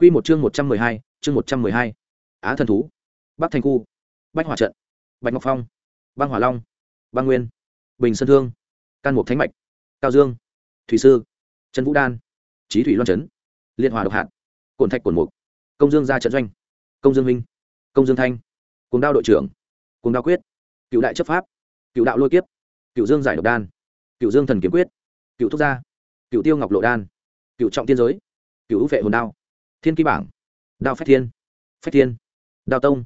Quy một chương một trăm mười hai, chương một trăm mười hai. Á thần thú. Bắc thành khu. Bách hỏa trận. Bạch Ngọc Phong. Băng Hỏa Long. Băng Nguyên. Bình Sơn Thương. Can Mục Thánh Mạch. Cao Dương. Thủy Sư. Trần Vũ Đan. Chí Thủy Loan Trấn. Liên Hòa Độc Hạt. Cổn Thạch Cổn Mục. Công Dương gia trận doanh. Công Dương Minh. Công Dương Thanh. Cùng đao đội trưởng. Cùng đao quyết. Cựu đại chấp pháp. Cựu đạo lôi kiếp. Cựu Dương giải độc đan. Cựu Dương thần kiếm quyết. Cựu thúc gia. Cựu tiêu ngọc lộ đan. Cựu trọng tiên giới. Cựu vệ hồn đao thiên ký bảng. Đao phách thiên. Phách thiên. Đao tông.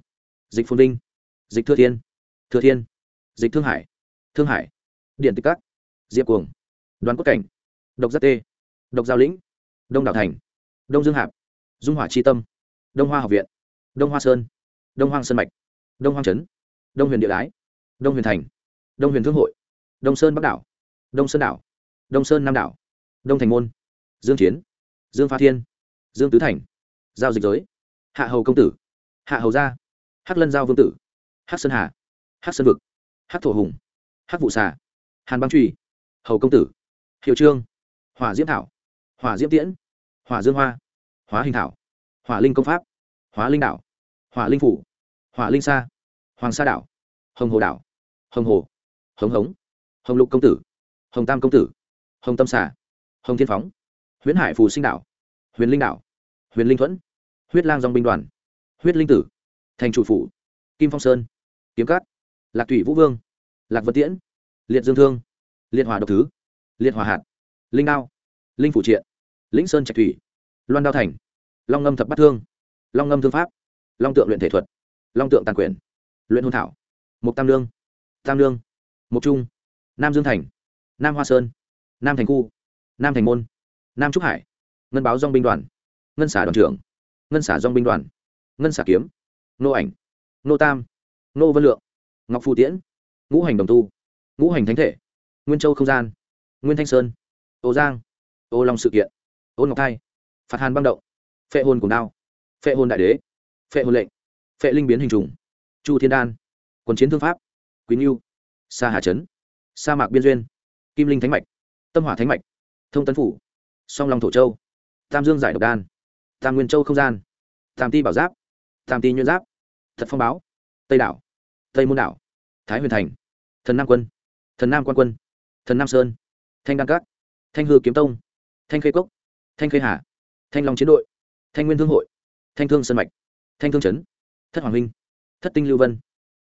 Dịch phồn vinh. Dịch thừa thiên. Thừa thiên. Dịch thương hải. Thương hải. Điện tích các. Diệp cuồng. Đoàn quốc cảnh. Độc giác tê. Độc giao lĩnh. Đông đảo thành. Đông dương hạp. Dung hỏa tri tâm. Đông hoa học viện. Đông hoa sơn. Đông hoang sơn mạch. Đông hoang trấn. Đông huyền địa đái. Đông huyền thành. Đông huyền thương hội. Đông sơn bắc đảo. Đông sơn đảo. Đông sơn nam đảo. Đông thành môn. Dương chiến. Dương pha thiên dương tứ thành. Giao dịch giới. Hạ hầu công tử. Hạ hầu gia. Hắc lân giao vương tử. Hắc sơn hà. Hắc sơn vực. Hắc thổ hùng. Hắc vụ xà. Hàn băng truy hầu công tử. Hiệu trương. Hỏa diễm thảo. Hỏa diễm tiễn. Hỏa dương hoa. Hóa hình thảo. Hỏa linh công pháp. Hóa linh đảo. Hỏa linh phủ. Hỏa linh sa. Hoàng sa đảo. Hồng hồ đảo. Hồng hồ. Hồng hống. Hồng lục công tử. Hồng tam công tử. Hồng tâm xà. Hồng thiên phóng. Huyễn hải phù sinh đảo huyền linh đảo, huyền linh thuẫn, huyết lang dòng binh đoàn, huyết linh tử, thành chủ phủ, kim phong sơn, kiếm cát, lạc thủy vũ vương, lạc vật tiễn, liệt dương thương, liệt hòa độc thứ, liệt hòa hạt, linh đao, linh phủ triện, lĩnh sơn trạch thủy, loan đao thành, long ngâm thập bát thương, long ngâm thương pháp, long tượng luyện thể thuật, long tượng tàn quyền, luyện hôn thảo mục tam lương tam lương mục trung, nam dương thành, nam hoa sơn, nam thành khu, nam thành môn, nam trúc hải ngân báo dong binh đoàn, ngân xả đoàn trưởng, ngân xả dong binh đoàn, ngân xả kiếm, nô ảnh, nô tam, nô vân lượng, ngọc phù tiễn, ngũ hành đồng tu, ngũ hành thánh thể, nguyên châu không gian, nguyên thanh sơn, ô giang, ô long sự kiện ô ngọc thai, phạt hàn băng động, phệ hồn cùng đao, phệ hồn đại đế, phệ hồn lệnh, phệ linh biến hình trùng, chu thiên đan, quần chiến thương pháp, quý nghiêu sa hà trấn, sa mạc biên duyên, kim linh thánh mạch, tâm hỏa thánh mạch, thông tấn phủ, song long thổ châu tam dương giải độc đan. Tam nguyên châu không gian. Tam ti bảo giáp. Tam ti nhuyễn giáp. Thật phong báo. Tây đảo. Tây môn đảo. Thái huyền thành. Thần nam quân. Thần nam quan quân. Thần nam sơn. Thanh đăng cát thanh hư kiếm tông. Thanh khê cốc. Thanh khê hà. Thanh long chiến đội. Thanh nguyên thương hội. Thanh thương sơn mạch. Thanh thương trấn. Thất hoàng minh, thất tinh lưu vân.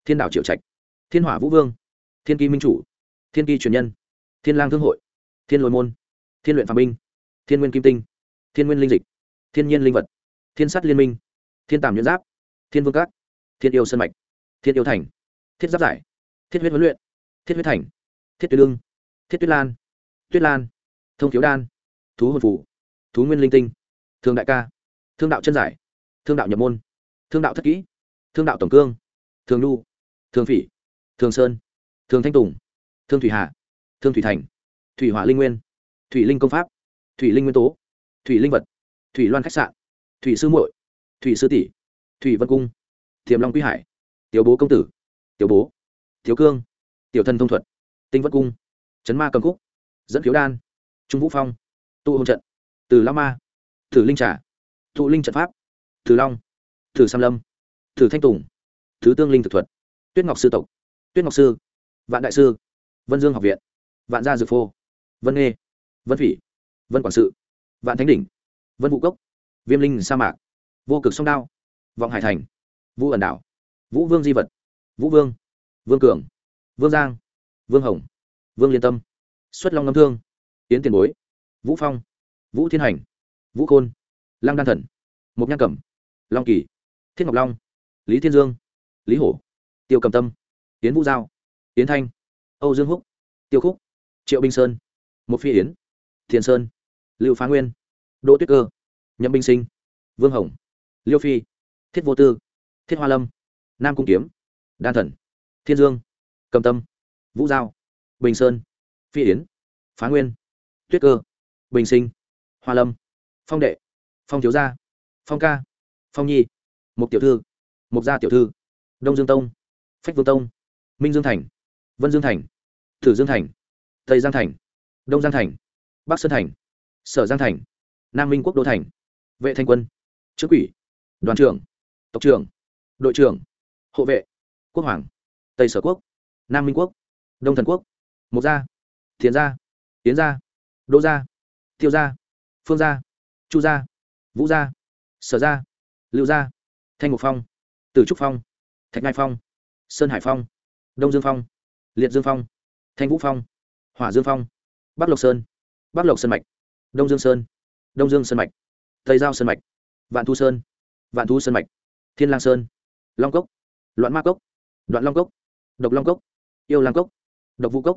Thiên đảo triệu trạch. Thiên hỏa vũ vương. Thiên kỳ minh chủ. Thiên kỳ truyền nhân. Thiên lang thương hội. Thiên lôi môn. Thiên luyện phạm minh, thiên nguyên kim tinh thiên nguyên linh dịch. Thiên nhiên linh vật. Thiên sắt liên minh. Thiên tàm nhuyễn giáp. Thiên vương cát. Thiên yêu sân mạch. Thiên yêu thành. Thiết giáp giải. Thiết huyết huấn luyện. Thiết huyết thành. Thiết tuyết lương thiết tuyết lan. Tuyết lan. Thông thiếu đan. Thú hồn phủ thú nguyên linh tinh. Thương đại ca. Thương đạo chân giải. Thương đạo nhập môn. Thương đạo thất kỹ. Thương đạo tổng cương. Thường lu thường phỉ. Thường sơn. Thường thanh tùng. Thương thủy hà. Thương thủy thành. Thủy hỏa linh nguyên. Thủy linh công pháp. Thủy linh nguyên tố thủy linh vật, thủy loan khách sạn, thủy sư muội, thủy sư tỷ, thủy vân cung, thiềm long quy hải, tiểu bố công tử, tiểu bố thiếu cương, tiểu thân thông thuật, tinh vân cung trấn ma cầm khúc, dẫn khiếu đan, trung vũ phong, tụ hôn trận, từ la ma, thử linh trà, Thụ linh trận pháp, thử long, thử sam lâm, thử thanh tùng, thứ tương linh thực thuật, tuyết ngọc sư tộc, tuyết ngọc sư, vạn đại sư, vân dương học viện, vạn gia dược phô, vân nghê, vân thủy vân quản sự vạn thánh đỉnh, vân vũ cốc, viêm linh sa mạc, vô cực sông đao, vọng hải thành, vũ ẩn đảo, vũ vương di vật, vũ vương vương cường, vương giang, vương hồng, vương liên tâm, xuất long ngâm thương tiến tiền bối, vũ phong, vũ thiên hành, vũ khôn, lăng đan thần mục Nhan cẩm, long kỳ, thiết ngọc long, lý thiên dương, lý hổ, tiêu cầm tâm tiến vũ giao tiến thanh, âu dương húc, tiêu khúc, triệu binh sơn một phi yến, thiền sơn lưu phá nguyên, đỗ tuyết cơ, nhậm binh sinh, vương hồng, liêu phi, thiết vô tư, thiết hoa lâm, nam cung kiếm, đan thần, thiên dương, cầm tâm, vũ giao, bình sơn, phi yến, phá nguyên, tuyết cơ, bình sinh, hoa lâm, phong đệ, phong thiếu gia, phong ca, phong nhi, mục tiểu thư, mục gia tiểu thư, đông dương tông, phách vương tông, minh dương thành, vân dương thành, thử dương thành, tây giang thành, đông giang thành, bắc sơn thành sở giang thành, nam minh quốc đô thành, vệ thanh quân chữ quỷ, đoàn trưởng, tộc trưởng, đội trưởng, hộ vệ, quốc hoàng, tây sở quốc, nam minh quốc, đông thần quốc, mộc gia, thiền gia tiến gia, đô gia, tiêu gia, phương gia, chu gia, vũ gia, sở gia, lưu gia, thanh mục phong tử trúc phong, thạch ngai phong, sơn hải phong, đông dương phong, liệt dương phong, thanh vũ phong, hỏa dương phong, bắc lộc sơn, bắc lộc sơn mạch đông dương sơn. Đông dương sơn mạch. Tây giao sơn mạch. Vạn thu sơn. Vạn thu sơn mạch. Thiên lang sơn. Long cốc. Loạn ma cốc. Đoạn long cốc. Độc long cốc. Yêu lang cốc. Độc vũ cốc.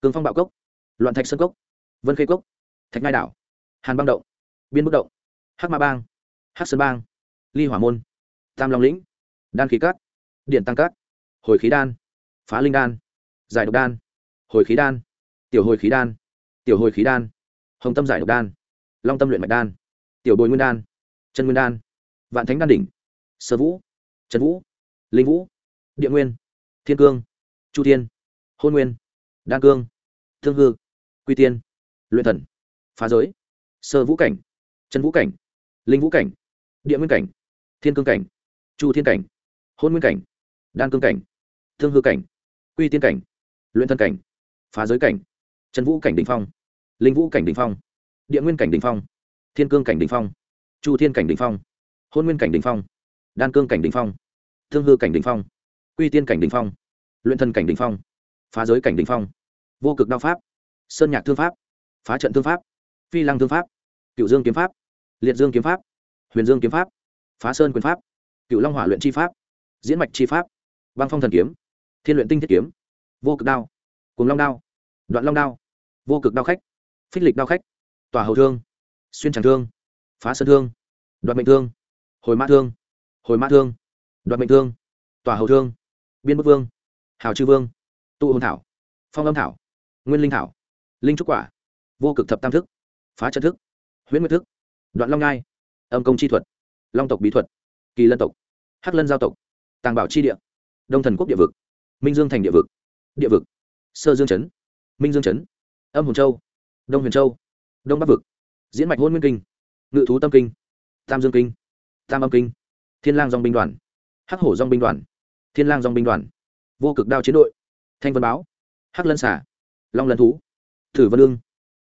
Cường phong bạo cốc. Loạn thạch sơn cốc. Vân khê cốc. Thạch ngai đảo. Hàn băng động. Biên bức động. Hắc ma bang. Hắc sơn bang. Ly hỏa môn. Tam long lĩnh. Đan khí cát điện tăng cát hồi khí đan. Phá linh đan. Giải độc đan. Hồi khí đan. Tiểu hồi khí đan. Tiểu hồi khí đan hồng tâm giải độc đan, long tâm luyện mạch đan, tiểu bồi nguyên đan, chân nguyên đan, vạn thánh đan đỉnh, sơ vũ trần vũ, linh vũ, địa nguyên, thiên cương, chu thiên, hôn nguyên, đan cương, thương hư, quy tiên, luyện thần, phá giới, sơ vũ cảnh trần vũ cảnh, linh vũ cảnh, địa nguyên cảnh, thiên cương cảnh, chu thiên cảnh, hôn nguyên cảnh, đan cương cảnh, thương hư cảnh, quy tiên cảnh, luyện thần cảnh, phá giới cảnh trần vũ cảnh đ ỉ n h phong linh vũ cảnh đ ỉ n h phong địa nguyên cảnh đ ỉ n h phong thiên cương cảnh đ ỉ n h phong chu thiên cảnh đ ỉ n h phong hôn nguyên cảnh đ ỉ n h phong đan cương cảnh đ ỉ n h phong thương hư cảnh đ ỉ n h phong quy tiên cảnh đ ỉ n h phong luyện thân cảnh đ ỉ n h phong phá giới cảnh đ ỉ n h phong vô cực đao pháp sơn nhạc thương pháp phá trận thương pháp phi lăng thương pháp cựu dương kiếm pháp liệt dương kiếm pháp huyền dương kiếm pháp phá sơn quyền pháp cựu long hỏa luyện chi pháp diễn mạch chi pháp băng phong thần kiếm thiên luyện tinh thiết kiếm vô cực đao cùng long đao đoạn long đao vô cực đao khách phích lịch đao khách, tòa hầu thương, xuyên tràng thương, phá sơn thương đoạn mệnh thương, hồi mã thương, hồi mã thương đoạn mệnh thương, tòa hầu thương, biên bức vương, hào chư vương, tụ hồn thảo, phong âm thảo, nguyên linh thảo, linh trúc quả, vô cực thập tam thức, phá trận thức, huyễn nguyệt thức, đoạn long ngai, âm công chi thuật, long tộc bí thuật, kỳ lân tộc, hắc lân giao tộc, tàng bảo chi địa, đông thần quốc địa vực, minh dương thành địa vực địa vực, sơ dương chấn, minh dương chấn, âm hồn châu đông huyền châu, đông bắc vực, diễn mạch hôn nguyên kinh, ngự thú tâm kinh, tam dương kinh, tam âm kinh, thiên lang dòng binh đoàn, hắc hổ dòng binh đoàn, thiên lang dòng binh đoàn, vô cực đao chiến đội, thanh vân báo, hắc lân xả long lân thú, thử vân lương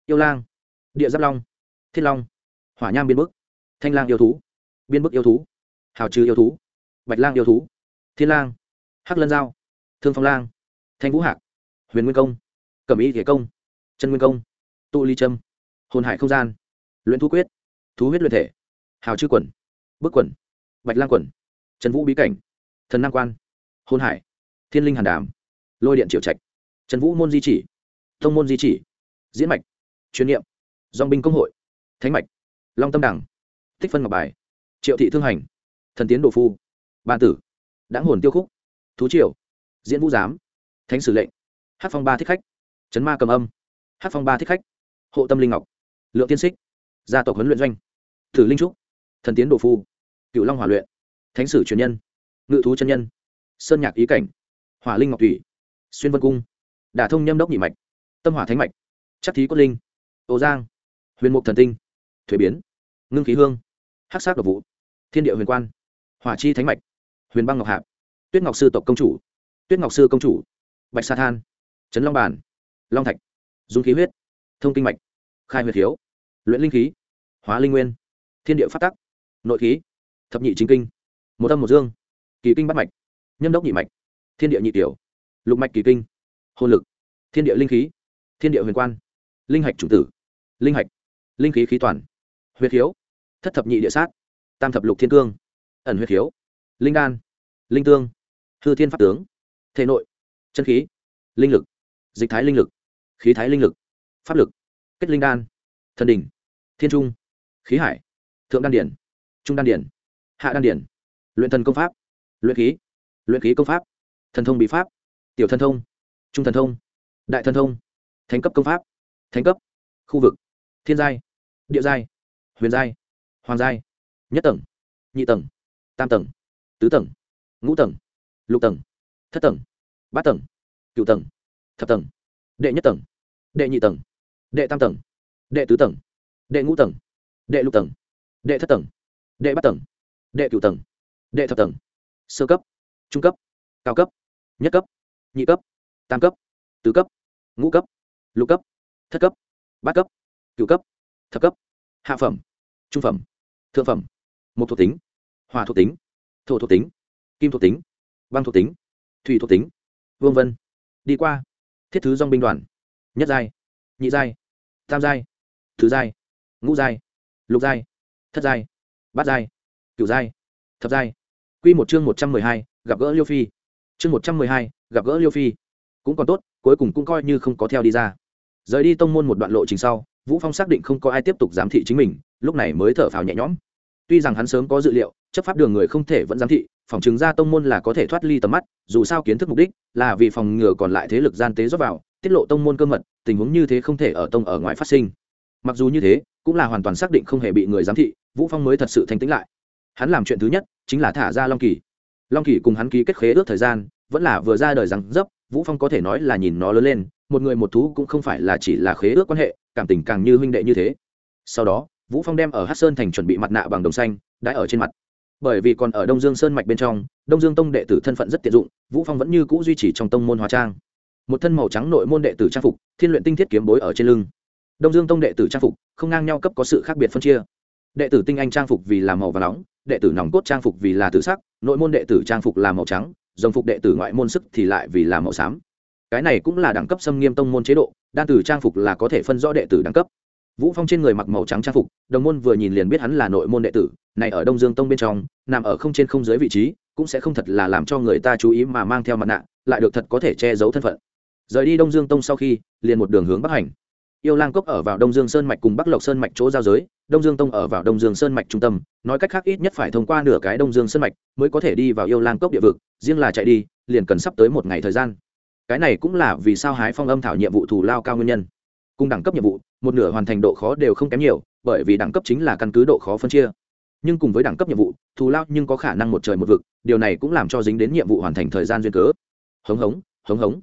yêu lang, địa giáp long, thiên long, hỏa nham biên bức, thanh lang yêu thú, biên bức yêu thú, hào trừ yêu thú, bạch lang yêu thú, thiên lang, hắc lân giao, thương phong lang, thanh vũ hạc, huyền nguyên công, cẩm y thể công, chân nguyên công tụ ly trâm hồn hải không gian, luyện thu quyết, thú huyết luyện thể, hào chư quẩn bức quẩn bạch lang quẩn trần vũ bí cảnh, thần nam quan hôn hải, thiên linh hàn đàm, lôi điện triệu trạch, trần vũ môn di chỉ, thông môn di chỉ, diễn mạch, chuyên niệm dong binh công hội, thánh mạch, long tâm đẳng, tích phân ngọc bài, triệu thị thương hành, thần tiến đồ phu ban tử đáng hồn tiêu khúc, thú triều, diễn vũ giám, thánh sử lệnh, hát phong ba thích khách trấn ma cầm âm, hát phong ba thích khách hộ tâm linh ngọc. Lượng tiên xích. Gia tộc huấn luyện doanh. Thử linh trúc. Thần tiến đồ phu. Cựu long hỏa luyện. Thánh sử truyền nhân. Ngự thú chân nhân. Sơn nhạc ý cảnh. Hỏa linh ngọc thủy. Xuyên vân cung. Đả thông nhâm đốc nhị mạch. Tâm hỏa thánh mạch. Chắc thí cốt linh. Ô giang. Huyền mục thần tinh. Thuế biến. Ngưng khí hương. Hắc sát độc vụ. Thiên địa huyền quan. Hỏa chi thánh mạch. Huyền băng ngọc hạp. Tuyết ngọc sư tộc công chủ. Tuyết ngọc sư công chủ. Bạch sa than. Trấn long bản long thạch. Dung khí huyết thông kinh mạch, khai huyệt khiếu, luyện linh khí, hóa linh nguyên, thiên địa phát tắc, nội khí, thập nhị chính kinh, một âm một dương, kỳ kinh bắt mạch, nhâm đốc nhị mạch, thiên địa nhị tiểu, lục mạch kỳ kinh, hồn lực, thiên địa linh khí, thiên địa huyền quan, linh hạch chủ tử, linh hạch, linh khí khí toàn, huyệt khiếu, thất thập nhị địa sát, tam thập lục thiên cương, ẩn huyệt khiếu, linh đan, linh tương, hư thiên pháp tướng, thể nội, chân khí, linh lực, dịch thái linh lực, khí thái linh lực pháp lực, kết linh đan, thần đình thiên trung, khí hải, thượng đan điển, trung đan điển, hạ đan điển, luyện thần công pháp, luyện khí luyện khí công pháp, thần thông bí pháp, tiểu thần thông, trung thần thông, đại thần thông, thánh cấp công pháp, thánh cấp, khu vực, thiên giai, địa giai, huyền giai, hoàng giai, nhất tầng, nhị tầng, tam tầng, tứ tầng, ngũ tầng, lục tầng, thất tầng, bát tầng cựu tầng, thập tầng, đệ nhất tầng, đệ nhị tầng đệ tam tầng, đệ tứ tầng, đệ ngũ tầng, đệ lục tầng, đệ thất tầng, đệ bát tầng, đệ cửu tầng, đệ thập tầng, sơ cấp, trung cấp, cao cấp, nhất cấp, nhị cấp, tam cấp, tứ cấp, ngũ cấp, lục cấp, thất cấp, bát cấp, cửu cấp, thập cấp, hạ phẩm, trung phẩm, thượng phẩm, một thuộc tính hòa thuộc tính, thổ thuộc tính, kim thuộc tính, băng thuộc tính, thủy thuộc tính, vương vân, đi qua, thiết thứ dong binh đoàn, nhất giai nhị giai, tam giai, thứ giai, ngũ giai, lục giai, thất giai, bát giai, cửu giai, thập giai. Q một chương một trăm mười hai, gặp gỡ liêu phi. Chương một trăm mười hai, gặp gỡ liêu phi. Cũng còn tốt, cuối cùng cũng coi như không có theo đi ra. Rời đi tông môn một đoạn lộ trình sau, vũ phong xác định không có ai tiếp tục giám thị chính mình, lúc này mới thở phào nhẹ nhõm. Tuy rằng hắn sớm có dự liệu, chấp pháp đường người không thể vẫn giám thị, phòng chứng ra tông môn là có thể thoát ly tầm mắt, dù sao kiến thức mục đích là vì phòng ngừa còn lại thế lực gian tế rót vào tiết lộ tông môn cơ mật, tình huống như thế không thể ở tông ở ngoài phát sinh. Mặc dù như thế, cũng là hoàn toàn xác định không hề bị người giám thị, vũ phong mới thật sự thanh tĩnh lại. Hắn làm chuyện thứ nhất, chính là thả ra long kỳ. Long kỳ cùng hắn ký kết khế ước thời gian, vẫn là vừa ra đời rằng dấp, vũ phong có thể nói là nhìn nó lớn lên, một người một thú cũng không phải là chỉ là khế ước quan hệ, cảm tình càng như huynh đệ như thế. Sau đó, vũ phong đem ở hát sơn thành chuẩn bị mặt nạ bằng đồng xanh đã ở trên mặt. Bởi vì còn ở đông dương sơn mạch bên trong, đông dương tông đệ tử thân phận rất tiện dụng, vũ phong vẫn như cũ duy trì trong tông môn hóa trang một thân màu trắng nội môn đệ tử trang phục, thiên luyện tinh thiết kiếm bối ở trên lưng. Đông dương tông đệ tử trang phục, không ngang nhau cấp có sự khác biệt phân chia. Đệ tử tinh anh trang phục vì là màu và nóng, đệ tử nòng cốt trang phục vì là tử sắc, nội môn đệ tử trang phục là màu trắng, dòng phục đệ tử ngoại môn sức thì lại vì là màu xám. Cái này cũng là đẳng cấp xâm nghiêm tông môn chế độ, đan tử trang phục là có thể phân rõ đệ tử đẳng cấp. Vũ phong trên người mặc màu trắng trang phục, đồng môn vừa nhìn liền biết hắn là nội môn đệ tử, này ở đông dương tông bên trong, nằm ở không trên không dưới vị trí, cũng sẽ không thật là làm cho người ta chú ý mà mang theo mặt nạ, lại được thật có thể che giấu thân phận rời đi đông dương tông sau khi, liền một đường hướng bắc hành. Yêu lang cốc ở vào đông dương sơn mạch cùng bắc lộc sơn mạch chỗ giao giới, đông dương tông ở vào đông dương sơn mạch trung tâm, nói cách khác ít nhất phải thông qua nửa cái đông dương sơn mạch mới có thể đi vào yêu lang cốc địa vực, riêng là chạy đi, liền cần sắp tới một ngày thời gian. Cái này cũng là vì sao hái phong âm thảo nhiệm vụ thù lao cao nguyên nhân. Cùng đẳng cấp nhiệm vụ, một nửa hoàn thành độ khó đều không kém nhiều, bởi vì đẳng cấp chính là căn cứ độ khó phân chia. Nhưng cùng với đẳng cấp nhiệm vụ, thù lao nhưng có khả năng một trời một vực, điều này cũng làm cho dính đến nhiệm vụ hoàn thành thời gian duyên cớ. Hống hống hống hống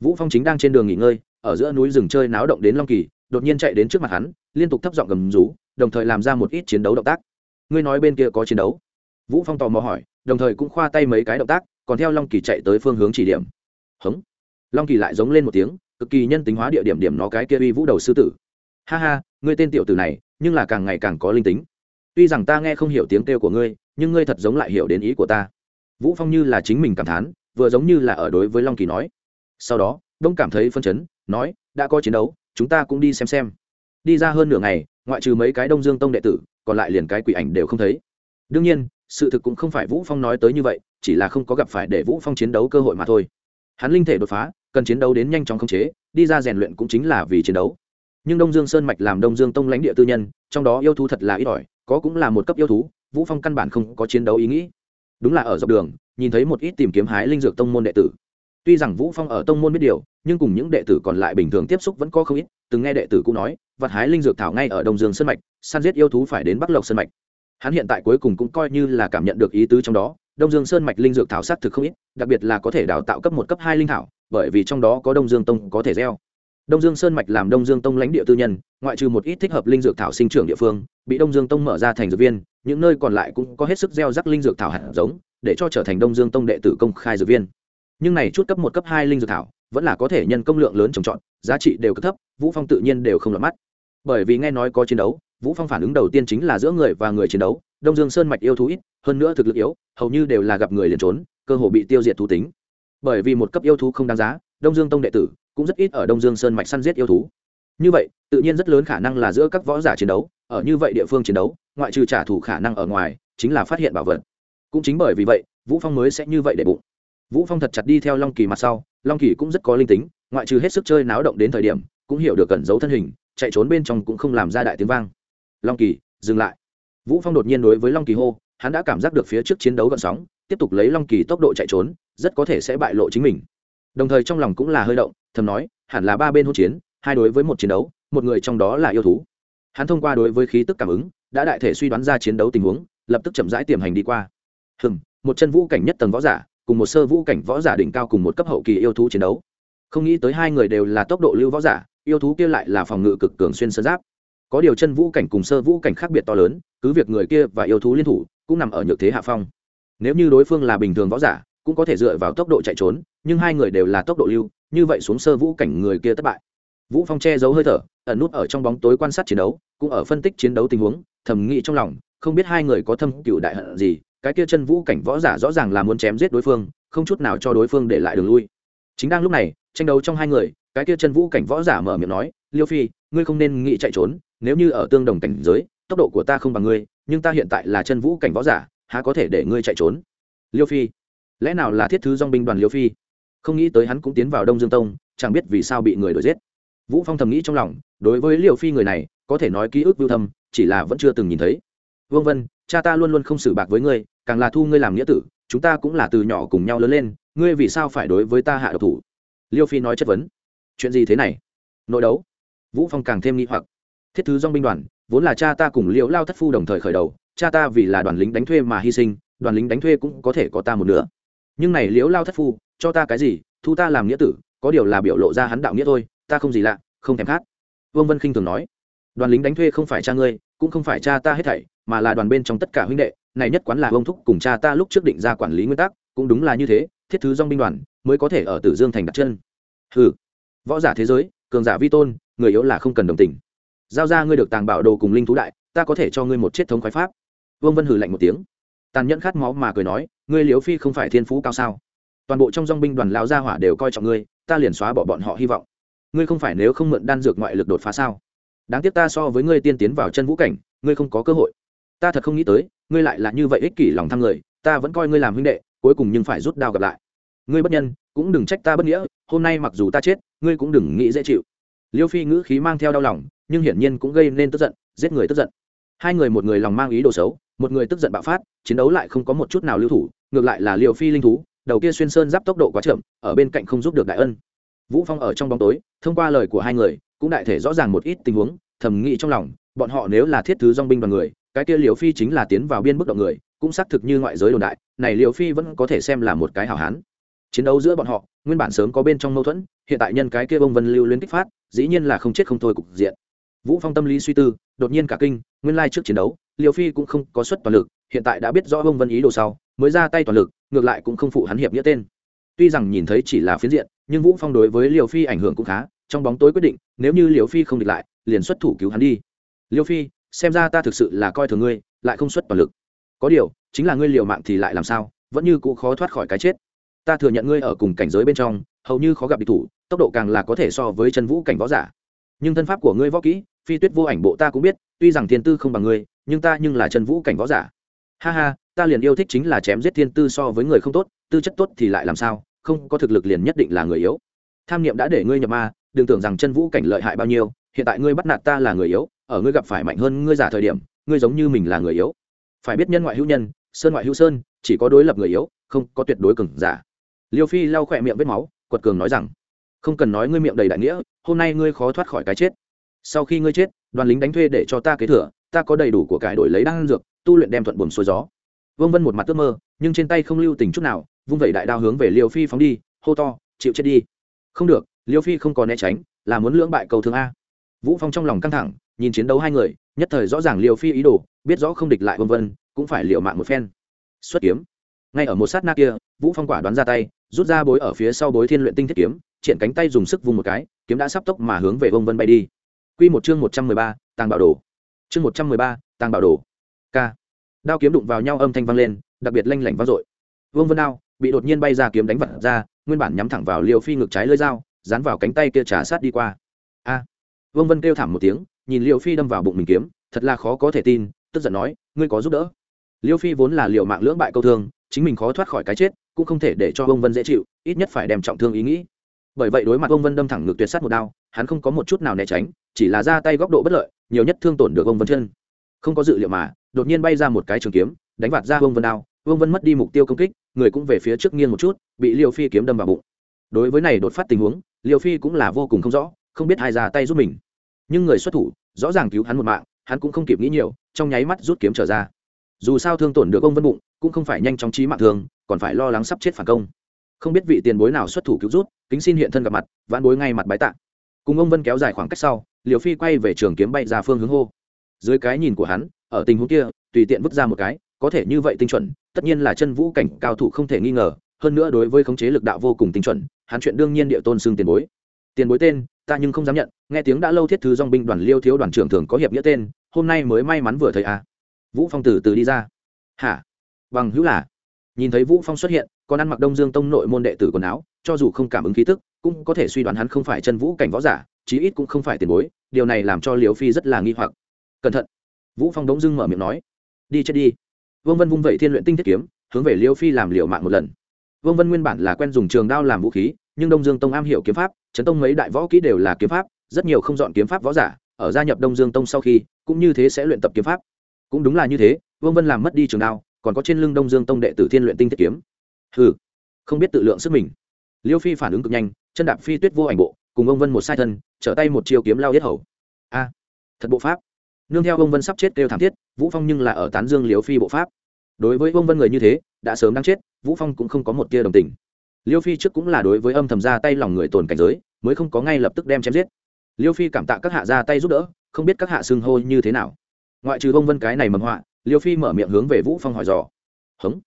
vũ phong chính đang trên đường nghỉ ngơi, ở giữa núi rừng chơi náo động đến long kỳ, đột nhiên chạy đến trước mặt hắn, liên tục thấp giọng gầm rú, đồng thời làm ra một ít chiến đấu động tác. Ngươi nói bên kia có chiến đấu? Vũ phong tò mò hỏi, đồng thời cũng khoa tay mấy cái động tác, còn theo long kỳ chạy tới phương hướng chỉ điểm. Hống. Long kỳ lại giống lên một tiếng, cực kỳ nhân tính hóa địa điểm điểm nó cái kia uy vũ đầu sư tử. Ha ha, ngươi tên tiểu tử này, nhưng là càng ngày càng có linh tính. Tuy rằng ta nghe không hiểu tiếng kêu của ngươi, nhưng ngươi thật giống lại hiểu đến ý của ta. Vũ phong như là chính mình cảm thán, vừa giống như là ở đối với long kỳ nói sau đó, đông cảm thấy phân chấn, nói, đã có chiến đấu, chúng ta cũng đi xem xem. Đi ra hơn nửa ngày, ngoại trừ mấy cái đông dương tông đệ tử, còn lại liền cái quỷ ảnh đều không thấy. Đương nhiên, sự thực cũng không phải vũ phong nói tới như vậy, chỉ là không có gặp phải để vũ phong chiến đấu cơ hội mà thôi. Hắn linh thể đột phá, cần chiến đấu đến nhanh chóng khống chế, đi ra rèn luyện cũng chính là vì chiến đấu. Nhưng đông dương sơn mạch làm đông dương tông lãnh địa tư nhân, trong đó yêu thú thật là ít ỏi, có cũng là một cấp yêu thú, vũ phong căn bản không có chiến đấu ý nghĩ. Đúng là ở dọc đường, nhìn thấy một ít tìm kiếm hái linh dược tông môn đệ tử tuy rằng vũ phong ở tông môn biết điều, nhưng cùng những đệ tử còn lại bình thường tiếp xúc vẫn có không ít, từng nghe đệ tử cũng nói vật hái linh dược thảo ngay ở đông dương sơn mạch, săn giết yêu thú phải đến bắc lộc sơn mạch. Hắn hiện tại cuối cùng cũng coi như là cảm nhận được ý tứ trong đó, đông dương sơn mạch linh dược thảo sát thực không ít, đặc biệt là có thể đào tạo cấp một, cấp hai linh thảo, bởi vì trong đó có đông dương tông có thể gieo. Đông dương sơn mạch làm đông dương tông lãnh địa tư nhân, ngoại trừ một ít thích hợp linh dược thảo sinh trưởng địa phương, bị đông dương tông mở ra thành dược viên, những nơi còn lại cũng có hết sức gieo rắc linh dược thảo hạt giống, để cho trở thành đông dương tông đệ tử công khai dược viên nhưng này chút cấp một, cấp hai linh dược thảo, vẫn là có thể nhân công lượng lớn trồng trọt, giá trị đều cực thấp, vũ phong tự nhiên đều không lọt mắt. Bởi vì nghe nói có chiến đấu, vũ phong phản ứng đầu tiên chính là giữa người và người chiến đấu, đông dương sơn mạch yêu thú ít, hơn nữa thực lực yếu, hầu như đều là gặp người liền trốn, cơ hồ bị tiêu diệt thú tính. Bởi vì một cấp yêu thú không đáng giá, đông dương tông đệ tử cũng rất ít ở đông dương sơn mạch săn giết yêu thú. Như vậy, tự nhiên rất lớn khả năng là giữa các võ giả chiến đấu, ở như vậy địa phương chiến đấu, ngoại trừ trả thù khả năng ở ngoài, chính là phát hiện bảo vật. Cũng chính bởi vì vậy, vũ phong mới sẽ như vậy để bụng vũ phong thật chặt đi theo long kỳ mặt sau, long kỳ cũng rất có linh tính, ngoại trừ hết sức chơi náo động đến thời điểm, cũng hiểu được cẩn giấu thân hình, chạy trốn bên trong cũng không làm ra đại tiếng vang. Long kỳ, dừng lại. Vũ phong đột nhiên đối với long kỳ hô, hắn đã cảm giác được phía trước chiến đấu gần sóng, tiếp tục lấy long kỳ tốc độ chạy trốn, rất có thể sẽ bại lộ chính mình. Đồng thời trong lòng cũng là hơi động, thầm nói, hẳn là ba bên hỗn chiến, hai đối với một chiến đấu, một người trong đó là yêu thú. Hắn thông qua đối với khí tức cảm ứng, đã đại thể suy đoán ra chiến đấu tình huống, lập tức chậm rãi tiềm hành đi qua. Hừm, một chân vũ cảnh nhất tầng võ giả cùng một sơ vũ cảnh võ giả đỉnh cao cùng một cấp hậu kỳ yêu thú chiến đấu. Không nghĩ tới hai người đều là tốc độ lưu võ giả, yêu thú kia lại là phòng ngự cực cường xuyên sơn giáp. Có điều chân vũ cảnh cùng sơ vũ cảnh khác biệt to lớn, cứ việc người kia và yêu thú liên thủ, cũng nằm ở nhược thế hạ phong. Nếu như đối phương là bình thường võ giả, cũng có thể dựa vào tốc độ chạy trốn, nhưng hai người đều là tốc độ lưu, như vậy xuống sơ vũ cảnh người kia thất bại. Vũ phong che giấu hơi thở, ẩn nút ở trong bóng tối quan sát chiến đấu, cũng ở phân tích chiến đấu tình huống, thầm nghĩ trong lòng, không biết hai người có thâm cựu đại hận gì cái kia chân vũ cảnh võ giả rõ ràng là muốn chém giết đối phương, không chút nào cho đối phương để lại đường lui. Chính đang lúc này, tranh đấu trong hai người, cái kia chân vũ cảnh võ giả mở miệng nói, liêu phi, ngươi không nên nghĩ chạy trốn, nếu như ở tương đồng cảnh giới, tốc độ của ta không bằng ngươi, nhưng ta hiện tại là chân vũ cảnh võ giả, há có thể để ngươi chạy trốn? Liêu phi, lẽ nào là thiết thứ dong binh đoàn liêu phi? Không nghĩ tới hắn cũng tiến vào đông dương tông, chẳng biết vì sao bị người đuổi giết. Vũ phong thầm nghĩ trong lòng, đối với liêu phi người này, có thể nói ký ức vưu thâm, chỉ là vẫn chưa từng nhìn thấy vương vân, cha ta luôn luôn không xử bạc với ngươi, càng là thu ngươi làm nghĩa tử, chúng ta cũng là từ nhỏ cùng nhau lớn lên, ngươi vì sao phải đối với ta hạ độc thủ? Liêu phi nói chất vấn. Chuyện gì thế này? Nội đấu. Vũ phong càng thêm nghi hoặc. Thiết thứ dong binh đoàn, vốn là cha ta cùng liễu lao thất phu đồng thời khởi đầu, cha ta vì là đoàn lính đánh thuê mà hy sinh, đoàn lính đánh thuê cũng có thể có ta một nửa. Nhưng này liễu lao thất phu, cho ta cái gì? Thu ta làm nghĩa tử, có điều là biểu lộ ra hắn đạo nghĩa thôi, ta không gì lạ, không thèm khát. Vương vân khinh thường nói. Đoàn lính đánh thuê không phải cha ngươi cũng không phải cha ta hết thảy, mà là đoàn bên trong tất cả huynh đệ, này nhất quán là ông thúc cùng cha ta lúc trước định ra quản lý nguyên tắc, cũng đúng là như thế, thiết thứ dong binh đoàn mới có thể ở tử dương thành đặt chân. Ừ võ giả thế giới, cường giả vi tôn, người yếu là không cần đồng tình. Giao ra ngươi được tàng bảo đồ cùng linh thú đại, ta có thể cho ngươi một chết thống khoái pháp. Vương vân hử lạnh một tiếng. Tàn nhẫn khát máu mà cười nói, ngươi liếu phi không phải thiên phú cao sao? Toàn bộ trong dong binh đoàn lão gia hỏa đều coi trọng ngươi, ta liền xóa bỏ bọn họ hy vọng. Ngươi không phải nếu không mượn đan dược ngoại lực đột phá sao? Đáng tiếc ta so với ngươi tiên tiến vào chân vũ cảnh, ngươi không có cơ hội. Ta thật không nghĩ tới, ngươi lại là như vậy ích kỷ lòng tham người, ta vẫn coi ngươi làm huynh đệ, cuối cùng nhưng phải rút đao gặp lại. Ngươi bất nhân, cũng đừng trách ta bất nghĩa, hôm nay mặc dù ta chết, ngươi cũng đừng nghĩ dễ chịu. Liêu phi ngữ khí mang theo đau lòng, nhưng hiển nhiên cũng gây nên tức giận, giết người tức giận. Hai người một người lòng mang ý đồ xấu, một người tức giận bạo phát, chiến đấu lại không có một chút nào lưu thủ, ngược lại là liều phi linh thú, đầu kia xuyên sơn giáp tốc độ quá chậm, ở bên cạnh không giúp được đại ân vũ phong ở trong bóng tối, thông qua lời của hai người, cũng đại thể rõ ràng một ít tình huống, thầm nghĩ trong lòng, bọn họ nếu là thiết thứ dong binh đoàn người, cái kia liều phi chính là tiến vào biên bức động người, cũng xác thực như ngoại giới đồn đại, này liều phi vẫn có thể xem là một cái hảo hán. Chiến đấu giữa bọn họ, nguyên bản sớm có bên trong mâu thuẫn, hiện tại nhân cái kia bông vân lưu liên kích phát, dĩ nhiên là không chết không thôi cục diện. Vũ phong tâm lý suy tư, đột nhiên cả kinh, nguyên lai trước chiến đấu liều phi cũng không có suất toàn lực, hiện tại đã biết rõ bông vân ý đồ sau, mới ra tay toàn lực, ngược lại cũng không phụ hắn hiệp nghĩa tên tuy rằng nhìn thấy chỉ là phiến diện, nhưng vũ phong đối với liều phi ảnh hưởng cũng khá, trong bóng tối quyết định, nếu như liều phi không địch lại, liền xuất thủ cứu hắn đi. Liều phi, xem ra ta thực sự là coi thường ngươi, lại không xuất toàn lực. Có điều, chính là ngươi liều mạng thì lại làm sao, vẫn như cũ khó thoát khỏi cái chết. Ta thừa nhận ngươi ở cùng cảnh giới bên trong, hầu như khó gặp địch thủ, tốc độ càng là có thể so với chân vũ cảnh võ giả. Nhưng thân pháp của ngươi võ kỹ, phi tuyết vô ảnh bộ ta cũng biết, tuy rằng thiên tư không bằng ngươi, nhưng ta nhưng là chân vũ cảnh võ giả. Ha ha, ta liền yêu thích chính là chém giết thiên tư so với người không tốt, tư chất tốt thì lại làm sao? Không có thực lực liền nhất định là người yếu. Tham niệm đã để ngươi nhập ma, đừng tưởng rằng chân vũ cảnh lợi hại bao nhiêu, hiện tại ngươi bắt nạt ta là người yếu, ở ngươi gặp phải mạnh hơn ngươi giả thời điểm, ngươi giống như mình là người yếu. Phải biết nhân ngoại hữu nhân, sơn ngoại hữu sơn, chỉ có đối lập người yếu, không có tuyệt đối cường giả. Liêu phi lau khỏe miệng vết máu, quật cường nói rằng, không cần nói ngươi miệng đầy đại nghĩa, hôm nay ngươi khó thoát khỏi cái chết. Sau khi ngươi chết, đoàn lính đánh thuê để cho ta kế thừa, ta có đầy đủ của cải đổi lấy đan dược, tu luyện đem thuận buồm xuôi gió vương vân một mặt tước mơ nhưng trên tay không lưu tình chút nào vung vẩy đại đao hướng về liêu phi phóng đi hô to chịu chết đi. Không được liêu phi không còn né tránh là muốn lưỡng bại cầu thương a. Vũ phong trong lòng căng thẳng nhìn chiến đấu hai người nhất thời rõ ràng liều phi ý đồ biết rõ không địch lại vân vân cũng phải liều mạng một phen. Xuất kiếm. Ngay ở một sát na kia vũ phong quả đoán ra tay rút ra bối ở phía sau bối thiên luyện tinh thiết kiếm triển cánh tay dùng sức vung một cái kiếm đã sắp tốc mà hướng về Vương vân bay đi. Quy một chương 113, tàng bảo đồ. Chương 113, tàng bảo đồ. K đao kiếm đụng vào nhau âm thanh vang lên, đặc biệt lanh lảnh vang dội. Vương vân đao bị đột nhiên bay ra kiếm đánh vật ra, nguyên bản nhắm thẳng vào liều phi ngực trái lưỡi dao, dán vào cánh tay kia trả sát đi qua. A! Vương vân kêu thảm một tiếng, nhìn liêu phi đâm vào bụng mình kiếm, thật là khó có thể tin, tức giận nói, ngươi có giúp đỡ? Liêu phi vốn là liều mạng lưỡng bại câu thương, chính mình khó thoát khỏi cái chết, cũng không thể để cho Vương vân dễ chịu, ít nhất phải đem trọng thương ý nghĩ. Bởi vậy đối mặt Vương vân đâm thẳng ngược tuyệt sát một đao, hắn không có một chút nào né tránh, chỉ là ra tay góc độ bất lợi, nhiều nhất thương tổn được Vương vân chân. Không có dự liệu mà đột nhiên bay ra một cái trường kiếm, đánh vạt ra Vương vân đao. Vương vân mất đi mục tiêu công kích, người cũng về phía trước nghiêng một chút, bị liêu phi kiếm đâm vào bụng. Đối với này đột phát tình huống, liêu phi cũng là vô cùng không rõ, không biết ai ra tay giúp mình. Nhưng người xuất thủ, rõ ràng cứu hắn một mạng, hắn cũng không kịp nghĩ nhiều, trong nháy mắt rút kiếm trở ra. Dù sao thương tổn được ông vân bụng, cũng không phải nhanh chóng trí mạng thường, còn phải lo lắng sắp chết phản công. Không biết vị tiền bối nào xuất thủ cứu rút, kính xin hiện thân gặp mặt, vãn bối ngay mặt bái tạ. Cùng ông vân kéo dài khoảng cách sau liều phi quay về trường kiếm bay ra phương hướng hô. Dưới cái nhìn của hắn ở tình huống kia, tùy tiện vứt ra một cái, có thể như vậy tinh chuẩn, tất nhiên là chân vũ cảnh cao thủ không thể nghi ngờ, hơn nữa đối với khống chế lực đạo vô cùng tinh chuẩn, hắn chuyện đương nhiên địa tôn xưng tiền bối. Tiền bối tên, ta nhưng không dám nhận, nghe tiếng đã lâu thiết thứ dong binh đoàn liêu thiếu đoàn trưởng thường có hiệp nghĩa tên, hôm nay mới may mắn vừa thấy à. vũ phong từ từ đi ra. Hả? Bằng hữu là. Nhìn thấy vũ phong xuất hiện, còn ăn mặc đông dương tông nội môn đệ tử quần áo, cho dù không cảm ứng khí tức, cũng có thể suy đoán hắn không phải chân vũ cảnh võ giả, chí ít cũng không phải tiền bối, điều này làm cho liều phi rất là nghi hoặc. Cẩn thận vũ phong đống dưng mở miệng nói đi chết đi. Vương vân vung vậy thiên luyện tinh thiết kiếm hướng về liêu phi làm liều mạng một lần. Vương vân nguyên bản là quen dùng trường đao làm vũ khí nhưng đông dương tông am hiểu kiếm pháp chấn tông mấy đại võ kỹ đều là kiếm pháp rất nhiều không dọn kiếm pháp võ giả ở gia nhập đông dương tông sau khi cũng như thế sẽ luyện tập kiếm pháp. Cũng đúng là như thế vương vân làm mất đi trường đao còn có trên lưng đông dương tông đệ tử thiên luyện tinh thiết kiếm. Hừ, không biết tự lượng sức mình. Liêu phi phản ứng cực nhanh chân đạp phi tuyết vô ảnh bộ cùng ông vân một sai thân trở tay một chiều kiếm lao yết hầu. A thật bộ pháp nương theo ông vân sắp chết kêu thảm thiết, vũ phong nhưng là ở tán dương liêu phi bộ pháp. Đối với ông vân người như thế, đã sớm đang chết, vũ phong cũng không có một tia đồng tình. Liêu phi trước cũng là đối với âm thầm ra tay lòng người tồn cảnh giới, mới không có ngay lập tức đem chém giết. Liêu phi cảm tạ các hạ ra tay giúp đỡ, không biết các hạ xưng hô như thế nào. Ngoại trừ ông vân cái này mầm họa, liêu phi mở miệng hướng về vũ phong hỏi dò. Hứng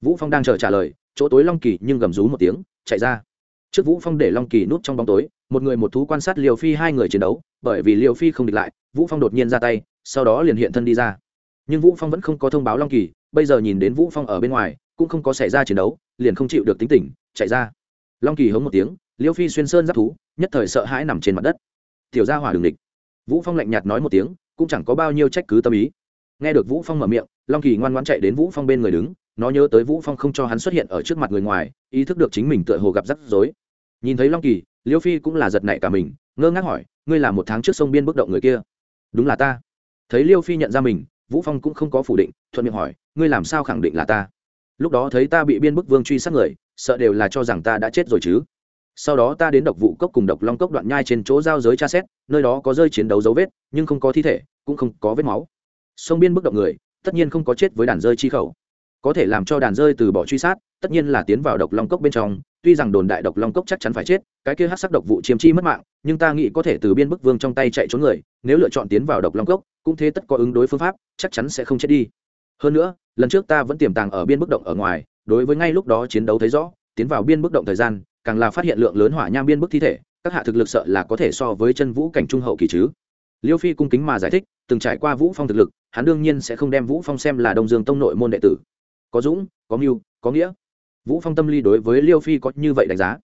vũ phong đang chờ trả lời, chỗ tối long kỳ nhưng gầm rú một tiếng, chạy ra. Trước vũ phong để long kỳ núp trong bóng tối một người một thú quan sát liều phi hai người chiến đấu, bởi vì liều phi không địch lại, vũ phong đột nhiên ra tay, sau đó liền hiện thân đi ra. Nhưng vũ phong vẫn không có thông báo long kỳ, bây giờ nhìn đến vũ phong ở bên ngoài, cũng không có xảy ra chiến đấu, liền không chịu được tính tình, chạy ra. Long kỳ hống một tiếng, liêu phi xuyên sơn giáp thú, nhất thời sợ hãi nằm trên mặt đất. Tiểu gia hỏa đường địch. Vũ phong lạnh nhạt nói một tiếng, cũng chẳng có bao nhiêu trách cứ tâm ý. Nghe được vũ phong mở miệng, long kỳ ngoan ngoãn chạy đến vũ phong bên người đứng, nó nhớ tới vũ phong không cho hắn xuất hiện ở trước mặt người ngoài, ý thức được chính mình tựa hồ gặp rắc rối nhìn thấy long kỳ, liêu phi cũng là giật nảy cả mình, ngơ ngác hỏi, ngươi là một tháng trước sông biên bước động người kia? Đúng là ta. Thấy liêu phi nhận ra mình, vũ phong cũng không có phủ định, thuận miệng hỏi, ngươi làm sao khẳng định là ta? Lúc đó thấy ta bị biên bức vương truy sát người, sợ đều là cho rằng ta đã chết rồi chứ. Sau đó ta đến độc vụ cốc cùng độc long cốc đoạn nhai trên chỗ giao giới tra xét, nơi đó có rơi chiến đấu dấu vết, nhưng không có thi thể, cũng không có vết máu. Sông biên bức động người, tất nhiên không có chết với đàn rơi chi khẩu. Có thể làm cho đàn rơi từ bỏ truy sát, tất nhiên là tiến vào độc long cốc bên trong tuy rằng đồn đại độc long cốc chắc chắn phải chết, cái kia hát sắc độc vụ chiếm chi mất mạng, nhưng ta nghĩ có thể từ biên bức vương trong tay chạy trốn người, nếu lựa chọn tiến vào độc long cốc, cũng thế tất có ứng đối phương pháp, chắc chắn sẽ không chết đi. Hơn nữa, lần trước ta vẫn tiềm tàng ở biên bức động ở ngoài, đối với ngay lúc đó chiến đấu thấy rõ, tiến vào biên bức động thời gian, càng là phát hiện lượng lớn hỏa nham biên bức thi thể, các hạ thực lực sợ là có thể so với chân vũ cảnh trung hậu kỳ chứ. Liêu phi cung kính mà giải thích, từng trải qua vũ phong thực lực, hắn đương nhiên sẽ không đem vũ phong xem là đông dương tông nội môn đệ tử. Có dũng, có mưu, có nghĩa vũ phong tâm lý đối với liêu phi có như vậy đánh giá.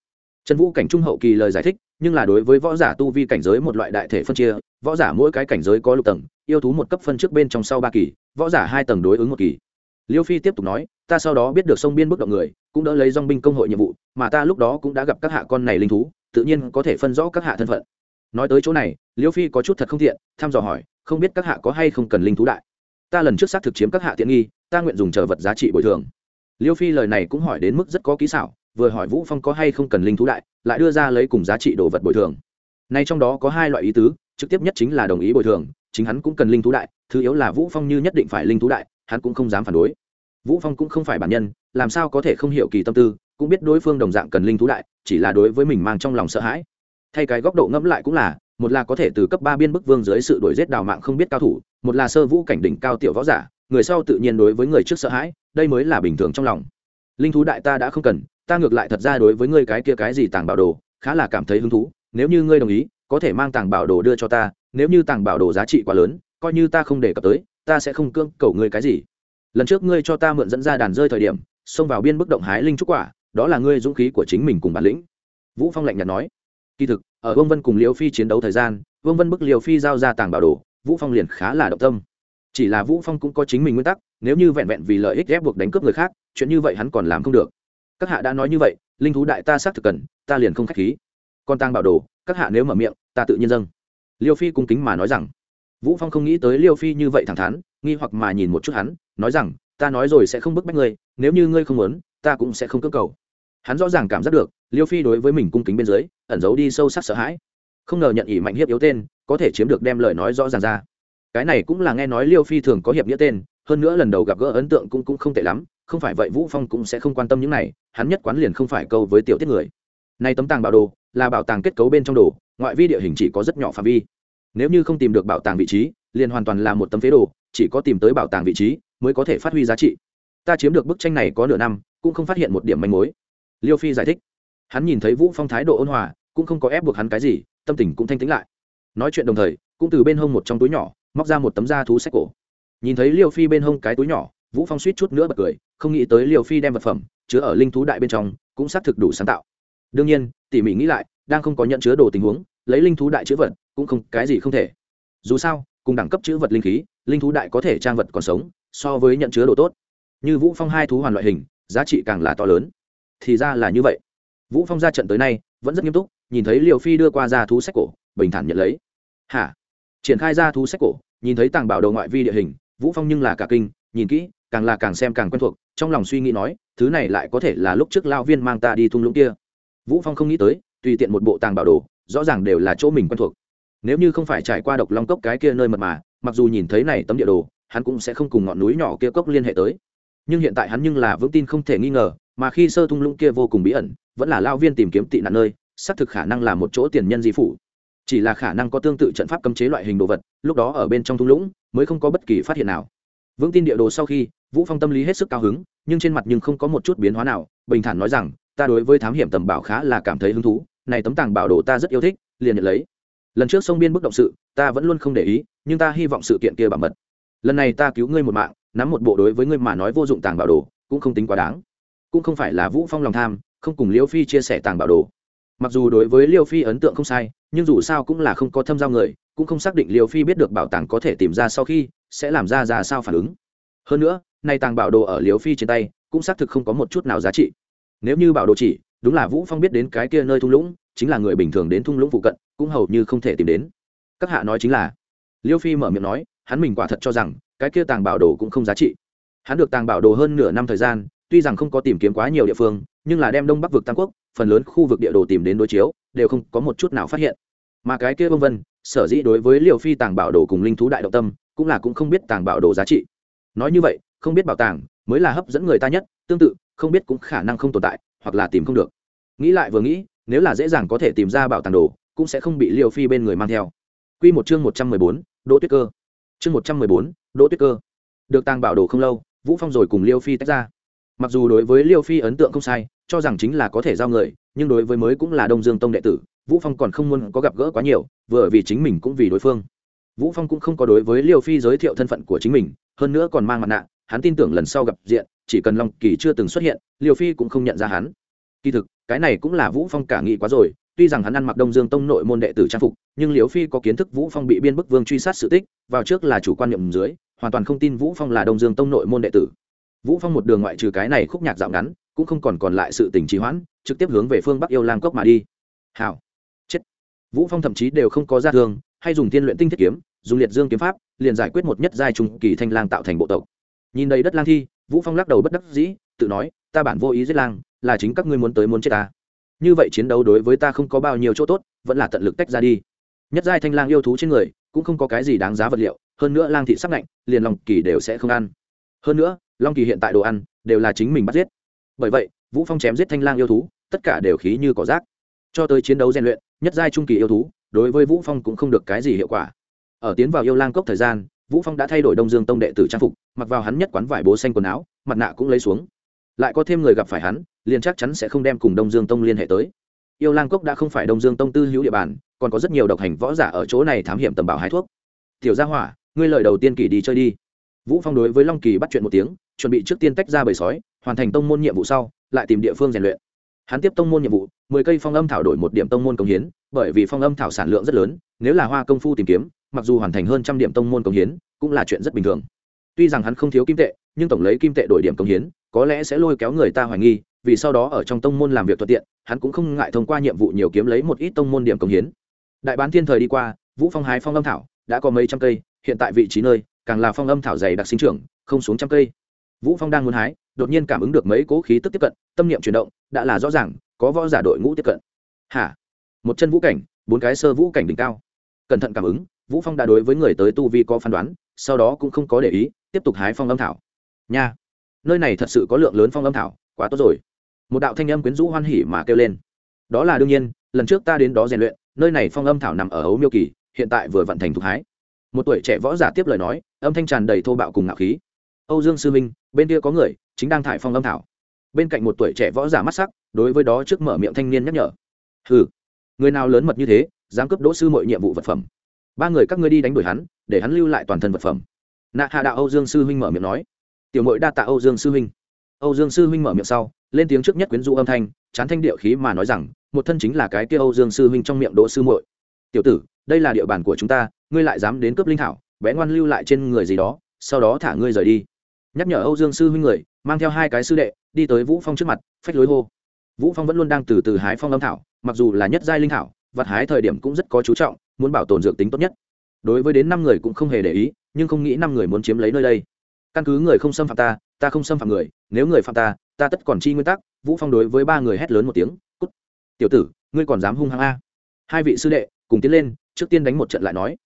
Trần vũ cảnh trung hậu kỳ lời giải thích, nhưng là đối với võ giả tu vi cảnh giới một loại đại thể phân chia, võ giả mỗi cái cảnh giới có lục tầng, yêu thú một cấp phân trước bên trong sau ba kỳ, võ giả hai tầng đối ứng một kỳ. Liêu phi tiếp tục nói, ta sau đó biết được sông biên bức động người, cũng đỡ lấy dong binh công hội nhiệm vụ, mà ta lúc đó cũng đã gặp các hạ con này linh thú, tự nhiên có thể phân rõ các hạ thân phận. Nói tới chỗ này, liêu phi có chút thật không thiện thăm dò hỏi, không biết các hạ có hay không cần linh thú đại? Ta lần trước xác thực chiếm các hạ tiện nghi, ta nguyện dùng chờ vật giá trị bồi thường liêu phi lời này cũng hỏi đến mức rất có kỹ xảo, vừa hỏi vũ phong có hay không cần linh thú đại, lại đưa ra lấy cùng giá trị đồ vật bồi thường. Nay trong đó có hai loại ý tứ, trực tiếp nhất chính là đồng ý bồi thường, chính hắn cũng cần linh thú đại, thứ yếu là vũ phong như nhất định phải linh thú đại, hắn cũng không dám phản đối. Vũ phong cũng không phải bản nhân, làm sao có thể không hiểu kỳ tâm tư, cũng biết đối phương đồng dạng cần linh thú đại, chỉ là đối với mình mang trong lòng sợ hãi. Thay cái góc độ ngẫm lại cũng là, một là có thể từ cấp ba biên bức vương dưới sự đổi giết đào mạng không biết cao thủ, một là sơ vũ cảnh đỉnh cao tiểu võ giả người sau tự nhiên đối với người trước sợ hãi, đây mới là bình thường trong lòng. Linh thú đại ta đã không cần, ta ngược lại thật ra đối với ngươi cái kia cái gì tàng bảo đồ, khá là cảm thấy hứng thú, nếu như ngươi đồng ý, có thể mang tàng bảo đồ đưa cho ta, nếu như tàng bảo đồ giá trị quá lớn, coi như ta không đề cập tới, ta sẽ không cưỡng cầu ngươi cái gì. Lần trước ngươi cho ta mượn dẫn ra đàn rơi thời điểm, xông vào biên bức động hái linh trúc quả, đó là ngươi dũng khí của chính mình cùng bản lĩnh. Vũ phong lạnh nhạt nói. Kỳ thực, ở vương vân cùng liêu phi chiến đấu thời gian, vương vân bức liều phi giao ra tàng bảo đồ, vũ phong liền khá là động tâm chỉ là vũ phong cũng có chính mình nguyên tắc, nếu như vẹn vẹn vì lợi ích ép buộc đánh cướp người khác, chuyện như vậy hắn còn làm không được. Các hạ đã nói như vậy, linh thú đại ta xác thực cần, ta liền không khách khí. Còn tang bảo đồ, các hạ nếu mở miệng, ta tự nhiên dâng. Liêu phi cung kính mà nói rằng. Vũ phong không nghĩ tới liêu phi như vậy thẳng thắn, nghi hoặc mà nhìn một chút hắn, nói rằng, ta nói rồi sẽ không bức bách ngươi, nếu như ngươi không muốn, ta cũng sẽ không cơ cầu. Hắn rõ ràng cảm giác được, liêu phi đối với mình cung kính bên dưới, ẩn giấu đi sâu sắc sợ hãi. Không ngờ nhận ỷ mạnh hiếp yếu tên, có thể chiếm được đem lời nói rõ ràng ra cái này cũng là nghe nói liêu phi thường có hiệp nghĩa tên, hơn nữa lần đầu gặp gỡ ấn tượng cũng cũng không tệ lắm, không phải vậy vũ phong cũng sẽ không quan tâm những này, hắn nhất quán liền không phải câu với tiểu tiết người. Nay tấm tàng bảo đồ, là bảo tàng kết cấu bên trong đồ, ngoại vi địa hình chỉ có rất nhỏ phạm vi. Nếu như không tìm được bảo tàng vị trí, liền hoàn toàn là một tấm phế đồ, chỉ có tìm tới bảo tàng vị trí mới có thể phát huy giá trị. Ta chiếm được bức tranh này có nửa năm, cũng không phát hiện một điểm manh mối. Liêu phi giải thích. Hắn nhìn thấy vũ phong thái độ ôn hòa, cũng không có ép buộc hắn cái gì, tâm tình cũng thanh tĩnh lại. Nói chuyện đồng thời, cũng từ bên hông một trong túi nhỏ móc ra một tấm da thú sách cổ. Nhìn thấy liêu phi bên hông cái túi nhỏ, vũ phong suýt chút nữa bật cười, không nghĩ tới liêu phi đem vật phẩm chứa ở linh thú đại bên trong, cũng xác thực đủ sáng tạo. Đương nhiên, tỉ mỉ nghĩ lại, đang không có nhận chứa đồ tình huống, lấy linh thú đại chữ vật, cũng không, cái gì không thể. Dù sao, cùng đẳng cấp chữ vật linh khí, linh thú đại có thể trang vật còn sống, so với nhận chứa đồ tốt. Như vũ phong hai thú hoàn loại hình, giá trị càng là to lớn. Thì ra là như vậy. Vũ phong ra trận tới nay, vẫn rất nghiêm túc, nhìn thấy liều phi đưa qua ra thú sách cổ, bình thản nhận lấy. Hả? Triển khai ra thú sách cổ, nhìn thấy tàng bảo đầu ngoại vi địa hình, vũ phong nhưng là cả kinh, nhìn kỹ, càng là càng xem càng quen thuộc, trong lòng suy nghĩ nói, thứ này lại có thể là lúc trước lao viên mang ta đi thung lũng kia. Vũ phong không nghĩ tới, tùy tiện một bộ tàng bảo đồ, rõ ràng đều là chỗ mình quen thuộc. Nếu như không phải trải qua độc long cốc cái kia nơi mật mà, mặc dù nhìn thấy này tấm địa đồ, hắn cũng sẽ không cùng ngọn núi nhỏ kia cốc liên hệ tới. Nhưng hiện tại hắn nhưng là vững tin không thể nghi ngờ, mà khi sơ thung lũng kia vô cùng bí ẩn, vẫn là lao viên tìm kiếm tị nạn nơi, xác thực khả năng là một chỗ tiền nhân di phủ chỉ là khả năng có tương tự trận pháp cấm chế loại hình đồ vật, lúc đó ở bên trong thung lũng mới không có bất kỳ phát hiện nào. Vững tin địa đồ sau khi, vũ phong tâm lý hết sức cao hứng, nhưng trên mặt nhưng không có một chút biến hóa nào, bình thản nói rằng, ta đối với thám hiểm tầm bảo khá là cảm thấy hứng thú, này tấm tàng bảo đồ ta rất yêu thích, liền nhận lấy. Lần trước sông biên bức động sự, ta vẫn luôn không để ý, nhưng ta hy vọng sự kiện kia bảo mật. Lần này ta cứu ngươi một mạng, nắm một bộ đối với ngươi mà nói vô dụng tàng bảo đồ, cũng không tính quá đáng. Cũng không phải là vũ phong lòng tham, không cùng liễu phi chia sẻ tàng bảo đồ mặc dù đối với liêu phi ấn tượng không sai, nhưng dù sao cũng là không có thâm giao người, cũng không xác định liêu phi biết được bảo tàng có thể tìm ra sau khi sẽ làm ra ra sao phản ứng. Hơn nữa, nay tàng bảo đồ ở liêu phi trên tay cũng xác thực không có một chút nào giá trị. Nếu như bảo đồ chỉ, đúng là vũ phong biết đến cái kia nơi thung lũng, chính là người bình thường đến thung lũng phụ cận, cũng hầu như không thể tìm đến. Các hạ nói chính là, liêu phi mở miệng nói, hắn mình quả thật cho rằng, cái kia tàng bảo đồ cũng không giá trị. Hắn được tàng bảo đồ hơn nửa năm thời gian tuy rằng không có tìm kiếm quá nhiều địa phương nhưng là đem đông bắc vực tam quốc phần lớn khu vực địa đồ tìm đến đối chiếu đều không có một chút nào phát hiện mà cái kia vân vân sở dĩ đối với liều phi tàng bảo đồ cùng linh thú đại động tâm cũng là cũng không biết tàng bảo đồ giá trị nói như vậy không biết bảo tàng mới là hấp dẫn người ta nhất tương tự không biết cũng khả năng không tồn tại hoặc là tìm không được nghĩ lại vừa nghĩ nếu là dễ dàng có thể tìm ra bảo tàng đồ cũng sẽ không bị liều phi bên người mang theo Quy một chương một trăm mười bốn, Đỗ Tuyết Cơ. Chương một trăm mười bốn, Đỗ Tuyết Cơ. Được tàng bảo đồ không lâu, Vũ Phong rồi cùng Liêu Phi tách ra. Mặc dù đối với Liêu Phi ấn tượng không sai, cho rằng chính là có thể giao người, nhưng đối với mới cũng là Đông Dương Tông đệ tử, Vũ Phong còn không muốn có gặp gỡ quá nhiều, vừa vì chính mình cũng vì đối phương. Vũ Phong cũng không có đối với Liêu Phi giới thiệu thân phận của chính mình, hơn nữa còn mang mặt nạ, hắn tin tưởng lần sau gặp diện, chỉ cần Long Kỳ chưa từng xuất hiện, Liêu Phi cũng không nhận ra hắn. Kỳ thực, cái này cũng là Vũ Phong cả nghĩ quá rồi, tuy rằng hắn ăn mặc đông dương tông nội môn đệ tử trang phục nhưng Liêu phi có kiến thức vũ phong bị biên bức vương truy sát sự tích vào trước là chủ quan niệm dưới hoàn toàn không tin vũ phong là đông dương tông nội môn đệ tử vũ phong một đường ngoại trừ cái này khúc nhạc dạo ngắn, cũng không còn còn lại sự tình trì hoãn, trực tiếp hướng về phương bắc yêu lang cốc mà đi. Hảo. Chết. Vũ phong thậm chí đều không có ra thương, hay dùng tiên luyện tinh thiết kiếm, dùng liệt dương kiếm pháp, liền giải quyết một nhất giai trung kỳ thanh lang tạo thành bộ tộc. Nhìn đầy đất lang thi, vũ phong lắc đầu bất đắc dĩ, tự nói, ta bản vô ý giết lang, là chính các ngươi muốn tới muốn chết ta. Như vậy chiến đấu đối với ta không có bao nhiêu chỗ tốt, vẫn là tận lực tách ra đi. Nhất giai thanh lang yêu thú trên người, cũng không có cái gì đáng giá vật liệu, hơn nữa lang thị sắc lạnh, liền lòng kỳ đều sẽ không ăn. Hơn nữa long kỳ hiện tại đồ ăn đều là chính mình bắt giết. Bởi vậy, vũ phong chém giết thanh lang yêu thú, tất cả đều khí như cỏ rác. Cho tới chiến đấu rèn luyện, nhất giai trung kỳ yêu thú, đối với vũ phong cũng không được cái gì hiệu quả. Ở tiến vào yêu lang cốc thời gian, vũ phong đã thay đổi đông dương tông đệ tử trang phục, mặc vào hắn nhất quán vải bố xanh quần áo, mặt nạ cũng lấy xuống. Lại có thêm người gặp phải hắn, liền chắc chắn sẽ không đem cùng đông dương tông liên hệ tới. Yêu lang cốc đã không phải đông dương tông tư hữu địa bàn, còn có rất nhiều độc hành võ giả ở chỗ này thám hiểm tầm bảo hái thuốc. Tiểu gia hỏa, ngươi lời đầu tiên kỳ đi chơi đi. Vũ phong đối với long kỳ bắt chuyện một tiếng chuẩn bị trước tiên tách ra bầy sói, hoàn thành tông môn nhiệm vụ sau, lại tìm địa phương rèn luyện. Hắn tiếp tông môn nhiệm vụ, mười cây phong âm thảo đổi một điểm tông môn công hiến, bởi vì phong âm thảo sản lượng rất lớn, nếu là hoa công phu tìm kiếm, mặc dù hoàn thành hơn trăm điểm tông môn công hiến, cũng là chuyện rất bình thường. Tuy rằng hắn không thiếu kim tệ, nhưng tổng lấy kim tệ đổi điểm công hiến, có lẽ sẽ lôi kéo người ta hoài nghi, vì sau đó ở trong tông môn làm việc thuận tiện, hắn cũng không ngại thông qua nhiệm vụ nhiều kiếm lấy một ít tông môn điểm công hiến. Đại bán thiên thời đi qua, vũ phong hái phong âm thảo, đã có mấy trăm cây, hiện tại vị trí nơi, càng là phong âm thảo dày đặc sinh trưởng, không xuống trăm cây vũ phong đang muốn hái, đột nhiên cảm ứng được mấy cố khí tức tiếp cận, tâm niệm chuyển động, đã là rõ ràng, có võ giả đội ngũ tiếp cận. Hả? Một chân vũ cảnh, bốn cái sơ vũ cảnh đỉnh cao. Cẩn thận cảm ứng, vũ phong đã đối với người tới tu vi có phán đoán, sau đó cũng không có để ý, tiếp tục hái phong âm thảo. Nha! Nơi này thật sự có lượng lớn phong âm thảo, quá tốt rồi. Một đạo thanh âm quyến rũ hoan hỉ mà kêu lên. Đó là đương nhiên, lần trước ta đến đó rèn luyện, nơi này phong âm thảo nằm ở ấu miêu kỳ, hiện tại vừa vận thành thục hái. Một tuổi trẻ võ giả tiếp lời nói, âm thanh tràn đầy thô bạo cùng ngạo khí âu dương sư minh, bên kia có người, chính đang thải phong âm thảo. Bên cạnh một tuổi trẻ võ giả mắt sắc, đối với đó trước mở miệng thanh niên nhắc nhở. Hừ, người nào lớn mật như thế, dám cướp đỗ sư mọi nhiệm vụ vật phẩm. Ba người các ngươi đi đánh đuổi hắn, để hắn lưu lại toàn thân vật phẩm. Nạ hạ đạo âu dương sư huynh mở miệng nói. Tiểu mội đa tạ âu dương sư huynh âu dương sư huynh mở miệng sau, lên tiếng trước nhất quyến rũ âm thanh, chán thanh điệu khí mà nói rằng, một thân chính là cái kia âu dương sư huynh trong miệng đỗ sư muội. Tiểu tử, đây là địa bàn của chúng ta, ngươi lại dám đến cướp linh thảo, bé ngoan lưu lại trên người gì đó, sau đó thả ngươi rời đi nhắc nhở âu dương sư huynh người, mang theo hai cái sư đệ, đi tới vũ phong trước mặt, phách lối hô. Vũ phong vẫn luôn đang từ từ hái phong âm thảo, mặc dù là nhất giai linh thảo, vật hái thời điểm cũng rất có chú trọng, muốn bảo tồn dược tính tốt nhất. Đối với đến năm người cũng không hề để ý, nhưng không nghĩ năm người muốn chiếm lấy nơi đây. Căn cứ người không xâm phạm ta ta không xâm phạm người, nếu người phạm ta ta tất còn chi nguyên tắc, vũ phong đối với ba người hét lớn một tiếng, cút! Tiểu tử, ngươi còn dám hung hăng a? Hai vị sư đệ cùng tiến lên, trước tiên đánh một trận lại nói.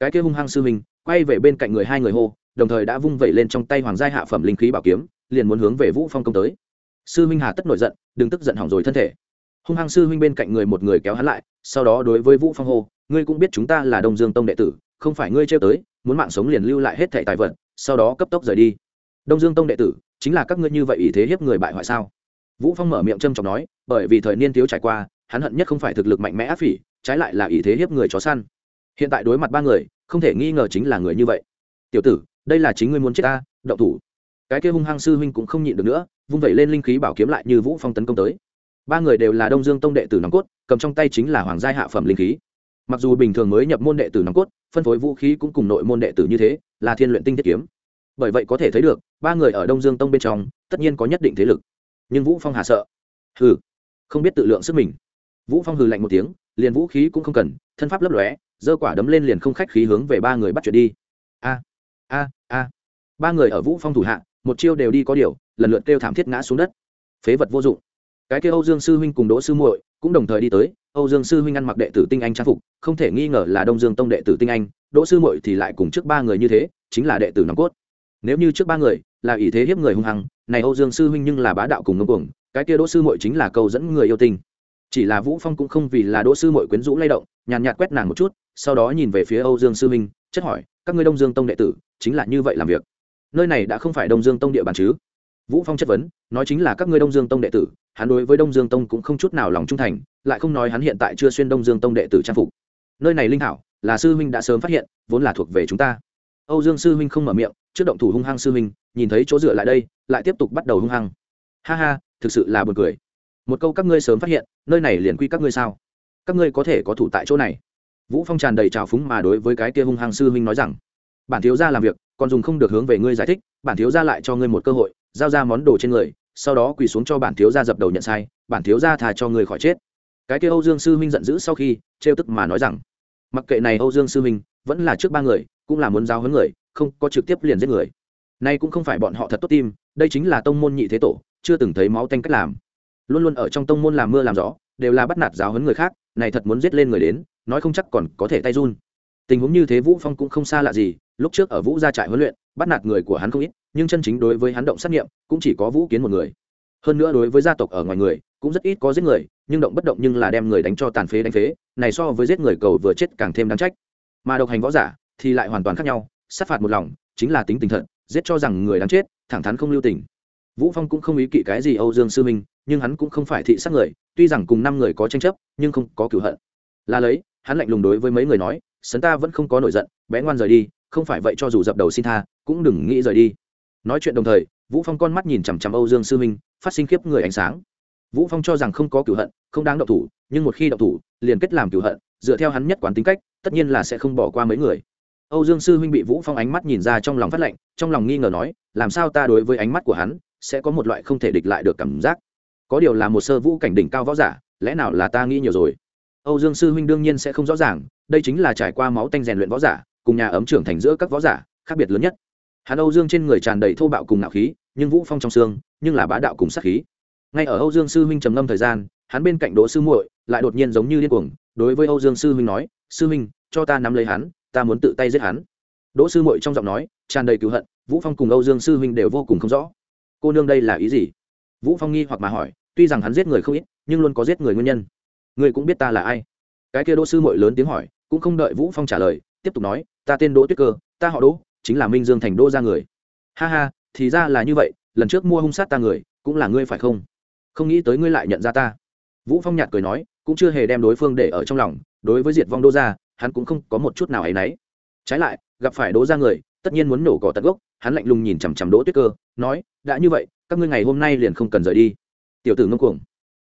Cái kia hung hăng sư mình quay về bên cạnh người hai người hô đồng thời đã vung vẩy lên trong tay hoàng gia hạ phẩm linh khí bảo kiếm, liền muốn hướng về vũ phong công tới. Sư minh hà tất nổi giận, đừng tức giận hỏng rồi thân thể. Hung hăng sư huynh bên cạnh người một người kéo hắn lại, sau đó đối với vũ phong hô, ngươi cũng biết chúng ta là đông dương tông đệ tử, không phải ngươi trêu tới, muốn mạng sống liền lưu lại hết thảy tài vật, sau đó cấp tốc rời đi. Đông dương tông đệ tử, chính là các ngươi như vậy ý thế hiếp người bại hoại sao? Vũ phong mở miệng châm trọng nói, bởi vì thời niên thiếu trải qua, hắn hận nhất không phải thực lực mạnh mẽ áp phỉ, trái lại là ý thế hiếp người chó săn. Hiện tại đối mặt ba người, không thể nghi ngờ chính là người như vậy. Tiểu tử đây là chính ngươi muốn chết ta, động thủ. Cái kia hung hăng sư huynh cũng không nhịn được nữa, vung vẩy lên linh khí bảo kiếm lại như vũ phong tấn công tới. Ba người đều là đông dương tông đệ tử nòng cốt, cầm trong tay chính là hoàng gia hạ phẩm linh khí. Mặc dù bình thường mới nhập môn đệ tử nòng cốt, phân phối vũ khí cũng cùng nội môn đệ tử như thế, là thiên luyện tinh thiết kiếm. Bởi vậy có thể thấy được, ba người ở đông dương tông bên trong, tất nhiên có nhất định thế lực. Nhưng vũ phong hà sợ. Hừ, không biết tự lượng sức mình. Vũ phong hừ lạnh một tiếng, liền vũ khí cũng không cần, thân pháp lấp lóe, giơ quả đấm lên liền không khách khí hướng về ba người bắt chuyện đi. A a a. Ba người ở vũ phong thủ hạ, một chiêu đều đi có điều, lần lượt kêu thảm thiết ngã xuống đất. Phế vật vô dụng. Cái kia âu dương sư huynh cùng đỗ sư muội cũng đồng thời đi tới, âu dương sư huynh ăn mặc đệ tử tinh anh trang phục, không thể nghi ngờ là đông dương tông đệ tử tinh anh, đỗ sư muội thì lại cùng trước ba người như thế, chính là đệ tử nòng cốt. Nếu như trước ba người là ý thế hiếp người hung hăng, này âu dương sư huynh nhưng là bá đạo cùng ngông cuồng, cái kia đỗ sư muội chính là câu dẫn người yêu tình chỉ là vũ phong cũng không vì là đỗ sư muội quyến rũ lay động, nhàn nhạt quét nàng một chút, sau đó nhìn về phía âu dương sư huynh chất hỏi, các ngươi đông dương tông đệ tử, chính là như vậy làm việc. Nơi này đã không phải đông dương tông địa bàn chứ? Vũ phong chất vấn, nói chính là các ngươi đông dương tông đệ tử, hắn đối với đông dương tông cũng không chút nào lòng trung thành, lại không nói hắn hiện tại chưa xuyên đông dương tông đệ tử trang phục. Nơi này linh hảo là sư huynh đã sớm phát hiện, vốn là thuộc về chúng ta. Âu dương sư huynh không mở miệng, trước động thủ hung hăng sư huynh, nhìn thấy chỗ dựa lại đây, lại tiếp tục bắt đầu hung hăng. Ha ha, thực sự là buồn cười. Một câu các ngươi sớm phát hiện, nơi này liền quy các ngươi sao? Các ngươi có thể có thủ tại chỗ này vũ phong tràn đầy trào phúng mà đối với cái kia hung hăng sư huynh nói rằng, bản thiếu gia làm việc, còn dùng không được hướng về ngươi giải thích, bản thiếu gia lại cho ngươi một cơ hội, giao ra món đồ trên người, sau đó quỳ xuống cho bản thiếu gia dập đầu nhận sai, bản thiếu gia thà cho ngươi khỏi chết. Cái kia âu dương sư huynh giận dữ sau khi, trêu tức mà nói rằng, mặc kệ này âu dương sư huynh, vẫn là trước ba người, cũng là muốn giao huấn người, không có trực tiếp liền giết người. Nay cũng không phải bọn họ thật tốt tim, đây chính là tông môn nhị thế tổ, chưa từng thấy máu tanh cách làm. Luôn luôn ở trong tông môn làm mưa làm gió đều là bắt nạt giáo huấn người khác, này thật muốn giết lên người đến, nói không chắc còn có thể tay run. Tình huống như thế vũ phong cũng không xa lạ gì, lúc trước ở vũ gia trại huấn luyện, bắt nạt người của hắn không ít, nhưng chân chính đối với hắn động sát nghiệm, cũng chỉ có vũ kiến một người. Hơn nữa đối với gia tộc ở ngoài người, cũng rất ít có giết người, nhưng động bất động nhưng là đem người đánh cho tàn phế đánh phế, này so với giết người cầu vừa chết càng thêm đáng trách. Mà độc hành võ giả thì lại hoàn toàn khác nhau, sát phạt một lòng, chính là tính tình thận, giết cho rằng người đáng chết, thẳng thắn không lưu tình. Vũ phong cũng không ý kỵ cái gì âu dương sư minh nhưng hắn cũng không phải thị sát người, tuy rằng cùng năm người có tranh chấp, nhưng không có cửu hận. Là lấy, hắn lạnh lùng đối với mấy người nói, sấn ta vẫn không có nổi giận, bé ngoan rời đi, không phải vậy cho dù dập đầu xin tha, cũng đừng nghĩ rời đi. Nói chuyện đồng thời, vũ phong con mắt nhìn chằm chằm âu dương sư minh phát sinh khiếp người ánh sáng. Vũ phong cho rằng không có cửu hận, không đáng động thủ, nhưng một khi động thủ, liền kết làm cửu hận, dựa theo hắn nhất quán tính cách, tất nhiên là sẽ không bỏ qua mấy người. Âu dương sư huynh bị vũ phong ánh mắt nhìn ra trong lòng phát lệnh, trong lòng nghi ngờ nói, làm sao ta đối với ánh mắt của hắn sẽ có một loại không thể địch lại được cảm giác? Có điều là một sơ vũ cảnh đỉnh cao võ giả, lẽ nào là ta nghĩ nhiều rồi? Âu dương sư huynh đương nhiên sẽ không rõ ràng, đây chính là trải qua máu tanh rèn luyện võ giả, cùng nhà ấm trưởng thành giữa các võ giả, khác biệt lớn nhất. Hắn âu dương trên người tràn đầy thô bạo cùng nạo khí, nhưng vũ phong trong xương, nhưng là bá đạo cùng sát khí. Ngay ở âu dương sư huynh trầm ngâm thời gian, hắn bên cạnh đỗ sư muội lại đột nhiên giống như điên cuồng, đối với âu dương sư huynh nói, sư huynh, cho ta nắm lấy hắn, ta muốn tự tay giết hắn. Đỗ sư muội trong giọng nói, tràn đầy cứu hận, vũ phong cùng âu dương sư huynh đều vô cùng không rõ. Cô nương đây là ý gì? Vũ phong nghi hoặc mà hỏi tuy rằng hắn giết người không ít, nhưng luôn có giết người nguyên nhân. Người cũng biết ta là ai? Cái kia đỗ sư muội lớn tiếng hỏi, cũng không đợi vũ phong trả lời, tiếp tục nói, ta tên đỗ tuyết cơ, ta họ đỗ, chính là minh dương thành Đô ra người. Ha ha, thì ra là như vậy, lần trước mua hung sát ta người, cũng là ngươi phải không? Không nghĩ tới ngươi lại nhận ra ta. Vũ phong nhạt cười nói, cũng chưa hề đem đối phương để ở trong lòng, đối với diệt vong đô gia, hắn cũng không có một chút nào ấy náy. Trái lại, gặp phải đỗ gia người, tất nhiên muốn nổ cỏ tận gốc, hắn lạnh lùng nhìn chằm chằm đỗ tuyết cơ, nói, đã như vậy, các ngươi ngày hôm nay liền không cần rời đi tiểu tử ngông cuồng.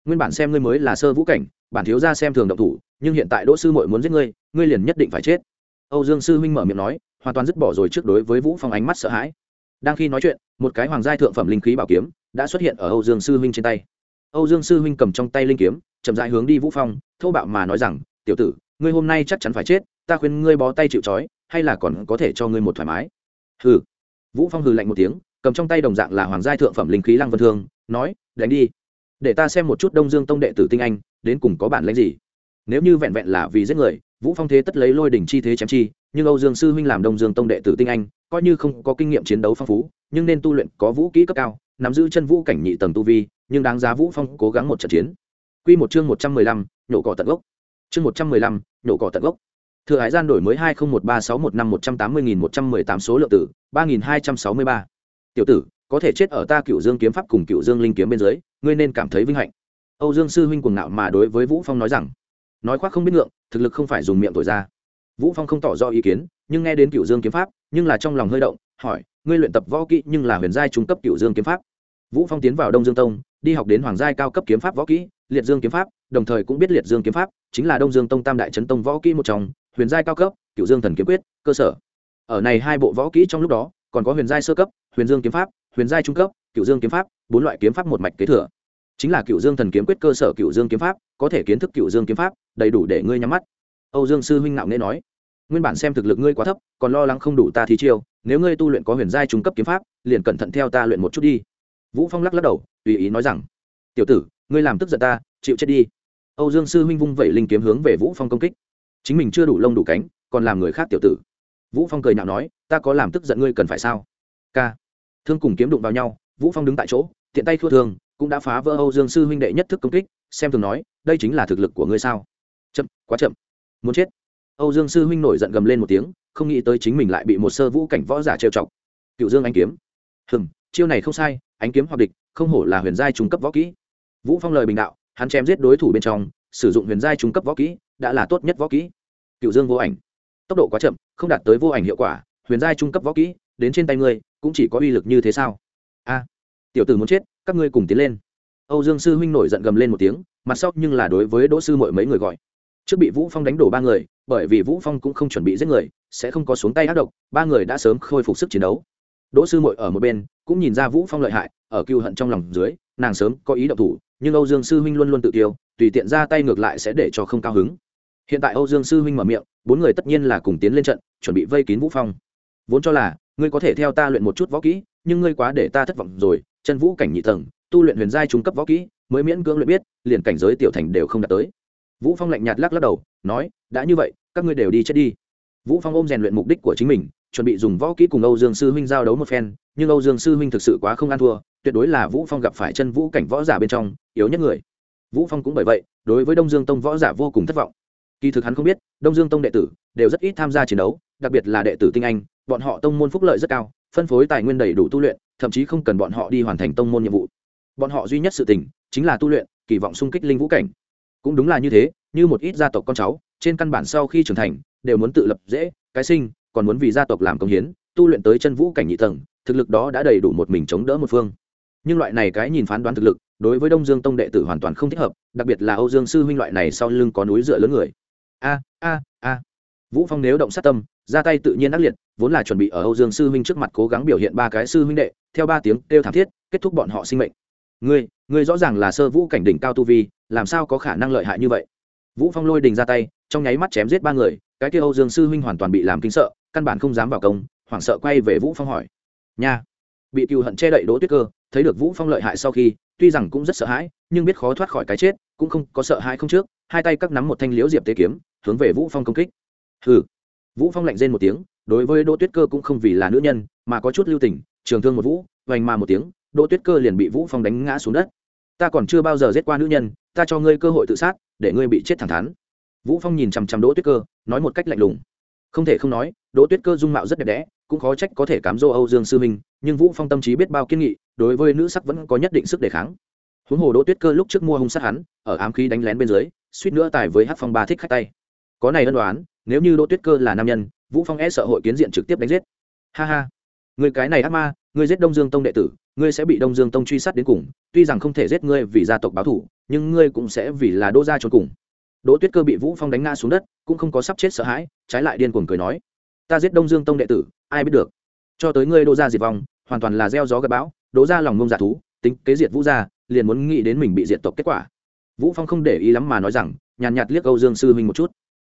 Nguyên bản xem ngươi mới là sơ vũ cảnh, bản thiếu gia xem thường động thủ, nhưng hiện tại đỗ sư muội muốn giết ngươi ngươi liền nhất định phải chết. Âu dương sư huynh mở miệng nói, hoàn toàn dứt bỏ rồi trước đối với vũ phong ánh mắt sợ hãi. Đang khi nói chuyện, một cái hoàng giai thượng phẩm linh khí bảo kiếm đã xuất hiện ở âu dương sư huynh trên tay. Âu dương sư huynh cầm trong tay linh kiếm, chậm rãi hướng đi vũ phong, thô bạo mà nói rằng, tiểu tử, ngươi hôm nay chắc chắn phải chết, ta khuyên ngươi bó tay chịu trói, hay là còn có thể cho ngươi một thoải mái? Hừ. Vũ phong hừ lạnh một tiếng, cầm trong tay đồng dạng là hoàng giai thượng phẩm linh khí lăng vân thương, nói, đánh đi để ta xem một chút đông dương tông đệ tử tinh anh đến cùng có bản lãnh gì. Nếu như vẹn vẹn là vì giết người vũ phong thế tất lấy lôi đỉnh chi thế chém chi nhưng âu dương sư huynh làm đông dương tông đệ tử tinh anh coi như không có kinh nghiệm chiến đấu phong phú nhưng nên tu luyện có vũ kỹ cấp cao nắm giữ chân vũ cảnh nhị tầng tu vi nhưng đáng giá vũ phong cố gắng một trận chiến. Quy một chương một trăm mười lăm, nhổ cỏ tận gốc. Chương một trăm mười lăm, nhổ cỏ tận gốc. Thừa hải gian đổi mới hai nghìn một ba sáu một năm một trăm tám mươi nghìn một trăm mười tám số lượng tử ba nghìn hai trăm sáu mươi ba. Tiểu tử có thể chết ở ta cựu dương kiếm pháp cùng cựu dương linh kiếm bên dưới, ngươi nên cảm thấy vinh hạnh. Âu dương sư huynh cuồng ngạo mà đối với vũ phong nói rằng. Nói khoác không biết ngượng, thực lực không phải dùng miệng thổi ra. Vũ phong không tỏ rõ ý kiến, nhưng nghe đến cựu dương kiếm pháp, nhưng là trong lòng hơi động, hỏi, ngươi luyện tập võ kỹ nhưng là huyền giai trung cấp cựu dương kiếm pháp? Vũ phong tiến vào đông dương tông, đi học đến hoàng giai cao cấp kiếm pháp võ kỹ, liệt dương kiếm pháp, đồng thời cũng biết liệt dương kiếm pháp, chính là đông dương tông tam đại chấn tông võ kỹ một trong, huyền giai cao cấp, cựu dương thần kiếm quyết, cơ sở. Ở này hai bộ võ kỹ trong lúc đó, còn có huyền giai sơ cấp, huyền dương kiếm pháp huyền giai trung cấp, cựu dương kiếm pháp, bốn loại kiếm pháp một mạch kế thừa. Chính là cựu dương thần kiếm quyết cơ sở cựu dương kiếm pháp, có thể kiến thức cựu dương kiếm pháp, đầy đủ để ngươi nhắm mắt. Âu dương sư huynh nạo nghe nói, nguyên bản xem thực lực ngươi quá thấp, còn lo lắng không đủ ta thi chiêu, nếu ngươi tu luyện có huyền giai trung cấp kiếm pháp, liền cẩn thận theo ta luyện một chút đi. Vũ phong lắc lắc đầu, tùy ý nói rằng, tiểu tử, ngươi làm tức giận ta, chịu chết đi. Âu dương sư huynh vung vẩy linh kiếm hướng về vũ phong công kích. Chính mình chưa đủ lông đủ cánh, còn làm người khác tiểu tử. Vũ phong cười nhạo nói, ta có làm tức giận ngươi cần phải sao? Ca thương cùng kiếm đụng vào nhau vũ phong đứng tại chỗ tiện tay thua thương cũng đã phá vỡ âu dương sư huynh đệ nhất thức công kích xem thường nói đây chính là thực lực của ngươi sao? Chậm quá chậm. Muốn chết. Âu dương sư huynh nổi giận gầm lên một tiếng không nghĩ tới chính mình lại bị một sơ vũ cảnh võ giả trêu chọc. Cựu dương anh kiếm. Hừm, chiêu này không sai ánh kiếm hoặc địch không hổ là huyền giai trung cấp võ kỹ. Vũ phong lời bình đạo hắn chém giết đối thủ bên trong sử dụng huyền giai trung cấp võ kỹ đã là tốt nhất võ kỹ. Cựu dương vô ảnh. Tốc độ quá chậm không đạt tới vô ảnh hiệu quả huyền giai trung cấp võ kỹ đến trên tay ngươi cũng chỉ có uy lực như thế sao? A, tiểu tử muốn chết, các ngươi cùng tiến lên. Âu dương sư huynh nổi giận gầm lên một tiếng, mặt sóc nhưng là đối với đỗ sư Mội mấy người gọi. Trước bị vũ phong đánh đổ ba người, bởi vì vũ phong cũng không chuẩn bị giết người, sẽ không có xuống tay ác độc, ba người đã sớm khôi phục sức chiến đấu. Đỗ sư muội ở một bên, cũng nhìn ra vũ phong lợi hại, ở cưu hận trong lòng dưới, nàng sớm có ý động thủ, nhưng âu dương sư huynh luôn luôn tự tiêu tùy tiện ra tay ngược lại sẽ để cho không cao hứng. Hiện tại âu dương sư huynh mở miệng, bốn người tất nhiên là cùng tiến lên trận, chuẩn bị vây kín vũ phong vốn cho là, ngươi có thể theo ta luyện một chút võ kỹ, nhưng ngươi quá để ta thất vọng rồi. Chân vũ cảnh nhị tầng, tu luyện huyền giai trung cấp võ kỹ, mới miễn cưỡng luyện biết, liền cảnh giới tiểu thành đều không đạt tới. Vũ phong lạnh nhạt lắc lắc đầu, nói, đã như vậy, các ngươi đều đi chết đi. Vũ phong ôm rèn luyện mục đích của chính mình, chuẩn bị dùng võ kỹ cùng âu dương sư huynh giao đấu một phen, nhưng âu dương sư huynh thực sự quá không ăn thua, tuyệt đối là vũ phong gặp phải chân vũ cảnh võ giả bên trong yếu nhất người. Vũ phong cũng bởi vậy, đối với đông dương tông võ giả vô cùng thất vọng. Kỳ thực hắn không biết, đông dương tông đệ tử đều rất ít tham gia chiến đấu, đặc biệt là đệ tử tinh anh bọn họ tông môn phúc lợi rất cao, phân phối tài nguyên đầy đủ tu luyện, thậm chí không cần bọn họ đi hoàn thành tông môn nhiệm vụ. Bọn họ duy nhất sự tình chính là tu luyện, kỳ vọng xung kích linh vũ cảnh. Cũng đúng là như thế, như một ít gia tộc con cháu, trên căn bản sau khi trưởng thành, đều muốn tự lập dễ, cái sinh, còn muốn vì gia tộc làm công hiến, tu luyện tới chân vũ cảnh nhị tầng, thực lực đó đã đầy đủ một mình chống đỡ một phương. Nhưng loại này cái nhìn phán đoán thực lực, đối với đông dương tông đệ tử hoàn toàn không thích hợp, đặc biệt là âu dương sư huynh loại này sau lưng có núi dựa lớn người. A a a. Vũ phong nếu động sát tâm, ra tay tự nhiên ác liệt vốn là chuẩn bị ở âu dương sư huynh trước mặt cố gắng biểu hiện ba cái sư huynh đệ, theo ba tiếng kêu thảm thiết, kết thúc bọn họ sinh mệnh. Ngươi ngươi rõ ràng là sơ vũ cảnh đỉnh cao tu vi, làm sao có khả năng lợi hại như vậy? Vũ phong lôi đình ra tay, trong nháy mắt chém giết ba người, cái kia âu dương sư huynh hoàn toàn bị làm kinh sợ, căn bản không dám vào công, hoảng sợ quay về vũ phong hỏi. Nha! Bị cừu hận che đậy đỗ tuyết cơ, thấy được vũ phong lợi hại sau khi, tuy rằng cũng rất sợ hãi, nhưng biết khó thoát khỏi cái chết, cũng không có sợ hãi không trước, hai tay các nắm một thanh liễu diệp tế kiếm, hướng về vũ phong công kích. Hừ! Vũ phong lạnh rên một tiếng, đối với đỗ tuyết cơ cũng không vì là nữ nhân, mà có chút lưu tình, trường thương một vũ vành mà một tiếng, đỗ tuyết cơ liền bị vũ phong đánh ngã xuống đất. Ta còn chưa bao giờ giết qua nữ nhân, ta cho ngươi cơ hội tự sát, để ngươi bị chết thẳng thắn. Vũ phong nhìn chằm chằm đỗ tuyết cơ, nói một cách lạnh lùng. Không thể không nói, đỗ tuyết cơ dung mạo rất đẹp đẽ, cũng khó trách có thể cám dỗ âu dương sư minh, nhưng vũ phong tâm trí biết bao kiên nghị, đối với nữ sắc vẫn có nhất định sức đề kháng. Huống hồ đỗ tuyết cơ lúc trước mua hung sát hắn, ở ám khí đánh lén bên dưới, suýt nữa tài với hát phong ba thích khách tay. Có này ân đoán nếu như đỗ tuyết cơ là nam nhân, vũ phong e sợ hội kiến diện trực tiếp đánh giết. Ha ha. Người cái này ác ma ngươi giết đông dương tông đệ tử, ngươi sẽ bị đông dương tông truy sát đến cùng, tuy rằng không thể giết ngươi vì gia tộc báo thủ nhưng ngươi cũng sẽ vì là đỗ gia trốn cùng. Đỗ tuyết cơ bị vũ phong đánh ngã xuống đất, cũng không có sắp chết sợ hãi, trái lại điên cuồng cười nói, ta giết đông dương tông đệ tử, ai biết được. Cho tới ngươi đỗ gia diệt vong, hoàn toàn là gieo gió gặp bão, đỗ gia lòng ngông giả thú, tính kế diệt vũ gia, liền muốn nghĩ đến mình bị diệt tộc kết quả. Vũ phong không để ý lắm mà nói rằng, nhàn nhạt liếc âu dương sư huynh một chút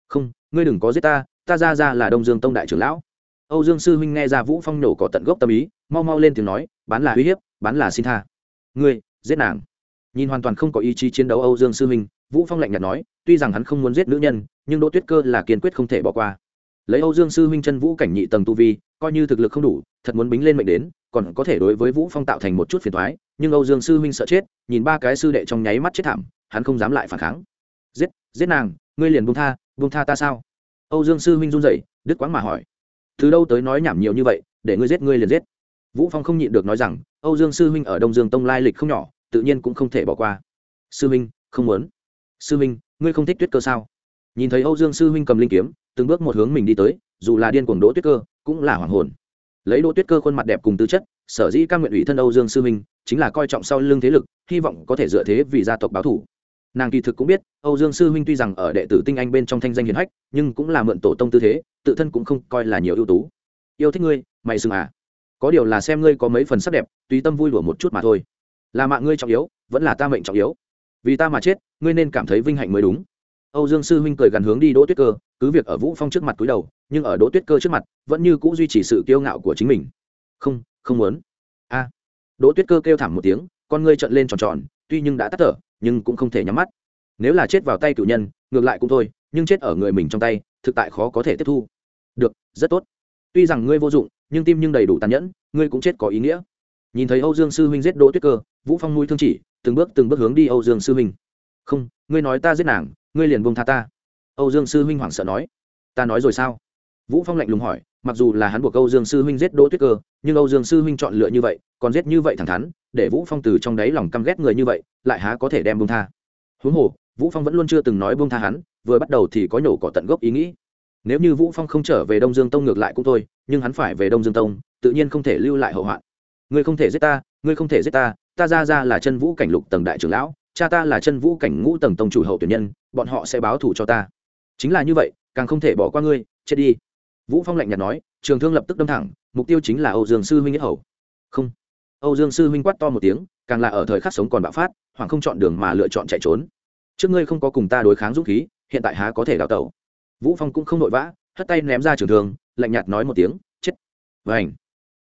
không, ngươi đừng có giết ta ta ra ra là đông dương tông đại trưởng lão. Âu dương sư huynh nghe ra vũ phong nổ cỏ tận gốc tâm ý, mau mau lên tiếng nói, bán là uy hiếp, bán là xin tha. Ngươi, giết nàng. Nhìn hoàn toàn không có ý chí chiến đấu âu dương sư huynh, vũ phong lạnh nhạt nói, tuy rằng hắn không muốn giết nữ nhân, nhưng đỗ tuyết cơ là kiên quyết không thể bỏ qua. Lấy âu dương sư huynh chân vũ cảnh nhị tầng tu vi, coi như thực lực không đủ, thật muốn bính lên mệnh đến, còn có thể đối với vũ phong tạo thành một chút phiền toái, nhưng âu dương sư huynh sợ chết, nhìn ba cái sư đệ trong nháy mắt chết thảm, hắn không dám lại phản kháng. Giết giết nàng, ngươi liền buông tha buông tha ta sao? Âu dương sư huynh run rẩy, đứt quãng mà hỏi. Từ đâu tới nói nhảm nhiều như vậy, để ngươi giết ngươi liền giết. Vũ phong không nhịn được nói rằng, âu dương sư huynh ở đông dương tông lai lịch không nhỏ, tự nhiên cũng không thể bỏ qua. Sư huynh, không muốn. Sư huynh, ngươi không thích tuyết cơ sao? Nhìn thấy âu dương sư huynh cầm linh kiếm, từng bước một hướng mình đi tới, dù là điên cuồng đỗ tuyết cơ, cũng là hoàng hồn. Lấy đỗ tuyết cơ khuôn mặt đẹp cùng tư chất, sở dĩ các nguyện ủy thân âu dương sư huynh, chính là coi trọng sau lưng thế lực, hy vọng có thể dựa thế vì gia tộc báo thủ nàng kỳ thực cũng biết, âu dương sư huynh tuy rằng ở đệ tử tinh anh bên trong thanh danh hiền hách, nhưng cũng là mượn tổ tông tư thế, tự thân cũng không coi là nhiều ưu tú. Yêu thích ngươi, mày dừng à. Có điều là xem ngươi có mấy phần sắc đẹp, tùy tâm vui đùa một chút mà thôi. Là mạng ngươi trọng yếu, vẫn là ta mệnh trọng yếu. Vì ta mà chết, ngươi nên cảm thấy vinh hạnh mới đúng. Âu dương sư huynh cười gắn hướng đi đỗ tuyết cơ, cứ việc ở vũ phong trước mặt túi đầu, nhưng ở đỗ tuyết cơ trước mặt, vẫn như cũ duy trì sự kiêu ngạo của chính mình. Không không muốn. A đỗ tuyết cơ kêu thảm một tiếng, con ngươi trợn lên tròn tròn, tuy nhưng đã tắt thở nhưng cũng không thể nhắm mắt. Nếu là chết vào tay cựu nhân, ngược lại cũng thôi, nhưng chết ở người mình trong tay, thực tại khó có thể tiếp thu. Được, rất tốt. Tuy rằng ngươi vô dụng, nhưng tim nhưng đầy đủ tàn nhẫn, ngươi cũng chết có ý nghĩa. Nhìn thấy âu dương sư huynh giết đỗ tuyết cơ, vũ phong mũi thương chỉ, từng bước từng bước hướng đi âu dương sư huynh. Không, ngươi nói ta giết nàng, ngươi liền buông tha ta. Âu dương sư huynh hoảng sợ nói. Ta nói rồi sao? Vũ phong lạnh lùng hỏi mặc dù là hắn buộc âu dương sư huynh giết đỗ tuyết cơ, nhưng âu dương sư huynh chọn lựa như vậy, còn giết như vậy thẳng thắn, để vũ phong từ trong đáy lòng căm ghét người như vậy, lại há có thể đem buông tha. Huống hồ, vũ phong vẫn luôn chưa từng nói buông tha hắn, vừa bắt đầu thì có nhổ cỏ tận gốc ý nghĩ. Nếu như vũ phong không trở về đông dương tông ngược lại cũng thôi, nhưng hắn phải về đông dương tông, tự nhiên không thể lưu lại hậu hoạn. Ngươi không thể giết ta, ngươi không thể giết ta ta ra ra là chân vũ cảnh lục tầng đại trưởng lão, cha ta là chân vũ cảnh ngũ tầng tông chủ hậu tuyển nhân, bọn họ sẽ báo thù cho ta. Chính là như vậy, càng không thể bỏ qua ngươi, chết đi vũ phong lạnh nhạt nói, trường thương lập tức đâm thẳng, mục tiêu chính là âu dương sư huynh nhất hầu. Không. Âu dương sư huynh quát to một tiếng, càng là ở thời khắc sống còn bạo phát hoàng không chọn đường mà lựa chọn chạy trốn. Trước ngươi không có cùng ta đối kháng dũng khí, hiện tại há có thể đào tẩu? Vũ phong cũng không nội vã, hất tay ném ra trường thương, lạnh nhạt nói một tiếng, chết. Vảnh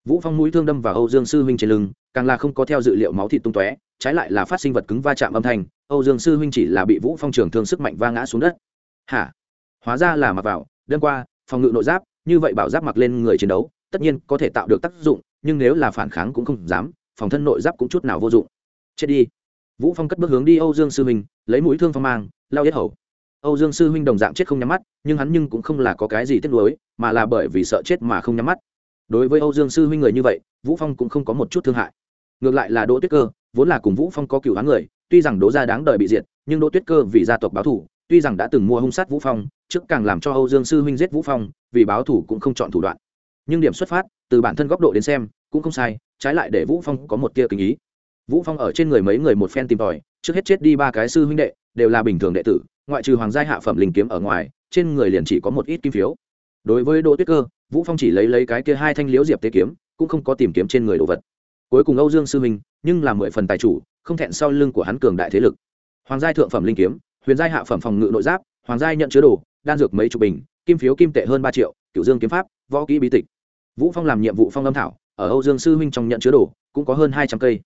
vũ phong mũi thương đâm vào âu dương sư huynh trên lưng, càng là không có theo dự liệu máu thịt tung tóe, trái lại là phát sinh vật cứng va chạm âm thanh, âu dương sư huynh chỉ là bị vũ phong trường thương sức mạnh va ngã xuống đất. Hả? Hóa ra là mặc vào, đêm qua, phòng ngự nội giáp như vậy bảo giáp mặc lên người chiến đấu, tất nhiên có thể tạo được tác dụng, nhưng nếu là phản kháng cũng không dám, phòng thân nội giáp cũng chút nào vô dụng. Chết đi. Vũ phong cất bước hướng đi âu dương sư huynh lấy mũi thương phong mang, lao yết hầu. Âu dương sư huynh đồng dạng chết không nhắm mắt, nhưng hắn nhưng cũng không là có cái gì tiếc nuối, mà là bởi vì sợ chết mà không nhắm mắt. Đối với âu dương sư huynh người như vậy, vũ phong cũng không có một chút thương hại. Ngược lại là đỗ tuyết cơ, vốn là cùng vũ phong có cựu hắn người, tuy rằng đỗ gia đáng đời bị diệt, nhưng đỗ tuyết cơ vì gia tộc báo thủ tuy rằng đã từng mua hung sát vũ phong trước càng làm cho âu dương sư huynh giết vũ phong, vì báo thủ cũng không chọn thủ đoạn. Nhưng điểm xuất phát, từ bản thân góc độ đến xem, cũng không sai, trái lại để vũ phong có một tia kinh ý. Vũ phong ở trên người mấy người một phen tìm tòi, trước hết chết đi ba cái sư huynh đệ, đều là bình thường đệ tử, ngoại trừ hoàng gia hạ phẩm linh kiếm ở ngoài, trên người liền chỉ có một ít kim phiếu. Đối với đỗ tuyết cơ, vũ phong chỉ lấy lấy cái kia hai thanh liễu diệp tế kiếm, cũng không có tìm kiếm trên người đồ vật. Cuối cùng âu dương sư minh nhưng là mười phần tài chủ, không thẹn sau lưng của hắn cường đại thế lực. Hoàng giai thượng phẩm linh kiếm, huyền giai hạ phẩm phòng ngự nội giáp, hoàng giai nhận chứa đồ đan dược mấy chục bình, kim phiếu kim tệ hơn ba triệu cựu dương kiếm pháp, võ kỹ bí tịch. Vũ phong làm nhiệm vụ phong âm thảo, ở âu dương sư minh trong nhận chứa đồ, cũng có hơn hai trăm cây.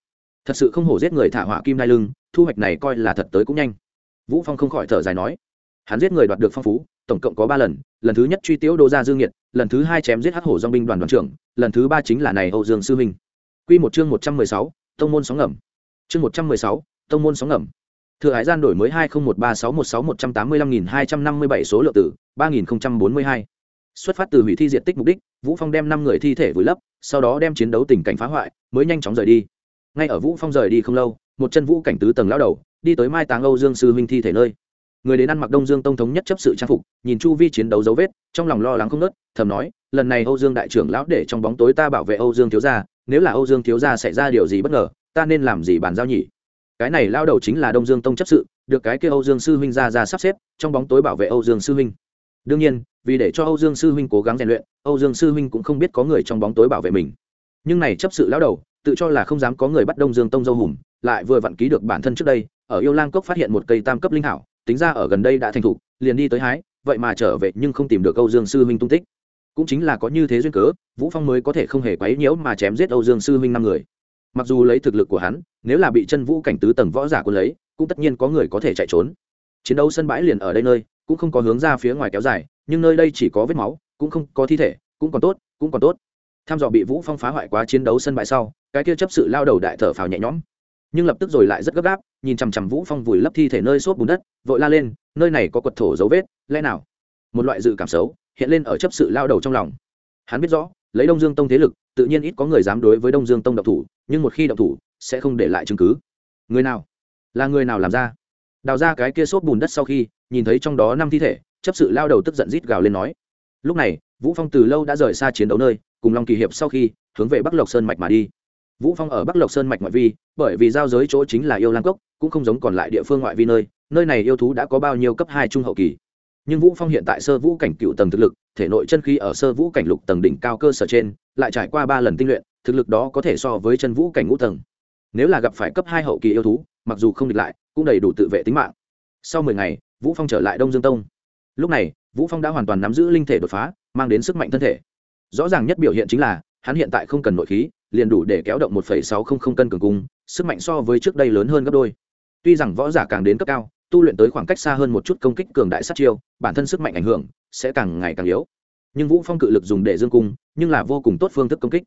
Thật sự không hổ giết người thả hỏa kim đai lưng, thu hoạch này coi là thật tới cũng nhanh. Vũ phong không khỏi thở dài nói, hắn giết người đoạt được phong phú, tổng cộng có ba lần lần thứ nhất truy tiếu đô gia dương nhiệt lần thứ hai chém giết hắc hổ dong binh đoàn đoàn trưởng, lần thứ ba chính là này âu dương sư minh quy một chương một trăm mười sáu, tông môn sóng ngầm. Chương một trăm mười sáu, tông môn sóng ngầm thừa hải gian đổi mới hai nghìn một ba sáu một sáu một trăm tám mươi lăm nghìn hai trăm năm mươi bảy số lượng tử ba nghìn bốn mươi hai. Xuất phát từ hủy thi diện tích mục đích, vũ phong đem năm người thi thể vùi lấp, sau đó đem chiến đấu tình cảnh phá hoại, mới nhanh chóng rời đi. Ngay ở vũ phong rời đi không lâu, một chân vũ cảnh tứ tầng lão đầu, đi tới mai táng âu dương sư huynh thi thể nơi. Người đến ăn mặc đông dương tông thống nhất chấp sự trang phục, nhìn chu vi chiến đấu dấu vết, trong lòng lo lắng không nớt thầm nói, lần này âu dương đại trưởng lão để trong bóng tối ta bảo vệ âu dương thiếu gia, nếu là âu dương thiếu gia xảy ra điều gì bất ngờ, ta nên làm gì bàn giao nhỉ? Cái này lao đầu chính là đông dương tông chấp sự, được cái kia âu dương sư huynh ra ra sắp xếp, trong bóng tối bảo vệ âu dương sư huynh. Đương nhiên, vì để cho âu dương sư huynh cố gắng rèn luyện, âu dương sư huynh cũng không biết có người trong bóng tối bảo vệ mình. Nhưng này chấp sự lao đầu, tự cho là không dám có người bắt đông dương tông dâu hùm, lại vừa vặn ký được bản thân trước đây, ở yêu lang cốc phát hiện một cây tam cấp linh hảo, tính ra ở gần đây đã thành thục liền đi tới hái, vậy mà trở về nhưng không tìm được âu dương sư huynh tung tích. Cũng chính là có như thế duyên cớ, vũ phong mới có thể không hề quấy nhiễu mà chém giết âu dương sư huynh năm người mặc dù lấy thực lực của hắn, nếu là bị chân vũ cảnh tứ tầng võ giả quân lấy, cũng tất nhiên có người có thể chạy trốn. Chiến đấu sân bãi liền ở đây nơi, cũng không có hướng ra phía ngoài kéo dài, nhưng nơi đây chỉ có vết máu, cũng không có thi thể, cũng còn tốt, cũng còn tốt. Tham dò bị vũ phong phá hoại quá chiến đấu sân bãi sau, cái kia chấp sự lao đầu đại thở phào nhẹ nhõm. Nhưng lập tức rồi lại rất gấp gáp, nhìn chằm chằm vũ phong vùi lấp thi thể nơi xốp bùn đất, vội la lên, nơi này có quật thổ dấu vết, lẽ nào? Một loại dự cảm xấu hiện lên ở chấp sự lao đầu trong lòng. Hắn biết rõ lấy đông dương tông thế lực, tự nhiên ít có người dám đối với đông dương tông độc thủ, nhưng một khi độc thủ, sẽ không để lại chứng cứ. Người nào? Là người nào làm ra? Đào ra cái kia xốp bùn đất sau khi, nhìn thấy trong đó năm thi thể, chấp sự lao đầu tức giận rít gào lên nói. Lúc này, vũ phong từ lâu đã rời xa chiến đấu nơi, cùng long kỳ hiệp sau khi, hướng về bắc lộc sơn mạch mà đi. Vũ phong ở bắc lộc sơn mạch ngoại vi, bởi vì giao giới chỗ chính là yêu lang cốc, cũng không giống còn lại địa phương ngoại vi nơi nơi này yêu thú đã có bao nhiêu cấp hai trung hậu kỳ nhưng vũ phong hiện tại sơ vũ cảnh cựu tầng thực lực thể nội chân khí ở sơ vũ cảnh lục tầng đỉnh cao cơ sở trên lại trải qua ba lần tinh luyện thực lực đó có thể so với chân vũ cảnh ngũ tầng. Nếu là gặp phải cấp hai hậu kỳ yêu thú mặc dù không địch lại cũng đầy đủ tự vệ tính mạng. Sau mười ngày vũ phong trở lại đông dương tông. Lúc này vũ phong đã hoàn toàn nắm giữ linh thể đột phá mang đến sức mạnh thân thể. Rõ ràng nhất biểu hiện chính là hắn hiện tại không cần nội khí liền đủ để kéo động 1,600 cân cường cung sức mạnh so với trước đây lớn hơn gấp đôi. Tuy rằng võ giả càng đến cấp cao tu luyện tới khoảng cách xa hơn một chút công kích cường đại sát chiêu, bản thân sức mạnh ảnh hưởng sẽ càng ngày càng yếu. Nhưng vũ phong cự lực dùng để dương cung, nhưng là vô cùng tốt phương thức công kích.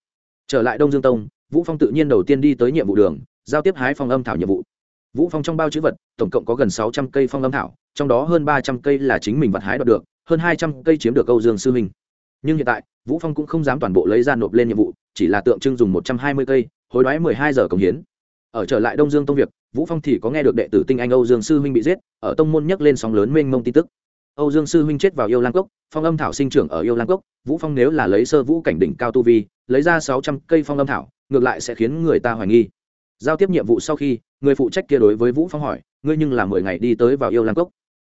Trở lại đông dương tông, vũ phong tự nhiên đầu tiên đi tới nhiệm vụ đường, giao tiếp hái phong âm thảo nhiệm vụ. Vũ phong trong bao chữ vật, tổng cộng có gần 600 cây phong âm thảo, trong đó hơn 300 cây là chính mình vật hái đoạt được, hơn 200 cây chiếm được câu dương sư minh. Nhưng hiện tại, vũ phong cũng không dám toàn bộ lấy ra nộp lên nhiệm vụ, chỉ là tượng trưng dùng 120 cây, hối đoái 12 giờ công hiến ở trở lại đông dương tông việc, vũ phong thì có nghe được đệ tử tinh anh âu dương sư huynh bị giết, ở tông môn nhắc lên sóng lớn mênh mông tin tức. Âu dương sư huynh chết vào yêu lang cốc, phong âm thảo sinh trưởng ở yêu lang cốc, vũ phong nếu là lấy sơ vũ cảnh đỉnh cao tu vi, lấy ra 600 cây phong âm thảo, ngược lại sẽ khiến người ta hoài nghi. Giao tiếp nhiệm vụ sau khi, người phụ trách kia đối với vũ phong hỏi, ngươi nhưng là 10 ngày đi tới vào yêu lang cốc?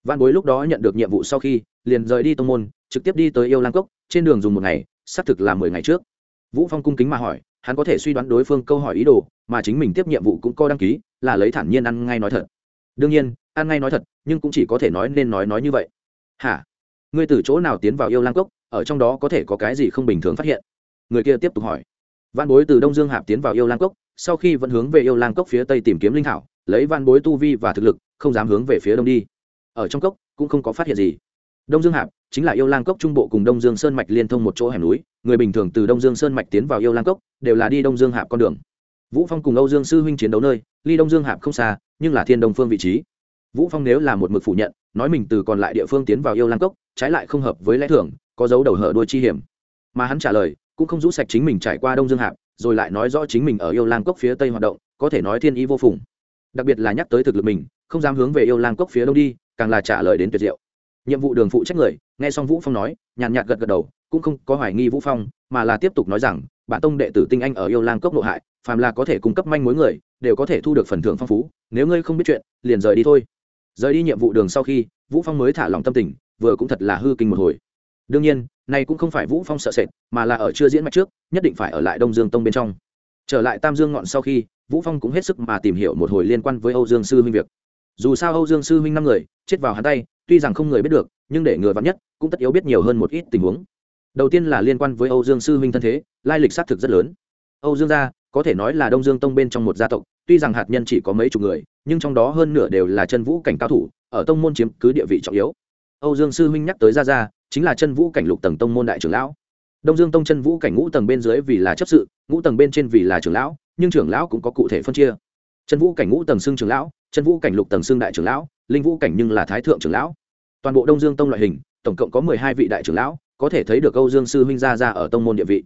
Văn bối lúc đó nhận được nhiệm vụ sau khi, liền rời đi tông môn, trực tiếp đi tới yêu lang cốc, trên đường dùng một ngày, xác thực là 10 ngày trước. Vũ phong cung kính mà hỏi hắn có thể suy đoán đối phương câu hỏi ý đồ, mà chính mình tiếp nhiệm vụ cũng có đăng ký, là lấy thản nhiên ăn ngay nói thật. Đương nhiên, ăn ngay nói thật, nhưng cũng chỉ có thể nói nên nói nói như vậy. Hả? Ngươi từ chỗ nào tiến vào yêu lang cốc, ở trong đó có thể có cái gì không bình thường phát hiện? Người kia tiếp tục hỏi. Văn bối từ đông dương hạp tiến vào yêu lang cốc, sau khi vẫn hướng về yêu lang cốc phía tây tìm kiếm linh thảo, lấy văn bối tu vi và thực lực, không dám hướng về phía đông đi. Ở trong cốc, cũng không có phát hiện gì. Đông dương hạp chính là yêu lang cốc trung bộ cùng đông dương sơn mạch liên thông một chỗ hẻm núi, người bình thường từ đông dương sơn mạch tiến vào yêu lang cốc, đều là đi đông dương hạp con đường. Vũ phong cùng âu dương sư huynh chiến đấu nơi, ly đông dương hạp không xa, nhưng là thiên đông phương vị trí. Vũ phong nếu là một mực phủ nhận, nói mình từ còn lại địa phương tiến vào yêu lang cốc, trái lại không hợp với lẽ thường, có dấu đầu hở đuôi chi hiểm. Mà hắn trả lời, cũng không rũ sạch chính mình trải qua đông dương hạp, rồi lại nói rõ chính mình ở yêu lang cốc phía tây hoạt động, có thể nói thiên ý vô phùng. Đặc biệt là nhắc tới thực lực mình, không dám hướng về yêu lang cốc phía đông đi, càng là trả lời đến tuyệt diệu nhiệm vụ đường phụ trách người, nghe xong vũ phong nói, nhàn nhạt gật gật đầu, cũng không có hoài nghi vũ phong, mà là tiếp tục nói rằng bản tông đệ tử tinh anh ở yêu lang cốc nội hại, phàm là có thể cung cấp manh mối người, đều có thể thu được phần thưởng phong phú, nếu ngươi không biết chuyện, liền rời đi thôi. Rời đi nhiệm vụ đường sau khi, vũ phong mới thả lòng tâm tình, vừa cũng thật là hư kinh một hồi. Đương nhiên này cũng không phải vũ phong sợ sệt, mà là ở chưa diễn mạch trước, nhất định phải ở lại đông dương tông bên trong. Trở lại tam dương ngọn sau khi, vũ phong cũng hết sức mà tìm hiểu một hồi liên quan với âu dương sư huynh việc. Dù sao âu dương sư huynh năm người, chết vào hắn tay tuy rằng không người biết được, nhưng để ngừa vắn nhất, cũng tất yếu biết nhiều hơn một ít tình huống. Đầu tiên là liên quan với âu dương sư huynh thân thế, lai lịch xác thực rất lớn. Âu dương gia, có thể nói là đông dương tông bên trong một gia tộc, tuy rằng hạt nhân chỉ có mấy chục người, nhưng trong đó hơn nửa đều là chân vũ cảnh cao thủ, ở tông môn chiếm cứ địa vị trọng yếu. Âu dương sư huynh nhắc tới gia gia, chính là chân vũ cảnh lục tầng tông môn đại trưởng lão. Đông dương tông chân vũ cảnh ngũ tầng bên dưới vì là chấp sự, ngũ tầng bên trên vì là trưởng lão, nhưng trưởng lão cũng có cụ thể phân chia. Chân vũ cảnh ngũ tầng xưng trưởng lão, chân vũ cảnh lục tầng xưng đại trưởng lão, linh vũ cảnh nhưng là thái thượng trưởng lão toàn bộ đông dương tông loại hình tổng cộng có mười hai vị đại trưởng lão có thể thấy được âu dương sư huynh ra ra ở tông môn địa vị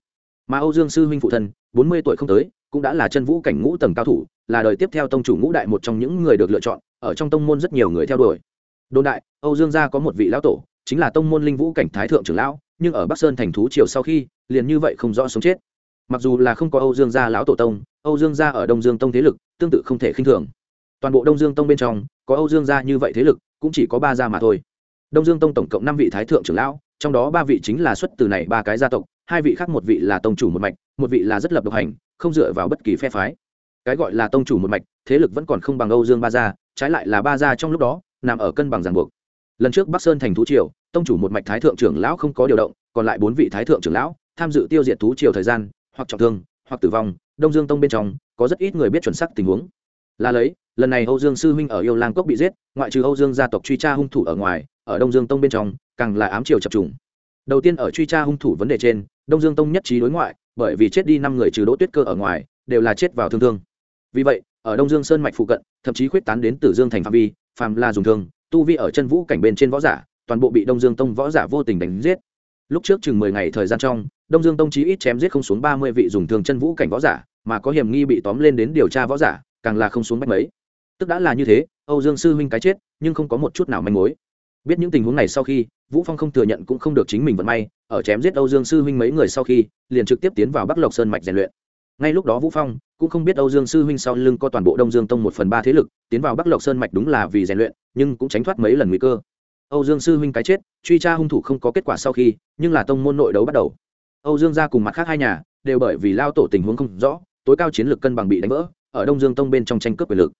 mà âu dương sư huynh phụ thân bốn mươi tuổi không tới cũng đã là chân vũ cảnh ngũ tầng cao thủ là đời tiếp theo tông chủ ngũ đại một trong những người được lựa chọn ở trong tông môn rất nhiều người theo đuổi đồn đại âu dương gia có một vị lão tổ chính là tông môn linh vũ cảnh thái thượng trưởng lão nhưng ở bắc sơn thành thú triều sau khi liền như vậy không rõ sống chết mặc dù là không có âu dương gia lão tổ tông âu dương gia ở đông dương tông thế lực tương tự không thể khinh thường toàn bộ đông dương tông bên trong có âu dương gia như vậy thế lực cũng chỉ có ba gia mà thôi đông dương tông tổng cộng năm vị thái thượng trưởng lão, trong đó ba vị chính là xuất từ này ba cái gia tộc, hai vị khác một vị là tông chủ một mạch, một vị là rất lập độc hành, không dựa vào bất kỳ phe phái. Cái gọi là tông chủ một mạch, thế lực vẫn còn không bằng âu dương ba gia, trái lại là ba gia trong lúc đó, nằm ở cân bằng ràng buộc. Lần trước bắc sơn thành thú triều, tông chủ một mạch thái thượng trưởng lão không có điều động, còn lại bốn vị thái thượng trưởng lão tham dự tiêu diệt thú triều thời gian, hoặc trọng thương, hoặc tử vong, đông dương tông bên trong, có rất ít người biết chuẩn xác tình huống. Là lấy, lần này âu dương sư huynh ở yêu lang cốc bị giết, ngoại trừ âu dương gia tộc truy tra hung thủ ở ngoài ở đông dương tông bên trong, càng là ám triều chập trùng. Đầu tiên ở truy tra hung thủ vấn đề trên, đông dương tông nhất trí đối ngoại, bởi vì chết đi năm người trừ đỗ tuyết cơ ở ngoài, đều là chết vào thương thương. Vì vậy, ở đông dương sơn mạch phụ cận, thậm chí khuyết tán đến Tử dương thành phạm vi, phàm là dùng thương, tu vi ở chân vũ cảnh bên trên võ giả, toàn bộ bị đông dương tông võ giả vô tình đánh giết. Lúc trước chừng mười ngày thời gian trong, đông dương tông chí ít chém giết không xuống ba mươi vị dùng thương chân vũ cảnh võ giả, mà có hiểm nghi bị tóm lên đến điều tra võ giả, càng là không xuống bách mấy. Tức đã là như thế, âu dương sư huynh cái chết, nhưng không có một chút nào manh mối biết những tình huống này sau khi, vũ phong không thừa nhận cũng không được chính mình vận may, ở chém giết âu dương sư huynh mấy người sau khi, liền trực tiếp tiến vào bắc lộc sơn mạch rèn luyện. Ngay lúc đó vũ phong cũng không biết âu dương sư huynh sau lưng có toàn bộ đông dương tông một phần ba thế lực, tiến vào bắc lộc sơn mạch đúng là vì rèn luyện, nhưng cũng tránh thoát mấy lần nguy cơ. Âu dương sư huynh cái chết, truy tra hung thủ không có kết quả sau khi, nhưng là tông môn nội đấu bắt đầu. Âu dương gia cùng mặt khác hai nhà đều bởi vì lao tổ tình huống không rõ, tối cao chiến lược cân bằng bị đánh vỡ, ở đông dương tông bên trong tranh cướp quyền lực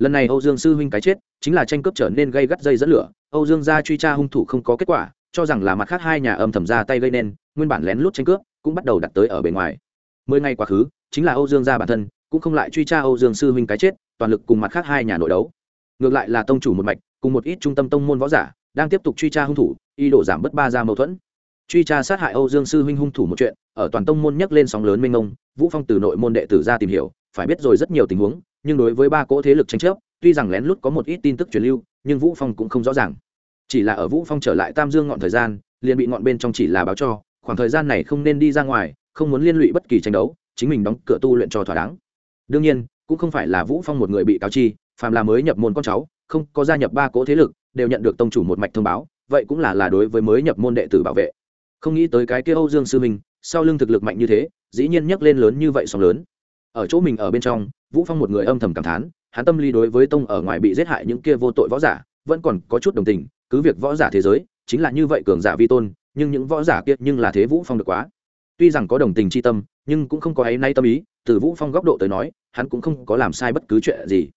lần này âu dương sư huynh cái chết, chính là tranh cướp trở nên gây gắt dây dẫn lửa. Âu dương gia truy tra hung thủ không có kết quả, cho rằng là mặt khác hai nhà âm thầm ra tay gây nên, nguyên bản lén lút tranh cướp, cũng bắt đầu đặt tới ở bề ngoài. Mười ngày quá khứ, chính là âu dương gia bản thân, cũng không lại truy tra âu dương sư huynh cái chết, toàn lực cùng mặt khác hai nhà nội đấu. Ngược lại là tông chủ một mạch, cùng một ít trung tâm tông môn võ giả, đang tiếp tục truy tra hung thủ y đổ giảm bớt ba ra mâu thuẫn. Truy tra sát hại âu dương sư huynh hung thủ một chuyện, ở toàn tông môn nhắc lên sóng lớn mênh mông, vũ phong từ nội môn đệ tử ra tìm hiểu, phải biết rồi rất nhiều tình huống nhưng đối với ba cỗ thế lực tranh chấp, tuy rằng lén lút có một ít tin tức truyền lưu, nhưng vũ phong cũng không rõ ràng. Chỉ là ở vũ phong trở lại tam dương ngọn thời gian, liền bị ngọn bên trong chỉ là báo cho, khoảng thời gian này không nên đi ra ngoài, không muốn liên lụy bất kỳ tranh đấu, chính mình đóng cửa tu luyện cho thỏa đáng. Đương nhiên, cũng không phải là vũ phong một người bị cáo chi, phàm là mới nhập môn con cháu, không có gia nhập ba cỗ thế lực, đều nhận được tông chủ một mạch thông báo, vậy cũng là là đối với mới nhập môn đệ tử bảo vệ. Không nghĩ tới cái kia âu dương sư minh sau lưng thực lực mạnh như thế, dĩ nhiên nhắc lên lớn như vậy sóng lớn ở chỗ mình ở bên trong vũ phong một người âm thầm cảm thán hắn tâm lý đối với tông ở ngoài bị giết hại những kia vô tội võ giả vẫn còn có chút đồng tình cứ việc võ giả thế giới chính là như vậy cường giả vi tôn nhưng những võ giả kia nhưng là thế vũ phong được quá. Tuy rằng có đồng tình chi tâm nhưng cũng không có ấy nay tâm ý từ vũ phong góc độ tới nói hắn cũng không có làm sai bất cứ chuyện gì.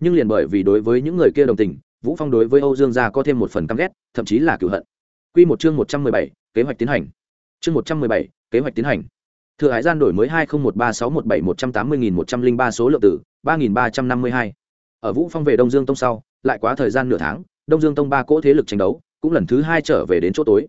Nhưng liền bởi vì đối với những người kia đồng tình vũ phong đối với âu dương gia có thêm một phần căm ghét thậm chí là cựu hận. Quy một chương 117, kế hoạch tiến hành. Chương 117, kế hoạch tiến hành thừa hải gian đổi mới hai nghìn một ba sáu một bảy một trăm tám mươi nghìn một trăm linh ba số lượng tử ba nghìn ba trăm năm mươi hai. Ở vũ phong về đông dương tông sau, lại quá thời gian nửa tháng, đông dương tông ba cỗ thế lực tranh đấu, cũng lần thứ hai trở về đến chỗ tối.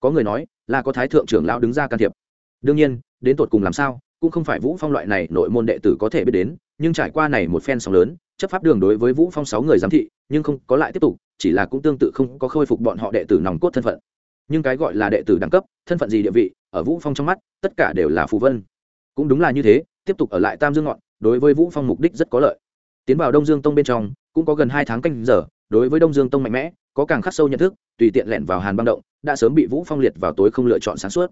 Có người nói là có thái thượng trưởng lão đứng ra can thiệp. Đương nhiên, đến tột cùng làm sao, cũng không phải vũ phong loại này nội môn đệ tử có thể biết đến, nhưng trải qua này một phen sóng lớn, chấp pháp đường đối với vũ phong sáu người giám thị, nhưng không có lại tiếp tục, chỉ là cũng tương tự không có khôi phục bọn họ đệ tử nòng cốt thân phận. Nhưng cái gọi là đệ tử đẳng cấp, thân phận gì địa vị ở vũ phong trong mắt, tất cả đều là phù vân. Cũng đúng là như thế, tiếp tục ở lại tam dương ngọn, đối với vũ phong mục đích rất có lợi. Tiến vào đông dương tông bên trong, cũng có gần hai tháng canh giờ, đối với đông dương tông mạnh mẽ, có càng khắc sâu nhận thức, tùy tiện lẻn vào hàn băng động, đã sớm bị vũ phong liệt vào tối không lựa chọn sáng suốt.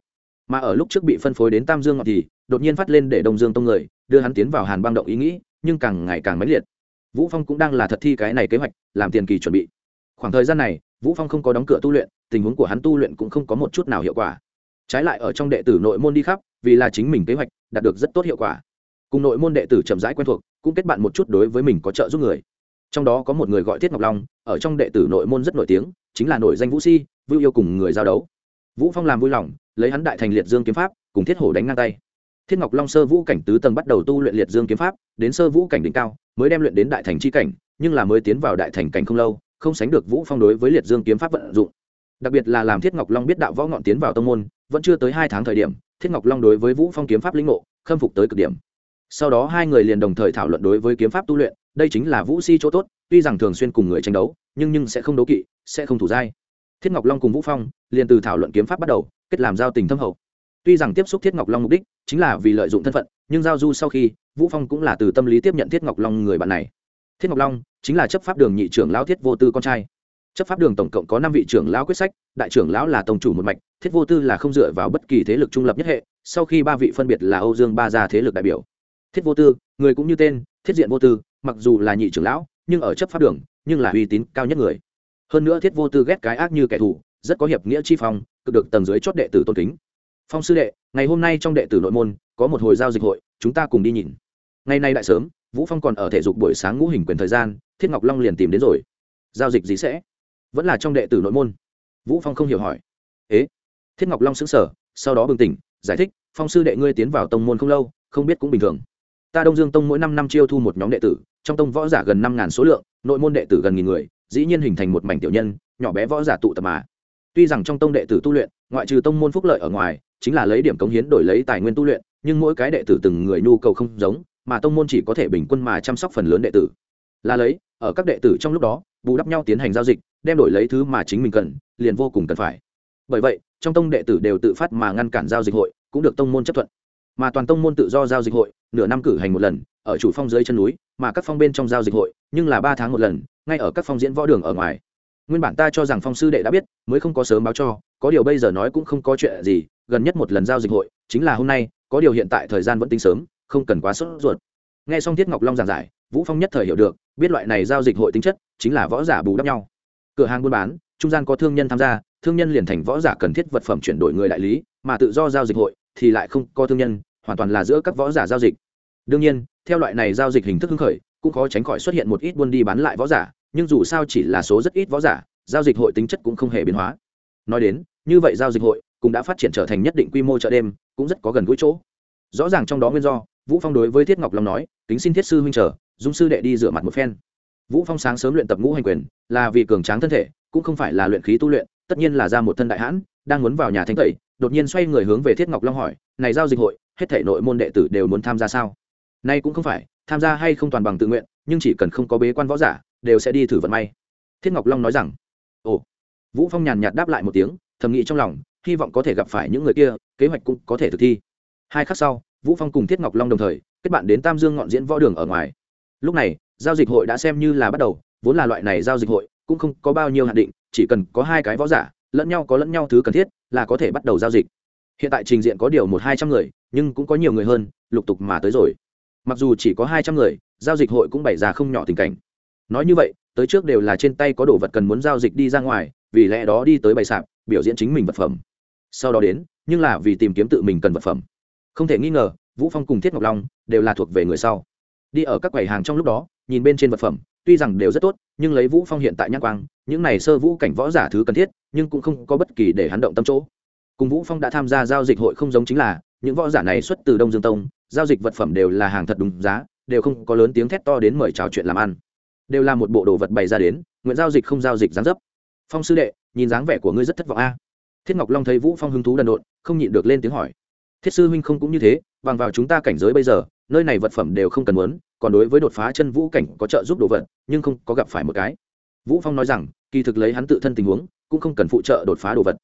Mà ở lúc trước bị phân phối đến tam dương ngọn thì, đột nhiên phát lên để đông dương tông người, đưa hắn tiến vào hàn băng động ý nghĩ, nhưng càng ngày càng mãnh liệt. Vũ phong cũng đang là thật thi cái này kế hoạch, làm tiền kỳ chuẩn bị. Khoảng thời gian này, vũ phong không có đóng cửa tu luyện, tình huống của hắn tu luyện cũng không có một chút nào hiệu quả trái lại ở trong đệ tử nội môn đi khắp, vì là chính mình kế hoạch, đạt được rất tốt hiệu quả. Cùng nội môn đệ tử chậm rãi quen thuộc, cũng kết bạn một chút đối với mình có trợ giúp người. Trong đó có một người gọi thiết ngọc long, ở trong đệ tử nội môn rất nổi tiếng, chính là nổi danh vũ si, vưu yêu cùng người giao đấu. Vũ phong làm vui lòng, lấy hắn đại thành liệt dương kiếm pháp, cùng thiết hổ đánh ngang tay. Thiết ngọc long sơ vũ cảnh tứ tầng bắt đầu tu luyện liệt dương kiếm pháp, đến sơ vũ cảnh đỉnh cao, mới đem luyện đến đại thành chi cảnh, nhưng là mới tiến vào đại thành cảnh không lâu, không sánh được vũ phong đối với liệt dương kiếm pháp vận dụng. Đặc biệt là làm thiết ngọc long biết đạo võ ngọn tiến vào tông môn vẫn chưa tới hai tháng thời điểm, thiết ngọc long đối với vũ phong kiếm pháp linh ngộ, khâm phục tới cực điểm. Sau đó hai người liền đồng thời thảo luận đối với kiếm pháp tu luyện, đây chính là vũ si chỗ tốt, tuy rằng thường xuyên cùng người tranh đấu, nhưng nhưng sẽ không đấu kỵ, sẽ không thủ dai thiết ngọc long cùng vũ phong liền từ thảo luận kiếm pháp bắt đầu, kết làm giao tình thâm hậu. Tuy rằng tiếp xúc thiết ngọc long mục đích chính là vì lợi dụng thân phận, nhưng giao du sau khi, vũ phong cũng là từ tâm lý tiếp nhận thiết ngọc long người bạn này. Thiết ngọc long chính là chấp pháp đường nhị trưởng lão thiết vô tư con trai chấp pháp đường tổng cộng có năm vị trưởng lão quyết sách, đại trưởng lão là tổng chủ một mạch, thiết vô tư là không dựa vào bất kỳ thế lực trung lập nhất hệ, sau khi ba vị phân biệt là âu dương ba gia thế lực đại biểu. Thiết vô tư, người cũng như tên, thiết diện vô tư, mặc dù là nhị trưởng lão, nhưng ở chấp pháp đường, nhưng là uy tín cao nhất người. Hơn nữa thiết vô tư ghét cái ác như kẻ thù, rất có hiệp nghĩa chi phong, cực được tầng dưới chót đệ tử tôn kính. Phong sư đệ, ngày hôm nay trong đệ tử nội môn, có một hồi giao dịch hội, chúng ta cùng đi nhìn. Ngày nay đại sớm, vũ phong còn ở thể dục buổi sáng ngũ hình quyền thời gian, thiết ngọc long liền tìm đến rồi. Giao dịch gì sẽ? Vẫn là trong đệ tử nội môn. Vũ phong không hiểu hỏi. Ế? Thiết ngọc long sững sờ, sau đó bừng tỉnh, giải thích, phong sư đệ ngươi tiến vào tông môn không lâu, không biết cũng bình thường. Ta đông dương tông mỗi năm năm chiêu thu một nhóm đệ tử, trong tông võ giả gần năm ngàn số lượng, nội môn đệ tử gần nghìn người, dĩ nhiên hình thành một mảnh tiểu nhân, nhỏ bé võ giả tụ tập mà. Tuy rằng trong tông đệ tử tu luyện, ngoại trừ tông môn phúc lợi ở ngoài, chính là lấy điểm cống hiến đổi lấy tài nguyên tu luyện, nhưng mỗi cái đệ tử từng người nhu cầu không giống, mà tông môn chỉ có thể bình quân mà chăm sóc phần lớn đệ tử. Là lấy ở các đệ tử trong lúc đó, bù đắp nhau tiến hành giao dịch, đem đổi lấy thứ mà chính mình cần, liền vô cùng cần phải. Bởi vậy, trong tông đệ tử đều tự phát mà ngăn cản giao dịch hội, cũng được tông môn chấp thuận. Mà toàn tông môn tự do giao dịch hội, nửa năm cử hành một lần, ở chủ phong dưới chân núi, mà các phong bên trong giao dịch hội, nhưng là ba tháng một lần, ngay ở các phong diễn võ đường ở ngoài. Nguyên bản ta cho rằng phong sư đệ đã biết, mới không có sớm báo cho, có điều bây giờ nói cũng không có chuyện gì, gần nhất một lần giao dịch hội, chính là hôm nay, có điều hiện tại thời gian vẫn tính sớm, không cần quá sốt ruột. Nghe xong thiết ngọc long giảng giải vũ phong nhất thời hiểu được, biết loại này giao dịch hội tính chất, chính là võ giả bù đắp nhau. Cửa hàng buôn bán, trung gian có thương nhân tham gia, thương nhân liền thành võ giả cần thiết vật phẩm chuyển đổi người đại lý, mà tự do giao dịch hội thì lại không có thương nhân, hoàn toàn là giữa các võ giả giao dịch. Đương nhiên, theo loại này giao dịch hình thức hưng khởi, cũng khó tránh khỏi xuất hiện một ít buôn đi bán lại võ giả, nhưng dù sao chỉ là số rất ít võ giả, giao dịch hội tính chất cũng không hề biến hóa. Nói đến, như vậy giao dịch hội cũng đã phát triển trở thành nhất định quy mô chợ đêm, cũng rất có gần gũi chỗ. Rõ ràng trong đó nguyên do, vũ phong đối với thiết ngọc long nói, kính xin thiết sư huynh trở dung sư đệ đi rửa mặt một phen. Vũ phong sáng sớm luyện tập ngũ hành quyền, là vì cường tráng thân thể, cũng không phải là luyện khí tu luyện, tất nhiên là ra một thân đại hãn, đang muốn vào nhà thanh tẩy, đột nhiên xoay người hướng về thiết ngọc long hỏi, này giao dịch hội, hết thể nội môn đệ tử đều muốn tham gia sao? Nay cũng không phải, tham gia hay không toàn bằng tự nguyện, nhưng chỉ cần không có bế quan võ giả, đều sẽ đi thử vận may. Thiết ngọc long nói rằng, ồ. Vũ phong nhàn nhạt đáp lại một tiếng, thầm nghĩ trong lòng, hy vọng có thể gặp phải những người kia, kế hoạch cũng có thể thực thi. Hai khắc sau, vũ phong cùng thiết ngọc long đồng thời, kết bạn đến tam dương ngọn diễn võ đường ở ngoài lúc này, giao dịch hội đã xem như là bắt đầu, vốn là loại này giao dịch hội, cũng không có bao nhiêu hạn định, chỉ cần có hai cái võ giả, lẫn nhau có lẫn nhau thứ cần thiết, là có thể bắt đầu giao dịch. Hiện tại trình diện có điều một hai trăm người, nhưng cũng có nhiều người hơn, lục tục mà tới rồi. Mặc dù chỉ có hai trăm người, giao dịch hội cũng bày ra không nhỏ tình cảnh. Nói như vậy, tới trước đều là trên tay có đồ vật cần muốn giao dịch đi ra ngoài, vì lẽ đó đi tới bày sạp, biểu diễn chính mình vật phẩm. Sau đó đến, nhưng là vì tìm kiếm tự mình cần vật phẩm. Không thể nghi ngờ, vũ phong cùng thiết ngọc long đều là thuộc về người sau đi ở các quầy hàng trong lúc đó, nhìn bên trên vật phẩm, tuy rằng đều rất tốt, nhưng lấy vũ phong hiện tại nhãn quang, những này sơ vũ cảnh võ giả thứ cần thiết, nhưng cũng không có bất kỳ để hắn động tâm chỗ. Cùng vũ phong đã tham gia giao dịch hội không giống chính là, những võ giả này xuất từ đông dương tông, giao dịch vật phẩm đều là hàng thật đúng giá, đều không có lớn tiếng thét to đến mời chào chuyện làm ăn. Đều là một bộ đồ vật bày ra đến, nguyện giao dịch không giao dịch gián dấp. Phong sư đệ, nhìn dáng vẻ của ngươi rất thất vọng a. Thiết ngọc long thấy vũ phong hứng thú đần độn, không nhịn được lên tiếng hỏi. Thiết sư huynh không cũng như thế, bằng vào chúng ta cảnh giới bây giờ nơi này vật phẩm đều không cần muốn, còn đối với đột phá chân vũ cảnh có trợ giúp đồ vật, nhưng không có gặp phải một cái. Vũ phong nói rằng, kỳ thực lấy hắn tự thân tình huống, cũng không cần phụ trợ đột phá đồ vật.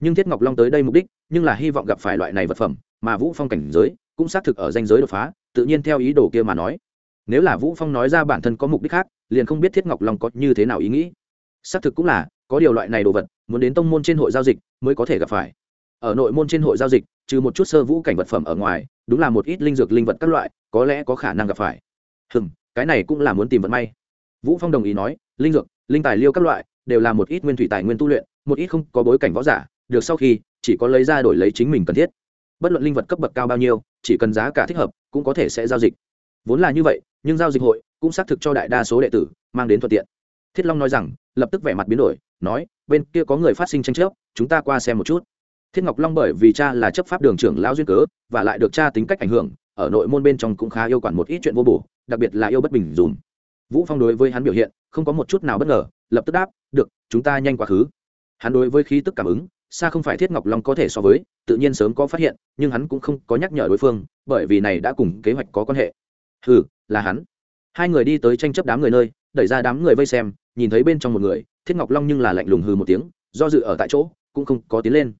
Nhưng thiết ngọc long tới đây mục đích, nhưng là hy vọng gặp phải loại này vật phẩm, mà vũ phong cảnh giới, cũng xác thực ở danh giới đột phá, tự nhiên theo ý đồ kia mà nói. Nếu là vũ phong nói ra bản thân có mục đích khác, liền không biết thiết ngọc long có như thế nào ý nghĩ. Xác thực cũng là, có điều loại này đồ vật, muốn đến tông môn trên hội giao dịch mới có thể gặp phải. Ở nội môn trên hội giao dịch, trừ một chút sơ vũ cảnh vật phẩm ở ngoài đúng là một ít linh dược linh vật các loại, có lẽ có khả năng gặp phải. Hừm, cái này cũng là muốn tìm vận may. Vũ phong đồng ý nói, linh dược, linh tài liêu các loại, đều là một ít nguyên thủy tài nguyên tu luyện, một ít không có bối cảnh võ giả, được sau khi, chỉ có lấy ra đổi lấy chính mình cần thiết. Bất luận linh vật cấp bậc cao bao nhiêu, chỉ cần giá cả thích hợp, cũng có thể sẽ giao dịch. Vốn là như vậy, nhưng giao dịch hội cũng xác thực cho đại đa số đệ tử mang đến thuận tiện. Thiết long nói rằng, lập tức vẻ mặt biến đổi, nói, bên kia có người phát sinh tranh chấp, chúng ta qua xem một chút thiết ngọc long bởi vì cha là chấp pháp đường trưởng lão duyên cớ, và lại được cha tính cách ảnh hưởng, ở nội môn bên trong cũng khá yêu quản một ít chuyện vô bổ, đặc biệt là yêu bất bình dùm. Vũ phong đối với hắn biểu hiện, không có một chút nào bất ngờ, lập tức đáp, được, chúng ta nhanh quá khứ. Hắn đối với khí tức cảm ứng, xa không phải thiết ngọc long có thể so với, tự nhiên sớm có phát hiện, nhưng hắn cũng không có nhắc nhở đối phương, bởi vì này đã cùng kế hoạch có quan hệ. Ừ là hắn. Hai người đi tới tranh chấp đám người nơi, đẩy ra đám người vây xem, nhìn thấy bên trong một người, thiết ngọc long nhưng là lạnh lùng hừ một tiếng, do dự ở tại chỗ, cũng không có tiến lên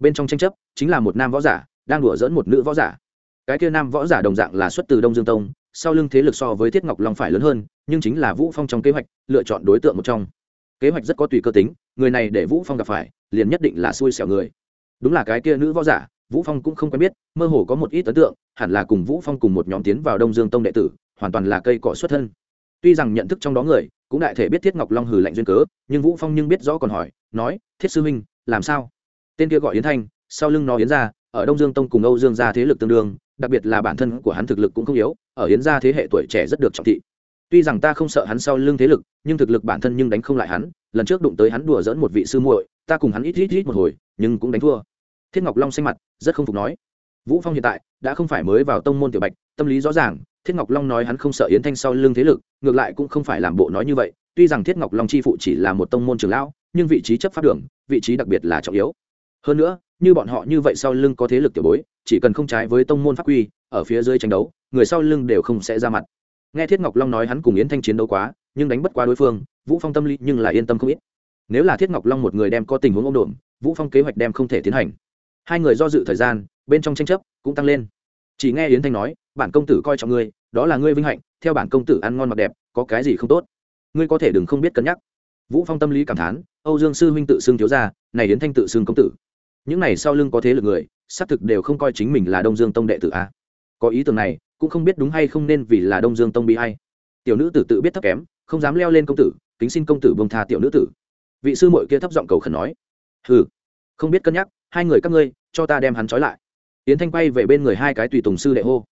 bên trong tranh chấp chính là một nam võ giả đang đùa dỡn một nữ võ giả. Cái kia nam võ giả đồng dạng là xuất từ đông dương tông, sau lưng thế lực so với thiết ngọc long phải lớn hơn, nhưng chính là vũ phong trong kế hoạch, lựa chọn đối tượng một trong. Kế hoạch rất có tùy cơ tính, người này để vũ phong gặp phải, liền nhất định là xui xẻo người. Đúng là cái kia nữ võ giả, vũ phong cũng không quen biết, mơ hồ có một ít ấn tượng, hẳn là cùng vũ phong cùng một nhóm tiến vào đông dương tông đệ tử, hoàn toàn là cây cỏ xuất thân. Tuy rằng nhận thức trong đó người, cũng đại thể biết thiết ngọc long hừ lạnh duyên cớ, nhưng vũ phong nhưng biết rõ còn hỏi, nói, thiết sư huynh, làm sao? Tên kia gọi yến thanh, sau lưng nó yến ra ở đông dương tông cùng âu dương gia thế lực tương đương, đặc biệt là bản thân của hắn thực lực cũng không yếu, ở yến gia thế hệ tuổi trẻ rất được trọng thị. Tuy rằng ta không sợ hắn sau lưng thế lực, nhưng thực lực bản thân nhưng đánh không lại hắn, lần trước đụng tới hắn đùa dỡn một vị sư muội, ta cùng hắn ít ít ít một hồi, nhưng cũng đánh thua. Thiết ngọc long xanh mặt, rất không phục nói. Vũ phong hiện tại, đã không phải mới vào tông môn tiểu bạch, tâm lý rõ ràng, thiết ngọc long nói hắn không sợ yến thanh sau lưng thế lực, ngược lại cũng không phải làm bộ nói như vậy. Tuy rằng thiết ngọc long chi phụ chỉ là một tông môn trường lão, nhưng vị trí chấp pháp đường, vị trí đặc biệt là trọng yếu hơn nữa, như bọn họ như vậy sau lưng có thế lực tiểu bối, chỉ cần không trái với tông môn pháp quy, ở phía dưới tranh đấu, người sau lưng đều không sẽ ra mặt. Nghe thiết ngọc long nói hắn cùng yến thanh chiến đấu quá, nhưng đánh bất quá đối phương, vũ phong tâm lý nhưng lại yên tâm không ít. Nếu là thiết ngọc long một người đem có tình huống ôm đồn vũ phong kế hoạch đem không thể tiến hành. Hai người do dự thời gian, bên trong tranh chấp cũng tăng lên. Chỉ nghe yến thanh nói, bản công tử coi trọng ngươi, đó là ngươi vinh hạnh, theo bản công tử ăn ngon mặc đẹp, có cái gì không tốt? Ngươi có thể đừng không biết cân nhắc. Vũ phong tâm lý cảm thán, âu dương sư huynh tự xưng thiếu gia, này yến thanh tự xưng công tử những này sau lưng có thế lực người, xác thực đều không coi chính mình là đông dương tông đệ tử a. Có ý tưởng này, cũng không biết đúng hay không nên vì là đông dương tông bị hay tiểu nữ tử tự biết thấp kém, không dám leo lên công tử, kính xin công tử bông tha tiểu nữ tử. Vị sư mội kia thấp giọng cầu khẩn nói. Ừ không biết cân nhắc, hai người các ngươi, cho ta đem hắn trói lại. Yến thanh quay về bên người hai cái tùy tùng sư đệ hô.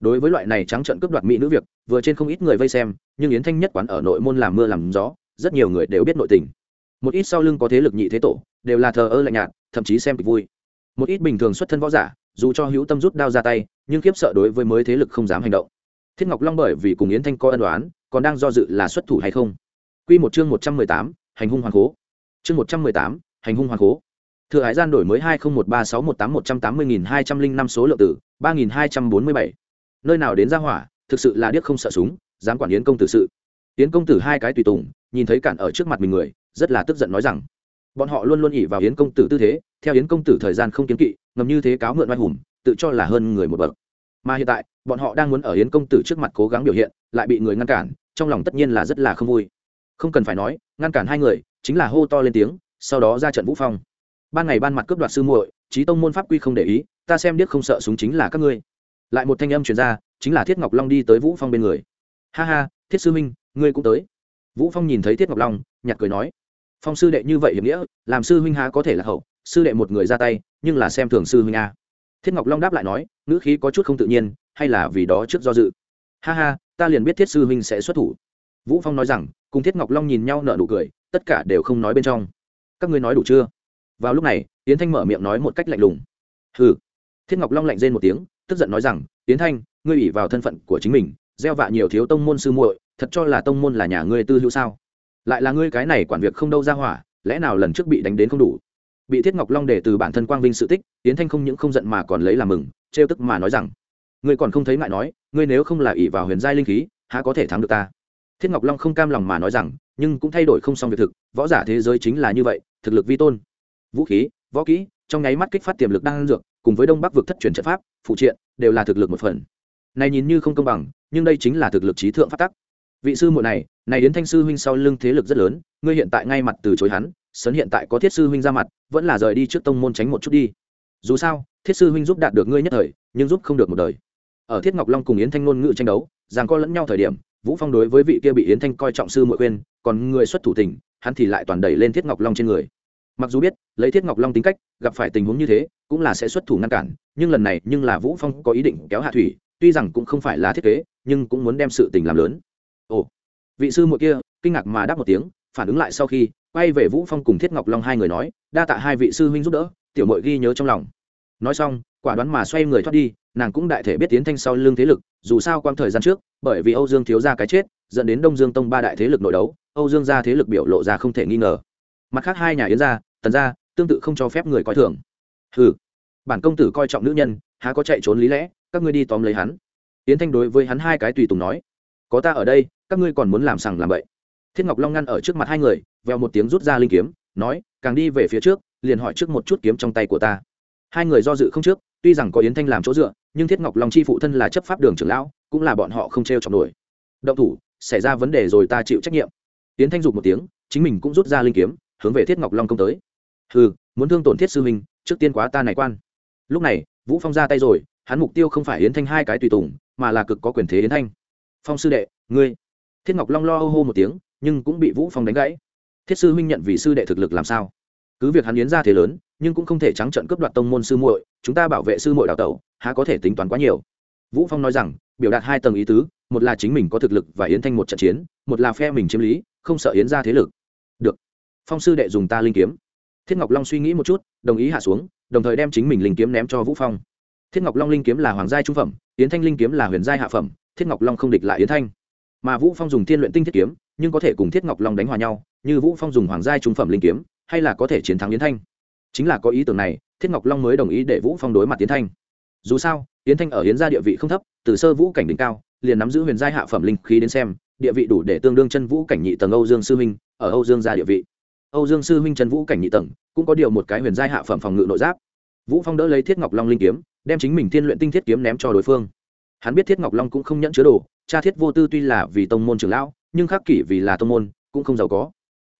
Đối với loại này trắng trận cướp đoạt mỹ nữ việc, vừa trên không ít người vây xem, nhưng yến thanh nhất quán ở nội môn làm mưa làm gió, rất nhiều người đều biết nội tình. Một ít sau lưng có thế lực nhị thế tổ, đều là thờ ơ lạnh nhạt thậm chí xem kịch vui. Một ít bình thường xuất thân võ giả, dù cho hữu tâm rút đao ra tay, nhưng khiếp sợ đối với mới thế lực không dám hành động. Thiết ngọc long bởi vì cùng yến thanh có ân đoán còn đang do dự là xuất thủ hay không. Q một chương một trăm mười tám, hành hung hoàng cố. Chương một trăm mười tám, hành hung hoàng cố. Thừa hải gian đổi mới hai nghìn một ba sáu một tám một trăm tám mươi nghìn hai trăm linh năm số lượng tử, ba nghìn hai trăm bốn mươi bảy. Nơi nào đến ra hỏa, thực sự là điếc không sợ súng, dám quản yến công tử sự. Yến công tử hai cái tùy tùng, nhìn thấy cản ở trước mặt mình người, rất là tức giận nói rằng bọn họ luôn luôn ỉ vào yến công tử tư thế, theo yến công tử thời gian không kiến kỵ, ngầm như thế cáo mượn oai hùng, tự cho là hơn người một bậc. Mà hiện tại, bọn họ đang muốn ở yến công tử trước mặt cố gắng biểu hiện, lại bị người ngăn cản, trong lòng tất nhiên là rất là không vui. Không cần phải nói, ngăn cản hai người, chính là hô to lên tiếng, sau đó ra trận vũ phong. Ban ngày ban mặt cướp đoạt sư muội trí tông môn pháp quy không để ý, ta xem điếc không sợ súng chính là các ngươi. Lại một thanh âm truyền ra, chính là thiết ngọc long đi tới vũ phong bên người. Ha ha, thiết sư minh, ngươi cũng tới. Vũ phong nhìn thấy thiết ngọc long nhặt cười nói phong sư đệ như vậy hiểm nghĩa, làm sư huynh há có thể là hậu, sư đệ một người ra tay, nhưng là xem thường sư huynh a. Thiết ngọc long đáp lại nói, ngữ khí có chút không tự nhiên, hay là vì đó trước do dự. Ha ha, ta liền biết thiết sư huynh sẽ xuất thủ. Vũ phong nói rằng, cùng thiết ngọc long nhìn nhau nở nụ cười, tất cả đều không nói bên trong. Các ngươi nói đủ chưa? Vào lúc này tiến thanh mở miệng nói một cách lạnh lùng. Hừ. Thiết ngọc long lạnh rên một tiếng, tức giận nói rằng tiến thanh, ngươi ủy vào thân phận của chính mình, gieo vạ nhiều thiếu tông môn sư muội, thật cho là tông môn là nhà ngươi tư hữu sao? Lại là ngươi cái này quản việc không đâu ra hỏa, lẽ nào lần trước bị đánh đến không đủ? Bị thiết ngọc long để từ bản thân quang vinh sự tích tiến thanh không những không giận mà còn lấy làm mừng, trêu tức mà nói rằng, ngươi còn không thấy ngại nói, ngươi nếu không là ỷ vào huyền giai linh khí, há có thể thắng được ta? Thiết ngọc long không cam lòng mà nói rằng, nhưng cũng thay đổi không xong việc thực, võ giả thế giới chính là như vậy, thực lực vi tôn, vũ khí, võ kỹ, trong nháy mắt kích phát tiềm lực đang dược, cùng với đông bắc vực thất truyền trận pháp, phụ triện, đều là thực lực một phần. Này nhìn như không công bằng, nhưng đây chính là thực lực trí thượng phát tắc vị sư muội này này đến thanh sư huynh sau lưng thế lực rất lớn, ngươi hiện tại ngay mặt từ chối hắn Sấn hiện tại có thiết sư huynh ra mặt, vẫn là rời đi trước tông môn tránh một chút đi. Dù sao, thiết sư huynh giúp đạt được ngươi nhất thời, nhưng giúp không được một đời. Ở thiết ngọc long cùng yến thanh ngôn ngữ tranh đấu rằng co lẫn nhau thời điểm, vũ phong đối với vị kia bị yến thanh coi trọng sư muội quên còn người xuất thủ tình, hắn thì lại toàn đẩy lên thiết ngọc long trên người. Mặc dù biết, lấy thiết ngọc long tính cách, gặp phải tình huống như thế, cũng là sẽ xuất thủ ngăn cản, nhưng lần này, nhưng là vũ phong có ý định kéo hạ thủy, tuy rằng cũng không phải là thiết kế, nhưng cũng muốn đem sự tình làm lớn ồ. Vị sư muội kia, kinh ngạc mà đáp một tiếng, phản ứng lại sau khi, quay về vũ phong cùng thiết ngọc long hai người nói, đa tạ hai vị sư huynh giúp đỡ, tiểu muội ghi nhớ trong lòng. Nói xong, quả đoán mà xoay người thoát đi, nàng cũng đại thể biết tiến thanh sau lưng thế lực, dù sao quang thời gian trước, bởi vì âu dương thiếu ra cái chết, dẫn đến đông dương tông ba đại thế lực nội đấu, âu dương gia thế lực biểu lộ ra không thể nghi ngờ. Mặt khác hai nhà yến gia, tần gia, tương tự không cho phép người coi thường. Ừ bản công tử coi trọng nữ nhân, há có chạy trốn lý lẽ, các ngươi đi tóm lấy hắn. Yến thanh đối với hắn hai cái tùy tùng nói có ta ở đây, các ngươi còn muốn làm sằng làm bậy. Thiết ngọc long ngăn ở trước mặt hai người veo một tiếng rút ra linh kiếm, nói, càng đi về phía trước, liền hỏi trước một chút kiếm trong tay của ta. Hai người do dự không trước, tuy rằng có yến thanh làm chỗ dựa, nhưng thiết ngọc long chi phụ thân là chấp pháp đường trưởng lão, cũng là bọn họ không t r e o chọc nổi. Động thủ, xảy ra vấn đề rồi ta chịu trách nhiệm. Yến thanh dục một tiếng, chính mình cũng rút ra linh kiếm, hướng về thiết ngọc long công tới. Ừ muốn thương tổn thiết sư minh, trước tiên quá ta này quan. Lúc này, vũ phong ra tay rồi, hắn mục tiêu không phải yến thanh hai cái tùy tùng, mà là cực có quyền thế yến thanh phong sư đệ, ngươi. Thiết ngọc long lo hô hô một tiếng, nhưng cũng bị vũ phong đánh gãy. Thiết sư huynh nhận vì sư đệ thực lực làm sao? Cứ việc hắn yến ra thế lớn, nhưng cũng không thể trắng trận cướp đoạt tông môn sư muội, chúng ta bảo vệ sư muội đào tẩu, há có thể tính toán quá nhiều. Vũ phong nói rằng, biểu đạt hai tầng ý tứ, một là chính mình có thực lực và yến thanh một trận chiến, một là phe mình chiếm lý, không sợ yến ra thế lực. Được, phong sư đệ dùng ta linh kiếm. Thiết ngọc long suy nghĩ một chút, đồng ý hạ xuống, đồng thời đem chính mình linh kiếm ném cho vũ phong. Thiết ngọc long linh kiếm là hoàng giai trung phẩm, yến thanh linh kiếm là huyền giai hạ phẩm thiết ngọc long không địch lại yến thanh mà vũ phong dùng thiên luyện tinh thiết kiếm nhưng có thể cùng thiết ngọc long đánh hòa nhau như vũ phong dùng hoàng giai trung phẩm linh kiếm hay là có thể chiến thắng yến thanh chính là có ý tưởng này thiết ngọc long mới đồng ý để vũ phong đối mặt yến thanh dù sao yến thanh ở yến gia địa vị không thấp từ sơ vũ cảnh đỉnh cao liền nắm giữ huyền giai hạ phẩm linh khí đến xem địa vị đủ để tương đương chân vũ cảnh nhị tầng âu dương sư huynh ở âu dương gia địa vị âu dương sư huynh chân vũ cảnh nhị tầng cũng có điều một cái huyền giai hạ phẩm phòng ngự nội giáp vũ phong đỡ lấy thiết ngọc long linh kiếm đem chính mình thiên luyện tinh thiết kiếm ném cho đối phương hắn biết thiết ngọc long cũng không nhẫn chứa đồ, cha thiết vô tư tuy là vì tông môn trưởng lão, nhưng khắc kỷ vì là tông môn, cũng không giàu có.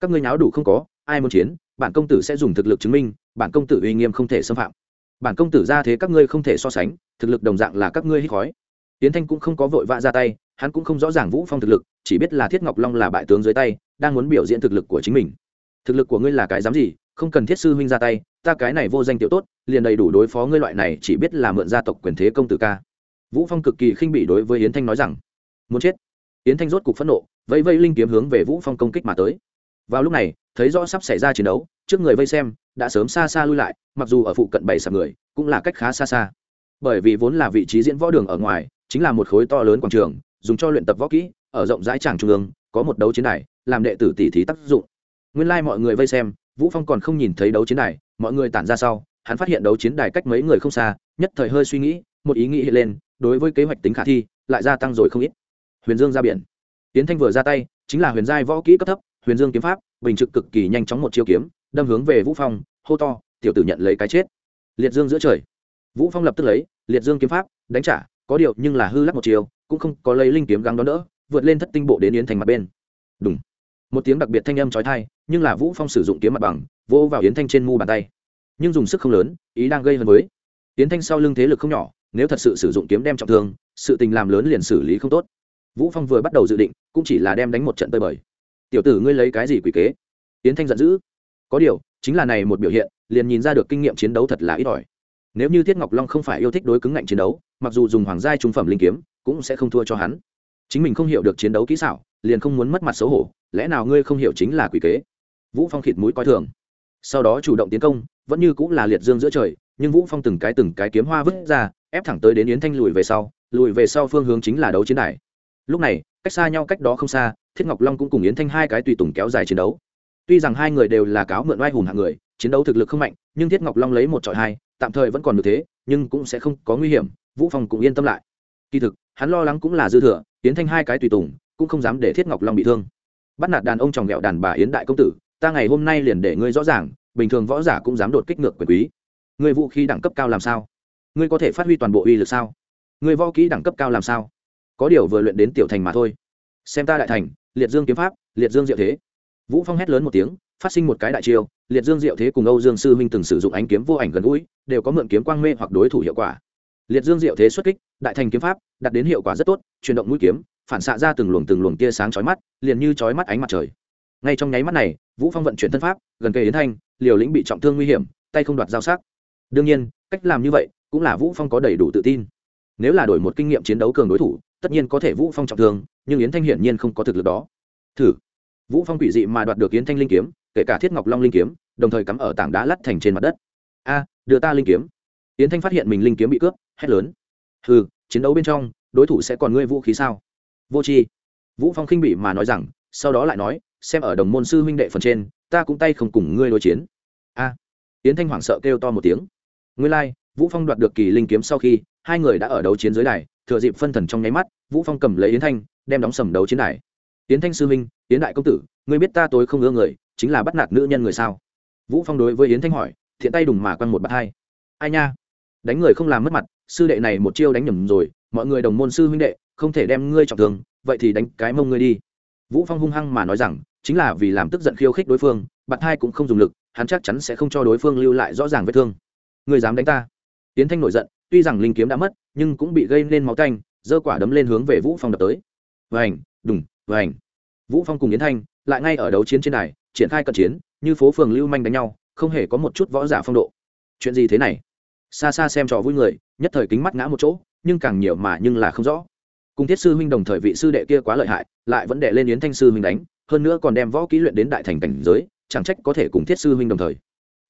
Các ngươi nháo đủ không có, ai muốn chiến, bản công tử sẽ dùng thực lực chứng minh, bản công tử uy nghiêm không thể xâm phạm. Bản công tử ra thế các ngươi không thể so sánh, thực lực đồng dạng là các ngươi hít khói. Tiến thanh cũng không có vội vã ra tay, hắn cũng không rõ ràng vũ phong thực lực, chỉ biết là thiết ngọc long là bại tướng dưới tay, đang muốn biểu diễn thực lực của chính mình. Thực lực của ngươi là cái dám gì, không cần thiết sư huynh ra tay, ta cái này vô danh tiểu tốt, liền đầy đủ đối phó ngươi loại này, chỉ biết là mượn gia tộc quyền thế công tử ca vũ phong cực kỳ khinh bị đối với yến thanh nói rằng, muốn chết. Yến thanh rốt cục phẫn nộ, vẫy vây linh kiếm hướng về vũ phong công kích mà tới. Vào lúc này, thấy rõ sắp xảy ra chiến đấu, trước người vây xem, đã sớm xa xa lui lại, mặc dù ở phụ cận bảy sạp người, cũng là cách khá xa xa. Bởi vì vốn là vị trí diễn võ đường ở ngoài, chính là một khối to lớn quảng trường, dùng cho luyện tập võ kỹ, ở rộng rãi tràng trung ương, có một đấu chiến đài, làm đệ tử tỷ thí tác dụng. Nguyên lai like mọi người vây xem, vũ phong còn không nhìn thấy đấu chiến đài, mọi người tản ra sau, hắn phát hiện đấu chiến đài cách mấy người không xa, nhất thời hơi suy nghĩ, một ý nghĩ hiện lên đối với kế hoạch tính khả thi, lại gia tăng rồi không ít. Huyền dương ra biển. Tiến thanh vừa ra tay, chính là huyền giai võ kỹ cấp thấp, huyền dương kiếm pháp, bình trực cực kỳ nhanh chóng một chiêu kiếm, đâm hướng về vũ phong, hô to, tiểu tử nhận lấy cái chết. Liệt dương giữa trời. Vũ phong lập tức lấy, liệt dương kiếm pháp, đánh trả, có điều nhưng là hư lắc một chiều cũng không có lấy linh kiếm gắng đón đỡ, vượt lên thất tinh bộ đến yến thành mặt bên. Đúng một tiếng đặc biệt thanh âm chói tai, nhưng là vũ phong sử dụng kiếm mặt bằng, vỗ vào yến thanh trên mu bàn tay. Nhưng dùng sức không lớn, ý đang gây hấn với. Yến thanh sau lưng thế lực không nhỏ nếu thật sự sử dụng kiếm đem trọng thương, sự tình làm lớn liền xử lý không tốt. Vũ phong vừa bắt đầu dự định, cũng chỉ là đem đánh một trận tơi bời. Tiểu tử ngươi lấy cái gì quỷ kế? Tiến thanh giận dữ. Có điều, chính là này một biểu hiện, liền nhìn ra được kinh nghiệm chiến đấu thật là ít ỏi. Nếu như thiết ngọc long không phải yêu thích đối cứng ngạnh chiến đấu, mặc dù dùng hoàng giai trung phẩm linh kiếm, cũng sẽ không thua cho hắn. Chính mình không hiểu được chiến đấu kỹ xảo, liền không muốn mất mặt xấu hổ, lẽ nào ngươi không hiểu chính là quỷ kế? Vũ phong khịt mũi coi thường. Sau đó chủ động tiến công, vẫn như cũng là liệt dương giữa trời, nhưng vũ phong từng cái từng cái kiếm hoa vứt ra ép thẳng tới đến yến thanh lùi về sau, lùi về sau phương hướng chính là đấu chiến đài. Lúc này, cách xa nhau cách đó không xa, thiết ngọc long cũng cùng yến thanh hai cái tùy tùng kéo dài chiến đấu. Tuy rằng hai người đều là cáo mượn oai hùng hạng người, chiến đấu thực lực không mạnh, nhưng thiết ngọc long lấy một trọi hai, tạm thời vẫn còn được thế, nhưng cũng sẽ không có nguy hiểm, vũ phong cũng yên tâm lại. Kỳ thực, hắn lo lắng cũng là dư thừa, yến thanh hai cái tùy tùng cũng không dám để thiết ngọc long bị thương. Bắt nạt đàn ông tròng ghẹo đàn bà yến đại công tử, ta ngày hôm nay liền để ngươi rõ ràng, bình thường võ giả cũng dám đột kích ngược quyền quý. Ngươi vũ khí đẳng cấp cao làm sao? Ngươi có thể phát huy toàn bộ uy lực sao? Ngươi võ kỹ đẳng cấp cao làm sao? Có điều vừa luyện đến tiểu thành mà thôi. Xem ta đại thành, liệt dương kiếm pháp, liệt dương diệu thế. Vũ phong hét lớn một tiếng, phát sinh một cái đại chiêu, liệt dương diệu thế cùng âu dương sư huynh từng sử dụng ánh kiếm vô ảnh gần gũi, đều có mượn kiếm quang mê hoặc đối thủ hiệu quả. Liệt dương diệu thế xuất kích, đại thành kiếm pháp, đạt đến hiệu quả rất tốt, chuyển động mũi kiếm, phản xạ ra từng luồng từng luồng tia sáng chói mắt, liền như chói mắt ánh mặt trời. Ngay trong nháy mắt này, vũ phong vận chuyển thân pháp, gần cây yến thanh liều lĩnh bị trọng thương nguy hiểm, tay không đoạt giao sắc. Đương nhiên, cách làm như vậy cũng là vũ phong có đầy đủ tự tin. Nếu là đổi một kinh nghiệm chiến đấu cường đối thủ, tất nhiên có thể vũ phong trọng thương, nhưng yến thanh hiển nhiên không có thực lực đó. Thử. Vũ phong quỷ dị mà đoạt được yến thanh linh kiếm, kể cả thiết ngọc long linh kiếm, đồng thời cắm ở tảng đá lắt thành trên mặt đất. A, đưa ta linh kiếm. Yến thanh phát hiện mình linh kiếm bị cướp, hét lớn. Hừ, chiến đấu bên trong, đối thủ sẽ còn ngươi vũ khí sao? Vô tri. Vũ phong khinh bị mà nói rằng, sau đó lại nói, xem ở đồng môn sư huynh đệ phần trên, ta cũng tay không cùng ngươi đối chiến. A. Yến thanh hoảng sợ kêu to một tiếng. Ngươi lai vũ phong đoạt được kỳ linh kiếm sau khi hai người đã ở đấu chiến dưới đài thừa dịp phân thần trong nháy mắt vũ phong cầm lấy yến thanh đem đóng sầm đấu chiến đài. Yến thanh sư minh, yến đại công tử ngươi biết ta tối không ưa người chính là bắt nạt nữ nhân người sao? Vũ phong đối với yến thanh hỏi thiện tay đùng mà quăng một bạt hai. Ai nha đánh người không làm mất mặt sư đệ này một chiêu đánh nhầm rồi mọi người đồng môn sư huynh đệ không thể đem ngươi trọng thương vậy thì đánh cái mông ngươi đi. Vũ phong hung hăng mà nói rằng chính là vì làm tức giận khiêu khích đối phương bạn hai cũng không dùng lực hắn chắc chắn sẽ không cho đối phương lưu lại rõ ràng vết thương. Người dám đánh ta? Tiến thanh nổi giận, tuy rằng linh kiếm đã mất, nhưng cũng bị gây nên máu tanh, giơ quả đấm lên hướng về vũ phong đập tới. Vành, đùng, vành. Vũ phong cùng yến thanh lại ngay ở đấu chiến trên này triển khai cận chiến, như phố phường lưu manh đánh nhau, không hề có một chút võ giả phong độ. Chuyện gì thế này? Xa xa xem trò vui người, nhất thời kính mắt ngã một chỗ, nhưng càng nhiều mà nhưng là không rõ. Cùng thiết sư huynh đồng thời vị sư đệ kia quá lợi hại, lại vẫn đệ lên yến thanh sư huynh đánh, hơn nữa còn đem võ kỹ luyện đến đại thành cảnh giới, chẳng trách có thể cùng thiết sư huynh đồng thời.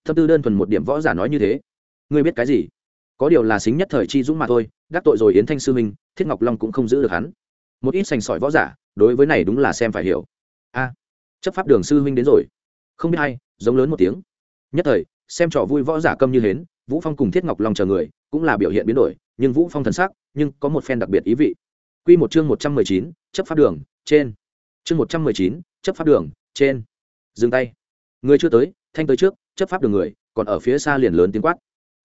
Thâm tư đơn thuần một điểm võ giả nói như thế. Ngươi biết cái gì? Có điều là xính nhất thời chi dũng mà thôi đắc tội rồi yến thanh sư huynh thiết ngọc long cũng không giữ được hắn. Một ít sành sỏi võ giả đối với này đúng là xem phải hiểu. A chấp pháp đường sư huynh đến rồi. Không biết hay giống lớn một tiếng. Nhất thời xem trò vui võ giả câm như hến vũ phong cùng thiết ngọc long chờ người cũng là biểu hiện biến đổi nhưng vũ phong thần sắc nhưng có một phen đặc biệt ý vị. Quy một chương một trăm mười chín, chấp pháp đường trên. Chương một trăm mười chín, chấp pháp đường trên. Dừng tay. Người chưa tới thanh tới trước chấp pháp đường người còn ở phía xa liền lớn tiếng quát.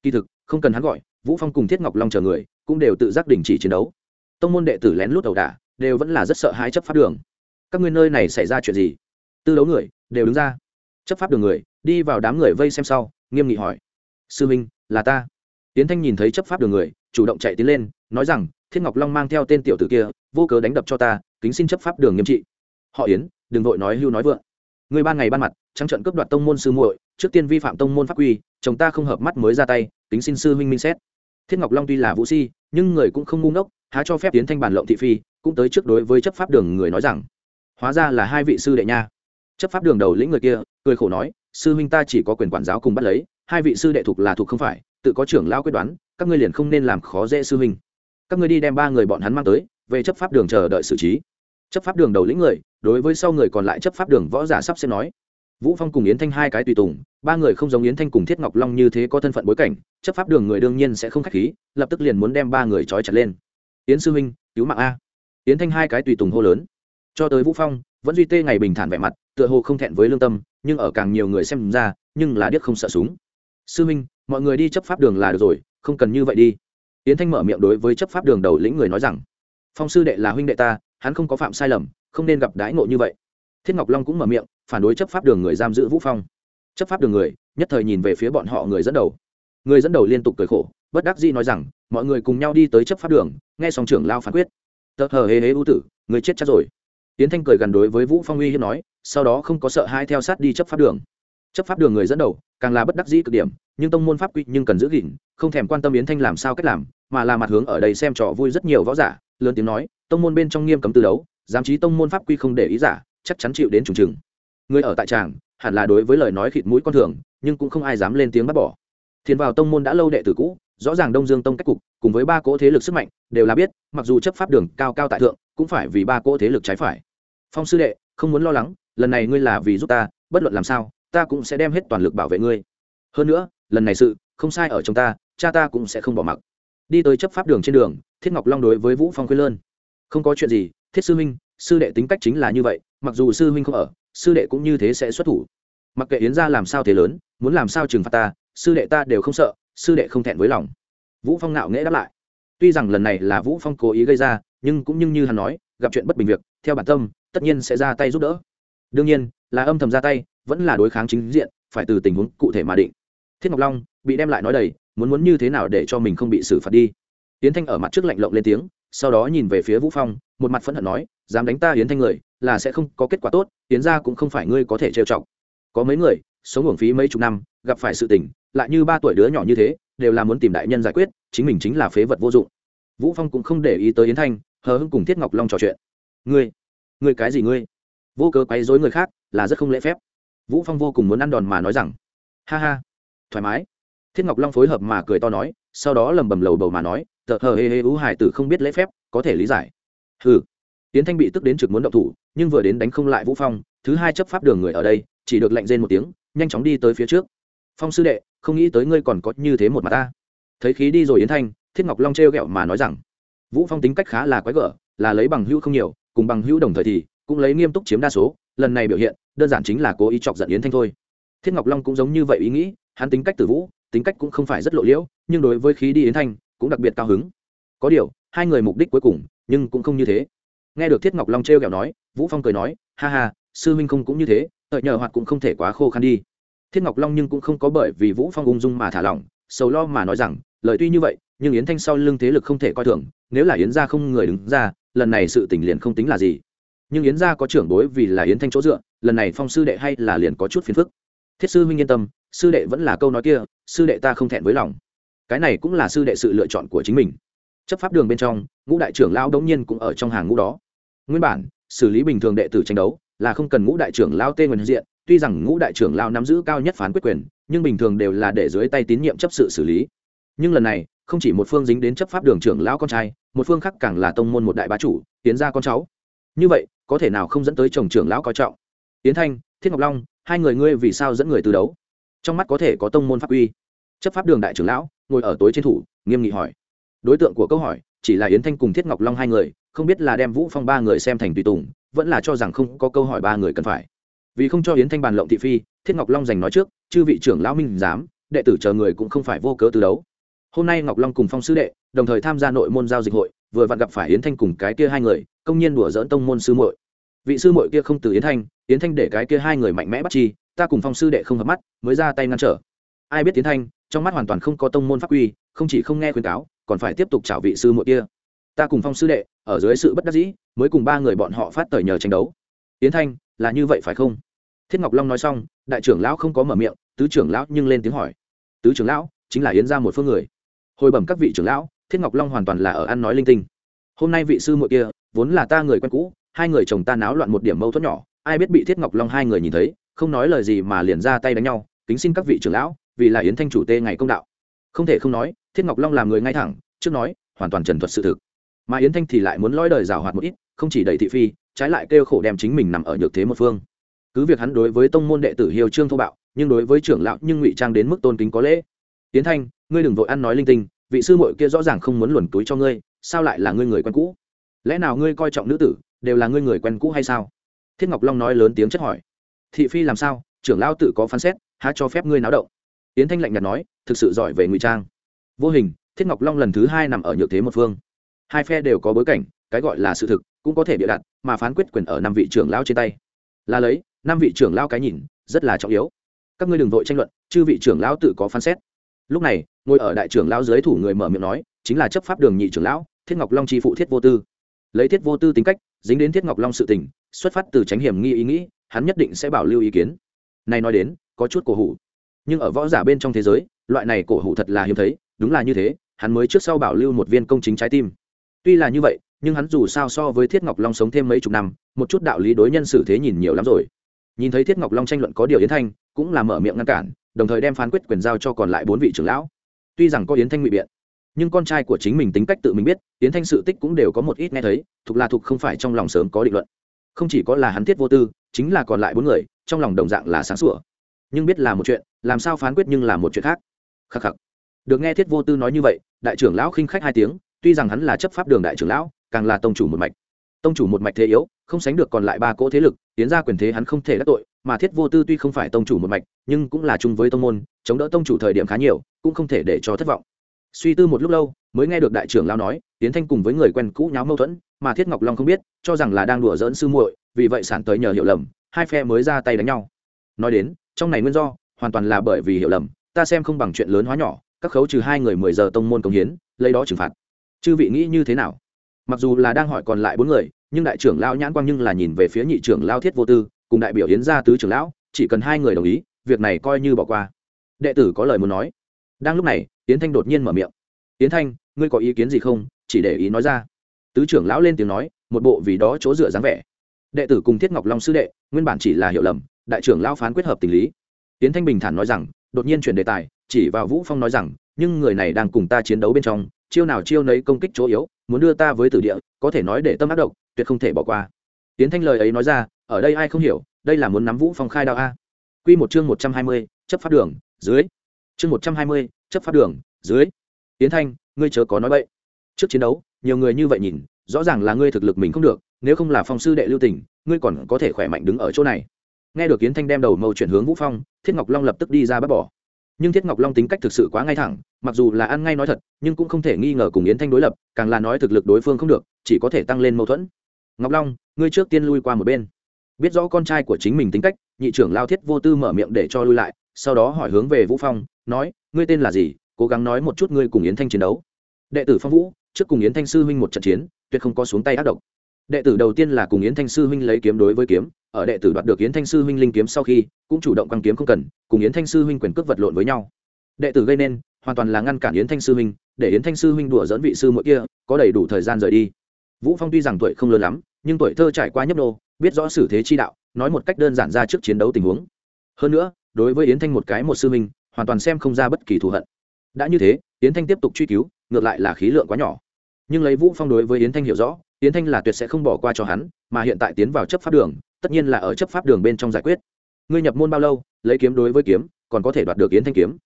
Kỳ thực không cần hắn gọi, vũ phong cùng thiết ngọc long chờ người, cũng đều tự giác đình chỉ chiến đấu. Tông môn đệ tử lén lút ẩu đả, đều vẫn là rất sợ hãi chấp pháp đường. Các ngươi nơi này xảy ra chuyện gì? Tư đấu người, đều đứng ra. Chấp pháp đường người, đi vào đám người vây xem sau, nghiêm nghị hỏi. Sư minh, là ta. Tiến thanh nhìn thấy chấp pháp đường người, chủ động chạy tiến lên, nói rằng, thiết ngọc long mang theo tên tiểu tử kia, vô cớ đánh đập cho ta, kính xin chấp pháp đường nghiêm trị. Họ yến, đừng vội nói hưu nói vượng. Người ban ngày ban mặt, trắng trận cướp đoạt tông môn sư muội, trước tiên vi phạm tông môn pháp quy, chồng ta không hợp mắt mới ra tay kính xin sư huynh minh xét. Thiết ngọc long tuy là vũ si, nhưng người cũng không ngu ngốc, há cho phép tiến thanh bản lộng thị phi, cũng tới trước đối với chấp pháp đường người nói rằng, hóa ra là hai vị sư đệ nha. Chấp pháp đường đầu lĩnh người kia, cười khổ nói, sư huynh ta chỉ có quyền quản giáo cùng bắt lấy, hai vị sư đệ thuộc là thuộc không phải, tự có trưởng lao quyết đoán, các ngươi liền không nên làm khó dễ sư huynh. Các ngươi đi đem ba người bọn hắn mang tới, về chấp pháp đường chờ đợi xử trí. Chấp pháp đường đầu lĩnh người, đối với sau người còn lại chấp pháp đường võ giả sắp sẽ nói vũ phong cùng yến thanh hai cái tùy tùng, ba người không giống yến thanh cùng thiết ngọc long như thế có thân phận bối cảnh, chấp pháp đường người đương nhiên sẽ không khách khí, lập tức liền muốn đem ba người trói chặt lên. Yến sư huynh, cứu mạng a. Yến thanh hai cái tùy tùng hô lớn. Cho tới vũ phong, vẫn duy tê ngày bình thản vẻ mặt, tựa hồ không thẹn với lương tâm, nhưng ở càng nhiều người xem ra, nhưng là điếc không sợ súng. Sư huynh, mọi người đi chấp pháp đường là được rồi, không cần như vậy đi. Yến thanh mở miệng đối với chấp pháp đường đầu lĩnh người nói rằng, phong sư đệ là huynh đệ ta, hắn không có phạm sai lầm, không nên gặp đái ngộ như vậy thiết ngọc long cũng mở miệng, phản đối chấp pháp đường người giam giữ vũ phong. Chấp pháp đường người, nhất thời nhìn về phía bọn họ người dẫn đầu. Người dẫn đầu liên tục cười khổ, bất đắc dĩ nói rằng, mọi người cùng nhau đi tới chấp pháp đường, nghe song trưởng lao phán quyết. Tờ hờ hê hê ưu tử, người chết chắc rồi. Tiến thanh cười gần đối với vũ phong uy hiếp nói, sau đó không có sợ hai theo sát đi chấp pháp đường. Chấp pháp đường người dẫn đầu, càng là bất đắc dĩ cực điểm, nhưng tông môn pháp quy nhưng cần giữ gìn, không thèm quan tâm yến thanh làm sao cách làm, mà là mặt hướng ở đây xem trò vui rất nhiều võ giả, lớn tiếng nói, tông môn bên trong nghiêm cấm từ đấu, giám trí tông môn pháp quy không để ý giả chắc chắn chịu đến trùng trừng. Người ở tại tràng, hẳn là đối với lời nói khịt mũi con thường, nhưng cũng không ai dám lên tiếng bắt bỏ. Thiền vào tông môn đã lâu đệ tử cũ, rõ ràng đông dương tông cách cục, cùng với ba cỗ thế lực sức mạnh, đều là biết, mặc dù chấp pháp đường cao cao tại thượng, cũng phải vì ba cỗ thế lực trái phải. Phong sư đệ, không muốn lo lắng, lần này ngươi là vì giúp ta, bất luận làm sao, ta cũng sẽ đem hết toàn lực bảo vệ ngươi. Hơn nữa, lần này sự, không sai ở trong ta, cha ta cũng sẽ không bỏ mặc. Đi tới chấp pháp đường trên đường, thiết ngọc long đối với vũ phong khuyên lơn. Không có chuyện gì, thiết sư huynh sư đệ tính cách chính là như vậy, mặc dù sư huynh không ở, sư đệ cũng như thế sẽ xuất thủ. Mặc kệ yến ra làm sao thế lớn, muốn làm sao trừng phạt ta, sư đệ ta đều không sợ, sư đệ không thẹn với lòng. Vũ phong ngạo nghễ đáp lại. Tuy rằng lần này là vũ phong cố ý gây ra, nhưng cũng như như hắn nói, gặp chuyện bất bình việc, theo bản tâm, tất nhiên sẽ ra tay giúp đỡ. Đương nhiên, là âm thầm ra tay, vẫn là đối kháng chính diện, phải từ tình huống cụ thể mà định. Thiết ngọc long bị đem lại nói đầy, muốn muốn như thế nào để cho mình không bị xử phạt đi? Tiến thanh ở mặt trước lạnh lộng lên tiếng, sau đó nhìn về phía vũ phong, một mặt phẫn hận nói dám đánh ta yến thanh người, là sẽ không có kết quả tốt, yến ra cũng không phải ngươi có thể trêu chọc. Có mấy người, sống hưởng phí mấy chục năm, gặp phải sự tình, lại như ba tuổi đứa nhỏ như thế, đều là muốn tìm đại nhân giải quyết, chính mình chính là phế vật vô dụng. Vũ phong cũng không để ý tới yến thanh, hờ hững cùng thiết ngọc long trò chuyện. Ngươi ngươi cái gì ngươi? Vô cớ quấy rối người khác, là rất không lễ phép. Vũ phong vô cùng muốn ăn đòn mà nói rằng, ha ha, thoải mái. Thiết ngọc long phối hợp mà cười to nói, sau đó lầm bầm lầu bầu mà nói, tờ, hờ, hê hê, ú hải tử không biết lễ phép, có thể lý giải. Hừ tiến thanh bị tức đến trực muốn động thủ, nhưng vừa đến đánh không lại vũ phong, thứ hai chấp pháp đường người ở đây, chỉ được lệnh rên một tiếng, nhanh chóng đi tới phía trước. Phong sư đệ, không nghĩ tới ngươi còn có như thế một mặt ta. Thấy khí đi rồi yến thanh, thiết ngọc long trêu ghẹo mà nói rằng, vũ phong tính cách khá là quái gở, là lấy bằng hữu không nhiều, cùng bằng hữu đồng thời thì cũng lấy nghiêm túc chiếm đa số, lần này biểu hiện, đơn giản chính là cố ý chọc giận yến thanh thôi. Thiết ngọc long cũng giống như vậy ý nghĩ, hắn tính cách tử vũ, tính cách cũng không phải rất lộ liễu, nhưng đối với khí đi yến thanh cũng đặc biệt cao hứng. Có điều, hai người mục đích cuối cùng, nhưng cũng không như thế nghe được thiết ngọc long trêu ghẹo kẹo nói, vũ phong cười nói, ha ha, sư huynh không cũng như thế đợi nhờ hoạt cũng không thể quá khô khăn đi. Thiết ngọc long nhưng cũng không có bởi vì vũ phong ung dung mà thả lỏng, sầu lo mà nói rằng, lời tuy như vậy, nhưng yến thanh sau lưng thế lực không thể coi thường, nếu là yến gia không người đứng ra, lần này sự tình liền không tính là gì. Nhưng yến gia có trưởng bối vì là yến thanh chỗ dựa, lần này phong sư đệ hay là liền có chút phiền phức. Thiết sư huynh yên tâm, sư đệ vẫn là câu nói kia, sư đệ ta không thẹn với lòng. Cái này cũng là sư đệ sự lựa chọn của chính mình chấp pháp đường bên trong, ngũ đại trưởng lao đống nhiên cũng ở trong hàng ngũ đó. Nguyên bản, xử lý bình thường đệ tử tranh đấu là không cần ngũ đại trưởng lao tên nguyên diện, tuy rằng ngũ đại trưởng lao nắm giữ cao nhất phán quyết quyền, nhưng bình thường đều là để dưới tay tín nhiệm chấp sự xử lý. Nhưng lần này, không chỉ một phương dính đến chấp pháp đường trưởng lão con trai, một phương khác càng là tông môn một đại bá chủ tiến ra con cháu. Như vậy, có thể nào không dẫn tới chồng trưởng lão coi trọng? Tiến thanh, thiết ngọc long, hai người ngươi vì sao dẫn người từ đấu? Trong mắt có thể có tông môn pháp uy. Chấp pháp đường đại trưởng lão, ngồi ở tối trên thủ, nghiêm nghị hỏi đối tượng của câu hỏi, chỉ là yến thanh cùng thiết ngọc long hai người, không biết là đem vũ phong ba người xem thành tùy tùng, vẫn là cho rằng không có câu hỏi ba người cần phải. Vì không cho yến thanh bàn lộng thị phi, thiết ngọc long giành nói trước, chư vị trưởng lão minh giám, đệ tử chờ người cũng không phải vô cớ từ đấu. Hôm nay ngọc long cùng phong sư đệ, đồng thời tham gia nội môn giao dịch hội, vừa vặn gặp phải yến thanh cùng cái kia hai người, công nhiên đùa dỡn tông môn sư muội. Vị sư muội kia không từ yến thanh yến thanh để cái kia hai người mạnh mẽ bắt chi, ta cùng phong sư đệ không hợp mắt, mới ra tay ngăn trở. Ai biết yến thanh, trong mắt hoàn toàn không có tông môn pháp quy, không chỉ không nghe khuyên cáo còn phải tiếp tục chảo vị sư muội kia. Ta cùng phong sư đệ, ở dưới sự bất đắc dĩ, mới cùng ba người bọn họ phát tời nhờ tranh đấu. Yến thanh, là như vậy phải không? Thiết ngọc long nói xong, đại trưởng lão không có mở miệng, tứ trưởng lão nhưng lên tiếng hỏi. Tứ trưởng lão, chính là yến ra một phương người. Hồi bẩm các vị trưởng lão, thiết ngọc long hoàn toàn là ở ăn nói linh tinh. Hôm nay vị sư muội kia, vốn là ta người quen cũ, hai người chồng ta náo loạn một điểm mâu thuẫn nhỏ, ai biết bị thiết ngọc long hai người nhìn thấy, không nói lời gì mà liền ra tay đánh nhau. Kính xin các vị trưởng lão, vì là yến thanh chủ tê ngày công đạo không thể không nói, thiết ngọc long làm người ngay thẳng, trước nói, hoàn toàn trần thuật sự thực. Mà yến thanh thì lại muốn lõi đời rào hoạt một ít, không chỉ đầy thị phi, trái lại kêu khổ đem chính mình nằm ở nhược thế một phương. Cứ việc hắn đối với tông môn đệ tử hiêu trương thô bạo, nhưng đối với trưởng lão nhưng ngụy trang đến mức tôn kính có lễ. Tiến thanh, ngươi đừng vội ăn nói linh tinh, vị sư muội kia rõ ràng không muốn luồn túi cho ngươi, sao lại là ngươi người quen cũ? Lẽ nào ngươi coi trọng nữ tử, đều là ngươi người quen cũ hay sao? Thiết ngọc long nói lớn tiếng chất hỏi. Thị phi làm sao? Trưởng lão tự có phán xét, há cho phép ngươi náo động yến thanh lạnh nhạt nói, thực sự giỏi về ngụy trang. Vô hình, thiết ngọc long lần thứ hai nằm ở nhược thế một phương. Hai phe đều có bối cảnh, cái gọi là sự thực, cũng có thể bịa đặt, mà phán quyết quyền ở năm vị trưởng lão trên tay. Là lấy, năm vị trưởng lão cái nhìn, rất là trọng yếu. Các ngươi đừng vội tranh luận, chư vị trưởng lão tự có phán xét. Lúc này, ngồi ở đại trưởng lão dưới thủ người mở miệng nói, chính là chấp pháp đường nhị trưởng lão, thiết ngọc long tri phụ thiết vô tư. Lấy thiết vô tư tính cách, dính đến thiết ngọc long sự tình, xuất phát từ tránh hiểm nghi ý nghĩ, hắn nhất định sẽ bảo lưu ý kiến. Này nói đến, có chút cổ hủ nhưng ở võ giả bên trong thế giới, loại này cổ hủ thật là hiếm thấy, đúng là như thế, hắn mới trước sau bảo lưu một viên công chính trái tim. Tuy là như vậy, nhưng hắn dù sao so với thiết ngọc long sống thêm mấy chục năm, một chút đạo lý đối nhân xử thế nhìn nhiều lắm rồi. Nhìn thấy thiết ngọc long tranh luận có điều yến thanh, cũng là mở miệng ngăn cản, đồng thời đem phán quyết quyền giao cho còn lại bốn vị trưởng lão. Tuy rằng có yến thanh ngụy biện, nhưng con trai của chính mình tính cách tự mình biết, yến thanh sự tích cũng đều có một ít nghe thấy thục là thục không phải trong lòng sớm có định luận. Không chỉ có là hắn thiết vô tư, chính là còn lại bốn người, trong lòng đồng dạng là sáng sủa. Nhưng biết là một chuyện làm sao phán quyết nhưng là một chuyện khác. Khắc khắc. Được nghe thiết vô tư nói như vậy, đại trưởng lão khinh khách hai tiếng, tuy rằng hắn là chấp pháp đường đại trưởng lão, càng là tông chủ một mạch. Tông chủ một mạch thế yếu, không sánh được còn lại ba cỗ thế lực, tiến ra quyền thế hắn không thể đắc tội, mà thiết vô tư tuy không phải tông chủ một mạch, nhưng cũng là chung với tông môn, chống đỡ tông chủ thời điểm khá nhiều, cũng không thể để cho thất vọng. Suy tư một lúc lâu, mới nghe được đại trưởng lão nói, tiến thanh cùng với người quen cũ nháo mâu thuẫn, mà thiết ngọc long không biết, cho rằng là đang đùa dỡn sư muội, vì vậy sản tới nhờ hiểu lầm, hai phe mới ra tay đánh nhau. Nói đến, trong này nguyên do hoàn toàn là bởi vì hiểu lầm, ta xem không bằng chuyện lớn hóa nhỏ, các khấu trừ hai người mười giờ tông môn công hiến, lấy đó trừng phạt. Chư vị nghĩ như thế nào? Mặc dù là đang hỏi còn lại bốn người, nhưng đại trưởng lao nhãn quang nhưng là nhìn về phía nhị trưởng lao thiết vô tư, cùng đại biểu hiến gia tứ trưởng lão, chỉ cần hai người đồng ý, việc này coi như bỏ qua. Đệ tử có lời muốn nói. Đang lúc này tiến thanh đột nhiên mở miệng. Tiến thanh, ngươi có ý kiến gì không? Chỉ để ý nói ra. Tứ trưởng lão lên tiếng nói, một bộ vì đó chỗ dựa dáng vẻ. Đệ tử cùng thiết ngọc long sư đệ, nguyên bản chỉ là hiểu lầm, đại trưởng lão phán quyết hợp tình lý tiến thanh bình thản nói rằng đột nhiên chuyển đề tài chỉ vào vũ phong nói rằng nhưng người này đang cùng ta chiến đấu bên trong chiêu nào chiêu nấy công kích chỗ yếu muốn đưa ta với tử địa có thể nói để tâm ác độc tuyệt không thể bỏ qua. Tiến thanh lời ấy nói ra ở đây ai không hiểu đây là muốn nắm vũ phong khai đạo a. Quy một chương một trăm hai mươi, chấp pháp đường dưới. Chương một trăm hai mươi, chấp pháp đường dưới. Tiến thanh ngươi chớ có nói bậy. Trước chiến đấu nhiều người như vậy nhìn rõ ràng là ngươi thực lực mình không được nếu không là phong sư đệ lưu tình ngươi còn có thể khỏe mạnh đứng ở chỗ này nghe được kiến thanh đem đầu mâu chuyển hướng vũ phong, thiết ngọc long lập tức đi ra bắt bỏ. Nhưng thiết ngọc long tính cách thực sự quá ngay thẳng, mặc dù là ăn ngay nói thật, nhưng cũng không thể nghi ngờ cùng yến thanh đối lập, càng là nói thực lực đối phương không được, chỉ có thể tăng lên mâu thuẫn. Ngọc long, ngươi trước tiên lui qua một bên. Biết rõ con trai của chính mình tính cách, nhị trưởng lao thiết vô tư mở miệng để cho lui lại, sau đó hỏi hướng về vũ phong, nói, ngươi tên là gì? Cố gắng nói một chút ngươi cùng yến thanh chiến đấu. Đệ tử phong vũ, trước cùng yến thanh sư huynh một trận chiến, tuyệt không có xuống tay ác độc đệ tử đầu tiên là cùng yến thanh sư huynh lấy kiếm đối với kiếm, ở đệ tử đoạt được yến thanh sư huynh linh kiếm sau khi, cũng chủ động quăng kiếm không cần, cùng yến thanh sư huynh quyền cước vật lộn với nhau. Đệ tử gây nên, hoàn toàn là ngăn cản yến thanh sư huynh, để yến thanh sư huynh đùa dẫn vị sư mỗi kia, có đầy đủ thời gian rời đi. Vũ phong tuy rằng tuổi không lớn lắm, nhưng tuổi thơ trải qua nhấp đô biết rõ xử thế chi đạo, nói một cách đơn giản ra trước chiến đấu tình huống. Hơn nữa, đối với yến thanh một cái một sư huynh, hoàn toàn xem không ra bất kỳ thù hận. Đã như thế, yến thanh tiếp tục truy cứu, ngược lại là khí lượng quá nhỏ. Nhưng lấy vũ phong đối với yến thanh hiểu rõ yến thanh là tuyệt sẽ không bỏ qua cho hắn, mà hiện tại tiến vào chấp pháp đường, tất nhiên là ở chấp pháp đường bên trong giải quyết. Ngươi nhập môn bao lâu, lấy kiếm đối với kiếm, còn có thể đoạt được yến thanh kiếm?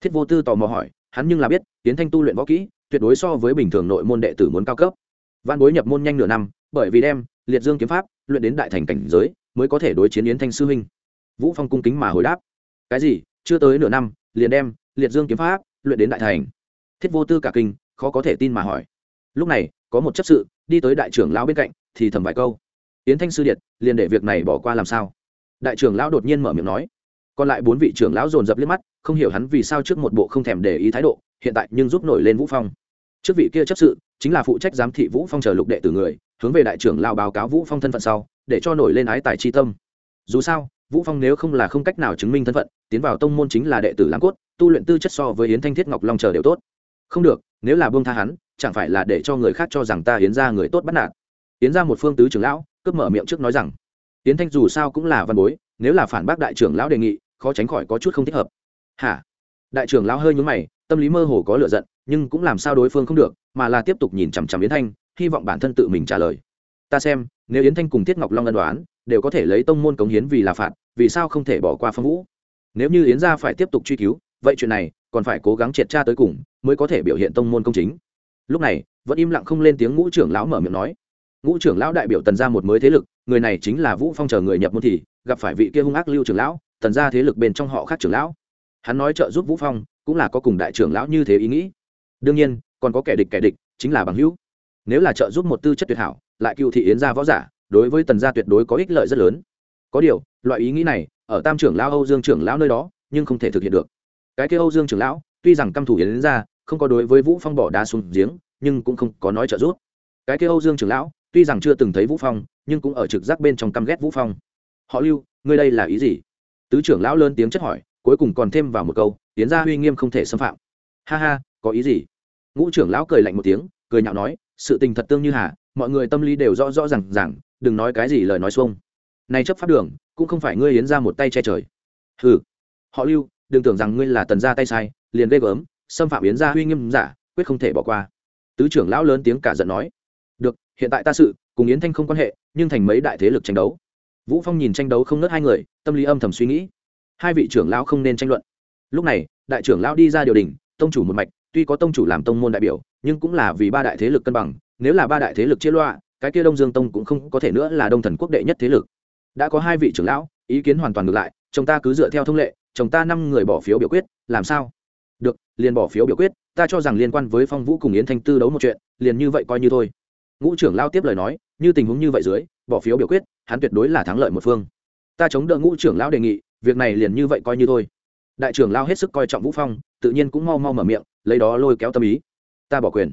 Thiết vô tư tò mò hỏi, hắn nhưng là biết, yến thanh tu luyện võ kỹ, tuyệt đối so với bình thường nội môn đệ tử muốn cao cấp. Văn bối nhập môn nhanh nửa năm, bởi vì đem liệt dương kiếm pháp luyện đến đại thành cảnh giới, mới có thể đối chiến yến thanh sư huynh. Vũ phong cung kính mà hồi đáp, cái gì? Chưa tới nửa năm, liền đem liệt dương kiếm pháp luyện đến đại thành? Thiết vô tư cả kinh, khó có thể tin mà hỏi. Lúc này có một chấp sự, đi tới đại trưởng lão bên cạnh, thì thầm vài câu. Yến thanh sư điện liền để việc này bỏ qua làm sao? Đại trưởng lão đột nhiên mở miệng nói. Còn lại bốn vị trưởng lão dồn dập liếc mắt, không hiểu hắn vì sao trước một bộ không thèm để ý thái độ, hiện tại nhưng giúp nổi lên vũ phong. Trước vị kia chấp sự, chính là phụ trách giám thị vũ phong chờ lục đệ tử người, hướng về đại trưởng lão báo cáo vũ phong thân phận sau, để cho nổi lên ái tài chi tâm. Dù sao, vũ phong nếu không là không cách nào chứng minh thân phận, tiến vào tông môn chính là đệ tử lãng cốt, tu luyện tư chất so với yến thanh thiết ngọc long chờ đều tốt không được, nếu là buông tha hắn, chẳng phải là để cho người khác cho rằng ta yến ra người tốt bắt nạt. Yến ra một phương tứ trưởng lão, cướp mở miệng trước nói rằng, yến thanh dù sao cũng là văn bối, nếu là phản bác đại trưởng lão đề nghị, khó tránh khỏi có chút không thích hợp. Hả? Đại trưởng lão hơi nhúng mày, tâm lý mơ hồ có lựa giận, nhưng cũng làm sao đối phương không được, mà là tiếp tục nhìn chằm chằm yến thanh, hy vọng bản thân tự mình trả lời. Ta xem, nếu yến thanh cùng thiết ngọc long ân đoán đều có thể lấy tông môn cống hiến vì là phạt, vì sao không thể bỏ qua phong vũ? Nếu như yến gia phải tiếp tục truy cứu, vậy chuyện này còn phải cố gắng triệt tra tới cùng mới có thể biểu hiện tông môn công chính. Lúc này, vẫn im lặng không lên tiếng ngũ trưởng lão mở miệng nói. Ngũ trưởng lão đại biểu tần ra một mới thế lực, người này chính là vũ phong chờ người nhập môn thì, gặp phải vị kia hung ác lưu trưởng lão, tần ra thế lực bên trong họ khác trưởng lão. Hắn nói trợ giúp vũ phong, cũng là có cùng đại trưởng lão như thế ý nghĩ. Đương nhiên, còn có kẻ địch kẻ địch, chính là bằng hữu. Nếu là trợ giúp một tư chất tuyệt hảo, lại cựu thị yến gia võ giả, đối với tần gia tuyệt đối có ích lợi rất lớn. Có điều, loại ý nghĩ này, ở tam trưởng lão âu dương trưởng lão nơi đó, nhưng không thể thực hiện được. Cái kia âu dương trưởng lão, tuy rằng căm thủ yến gia không có đối với vũ phong bỏ đá xuống giếng, nhưng cũng không có nói trợ giúp. Cái kia âu dương trưởng lão, tuy rằng chưa từng thấy vũ phong, nhưng cũng ở trực giác bên trong căm ghét vũ phong. Họ lưu, ngươi đây là ý gì? Tứ trưởng lão lớn tiếng chất hỏi, cuối cùng còn thêm vào một câu, tiến gia uy nghiêm không thể xâm phạm. Ha ha, có ý gì? Ngũ trưởng lão cười lạnh một tiếng, cười nhạo nói, sự tình thật tương như hà, mọi người tâm lý đều rõ rõ rằng rằng đừng nói cái gì lời nói xuông. Này chấp pháp đường, cũng không phải ngươi yến ra một tay che trời. Hừ, họ lưu, đừng tưởng rằng ngươi là tần gia tay sai, liền ghê gớm xâm phạm yến gia uy nghiêm giả, quyết không thể bỏ qua. Tứ trưởng lão lớn tiếng cả giận nói, được, hiện tại ta sự, cùng yến thanh không quan hệ, nhưng thành mấy đại thế lực tranh đấu. Vũ phong nhìn tranh đấu không nớt hai người, tâm lý âm thầm suy nghĩ. Hai vị trưởng lão không nên tranh luận. Lúc này, đại trưởng lão đi ra điều đình, tông chủ một mạch, tuy có tông chủ làm tông môn đại biểu, nhưng cũng là vì ba đại thế lực cân bằng, nếu là ba đại thế lực chia loa, cái kia đông dương tông cũng không có thể nữa là đông thần quốc đệ nhất thế lực. Đã có hai vị trưởng lão, ý kiến hoàn toàn ngược lại chúng ta cứ dựa theo thông lệ chúng ta năm người bỏ phiếu biểu quyết, làm sao? Được, liền bỏ phiếu biểu quyết, ta cho rằng liên quan với phong vũ cùng yến thanh tư đấu một chuyện, liền như vậy coi như thôi. Ngũ trưởng lao tiếp lời nói, như tình huống như vậy dưới, bỏ phiếu biểu quyết, hắn tuyệt đối là thắng lợi một phương. Ta chống đỡ ngũ trưởng lao đề nghị, việc này liền như vậy coi như thôi. Đại trưởng lao hết sức coi trọng vũ phong, tự nhiên cũng mau mau mở miệng, lấy đó lôi kéo tâm ý. Ta bỏ quyền.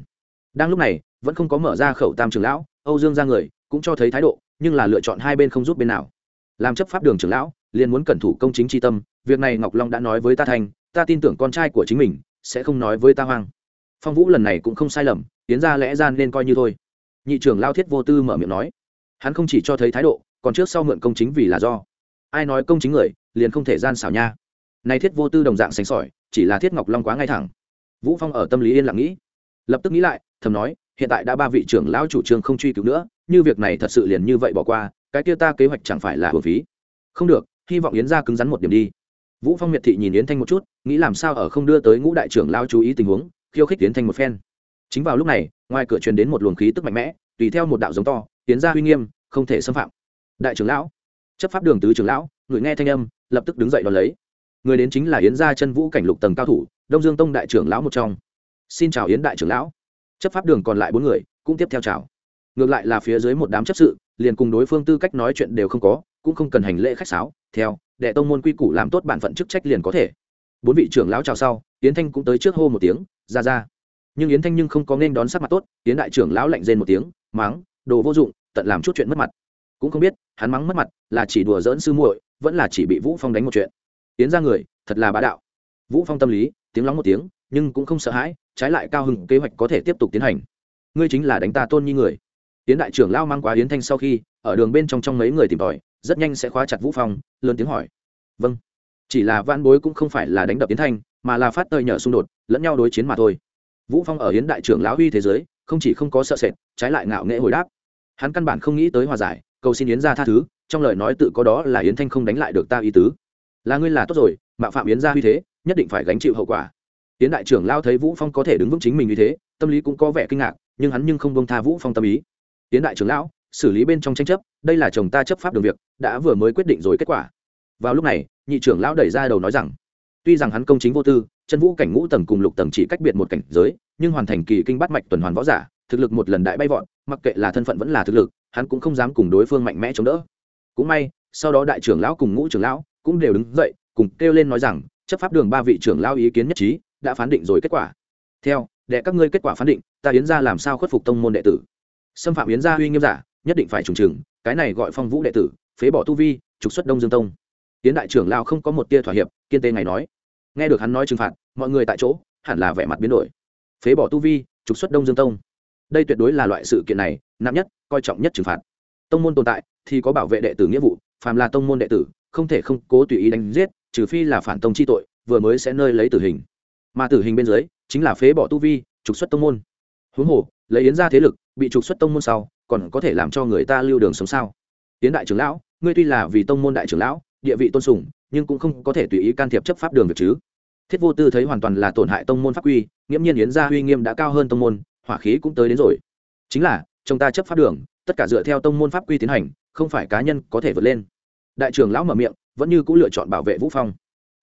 Đang lúc này, vẫn không có mở ra khẩu tam trưởng lão, âu dương ra người, cũng cho thấy thái độ, nhưng là lựa chọn hai bên không giúp bên nào. Làm chấp pháp đường trưởng lão, liền muốn cẩn thủ công chính tri tâm, việc này ngọc long đã nói với ta thành ta tin tưởng con trai của chính mình sẽ không nói với ta hoang. Phong vũ lần này cũng không sai lầm, tiến ra lẽ gian nên coi như thôi. Nhị trưởng lao thiết vô tư mở miệng nói, hắn không chỉ cho thấy thái độ, còn trước sau mượn công chính vì là do. Ai nói công chính người, liền không thể gian xảo nha. Nay thiết vô tư đồng dạng sành sỏi, chỉ là thiết ngọc long quá ngay thẳng. Vũ phong ở tâm lý yên lặng nghĩ, lập tức nghĩ lại, thầm nói, hiện tại đã ba vị trưởng lão chủ trương không truy cứu nữa, như việc này thật sự liền như vậy bỏ qua, cái kia ta kế hoạch chẳng phải là hưởng phí. Không được, hy vọng yến ra cứng rắn một điểm đi vũ phong miệt thị nhìn yến thanh một chút, nghĩ làm sao ở không đưa tới ngũ đại trưởng lao chú ý tình huống, khiêu khích yến thanh một phen. Chính vào lúc này, ngoài cửa truyền đến một luồng khí tức mạnh mẽ, tùy theo một đạo giống to, tiến ra uy nghiêm, không thể xâm phạm. Đại trưởng lão, chấp pháp đường tứ trưởng lão, người nghe thanh âm, lập tức đứng dậy đón lấy. Người đến chính là yến gia chân vũ cảnh lục tầng cao thủ, đông dương tông đại trưởng lão một trong. Xin chào yến đại trưởng lão. Chấp pháp đường còn lại bốn người, cũng tiếp theo chào. Ngược lại là phía dưới một đám chấp sự, liền cùng đối phương tư cách nói chuyện đều không có, cũng không cần hành lễ khách sáo, theo đệ tông môn quy củ làm tốt bản phận chức trách liền có thể. Bốn vị trưởng lão chào sau, yến thanh cũng tới trước hô một tiếng, ra ra. Nhưng yến thanh nhưng không có nên đón sắc mặt tốt, yến đại trưởng lão lạnh rên một tiếng, mắng, đồ vô dụng, tận làm chút chuyện mất mặt. Cũng không biết, hắn mắng mất mặt là chỉ đùa dỡn sư muội, vẫn là chỉ bị vũ phong đánh một chuyện. Yến ra người, thật là bá đạo. Vũ phong tâm lý, tiếng lóng một tiếng, nhưng cũng không sợ hãi, trái lại cao hứng, kế hoạch có thể tiếp tục tiến hành. Ngươi chính là đánh ta tôn như người. Yến đại trưởng lao mang quá yến thanh sau khi, ở đường bên trong trong mấy người tìm tòi rất nhanh sẽ khóa chặt vũ phong, lớn tiếng hỏi. Vâng. Chỉ là van bối cũng không phải là đánh đập tiến thanh, mà là phát tơi nhờ xung đột, lẫn nhau đối chiến mà thôi. Vũ phong ở yến đại trưởng lão huy thế giới, không chỉ không có sợ sệt, trái lại ngạo nghễ hồi đáp. Hắn căn bản không nghĩ tới hòa giải, cầu xin yến ra tha thứ, trong lời nói tự có đó là yến thanh không đánh lại được ta ý tứ. Là ngươi là tốt rồi, mạo phạm yến ra huy thế, nhất định phải gánh chịu hậu quả. Yến đại trưởng lao thấy vũ phong có thể đứng vững chính mình như thế, tâm lý cũng có vẻ kinh ngạc, nhưng hắn nhưng không bông tha vũ phong tâm ý. Yến đại trưởng lão, xử lý bên trong tranh chấp đây là chồng ta chấp pháp đường việc, đã vừa mới quyết định rồi kết quả. Vào lúc này, nhị trưởng lão đẩy ra đầu nói rằng, tuy rằng hắn công chính vô tư, chân vũ cảnh ngũ tầng cùng lục tầng chỉ cách biệt một cảnh giới, nhưng hoàn thành kỳ kinh bắt mạch tuần hoàn võ giả, thực lực một lần đại bay vọt, mặc kệ là thân phận vẫn là thực lực, hắn cũng không dám cùng đối phương mạnh mẽ chống đỡ. Cũng may, sau đó đại trưởng lão cùng ngũ trưởng lão cũng đều đứng dậy, cùng kêu lên nói rằng, chấp pháp đường ba vị trưởng lão ý kiến nhất trí, đã phán định rồi kết quả. Theo, để các ngươi kết quả phán định, ta yến ra làm sao khuất phục tông môn đệ tử? Xâm phạm yến gia uy nghiêm giả nhất định phải trùng trừng, cái này gọi phong vũ đệ tử, phế bỏ tu vi, trục xuất đông dương tông. Tiến đại trưởng lao không có một tia thỏa hiệp, kiên tê ngày nói. Nghe được hắn nói trừng phạt, mọi người tại chỗ, hẳn là vẻ mặt biến đổi. Phế bỏ tu vi, trục xuất đông dương tông. Đây tuyệt đối là loại sự kiện này, nặng nhất, coi trọng nhất trừng phạt. Tông môn tồn tại, thì có bảo vệ đệ tử nghĩa vụ, phàm là tông môn đệ tử, không thể không cố tùy ý đánh giết, trừ phi là phản tông chi tội, vừa mới sẽ nơi lấy tử hình. Mà tử hình bên dưới, chính là phế bỏ tu vi, trục xuất tông môn. Huống hồ, lấy yến ra thế lực, bị trục xuất tông môn sau còn có thể làm cho người ta lưu đường sống sao? Tiến đại trưởng lão, ngươi tuy là vì tông môn đại trưởng lão, địa vị tôn sùng, nhưng cũng không có thể tùy ý can thiệp chấp pháp đường việc chứ. Thiết vô tư thấy hoàn toàn là tổn hại tông môn pháp quy, nghiễm nhiên yến gia uy nghiêm đã cao hơn tông môn, hỏa khí cũng tới đến rồi. Chính là chúng ta chấp pháp đường, tất cả dựa theo tông môn pháp quy tiến hành, không phải cá nhân có thể vượt lên. Đại trưởng lão mở miệng, vẫn như cũng lựa chọn bảo vệ vũ phong.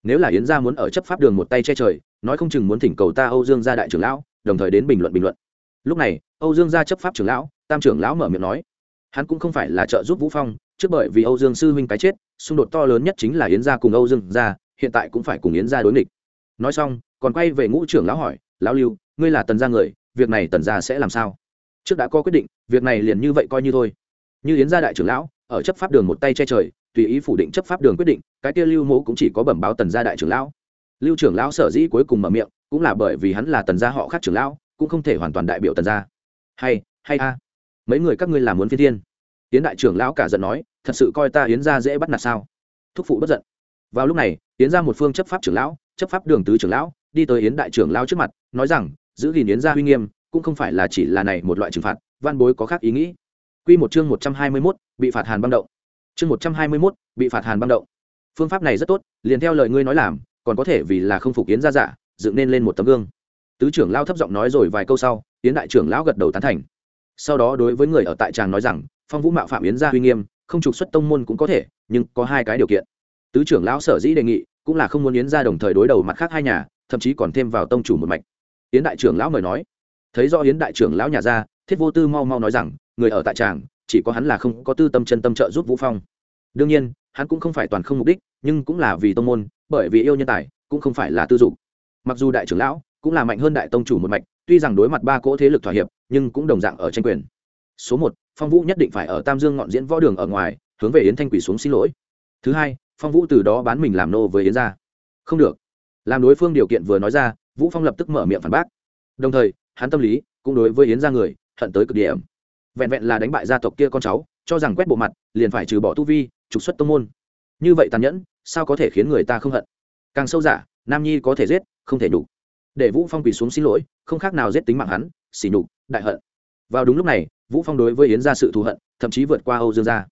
Nếu là yến gia muốn ở chấp pháp đường một tay che trời, nói không chừng muốn thỉnh cầu ta âu dương gia đại trưởng lão, đồng thời đến bình luận bình luận lúc này, âu dương gia chấp pháp trưởng lão, tam trưởng lão mở miệng nói, hắn cũng không phải là trợ giúp vũ phong, trước bởi vì âu dương sư huynh cái chết, xung đột to lớn nhất chính là yến gia cùng âu dương gia, hiện tại cũng phải cùng yến gia đối nghịch. Nói xong, còn quay về ngũ trưởng lão hỏi, lão lưu, ngươi là tần gia người, việc này tần gia sẽ làm sao? Trước đã có quyết định, việc này liền như vậy coi như thôi. Như yến gia đại trưởng lão, ở chấp pháp đường một tay che trời, tùy ý phủ định chấp pháp đường quyết định, cái kia lưu mẫu cũng chỉ có bẩm báo tần gia đại trưởng lão. Lưu trưởng lão sở dĩ cuối cùng mở miệng, cũng là bởi vì hắn là tần gia họ khác trưởng lão cũng không thể hoàn toàn đại biểu tần gia. Hay hay a. Mấy người các ngươi làm muốn phi thiên. Yến đại trưởng lão cả giận nói thật sự coi ta yến gia dễ bắt nạt sao? Thúc phụ bất giận. Vào lúc này yến ra một phương chấp pháp trưởng lão chấp pháp đường tứ trưởng lão đi tới yến đại trưởng lão trước mặt nói rằng giữ gìn yến gia uy nghiêm cũng không phải là chỉ là này một loại trừng phạt văn bối có khác ý nghĩ. Quy một chương một trăm hai mươi 121, bị phạt hàn băng động. Chương một trăm hai mươi 121, bị phạt hàn băng động. Phương pháp này rất tốt liền theo lời ngươi nói làm còn có thể vì là không phục yến gia giả dựng nên lên một tấm gương tứ trưởng lão thấp giọng nói rồi vài câu sau, yến đại trưởng lão gật đầu tán thành. Sau đó đối với người ở tại tràng nói rằng, phong vũ mạo phạm yến gia uy nghiêm, không trục xuất tông môn cũng có thể, nhưng có hai cái điều kiện. Tứ trưởng lão sở dĩ đề nghị, cũng là không muốn yến gia đồng thời đối đầu mặt khác hai nhà, thậm chí còn thêm vào tông chủ một mạch. Yến đại trưởng lão mời nói. Thấy do yến đại trưởng lão nhà ra, thiết vô tư mau mau nói rằng, người ở tại tràng, chỉ có hắn là không có tư tâm chân tâm trợ giúp vũ phong. Đương nhiên, hắn cũng không phải toàn không mục đích, nhưng cũng là vì tông môn, bởi vì yêu nhân tài, cũng không phải là tư dục. Mặc dù đại trưởng lão cũng là mạnh hơn đại tông chủ một mạch, tuy rằng đối mặt ba cỗ thế lực thỏa hiệp, nhưng cũng đồng dạng ở tranh quyền. Số một, phong vũ nhất định phải ở tam dương ngọn diễn võ đường ở ngoài, hướng về yến thanh quỷ xuống xin lỗi. Thứ hai, phong vũ từ đó bán mình làm nô với yến gia. Không được. Làm đối phương điều kiện vừa nói ra, vũ phong lập tức mở miệng phản bác. Đồng thời, hắn tâm lý cũng đối với yến gia người hận tới cực điểm. Vẹn vẹn là đánh bại gia tộc kia con cháu, cho rằng quét bộ mặt, liền phải trừ bỏ tu vi, trục xuất tông môn. Như vậy tàn nhẫn, sao có thể khiến người ta không hận? Càng sâu giả nam nhi có thể giết, không thể đủ để vũ phong quỳ xuống xin lỗi, không khác nào giết tính mạng hắn xỉ nhục, đại hận. Vào đúng lúc này, vũ phong đối với yến gia sự thù hận, thậm chí vượt qua âu dương gia.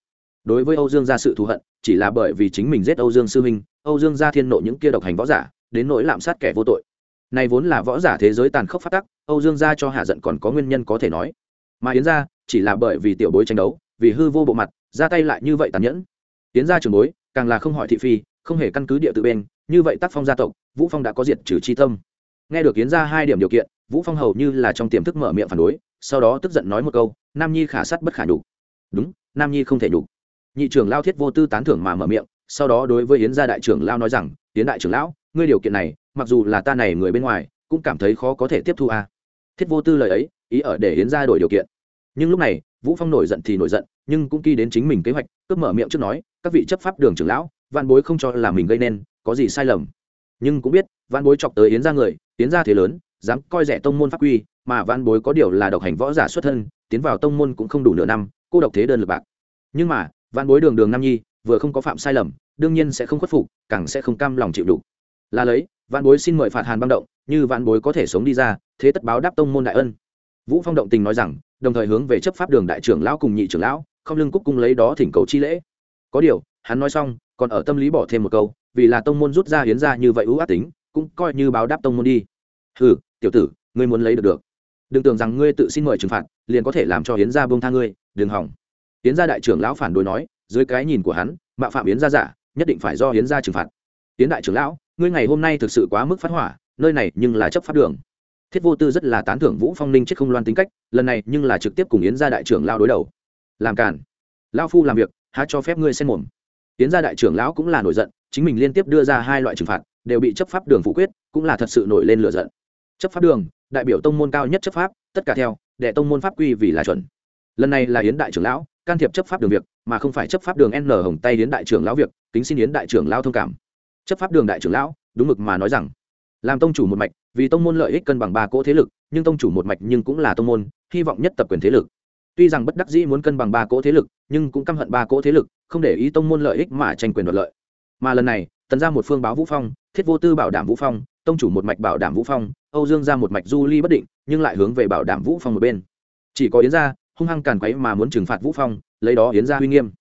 Đối với âu dương gia sự thù hận, chỉ là bởi vì chính mình giết âu dương sư minh âu dương gia thiên nộ những kia độc hành võ giả, đến nỗi lạm sát kẻ vô tội. Này vốn là võ giả thế giới tàn khốc phát tắc, âu dương gia cho hạ giận còn có nguyên nhân có thể nói. Mà yến gia chỉ là bởi vì tiểu bối tranh đấu, vì hư vô bộ mặt, ra tay lại như vậy tàn nhẫn. Yến gia trường bối, càng là không hỏi thị phi, không hề căn cứ địa tự bên, như vậy tác phong gia tộc, vũ phong đã có diệt trừ chi tâm nghe được yến ra hai điểm điều kiện, vũ phong hầu như là trong tiềm thức mở miệng phản đối, sau đó tức giận nói một câu, nam nhi khả sắt bất khả nhục. Đúng, nam nhi không thể nhục. Nhị trưởng lao thiết vô tư tán thưởng mà mở miệng, sau đó đối với yến gia đại trưởng lao nói rằng, yến đại trưởng lão, ngươi điều kiện này, mặc dù là ta này người bên ngoài, cũng cảm thấy khó có thể tiếp thu a. À. thiết vô tư lời ấy, ý ở để yến gia đổi điều kiện. Nhưng lúc này, vũ phong nổi giận thì nổi giận, nhưng cũng kỳ đến chính mình kế hoạch, cướp mở miệng trước nói, các vị chấp pháp đường trưởng lão văn bối không cho là mình gây nên, có gì sai lầm. Nhưng cũng biết văn bối chọc tới yến gia người, yến gia thế lớn, dám coi rẻ tông môn pháp quy, mà văn bối có điều là độc hành võ giả xuất thân, tiến vào tông môn cũng không đủ nửa năm, cô độc thế đơn lực bạc. Nhưng mà văn bối đường đường nam nhi, vừa không có phạm sai lầm, đương nhiên sẽ không khuất phục, càng sẽ không cam lòng chịu đủ là lấy văn bối xin mời phạt hàn băng động, như văn bối có thể sống đi ra, thế tất báo đáp tông môn đại ân. Vũ phong động tình nói rằng, đồng thời hướng về chấp pháp đường đại trưởng lão cùng nhị trưởng lão, không lưng cúc cung lấy đó thỉnh cầu chi lễ. Có điều, hắn nói xong, còn ở tâm lý bỏ thêm một câu, vì là tông môn rút ra hiến ra như vậy ưu ác tính cũng coi như báo đáp tông môn đi. Hừ, tiểu tử, ngươi muốn lấy được được. Đừng tưởng rằng ngươi tự xin mời trừng phạt, liền có thể làm cho hiến gia buông tha ngươi, đừng hỏng. Hiến gia đại trưởng lão phản đối nói, dưới cái nhìn của hắn, mạo phạm hiến gia giả, nhất định phải do hiến gia trừng phạt. Hiến đại trưởng lão, ngươi ngày hôm nay thực sự quá mức phát hỏa, nơi này nhưng là chấp pháp đường. Thiết vô tư rất là tán thưởng vũ phong ninh chết không loan tính cách, lần này nhưng là trực tiếp cùng yến gia đại trưởng lao đối đầu. Làm cản lao phu làm việc, há cho phép ngươi xen mồm. Yến gia đại trưởng lão cũng là nổi giận, chính mình liên tiếp đưa ra hai loại trừng phạt đều bị chấp pháp đường phủ quyết, cũng là thật sự nổi lên lửa giận. Chấp pháp đường, đại biểu tông môn cao nhất chấp pháp, tất cả theo, đệ tông môn pháp quy vì là chuẩn. Lần này là yến đại trưởng lão, can thiệp chấp pháp đường việc, mà không phải chấp pháp đường n hồng tay yến đại trưởng lão việc, kính xin yến đại trưởng lão thông cảm. Chấp pháp đường đại trưởng lão, đúng mực mà nói rằng, làm tông chủ một mạch, vì tông môn lợi ích cân bằng ba cỗ thế lực, nhưng tông chủ một mạch nhưng cũng là tông môn, hy vọng nhất tập quyền thế lực. Tuy rằng bất đắc dĩ muốn cân bằng ba cỗ thế lực, nhưng cũng căm hận ba cỗ thế lực, không để ý tông môn lợi ích mà tranh quyền đoạt lợi. Mà lần này tần ra một phương báo vũ phong, thiết vô tư bảo đảm vũ phong, tông chủ một mạch bảo đảm vũ phong, âu dương ra một mạch du ly bất định, nhưng lại hướng về bảo đảm vũ phong một bên. Chỉ có yến gia, hung hăng càn quấy mà muốn trừng phạt vũ phong, lấy đó yến gia uy nghiêm.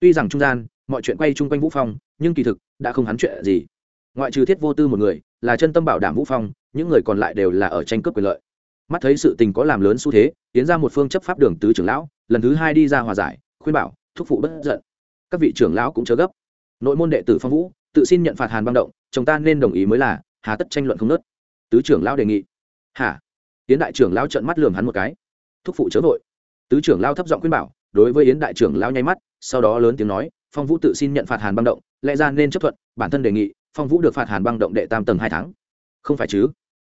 Tuy rằng trung gian, mọi chuyện quay chung quanh vũ phong, nhưng kỳ thực, đã không hắn chuyện gì. Ngoại trừ thiết vô tư một người, là chân tâm bảo đảm vũ phong, những người còn lại đều là ở tranh cướp quyền lợi. Mắt thấy sự tình có làm lớn xu thế tiến ra một phương chấp pháp đường tứ trưởng lão, lần thứ hai đi ra hòa giải, khuyên bảo, thúc phụ bất giận. Các vị trưởng lão cũng chớ gấp. Nội môn đệ tử phong vũ tự xin nhận phạt hàn băng động, chồng ta nên đồng ý mới là, hà tất tranh luận không nớt. Tứ trưởng lão đề nghị. Hả? Tiến đại trưởng lão trợn mắt lườm hắn một cái. Thúc phụ chớ vội. Tứ trưởng lão thấp giọng khuyên bảo, đối với yến đại trưởng lão nháy mắt, sau đó lớn tiếng nói, phong vũ tự xin nhận phạt hàn băng động, lẽ ra nên chấp thuận, bản thân đề nghị, phong vũ được phạt hàn băng động đệ tam tầng hai tháng. Không phải chứ?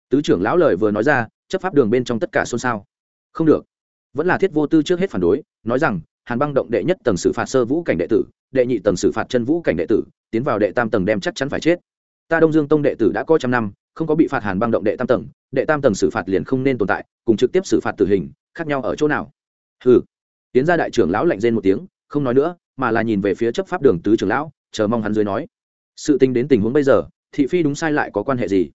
Tứ trưởng lão lời vừa nói ra, chấp pháp đường bên trong tất cả xôn xao. Không được. Vẫn là thiết vô tư trước hết phản đối, nói rằng hàn băng động đệ nhất tầng xử phạt sơ vũ cảnh đệ tử, đệ nhị tầng xử phạt chân vũ cảnh đệ tử, tiến vào đệ tam tầng đem chắc chắn phải chết. Ta đông dương tông đệ tử đã có trăm năm, không có bị phạt hàn băng động đệ tam tầng, đệ tam tầng xử phạt liền không nên tồn tại, cùng trực tiếp xử phạt tử hình, khác nhau ở chỗ nào? Ừ tiến ra đại trưởng lão lạnh rên một tiếng, không nói nữa, mà là nhìn về phía chấp pháp đường tứ trưởng lão, chờ mong hắn dưới nói. Sự tình đến tình huống bây giờ, thị phi đúng sai lại có quan hệ gì?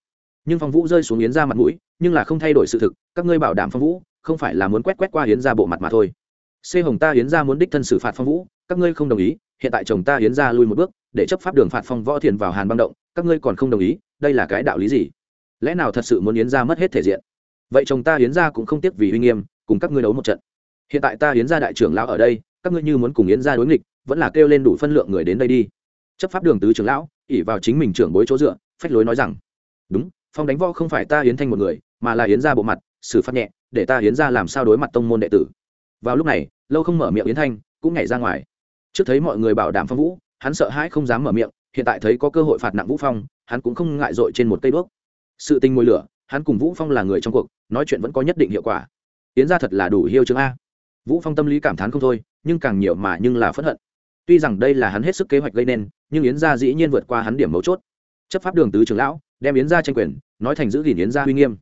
Nhưng phong vũ rơi xuống yến ra mặt mũi, nhưng là không thay đổi sự thực, các ngươi bảo đảm phong vũ, không phải là muốn quét quét qua yến ra bộ mặt mà thôi c hồng ta yến ra muốn đích thân xử phạt phong vũ, các ngươi không đồng ý, hiện tại chồng ta yến ra lui một bước, để chấp pháp đường phạt phong võ thiền vào hàn băng động, các ngươi còn không đồng ý, đây là cái đạo lý gì? Lẽ nào thật sự muốn yến ra mất hết thể diện? Vậy chồng ta yến ra cũng không tiếc vì uy nghiêm, cùng các ngươi đấu một trận. Hiện tại ta yến ra đại trưởng lão ở đây, các ngươi như muốn cùng yến ra đối nghịch, vẫn là kêu lên đủ phân lượng người đến đây đi. Chấp pháp đường tứ trưởng lão ỉ vào chính mình trưởng bối chỗ dựa, phách lối nói rằng, đúng, phong đánh võ không phải ta hiến thanh một người, mà là hiến ra bộ mặt, xử phát nhẹ, để ta hiến ra làm sao đối mặt tông môn đệ tử. Vào lúc này lâu không mở miệng yến thanh, cũng nhảy ra ngoài. Trước thấy mọi người bảo đảm phong vũ, hắn sợ hãi không dám mở miệng, hiện tại thấy có cơ hội phạt nặng vũ phong, hắn cũng không ngại dội trên một cây bước sự tình mùi lửa, hắn cùng vũ phong là người trong cuộc, nói chuyện vẫn có nhất định hiệu quả. Yến ra thật là đủ hiêu chứng a. Vũ phong tâm lý cảm thán không thôi, nhưng càng nhiều mà nhưng là phẫn hận. Tuy rằng đây là hắn hết sức kế hoạch gây nên, nhưng yến gia dĩ nhiên vượt qua hắn điểm mấu chốt. Chấp pháp đường tứ trưởng lão, đem yến gia tranh quyền, nói thành giữ gìn yến gia uy nghiêm.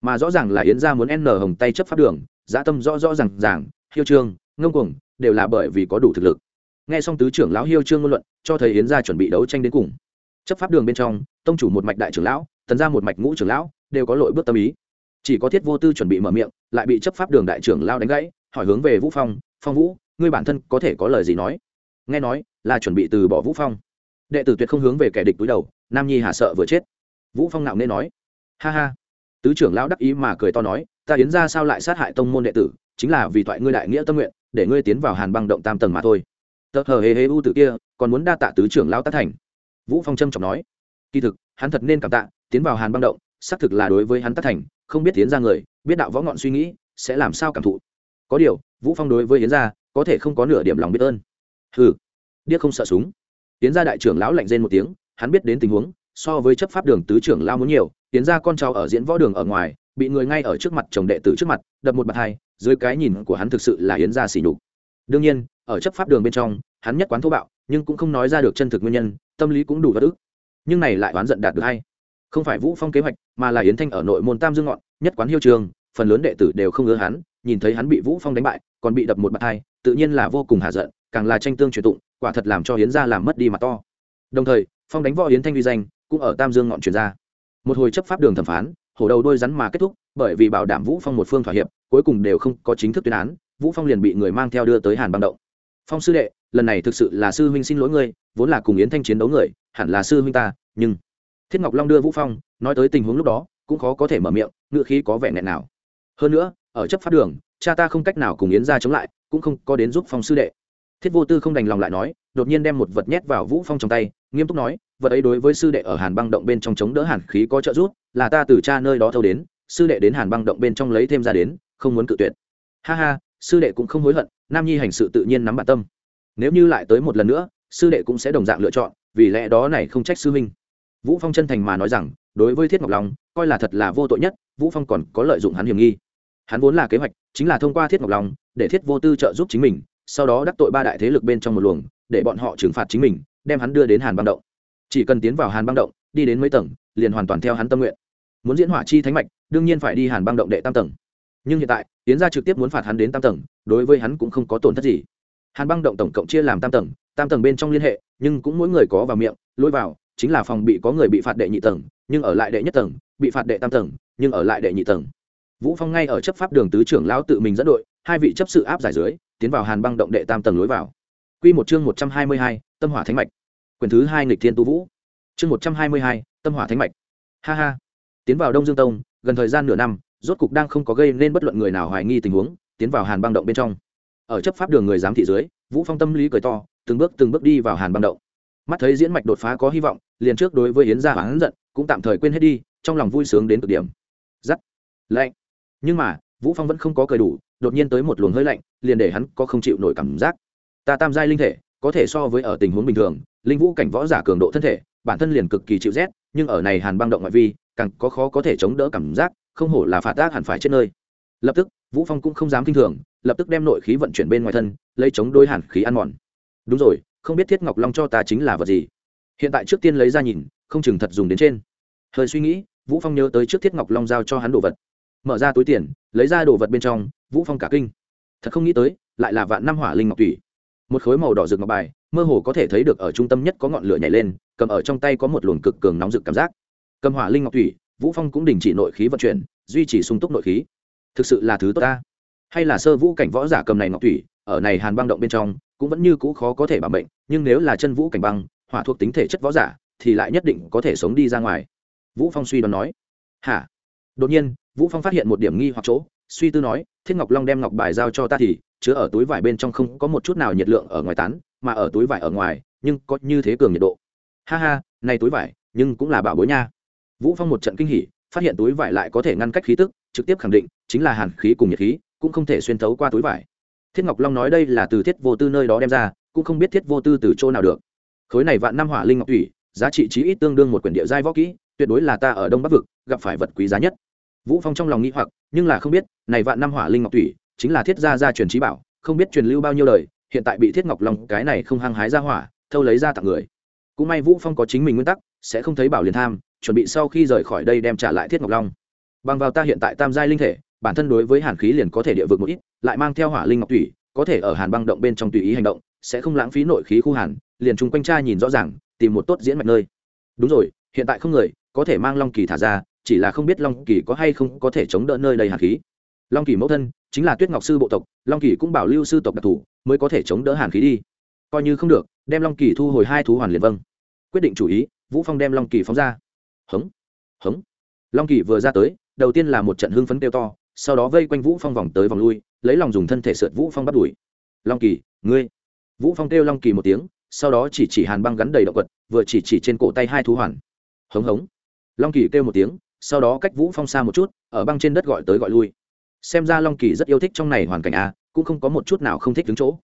Mà rõ ràng là yến gia muốn n hồng tay chấp pháp đường dã tâm rõ rõ rằng ràng, hiêu trương ngông cuồng, đều là bởi vì có đủ thực lực. Nghe xong tứ trưởng lão hiêu trương ngôn luận, cho thấy yến gia chuẩn bị đấu tranh đến cùng. Chấp pháp đường bên trong, tông chủ một mạch đại trưởng lão, tần gia một mạch ngũ trưởng lão, đều có lội bước tâm ý. Chỉ có thiết vô tư chuẩn bị mở miệng, lại bị chấp pháp đường đại trưởng lao đánh gãy, hỏi hướng về vũ phong phong vũ, ngươi bản thân có thể có lời gì nói? Nghe nói, là chuẩn bị từ bỏ vũ phong. Đệ tử tuyệt không hướng về kẻ địch túi đầu, nam nhi hà sợ vừa chết. Vũ phong nạo nên nói, ha ha. Tứ trưởng lão đắc ý mà cười to nói, ta yến ra sao lại sát hại tông môn đệ tử, chính là vì thoại ngươi đại nghĩa tâm nguyện để ngươi tiến vào hàn băng động tam tầng mà thôi. Tờ hờ hề hề u tự kia còn muốn đa tạ tứ trưởng lão tác thành. Vũ phong trâm trọng nói, kỳ thực, hắn thật nên cảm tạ, tiến vào hàn băng động, xác thực là đối với hắn tất thành, không biết tiến ra người, biết đạo võ ngọn suy nghĩ, sẽ làm sao cảm thụ. Có điều, vũ phong đối với yến gia, có thể không có nửa điểm lòng biết ơn. Hừ, điếc không sợ súng. Yến gia đại trưởng lão lạnh rên một tiếng, hắn biết đến tình huống, so với chấp pháp đường tứ trưởng lao muốn nhiều, yến gia con cháu ở diễn võ đường ở ngoài, bị người ngay ở trước mặt chồng đệ tử trước mặt, đập một bạt hai dưới cái nhìn của hắn thực sự là yến gia xỉ nhục. Đương nhiên, ở chấp pháp đường bên trong, hắn nhất quán thô bạo, nhưng cũng không nói ra được chân thực nguyên nhân, tâm lý cũng đủ bất ức. Nhưng này lại oán giận đạt được hay? Không phải vũ phong kế hoạch, mà là yến thanh ở nội môn tam dương ngọn, nhất quán hiêu trường, phần lớn đệ tử đều không ưa hắn, nhìn thấy hắn bị vũ phong đánh bại, còn bị đập một bạt hai, tự nhiên là vô cùng hạ giận, càng là tranh tương truyền tụng, quả thật làm cho yến gia làm mất đi mặt to. Đồng thời, phong đánh võ yến thanh uy danh, cũng ở tam dương ngọn truyền ra. Một hồi chấp pháp đường thẩm phán hổ đầu đôi rắn mà kết thúc, bởi vì bảo đảm vũ phong một phương thỏa hiệp, cuối cùng đều không có chính thức tuyên án, vũ phong liền bị người mang theo đưa tới hàn băng động. Phong sư đệ, lần này thực sự là sư huynh xin lỗi ngươi, vốn là cùng yến thanh chiến đấu người, hẳn là sư huynh ta, nhưng thiết ngọc long đưa vũ phong, nói tới tình huống lúc đó, cũng khó có thể mở miệng ngựa khí có vẻ nghẹn nào. Hơn nữa, ở chấp pháp đường, cha ta không cách nào cùng yến ra chống lại, cũng không có đến giúp phong sư đệ. Thiết vô tư không đành lòng lại nói, đột nhiên đem một vật nhét vào vũ phong trong tay, nghiêm túc nói vật ấy đối với sư đệ ở hàn băng động bên trong chống đỡ hàn khí có trợ giúp, là ta từ cha nơi đó thâu đến, sư đệ đến hàn băng động bên trong lấy thêm ra đến, không muốn cự tuyệt. Ha ha, sư đệ cũng không hối hận, nam nhi hành sự tự nhiên nắm bản tâm. Nếu như lại tới một lần nữa, sư đệ cũng sẽ đồng dạng lựa chọn, vì lẽ đó này không trách sư huynh. Vũ phong chân thành mà nói rằng, đối với thiết ngọc long, coi là thật là vô tội nhất, vũ phong còn có lợi dụng hắn hiểm nghi. Hắn vốn là kế hoạch, chính là thông qua thiết ngọc long, để thiết vô tư trợ giúp chính mình, sau đó đắc tội ba đại thế lực bên trong một luồng, để bọn họ trừng phạt chính mình, đem hắn đưa đến hàn băng động chỉ cần tiến vào hàn băng động đi đến mấy tầng liền hoàn toàn theo hắn tâm nguyện. Muốn diễn hỏa chi thánh mạch đương nhiên phải đi hàn băng động đệ tam tầng. Nhưng hiện tại tiến gia trực tiếp muốn phạt hắn đến tam tầng đối với hắn cũng không có tổn thất gì. Hàn băng động tổng cộng chia làm tam tầng tam tầng bên trong liên hệ nhưng cũng mỗi người có vào miệng lôi vào chính là phòng bị có người bị phạt đệ nhị tầng nhưng ở lại đệ nhất tầng bị phạt đệ tam tầng nhưng ở lại đệ nhị tầng. Vũ phong ngay ở chấp pháp đường tứ trưởng lão tự mình dẫn đội hai vị chấp sự áp giải dưới tiến vào hàn băng động đệ tam tầng lối vào. Quy một chương một trăm hai mươi hai, tâm hỏa thánh mạch. Quyển thứ hai nghịch thiên tu vũ. Chương một trăm hai mươi hai, tâm hỏa thánh mạch. Ha ha. Tiến vào đông dương tông gần thời gian nửa năm rốt cục đang không có gây nên bất luận người nào hoài nghi tình huống tiến vào hàn băng động bên trong. Ở chấp pháp đường người giám thị dưới vũ phong tâm lý cười to từng bước từng bước đi vào hàn băng động. Mắt thấy diễn mạch đột phá có hy vọng liền trước đối với yến gia hắn giận cũng tạm thời quên hết đi trong lòng vui sướng đến cực điểm. Giắt. Lạnh. Nhưng mà vũ phong vẫn không có cười đủ đột nhiên tới một luồng hơi lạnh liền để hắn có không chịu nổi cảm giác. Ta tam giai linh thể có thể so với ở tình huống bình thường linh vũ cảnh võ giả cường độ thân thể, bản thân liền cực kỳ chịu rét, nhưng ở này hàn băng động ngoại vi, càng có khó có thể chống đỡ cảm giác, không hổ là phạt tác hẳn phải chết nơi. Lập tức, vũ phong cũng không dám kinh thường, lập tức đem nội khí vận chuyển bên ngoài thân, lấy chống đối hàn khí ăn mòn. Đúng rồi, không biết thiết ngọc long cho ta chính là vật gì? Hiện tại trước tiên lấy ra nhìn, không chừng thật dùng đến trên. Hơi suy nghĩ, vũ phong nhớ tới trước thiết ngọc long giao cho hắn đồ vật. Mở ra túi tiền, lấy ra đồ vật bên trong, vũ phong cả kinh. Thật không nghĩ tới, lại là vạn năm hỏa linh ngọc thủy một khối màu đỏ rực ngọc bài mơ hồ có thể thấy được ở trung tâm nhất có ngọn lửa nhảy lên, cầm ở trong tay có một luồng cực cường nóng rực cảm giác. Cầm hỏa linh ngọc thủy, vũ phong cũng đình chỉ nội khí vận chuyển, duy trì sung túc nội khí. Thực sự là thứ tốt ta. Hay là sơ vũ cảnh võ giả cầm này ngọc thủy, ở này hàn băng động bên trong, cũng vẫn như cũ khó có thể bảo mệnh, nhưng nếu là chân vũ cảnh băng, hỏa thuộc tính thể chất võ giả, thì lại nhất định có thể sống đi ra ngoài. Vũ phong suy đoán nói. Hả? Đột nhiên, vũ phong phát hiện một điểm nghi hoặc chỗ, suy tư nói, thiết ngọc long đem ngọc bài giao cho ta thì, chứa ở túi vải bên trong không có một chút nào nhiệt lượng ở ngoài tán mà ở túi vải ở ngoài, nhưng có như thế cường nhiệt độ. Ha ha, này túi vải, nhưng cũng là bảo bối nha. Vũ phong một trận kinh hỉ, phát hiện túi vải lại có thể ngăn cách khí tức, trực tiếp khẳng định, chính là hàn khí cùng nhiệt khí, cũng không thể xuyên thấu qua túi vải. Thiết ngọc long nói đây là từ thiết vô tư nơi đó đem ra, cũng không biết thiết vô tư từ chỗ nào được. Khối này vạn năm hỏa linh ngọc thủy, giá trị chí ít tương đương một quyển địa giai võ kỹ, tuyệt đối là ta ở đông bắc vực, gặp phải vật quý giá nhất. Vũ phong trong lòng nghĩ hoặc, nhưng là không biết, này vạn năm hỏa linh ngọc thủy, chính là thiết gia gia truyền trí bảo, không biết truyền lưu bao nhiêu lời hiện tại bị thiết ngọc long cái này không hăng hái ra hỏa, thâu lấy ra tặng người. Cũng may vũ phong có chính mình nguyên tắc, sẽ không thấy bảo liền tham, chuẩn bị sau khi rời khỏi đây đem trả lại thiết ngọc long. Bằng vào ta hiện tại tam giai linh thể, bản thân đối với hàn khí liền có thể địa vực một ít, lại mang theo hỏa linh ngọc thủy, có thể ở hàn băng động bên trong tùy ý hành động, sẽ không lãng phí nội khí khu hàn, liền chung quanh cha nhìn rõ ràng, tìm một tốt diễn mạch nơi. Đúng rồi, hiện tại không người, có thể mang long kỳ thả ra, chỉ là không biết long kỳ có hay không có thể chống đỡ nơi đầy hàn khí long kỳ mẫu thân chính là tuyết ngọc sư bộ tộc, long kỳ cũng bảo lưu sư tộc đặc thù mới có thể chống đỡ hàn khí đi. Coi như không được, đem long kỳ thu hồi hai thú hoàn liền vâng. Quyết định chủ ý, vũ phong đem long kỳ phóng ra. Hống hống. Long kỳ vừa ra tới, đầu tiên là một trận hưng phấn kêu to, sau đó vây quanh vũ phong vòng tới vòng lui, lấy lòng dùng thân thể sượt vũ phong bắt đuổi. Long kỳ, ngươi. Vũ phong kêu long kỳ một tiếng, sau đó chỉ chỉ hàn băng gắn đầy động quật vừa chỉ chỉ trên cổ tay hai thú hoàn. Hống hống. Long kỳ kêu một tiếng, sau đó cách vũ phong xa một chút, ở băng trên đất gọi tới gọi lui xem ra long kỳ rất yêu thích trong này hoàn cảnh a, cũng không có một chút nào không thích đứng chỗ.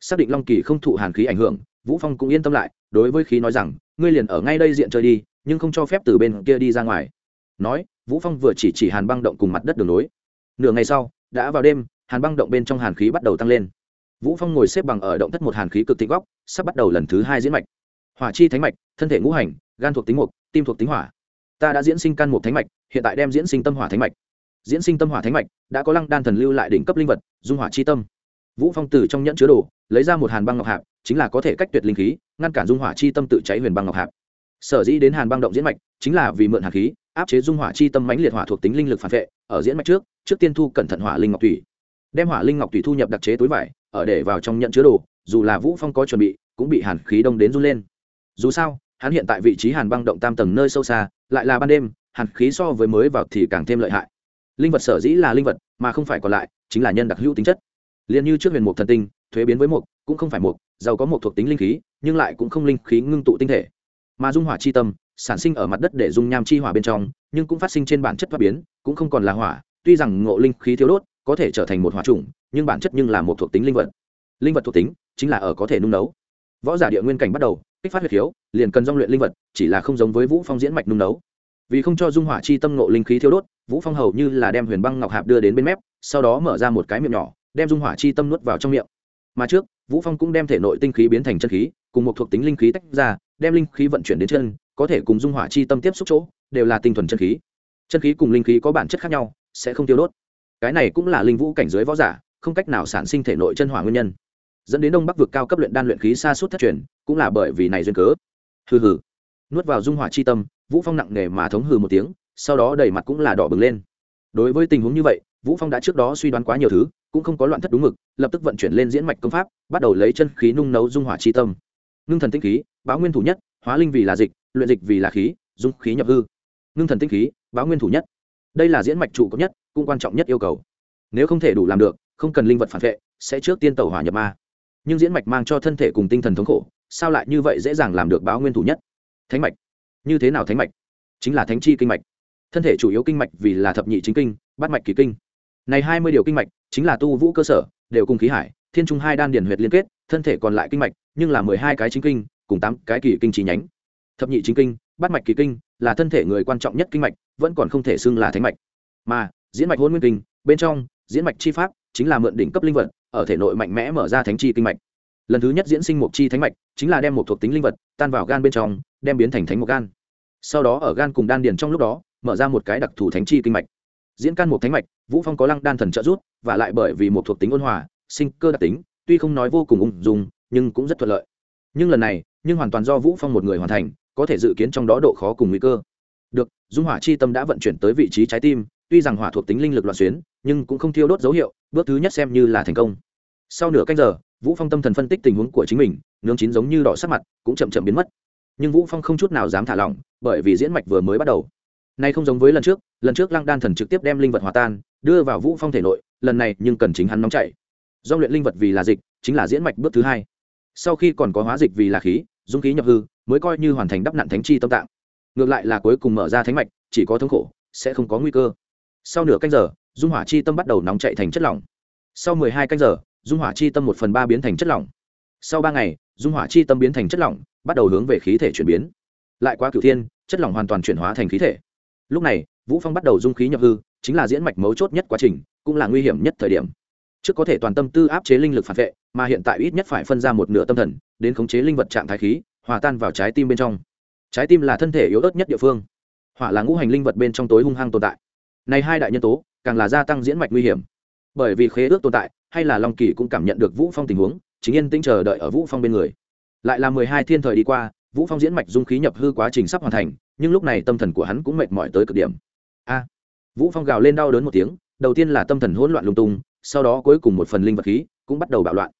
Xác định long kỳ không thụ hàn khí ảnh hưởng, vũ phong cũng yên tâm lại, đối với khí nói rằng, ngươi liền ở ngay đây diện chơi đi, nhưng không cho phép từ bên kia đi ra ngoài. Nói, vũ phong vừa chỉ chỉ hàn băng động cùng mặt đất đường nối. Nửa ngày sau, đã vào đêm, hàn băng động bên trong hàn khí bắt đầu tăng lên. Vũ phong ngồi xếp bằng ở động thất một hàn khí cực thịnh góc, sắp bắt đầu lần thứ hai diễn mạch. Hỏa chi thánh mạch, thân thể ngũ hành, gan thuộc tính mục, tim thuộc tính hỏa. Ta đã diễn sinh căn mục thánh mạch, hiện tại đem diễn sinh tâm hỏa thánh mạch diễn sinh tâm hỏa thánh mạch, đã có lăng đan thần lưu lại đỉnh cấp linh vật, dung hỏa chi tâm. Vũ phong từ trong nhẫn chứa đồ, lấy ra một hàn băng ngọc hạp, chính là có thể cách tuyệt linh khí, ngăn cản dung hỏa chi tâm tự cháy huyền băng ngọc hạp. Sở dĩ đến hàn băng động diễn mạch, chính là vì mượn hàn khí, áp chế dung hỏa chi tâm mãnh liệt hỏa thuộc tính linh lực phản vệ, ở diễn mạch trước trước tiên thu cẩn thận hỏa linh ngọc thủy đem hỏa linh ngọc thủy thu nhập đặc chế túi vải, ở để vào trong nhận chứa đồ, dù là vũ phong có chuẩn bị, cũng bị hàn khí đông đến run lên. Dù sao, hắn hiện tại vị trí hàn băng động tam tầng nơi sâu xa, lại là ban đêm, hàn khí so với mới vào thì càng thêm lợi hại linh vật sở dĩ là linh vật, mà không phải còn lại, chính là nhân đặc hữu tính chất. Liền như trước huyền mục thần tinh, thuế biến với mục, cũng không phải mục, giàu có một thuộc tính linh khí, nhưng lại cũng không linh khí ngưng tụ tinh thể. Mà dung hỏa chi tâm, sản sinh ở mặt đất để dung nham chi hỏa bên trong, nhưng cũng phát sinh trên bản chất thoát biến, cũng không còn là hỏa. Tuy rằng ngộ linh khí thiếu đốt, có thể trở thành một hỏa trùng nhưng bản chất nhưng là một thuộc tính linh vật. Linh vật thuộc tính, chính là ở có thể nung nấu. Võ giả địa nguyên cảnh bắt đầu, kích phát huyệt khiếu liền cần dong luyện linh vật, chỉ là không giống với vũ phong diễn mạch nung nấu. Vì không cho dung hỏa chi tâm ngộ linh khí thiếu đốt vũ phong hầu như là đem huyền băng ngọc hạp đưa đến bên mép, sau đó mở ra một cái miệng nhỏ, đem dung hỏa chi tâm nuốt vào trong miệng. Mà trước, vũ phong cũng đem thể nội tinh khí biến thành chân khí, cùng một thuộc tính linh khí tách ra, đem linh khí vận chuyển đến chân, có thể cùng dung hỏa chi tâm tiếp xúc chỗ, đều là tinh thuần chân khí. Chân khí cùng linh khí có bản chất khác nhau, sẽ không tiêu đốt. Cái này cũng là linh vũ cảnh giới võ giả, không cách nào sản sinh thể nội chân hỏa nguyên nhân. Dẫn đến đông bắc vực cao cấp luyện đan luyện khí xa suốt thất truyền, cũng là bởi vì này duyên cớ. Hừ hừ. Nuốt vào dung hỏa chi tâm, vũ phong nặng nề mà thống hừ một tiếng sau đó đầy mặt cũng là đỏ bừng lên. Đối với tình huống như vậy, vũ phong đã trước đó suy đoán quá nhiều thứ, cũng không có loạn thất đúng mực, lập tức vận chuyển lên diễn mạch công pháp, bắt đầu lấy chân khí nung nấu dung hỏa chi tâm. Ngưng thần tinh khí, báo nguyên thủ nhất, hóa linh vì là dịch, luyện dịch vì là khí, dung khí nhập hư. Ngưng thần tinh khí, báo nguyên thủ nhất. Đây là diễn mạch trụ cấp nhất, cũng quan trọng nhất yêu cầu. Nếu không thể đủ làm được, không cần linh vật phản vệ, sẽ trước tiên tẩu hỏa nhập ma. Nhưng diễn mạch mang cho thân thể cùng tinh thần thống khổ, sao lại như vậy dễ dàng làm được báo nguyên thủ nhất? Thánh mạch. Như thế nào thánh mạch? Chính là thánh chi kinh mạch thân thể chủ yếu kinh mạch vì là thập nhị chính kinh, bát mạch kỳ kinh. Này hai mươi điều kinh mạch chính là tu vũ cơ sở, đều cùng khí hải, thiên trung hai đan điển huyệt liên kết, thân thể còn lại kinh mạch, nhưng là mười hai cái chính kinh, cùng tám cái kỳ kinh chi nhánh. Thập nhị chính kinh, bát mạch kỳ kinh là thân thể người quan trọng nhất kinh mạch, vẫn còn không thể xưng là thánh mạch. Mà, diễn mạch hôn nguyên kinh, bên trong, diễn mạch chi pháp chính là mượn đỉnh cấp linh vật, ở thể nội mạnh mẽ mở ra thánh chi kinh mạch. Lần thứ nhất diễn sinh một chi thánh mạch chính là đem một thuộc tính linh vật tan vào gan bên trong, đem biến thành thánh một gan. Sau đó ở gan cùng đan điền trong lúc đó mở ra một cái đặc thù thánh chi kinh mạch. Diễn can một thánh mạch, vũ phong có lăng đan thần trợ rút và lại bởi vì một thuộc tính ôn hòa, sinh cơ đặc tính, tuy không nói vô cùng ung dung, nhưng cũng rất thuận lợi. Nhưng lần này, nhưng hoàn toàn do vũ phong một người hoàn thành, có thể dự kiến trong đó độ khó cùng nguy cơ. Được, dung hỏa chi tâm đã vận chuyển tới vị trí trái tim, tuy rằng hỏa thuộc tính linh lực loạn xuyến, nhưng cũng không thiêu đốt dấu hiệu, bước thứ nhất xem như là thành công. Sau nửa canh giờ, vũ phong tâm thần phân tích tình huống của chính mình, nướng chín giống như đỏ sắc mặt, cũng chậm chậm biến mất. Nhưng vũ phong không chút nào dám thả lỏng, bởi vì diễn mạch vừa mới bắt đầu nay không giống với lần trước lần trước lăng đan thần trực tiếp đem linh vật hòa tan, đưa vào vũ phong thể nội, lần này nhưng cần chính hắn nóng chảy. Do luyện linh vật vì là dịch, chính là diễn mạch bước thứ hai. Sau khi còn có hóa dịch vì là khí, dung khí nhập hư, mới coi như hoàn thành đắp nạn thánh chi tâm tạng. Ngược lại là cuối cùng mở ra thánh mạch, chỉ có thống khổ, sẽ không có nguy cơ. Sau nửa canh giờ, dung hỏa chi tâm bắt đầu nóng chạy thành chất lỏng. Sau mười hai canh giờ, dung hỏa chi tâm một phần ba biến thành chất lỏng. Sau ba ngày, dung hỏa chi tâm biến thành chất lỏng, bắt đầu hướng về khí thể chuyển biến. Lại qua cửu thiên, chất lỏng hoàn toàn chuyển hóa thành khí thể lúc này, vũ phong bắt đầu dung khí nhập hư, chính là diễn mạch mấu chốt nhất quá trình, cũng là nguy hiểm nhất thời điểm. Trước có thể toàn tâm tư áp chế linh lực phản vệ, mà hiện tại ít nhất phải phân ra một nửa tâm thần, đến khống chế linh vật trạng thái khí, hòa tan vào trái tim bên trong. Trái tim là thân thể yếu ớt nhất địa phương. Hỏa là ngũ hành linh vật bên trong tối hung hăng tồn tại. Này hai đại nhân tố, càng là gia tăng diễn mạch nguy hiểm. Bởi vì khế ước tồn tại, hay là long kỳ cũng cảm nhận được vũ phong tình huống, chính yên tĩnh chờ đợi ở vũ phong bên người. Lại là mười hai thiên thời đi qua, vũ phong diễn mạch dung khí nhập hư quá trình sắp hoàn thành nhưng lúc này tâm thần của hắn cũng mệt mỏi tới cực điểm. A! Vũ phong gào lên đau đớn một tiếng, đầu tiên là tâm thần hỗn loạn lung tung, sau đó cuối cùng một phần linh vật khí cũng bắt đầu bạo loạn.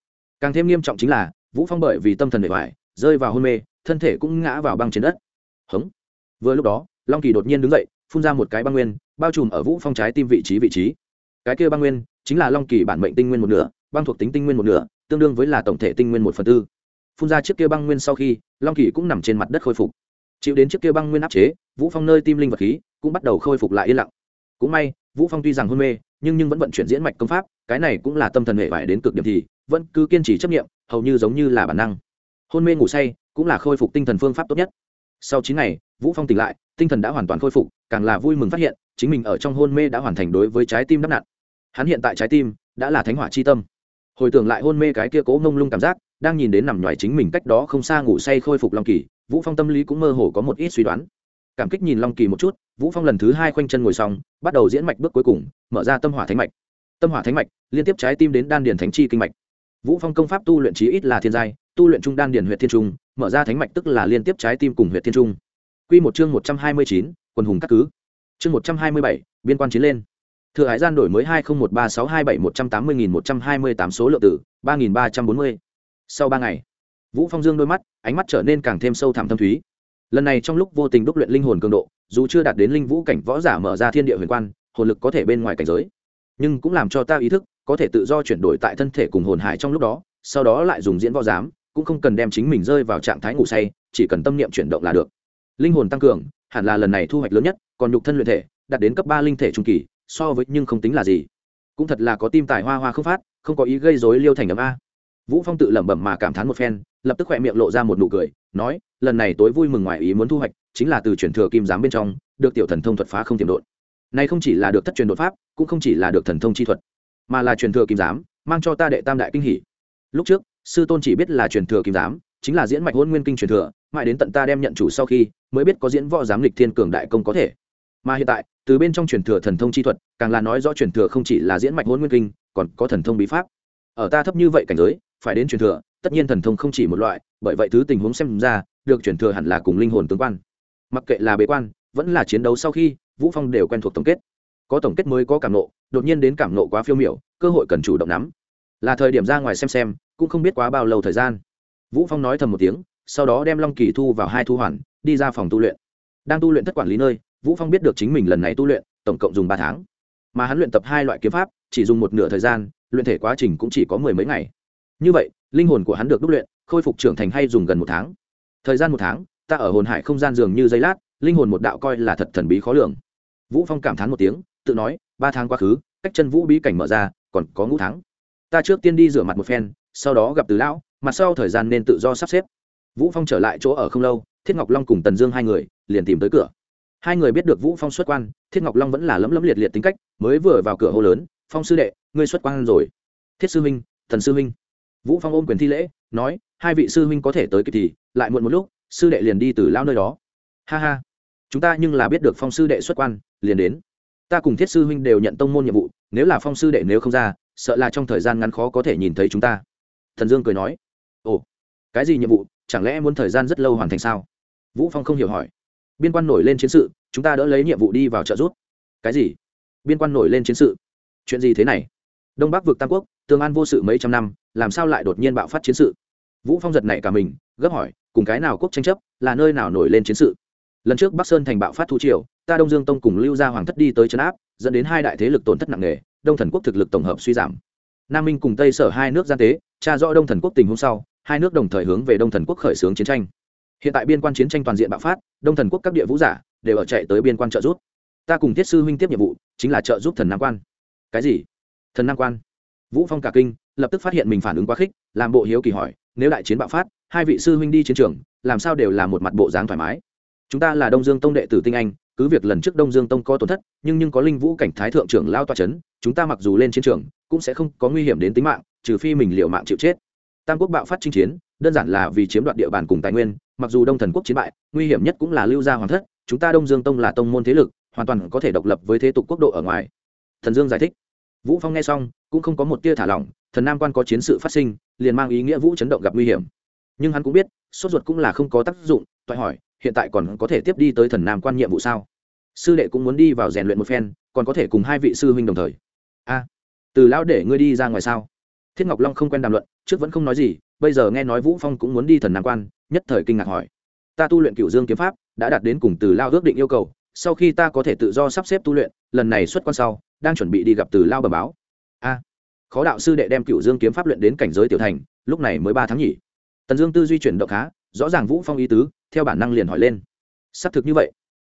Càng thêm nghiêm trọng chính là, vũ phong bởi vì tâm thần bề ngoài rơi vào hôn mê, thân thể cũng ngã vào băng trên đất. Hống! Vừa lúc đó, long kỳ đột nhiên đứng dậy, phun ra một cái băng nguyên, bao trùm ở vũ phong trái tim vị trí vị trí. Cái kia băng nguyên chính là long kỳ bản mệnh tinh nguyên một nửa, băng thuộc tính tinh nguyên một nửa, tương đương với là tổng thể tinh nguyên một phần tư. Phun ra chiếc kia băng nguyên sau khi, long kỳ cũng nằm trên mặt đất khôi phục chịu đến chiếc kia băng nguyên áp chế, vũ phong nơi tim linh vật khí cũng bắt đầu khôi phục lại yên lặng. Cũng may, vũ phong tuy rằng hôn mê, nhưng nhưng vẫn vận chuyển diễn mạch công pháp, cái này cũng là tâm thần hệ vải đến cực điểm thì vẫn cứ kiên trì chấp nghiệm hầu như giống như là bản năng. Hôn mê ngủ say cũng là khôi phục tinh thần phương pháp tốt nhất. Sau chín ngày, vũ phong tỉnh lại, tinh thần đã hoàn toàn khôi phục, càng là vui mừng phát hiện, chính mình ở trong hôn mê đã hoàn thành đối với trái tim đắp nặn. Hắn hiện tại trái tim đã là thánh hỏa chi tâm. Hồi tưởng lại hôn mê cái kia cố mông lung cảm giác đang nhìn đến nằm ngoài chính mình cách đó không xa ngủ say khôi phục long kỳ vũ phong tâm lý cũng mơ hồ có một ít suy đoán. Cảm kích nhìn long kỳ một chút vũ phong lần thứ hai khoanh chân ngồi xong bắt đầu diễn mạch bước cuối cùng mở ra tâm hỏa thánh mạch. Tâm hỏa thánh mạch liên tiếp trái tim đến đan điền thánh chi kinh mạch. Vũ phong công pháp tu luyện chí ít là thiên giai tu luyện trung đan điền huyện thiên trung mở ra thánh mạch tức là liên tiếp trái tim cùng huyện thiên trung. Quy một chương 129, quần hùng các cứ. Chương 127, biên quan chiến lên. Thừa hải gian đổi mới hai nghìn một ba sáu hai bảy một trăm tám mươi nghìn một trăm hai mươi tám số lượng tử ba nghìn ba trăm bốn mươi sau ba ngày, vũ phong dương đôi mắt, ánh mắt trở nên càng thêm sâu thẳm thâm thúy. Lần này trong lúc vô tình đúc luyện linh hồn cường độ, dù chưa đạt đến linh vũ cảnh võ giả mở ra thiên địa huyền quan, hồn lực có thể bên ngoài cảnh giới. Nhưng cũng làm cho ta ý thức, có thể tự do chuyển đổi tại thân thể cùng hồn hải trong lúc đó, sau đó lại dùng diễn võ giám, cũng không cần đem chính mình rơi vào trạng thái ngủ say, chỉ cần tâm niệm chuyển động là được. Linh hồn tăng cường, hẳn là lần này thu hoạch lớn nhất, còn nhục thân luyện thể, đạt đến cấp ba linh thể trung kỳ, so với nhưng không tính là gì. Cũng thật là có tim tài hoa hoa không phát, không có ý gây rối liêu thành ấm a vũ phong tự lẩm bẩm mà cảm thán một phen, lập tức khỏe miệng lộ ra một nụ cười, nói, lần này tối vui mừng ngoài ý muốn thu hoạch, chính là từ truyền thừa kim giám bên trong, được tiểu thần thông thuật phá không tiềm đột. này không chỉ là được thất truyền đột pháp, cũng không chỉ là được thần thông chi thuật, mà là truyền thừa kim giám, mang cho ta đệ tam đại kinh hỷ lúc trước, sư tôn chỉ biết là truyền thừa kim giám, chính là diễn mạch hôn nguyên kinh truyền thừa, mãi đến tận ta đem nhận chủ sau khi, mới biết có diễn võ giám lịch thiên cường đại công có thể. Mà hiện tại, từ bên trong truyền thừa thần thông chi thuật, càng là nói rõ truyền thừa không chỉ là diễn mạch hôn nguyên kinh, còn có thần thông bí pháp. Ở ta thấp như vậy cảnh giới phải đến truyền thừa, tất nhiên thần thông không chỉ một loại, bởi vậy thứ tình huống xem ra, được truyền thừa hẳn là cùng linh hồn tương quan. Mặc kệ là bế quan, vẫn là chiến đấu sau khi, vũ phong đều quen thuộc tổng kết. Có tổng kết mới có cảm nộ, đột nhiên đến cảm nộ quá phiêu miểu, cơ hội cần chủ động nắm. Là thời điểm ra ngoài xem xem, cũng không biết quá bao lâu thời gian. Vũ phong nói thầm một tiếng, sau đó đem long kỳ thu vào hai thu hoàn, đi ra phòng tu luyện. Đang tu luyện thất quản lý nơi, vũ phong biết được chính mình lần này tu luyện, tổng cộng dùng ba tháng. Mà hắn luyện tập hai loại kiếm pháp, chỉ dùng một nửa thời gian, luyện thể quá trình cũng chỉ có mười mấy ngày như vậy, linh hồn của hắn được đúc luyện, khôi phục trưởng thành hay dùng gần một tháng? Thời gian một tháng, ta ở hồn hải không gian dường như giây lát, linh hồn một đạo coi là thật thần bí khó lường. Vũ phong cảm thán một tiếng, tự nói, ba tháng quá khứ, cách chân vũ bí cảnh mở ra, còn có ngũ tháng. Ta trước tiên đi rửa mặt một phen, sau đó gặp từ lão, mặt sau thời gian nên tự do sắp xếp. Vũ phong trở lại chỗ ở không lâu, thiết ngọc long cùng tần dương hai người, liền tìm tới cửa. Hai người biết được vũ phong xuất quan, thiết ngọc long vẫn là lấm lấm liệt liệt tính cách, mới vừa vào cửa hô lớn, phong sư đệ, ngươi xuất quan rồi. Thiết sư minh thần sư minh vũ phong ôm quyền thi lễ, nói, hai vị sư huynh có thể tới kịp thì, lại muộn một lúc, sư đệ liền đi từ lao nơi đó. Ha ha, chúng ta nhưng là biết được phong sư đệ xuất quan, liền đến. Ta cùng thiết sư huynh đều nhận tông môn nhiệm vụ, nếu là phong sư đệ nếu không ra, sợ là trong thời gian ngắn khó có thể nhìn thấy chúng ta. Thần dương cười nói. Ồ, cái gì nhiệm vụ, chẳng lẽ muốn thời gian rất lâu hoàn thành sao? Vũ phong không hiểu hỏi. Biên quan nổi lên chiến sự, chúng ta đỡ lấy nhiệm vụ đi vào trợ giúp cái gì? Biên quan nổi lên chiến sự? Chuyện gì thế này? Đông bắc vực tam quốc tương an vô sự mấy trăm năm, làm sao lại đột nhiên bạo phát chiến sự? Vũ phong giật này cả mình, gấp hỏi, cùng cái nào quốc tranh chấp, là nơi nào nổi lên chiến sự? Lần trước bắc sơn thành bạo phát thu triều, ta đông dương tông cùng lưu gia hoàng thất đi tới trấn áp, dẫn đến hai đại thế lực tổn thất nặng nề, đông thần quốc thực lực tổng hợp suy giảm. Nam minh cùng tây sở hai nước gian tế, tra rõ đông thần quốc tình hôm sau, hai nước đồng thời hướng về đông thần quốc khởi xướng chiến tranh. Hiện tại biên quan chiến tranh toàn diện bạo phát, đông thần quốc các địa vũ giả đều ở chạy tới biên quan trợ giúp. Ta cùng thiết sư huynh tiếp nhiệm vụ, chính là trợ giúp thần nam quan. Cái gì? Thần nam quan? Vũ phong cả kinh, lập tức phát hiện mình phản ứng quá khích, làm bộ hiếu kỳ hỏi, nếu đại chiến bạo phát, hai vị sư huynh đi chiến trường, làm sao đều là một mặt bộ dáng thoải mái? Chúng ta là đông dương tông đệ tử tinh anh, cứ việc lần trước đông dương tông có tổn thất, nhưng nhưng có linh vũ cảnh thái thượng trưởng lao toa c h ấ n chúng ta mặc dù lên chiến trường, cũng sẽ không có nguy hiểm đến tính mạng, trừ phi mình liệu mạng chịu chết. Tam quốc bạo phát chinh chiến, đơn giản là vì chiếm đoạt địa bàn cùng tài nguyên, mặc dù đông thần quốc chiến bại, nguy hiểm nhất cũng là lưu gia hoàng thất, chúng ta đông dương tông là tông môn thế lực, hoàn toàn có thể độc lập với thế tục quốc độ ở ngoài. Thần dương giải thích. Vũ phong nghe xong cũng không có một tia thả lỏng, thần nam quan có chiến sự phát sinh, liền mang ý nghĩa vũ chấn động gặp nguy hiểm. Nhưng hắn cũng biết, sốt ruột cũng là không có tác dụng, toại hỏi, hiện tại còn có thể tiếp đi tới thần nam quan nhiệm vụ sao? Sư đệ cũng muốn đi vào rèn luyện một phen, còn có thể cùng hai vị sư huynh đồng thời. A, từ lão để ngươi đi ra ngoài sao? Thiết ngọc long không quen đàm luận, trước vẫn không nói gì, bây giờ nghe nói vũ phong cũng muốn đi thần nam quan, nhất thời kinh ngạc hỏi. Ta tu luyện cửu dương kiếm pháp, đã đạt đến cùng từ lao ước định yêu cầu, sau khi ta có thể tự do sắp xếp tu luyện, lần này xuất quan sau, đang chuẩn bị đi gặp từ lao bẩm báo a. Khó đạo sư đệ đem cựu dương kiếm pháp luyện đến cảnh giới tiểu thành, lúc này mới ba tháng nhỉ. Tần dương tư duy chuyển động khá, rõ ràng vũ phong ý tứ, theo bản năng liền hỏi lên. Xác thực như vậy.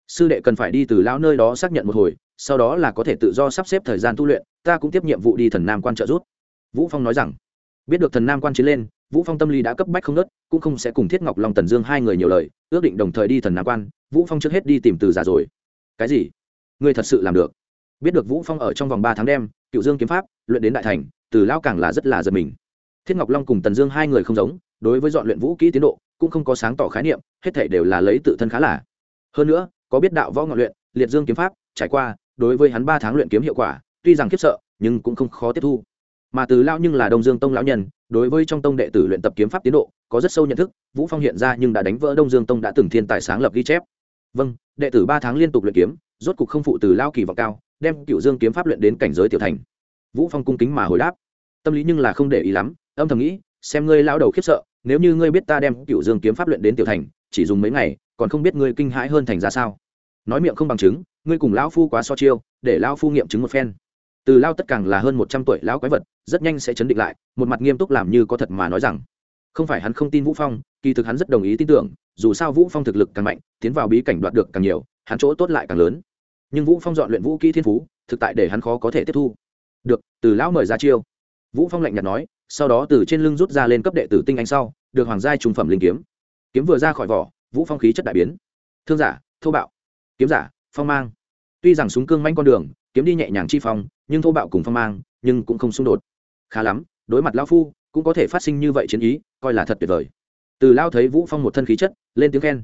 Sư đệ cần phải đi từ lão nơi đó xác nhận một hồi, sau đó là có thể tự do sắp xếp thời gian tu luyện, ta cũng tiếp nhiệm vụ đi thần nam quan trợ giúp. Vũ phong nói rằng. Biết được thần nam quan chiến lên, vũ phong tâm lý đã cấp bách không nớt cũng không sẽ cùng thiết ngọc long, tần dương hai người nhiều lời, ước định đồng thời đi thần nam quan, vũ phong trước hết đi tìm từ giả rồi. Cái gì? Ngươi thật sự làm được. Biết được vũ phong ở trong vòng ba tháng đêm cựu dương kiếm pháp, luyện đến đại thành, từ lão càng là rất là giật mình. Thiết ngọc long cùng tần dương hai người không giống, đối với dọn luyện vũ kỹ tiến độ, cũng không có sáng tỏ khái niệm, hết thể đều là lấy tự thân khá là. Hơn nữa, có biết đạo võ ngọn luyện, liệt dương kiếm pháp, trải qua, đối với hắn ba tháng luyện kiếm hiệu quả, tuy rằng khiếp sợ, nhưng cũng không khó tiếp thu. Mà từ lao nhưng là đông dương tông lão nhân, đối với trong tông đệ tử luyện tập kiếm pháp tiến độ, có rất sâu nhận thức, vũ phong hiện ra nhưng đã đánh vỡ đông dương tông đã từng thiên tài sáng lập ghi chép. Vâng đệ tử ba tháng liên tục luyện kiếm, rốt cục không phụ từ lao kỳ vọng cao đem cựu dương kiếm pháp luyện đến cảnh giới tiểu thành. Vũ phong cung kính mà hồi đáp. Tâm lý nhưng là không để ý lắm, âm thầm nghĩ, xem ngươi lao đầu khiếp sợ, nếu như ngươi biết ta đem cựu dương kiếm pháp luyện đến tiểu thành, chỉ dùng mấy ngày, còn không biết ngươi kinh hãi hơn thành ra sao. Nói miệng không bằng chứng, ngươi cùng lão phu quá so chiêu, để lão phu nghiệm chứng một phen. Từ lao tất càng là hơn một trăm tuổi lão quái vật, rất nhanh sẽ chấn định lại, một mặt nghiêm túc làm như có thật mà nói rằng. Không phải hắn không tin vũ phong, kỳ thực hắn rất đồng ý tin tưởng, dù sao vũ phong thực lực càng mạnh, tiến vào bí cảnh đoạt được càng nhiều, hắn chỗ tốt lại càng lớn nhưng vũ phong dọn luyện vũ kỹ thiên phú, thực tại để hắn khó có thể tiếp thu. Được, từ lão mời ra chiêu. Vũ phong lạnh nhạt nói, sau đó từ trên lưng rút ra lên cấp đệ tử tinh anh sau, được hoàng giai trùng phẩm linh kiếm. Kiếm vừa ra khỏi vỏ, vũ phong khí chất đại biến. Thương giả, thô bạo. Kiếm giả, phong mang. Tuy rằng súng cương manh con đường, kiếm đi nhẹ nhàng chi phong, nhưng thô bạo cùng phong mang, nhưng cũng không xung đột. Khá lắm, đối mặt lão phu, cũng có thể phát sinh như vậy chiến ý, coi là thật tuyệt vời. Từ lao thấy vũ phong một thân khí chất, lên tiếng khen.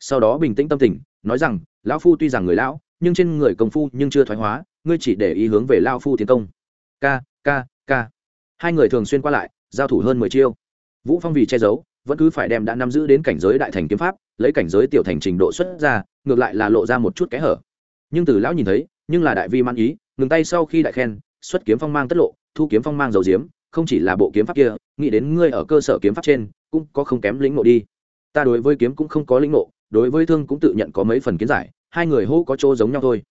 Sau đó bình tĩnh tâm tình, nói rằng, lão phu tuy rằng người lão nhưng trên người công phu nhưng chưa thoái hóa, ngươi chỉ để ý hướng về lao phu tiến công. K k k hai người thường xuyên qua lại, giao thủ hơn mười chiêu. Vũ phong vì che giấu, vẫn cứ phải đem đã nắm giữ đến cảnh giới đại thành kiếm pháp, lấy cảnh giới tiểu thành trình độ xuất ra, ngược lại là lộ ra một chút kẽ hở. Nhưng từ lão nhìn thấy, nhưng là đại vi man ý, ngừng tay sau khi đại khen, xuất kiếm phong mang tất lộ, thu kiếm phong mang dầu diếm, không chỉ là bộ kiếm pháp kia, nghĩ đến ngươi ở cơ sở kiếm pháp trên, cũng có không kém lĩnh ngộ đi. Ta đối với kiếm cũng không có lĩnh ngộ, đối với thương cũng tự nhận có mấy phần kiến giải hai người hô có chỗ giống nhau thôi.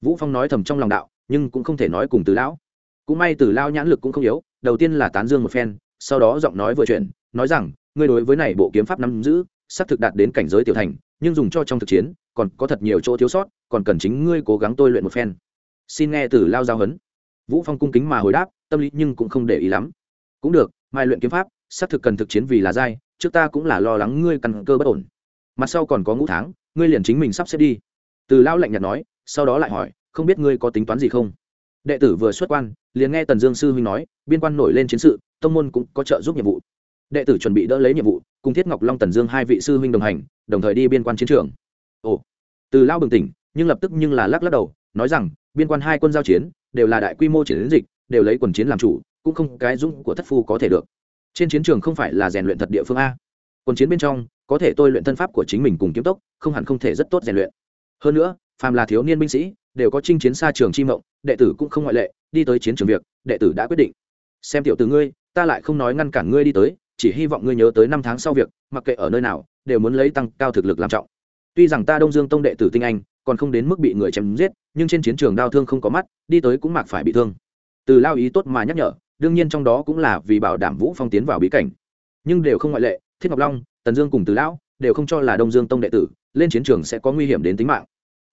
Vũ phong nói thầm trong lòng đạo, nhưng cũng không thể nói cùng từ lão. Cũng may từ lao nhãn lực cũng không yếu, đầu tiên là tán dương một phen, sau đó giọng nói vừa chuyện nói rằng, ngươi đối với này bộ kiếm pháp nắm giữ, xác thực đạt đến cảnh giới tiểu thành, nhưng dùng cho trong thực chiến, còn có thật nhiều chỗ thiếu sót, còn cần chính ngươi cố gắng tôi luyện một phen. Xin nghe từ lao giao hấn. Vũ phong cung kính mà hồi đáp, tâm lý nhưng cũng không để ý lắm. Cũng được, mai luyện kiếm pháp, xác thực cần thực chiến vì là dai, trước ta cũng là lo lắng ngươi căn cơ bất ổn. Mặt sau còn có ngũ tháng, ngươi liền chính mình sắp xếp đi từ lao lạnh nhạt nói, sau đó lại hỏi, không biết ngươi có tính toán gì không? Đệ tử vừa xuất quan, liền nghe tần dương sư huynh nói, biên quan nổi lên chiến sự, tông môn cũng có trợ giúp nhiệm vụ. Đệ tử chuẩn bị đỡ lấy nhiệm vụ, cùng thiết ngọc long tần dương hai vị sư huynh đồng hành, đồng thời đi biên quan chiến trường. Ồ. Từ lao bừng tỉnh, nhưng lập tức nhưng là lắc lắc đầu, nói rằng, biên quan hai quân giao chiến, đều là đại quy mô chiến dịch, đều lấy quần chiến làm chủ, cũng không cái dũng của thất phu có thể được. Trên chiến trường không phải là rèn luyện thật địa phương a. Quần chiến bên trong, có thể tôi luyện thân pháp của chính mình cùng kiếm tốc, không hẳn không thể rất tốt rèn luyện hơn nữa, phàm là thiếu niên binh sĩ, đều có chinh chiến xa trường chi mộng, đệ tử cũng không ngoại lệ, đi tới chiến trường việc, đệ tử đã quyết định. Xem tiểu từ ngươi, ta lại không nói ngăn cản ngươi đi tới, chỉ hy vọng ngươi nhớ tới năm tháng sau việc, mặc kệ ở nơi nào, đều muốn lấy tăng cao thực lực làm trọng. Tuy rằng ta đông dương tông đệ tử tinh anh, còn không đến mức bị người chém giết, nhưng trên chiến trường đau thương không có mắt, đi tới cũng mặc phải bị thương. Từ lao ý tốt mà nhắc nhở, đương nhiên trong đó cũng là vì bảo đảm vũ phong tiến vào bí cảnh. Nhưng đều không ngoại lệ, thiết ngọc long, tần dương cùng từ lão, đều không cho là đông dương tông đệ tử lên chiến trường sẽ có nguy hiểm đến tính mạng.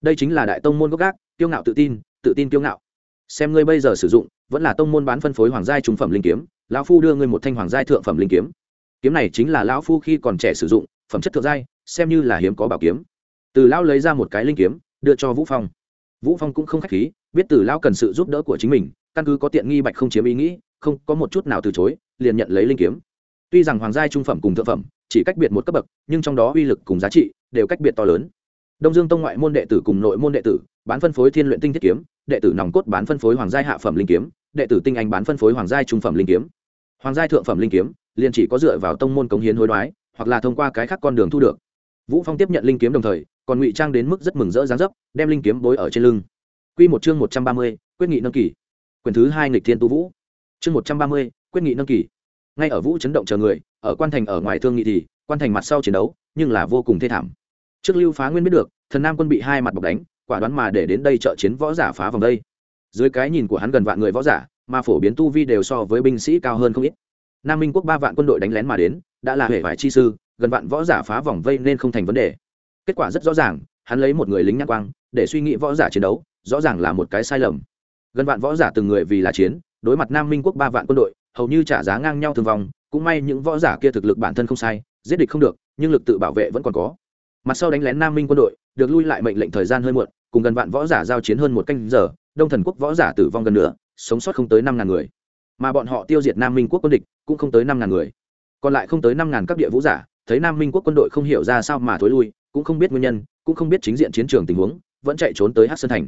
Đây chính là đại tông môn gốc gác, kiêu ngạo tự tin tự tin kiêu ngạo. Xem ngươi bây giờ sử dụng, vẫn là tông môn bán phân phối hoàng giai trung phẩm linh kiếm, lão phu đưa ngươi một thanh hoàng giai thượng phẩm linh kiếm. Kiếm này chính là lão phu khi còn trẻ sử dụng, phẩm chất thượng giai, xem như là hiếm có bảo kiếm. Từ lão lấy ra một cái linh kiếm, đưa cho vũ phong. Vũ phong cũng không khách khí, biết từ lão cần sự giúp đỡ của chính mình, căn cứ có tiện nghi bạch không chiếm ý nghĩ, không có một chút nào từ chối, liền nhận lấy linh kiếm. Tuy rằng hoàng giai trung phẩm cùng thượng phẩm chỉ cách biệt một cấp bậc nhưng trong đó uy lực cùng giá trị đều cách biệt to lớn. Đông dương tông ngoại môn đệ tử cùng nội môn đệ tử bán phân phối thiên luyện tinh thiết kiếm đệ tử nòng cốt bán phân phối hoàng giai hạ phẩm linh kiếm đệ tử tinh anh bán phân phối hoàng giai trung phẩm linh kiếm. Hoàng giai thượng phẩm linh kiếm liền chỉ có dựa vào tông môn cống hiến hối đoái hoặc là thông qua cái khác con đường thu được. Vũ phong tiếp nhận linh kiếm đồng thời còn ngụy trang đến mức rất mừng rỡ dáng dấp đem linh kiếm bối ở trên lưng. Quy một chương một trăm ba mươi, quyết nghị nâng kỳ. Quyền thứ hai nghịch thiên tu vũ. Chương một trăm ba mươi, quyết nghị nâng kỳ ngay ở vũ chấn động chờ người, ở quan thành ở ngoài thương nghị thì, quan thành mặt sau chiến đấu, nhưng là vô cùng thê thảm. Trước lưu phá nguyên biết được, thần nam quân bị hai mặt bọc đánh, quả đoán mà để đến đây trợ chiến võ giả phá vòng đây. Dưới cái nhìn của hắn gần vạn người võ giả, mà phổ biến tu vi đều so với binh sĩ cao hơn không ít. Nam minh quốc ba vạn quân đội đánh lén mà đến, đã là hệ vải chi sư, gần vạn võ giả phá vòng vây nên không thành vấn đề. Kết quả rất rõ ràng, hắn lấy một người lính nhãn quang, để suy nghĩ võ giả chiến đấu, rõ ràng là một cái sai lầm. Gần vạn võ giả từng người vì là chiến, đối mặt nam minh quốc ba vạn quân đội hầu như trả giá ngang nhau thương vong, cũng may những võ giả kia thực lực bản thân không sai, giết địch không được, nhưng lực tự bảo vệ vẫn còn có. Mặt sau đánh lén nam minh quân đội, được lui lại mệnh lệnh thời gian hơi muộn, cùng gần vạn võ giả giao chiến hơn một canh giờ, đông thần quốc võ giả tử vong gần nữa sống sót không tới năm ngàn người. Mà bọn họ tiêu diệt nam minh quốc quân địch, cũng không tới năm ngàn người. Còn lại không tới năm ngàn các địa vũ giả, thấy nam minh quốc quân đội không hiểu ra sao mà thối lui, cũng không biết nguyên nhân, cũng không biết chính diện chiến trường tình huống, vẫn chạy trốn tới hát sơn thành.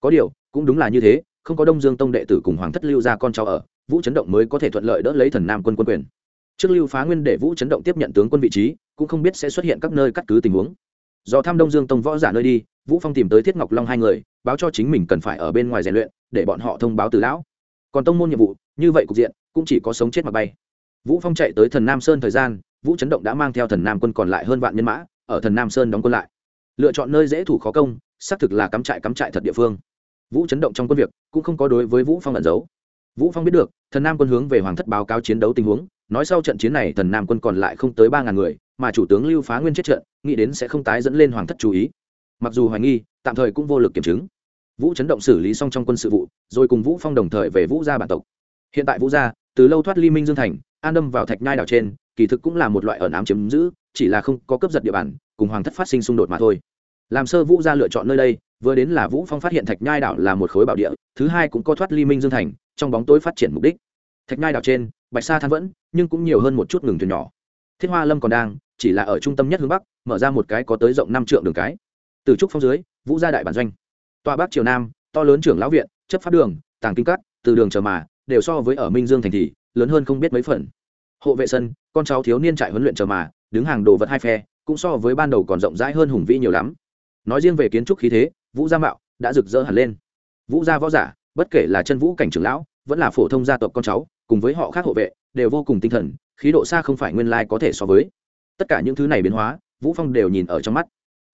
Có điều, cũng đúng là như thế, không có đông dương tông đệ tử cùng hoàng thất lưu ra con cháu ở vũ chấn động mới có thể thuận lợi đỡ lấy thần nam quân quân quyền. Trước lưu phá nguyên để vũ chấn động tiếp nhận tướng quân vị trí, cũng không biết sẽ xuất hiện các nơi cắt cứ tình huống. Do tham đông dương tông võ giả nơi đi, vũ phong tìm tới thiết ngọc long hai người, báo cho chính mình cần phải ở bên ngoài rèn luyện, để bọn họ thông báo từ lão. Còn tông môn nhiệm vụ, như vậy cục diện, cũng chỉ có sống chết mà bay. Vũ phong chạy tới thần nam sơn thời gian, vũ chấn động đã mang theo thần nam quân còn lại hơn vạn nhân mã, ở thần nam sơn đóng quân lại. Lựa chọn nơi dễ thủ khó công, xác thực là cắm trại cắm trại thật địa phương. Vũ chấn động trong quân việc, cũng không có đối với vũ phong ẩn giấu vũ phong biết được, thần nam quân hướng về hoàng thất báo cáo chiến đấu tình huống, nói sau trận chiến này thần nam quân còn lại không tới ba ngàn người, mà chủ tướng lưu phá nguyên chết trận, nghĩ đến sẽ không tái dẫn lên hoàng thất chú ý. Mặc dù hoài nghi, tạm thời cũng vô lực kiểm chứng. Vũ chấn động xử lý xong trong quân sự vụ, rồi cùng vũ phong đồng thời về vũ gia bản tộc. Hiện tại vũ gia, từ lâu thoát ly minh dương thành, an đâm vào thạch nhai đảo trên, kỳ thực cũng là một loại ẩn ám chiếm giữ, chỉ là không có cướp giật địa bàn, cùng hoàng thất phát sinh xung đột mà thôi. Làm sơ vũ gia lựa chọn nơi đây vừa đến là vũ phong phát hiện thạch nhai đảo là một khối bảo địa, thứ hai cũng có thoát ly minh dương thành, trong bóng tối phát triển mục đích. Thạch nhai đảo trên, bạch sa than vẫn, nhưng cũng nhiều hơn một chút ngừng thuyền nhỏ. Thiết hoa lâm còn đang, chỉ là ở trung tâm nhất hướng bắc, mở ra một cái có tới rộng năm trượng đường cái. Từ trúc phong dưới, vũ gia đại bản doanh. Tòa bắc triều nam, to lớn trưởng lão viện, chấp pháp đường, tàng kinh cắt từ đường chờ mà, đều so với ở minh dương thành thị lớn hơn không biết mấy phần. Hộ vệ sân, con cháu thiếu niên trại huấn luyện chờ mà, đứng hàng đồ vật hai phe, cũng so với ban đầu còn rộng rãi hơn hùng vĩ nhiều lắm. Nói riêng về kiến trúc khí thế vũ gia mạo đã rực rỡ hẳn lên. Vũ gia võ giả, bất kể là chân vũ cảnh trưởng lão, vẫn là phổ thông gia tộc con cháu, cùng với họ khác hộ vệ, đều vô cùng tinh thần, khí độ xa không phải nguyên lai có thể so với. Tất cả những thứ này biến hóa, vũ phong đều nhìn ở trong mắt.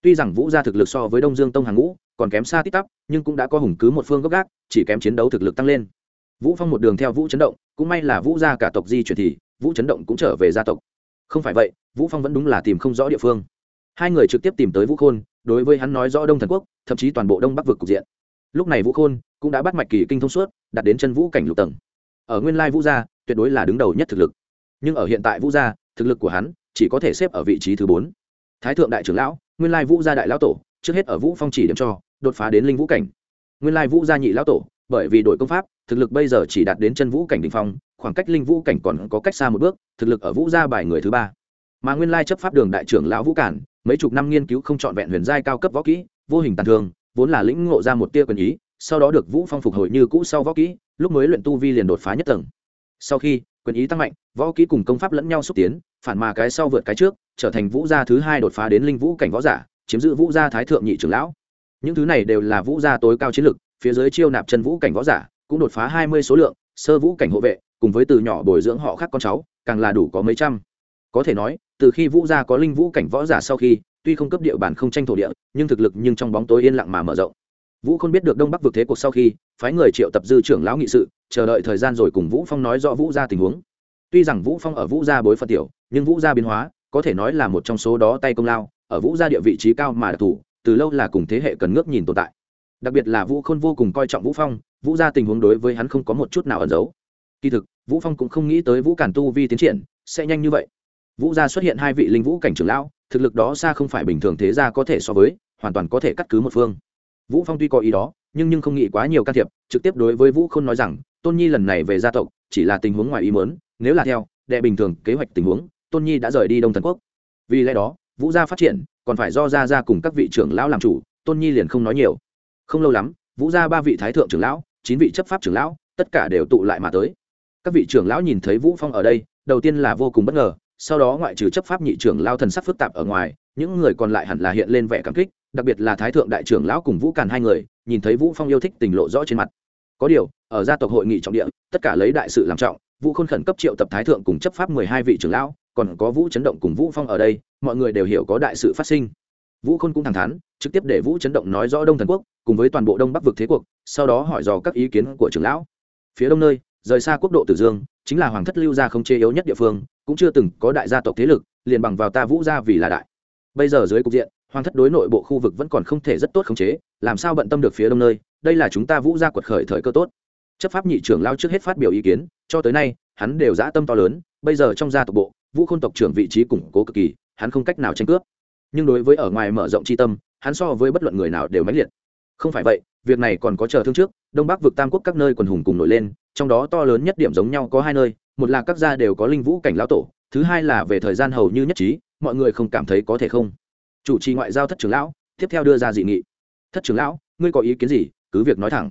Tuy rằng vũ gia thực lực so với đông dương tông hàng ngũ còn kém xa tít tắp, nhưng cũng đã có hùng cứ một phương gốc gác, chỉ kém chiến đấu thực lực tăng lên. Vũ phong một đường theo vũ chấn động, cũng may là vũ gia cả tộc di chuyển thì, vũ chấn động cũng trở về gia tộc. Không phải vậy, vũ phong vẫn đúng là tìm không rõ địa phương hai người trực tiếp tìm tới vũ khôn, đối với hắn nói rõ đông thần quốc, thậm chí toàn bộ đông bắc vực cục diện. Lúc này vũ khôn cũng đã bắt mạch kỳ kinh thông suốt, đặt đến chân vũ cảnh lục tầng. Ở nguyên lai vũ gia, tuyệt đối là đứng đầu nhất thực lực. Nhưng ở hiện tại vũ gia, thực lực của hắn chỉ có thể xếp ở vị trí thứ bốn. Thái thượng đại trưởng lão, nguyên lai vũ gia đại lão tổ, trước hết ở vũ phong chỉ điểm cho, đột phá đến linh vũ cảnh. Nguyên lai vũ gia nhị lão tổ, bởi vì đội công pháp, thực lực bây giờ chỉ đạt đến chân vũ cảnh đỉnh phong, khoảng cách linh vũ cảnh còn có cách xa một bước, thực lực ở vũ gia bài người thứ ba. Mà nguyên lai chấp pháp đường đại trưởng lão vũ cản mấy chục năm nghiên cứu không trọn vẹn huyền giai cao cấp võ kỹ, vô hình tàn thương, vốn là lĩnh ngộ ra một tia quyền ý, sau đó được vũ phong phục hồi như cũ sau võ kỹ, lúc mới luyện tu vi liền đột phá nhất tầng. Sau khi, quyền ý tăng mạnh, võ kỹ cùng công pháp lẫn nhau xúc tiến, phản mà cái sau vượt cái trước, trở thành vũ gia thứ hai đột phá đến linh vũ cảnh võ giả, chiếm giữ vũ gia thái thượng nhị trưởng lão. Những thứ này đều là vũ gia tối cao chiến lực, phía dưới chiêu nạp chân vũ cảnh võ giả, cũng đột phá hai mươi số lượng, sơ vũ cảnh hộ vệ, cùng với từ nhỏ bồi dưỡng họ khác con cháu, càng là đủ có mấy trăm có thể nói, từ khi vũ gia có linh vũ cảnh võ giả sau khi, tuy không cấp địa bàn không tranh thổ địa, nhưng thực lực nhưng trong bóng tối yên lặng mà mở rộng. Vũ không biết được đông bắc vực thế cuộc sau khi, phái người triệu tập dư trưởng lão nghị sự, chờ đợi thời gian rồi cùng vũ phong nói rõ vũ gia tình huống. Tuy rằng vũ phong ở vũ gia bối phận tiểu, nhưng vũ gia biến hóa, có thể nói là một trong số đó tay công lao, ở vũ gia địa vị trí cao mà đặc thủ từ lâu là cùng thế hệ cần ngước nhìn tồn tại. Đặc biệt là vũ khôn vô cùng coi trọng vũ phong, vũ gia tình huống đối với hắn không có một chút nào ẩn giấu. Kỳ thực, vũ phong cũng không nghĩ tới vũ cản tu vi tiến triển, sẽ nhanh như vậy vũ gia xuất hiện hai vị linh vũ cảnh trưởng lão, thực lực đó xa không phải bình thường thế gia có thể so với, hoàn toàn có thể cắt cứ một phương. Vũ phong tuy có ý đó, nhưng nhưng không nghĩ quá nhiều can thiệp, trực tiếp đối với vũ khôn nói rằng, tôn nhi lần này về gia tộc, chỉ là tình huống ngoài ý muốn, nếu là theo, đệ bình thường kế hoạch tình huống, tôn nhi đã rời đi đông thần quốc. Vì lẽ đó, vũ gia phát triển, còn phải do gia gia cùng các vị trưởng lão làm chủ, tôn nhi liền không nói nhiều. Không lâu lắm, vũ gia ba vị thái thượng trưởng lão, chín vị chấp pháp trưởng lão, tất cả đều tụ lại mà tới. Các vị trưởng lão nhìn thấy vũ phong ở đây, đầu tiên là vô cùng bất ngờ sau đó ngoại trừ chấp pháp nhị trưởng lao thần sắc phức tạp ở ngoài, những người còn lại hẳn là hiện lên vẻ cảm kích, đặc biệt là thái thượng đại trưởng lão cùng vũ càn hai người, nhìn thấy vũ phong yêu thích tình lộ rõ trên mặt. Có điều, ở gia tộc hội nghị trọng địa, tất cả lấy đại sự làm trọng, vũ khôn khẩn cấp triệu tập thái thượng cùng chấp pháp mười hai vị trưởng lão, còn có vũ chấn động cùng vũ phong ở đây, mọi người đều hiểu có đại sự phát sinh. Vũ khôn cũng thẳng thắn, trực tiếp để vũ chấn động nói rõ đông thần quốc, cùng với toàn bộ đông bắc vực thế cuộc, sau đó hỏi dò các ý kiến của trưởng lão. Phía đông nơi, rời xa quốc độ tử dương, chính là hoàng thất lưu gia không chế yếu nhất địa phương cũng chưa từng có đại gia tộc thế lực, liền bằng vào ta vũ gia vì là đại. Bây giờ dưới cục diện, hoàng thất đối nội bộ khu vực vẫn còn không thể rất tốt khống chế, làm sao bận tâm được phía đông nơi, đây là chúng ta vũ gia quật khởi thời cơ tốt. Chấp pháp nhị trưởng lao trước hết phát biểu ý kiến, cho tới nay, hắn đều dã tâm to lớn, bây giờ trong gia tộc bộ, vũ khôn tộc trưởng vị trí củng cố cực kỳ, hắn không cách nào tranh cướp. Nhưng đối với ở ngoài mở rộng tri tâm, hắn so với bất luận người nào đều mãnh liệt. Không phải vậy, việc này còn có chờ thương trước, đông bắc vực tam quốc các nơi quần hùng cùng nổi lên, trong đó to lớn nhất điểm giống nhau có hai nơi một là các gia đều có linh vũ cảnh lão tổ, thứ hai là về thời gian hầu như nhất trí, mọi người không cảm thấy có thể không. Chủ trì ngoại giao thất trưởng lão, tiếp theo đưa ra dị nghị. Thất trưởng lão, ngươi có ý kiến gì? Cứ việc nói thẳng.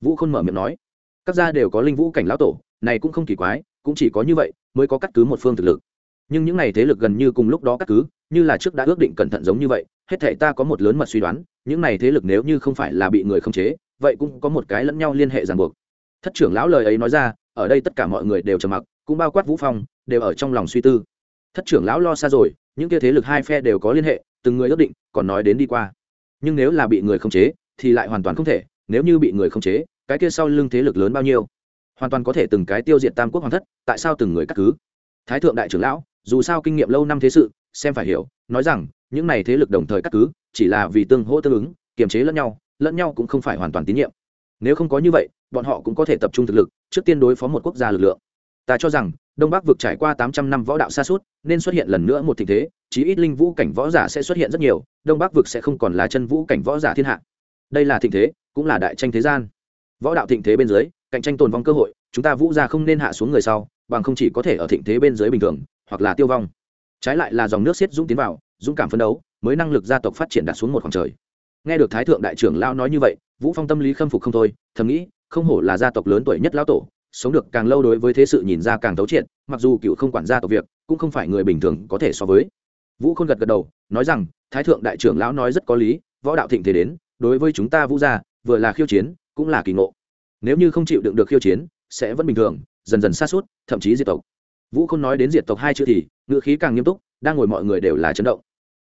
Vũ khôn mở miệng nói. Các gia đều có linh vũ cảnh lão tổ, này cũng không kỳ quái, cũng chỉ có như vậy mới có cắt cứ một phương thực lực. Nhưng những này thế lực gần như cùng lúc đó cắt cứ, như là trước đã ước định cẩn thận giống như vậy, hết thể ta có một lớn mật suy đoán, những này thế lực nếu như không phải là bị người khống chế, vậy cũng có một cái lẫn nhau liên hệ ràng buộc. Thất trưởng lão lời ấy nói ra ở đây tất cả mọi người đều trầm mặc, cũng bao quát vũ phong, đều ở trong lòng suy tư. Thất trưởng lão lo xa rồi, những kia thế lực hai phe đều có liên hệ, từng người ước định, còn nói đến đi qua. Nhưng nếu là bị người khống chế, thì lại hoàn toàn không thể, nếu như bị người khống chế, cái kia sau lưng thế lực lớn bao nhiêu? Hoàn toàn có thể từng cái tiêu diệt tam quốc hoàng thất, tại sao từng người cắt cứ? Thái thượng đại trưởng lão, dù sao kinh nghiệm lâu năm thế sự, xem phải hiểu, nói rằng, những này thế lực đồng thời cắt cứ, chỉ là vì tương hỗ tương ứng, kiềm chế lẫn nhau lẫn nhau cũng không phải hoàn toàn tín nhiệm nếu không có như vậy, bọn họ cũng có thể tập trung thực lực, trước tiên đối phó một quốc gia lực lượng. Ta cho rằng, đông bắc vực trải qua tám trăm năm võ đạo xa suốt nên xuất hiện lần nữa một tình thế, chí ít linh vũ cảnh võ giả sẽ xuất hiện rất nhiều, đông bắc vực sẽ không còn là chân vũ cảnh võ giả thiên hạ. Đây là thịnh thế, cũng là đại tranh thế gian. Võ đạo thịnh thế bên dưới, cạnh tranh tồn vong cơ hội, chúng ta vũ gia không nên hạ xuống người sau, bằng không chỉ có thể ở thịnh thế bên dưới bình thường, hoặc là tiêu vong. Trái lại là dòng nước xiết dũng tiến vào, dũng cảm phấn đấu, mới năng lực gia tộc phát triển đạt xuống một khoảng trời. Nghe được thái thượng đại trưởng lao nói như vậy vũ phong tâm lý khâm phục không thôi, thầm nghĩ, không hổ là gia tộc lớn tuổi nhất lão tổ, sống được càng lâu đối với thế sự nhìn ra càng thấu triệt, mặc dù cựu không quản gia tộc việc, cũng không phải người bình thường có thể so với. Vũ khôn gật gật đầu, nói rằng, thái thượng đại trưởng lão nói rất có lý, võ đạo thịnh thế đến, đối với chúng ta vũ gia, vừa là khiêu chiến, cũng là kỳ ngộ. Nếu như không chịu đựng được khiêu chiến, sẽ vẫn bình thường, dần dần xa suốt, thậm chí diệt tộc. Vũ Khôn nói đến diệt tộc hai chữ thì ngựa khí càng nghiêm túc, đang ngồi mọi người đều là chấn động.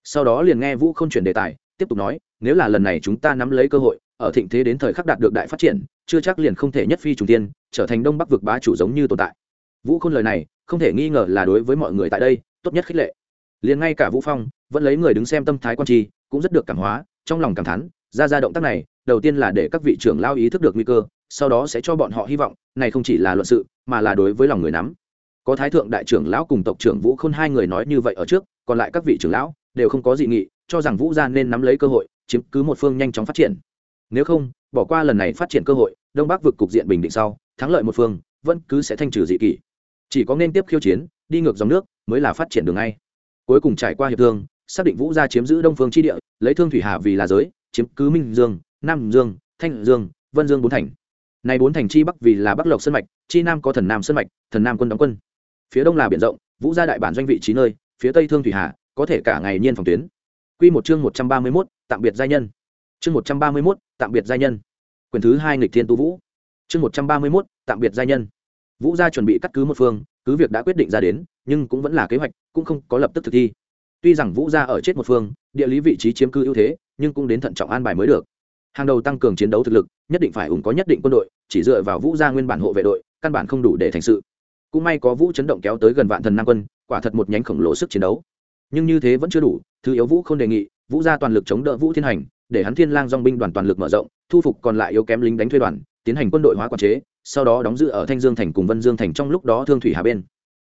Sau đó liền nghe vũ Khôn chuyển đề tài, tiếp tục nói, nếu là lần này chúng ta nắm lấy cơ hội ở thịnh thế đến thời khắc đạt được đại phát triển chưa chắc liền không thể nhất phi trùng tiên trở thành đông bắc vực bá chủ giống như tồn tại. Vũ khôn lời này không thể nghi ngờ là đối với mọi người tại đây tốt nhất khích lệ. Liền ngay cả vũ phong vẫn lấy người đứng xem tâm thái quan trì, cũng rất được cảm hóa trong lòng cảm thán ra ra động tác này đầu tiên là để các vị trưởng lao ý thức được nguy cơ sau đó sẽ cho bọn họ hy vọng này không chỉ là luận sự mà là đối với lòng người nắm. Có thái thượng đại trưởng lão cùng tộc trưởng vũ khôn hai người nói như vậy ở trước còn lại các vị trưởng lão đều không có dị nghị cho rằng vũ gia nên nắm lấy cơ hội chiếm cứ một phương nhanh chóng phát triển nếu không bỏ qua lần này phát triển cơ hội đông bắc vực cục diện bình định sau thắng lợi một phương vẫn cứ sẽ thanh trừ dị kỷ. Chỉ có nên tiếp khiêu chiến đi ngược dòng nước mới là phát triển đường ngay. Cuối cùng trải qua hiệp thương xác định vũ gia chiếm giữ đông phương tri địa lấy thương thủy hà vì là giới chiếm cứ minh dương nam dương thanh dương vân dương bốn thành. Này bốn thành chi bắc vì là bắc lộc sân mạch chi nam có thần nam sân mạch thần nam quân đóng quân. Phía đông là biển rộng vũ gia đại bản doanh vị trí nơi phía tây thương thủy hà có thể cả ngày nhiên phòng tuyến. Quy một chương một trăm ba mươi 131, tạm biệt giai nhân. Chương một trăm ba mươi 131, tạm biệt giai nhân. Quyền thứ hai nghịch thiên tu vũ. Chương một trăm ba mươi 131, tạm biệt giai nhân. Vũ gia chuẩn bị cắt cứ một phương, cứ việc đã quyết định ra đến, nhưng cũng vẫn là kế hoạch, cũng không có lập tức thực thi. Tuy rằng Vũ gia ở chết một phương, địa lý vị trí chiếm cư ưu thế, nhưng cũng đến thận trọng an bài mới được. Hàng đầu tăng cường chiến đấu thực lực, nhất định phải ủng có nhất định quân đội, chỉ dựa vào Vũ gia nguyên bản hộ vệ đội, căn bản không đủ để thành sự. Cũng may có Vũ chấn động kéo tới gần vạn thần nam quân, quả thật một nhánh khổng lồ sức chiến đấu nhưng như thế vẫn chưa đủ thứ yếu vũ không đề nghị vũ gia toàn lực chống đỡ vũ thiên hành để hắn thiên lang dòng binh đoàn toàn lực mở rộng, thu phục còn lại yếu kém lính đánh thuê đoàn, tiến hành quân đội hóa quản chế, sau đó đóng giữ ở thanh dương thành cùng vân dương thành trong lúc đó thương thủy hà bên.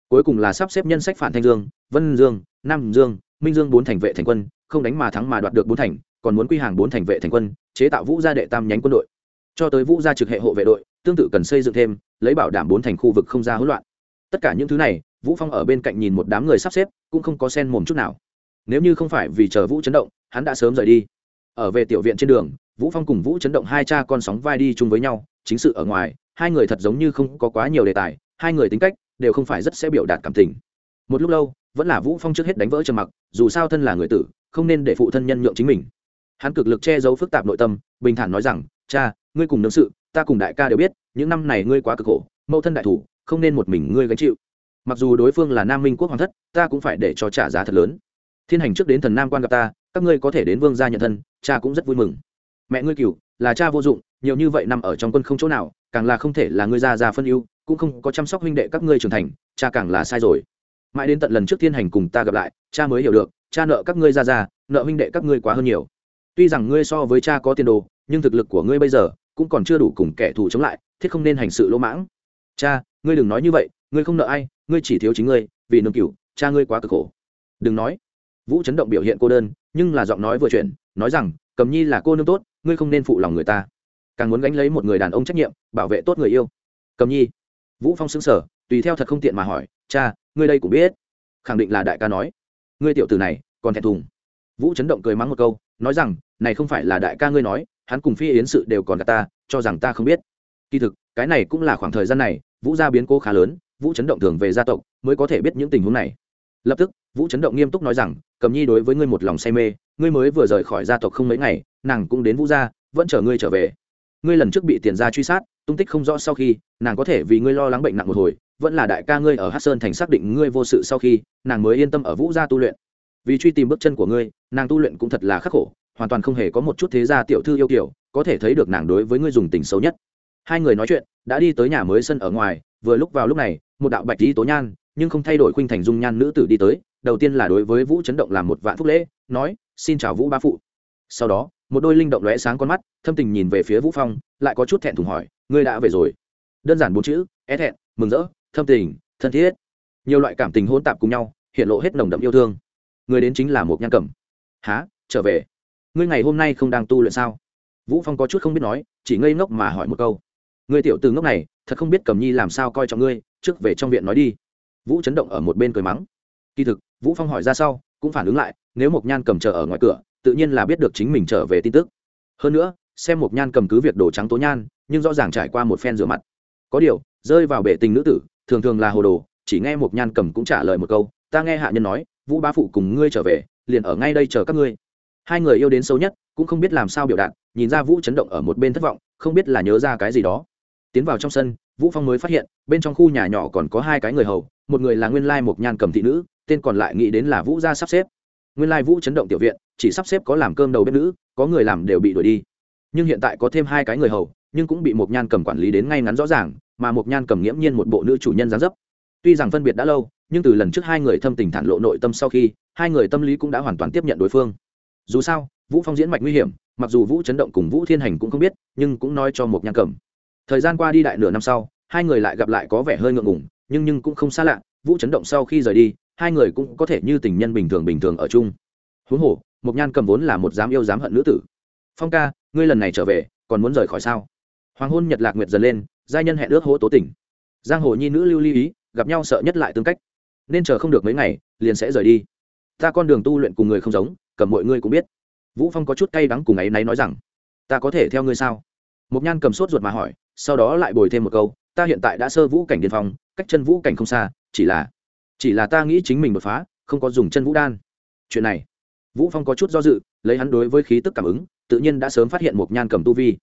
Cuối cùng là sắp xếp nhân sách phản thanh dương, vân dương, nam dương, minh dương bốn thành vệ thành quân, không đánh mà thắng mà đoạt được bốn thành, còn muốn quy hàng bốn thành vệ thành quân, chế tạo vũ gia đệ tam nhánh quân đội. Cho tới vũ gia trực hệ hộ vệ đội, tương tự cần xây dựng thêm, lấy bảo đảm bốn thành khu vực không ra hỗn loạn. Tất cả những thứ này, vũ phong ở bên cạnh nhìn một đám người sắp xếp, cũng không có sen mồm chút nào. Nếu như không phải vì chờ vũ chấn động, hắn đã sớm rời đi ở về tiểu viện trên đường, vũ phong cùng vũ chấn động hai cha con sóng vai đi chung với nhau, chính sự ở ngoài, hai người thật giống như không có quá nhiều đề tài, hai người tính cách đều không phải rất sẽ biểu đạt cảm tình. Một lúc lâu, vẫn là vũ phong trước hết đánh vỡ trầm mặc, dù sao thân là người tử, không nên để phụ thân nhân nhượng chính mình. Hắn cực lực che giấu phức tạp nội tâm, bình thản nói rằng, cha, ngươi cùng nương sự, ta cùng đại ca đều biết, những năm này ngươi quá cực khổ, mẫu thân đại thủ, không nên một mình ngươi gánh chịu. Mặc dù đối phương là nam minh quốc hoàng thất, ta cũng phải để cho trả giá thật lớn thiên hành trước đến thần nam quan gặp ta, các ngươi có thể đến vương gia nhận thân, cha cũng rất vui mừng. Mẹ ngươi cựu là cha vô dụng, nhiều như vậy nằm ở trong quân không chỗ nào, càng là không thể là ngươi ra ra phân ưu, cũng không có chăm sóc huynh đệ các ngươi trưởng thành, cha càng là sai rồi. Mãi đến tận lần trước thiên hành cùng ta gặp lại, cha mới hiểu được, cha nợ các ngươi ra ra nợ huynh đệ các ngươi quá hơn nhiều. Tuy rằng ngươi so với cha có tiền đồ, nhưng thực lực của ngươi bây giờ cũng còn chưa đủ cùng kẻ thù chống lại, thiết không nên hành sự lỗ mãng. Cha, ngươi đừng nói như vậy, ngươi không nợ ai, ngươi chỉ thiếu chính ngươi, vì nương cửu, cha ngươi quá cực khổ. Đừng nói vũ chấn động biểu hiện cô đơn, nhưng là giọng nói vừa chuyển, nói rằng, cầm nhi là cô nương tốt, ngươi không nên phụ lòng người ta. Càng muốn gánh lấy một người đàn ông trách nhiệm, bảo vệ tốt người yêu. Cầm nhi. Vũ phong xứng sở tùy theo thật không tiện mà hỏi, cha, ngươi đây cũng biết? Khẳng định là đại ca nói. Ngươi tiểu tử này, còn thẹn thùng. Vũ chấn động cười mắng một câu, nói rằng, này không phải là đại ca ngươi nói, hắn cùng phi yến sự đều còn cả ta, cho rằng ta không biết. Kỳ thực, cái này cũng là khoảng thời gian này, vũ gia biến cố khá lớn, vũ chấn động thường về gia tộc, mới có thể biết những tình huống này lập tức, vũ chấn động nghiêm túc nói rằng, cầm nhi đối với ngươi một lòng say mê, ngươi mới vừa rời khỏi gia tộc không mấy ngày, nàng cũng đến vũ gia, vẫn chờ ngươi trở về. Ngươi lần trước bị tiền gia truy sát, tung tích không rõ sau khi, nàng có thể vì ngươi lo lắng bệnh nặng một hồi, vẫn là đại ca ngươi ở hát sơn thành xác định ngươi vô sự sau khi, nàng mới yên tâm ở vũ gia tu luyện. Vì truy tìm bước chân của ngươi, nàng tu luyện cũng thật là khắc khổ, hoàn toàn không hề có một chút thế gia tiểu thư yêu kiểu, có thể thấy được nàng đối với ngươi dùng tình xấu nhất. Hai người nói chuyện, đã đi tới nhà mới sân ở ngoài, vừa lúc vào lúc này, một đạo bạch lý tố nhan nhưng không thay đổi khuynh thành dung nhan nữ tử đi tới, đầu tiên là đối với vũ chấn động làm một vạn phúc lễ, nói, xin chào vũ ba phụ. Sau đó, một đôi linh động lóe sáng con mắt, thâm tình nhìn về phía vũ phong, lại có chút thẹn thùng hỏi, ngươi đã về rồi? Đơn giản bốn chữ, é thẹn, mừng rỡ, thâm tình, thân thiết. Nhiều loại cảm tình hỗn tạp cùng nhau, hiện lộ hết nồng đậm yêu thương. Người đến chính là một nhan cẩm. Há trở về? Ngươi ngày hôm nay không đang tu luyện sao? Vũ phong có chút không biết nói, chỉ ngây ngốc mà hỏi một câu. Ngươi tiểu từ ngốc này, thật không biết cẩm nhi làm sao coi trọng ngươi, trước về trong viện nói đi vũ chấn động ở một bên cười mắng. Kỳ thực, vũ phong hỏi ra sau, cũng phản ứng lại, nếu Mộc nhan cầm chờ ở ngoài cửa, tự nhiên là biết được chính mình trở về tin tức. Hơn nữa, xem Mộc nhan cầm cứ việc đổ trắng tố nhan, nhưng rõ ràng trải qua một phen rửa mặt. Có điều, rơi vào bể tình nữ tử, thường thường là hồ đồ, chỉ nghe Mộc nhan cầm cũng trả lời một câu, ta nghe hạ nhân nói, vũ bá phụ cùng ngươi trở về, liền ở ngay đây chờ các ngươi. Hai người yêu đến sâu nhất, cũng không biết làm sao biểu đạt, nhìn ra vũ chấn động ở một bên thất vọng, không biết là nhớ ra cái gì đó. Tiến vào trong sân vũ phong mới phát hiện, bên trong khu nhà nhỏ còn có hai cái người hầu, một người là nguyên lai một nhan cầm thị nữ, tên còn lại nghĩ đến là vũ gia sắp xếp. Nguyên lai vũ chấn động tiểu viện, chỉ sắp xếp có làm cơm đầu bếp nữ, có người làm đều bị đuổi đi. Nhưng hiện tại có thêm hai cái người hầu, nhưng cũng bị một nhan cầm quản lý đến ngay ngắn rõ ràng, mà một nhan cầm nghiễm nhiên một bộ nữ chủ nhân gián dấp. Tuy rằng phân biệt đã lâu, nhưng từ lần trước hai người thâm tình thản lộ nội tâm sau khi, hai người tâm lý cũng đã hoàn toàn tiếp nhận đối phương. Dù sao, vũ phong diễn mạch nguy hiểm, mặc dù vũ chấn động cùng vũ thiên hành cũng không biết, nhưng cũng nói cho một nhan cầm thời gian qua đi đại nửa năm sau, hai người lại gặp lại có vẻ hơi ngượng ngùng, nhưng nhưng cũng không xa lạ, vũ chấn động sau khi rời đi, hai người cũng có thể như tình nhân bình thường bình thường ở chung. Huống hồ một nhan cầm vốn là một dám yêu dám hận nữ tử. Phong ca, ngươi lần này trở về, còn muốn rời khỏi sao? Hoàng hôn nhật lạc nguyệt dần lên, giai nhân hẹn ước hỗ tố tỉnh. Giang hồ nhi nữ lưu ly ý, gặp nhau sợ nhất lại tương cách. Nên chờ không được mấy ngày, liền sẽ rời đi. Ta con đường tu luyện cùng người không giống, cầm mọi ngươi cũng biết. Vũ phong có chút cay đắng cùng ấy náy nói rằng, ta có thể theo ngươi sao? Một nhan cầm sốt ruột mà hỏi sau đó lại bồi thêm một câu, ta hiện tại đã sơ vũ cảnh điên phong, cách chân vũ cảnh không xa, chỉ là chỉ là ta nghĩ chính mình đột phá, không có dùng chân vũ đan. Chuyện này, vũ phong có chút do dự, lấy hắn đối với khí tức cảm ứng, tự nhiên đã sớm phát hiện một nhan cầm tu vi.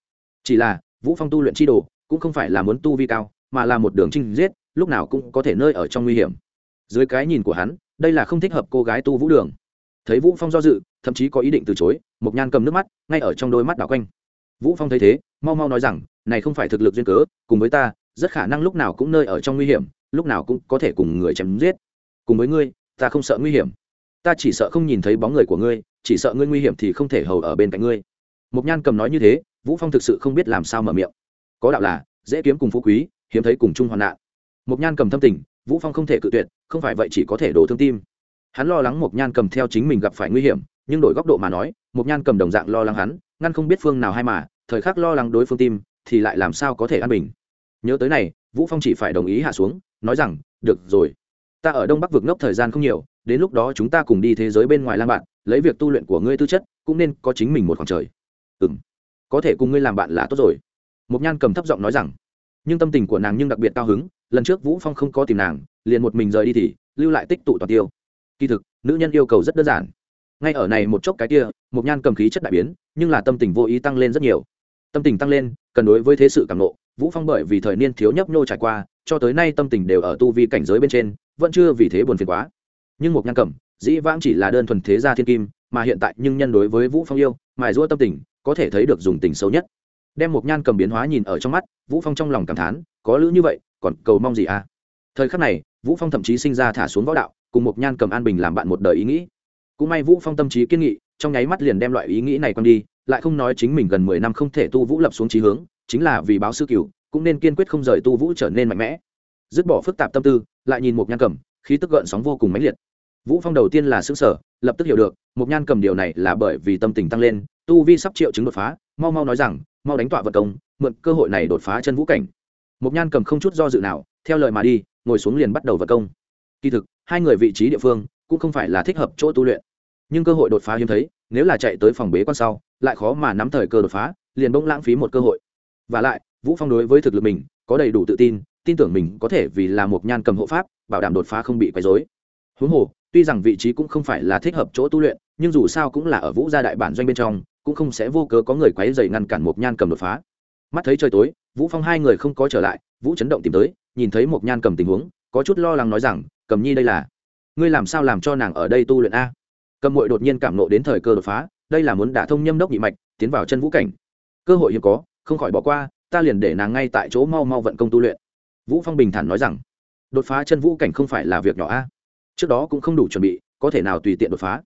Chỉ là, vũ phong tu luyện chi đồ cũng không phải là muốn tu vi cao, mà là một đường trinh giết, lúc nào cũng có thể nơi ở trong nguy hiểm. Dưới cái nhìn của hắn, đây là không thích hợp cô gái tu vũ đường. Thấy vũ phong do dự, thậm chí có ý định từ chối một nhan cầm nước mắt, ngay ở trong đôi mắt đảo quanh. Vũ phong thấy thế, mau mau nói rằng này không phải thực lực duyên cớ, cùng với ta, rất khả năng lúc nào cũng nơi ở trong nguy hiểm, lúc nào cũng có thể cùng người chém giết. Cùng với ngươi, ta không sợ nguy hiểm. Ta chỉ sợ không nhìn thấy bóng người của ngươi, chỉ sợ ngươi nguy hiểm thì không thể hầu ở bên cạnh ngươi. Mục nhan cầm nói như thế, vũ phong thực sự không biết làm sao mở miệng. Có đạo là, dễ kiếm cùng phú quý, hiếm thấy cùng chung hoạn nạn. Mục nhan cầm thâm tình, vũ phong không thể cự tuyệt, không phải vậy chỉ có thể đổ thương tim. Hắn lo lắng mục nhan cầm theo chính mình gặp phải nguy hiểm, nhưng đổi góc độ mà nói mục nhan cầm đồng dạng lo lắng hắn, ngăn không biết phương nào hay mà, thời khắc lo lắng đối phương tim thì lại làm sao có thể an bình? Nhớ tới này, vũ phong chỉ phải đồng ý hạ xuống, nói rằng, được rồi. Ta ở đông bắc vực ngốc thời gian không nhiều, đến lúc đó chúng ta cùng đi thế giới bên ngoài lang bạn, lấy việc tu luyện của ngươi tư chất, cũng nên có chính mình một khoảng trời. Ừm, có thể cùng ngươi làm bạn là tốt rồi. Một nhan cầm thấp giọng nói rằng. Nhưng tâm tình của nàng nhưng đặc biệt cao hứng, lần trước vũ phong không có tìm nàng, liền một mình rời đi thì, lưu lại tích tụ toàn tiêu. Kỳ thực, nữ nhân yêu cầu rất đơn giản. Ngay ở này một chốc cái kia một nhan cầm khí chất đại biến, nhưng là tâm tình vô ý tăng lên rất nhiều tâm tình tăng lên, cần đối với thế sự cảm nộ. Vũ phong bởi vì thời niên thiếu nhấp nhô trải qua, cho tới nay tâm tình đều ở tu vi cảnh giới bên trên, vẫn chưa vì thế buồn phiền quá. Nhưng một nhan cẩm, dĩ vãng chỉ là đơn thuần thế gia thiên kim, mà hiện tại nhưng nhân đối với vũ phong yêu, mài rũa tâm tình, có thể thấy được dùng tình xấu nhất. Đem một nhan cầm biến hóa nhìn ở trong mắt, vũ phong trong lòng cảm thán, có lữ như vậy, còn cầu mong gì à? Thời khắc này, vũ phong thậm chí sinh ra thả xuống võ đạo, cùng một nhan cầm an bình làm bạn một đời ý nghĩ. Cũng may vũ phong tâm trí kiên nghị, trong nháy mắt liền đem loại ý nghĩ này quăng đi lại không nói chính mình gần mười năm không thể tu vũ lập xuống trí hướng, chính là vì báo sư cửu, cũng nên kiên quyết không rời tu vũ trở nên mạnh mẽ. Dứt bỏ phức tạp tâm tư, lại nhìn một nhan cầm, khí tức gợn sóng vô cùng mãnh liệt. Vũ phong đầu tiên là xứng sở lập tức hiểu được một nhan cầm điều này là bởi vì tâm tình tăng lên, tu vi sắp triệu chứng đột phá, mau mau nói rằng, mau đánh tọa vật công, mượn cơ hội này đột phá chân vũ cảnh. Một nhan cầm không chút do dự nào, theo lời mà đi, ngồi xuống liền bắt đầu vật công. Kỳ thực, hai người vị trí địa phương cũng không phải là thích hợp chỗ tu luyện. Nhưng cơ hội đột phá hiếm thấy, nếu là chạy tới phòng bế quan sau lại khó mà nắm thời cơ đột phá, liền bỗng lãng phí một cơ hội. Và lại, vũ phong đối với thực lực mình, có đầy đủ tự tin tin tưởng mình có thể vì là một nhan cầm hộ pháp, bảo đảm đột phá không bị quấy rối. Huống hồ, tuy rằng vị trí cũng không phải là thích hợp chỗ tu luyện, nhưng dù sao cũng là ở vũ gia đại bản doanh bên trong, cũng không sẽ vô cớ có người quấy dày ngăn cản một nhan cầm đột phá. Mắt thấy trời tối, vũ phong hai người không có trở lại, vũ chấn động tìm tới, nhìn thấy một nhan cầm tình huống, có chút lo lắng nói rằng, cầm nhi đây là, ngươi làm sao làm cho nàng ở đây tu luyện a? Cầm muội đột nhiên cảm nộ đến thời cơ đột phá đây là muốn đả thông nhâm đốc nhị mạch, tiến vào chân vũ cảnh. Cơ hội hiếm có, không khỏi bỏ qua, ta liền để nàng ngay tại chỗ mau mau vận công tu luyện. Vũ phong bình thản nói rằng. Đột phá chân vũ cảnh không phải là việc nhỏ a. Trước đó cũng không đủ chuẩn bị, có thể nào tùy tiện đột phá?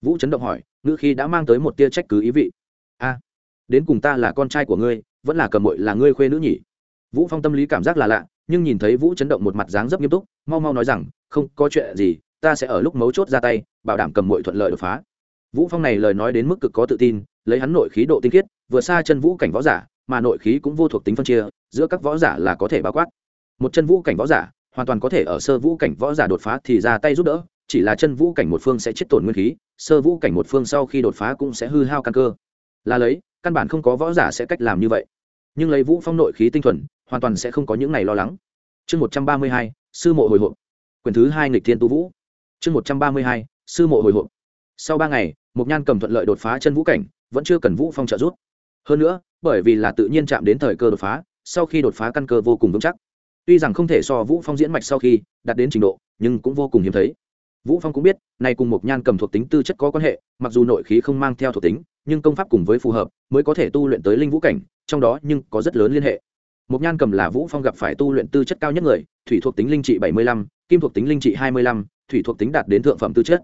Vũ chấn động hỏi, ngữ khi đã mang tới một tia trách cứ ý vị. A, đến cùng ta là con trai của ngươi, vẫn là cầm mội là ngươi khuê nữ nhỉ? Vũ phong tâm lý cảm giác là lạ, nhưng nhìn thấy vũ chấn động một mặt dáng rất nghiêm túc, mau mau nói rằng, không có chuyện gì, ta sẽ ở lúc mấu chốt ra tay, bảo đảm cầm mội thuận lợi đột phá vũ phong này lời nói đến mức cực có tự tin, lấy hắn nội khí độ tinh khiết vừa xa chân vũ cảnh võ giả, mà nội khí cũng vô thuộc tính phân chia, giữa các võ giả là có thể bao quát. Một chân vũ cảnh võ giả, hoàn toàn có thể ở sơ vũ cảnh võ giả đột phá thì ra tay giúp đỡ, chỉ là chân vũ cảnh một phương sẽ chết tổn nguyên khí, sơ vũ cảnh một phương sau khi đột phá cũng sẽ hư hao căn cơ. Là lấy, căn bản không có võ giả sẽ cách làm như vậy. Nhưng lấy vũ phong nội khí tinh thuần, hoàn toàn sẽ không có những này lo lắng. Chương một trăm ba mươi hai, sư mộ hồi hộp. Quyển thứ hai nghịch thiên tu vũ. Chương một trăm ba mươi hai, sư mộ hồi hộp sau ba ngày mục nhan cầm thuận lợi đột phá chân vũ cảnh vẫn chưa cần vũ phong trợ giúp. Hơn nữa bởi vì là tự nhiên chạm đến thời cơ đột phá sau khi đột phá căn cơ vô cùng vững chắc. Tuy rằng không thể so vũ phong diễn mạch sau khi đạt đến trình độ nhưng cũng vô cùng hiếm thấy. Vũ phong cũng biết nay cùng mục nhan cầm thuộc tính tư chất có quan hệ mặc dù nội khí không mang theo thuộc tính nhưng công pháp cùng với phù hợp mới có thể tu luyện tới linh vũ cảnh trong đó nhưng có rất lớn liên hệ. Mục nhan cầm là vũ phong gặp phải tu luyện tư chất cao nhất người thủy thuộc tính linh trị 75, kim thuộc tính linh trị 25, thủy thuộc tính đạt đến thượng phẩm tư chất.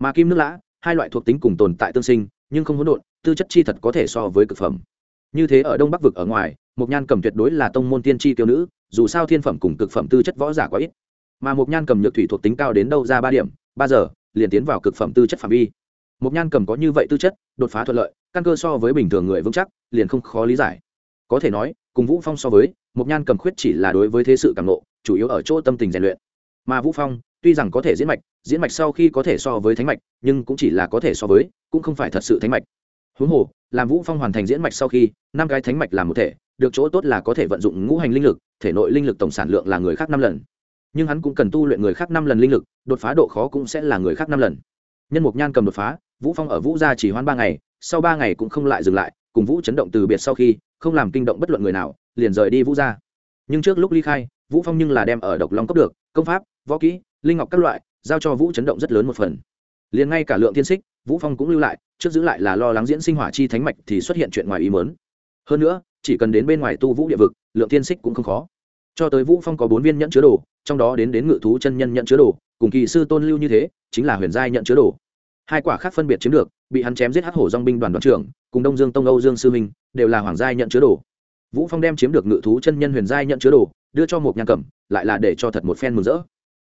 Mà kim nước lã hai loại thuộc tính cùng tồn tại tương sinh, nhưng không hỗn độn, tư chất chi thật có thể so với cực phẩm. Như thế ở đông bắc vực ở ngoài một nhan cầm tuyệt đối là tông môn tiên tri tiêu nữ, dù sao thiên phẩm cùng cực phẩm tư chất võ giả quá ít. Mà một nhan cầm nhược thủy thuộc tính cao đến đâu ra ba điểm, ba giờ, liền tiến vào cực phẩm tư chất phạm vi. Một nhan cầm có như vậy tư chất, đột phá thuận lợi, căn cơ so với bình thường người vững chắc, liền không khó lý giải. Có thể nói, cùng vũ phong so với một nhan cầm khuyết chỉ là đối với thế sự càng nộ chủ yếu ở chỗ tâm tình rèn luyện. Mà vũ phong, tuy rằng có thể diễn mạch diễn mạch sau khi có thể so với thánh mạch, nhưng cũng chỉ là có thể so với, cũng không phải thật sự thánh mạch. Huống hồ, làm vũ phong hoàn thành diễn mạch sau khi, năm cái thánh mạch làm một thể, được chỗ tốt là có thể vận dụng ngũ hành linh lực, thể nội linh lực tổng sản lượng là người khác năm lần. Nhưng hắn cũng cần tu luyện người khác năm lần linh lực, đột phá độ khó cũng sẽ là người khác năm lần. Nhân mục nhan cầm đột phá, vũ phong ở vũ gia chỉ hoan ba ngày, sau ba ngày cũng không lại dừng lại, cùng vũ chấn động từ biệt sau khi, không làm kinh động bất luận người nào, liền rời đi vũ gia. Nhưng trước lúc ly khai, vũ phong nhưng là đem ở độc long cấp được, công pháp, võ kỹ, linh ngọc các loại giao cho vũ chấn động rất lớn một phần. Liền ngay cả lượng tiên xích, vũ phong cũng lưu lại, trước giữ lại là lo lắng diễn sinh hỏa chi thánh mạch thì xuất hiện chuyện ngoài ý mớn hơn nữa, chỉ cần đến bên ngoài tu vũ địa vực, lượng tiên xích cũng không khó. Cho tới vũ phong có bốn viên nhẫn chứa đồ, trong đó đến đến ngự thú chân nhân nhận chứa đồ, cùng kỳ sư tôn lưu như thế, chính là huyền giai nhận chứa đồ. Hai quả khác phân biệt chiếm được, bị hắn chém giết hắc hổ dòng binh đoàn đoàn trưởng, cùng đông dương tông âu dương sư minh, đều là hoàng giai nhận chứa đồ. Vũ phong đem chiếm được ngự thú chân nhân huyền giai nhận chứa đồ, đưa cho một nhà cẩm, lại là để cho thật một phen mừng rỡ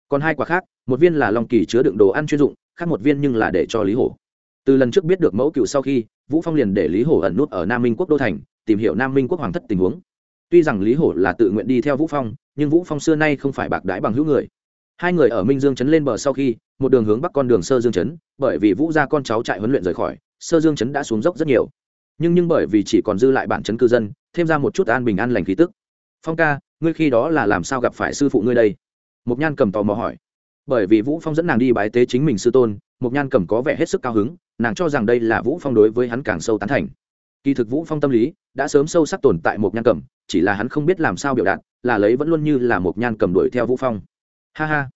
còn hai quả khác một viên là long kỳ chứa đựng đồ ăn chuyên dụng khác một viên nhưng là để cho lý hổ. Từ lần trước biết được mẫu cựu sau khi vũ phong liền để lý hổ ẩn nút ở nam minh quốc đô thành tìm hiểu nam minh quốc hoàng thất tình huống. Tuy rằng lý hổ là tự nguyện đi theo vũ phong nhưng vũ phong xưa nay không phải bạc đãi bằng hữu người. Hai người ở minh dương Trấn lên bờ sau khi một đường hướng bắc con đường sơ dương Trấn, bởi vì vũ gia con cháu chạy huấn luyện rời khỏi sơ dương Trấn đã xuống dốc rất nhiều. Nhưng nhưng bởi vì chỉ còn dư lại bản chấn cư dân thêm ra một chút an bình an lành khí tức. Phong ca ngươi khi đó là làm sao gặp phải sư phụ ngươi đây? Mục nhan cầm tò mò hỏi. Bởi vì vũ phong dẫn nàng đi bái tế chính mình sư tôn mục nhan cầm có vẻ hết sức cao hứng, nàng cho rằng đây là vũ phong đối với hắn càng sâu tán thành. Kỳ thực vũ phong tâm lý đã sớm sâu sắc tồn tại mục nhan cầm chỉ là hắn không biết làm sao biểu đạt, là lấy vẫn luôn như là mục nhan cầm đuổi theo vũ phong. Ha ha.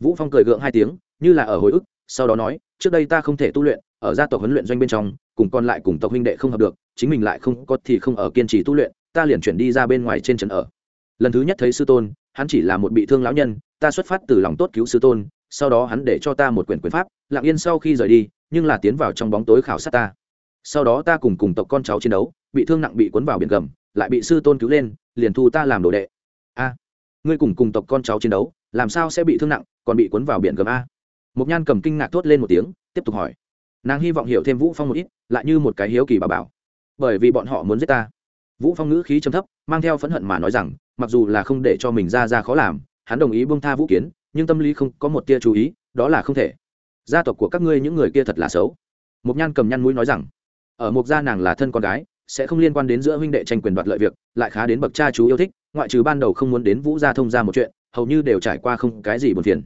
Vũ phong cười gượng hai tiếng, như là ở hồi ức, sau đó nói, trước đây ta không thể tu luyện, ở gia tộc huấn luyện doanh bên trong, cùng còn lại cùng tộc huynh đệ không hợp được, chính mình lại không có thì không ở kiên trì tu luyện, ta liền chuyển đi ra bên ngoài trên trần ở. Lần thứ nhất thấy sư tôn hắn chỉ là một bị thương lão nhân, ta xuất phát từ lòng tốt cứu sư tôn, sau đó hắn để cho ta một quyển quyền pháp, lặng yên sau khi rời đi, nhưng là tiến vào trong bóng tối khảo sát ta. Sau đó ta cùng cùng tộc con cháu chiến đấu, bị thương nặng bị cuốn vào biển gầm, lại bị sư tôn cứu lên, liền thu ta làm đồ đệ. A, ngươi cùng cùng tộc con cháu chiến đấu, làm sao sẽ bị thương nặng, còn bị cuốn vào biển gầm a? Một nhan cầm kinh ngạc thốt lên một tiếng, tiếp tục hỏi. Nàng hy vọng hiểu thêm vũ phong một ít, lại như một cái hiếu kỳ bà bảo. Bởi vì bọn họ muốn giết ta. Vũ phong ngữ khí trầm thấp, mang theo phẫn hận mà nói rằng mặc dù là không để cho mình ra ra khó làm, hắn đồng ý bông tha vũ kiến, nhưng tâm lý không có một tia chú ý, đó là không thể. Gia tộc của các ngươi những người kia thật là xấu. Mục nhan cầm nhăn mũi nói rằng, ở mục gia nàng là thân con gái, sẽ không liên quan đến giữa huynh đệ tranh quyền đoạt lợi việc, lại khá đến bậc cha chú yêu thích, ngoại trừ ban đầu không muốn đến vũ gia thông ra một chuyện, hầu như đều trải qua không cái gì buồn phiền.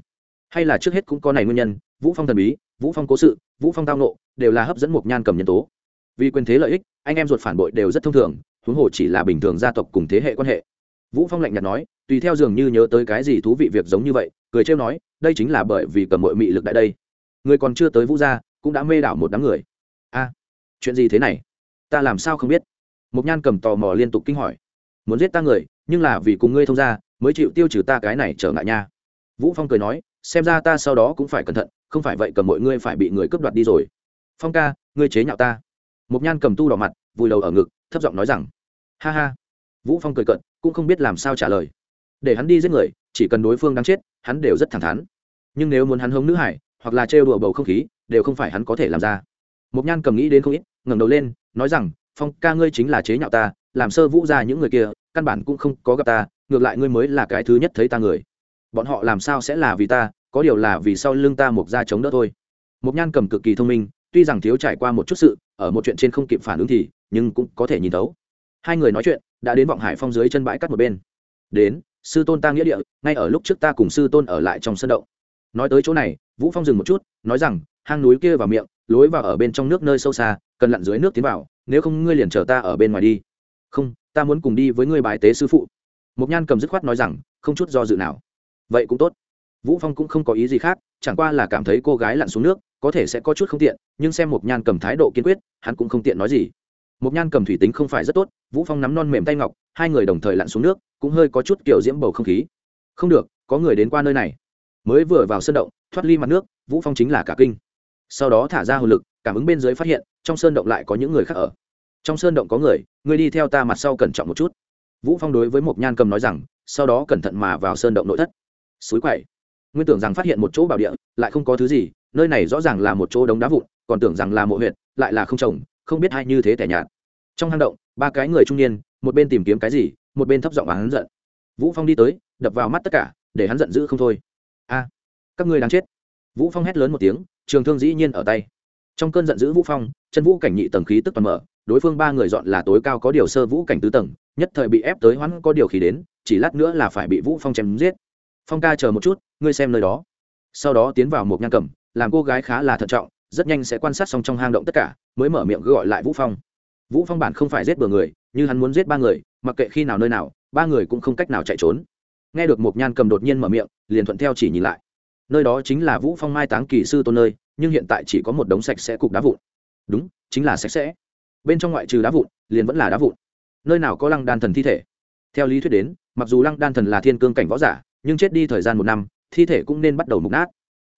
Hay là trước hết cũng có này nguyên nhân, vũ phong thần bí, vũ phong cố sự, vũ phong tao nộ, đều là hấp dẫn mục nhan cầm nhân tố. Vì quyền thế lợi ích, anh em ruột phản bội đều rất thông thường, huống hồ chỉ là bình thường gia tộc cùng thế hệ quan hệ vũ phong lạnh nhạt nói, tùy theo dường như nhớ tới cái gì thú vị việc giống như vậy, cười trêu nói, đây chính là bởi vì cầm mọi mị lực đại đây. Người còn chưa tới vũ gia, cũng đã mê đảo một đám người. A, chuyện gì thế này? Ta làm sao không biết? Mục nhan cầm tò mò liên tục kinh hỏi. Muốn giết ta người, nhưng là vì cùng ngươi thông gia, mới chịu tiêu trừ ta cái này trở ngại nha. Vũ phong cười nói, xem ra ta sau đó cũng phải cẩn thận, không phải vậy cầm mọi ngươi phải bị người cướp đoạt đi rồi. Phong ca, ngươi chế nhạo ta. Mục nhan cầm tu đỏ mặt, vùi đầu ở ngực, thấp giọng nói rằng, ha ha. Vũ phong cười cận cũng không biết làm sao trả lời. Để hắn đi giết người, chỉ cần đối phương đáng chết, hắn đều rất thẳng thắn. Nhưng nếu muốn hắn hống nữ hải, hoặc là trêu đùa bầu không khí, đều không phải hắn có thể làm ra. Mộc nhan cầm nghĩ đến không ít, ngẩng đầu lên, nói rằng, phong ca ngươi chính là chế nhạo ta, làm sơ vũ ra những người kia, căn bản cũng không có gặp ta, ngược lại ngươi mới là cái thứ nhất thấy ta người. Bọn họ làm sao sẽ là vì ta, có điều là vì sau lưng ta mộc ra chống đỡ thôi. Mộc nhan cầm cực kỳ thông minh, tuy rằng thiếu trải qua một chút sự, ở một chuyện trên không kịp phản ứng thì, nhưng cũng có thể nhìn thấu hai người nói chuyện, đã đến vọng hải phong dưới chân bãi cắt một bên. Đến, sư tôn ta nghĩa địa, ngay ở lúc trước ta cùng sư tôn ở lại trong sân động. Nói tới chỗ này, vũ phong dừng một chút, nói rằng, hang núi kia vào miệng, lối vào ở bên trong nước nơi sâu xa, cần lặn dưới nước tiến vào, nếu không ngươi liền chờ ta ở bên ngoài đi. Không, ta muốn cùng đi với ngươi bài tế sư phụ. Mục nhan cầm dứt khoát nói rằng, không chút do dự nào. Vậy cũng tốt. Vũ phong cũng không có ý gì khác, chẳng qua là cảm thấy cô gái lặn xuống nước, có thể sẽ có chút không tiện, nhưng xem mục nhan cầm thái độ kiên quyết, hắn cũng không tiện nói gì. Mộc nhan cầm thủy tính không phải rất tốt, vũ phong nắm non mềm tay ngọc, hai người đồng thời lặn xuống nước, cũng hơi có chút kiểu diễm bầu không khí. Không được, có người đến qua nơi này. Mới vừa vào sơn động, thoát ly mặt nước, vũ phong chính là cả kinh. Sau đó thả ra hồn lực, cảm ứng bên dưới phát hiện, trong sơn động lại có những người khác ở. Trong sơn động có người người đi theo ta mặt sau cẩn trọng một chút. Vũ phong đối với Mộc nhan cầm nói rằng, sau đó cẩn thận mà vào sơn động nội thất. Suối quậy. Nguyên tưởng rằng phát hiện một chỗ bảo địa, lại không có thứ gì, nơi này rõ ràng là một chỗ đống đá vụn, còn tưởng rằng là mộ huyệt, lại là không trồng không biết hay như thế tẻ nhạt. Trong hang động, ba cái người trung niên, một bên tìm kiếm cái gì, một bên thấp giọng và hắn giận. Vũ phong đi tới, đập vào mắt tất cả, để hắn giận dữ không thôi. A, các ngươi đang chết. Vũ phong hét lớn một tiếng, trường thương dĩ nhiên ở tay. Trong cơn giận dữ vũ phong, chân vũ cảnh nhị tầng khí tức toàn mở, đối phương ba người dọn là tối cao có điều sơ vũ cảnh tứ tầng, nhất thời bị ép tới hoãn có điều khí đến, chỉ lát nữa là phải bị vũ phong chém giết. Phong ca chờ một chút, ngươi xem nơi đó. Sau đó tiến vào một nhang cầm, làm cô gái khá là thận trọng rất nhanh sẽ quan sát xong trong hang động tất cả, mới mở miệng gọi lại vũ phong. Vũ phong bản không phải giết bừa người, như hắn muốn giết ba người, mặc kệ khi nào nơi nào, ba người cũng không cách nào chạy trốn. Nghe được một nhan cầm đột nhiên mở miệng, liền thuận theo chỉ nhìn lại. Nơi đó chính là vũ phong mai táng kỳ sư tôn nơi, nhưng hiện tại chỉ có một đống sạch sẽ cục đá vụn. Đúng, chính là sạch sẽ. Bên trong ngoại trừ đá vụn, liền vẫn là đá vụn. Nơi nào có lăng đan thần thi thể? Theo lý thuyết đến, mặc dù lăng đan thần là thiên cương cảnh võ giả, nhưng chết đi thời gian một năm, thi thể cũng nên bắt đầu mục nát.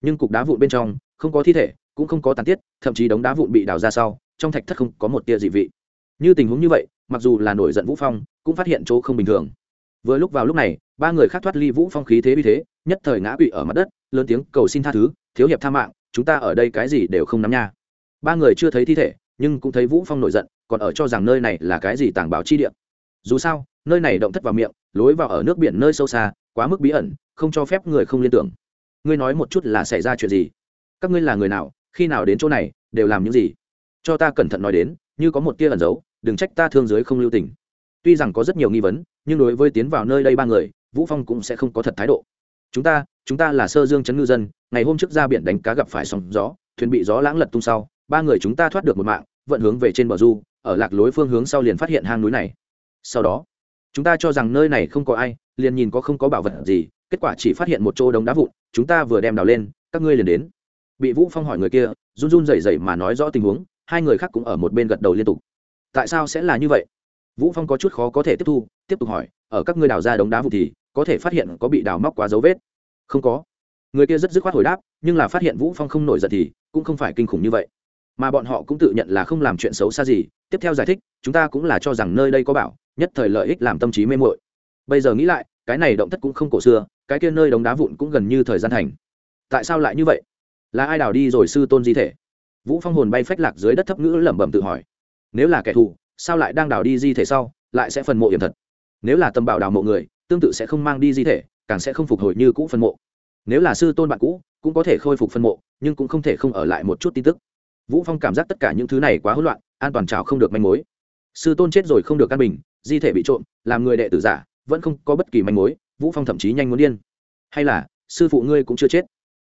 Nhưng cục đá vụn bên trong không có thi thể cũng không có tàn tiết, thậm chí đống đá vụn bị đào ra sau, trong thạch thất không có một tia dị vị. Như tình huống như vậy, mặc dù là nổi giận vũ phong, cũng phát hiện chỗ không bình thường. Vừa lúc vào lúc này, ba người khác thoát ly vũ phong khí thế vì thế, nhất thời ngã quỵ ở mặt đất, lớn tiếng cầu xin tha thứ, thiếu hiệp tha mạng, chúng ta ở đây cái gì đều không nắm nha. Ba người chưa thấy thi thể, nhưng cũng thấy vũ phong nổi giận, còn ở cho rằng nơi này là cái gì tàng báo chi địa. Dù sao, nơi này động thất vào miệng, lối vào ở nước biển nơi sâu xa, quá mức bí ẩn, không cho phép người không liên tưởng. Ngươi nói một chút là xảy ra chuyện gì? Các ngươi là người nào khi nào đến chỗ này, đều làm những gì. Cho ta cẩn thận nói đến, như có một tia ẩn giấu đừng trách ta thương giới không lưu tình. Tuy rằng có rất nhiều nghi vấn, nhưng đối với tiến vào nơi đây ba người, vũ phong cũng sẽ không có thật thái độ. Chúng ta chúng ta là sơ dương chấn ngư dân, ngày hôm trước ra biển đánh cá gặp phải sóng gió, thuyền bị gió lãng lật tung sau, ba người chúng ta thoát được một mạng, vận hướng về trên bờ du, ở lạc lối phương hướng sau liền phát hiện hang núi này. Sau đó, chúng ta cho rằng nơi này không có ai, liền nhìn có không có bảo vật gì, kết quả chỉ phát hiện một chỗ đống đá vụn, chúng ta vừa đem đào lên, các ngươi liền đến bị vũ phong hỏi người kia, run run rẩy rẩy mà nói rõ tình huống, hai người khác cũng ở một bên gật đầu liên tục. Tại sao sẽ là như vậy? Vũ phong có chút khó có thể tiếp thu, tiếp tục hỏi, ở các ngươi đào ra đống đá vụ thì có thể phát hiện có bị đào móc quá dấu vết? Không có. Người kia rất dứt khoát hồi đáp, nhưng là phát hiện vũ phong không nổi giận thì cũng không phải kinh khủng như vậy. Mà bọn họ cũng tự nhận là không làm chuyện xấu xa gì, tiếp theo giải thích, chúng ta cũng là cho rằng nơi đây có bảo, nhất thời lợi ích làm tâm trí mê muội. Bây giờ nghĩ lại, cái này động thất cũng không cổ xưa, cái kia nơi đống đá vụn cũng gần như thời gian thành. Tại sao lại như vậy? Là ai đào đi rồi sư tôn di thể? Vũ phong hồn bay phách lạc dưới đất thấp ngữ lẩm bẩm tự hỏi. Nếu là kẻ thù, sao lại đang đào đi di thể sau, lại sẽ phần mộ hiểm thật? Nếu là tâm bảo đào mộ người, tương tự sẽ không mang đi di thể, càng sẽ không phục hồi như cũ phân mộ. Nếu là sư tôn bạn cũ, cũng có thể khôi phục phân mộ, nhưng cũng không thể không ở lại một chút tin tức. Vũ phong cảm giác tất cả những thứ này quá hỗn loạn, an toàn trào không được manh mối. Sư tôn chết rồi không được căn bình, di thể bị trộm, làm người đệ tử giả, vẫn không có bất kỳ manh mối, vũ phong thậm chí nhanh muốn điên. Hay là, sư phụ ngươi cũng chưa chết?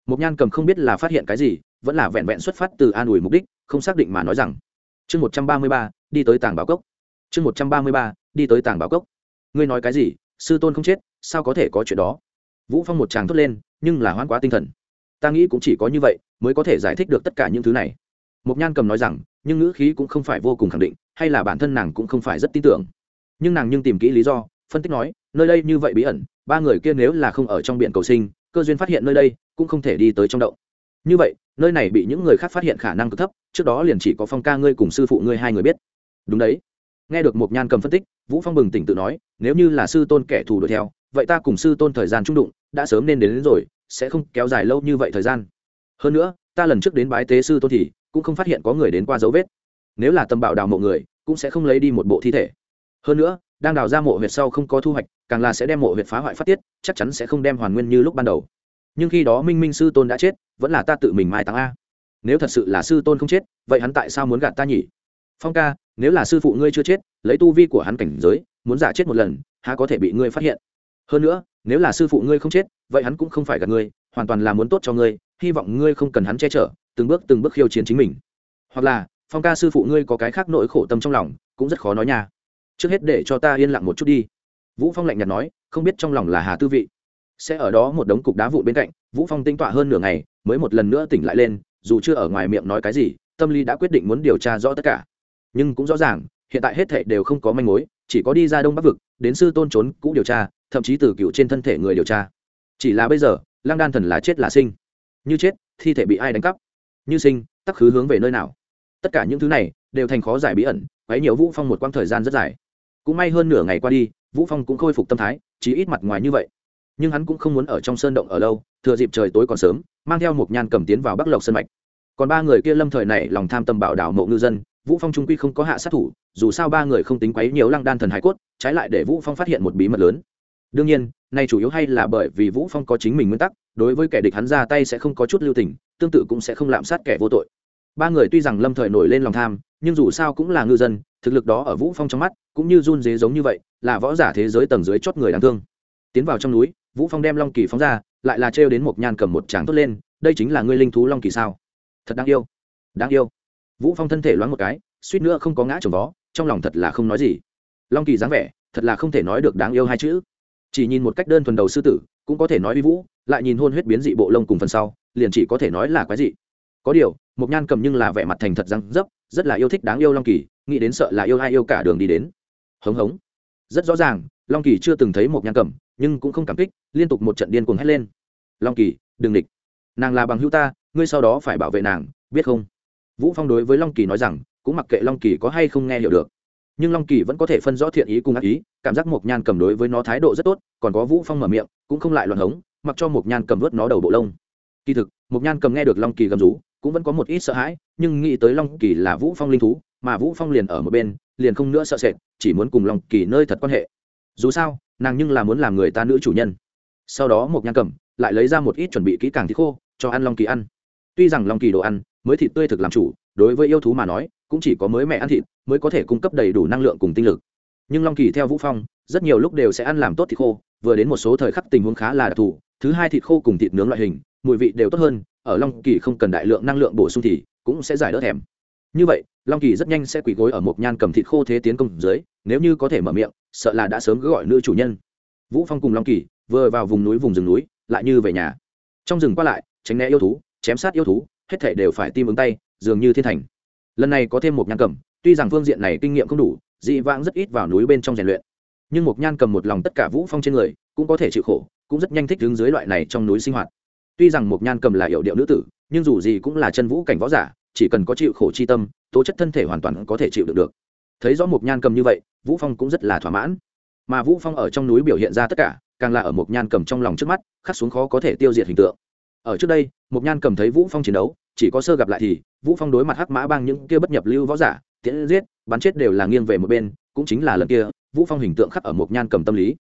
Một nhan cầm không biết là phát hiện cái gì vẫn là vẹn vẹn xuất phát từ an ủi mục đích không xác định mà nói rằng chương một trăm ba mươi ba đi tới tàng báo cốc. Chương một trăm ba mươi ba đi tới tàng báo cốc. Ngươi nói cái gì? Sư tôn không chết sao có thể có chuyện đó? Vũ phong một tràng thốt lên nhưng là hoan quá tinh thần. Ta nghĩ cũng chỉ có như vậy mới có thể giải thích được tất cả những thứ này. Mộc Nhan cầm nói rằng, nhưng ngữ khí cũng không phải vô cùng khẳng định, hay là bản thân nàng cũng không phải rất tin tưởng. Nhưng nàng nhưng tìm kỹ lý do, phân tích nói, nơi đây như vậy bí ẩn, ba người kia nếu là không ở trong biển cầu sinh, cơ duyên phát hiện nơi đây, cũng không thể đi tới trong động. Như vậy, nơi này bị những người khác phát hiện khả năng cực thấp, trước đó liền chỉ có Phong ca ngươi cùng sư phụ ngươi hai người biết. Đúng đấy. Nghe được Mộc Nhan cầm phân tích, Vũ Phong bừng tỉnh tự nói, nếu như là sư tôn kẻ thù đuổi theo, vậy ta cùng sư tôn thời gian trung đụng, đã sớm nên đến, đến rồi, sẽ không kéo dài lâu như vậy thời gian. Hơn nữa, ta lần trước đến bái tế sư tôn thì cũng không phát hiện có người đến qua dấu vết nếu là tâm bảo đào mộ người cũng sẽ không lấy đi một bộ thi thể hơn nữa đang đào ra mộ huyệt sau không có thu hoạch càng là sẽ đem mộ huyệt phá hoại phát tiết chắc chắn sẽ không đem hoàn nguyên như lúc ban đầu nhưng khi đó minh minh sư tôn đã chết, vẫn là ta tự mình mai táng a. Nếu thật sự là sư tôn không chết, vậy hắn tại sao muốn gạt ta nhỉ? Phong ca, nếu là sư phụ ngươi chưa chết, lấy tu vi của hắn cảnh giới, muốn giả chết một lần, há có thể bị ngươi phát hiện? Hơn nữa, nếu là sư phụ ngươi không chết, vậy hắn cũng không phải gạt ngươi, hoàn toàn là muốn tốt cho ngươi, hy vọng ngươi không cần hắn che chở, từng bước từng bước khiêu chiến chính mình. Hoặc là, phong ca sư phụ ngươi có cái khác nỗi khổ tâm trong lòng, cũng rất khó nói nha. Trước hết để cho ta yên lặng một chút đi. Vũ phong lạnh nhạt nói, không biết trong lòng là hà tư vị sẽ ở đó một đống cục đá vụn bên cạnh, vũ phong tinh tọa hơn nửa ngày, mới một lần nữa tỉnh lại lên, dù chưa ở ngoài miệng nói cái gì, tâm lý đã quyết định muốn điều tra rõ tất cả. Nhưng cũng rõ ràng, hiện tại hết thảy đều không có manh mối, chỉ có đi ra đông bắc vực, đến sư tôn trốn cũ điều tra, thậm chí từ cựu trên thân thể người điều tra. Chỉ là bây giờ lang đan thần là chết là sinh. Như chết, thi thể bị ai đánh cắp? Như sinh, tắc khứ hướng về nơi nào? Tất cả những thứ này, đều thành khó giải bí ẩn, quấy nhiều vũ phong một quãng thời gian rất dài. Cũng may hơn nửa ngày qua đi, vũ phong cũng khôi phục tâm thái chỉ ít mặt ngoài như vậy nhưng hắn cũng không muốn ở trong sơn động ở lâu, thừa dịp trời tối còn sớm, mang theo một nhan cầm tiến vào bắc lộc sơn mạch. Còn ba người kia lâm thời này lòng tham tâm bảo đảo mộ ngư dân, vũ phong trung quy không có hạ sát thủ, dù sao ba người không tính quấy nhiều lăng đan thần hải cốt, trái lại để vũ phong phát hiện một bí mật lớn. Đương nhiên này chủ yếu hay là bởi vì vũ phong có chính mình nguyên tắc, đối với kẻ địch hắn ra tay sẽ không có chút lưu tình, tương tự cũng sẽ không lạm sát kẻ vô tội. Ba người tuy rằng lâm thời nổi lên lòng tham, nhưng dù sao cũng là ngư dân, thực lực đó ở vũ phong trong mắt, cũng như run dế giống như vậy, là võ giả thế giới tầng dưới chót người đáng thương. Tiến vào trong núi vũ phong đem long kỳ phóng ra, lại là trêu đến một nhan cầm một tràng tốt lên, đây chính là ngươi linh thú long kỳ sao? Thật đáng yêu. Đáng yêu. Vũ phong thân thể loáng một cái, suýt nữa không có ngã trồng vó, trong lòng thật là không nói gì. Long kỳ dáng vẻ, thật là không thể nói được đáng yêu hai chữ. Chỉ nhìn một cách đơn thuần đầu sư tử, cũng có thể nói uy vũ, lại nhìn hôn huyết biến dị bộ lông cùng phần sau, liền chỉ có thể nói là quái dị. Có điều một nhan cầm nhưng là vẻ mặt thành thật răng dấp, rất là yêu thích đáng yêu long kỳ, nghĩ đến sợ là yêu ai yêu cả đường đi đến. Hống hống. Rất rõ ràng, long kỳ chưa từng thấy một nhan cầm nhưng cũng không cảm kích, liên tục một trận điên cuồng hét lên. Long kỳ, đừng địch. Nàng là bằng hữu ta, ngươi sau đó phải bảo vệ nàng, biết không? Vũ phong đối với long kỳ nói rằng, cũng mặc kệ long kỳ có hay không nghe hiểu được. Nhưng long kỳ vẫn có thể phân rõ thiện ý cùng ác ý, cảm giác mộc nhan cầm đối với nó thái độ rất tốt, còn có vũ phong mở miệng, cũng không lại loạn hống, mặc cho mộc nhan cầm vớt nó đầu bộ lông. Kỳ thực, mộc nhan cầm nghe được long kỳ gầm rú, cũng vẫn có một ít sợ hãi, nhưng nghĩ tới long kỳ là vũ phong linh thú, mà vũ phong liền ở một bên, liền không nữa sợ sệt, chỉ muốn cùng long kỳ nơi thật quan hệ. Dù sao nàng nhưng là muốn làm người ta nữ chủ nhân. Sau đó mộc nhan cầm, lại lấy ra một ít chuẩn bị kỹ càng thịt khô, cho ăn long kỳ ăn. Tuy rằng long kỳ đồ ăn, mới thịt tươi thực làm chủ, đối với yêu thú mà nói, cũng chỉ có mới mẹ ăn thịt, mới có thể cung cấp đầy đủ năng lượng cùng tinh lực. Nhưng long kỳ theo vũ phong, rất nhiều lúc đều sẽ ăn làm tốt thịt khô, vừa đến một số thời khắc tình huống khá là đặc thù, thứ hai thịt khô cùng thịt nướng loại hình, mùi vị đều tốt hơn, ở long kỳ không cần đại lượng năng lượng bổ sung thì cũng sẽ giải đỡ thèm. Như vậy, long kỳ rất nhanh sẽ quỳ gối ở một nhan cầm thịt khô thế tiến công dưới, nếu như có thể mở miệng sợ là đã sớm cứ gọi nữ chủ nhân. Vũ phong cùng long kỳ vừa vào vùng núi vùng rừng núi, lại như về nhà. Trong rừng qua lại, tránh né yêu thú, chém sát yêu thú, hết thể đều phải tim ứng tay, dường như thiên thành. Lần này có thêm một nhan cầm, tuy rằng phương diện này kinh nghiệm không đủ, dị vãng rất ít vào núi bên trong rèn luyện. Nhưng một nhan cầm một lòng tất cả vũ phong trên người, cũng có thể chịu khổ, cũng rất nhanh thích đứng dưới loại này trong núi sinh hoạt. Tuy rằng một nhan cầm là hiệu điệu nữ tử, nhưng dù gì cũng là chân vũ cảnh võ giả, chỉ cần có chịu khổ chi tâm, tố chất thân thể hoàn toàn có thể chịu được được thấy rõ một nhan cầm như vậy, vũ phong cũng rất là thỏa mãn. Mà vũ phong ở trong núi biểu hiện ra tất cả, càng là ở một nhan cầm trong lòng trước mắt, khắc xuống khó có thể tiêu diệt hình tượng. Ở trước đây một nhan cầm thấy vũ phong chiến đấu, chỉ có sơ gặp lại thì, vũ phong đối mặt hắc mã bang những kia bất nhập lưu võ giả, tiễn giết, bắn chết đều là nghiêng về một bên, cũng chính là lần kia, vũ phong hình tượng khắc ở một nhan cầm tâm lý.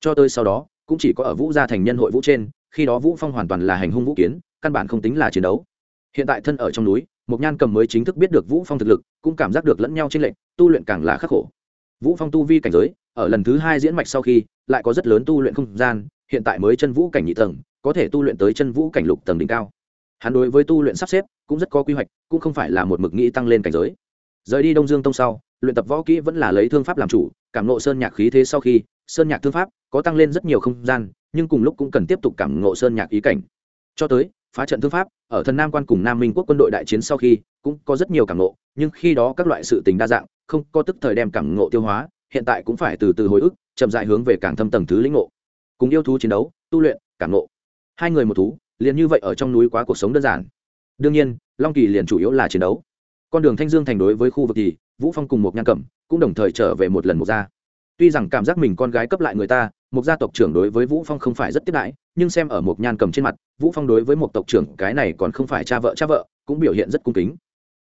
Cho tới sau đó, cũng chỉ có ở vũ gia thành nhân hội vũ trên, khi đó vũ phong hoàn toàn là hành hung vũ kiến, căn bản không tính là chiến đấu. Hiện tại thân ở trong núi Mộc nhan cầm mới chính thức biết được vũ phong thực lực, cũng cảm giác được lẫn nhau trên lệnh tu luyện càng là khắc khổ. Vũ phong tu vi cảnh giới, ở lần thứ hai diễn mạch sau khi, lại có rất lớn tu luyện không gian, hiện tại mới chân vũ cảnh nhị tầng, có thể tu luyện tới chân vũ cảnh lục tầng đỉnh cao. Hắn đối với tu luyện sắp xếp, cũng rất có quy hoạch, cũng không phải là một mực nghĩ tăng lên cảnh giới. Rời đi đông dương tông sau, luyện tập võ kỹ vẫn là lấy thương pháp làm chủ, cảm ngộ sơn nhạc khí thế sau khi, sơn nhạc thương pháp có tăng lên rất nhiều không gian, nhưng cùng lúc cũng cần tiếp tục cảm ngộ sơn nhạc ý cảnh. Cho tới phá trận thương pháp, ở thần nam quan cùng nam minh quốc quân đội đại chiến sau khi, cũng có rất nhiều cảm nộ nhưng khi đó các loại sự tình đa dạng, không có tức thời đem cảm nộ tiêu hóa, hiện tại cũng phải từ từ hồi ức, chậm dại hướng về càng thâm tầng thứ lĩnh ngộ. Cùng yêu thú chiến đấu, tu luyện, cảm nộ hai người một thú, liền như vậy ở trong núi quá cuộc sống đơn giản. Đương nhiên, long kỳ liền chủ yếu là chiến đấu. Con đường thanh dương thành đối với khu vực thì, vũ phong cùng một nhan cẩm cũng đồng thời trở về một lần một gia. Tuy rằng cảm giác mình con gái cấp lại người ta một gia tộc trưởng đối với vũ phong không phải rất tiếp đãi nhưng xem ở một nhan cầm trên mặt, vũ phong đối với một tộc trưởng cái này còn không phải cha vợ cha vợ, cũng biểu hiện rất cung kính.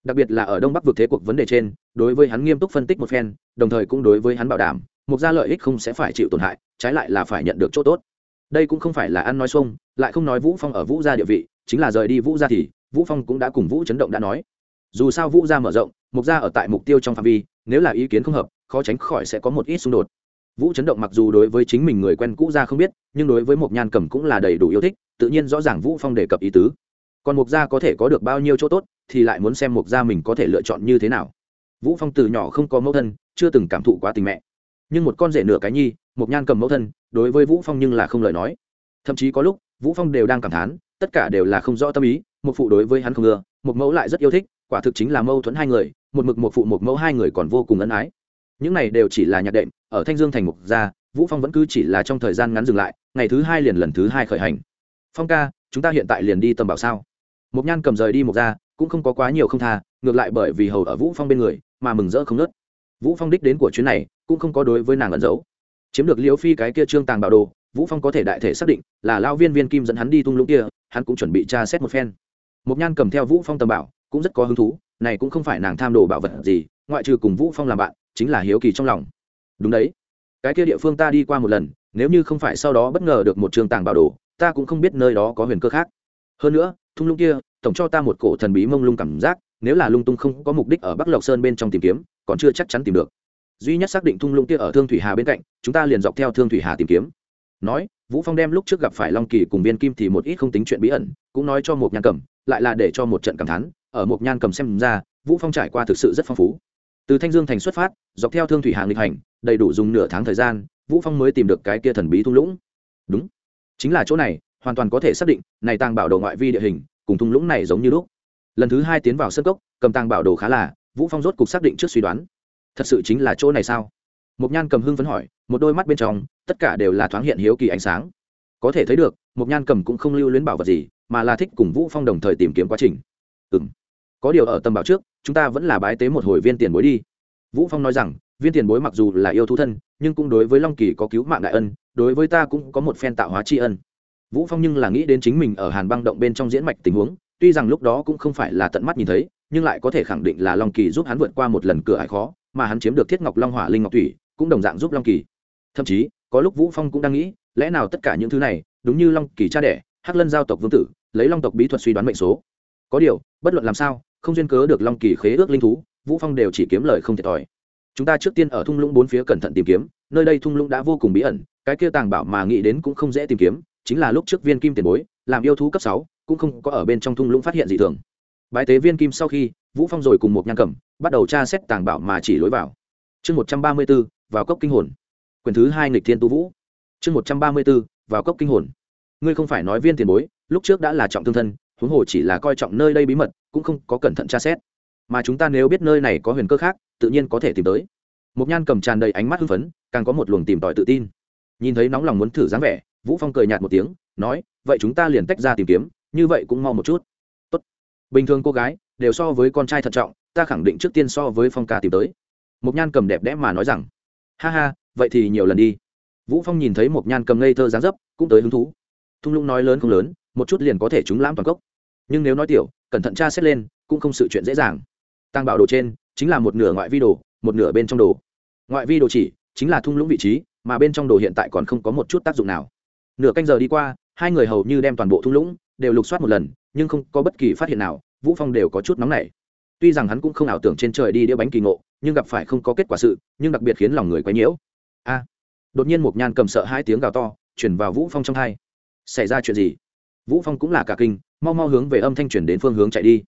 Đặc biệt là ở đông bắc vực thế cuộc vấn đề trên, đối với hắn nghiêm túc phân tích một phen, đồng thời cũng đối với hắn bảo đảm một gia lợi ích không sẽ phải chịu tổn hại, trái lại là phải nhận được chỗ tốt. Đây cũng không phải là ăn nói xuông, lại không nói vũ phong ở vũ gia địa vị, chính là rời đi vũ gia thì, vũ phong cũng đã cùng vũ chấn động đã nói. Dù sao vũ gia mở rộng mục gia ở tại mục tiêu trong phạm vi, nếu là ý kiến không hợp, khó tránh khỏi sẽ có một ít xung đột vũ chấn động mặc dù đối với chính mình người quen cũ gia không biết, nhưng đối với một nhan cầm cũng là đầy đủ yêu thích, tự nhiên rõ ràng vũ phong đề cập ý tứ. Còn mục gia có thể có được bao nhiêu chỗ tốt, thì lại muốn xem mục gia mình có thể lựa chọn như thế nào. Vũ phong từ nhỏ không có mẫu thân, chưa từng cảm thụ quá tình mẹ. Nhưng một con rể nửa cái nhi một nhan cầm mẫu thân, đối với vũ phong nhưng là không lời nói. Thậm chí có lúc, vũ phong đều đang cảm thán, tất cả đều là không rõ tâm ý một phụ đối với hắn không ưa một mẫu lại rất yêu thích, quả thực chính là mâu thuẫn hai người, một mực một phụ một mẫu hai người còn vô cùng ân ái những này đều chỉ là nhạc đệm, ở thanh dương thành mục gia, vũ phong vẫn cứ chỉ là trong thời gian ngắn dừng lại, ngày thứ hai liền lần thứ hai khởi hành. Phong ca, chúng ta hiện tại liền đi tầm bảo sao? Mục nhan cầm rời đi mục gia, cũng không có quá nhiều không tha, ngược lại bởi vì hầu ở vũ phong bên người, mà mừng rỡ không nớt vũ phong đích đến của chuyến này, cũng không có đối với nàng ẩn giấu. Chiếm được liễu phi cái kia trương tàng bảo đồ, vũ phong có thể đại thể xác định là lao viên viên kim dẫn hắn đi tung lũng kia, hắn cũng chuẩn bị tra xét một phen. Mục nhan cầm theo vũ phong tầm bảo, cũng rất có hứng thú, này cũng không phải nàng tham đồ bảo vật gì, ngoại trừ cùng vũ phong làm bạn chính là hiếu kỳ trong lòng. Đúng đấy. Cái kia địa phương ta đi qua một lần, nếu như không phải sau đó bất ngờ được một trường tàng bảo đồ, ta cũng không biết nơi đó có huyền cơ khác. Hơn nữa, thung lũng kia, tổng cho ta một cổ thần bí mông lung cảm giác, nếu là lung tung không có mục đích ở bắc lộc sơn bên trong tìm kiếm, còn chưa chắc chắn tìm được. Duy nhất xác định thung lũng kia ở thương thủy hà bên cạnh, chúng ta liền dọc theo thương thủy hà tìm kiếm. Nói, vũ phong đem lúc trước gặp phải long kỳ cùng viên kim thì một ít không tính chuyện bí ẩn, cũng nói cho một nhan cầm, lại là để cho một trận cảm thán. Ở một nhan cầm xem ra, vũ phong trải qua thực sự rất phong phú từ thanh dương thành xuất phát, dọc theo thương thủy hàng lịch hành, đầy đủ dùng nửa tháng thời gian, vũ phong mới tìm được cái kia thần bí thung lũng. Đúng, chính là chỗ này, hoàn toàn có thể xác định, này tàng bảo đồ ngoại vi địa hình, cùng thung lũng này giống như lúc. Lần thứ hai tiến vào sân cốc, cầm tàng bảo đồ khá là, vũ phong rốt cục xác định trước suy đoán. Thật sự chính là chỗ này sao? Một nhan cầm hưng phấn hỏi, một đôi mắt bên trong, tất cả đều là thoáng hiện hiếu kỳ ánh sáng. Có thể thấy được một nhan cầm cũng không lưu luyến bảo vật gì, mà là thích cùng vũ phong đồng thời tìm kiếm quá trình. Ừ có điều ở tầm bảo trước, chúng ta vẫn là bái tế một hồi viên tiền bối đi. Vũ phong nói rằng, viên tiền bối mặc dù là yêu thú thân, nhưng cũng đối với long kỳ có cứu mạng đại ân, đối với ta cũng có một phen tạo hóa tri ân. Vũ phong nhưng là nghĩ đến chính mình ở hàn băng động bên trong diễn mạch tình huống, tuy rằng lúc đó cũng không phải là tận mắt nhìn thấy, nhưng lại có thể khẳng định là long kỳ giúp hắn vượt qua một lần cửa hải khó, mà hắn chiếm được thiết ngọc long hỏa linh ngọc thủy, cũng đồng dạng giúp long kỳ. Thậm chí, có lúc vũ phong cũng đang nghĩ, lẽ nào tất cả những thứ này, đúng như long kỳ cha đẻ, hắc lân giao tộc vương tử, lấy long tộc bí thuật suy đoán mệnh số. Có điều, bất luận làm sao không duyên cớ được long kỳ khế ước linh thú vũ phong đều chỉ kiếm lời không thiệt thòi. Chúng ta trước tiên ở thung lũng bốn phía cẩn thận tìm kiếm nơi đây thung lũng đã vô cùng bí ẩn cái kia tàng bảo mà nghĩ đến cũng không dễ tìm kiếm chính là lúc trước viên kim tiền bối làm yêu thú cấp sáu cũng không có ở bên trong thung lũng phát hiện gì thường. Bái tế viên kim sau khi vũ phong rồi cùng một nhang cẩm bắt đầu tra xét tàng bảo mà chỉ lối vào. Chương một trăm ba mươi 134, vào cốc kinh hồn. Quyển thứ hai nghịch thiên tu vũ. Chương một trăm ba mươi 134, vào cốc kinh hồn. Ngươi không phải nói viên tiền bối lúc trước đã là trọng thương thân huống hồ chỉ là coi trọng nơi đây bí mật cũng không có cẩn thận tra xét. Mà chúng ta nếu biết nơi này có huyền cơ khác, tự nhiên có thể tìm tới. Một nhan cầm tràn đầy ánh mắt hưng phấn, càng có một luồng tìm tòi tự tin. Nhìn thấy nóng lòng muốn thử dáng vẻ, vũ phong cười nhạt một tiếng, nói, vậy chúng ta liền tách ra tìm kiếm, như vậy cũng mau một chút. Tốt. bình thường cô gái, đều so với con trai thận trọng, ta khẳng định trước tiên so với phong ca tìm tới. Một nhan cầm đẹp đẽ mà nói rằng, ha ha, vậy thì nhiều lần đi. Vũ phong nhìn thấy một nhan cầm ngây thơ dáng dấp, cũng tới hứng thú. Thung lũng nói lớn không lớn, một chút liền có thể trúng lãm toàn cốc. Nhưng nếu nói tiểu cẩn thận tra xét lên, cũng không sự chuyện dễ dàng. Tăng bảo đồ trên chính là một nửa ngoại vi đồ, một nửa bên trong đồ. Ngoại vi đồ chỉ chính là thung lũng vị trí, mà bên trong đồ hiện tại còn không có một chút tác dụng nào. Nửa canh giờ đi qua, hai người hầu như đem toàn bộ thung lũng đều lục soát một lần, nhưng không có bất kỳ phát hiện nào, vũ phong đều có chút nóng nảy. Tuy rằng hắn cũng không ảo tưởng trên trời đi đĩa bánh kỳ ngộ, nhưng gặp phải không có kết quả sự, nhưng đặc biệt khiến lòng người quấy nhiễu. A! Đột nhiên một nhan cầm sợ hai tiếng gào to chuyển vào vũ phong trong hai. Xảy ra chuyện gì? Vũ phong cũng là cả kinh mau mau hướng về âm thanh chuyển đến phương hướng chạy đi.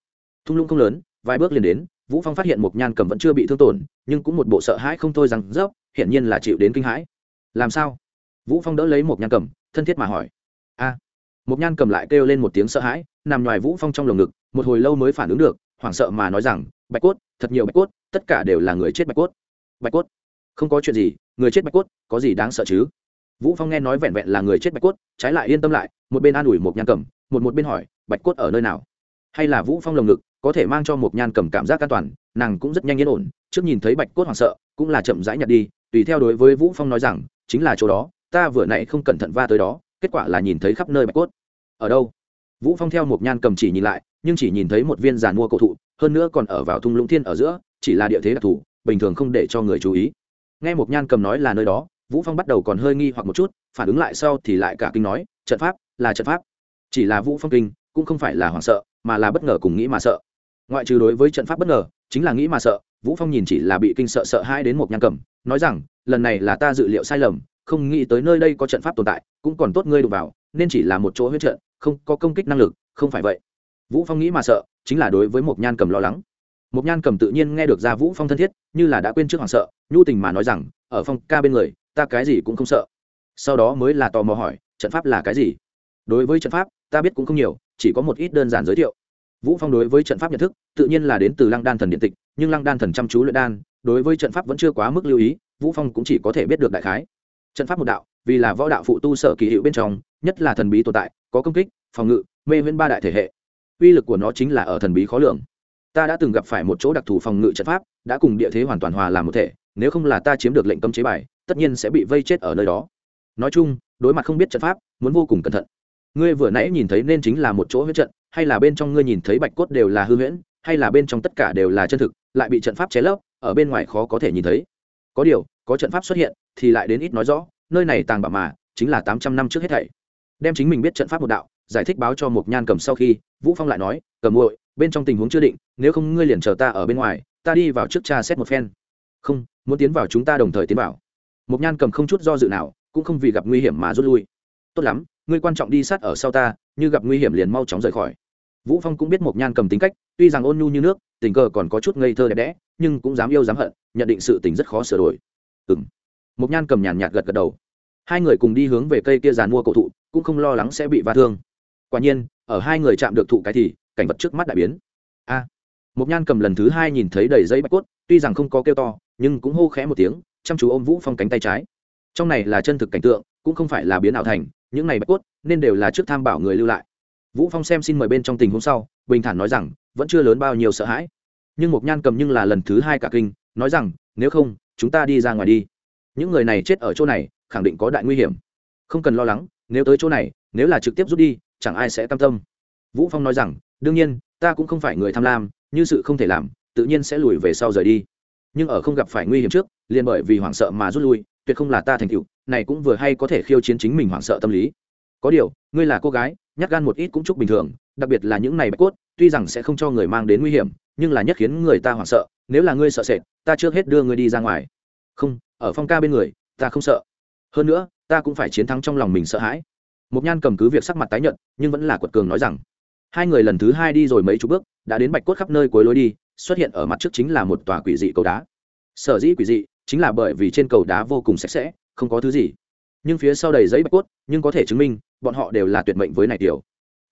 Thung lũng không lớn, vài bước liền đến, vũ phong phát hiện một nhan cầm vẫn chưa bị thương tổn, nhưng cũng một bộ sợ hãi không thôi rằng rớp hiển nhiên là chịu đến kinh hãi. Làm sao? Vũ phong đỡ lấy một nhan cầm, thân thiết mà hỏi. A. Một nhan cầm lại kêu lên một tiếng sợ hãi, nằm ngoài vũ phong trong lồng ngực, một hồi lâu mới phản ứng được, hoảng sợ mà nói rằng, bạch cốt, thật nhiều bạch cốt, tất cả đều là người chết bạch cốt. Bạch cốt? Không có chuyện gì, người chết bạch cốt, có gì đáng sợ chứ? Vũ phong nghe nói vẹn vẹn là người chết bạch cốt, trái lại yên tâm lại, một bên an ủi một nhan cầm, một một bên hỏi bạch cốt ở nơi nào? Hay là vũ phong lồng ngực, có thể mang cho một nhan cầm cảm giác an toàn, nàng cũng rất nhanh yên ổn, trước nhìn thấy bạch cốt hoảng sợ, cũng là chậm rãi nhặt đi, tùy theo đối với vũ phong nói rằng, chính là chỗ đó, ta vừa nãy không cẩn thận va tới đó, kết quả là nhìn thấy khắp nơi bạch cốt. Ở đâu? Vũ phong theo một nhan cầm chỉ nhìn lại, nhưng chỉ nhìn thấy một viên giàn mua cổ thụ, hơn nữa còn ở vào thung lũng thiên ở giữa, chỉ là địa thế đặc thù, bình thường không để cho người chú ý. Nghe một nhan cầm nói là nơi đó, vũ phong bắt đầu còn hơi nghi hoặc một chút, phản ứng lại sau thì lại cả kinh nói, trận pháp, là trận pháp. Chỉ là vũ phong kinh cũng không phải là hoảng sợ, mà là bất ngờ cùng nghĩ mà sợ. Ngoại trừ đối với trận pháp bất ngờ, chính là nghĩ mà sợ, vũ phong nhìn chỉ là bị kinh sợ sợ hai đến một nhang cầm, nói rằng, lần này là ta dự liệu sai lầm, không nghĩ tới nơi đây có trận pháp tồn tại, cũng còn tốt ngươi đụng vào, nên chỉ là một chỗ huyết trận, không có công kích năng lực, không phải vậy. Vũ phong nghĩ mà sợ, chính là đối với một nhan cầm lo lắng. Một nhan cầm tự nhiên nghe được ra vũ phong thân thiết, như là đã quên trước hoảng sợ, nhu tình mà nói rằng, ở phong ca bên người, ta cái gì cũng không sợ. Sau đó mới là tò mò hỏi, trận pháp là cái gì? Đối với trận pháp, ta biết cũng không nhiều chỉ có một ít đơn giản giới thiệu. Vũ phong đối với trận pháp nhận thức, tự nhiên là đến từ lăng đan thần điện tịch, nhưng lăng đan thần chăm chú luyện đan, đối với trận pháp vẫn chưa quá mức lưu ý, vũ phong cũng chỉ có thể biết được đại khái. Trận pháp một đạo, vì là võ đạo phụ tu sở kỳ hiệu bên trong, nhất là thần bí tồn tại, có công kích, phòng ngự, mê huyễn ba đại thể hệ. Uy lực của nó chính là ở thần bí khó lường. Ta đã từng gặp phải một chỗ đặc thù phòng ngự trận pháp, đã cùng địa thế hoàn toàn hòa làm một thể, nếu không là ta chiếm được lệnh cấm chế bài, tất nhiên sẽ bị vây chết ở nơi đó. Nói chung, đối mặt không biết trận pháp, muốn vô cùng cẩn thận ngươi vừa nãy nhìn thấy nên chính là một chỗ huyết trận, hay là bên trong ngươi nhìn thấy bạch cốt đều là hư huyễn, hay là bên trong tất cả đều là chân thực, lại bị trận pháp ché lấp, ở bên ngoài khó có thể nhìn thấy. Có điều, có trận pháp xuất hiện, thì lại đến ít nói rõ, nơi này tàng bảo mà, chính là tám trăm năm trước hết thảy. Đem chính mình biết trận pháp một đạo, giải thích báo cho một nhan cầm sau khi, vũ phong lại nói, cầm muội, bên trong tình huống chưa định, nếu không ngươi liền chờ ta ở bên ngoài, ta đi vào trước cha xét một phen. Không, muốn tiến vào chúng ta đồng thời tiến vào. Một nhan cầm không chút do dự nào, cũng không vì gặp nguy hiểm mà rút lui. Tốt lắm ngươi quan trọng đi sát ở sau ta như gặp nguy hiểm liền mau chóng rời khỏi. Vũ phong cũng biết Mộc nhan cầm tính cách tuy rằng ôn nhu như nước tình cờ còn có chút ngây thơ đẹp đẽ nhưng cũng dám yêu dám hận nhận định sự tình rất khó sửa đổi. Ừm. Mộc nhan cầm nhàn nhạt gật gật đầu. Hai người cùng đi hướng về cây kia giàn mua cổ thụ cũng không lo lắng sẽ bị va thương. Quả nhiên ở hai người chạm được thụ cái thì cảnh vật trước mắt đại biến. A. À, Mộc nhan cầm lần thứ hai nhìn thấy đầy giấy bạch cốt tuy rằng không có kêu to nhưng cũng hô khẽ một tiếng chăm chú ôm vũ phong cánh tay trái. Trong này là chân thực cảnh tượng cũng không phải là biến ảo thành những này bạch cốt nên đều là trước tham bảo người lưu lại. Vũ phong xem xin mời bên trong tình huống sau, bình thản nói rằng, vẫn chưa lớn bao nhiêu sợ hãi. Nhưng Mục nhan cầm nhưng là lần thứ hai cả kinh, nói rằng, nếu không, chúng ta đi ra ngoài đi. Những người này chết ở chỗ này, khẳng định có đại nguy hiểm. Không cần lo lắng, nếu tới chỗ này, nếu là trực tiếp rút đi, chẳng ai sẽ cam tâm. Vũ phong nói rằng, đương nhiên, ta cũng không phải người tham lam, như sự không thể làm, tự nhiên sẽ lùi về sau rời đi. Nhưng ở không gặp phải nguy hiểm trước, liền bởi vì hoảng sợ mà rút lui tuyệt không là ta thành tựu, này cũng vừa hay có thể khiêu chiến chính mình hoảng sợ tâm lý. Có điều, ngươi là cô gái, nhát gan một ít cũng chúc bình thường, đặc biệt là những này bạch cốt, tuy rằng sẽ không cho người mang đến nguy hiểm, nhưng là nhất khiến người ta hoảng sợ, nếu là ngươi sợ sệt, ta trước hết đưa ngươi đi ra ngoài. Không, ở phong ca bên người, ta không sợ. Hơn nữa, ta cũng phải chiến thắng trong lòng mình sợ hãi. Một nhan cầm cứ việc sắc mặt tái nhợt, nhưng vẫn là quật cường nói rằng, hai người lần thứ hai đi rồi mấy chục bước, đã đến bạch cốt khắp nơi cuối lối đi, xuất hiện ở mặt trước chính là một tòa quỷ dị cầu đá. Sở dĩ quỷ dị chính là bởi vì trên cầu đá vô cùng sạch sẽ, không có thứ gì. Nhưng phía sau đầy giấy bạch cốt, nhưng có thể chứng minh, bọn họ đều là tuyệt mệnh với này tiểu.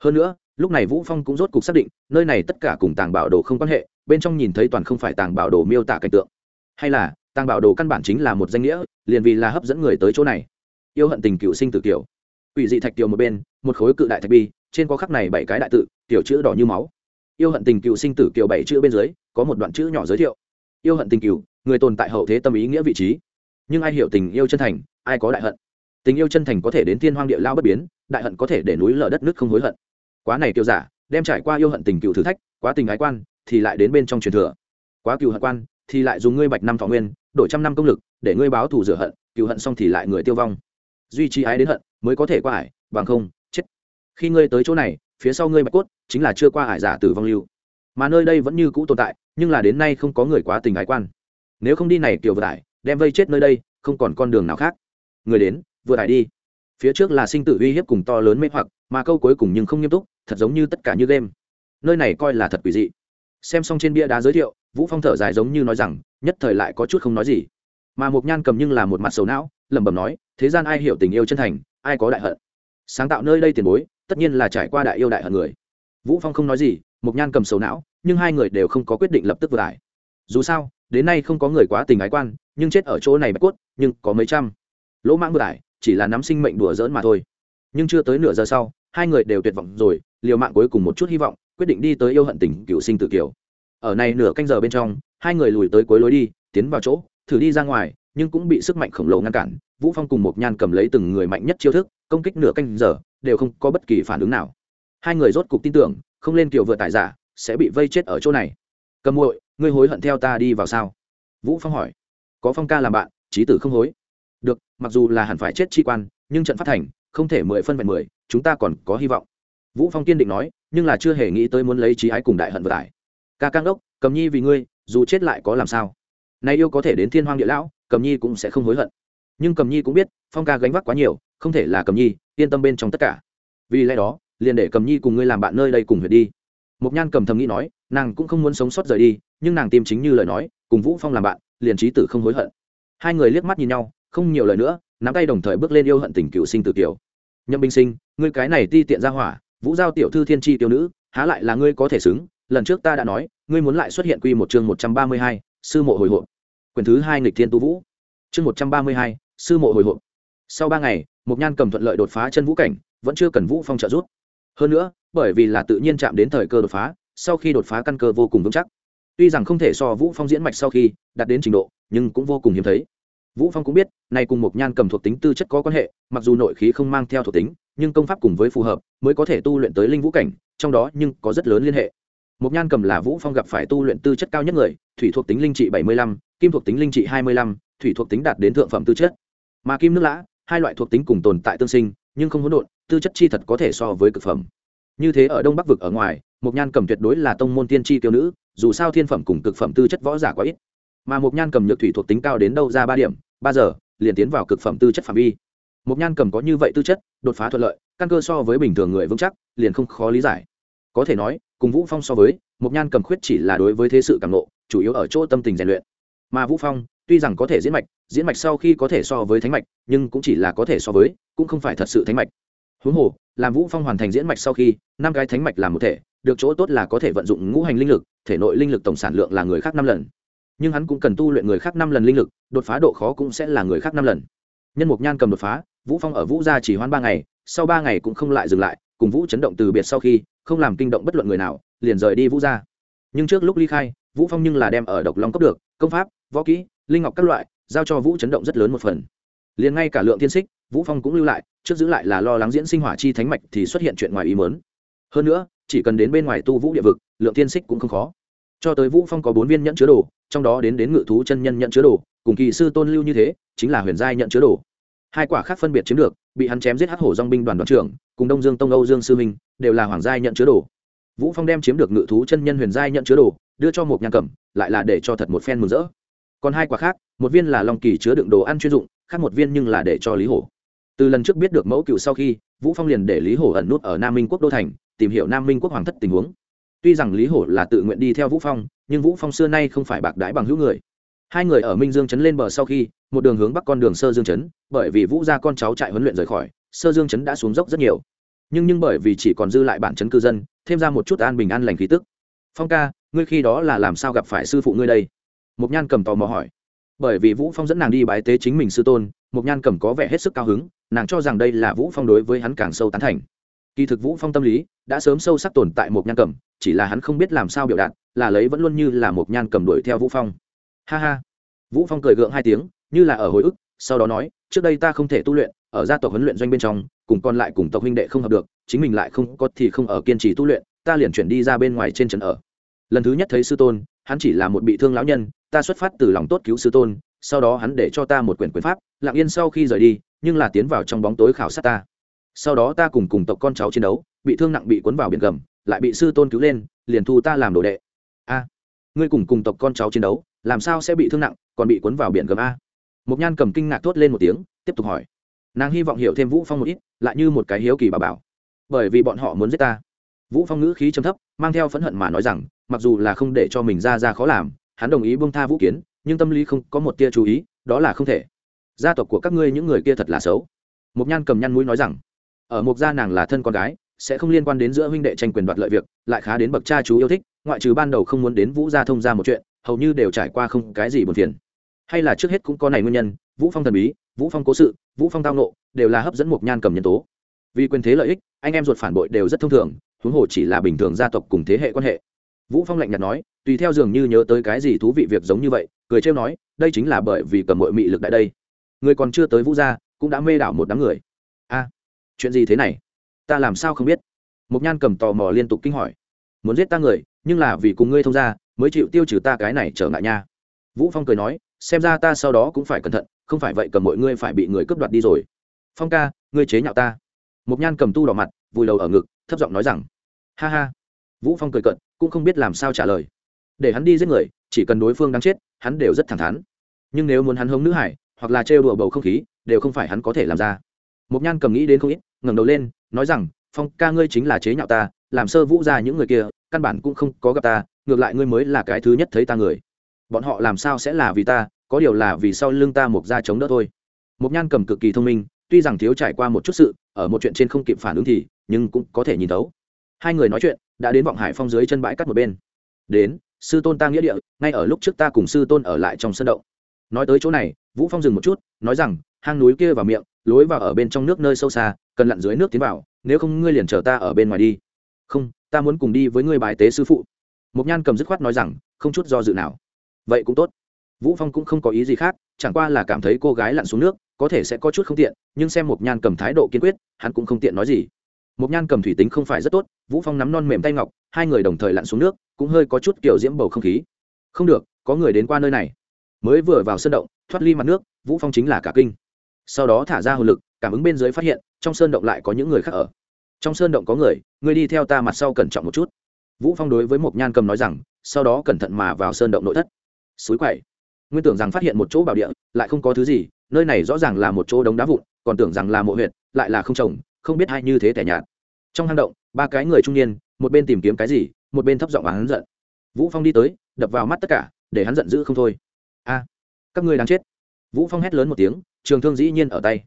Hơn nữa, lúc này vũ phong cũng rốt cục xác định, nơi này tất cả cùng tàng bảo đồ không quan hệ, bên trong nhìn thấy toàn không phải tàng bảo đồ miêu tả cảnh tượng. Hay là, tàng bảo đồ căn bản chính là một danh nghĩa, liền vì là hấp dẫn người tới chỗ này. Yêu hận tình cựu sinh tử kiểu ủy dị thạch kiều một bên, một khối cự đại thạch bi, trên có khắc này bảy cái đại tự, tiểu chữ đỏ như máu. Yêu hận tình cựu sinh tử kiều bảy chữ bên dưới, có một đoạn chữ nhỏ giới thiệu. Yêu hận tình cựu người tồn tại hậu thế tâm ý nghĩa vị trí. Nhưng ai hiểu tình yêu chân thành, ai có đại hận. Tình yêu chân thành có thể đến thiên hoang địa lao bất biến, đại hận có thể để núi lở đất nước không hối hận. Quá này kiêu giả, đem trải qua yêu hận tình cựu thử thách, quá tình ái quan, thì lại đến bên trong truyền thừa. Quá cựu hận quan, thì lại dùng ngươi bạch năm thọ nguyên, đổi trăm năm công lực, để ngươi báo thù rửa hận, cựu hận xong thì lại người tiêu vong. Duy trì ái đến hận, mới có thể qua ải, bằng không, chết. Khi ngươi tới chỗ này, phía sau ngươi bạch cốt, chính là chưa qua ải giả tử vong lưu. Mà nơi đây vẫn như cũ tồn tại, nhưng là đến nay không có người quá tình ái quan nếu không đi này kiểu vừa tải đem vây chết nơi đây, không còn con đường nào khác. Người đến vừa tải đi. Phía trước là sinh tử uy hiếp cùng to lớn mê hoặc, mà câu cuối cùng nhưng không nghiêm túc, thật giống như tất cả như game. Nơi này coi là thật quỷ dị. Xem xong trên bia đá giới thiệu, vũ phong thở dài giống như nói rằng, nhất thời lại có chút không nói gì. Mà mục nhan cầm nhưng là một mặt sầu não, lẩm bẩm nói, thế gian ai hiểu tình yêu chân thành, ai có đại hận. Sáng tạo nơi đây tiền bối, tất nhiên là trải qua đại yêu đại hận người. Vũ phong không nói gì mục nhan cầm sầu não, nhưng hai người đều không có quyết định lập tức vừa lại dù sao, đến nay không có người quá tình ái quan, nhưng chết ở chỗ này bạch cốt, nhưng có mấy trăm. Lỗ mãng ngược lại, chỉ là nắm sinh mệnh đùa dỡn mà thôi. Nhưng chưa tới nửa giờ sau, hai người đều tuyệt vọng rồi, liều mạng cuối cùng một chút hy vọng, quyết định đi tới yêu hận tình cựu sinh tử kiều. Ở này nửa canh giờ bên trong, hai người lùi tới cuối lối đi, tiến vào chỗ, thử đi ra ngoài, nhưng cũng bị sức mạnh khổng lồ ngăn cản. Vũ phong cùng một nhan cầm lấy từng người mạnh nhất chiêu thức, công kích nửa canh giờ, đều không có bất kỳ phản ứng nào. Hai người rốt cục tin tưởng, không lên kiểu vừa tải giả, sẽ bị vây chết ở chỗ này. Cầm muội ngươi hối hận theo ta đi vào sao? Vũ phong hỏi. Có phong ca làm bạn trí tử không hối. Được, mặc dù là hẳn phải chết chi quan, nhưng trận phát thành, không thể mười phân vẹn mười, chúng ta còn có hy vọng. Vũ phong kiên định nói, nhưng là chưa hề nghĩ tới muốn lấy trí ái cùng đại hận vừa tải ca cang đốc cầm nhi vì ngươi, dù chết lại có làm sao? Nay yêu có thể đến thiên hoang địa lão, cầm nhi cũng sẽ không hối hận. Nhưng cầm nhi cũng biết, phong ca gánh vác quá nhiều, không thể là cầm nhi, yên tâm bên trong tất cả. Vì lẽ đó, liền để cầm nhi cùng ngươi làm bạn nơi đây cùng huyệt đi. Mục nhan cầm thầm nghĩ nói nàng cũng không muốn sống sót rời đi, nhưng nàng tìm chính như lời nói, cùng vũ phong làm bạn, liền trí tử không hối hận. Hai người liếc mắt nhìn nhau, không nhiều lời nữa, nắm tay đồng thời bước lên yêu hận tình cựu sinh tử tiểu. Nhậm binh sinh, ngươi cái này ti tiện ra hỏa, vũ giao tiểu thư thiên tri tiểu nữ, há lại là ngươi có thể xứng? Lần trước ta đã nói, ngươi muốn lại xuất hiện quy một chương một trăm ba mươi hai, sư mộ hồi hộp. Quyền thứ hai nghịch thiên tu vũ. Chương một trăm ba mươi hai, sư mộ hồi hộp. Sau ba ngày mục nhan cầm thuận lợi đột phá chân vũ cảnh, vẫn chưa cần vũ phong trợ giúp. Hơn nữa, bởi vì là tự nhiên chạm đến thời cơ đột phá sau khi đột phá căn cơ vô cùng vững chắc. Tuy rằng không thể so vũ phong diễn mạch sau khi đạt đến trình độ nhưng cũng vô cùng hiếm thấy. Vũ phong cũng biết nay cùng một nhan cầm thuộc tính tư chất có quan hệ mặc dù nội khí không mang theo thuộc tính nhưng công pháp cùng với phù hợp mới có thể tu luyện tới linh vũ cảnh trong đó nhưng có rất lớn liên hệ. Một nhan cầm là vũ phong gặp phải tu luyện tư chất cao nhất người thủy thuộc tính linh trị 75, kim thuộc tính linh trị 25, thủy thuộc tính đạt đến thượng phẩm tư chất. Mà kim nước lã hai loại thuộc tính cùng tồn tại tương sinh nhưng không hỗn độn tư chất chi thật có thể so với cực phẩm. Như thế ở đông bắc vực ở ngoài Mộc nhan cầm tuyệt đối là tông môn tiên tri tiêu nữ dù sao thiên phẩm cùng cực phẩm tư chất võ giả quá ít. Mà Mộc nhan cầm nhược thủy thuộc tính cao đến đâu ra ba điểm ba giờ liền tiến vào cực phẩm tư chất phạm vi. Mộc nhan cầm có như vậy tư chất đột phá thuận lợi căn cơ so với bình thường người vững chắc liền không khó lý giải. Có thể nói cùng vũ phong so với Mộc nhan cầm khuyết chỉ là đối với thế sự cảm ngộ, chủ yếu ở chỗ tâm tình rèn luyện. Mà vũ phong tuy rằng có thể diễn mạch diễn mạch sau khi có thể so với thánh mạch nhưng cũng chỉ là có thể so với cũng không phải thật sự thánh mạch. Huống hồ làm vũ phong hoàn thành diễn mạch sau khi năm cái thánh mạch làm một thể được chỗ tốt là có thể vận dụng ngũ hành linh lực, thể nội linh lực tổng sản lượng là người khác năm lần. Nhưng hắn cũng cần tu luyện người khác năm lần linh lực, đột phá độ khó cũng sẽ là người khác năm lần. Nhân mục nhan cầm đột phá, vũ phong ở vũ gia chỉ hoãn ba ngày, sau ba ngày cũng không lại dừng lại, cùng vũ chấn động từ biệt sau khi, không làm kinh động bất luận người nào, liền rời đi vũ gia. Nhưng trước lúc ly khai, vũ phong nhưng là đem ở độc long cấp được, công pháp, võ kỹ, linh ngọc các loại, giao cho vũ chấn động rất lớn một phần. Liền ngay cả lượng thiên xích vũ phong cũng lưu lại, trước giữ lại là lo lắng diễn sinh hỏa chi thánh mạch thì xuất hiện chuyện ngoài ý muốn. hơn nữa chỉ cần đến bên ngoài tu vũ địa vực, lượng thiên xích cũng không khó. Cho tới vũ phong có bốn viên nhẫn chứa đồ, trong đó đến đến ngự thú chân nhân nhận chứa đồ, cùng kỳ sư tôn lưu như thế, chính là huyền giai nhận chứa đồ. Hai quả khác phân biệt chiếm được, bị hắn chém giết hắc hổ dòng binh đoàn đoàn trưởng, cùng đông dương tông âu dương sư minh, đều là hoàng giai nhận chứa đồ. Vũ phong đem chiếm được ngự thú chân nhân huyền giai nhận chứa đồ, đưa cho một nhà cẩm, lại là để cho thật một phen mừng rỡ. Còn hai quả khác, một viên là long kỳ chứa đựng đồ ăn chuyên dụng, khác một viên nhưng là để cho lý hổ. Từ lần trước biết được mẫu cựu sau khi, vũ phong liền để lý hổ ẩn nút ở nam minh quốc đô thành tìm hiểu nam minh quốc hoàng thất tình huống. Tuy rằng lý hổ là tự nguyện đi theo vũ phong, nhưng vũ phong xưa nay không phải bạc đái bằng hữu người. Hai người ở minh dương chấn lên bờ sau khi, một đường hướng bắc con đường sơ dương chấn bởi vì vũ gia con cháu chạy huấn luyện rời khỏi, sơ dương chấn đã xuống dốc rất nhiều. Nhưng nhưng bởi vì chỉ còn dư lại bản chấn cư dân, thêm ra một chút an bình an lành khí tức. Phong ca, ngươi khi đó là làm sao gặp phải sư phụ ngươi đây? Mục nhan cầm tò mò hỏi. Bởi vì vũ phong dẫn nàng đi bái tế chính mình sư tôn mục nhan cầm có vẻ hết sức cao hứng, nàng cho rằng đây là vũ phong đối với hắn càng sâu tán thành kỳ thực vũ phong tâm lý đã sớm sâu sắc tồn tại một nhan cầm, chỉ là hắn không biết làm sao biểu đạt, là lấy vẫn luôn như là một nhan cầm đuổi theo vũ phong. Ha ha. Vũ phong cười gượng hai tiếng, như là ở hồi ức, sau đó nói, trước đây ta không thể tu luyện, ở gia tộc huấn luyện doanh bên trong, cùng còn lại cùng tộc huynh đệ không hợp được, chính mình lại không có thì không ở kiên trì tu luyện, ta liền chuyển đi ra bên ngoài trên trấn ở. Lần thứ nhất thấy sư tôn, hắn chỉ là một bị thương lão nhân, ta xuất phát từ lòng tốt cứu sư tôn, sau đó hắn để cho ta một quyển quyền pháp, lặng yên sau khi rời đi, nhưng là tiến vào trong bóng tối khảo sát ta sau đó ta cùng cùng tộc con cháu chiến đấu, bị thương nặng bị cuốn vào biển gầm, lại bị sư tôn cứu lên, liền thu ta làm đồ đệ. A, ngươi cùng cùng tộc con cháu chiến đấu, làm sao sẽ bị thương nặng, còn bị cuốn vào biển gầm a? Một nhan cầm kinh ngạc thốt lên một tiếng, tiếp tục hỏi. Nàng hy vọng hiểu thêm vũ phong một ít, lại như một cái hiếu kỳ bà bảo. Bởi vì bọn họ muốn giết ta. Vũ phong ngữ khí trầm thấp, mang theo phẫn hận mà nói rằng, mặc dù là không để cho mình ra ra khó làm, hắn đồng ý buông tha vũ kiến, nhưng tâm lý không có một tia chú ý, đó là không thể. Gia tộc của các ngươi những người kia thật là xấu. Một nhan cầm nhăn mũi nói rằng ở mục gia nàng là thân con gái, sẽ không liên quan đến giữa huynh đệ tranh quyền đoạt lợi việc, lại khá đến bậc cha chú yêu thích, ngoại trừ ban đầu không muốn đến vũ gia thông ra một chuyện, hầu như đều trải qua không cái gì buồn phiền. Hay là trước hết cũng có này nguyên nhân, vũ phong thần bí, vũ phong cố sự, vũ phong tao nộ, đều là hấp dẫn một nhan cầm nhân tố. Vì quyền thế lợi ích, anh em ruột phản bội đều rất thông thường, huống hồ chỉ là bình thường gia tộc cùng thế hệ quan hệ. Vũ phong lạnh nhạt nói, tùy theo dường như nhớ tới cái gì thú vị việc giống như vậy, cười trêu nói, đây chính là bởi vì cầm mọi mị lực tại đây. Người còn chưa tới vũ gia, cũng đã mê đảo một đám người. A chuyện gì thế này? Ta làm sao không biết? Mục nhan cầm tò mò liên tục kinh hỏi. Muốn giết ta người nhưng là vì cùng ngươi thông gia mới chịu tiêu trừ ta cái này trở ngại nha. Vũ phong cười nói xem ra ta sau đó cũng phải cẩn thận không phải vậy cầm mọi ngươi phải bị người cướp đoạt đi rồi. Phong ca ngươi chế nhạo ta. Mục nhan cầm tu đỏ mặt vùi đầu ở ngực thấp giọng nói rằng ha ha. Vũ phong cười cận cũng không biết làm sao trả lời. Để hắn đi giết người chỉ cần đối phương đang chết hắn đều rất thẳng thắn. Nhưng nếu muốn hắn hống nữ hải hoặc là trêu đùa bầu không khí đều không phải hắn có thể làm ra. Mục Nhan cầm nghĩ đến không ít, ngẩng đầu lên, nói rằng, "Phong ca ngươi chính là chế nhạo ta, làm sơ vũ ra những người kia, căn bản cũng không có gặp ta, ngược lại ngươi mới là cái thứ nhất thấy ta người. Bọn họ làm sao sẽ là vì ta, có điều là vì sau lưng ta Mục gia chống đỡ thôi." Mục Nhan cầm cực kỳ thông minh, tuy rằng thiếu trải qua một chút sự, ở một chuyện trên không kịp phản ứng thì, nhưng cũng có thể nhìn thấu. Hai người nói chuyện, đã đến vọng hải phong dưới chân bãi cắt một bên. Đến, sư tôn ta nghĩa địa, ngay ở lúc trước ta cùng sư tôn ở lại trong sân động. Nói tới chỗ này, Vũ Phong dừng một chút, nói rằng, hang núi kia vào miệng, lối vào ở bên trong nước nơi sâu xa cần lặn dưới nước tiến vào, nếu không ngươi liền chờ ta ở bên ngoài đi. Không, ta muốn cùng đi với ngươi bài tế sư phụ. Mục nhan cầm dứt khoát nói rằng, không chút do dự nào. Vậy cũng tốt. Vũ phong cũng không có ý gì khác, chẳng qua là cảm thấy cô gái lặn xuống nước, có thể sẽ có chút không tiện, nhưng xem mục nhan cầm thái độ kiên quyết, hắn cũng không tiện nói gì. Mục nhan cầm thủy tính không phải rất tốt, vũ phong nắm non mềm tay ngọc, hai người đồng thời lặn xuống nước, cũng hơi có chút kiểu diễm bầu không khí. Không được, có người đến qua nơi này. Mới vừa vào sân động, thoát ly mặt nước, vũ phong chính là cả kinh. Sau đó thả ra hồn lực cảm ứng bên dưới phát hiện trong sơn động lại có những người khác ở. Trong sơn động có người người đi theo ta mặt sau cẩn trọng một chút. Vũ phong đối với một nhan cầm nói rằng sau đó cẩn thận mà vào sơn động nội thất. Suối quậy nguyên tưởng rằng phát hiện một chỗ bảo địa lại không có thứ gì nơi này rõ ràng là một chỗ đống đá vụn còn tưởng rằng là mộ huyệt, lại là không trồng không biết hay như thế tẻ nhạt. Trong hang động ba cái người trung niên một bên tìm kiếm cái gì một bên thấp giọng và hắn giận vũ phong đi tới đập vào mắt tất cả để hắn giận dữ không thôi. A các ngươi đáng chết. Vũ phong hét lớn một tiếng trường thương dĩ nhiên ở tay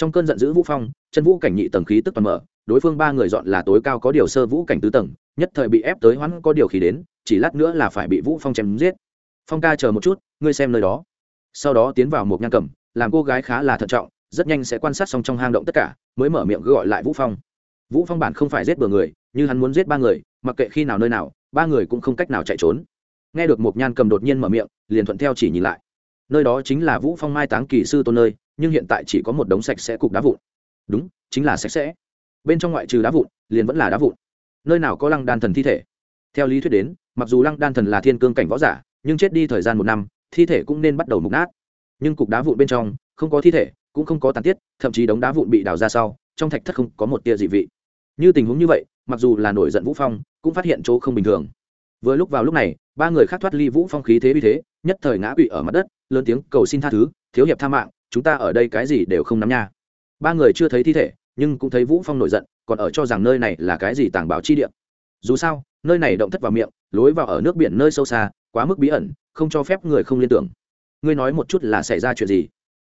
trong cơn giận dữ vũ phong, chân vũ cảnh nhị tầng khí tức toàn mở, đối phương ba người dọn là tối cao có điều sơ vũ cảnh tứ tầng, nhất thời bị ép tới hoãn có điều khí đến, chỉ lát nữa là phải bị vũ phong chém giết. Phong ca chờ một chút, ngươi xem nơi đó. Sau đó tiến vào một nhang cầm, làm cô gái khá là thận trọng, rất nhanh sẽ quan sát xong trong hang động tất cả, mới mở miệng gọi lại vũ phong. Vũ phong bản không phải giết bừa người, như hắn muốn giết ba người, mặc kệ khi nào nơi nào, ba người cũng không cách nào chạy trốn. Nghe được một nhan cầm đột nhiên mở miệng, liền thuận theo chỉ nhìn lại. Nơi đó chính là vũ phong mai táng kỳ sư tôn nơi nhưng hiện tại chỉ có một đống sạch sẽ cục đá vụn. Đúng, chính là sạch sẽ. Bên trong ngoại trừ đá vụn, liền vẫn là đá vụn. Nơi nào có lăng đan thần thi thể? Theo lý thuyết đến, mặc dù lăng đan thần là thiên cương cảnh võ giả, nhưng chết đi thời gian một năm, thi thể cũng nên bắt đầu mục nát. Nhưng cục đá vụn bên trong, không có thi thể, cũng không có tàn tiết, thậm chí đống đá vụn bị đào ra sau, trong thạch thất không có một tia dị vị. Như tình huống như vậy, mặc dù là nổi giận vũ phong, cũng phát hiện chỗ không bình thường. Vừa lúc vào lúc này, ba người khác thoát ly vũ phong khí thế vì thế, nhất thời ngã quỵ ở mặt đất, lớn tiếng cầu xin tha thứ, thiếu hiệp tha mạng chúng ta ở đây cái gì đều không nắm nha. Ba người chưa thấy thi thể, nhưng cũng thấy vũ phong nổi giận, còn ở cho rằng nơi này là cái gì tàng bảo chi địa. Dù sao, nơi này động thất vào miệng, lối vào ở nước biển nơi sâu xa, quá mức bí ẩn, không cho phép người không liên tưởng. Ngươi nói một chút là xảy ra chuyện gì?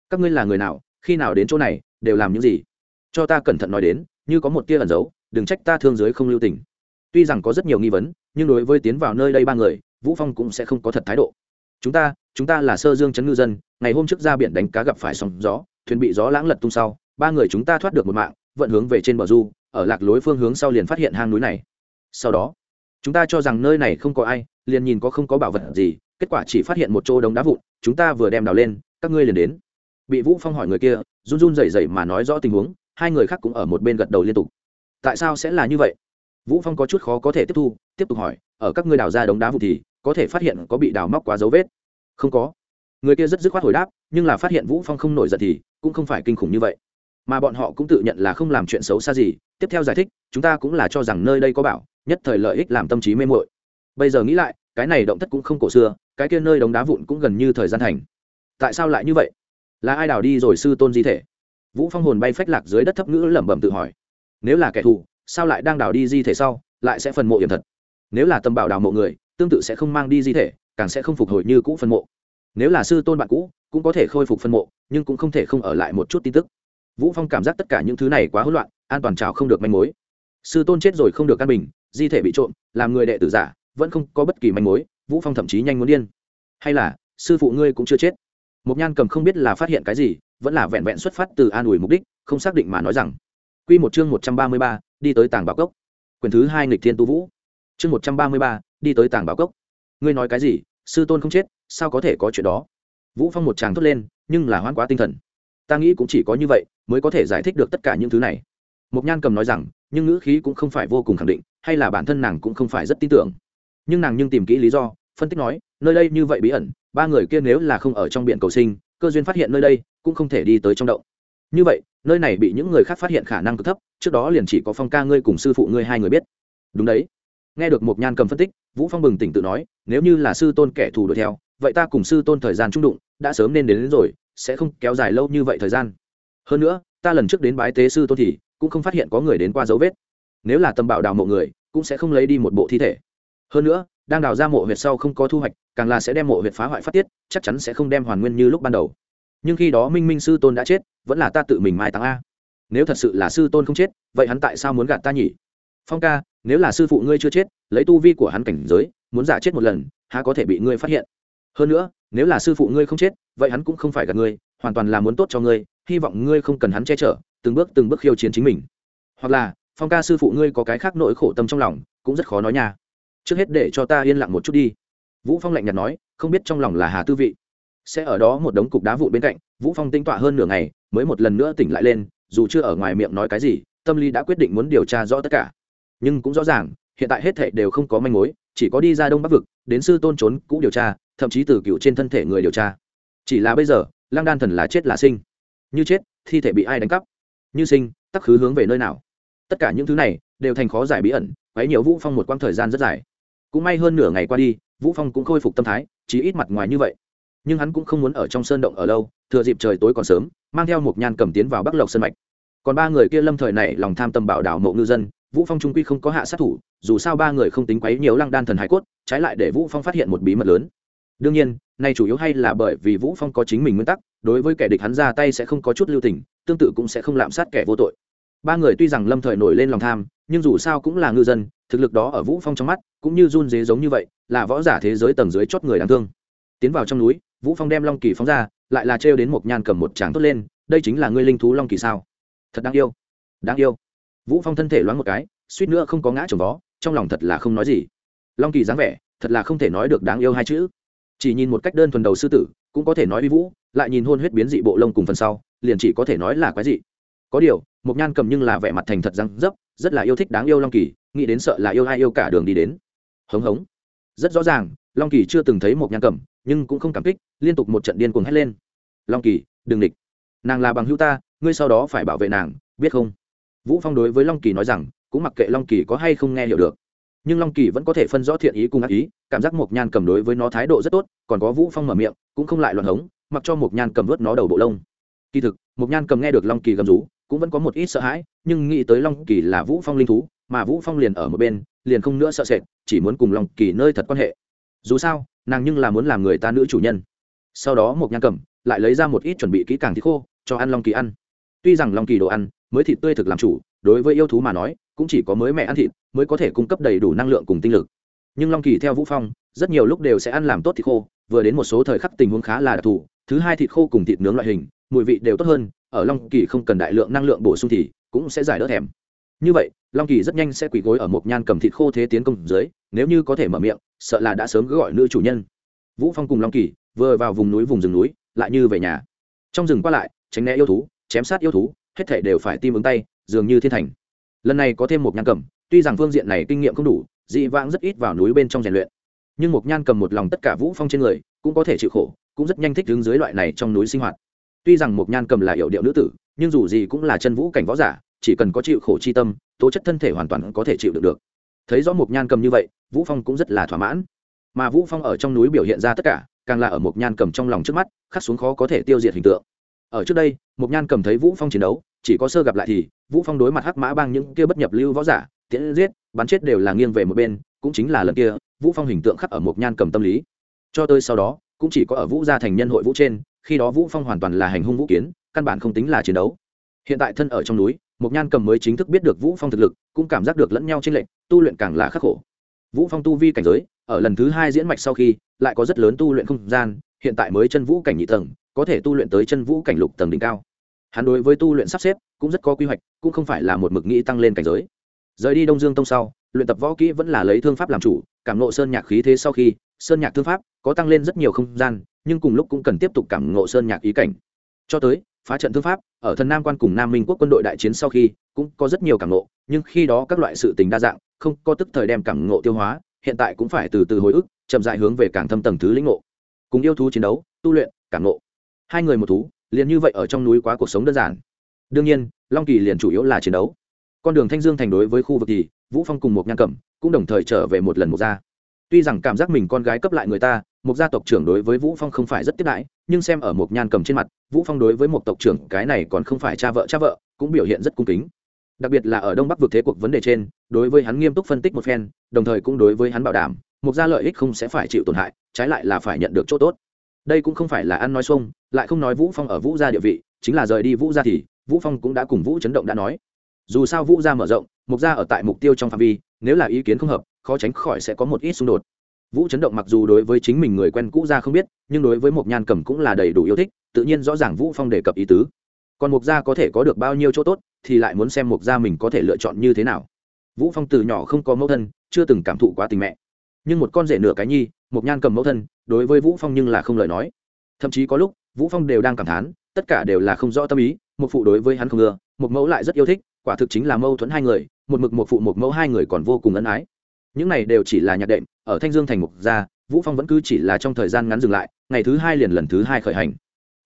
Các ngươi là người nào, khi nào đến chỗ này, đều làm những gì? Cho ta cẩn thận nói đến, như có một tia ẩn giấu đừng trách ta thương giới không lưu tình. Tuy rằng có rất nhiều nghi vấn, nhưng đối với tiến vào nơi đây ba người, vũ phong cũng sẽ không có thật thái độ. Chúng ta chúng ta là sơ dương chấn ngư dân ngày hôm trước ra biển đánh cá gặp phải sóng gió, thuyền bị gió lãng lật tung sau, ba người chúng ta thoát được một mạng, vận hướng về trên bờ du, ở lạc lối phương hướng sau liền phát hiện hang núi này. Sau đó, chúng ta cho rằng nơi này không có ai, liền nhìn có không có bảo vật gì, kết quả chỉ phát hiện một chỗ đống đá vụn, chúng ta vừa đem đào lên, các ngươi liền đến. Bị vũ phong hỏi người kia, run run rẩy rẩy mà nói rõ tình huống, hai người khác cũng ở một bên gật đầu liên tục. Tại sao sẽ là như vậy? Vũ phong có chút khó có thể tiếp thu, tiếp tục hỏi, ở các ngươi đào ra đống đá vụn thì có thể phát hiện có bị đào móc quá dấu vết? Không có người kia rất dứt khoát hồi đáp, nhưng là phát hiện vũ phong không nổi giận thì cũng không phải kinh khủng như vậy. Mà bọn họ cũng tự nhận là không làm chuyện xấu xa gì. Tiếp theo giải thích, chúng ta cũng là cho rằng nơi đây có bảo, nhất thời lợi ích làm tâm trí mê muội. Bây giờ nghĩ lại, cái này động thất cũng không cổ xưa, cái kia nơi đống đá vụn cũng gần như thời gian thành. Tại sao lại như vậy? Là ai đào đi rồi sư tôn di thể? Vũ phong hồn bay phách lạc dưới đất thấp ngữ lẩm bẩm tự hỏi. Nếu là kẻ thù, sao lại đang đào đi di thể sau, lại sẽ phần mộ hiểm thật? Nếu là tâm bảo đào mộ người, tương tự sẽ không mang đi di thể, càng sẽ không phục hồi như cũ phần mộ nếu là sư tôn bạn cũ cũng có thể khôi phục phân mộ nhưng cũng không thể không ở lại một chút tin tức. Vũ phong cảm giác tất cả những thứ này quá hỗn loạn an toàn trào không được manh mối. Sư tôn chết rồi không được căn bình di thể bị trộm làm người đệ tử giả vẫn không có bất kỳ manh mối vũ phong thậm chí nhanh muốn điên. Hay là sư phụ ngươi cũng chưa chết. Một nhan cầm không biết là phát hiện cái gì vẫn là vẹn vẹn xuất phát từ an ủi mục đích không xác định mà nói rằng. Quy một chương 133, đi tới tàng bảo cốc. Quyền thứ hai nghịch thiên tu vũ. Chương 133, đi tới tàng bảo cốc. Ngươi nói cái gì sư tôn không chết sao có thể có chuyện đó vũ phong một tràng thốt lên nhưng là hoan quá tinh thần ta nghĩ cũng chỉ có như vậy mới có thể giải thích được tất cả những thứ này Mộc Nhan cầm nói rằng, nhưng ngữ khí cũng không phải vô cùng khẳng định, hay là bản thân nàng cũng không phải rất tin tưởng. Nhưng nàng nhưng tìm kỹ lý do, phân tích nói, nơi đây như vậy bí ẩn, ba người kia nếu là không ở trong biển cầu sinh, cơ duyên phát hiện nơi đây, cũng không thể đi tới trong động. Như vậy, nơi này bị những người khác phát hiện khả năng cực thấp, trước đó liền chỉ có Phong ca ngươi cùng sư phụ ngươi hai người biết. Đúng đấy. Nghe được một Nhan cầm phân tích, Vũ Phong bừng tỉnh tự nói, nếu như là sư tôn kẻ thù đuổi theo, vậy ta cùng sư tôn thời gian trung đụng, đã sớm nên đến, đến rồi, sẽ không kéo dài lâu như vậy thời gian. Hơn nữa, ta lần trước đến bái tế sư tôn thì cũng không phát hiện có người đến qua dấu vết. Nếu là tầm bảo đào mộ người cũng sẽ không lấy đi một bộ thi thể. Hơn nữa đang đào ra mộ huyệt sau không có thu hoạch càng là sẽ đem mộ huyệt phá hoại phát tiết chắc chắn sẽ không đem hoàn nguyên như lúc ban đầu. Nhưng khi đó minh minh sư tôn đã chết vẫn là ta tự mình mai táng a. Nếu thật sự là sư tôn không chết vậy hắn tại sao muốn gạt ta nhỉ? Phong ca nếu là sư phụ ngươi chưa chết lấy tu vi của hắn cảnh giới muốn giả chết một lần há có thể bị ngươi phát hiện? Hơn nữa, nếu là sư phụ ngươi không chết, vậy hắn cũng không phải gạt ngươi, hoàn toàn là muốn tốt cho ngươi, hy vọng ngươi không cần hắn che chở, từng bước từng bước khiêu chiến chính mình. Hoặc là, phong ca sư phụ ngươi có cái khác nỗi khổ tâm trong lòng, cũng rất khó nói nha. Trước hết để cho ta yên lặng một chút đi. Vũ phong lạnh nhạt nói, không biết trong lòng là hà tư vị. Sẽ ở đó một đống cục đá vụn bên cạnh, vũ phong tinh tọa hơn nửa ngày, mới một lần nữa tỉnh lại lên, dù chưa ở ngoài miệng nói cái gì, tâm lý đã quyết định muốn điều tra rõ tất cả. Nhưng cũng rõ ràng, hiện tại hết thệ đều không có manh mối, chỉ có đi ra đông bắc vực, đến sư tôn trốn cũ điều tra thậm chí từ cựu trên thân thể người điều tra. Chỉ là bây giờ lang đan thần là chết là sinh. Như chết, thi thể bị ai đánh cắp? Như sinh, tắc khứ hướng về nơi nào? Tất cả những thứ này đều thành khó giải bí ẩn, quấy nhiều vũ phong một quãng thời gian rất dài. Cũng may hơn nửa ngày qua đi, vũ phong cũng khôi phục tâm thái chỉ ít mặt ngoài như vậy. Nhưng hắn cũng không muốn ở trong sơn động ở lâu, thừa dịp trời tối còn sớm, mang theo một nhan cầm tiến vào bắc lộc sơn mạch. Còn ba người kia lâm thời này lòng tham tâm bảo đảo mộ ngư dân, vũ phong trung quy không có hạ sát thủ, dù sao ba người không tính quấy nhiều lăng đan thần hải cốt, trái lại để vũ phong phát hiện một bí mật lớn đương nhiên, nay chủ yếu hay là bởi vì vũ phong có chính mình nguyên tắc, đối với kẻ địch hắn ra tay sẽ không có chút lưu tình, tương tự cũng sẽ không lạm sát kẻ vô tội. Ba người tuy rằng lâm thời nổi lên lòng tham, nhưng dù sao cũng là ngư dân, thực lực đó ở vũ phong trong mắt cũng như run dế giống như vậy, là võ giả thế giới tầng dưới chót người đáng thương. Tiến vào trong núi, vũ phong đem long kỳ phóng ra, lại là trêu đến một nhan cầm một tràng tốt lên, đây chính là ngươi linh thú long kỳ sao? Thật đáng yêu. Đáng yêu. Vũ phong thân thể loáng một cái, suýt nữa không có ngã trồng vó, trong lòng thật là không nói gì. Long kỳ dáng vẻ, thật là không thể nói được đáng yêu hai chữ chỉ nhìn một cách đơn thuần đầu sư tử, cũng có thể nói uy vũ, lại nhìn hôn huyết biến dị bộ lông cùng phần sau, liền chỉ có thể nói là quái dị. Có điều một nhan cầm nhưng là vẻ mặt thành thật răng dấp, rất là yêu thích đáng yêu long kỳ, nghĩ đến sợ là yêu ai yêu cả đường đi đến. Hống hống. Rất rõ ràng, long kỳ chưa từng thấy một nhan cầm, nhưng cũng không cảm kích, liên tục một trận điên cuồng hét lên. Long kỳ, đừng địch. Nàng là bằng hữu ta, ngươi sau đó phải bảo vệ nàng, biết không? Vũ phong đối với long kỳ nói rằng, cũng mặc kệ long kỳ có hay không nghe hiểu được nhưng long kỳ vẫn có thể phân rõ thiện ý cùng ác ý, cảm giác mộc nhan cầm đối với nó thái độ rất tốt, còn có vũ phong mở miệng, cũng không lại loạn hống, mặc cho mộc nhan cầm vớt nó đầu bộ lông. Kỳ thực, mộc nhan cầm nghe được long kỳ gầm rú, cũng vẫn có một ít sợ hãi, nhưng nghĩ tới long kỳ là vũ phong linh thú, mà vũ phong liền ở một bên, liền không nữa sợ sệt, chỉ muốn cùng long kỳ nơi thật quan hệ. Dù sao, nàng nhưng là muốn làm người ta nữ chủ nhân. Sau đó mộc nhan cầm lại lấy ra một ít chuẩn bị kỹ càng thịt khô, cho ăn long kỳ ăn. Tuy rằng long kỳ đồ ăn mới thịt tươi thực làm chủ, đối với yêu thú mà nói cũng chỉ có mới mẹ ăn thịt, mới có thể cung cấp đầy đủ năng lượng cùng tinh lực. Nhưng long kỳ theo vũ phong, rất nhiều lúc đều sẽ ăn làm tốt thịt khô, vừa đến một số thời khắc tình huống khá là đặc thù, thứ hai thịt khô cùng thịt nướng loại hình, mùi vị đều tốt hơn, ở long kỳ không cần đại lượng năng lượng bổ sung thì cũng sẽ giải đỡ thèm. Như vậy, long kỳ rất nhanh sẽ quỳ gối ở một nhan cầm thịt khô thế tiến công dưới, nếu như có thể mở miệng, sợ là đã sớm cứ gọi nữ chủ nhân. Vũ phong cùng long kỳ vừa vào vùng núi vùng rừng núi, lại như về nhà. Trong rừng qua lại, tránh né yêu thú, chém sát yêu thú, hết thể đều phải tim ứng tay, dường như thiên thành lần này có thêm một nhan cầm, tuy rằng phương diện này kinh nghiệm không đủ, dị vãng rất ít vào núi bên trong rèn luyện. Nhưng một nhan cầm một lòng tất cả vũ phong trên người, cũng có thể chịu khổ, cũng rất nhanh thích đứng dưới loại này trong núi sinh hoạt. Tuy rằng một nhan cầm là hiệu điệu nữ tử, nhưng dù gì cũng là chân vũ cảnh võ giả, chỉ cần có chịu khổ chi tâm, tố chất thân thể hoàn toàn có thể chịu được được. Thấy rõ một nhan cầm như vậy, vũ phong cũng rất là thỏa mãn. Mà vũ phong ở trong núi biểu hiện ra tất cả, càng là ở một nhan cầm trong lòng trước mắt, khắc xuống khó có thể tiêu diệt hình tượng. Ở trước đây, một nhan cầm thấy vũ phong chiến đấu chỉ có sơ gặp lại thì, vũ phong đối mặt hắc mã bang những kia bất nhập lưu võ giả, tiễn giết, bắn chết đều là nghiêng về một bên, cũng chính là lần kia, vũ phong hình tượng khắc ở một nhan cầm tâm lý. Cho tới sau đó, cũng chỉ có ở vũ gia thành nhân hội vũ trên, khi đó vũ phong hoàn toàn là hành hung vũ kiến, căn bản không tính là chiến đấu. Hiện tại thân ở trong núi, một nhan cầm mới chính thức biết được vũ phong thực lực, cũng cảm giác được lẫn nhau trên lệnh tu luyện càng là khắc khổ. Vũ phong tu vi cảnh giới, ở lần thứ hai diễn mạch sau khi, lại có rất lớn tu luyện không gian, hiện tại mới chân vũ cảnh nhị tầng, có thể tu luyện tới chân vũ cảnh lục tầng đỉnh cao hắn đối với tu luyện sắp xếp cũng rất có quy hoạch cũng không phải là một mực nghĩ tăng lên cảnh giới. Rời đi đông dương tông sau luyện tập võ kỹ vẫn là lấy thương pháp làm chủ cảm nộ sơn nhạc khí thế sau khi sơn nhạc thương pháp có tăng lên rất nhiều không gian nhưng cùng lúc cũng cần tiếp tục cảm nộ sơn nhạc ý cảnh. Cho tới phá trận thương pháp ở thần nam quan cùng nam minh quốc quân đội đại chiến sau khi cũng có rất nhiều cảm nộ, nhưng khi đó các loại sự tình đa dạng không có tức thời đem cảm nộ tiêu hóa hiện tại cũng phải từ từ hồi ức chậm dại hướng về càng thâm tầng thứ lĩnh ngộ. Cùng yêu thú chiến đấu tu luyện cảm nộ. hai người một thú liền như vậy ở trong núi quá cuộc sống đơn giản. Đương nhiên, long kỳ liền chủ yếu là chiến đấu. Con đường thanh dương thành đối với khu vực thì, vũ phong cùng một nhan cẩm cũng đồng thời trở về một lần một gia. Tuy rằng cảm giác mình con gái cấp lại người ta một gia tộc trưởng đối với vũ phong không phải rất tiếp đãi, nhưng xem ở một nhan cầm trên mặt, vũ phong đối với một tộc trưởng cái này còn không phải cha vợ cha vợ, cũng biểu hiện rất cung kính. Đặc biệt là ở đông bắc vực thế cuộc vấn đề trên, đối với hắn nghiêm túc phân tích một phen, đồng thời cũng đối với hắn bảo đảm một gia lợi ích không sẽ phải chịu tổn hại, trái lại là phải nhận được chỗ tốt đây cũng không phải là ăn nói xuông, lại không nói vũ phong ở vũ gia địa vị, chính là rời đi vũ gia thì, vũ phong cũng đã cùng vũ chấn động đã nói. Dù sao vũ gia mở rộng, mục gia ở tại mục tiêu trong phạm vi, nếu là ý kiến không hợp, khó tránh khỏi sẽ có một ít xung đột. Vũ chấn động mặc dù đối với chính mình người quen cũ gia không biết, nhưng đối với một nhan cầm cũng là đầy đủ yêu thích, tự nhiên rõ ràng vũ phong đề cập ý tứ. Còn mục gia có thể có được bao nhiêu chỗ tốt, thì lại muốn xem mục gia mình có thể lựa chọn như thế nào. Vũ phong từ nhỏ không có mẫu thân, chưa từng cảm thụ quá tình mẹ nhưng một con rể nửa cái nhi, một nhan cầm mẫu thân, đối với vũ phong nhưng là không lời nói. Thậm chí có lúc, vũ phong đều đang cảm thán, tất cả đều là không rõ tâm ý, một phụ đối với hắn không ưa, một mẫu lại rất yêu thích, quả thực chính là mâu thuẫn hai người, một mực một phụ một mẫu hai người còn vô cùng ân ái. Những này đều chỉ là nhạc đệm, ở thanh dương thành mục gia, vũ phong vẫn cứ chỉ là trong thời gian ngắn dừng lại, ngày thứ hai liền lần thứ hai khởi hành.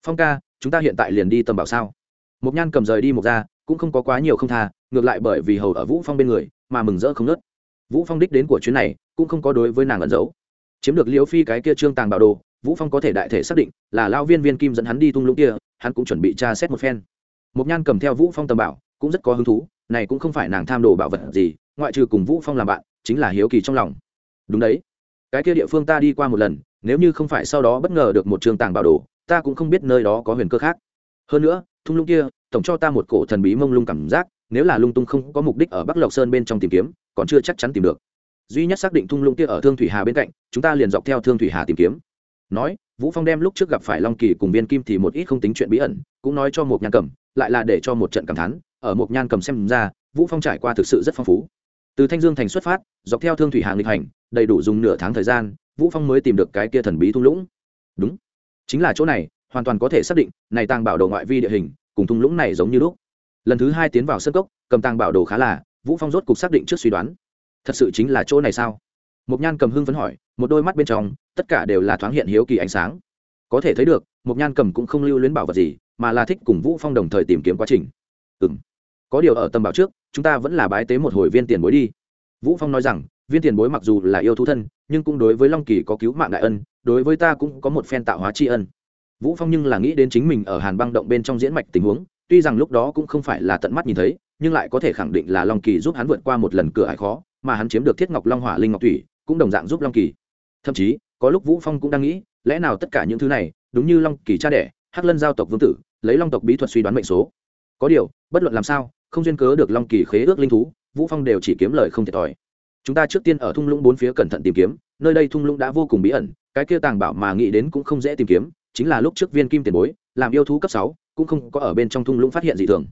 Phong ca, chúng ta hiện tại liền đi tầm bảo sao? Một nhan cầm rời đi một gia, cũng không có quá nhiều không tha, ngược lại bởi vì hầu ở vũ phong bên người, mà mừng rỡ không nớt vũ phong đích đến của chuyến này, cũng không có đối với nàng ẩn giấu. Chiếm được liễu phi cái kia trương tàng bảo đồ, vũ phong có thể đại thể xác định là lao viên viên kim dẫn hắn đi tung lũng kia, hắn cũng chuẩn bị tra xét một phen. Một nhan cầm theo vũ phong tầm bảo, cũng rất có hứng thú, này cũng không phải nàng tham đồ bảo vật gì, ngoại trừ cùng vũ phong làm bạn, chính là hiếu kỳ trong lòng. Đúng đấy. Cái kia địa phương ta đi qua một lần, nếu như không phải sau đó bất ngờ được một trường tàng bảo đồ, ta cũng không biết nơi đó có huyền cơ khác. Hơn nữa thung lũng kia, tổng cho ta một cổ thần bí mông lung cảm giác, nếu là lung tung không có mục đích ở bắc lộc sơn bên trong tìm kiếm còn chưa chắc chắn tìm được. Duy nhất xác định thung lũng kia ở thương thủy hà bên cạnh, chúng ta liền dọc theo thương thủy hà tìm kiếm. Nói, vũ phong đem lúc trước gặp phải long kỳ cùng viên kim thì một ít không tính chuyện bí ẩn, cũng nói cho một nhan cầm, lại là để cho một trận cảm thán. Ở một nhan cầm xem ra, vũ phong trải qua thực sự rất phong phú. Từ thanh dương thành xuất phát, dọc theo thương thủy hà nghịch hành, đầy đủ dùng nửa tháng thời gian, vũ phong mới tìm được cái kia thần bí thung lũng. Đúng, chính là chỗ này, hoàn toàn có thể xác định, này tàng bảo đồ ngoại vi địa hình, cùng thung lũng này giống như lúc. Lần thứ hai tiến vào sân cốc, cầm tàng bảo đồ khá là vũ phong rốt cục xác định trước suy đoán. Thật sự chính là chỗ này sao? Một nhan cầm hưng phấn hỏi, một đôi mắt bên trong, tất cả đều là thoáng hiện hiếu kỳ ánh sáng. Có thể thấy được một nhan cầm cũng không lưu luyến bảo vật gì, mà là thích cùng vũ phong đồng thời tìm kiếm quá trình. Ừ m có điều ở tầm bảo trước, chúng ta vẫn là bái tế một hồi viên tiền bối đi. Vũ phong nói rằng, viên tiền bối mặc dù là yêu thú thân, nhưng cũng đối với long kỳ có cứu mạng đại ân, đối với ta cũng có một phen tạo hóa tri ân. Vũ phong nhưng là nghĩ đến chính mình ở hàn băng động bên trong diễn mạch tình huống, tuy rằng lúc đó cũng không phải là tận mắt nhìn thấy nhưng lại có thể khẳng định là long kỳ giúp hắn vượt qua một lần cửa hải khó, mà hắn chiếm được thiết ngọc long hỏa linh ngọc thủy, cũng đồng dạng giúp long kỳ. Thậm chí, có lúc vũ phong cũng đang nghĩ, lẽ nào tất cả những thứ này, đúng như long kỳ cha đẻ, hắc lân giao tộc vương tử, lấy long tộc bí thuật suy đoán mệnh số. Có điều, bất luận làm sao, không duyên cớ được long kỳ khế ước linh thú, vũ phong đều chỉ kiếm lời không thiệt thòi. Chúng ta trước tiên ở thung lũng bốn phía cẩn thận tìm kiếm, nơi đây thung lũng đã vô cùng bí ẩn, cái kia tàng bảo mà nghĩ đến cũng không dễ tìm kiếm, chính là lúc trước viên kim tiền bối, làm yêu thú cấp sáu, cũng không có ở bên trong thung lũng phát hiện gì thường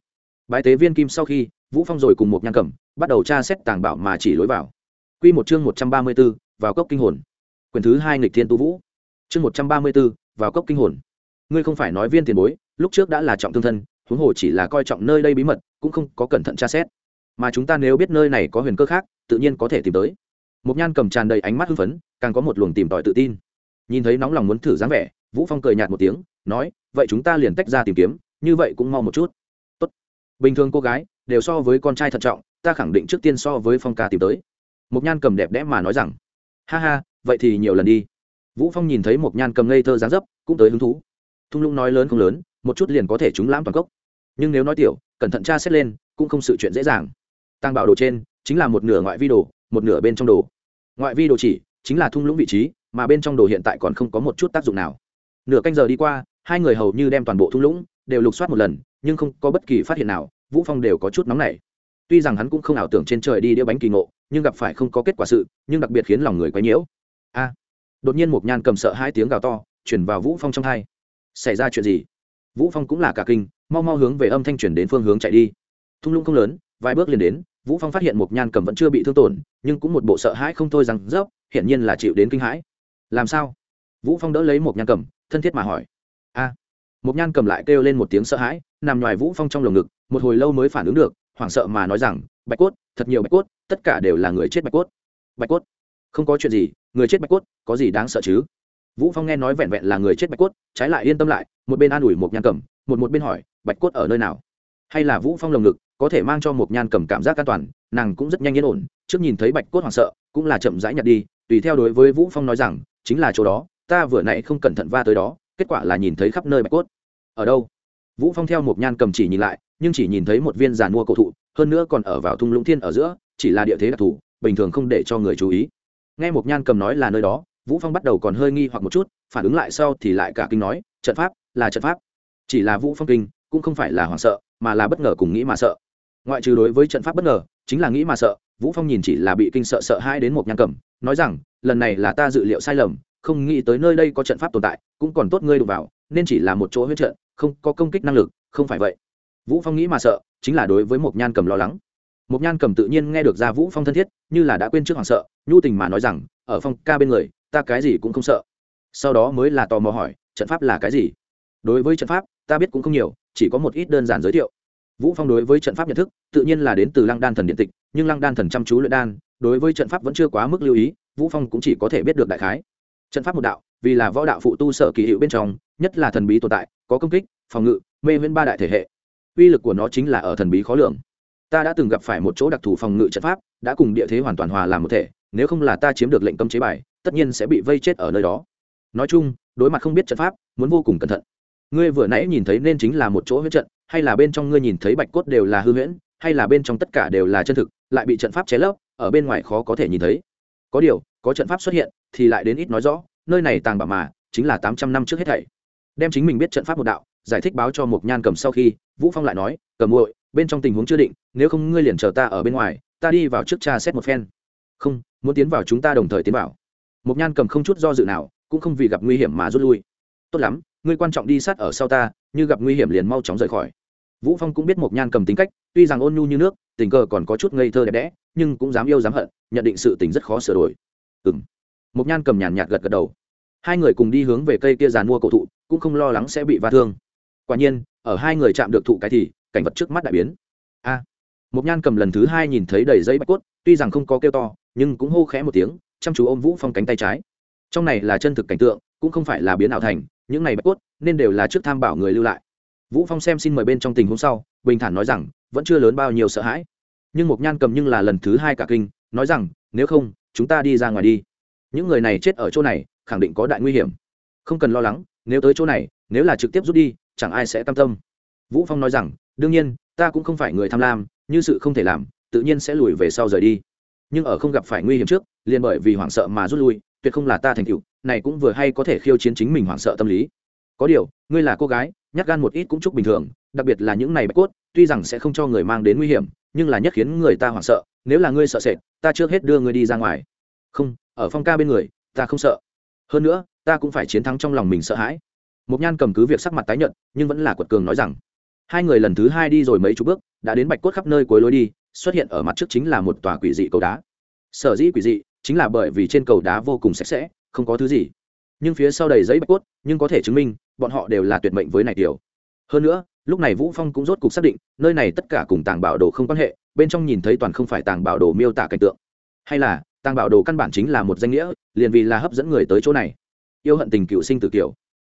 bái tế viên kim sau khi vũ phong rồi cùng một nhang cẩm bắt đầu tra xét tàng bảo mà chỉ lối vào. Quy một chương một trăm ba mươi 134, vào cốc kinh hồn. Quyền thứ hai nghịch thiên tu vũ. Chương một trăm ba mươi 134, vào cốc kinh hồn. Ngươi không phải nói viên tiền bối lúc trước đã là trọng thương thân huống hồ chỉ là coi trọng nơi đây bí mật cũng không có cẩn thận tra xét. Mà chúng ta nếu biết nơi này có huyền cơ khác tự nhiên có thể tìm tới. Một nhan cầm tràn đầy ánh mắt hưng phấn càng có một luồng tìm tòi tự tin. Nhìn thấy nóng lòng muốn thử dáng vẻ vũ phong cười nhạt một tiếng nói vậy chúng ta liền tách ra tìm kiếm như vậy cũng mau một chút bình thường cô gái đều so với con trai thận trọng, ta khẳng định trước tiên so với phong ca tìm tới. Mục nhan cầm đẹp đẽ mà nói rằng, ha ha, vậy thì nhiều lần đi. Vũ phong nhìn thấy mục nhan cầm ngây thơ dáng dấp, cũng tới hứng thú. Thung lũng nói lớn không lớn, một chút liền có thể trúng lãm toàn cốc. Nhưng nếu nói tiểu, cẩn thận tra xét lên, cũng không sự chuyện dễ dàng. Tăng bảo đồ trên, chính là một nửa ngoại vi đồ, một nửa bên trong đồ. Ngoại vi đồ chỉ, chính là thung lũng vị trí, mà bên trong đồ hiện tại còn không có một chút tác dụng nào. Nửa canh giờ đi qua, hai người hầu như đem toàn bộ thung lũng đều lục soát một lần, nhưng không có bất kỳ phát hiện nào, vũ phong đều có chút nóng nảy. Tuy rằng hắn cũng không ảo tưởng trên trời đi đĩa bánh kỳ ngộ, nhưng gặp phải không có kết quả sự, nhưng đặc biệt khiến lòng người quấy nhiễu. A! Đột nhiên một nhan cầm sợ hai tiếng gào to chuyển vào vũ phong trong hai. Xảy ra chuyện gì? Vũ phong cũng là cả kinh, mau mau hướng về âm thanh chuyển đến phương hướng chạy đi. Thung lũng không lớn, vài bước liền đến, vũ phong phát hiện một nhan cầm vẫn chưa bị thương tổn, nhưng cũng một bộ sợ hãi không thôi rằng, dốc hiện nhiên là chịu đến kinh hãi. Làm sao? Vũ phong đỡ lấy một nhan cầm, thân thiết mà hỏi. A à một nhan cầm lại kêu lên một tiếng sợ hãi, nằm ngoài vũ phong trong lồng ngực, một hồi lâu mới phản ứng được, hoảng sợ mà nói rằng, bạch cốt, thật nhiều bạch cốt, tất cả đều là người chết bạch cốt. Bạch cốt? Không có chuyện gì, người chết bạch cốt, có gì đáng sợ chứ? Vũ phong nghe nói vẹn vẹn là người chết bạch cốt, trái lại yên tâm lại, một bên an ủi một nhan cầm, một một bên hỏi, bạch cốt ở nơi nào? Hay là vũ phong lồng ngực, có thể mang cho một nhan cầm cảm giác an toàn, nàng cũng rất nhanh yên ổn, trước nhìn thấy bạch cốt hoảng sợ, cũng là chậm rãi nhặt đi, tùy theo đối với vũ phong nói rằng, chính là chỗ đó, ta vừa nãy không cẩn thận va tới đó, kết quả là nhìn thấy khắp nơi bạch cốt ở đâu? Vũ phong theo một nhan cầm chỉ nhìn lại, nhưng chỉ nhìn thấy một viên giàn mua cổ thụ, hơn nữa còn ở vào thung lũng thiên ở giữa, chỉ là địa thế đặc thù, bình thường không để cho người chú ý. Nghe một nhan cầm nói là nơi đó, vũ phong bắt đầu còn hơi nghi hoặc một chút, phản ứng lại sau thì lại cả kinh nói, trận pháp, là trận pháp. Chỉ là vũ phong kinh, cũng không phải là hoảng sợ, mà là bất ngờ cùng nghĩ mà sợ. Ngoại trừ đối với trận pháp bất ngờ, chính là nghĩ mà sợ. Vũ phong nhìn chỉ là bị kinh sợ sợ hai đến một nhan cầm, nói rằng, lần này là ta dự liệu sai lầm, không nghĩ tới nơi đây có trận pháp tồn tại, cũng còn tốt ngươi đụng vào, nên chỉ là một chỗ huyết trận không có công kích năng lực, không phải vậy. Vũ phong nghĩ mà sợ, chính là đối với một nhan cầm lo lắng. Một nhan cầm tự nhiên nghe được ra vũ phong thân thiết, như là đã quên trước hoàng sợ, nhu tình mà nói rằng, ở phong ca bên người, ta cái gì cũng không sợ. Sau đó mới là tò mò hỏi, trận pháp là cái gì? Đối với trận pháp, ta biết cũng không nhiều, chỉ có một ít đơn giản giới thiệu. Vũ phong đối với trận pháp nhận thức, tự nhiên là đến từ lăng đan thần điện tịch, nhưng lăng đan thần chăm chú luyện đan, đối với trận pháp vẫn chưa quá mức lưu ý, vũ phong cũng chỉ có thể biết được đại khái. Trận pháp một đạo vì là võ đạo phụ tu sở kỳ hiệu bên trong, nhất là thần bí tồn tại, có công kích, phòng ngự, mê viễn ba đại thể hệ. Uy lực của nó chính là ở thần bí khó lường. Ta đã từng gặp phải một chỗ đặc thù phòng ngự trận pháp, đã cùng địa thế hoàn toàn hòa làm một thể, nếu không là ta chiếm được lệnh cấm chế bài, tất nhiên sẽ bị vây chết ở nơi đó. Nói chung, đối mặt không biết trận pháp, muốn vô cùng cẩn thận. Ngươi vừa nãy nhìn thấy nên chính là một chỗ huyết trận, hay là bên trong ngươi nhìn thấy bạch cốt đều là hư huyễn, hay là bên trong tất cả đều là chân thực, lại bị trận pháp chế lấp, ở bên ngoài khó có thể nhìn thấy. Có điều, có trận pháp xuất hiện, thì lại đến ít nói rõ nơi này tàng bảo mà, chính là tám trăm năm trước hết thảy. Đem chính mình biết trận pháp một đạo, giải thích báo cho Mộc nhan cầm sau khi, vũ phong lại nói, cầm muội, bên trong tình huống chưa định, nếu không ngươi liền chờ ta ở bên ngoài, ta đi vào trước cha xét một phen. Không, muốn tiến vào chúng ta đồng thời tiến vào. Mộc nhan cầm không chút do dự nào, cũng không vì gặp nguy hiểm mà rút lui. Tốt lắm, ngươi quan trọng đi sát ở sau ta, như gặp nguy hiểm liền mau chóng rời khỏi. Vũ phong cũng biết Mộc nhan cầm tính cách, tuy rằng ôn nhu như nước, tình cờ còn có chút ngây thơ đẹp đẽ, nhưng cũng dám yêu dám hận, nhận định sự tình rất khó sửa đổi. Ừm. Mộc nhan cầm nhàn nhạt gật gật đầu. Hai người cùng đi hướng về cây kia giàn mua cổ thụ cũng không lo lắng sẽ bị va thương. Quả nhiên ở hai người chạm được thụ cái thì cảnh vật trước mắt đại biến. A! À, nhan cầm lần thứ hai nhìn thấy đầy giấy bạch cốt tuy rằng không có kêu to nhưng cũng hô khẽ một tiếng chăm chú ôm vũ phong cánh tay trái. Trong này là chân thực cảnh tượng cũng không phải là biến ảo thành những này bạch cốt nên đều là trước tham bảo người lưu lại. Vũ phong xem xin mời bên trong tình huống sau bình thản nói rằng vẫn chưa lớn bao nhiêu sợ hãi. Nhưng Mộc nhan cầm nhưng là lần thứ hai cả kinh nói rằng nếu không chúng ta đi ra ngoài đi những người này chết ở chỗ này, khẳng định có đại nguy hiểm. Không cần lo lắng, nếu tới chỗ này, nếu là trực tiếp rút đi, chẳng ai sẽ tâm tâm. Vũ phong nói rằng, đương nhiên, ta cũng không phải người tham lam, như sự không thể làm, tự nhiên sẽ lùi về sau rời đi. Nhưng ở không gặp phải nguy hiểm trước, liền bởi vì hoảng sợ mà rút lui, tuyệt không là ta thành tựu, này cũng vừa hay có thể khiêu chiến chính mình hoảng sợ tâm lý. Có điều, ngươi là cô gái, nhát gan một ít cũng chúc bình thường, đặc biệt là những này bạch cốt, tuy rằng sẽ không cho người mang đến nguy hiểm, nhưng là nhất khiến người ta hoảng sợ, nếu là ngươi sợ sệt, ta trước hết đưa ngươi đi ra ngoài. Không ở phong ca bên người, ta không sợ. Hơn nữa, ta cũng phải chiến thắng trong lòng mình sợ hãi. Mục nhan cầm cứ việc sắc mặt tái nhợt, nhưng vẫn là quật cường nói rằng, hai người lần thứ hai đi rồi mấy chục bước, đã đến bạch cốt khắp nơi cuối lối đi, xuất hiện ở mặt trước chính là một tòa quỷ dị cầu đá. Sở dĩ quỷ dị, chính là bởi vì trên cầu đá vô cùng sạch sẽ, không có thứ gì. Nhưng phía sau đầy giấy bạch cốt, nhưng có thể chứng minh, bọn họ đều là tuyệt mệnh với này tiểu. Hơn nữa, lúc này vũ phong cũng rốt cục xác định, nơi này tất cả cùng tàng bảo đồ không quan hệ, bên trong nhìn thấy toàn không phải tàng bảo đồ miêu tả cảnh tượng. Hay là tàng bảo đồ căn bản chính là một danh nghĩa, liền vì là hấp dẫn người tới chỗ này. Yêu hận tình cựu sinh tử kiểu.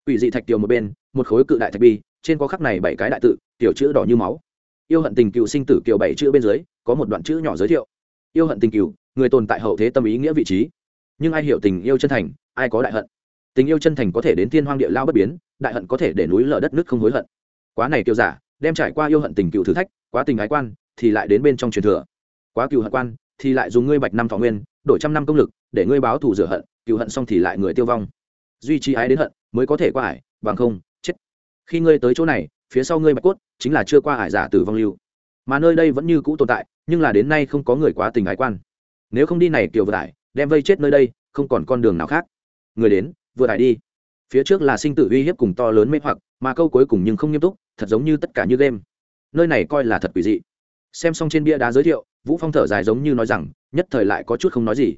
Quỷ dị thạch kiều một bên, một khối cự đại thạch bi, trên có khắc này bảy cái đại tự tiểu chữ đỏ như máu. Yêu hận tình cựu sinh tử kiều bảy chữ bên dưới, có một đoạn chữ nhỏ giới thiệu. Yêu hận tình cựu, người tồn tại hậu thế tâm ý nghĩa vị trí. Nhưng ai hiểu tình yêu chân thành, ai có đại hận? Tình yêu chân thành có thể đến thiên hoang địa lao bất biến, đại hận có thể để núi lở đất nước không hối hận. Quá này kiều giả, đem trải qua yêu hận tình cựu thử thách, quá tình ái quan, thì lại đến bên trong truyền thừa. Quá cựu hận quan, thì lại dùng ngươi bạch năm thọ nguyên đổi trăm năm công lực, để ngươi báo thù rửa hận cựu hận xong thì lại người tiêu vong. Duy trì ái đến hận, mới có thể qua ải, bằng không, chết. Khi ngươi tới chỗ này, phía sau ngươi bạch cốt, chính là chưa qua ải giả tử vong lưu. Mà nơi đây vẫn như cũ tồn tại, nhưng là đến nay không có người quá tình ái quan. Nếu không đi này kiểu vừa tải đem vây chết nơi đây, không còn con đường nào khác. Người đến vừa tải đi. Phía trước là sinh tử uy hiếp cùng to lớn mê hoặc, mà câu cuối cùng nhưng không nghiêm túc, thật giống như tất cả như game. Nơi này coi là thật quỷ dị. Xem xong trên bia đá giới thiệu vũ phong thở dài giống như nói rằng nhất thời lại có chút không nói gì.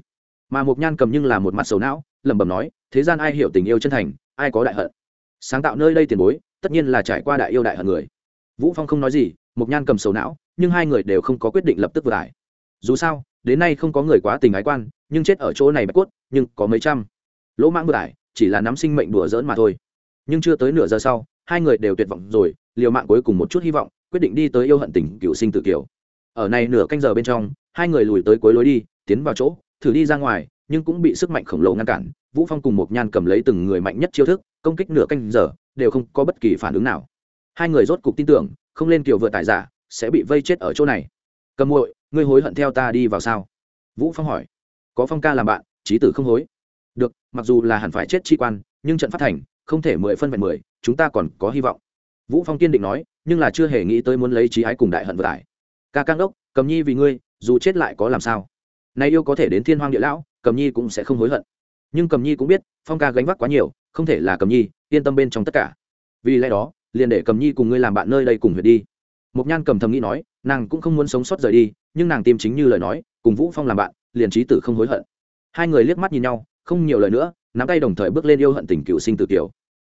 Mà mục nhan cầm nhưng là một mặt sầu não lẩm bẩm nói thế gian ai hiểu tình yêu chân thành ai có đại hận. Sáng tạo nơi đây tiền bối tất nhiên là trải qua đại yêu đại hận người. Vũ phong không nói gì mục nhan cầm sầu não nhưng hai người đều không có quyết định lập tức vừa lại dù sao đến nay không có người quá tình ái quan nhưng chết ở chỗ này bạch cốt, nhưng có mấy trăm. Lỗ mãng vừa lại chỉ là nắm sinh mệnh đùa dỡn mà thôi. Nhưng chưa tới nửa giờ sau hai người đều tuyệt vọng rồi liều mạng cuối cùng một chút hy vọng quyết định đi tới yêu hận tình cựu sinh tự kiều ở này nửa canh giờ bên trong, hai người lùi tới cuối lối đi, tiến vào chỗ, thử đi ra ngoài, nhưng cũng bị sức mạnh khổng lồ ngăn cản. Vũ phong cùng một nhan cầm lấy từng người mạnh nhất chiêu thức, công kích nửa canh giờ, đều không có bất kỳ phản ứng nào. Hai người rốt cục tin tưởng, không lên kiểu vượt tài giả, sẽ bị vây chết ở chỗ này. Cầm muội, ngươi hối hận theo ta đi vào sao? Vũ phong hỏi. Có phong ca làm bạn trí tử không hối. Được, mặc dù là hẳn phải chết chi quan, nhưng trận phát thành, không thể mười phân vẹn mười, chúng ta còn có hy vọng. Vũ phong kiên định nói, nhưng là chưa hề nghĩ tới muốn lấy trí ái cùng đại hận vừa tải ca căng đốc, cầm nhi vì ngươi, dù chết lại có làm sao? Nay yêu có thể đến thiên hoang địa lão, cầm nhi cũng sẽ không hối hận. Nhưng cầm nhi cũng biết, phong ca gánh vác quá nhiều, không thể là cầm nhi, yên tâm bên trong tất cả. Vì lẽ đó, liền để cầm nhi cùng ngươi làm bạn nơi đây cùng huyệt đi. Mộc nhan cầm thầm nghĩ nói, nàng cũng không muốn sống sót rời đi, nhưng nàng tìm chính như lời nói, cùng vũ phong làm bạn, liền trí tử không hối hận. Hai người liếc mắt nhìn nhau, không nhiều lời nữa, nắm tay đồng thời bước lên yêu hận tình cựu sinh tử tiểu.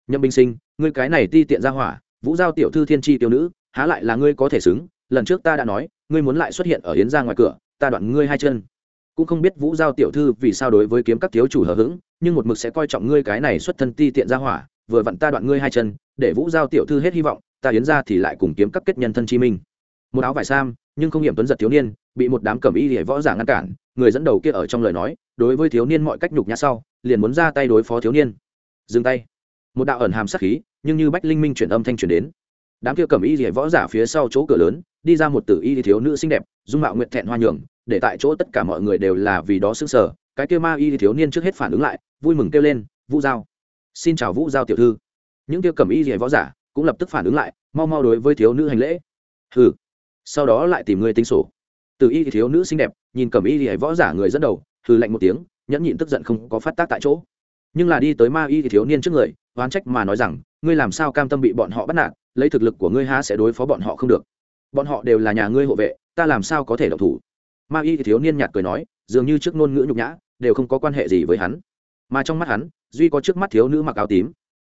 Nhậm binh sinh, ngươi cái này ti tiện ra hỏa, vũ giao tiểu thư thiên tri tiểu nữ, há lại là ngươi có thể xứng, lần trước ta đã nói ngươi muốn lại xuất hiện ở yến ra ngoài cửa, ta đoạn ngươi hai chân. Cũng không biết vũ giao tiểu thư vì sao đối với kiếm các thiếu chủ hờ hững, nhưng một mực sẽ coi trọng ngươi cái này xuất thân ti tiện ra hỏa, vừa vặn ta đoạn ngươi hai chân, để vũ giao tiểu thư hết hy vọng, ta yến ra thì lại cùng kiếm các kết nhân thân chi minh. Một áo vải sam, nhưng không hiểm tuấn giật thiếu niên, bị một đám cẩm y để võ giả ngăn cản, người dẫn đầu kia ở trong lời nói, đối với thiếu niên mọi cách nhục nhã sau, liền muốn ra tay đối phó thiếu niên. Dừng tay. Một đạo ẩn hàm sắc khí, nhưng như bách linh minh chuyển âm thanh chuyển đến đám kia cầm y rỉa võ giả phía sau chỗ cửa lớn, đi ra một tử y thiếu nữ xinh đẹp, dung mạo nguyện thẹn hoa nhường, để tại chỗ tất cả mọi người đều là vì đó xứng sở cái kia ma y thiếu niên trước hết phản ứng lại, vui mừng kêu lên, vũ giao, xin chào vũ giao tiểu thư. Những kia cầm y rỉa võ giả cũng lập tức phản ứng lại, mau mau đối với thiếu nữ hành lễ. Hừ. Sau đó lại tìm người tính sổ. Từ y thiếu nữ xinh đẹp, nhìn cầm y rỉa võ giả người dẫn đầu, hừ lạnh một tiếng, nhẫn nhịn tức giận không có phát tác tại chỗ. Nhưng là đi tới ma y thiếu niên trước người, oán trách mà nói rằng, ngươi làm sao cam tâm bị bọn họ bắt nạt? Lấy thực lực của ngươi há sẽ đối phó bọn họ không được. Bọn họ đều là nhà ngươi hộ vệ ta làm sao có thể độc thủ? Ma y thiếu niên nhạt cười nói dường như trước ngôn ngữ nhục nhã đều không có quan hệ gì với hắn. Mà trong mắt hắn duy có trước mắt thiếu nữ mặc áo tím.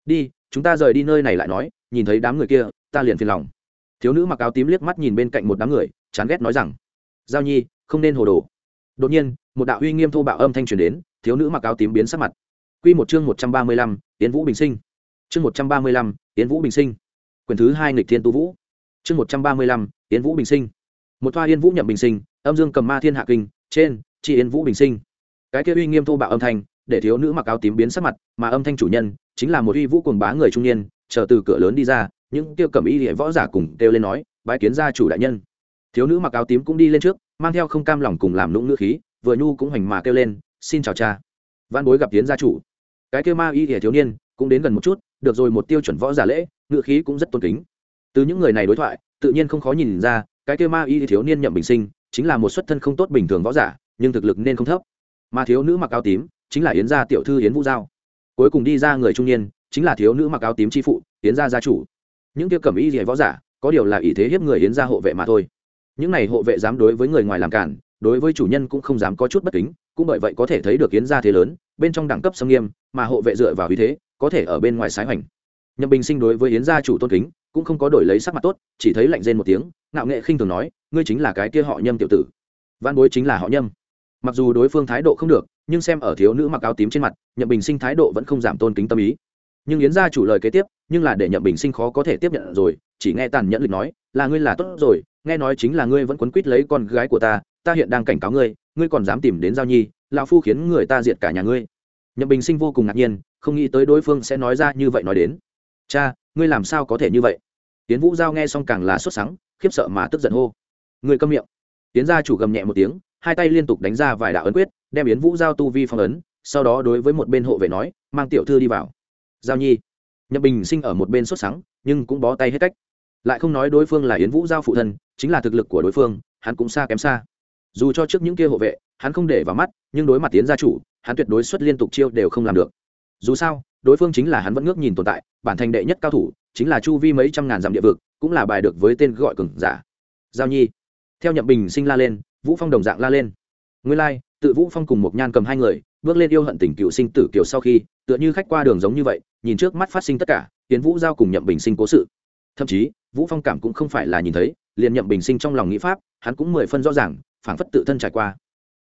Đi chúng ta rời đi nơi này lại nói nhìn thấy đám người kia ta liền phiền lòng. Thiếu nữ mặc áo tím liếc mắt nhìn bên cạnh một đám người chán ghét nói rằng giao nhi không nên hồ đồ. Đột nhiên một đạo uy nghiêm thô bạo âm thanh truyền đến thiếu nữ mặc áo tím biến sắc mặt. Quy một chương một trăm ba mươi lăm, Tiến Vũ Bình Sinh. Chương một trăm ba mươi lăm, Tiến Vũ Bình Sinh. Quyển thứ hai nghịch thiên tu vũ. Chương một trăm ba mươi lăm, Yên Vũ Bình Sinh. Một thoa yên vũ nhậm bình sinh, âm dương cầm ma thiên hạ kinh, trên, chi yên vũ bình sinh. Cái kia uy nghiêm thô bạo âm thanh, để thiếu nữ mặc áo tím biến sắc mặt, mà âm thanh chủ nhân chính là một uy vũ cuồng bá người trung niên, chờ từ cửa lớn đi ra, những tiêu cầm y hệ võ giả cùng kêu lên nói, bái kiến gia chủ đại nhân. Thiếu nữ mặc áo tím cũng đi lên trước, mang theo không cam lòng cùng làm nũng nữ khí, vừa nhu cũng hoành mà kêu lên, xin chào cha. văn bối gặp tiến gia chủ cái kêu ma y ỉa thiếu niên cũng đến gần một chút được rồi một tiêu chuẩn võ giả lễ ngựa khí cũng rất tôn kính. Từ những người này đối thoại, tự nhiên không khó nhìn ra, cái kia ma y thiếu niên nhậm bình sinh, chính là một xuất thân không tốt bình thường võ giả, nhưng thực lực nên không thấp. Mà thiếu nữ mặc áo tím, chính là yến gia tiểu thư yến vũ giao. Cuối cùng đi ra người trung niên, chính là thiếu nữ mặc áo tím chi phụ, yến gia gia chủ. Những kia cẩm y gì võ giả, có điều là ý thế hiếp người yến gia hộ vệ mà thôi. Những này hộ vệ dám đối với người ngoài làm cản, đối với chủ nhân cũng không dám có chút bất kính, cũng bởi vậy có thể thấy được yến gia thế lớn, bên trong đẳng cấp sâm nghiêm, mà hộ vệ dựa vào ý thế, có thể ở bên ngoài sái hoành nhậm bình sinh đối với yến gia chủ tôn kính, cũng không có đổi lấy sắc mặt tốt, chỉ thấy lạnh rên một tiếng, ngạo nghệ khinh thường nói, ngươi chính là cái kia họ nhâm tiểu tử. Văn bối chính là họ nhâm. Mặc dù đối phương thái độ không được, nhưng xem ở thiếu nữ mặc áo tím trên mặt, nhậm bình sinh thái độ vẫn không giảm tôn kính tâm ý. Nhưng yến gia chủ lời kế tiếp, nhưng là để nhậm bình sinh khó có thể tiếp nhận rồi, chỉ nghe tàn nhẫn lịch nói, là ngươi là tốt rồi, nghe nói chính là ngươi vẫn quấn quýt lấy con gái của ta ta hiện đang cảnh cáo ngươi ngươi còn dám tìm đến giao nhi, lão phu khiến người ta diệt cả nhà ngươi. Nhậm bình sinh vô cùng ngạc nhiên, không nghĩ tới đối phương sẽ nói ra như vậy nói đến cha, ngươi làm sao có thể như vậy? Tiến vũ giao nghe xong càng là sốt sắng, khiếp sợ mà tức giận hô. Ngươi câm miệng. Tiến gia chủ gầm nhẹ một tiếng, hai tay liên tục đánh ra vài đạo ấn quyết, đem yến vũ giao tu vi phong ấn, sau đó đối với một bên hộ vệ nói, mang tiểu thư đi vào. Giao nhi. Nhậm bình sinh ở một bên sốt sắng, nhưng cũng bó tay hết cách. Lại không nói đối phương là yến vũ giao phụ thân, chính là thực lực của đối phương, hắn cũng xa kém xa. Dù cho trước những kia hộ vệ, hắn không để vào mắt, nhưng đối mặt tiến gia chủ, hắn tuyệt đối xuất liên tục chiêu đều không làm được. Dù sao đối phương chính là hắn vẫn ngước nhìn tồn tại, bản thành đệ nhất cao thủ, chính là chu vi mấy trăm ngàn dặm địa vực, cũng là bài được với tên gọi cường giả. Giao nhi. Theo nhậm bình sinh la lên, vũ phong đồng dạng la lên. Nguyên lai, tự vũ phong cùng một nhan cầm hai người, bước lên yêu hận tình cựu sinh tử kiều sau khi, tựa như khách qua đường giống như vậy, nhìn trước mắt phát sinh tất cả tiến vũ giao cùng nhậm bình sinh cố sự. Thậm chí, vũ phong cảm cũng không phải là nhìn thấy, liền nhậm bình sinh trong lòng nghĩ pháp, hắn cũng mười phân rõ ràng, phảng phất tự thân trải qua.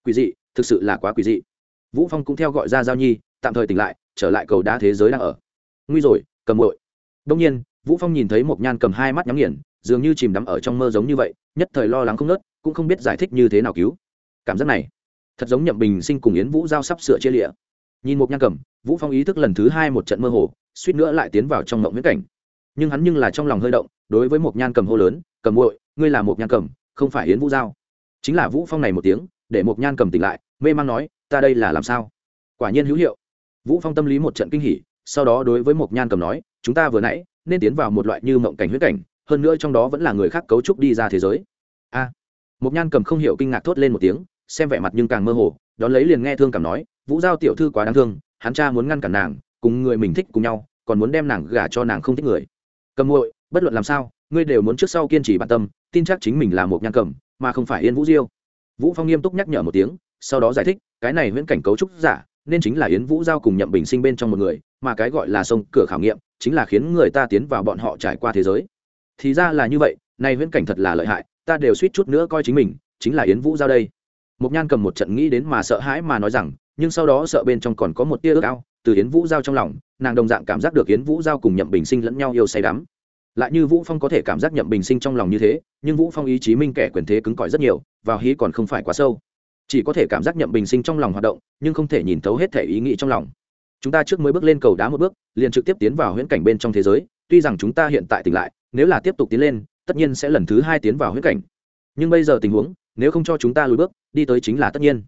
Quỷ dị, thực sự là quá quỷ dị. Vũ phong cũng theo gọi ra giao nhi, tạm thời tỉnh lại trở lại cầu đá thế giới đang ở. Nguy rồi, cầm muội. Đông nhiên, vũ phong nhìn thấy một nhan cầm hai mắt nhắm nghiền, dường như chìm đắm ở trong mơ giống như vậy, nhất thời lo lắng không nớt cũng không biết giải thích như thế nào cứu. Cảm giác này, thật giống nhậm bình sinh cùng yến vũ giao sắp sửa chia lịa. Nhìn một nhan cầm, vũ phong ý thức lần thứ hai một trận mơ hồ, suýt nữa lại tiến vào trong mộng viễn cảnh. Nhưng hắn nhưng là trong lòng hơi động, đối với một nhan cầm hô lớn, cầm muội, ngươi là một nhan cầm, không phải yến vũ giao. Chính là vũ phong này một tiếng, để một nhan cầm tỉnh lại, mê man nói, ta đây là làm sao? Quả nhiên hữu hiệu vũ phong tâm lý một trận kinh hỉ sau đó đối với một nhan cầm nói chúng ta vừa nãy nên tiến vào một loại như mộng cảnh huyết cảnh hơn nữa trong đó vẫn là người khác cấu trúc đi ra thế giới. A. À, một nhan cầm không hiểu kinh ngạc thốt lên một tiếng xem vẻ mặt nhưng càng mơ hồ đón lấy liền nghe thương cảm nói vũ giao tiểu thư quá đáng thương hắn cha muốn ngăn cản nàng cùng người mình thích cùng nhau còn muốn đem nàng gả cho nàng không thích người. Cầm muội bất luận làm sao ngươi đều muốn trước sau kiên trì bản tâm tin chắc chính mình là một nhan cầm mà không phải yên vũ diêu. Vũ phong nghiêm túc nhắc nhở một tiếng sau đó giải thích cái này viễn cảnh cấu trúc giả nên chính là yến vũ giao cùng nhậm bình sinh bên trong một người, mà cái gọi là sông cửa khảo nghiệm chính là khiến người ta tiến vào bọn họ trải qua thế giới. Thì ra là như vậy, nay viễn cảnh thật là lợi hại, ta đều suýt chút nữa coi chính mình, chính là yến vũ giao đây. Mục nhan cầm một trận nghĩ đến mà sợ hãi mà nói rằng, nhưng sau đó sợ bên trong còn có một tia ước ao, từ yến vũ giao trong lòng, nàng đồng dạng cảm giác được yến vũ giao cùng nhậm bình sinh lẫn nhau yêu say đắm. Lại như vũ phong có thể cảm giác nhậm bình sinh trong lòng như thế, nhưng vũ phong ý chí minh kẻ quyền thế cứng cỏi rất nhiều, vào hí còn không phải quá sâu chỉ có thể cảm giác nhậm bình sinh trong lòng hoạt động, nhưng không thể nhìn thấu hết thể ý nghĩ trong lòng. Chúng ta trước mới bước lên cầu đá một bước, liền trực tiếp tiến vào huyễn cảnh bên trong thế giới, tuy rằng chúng ta hiện tại tỉnh lại, nếu là tiếp tục tiến lên, tất nhiên sẽ lần thứ hai tiến vào huyễn cảnh. Nhưng bây giờ tình huống, nếu không cho chúng ta lùi bước, đi tới chính là tất nhiên.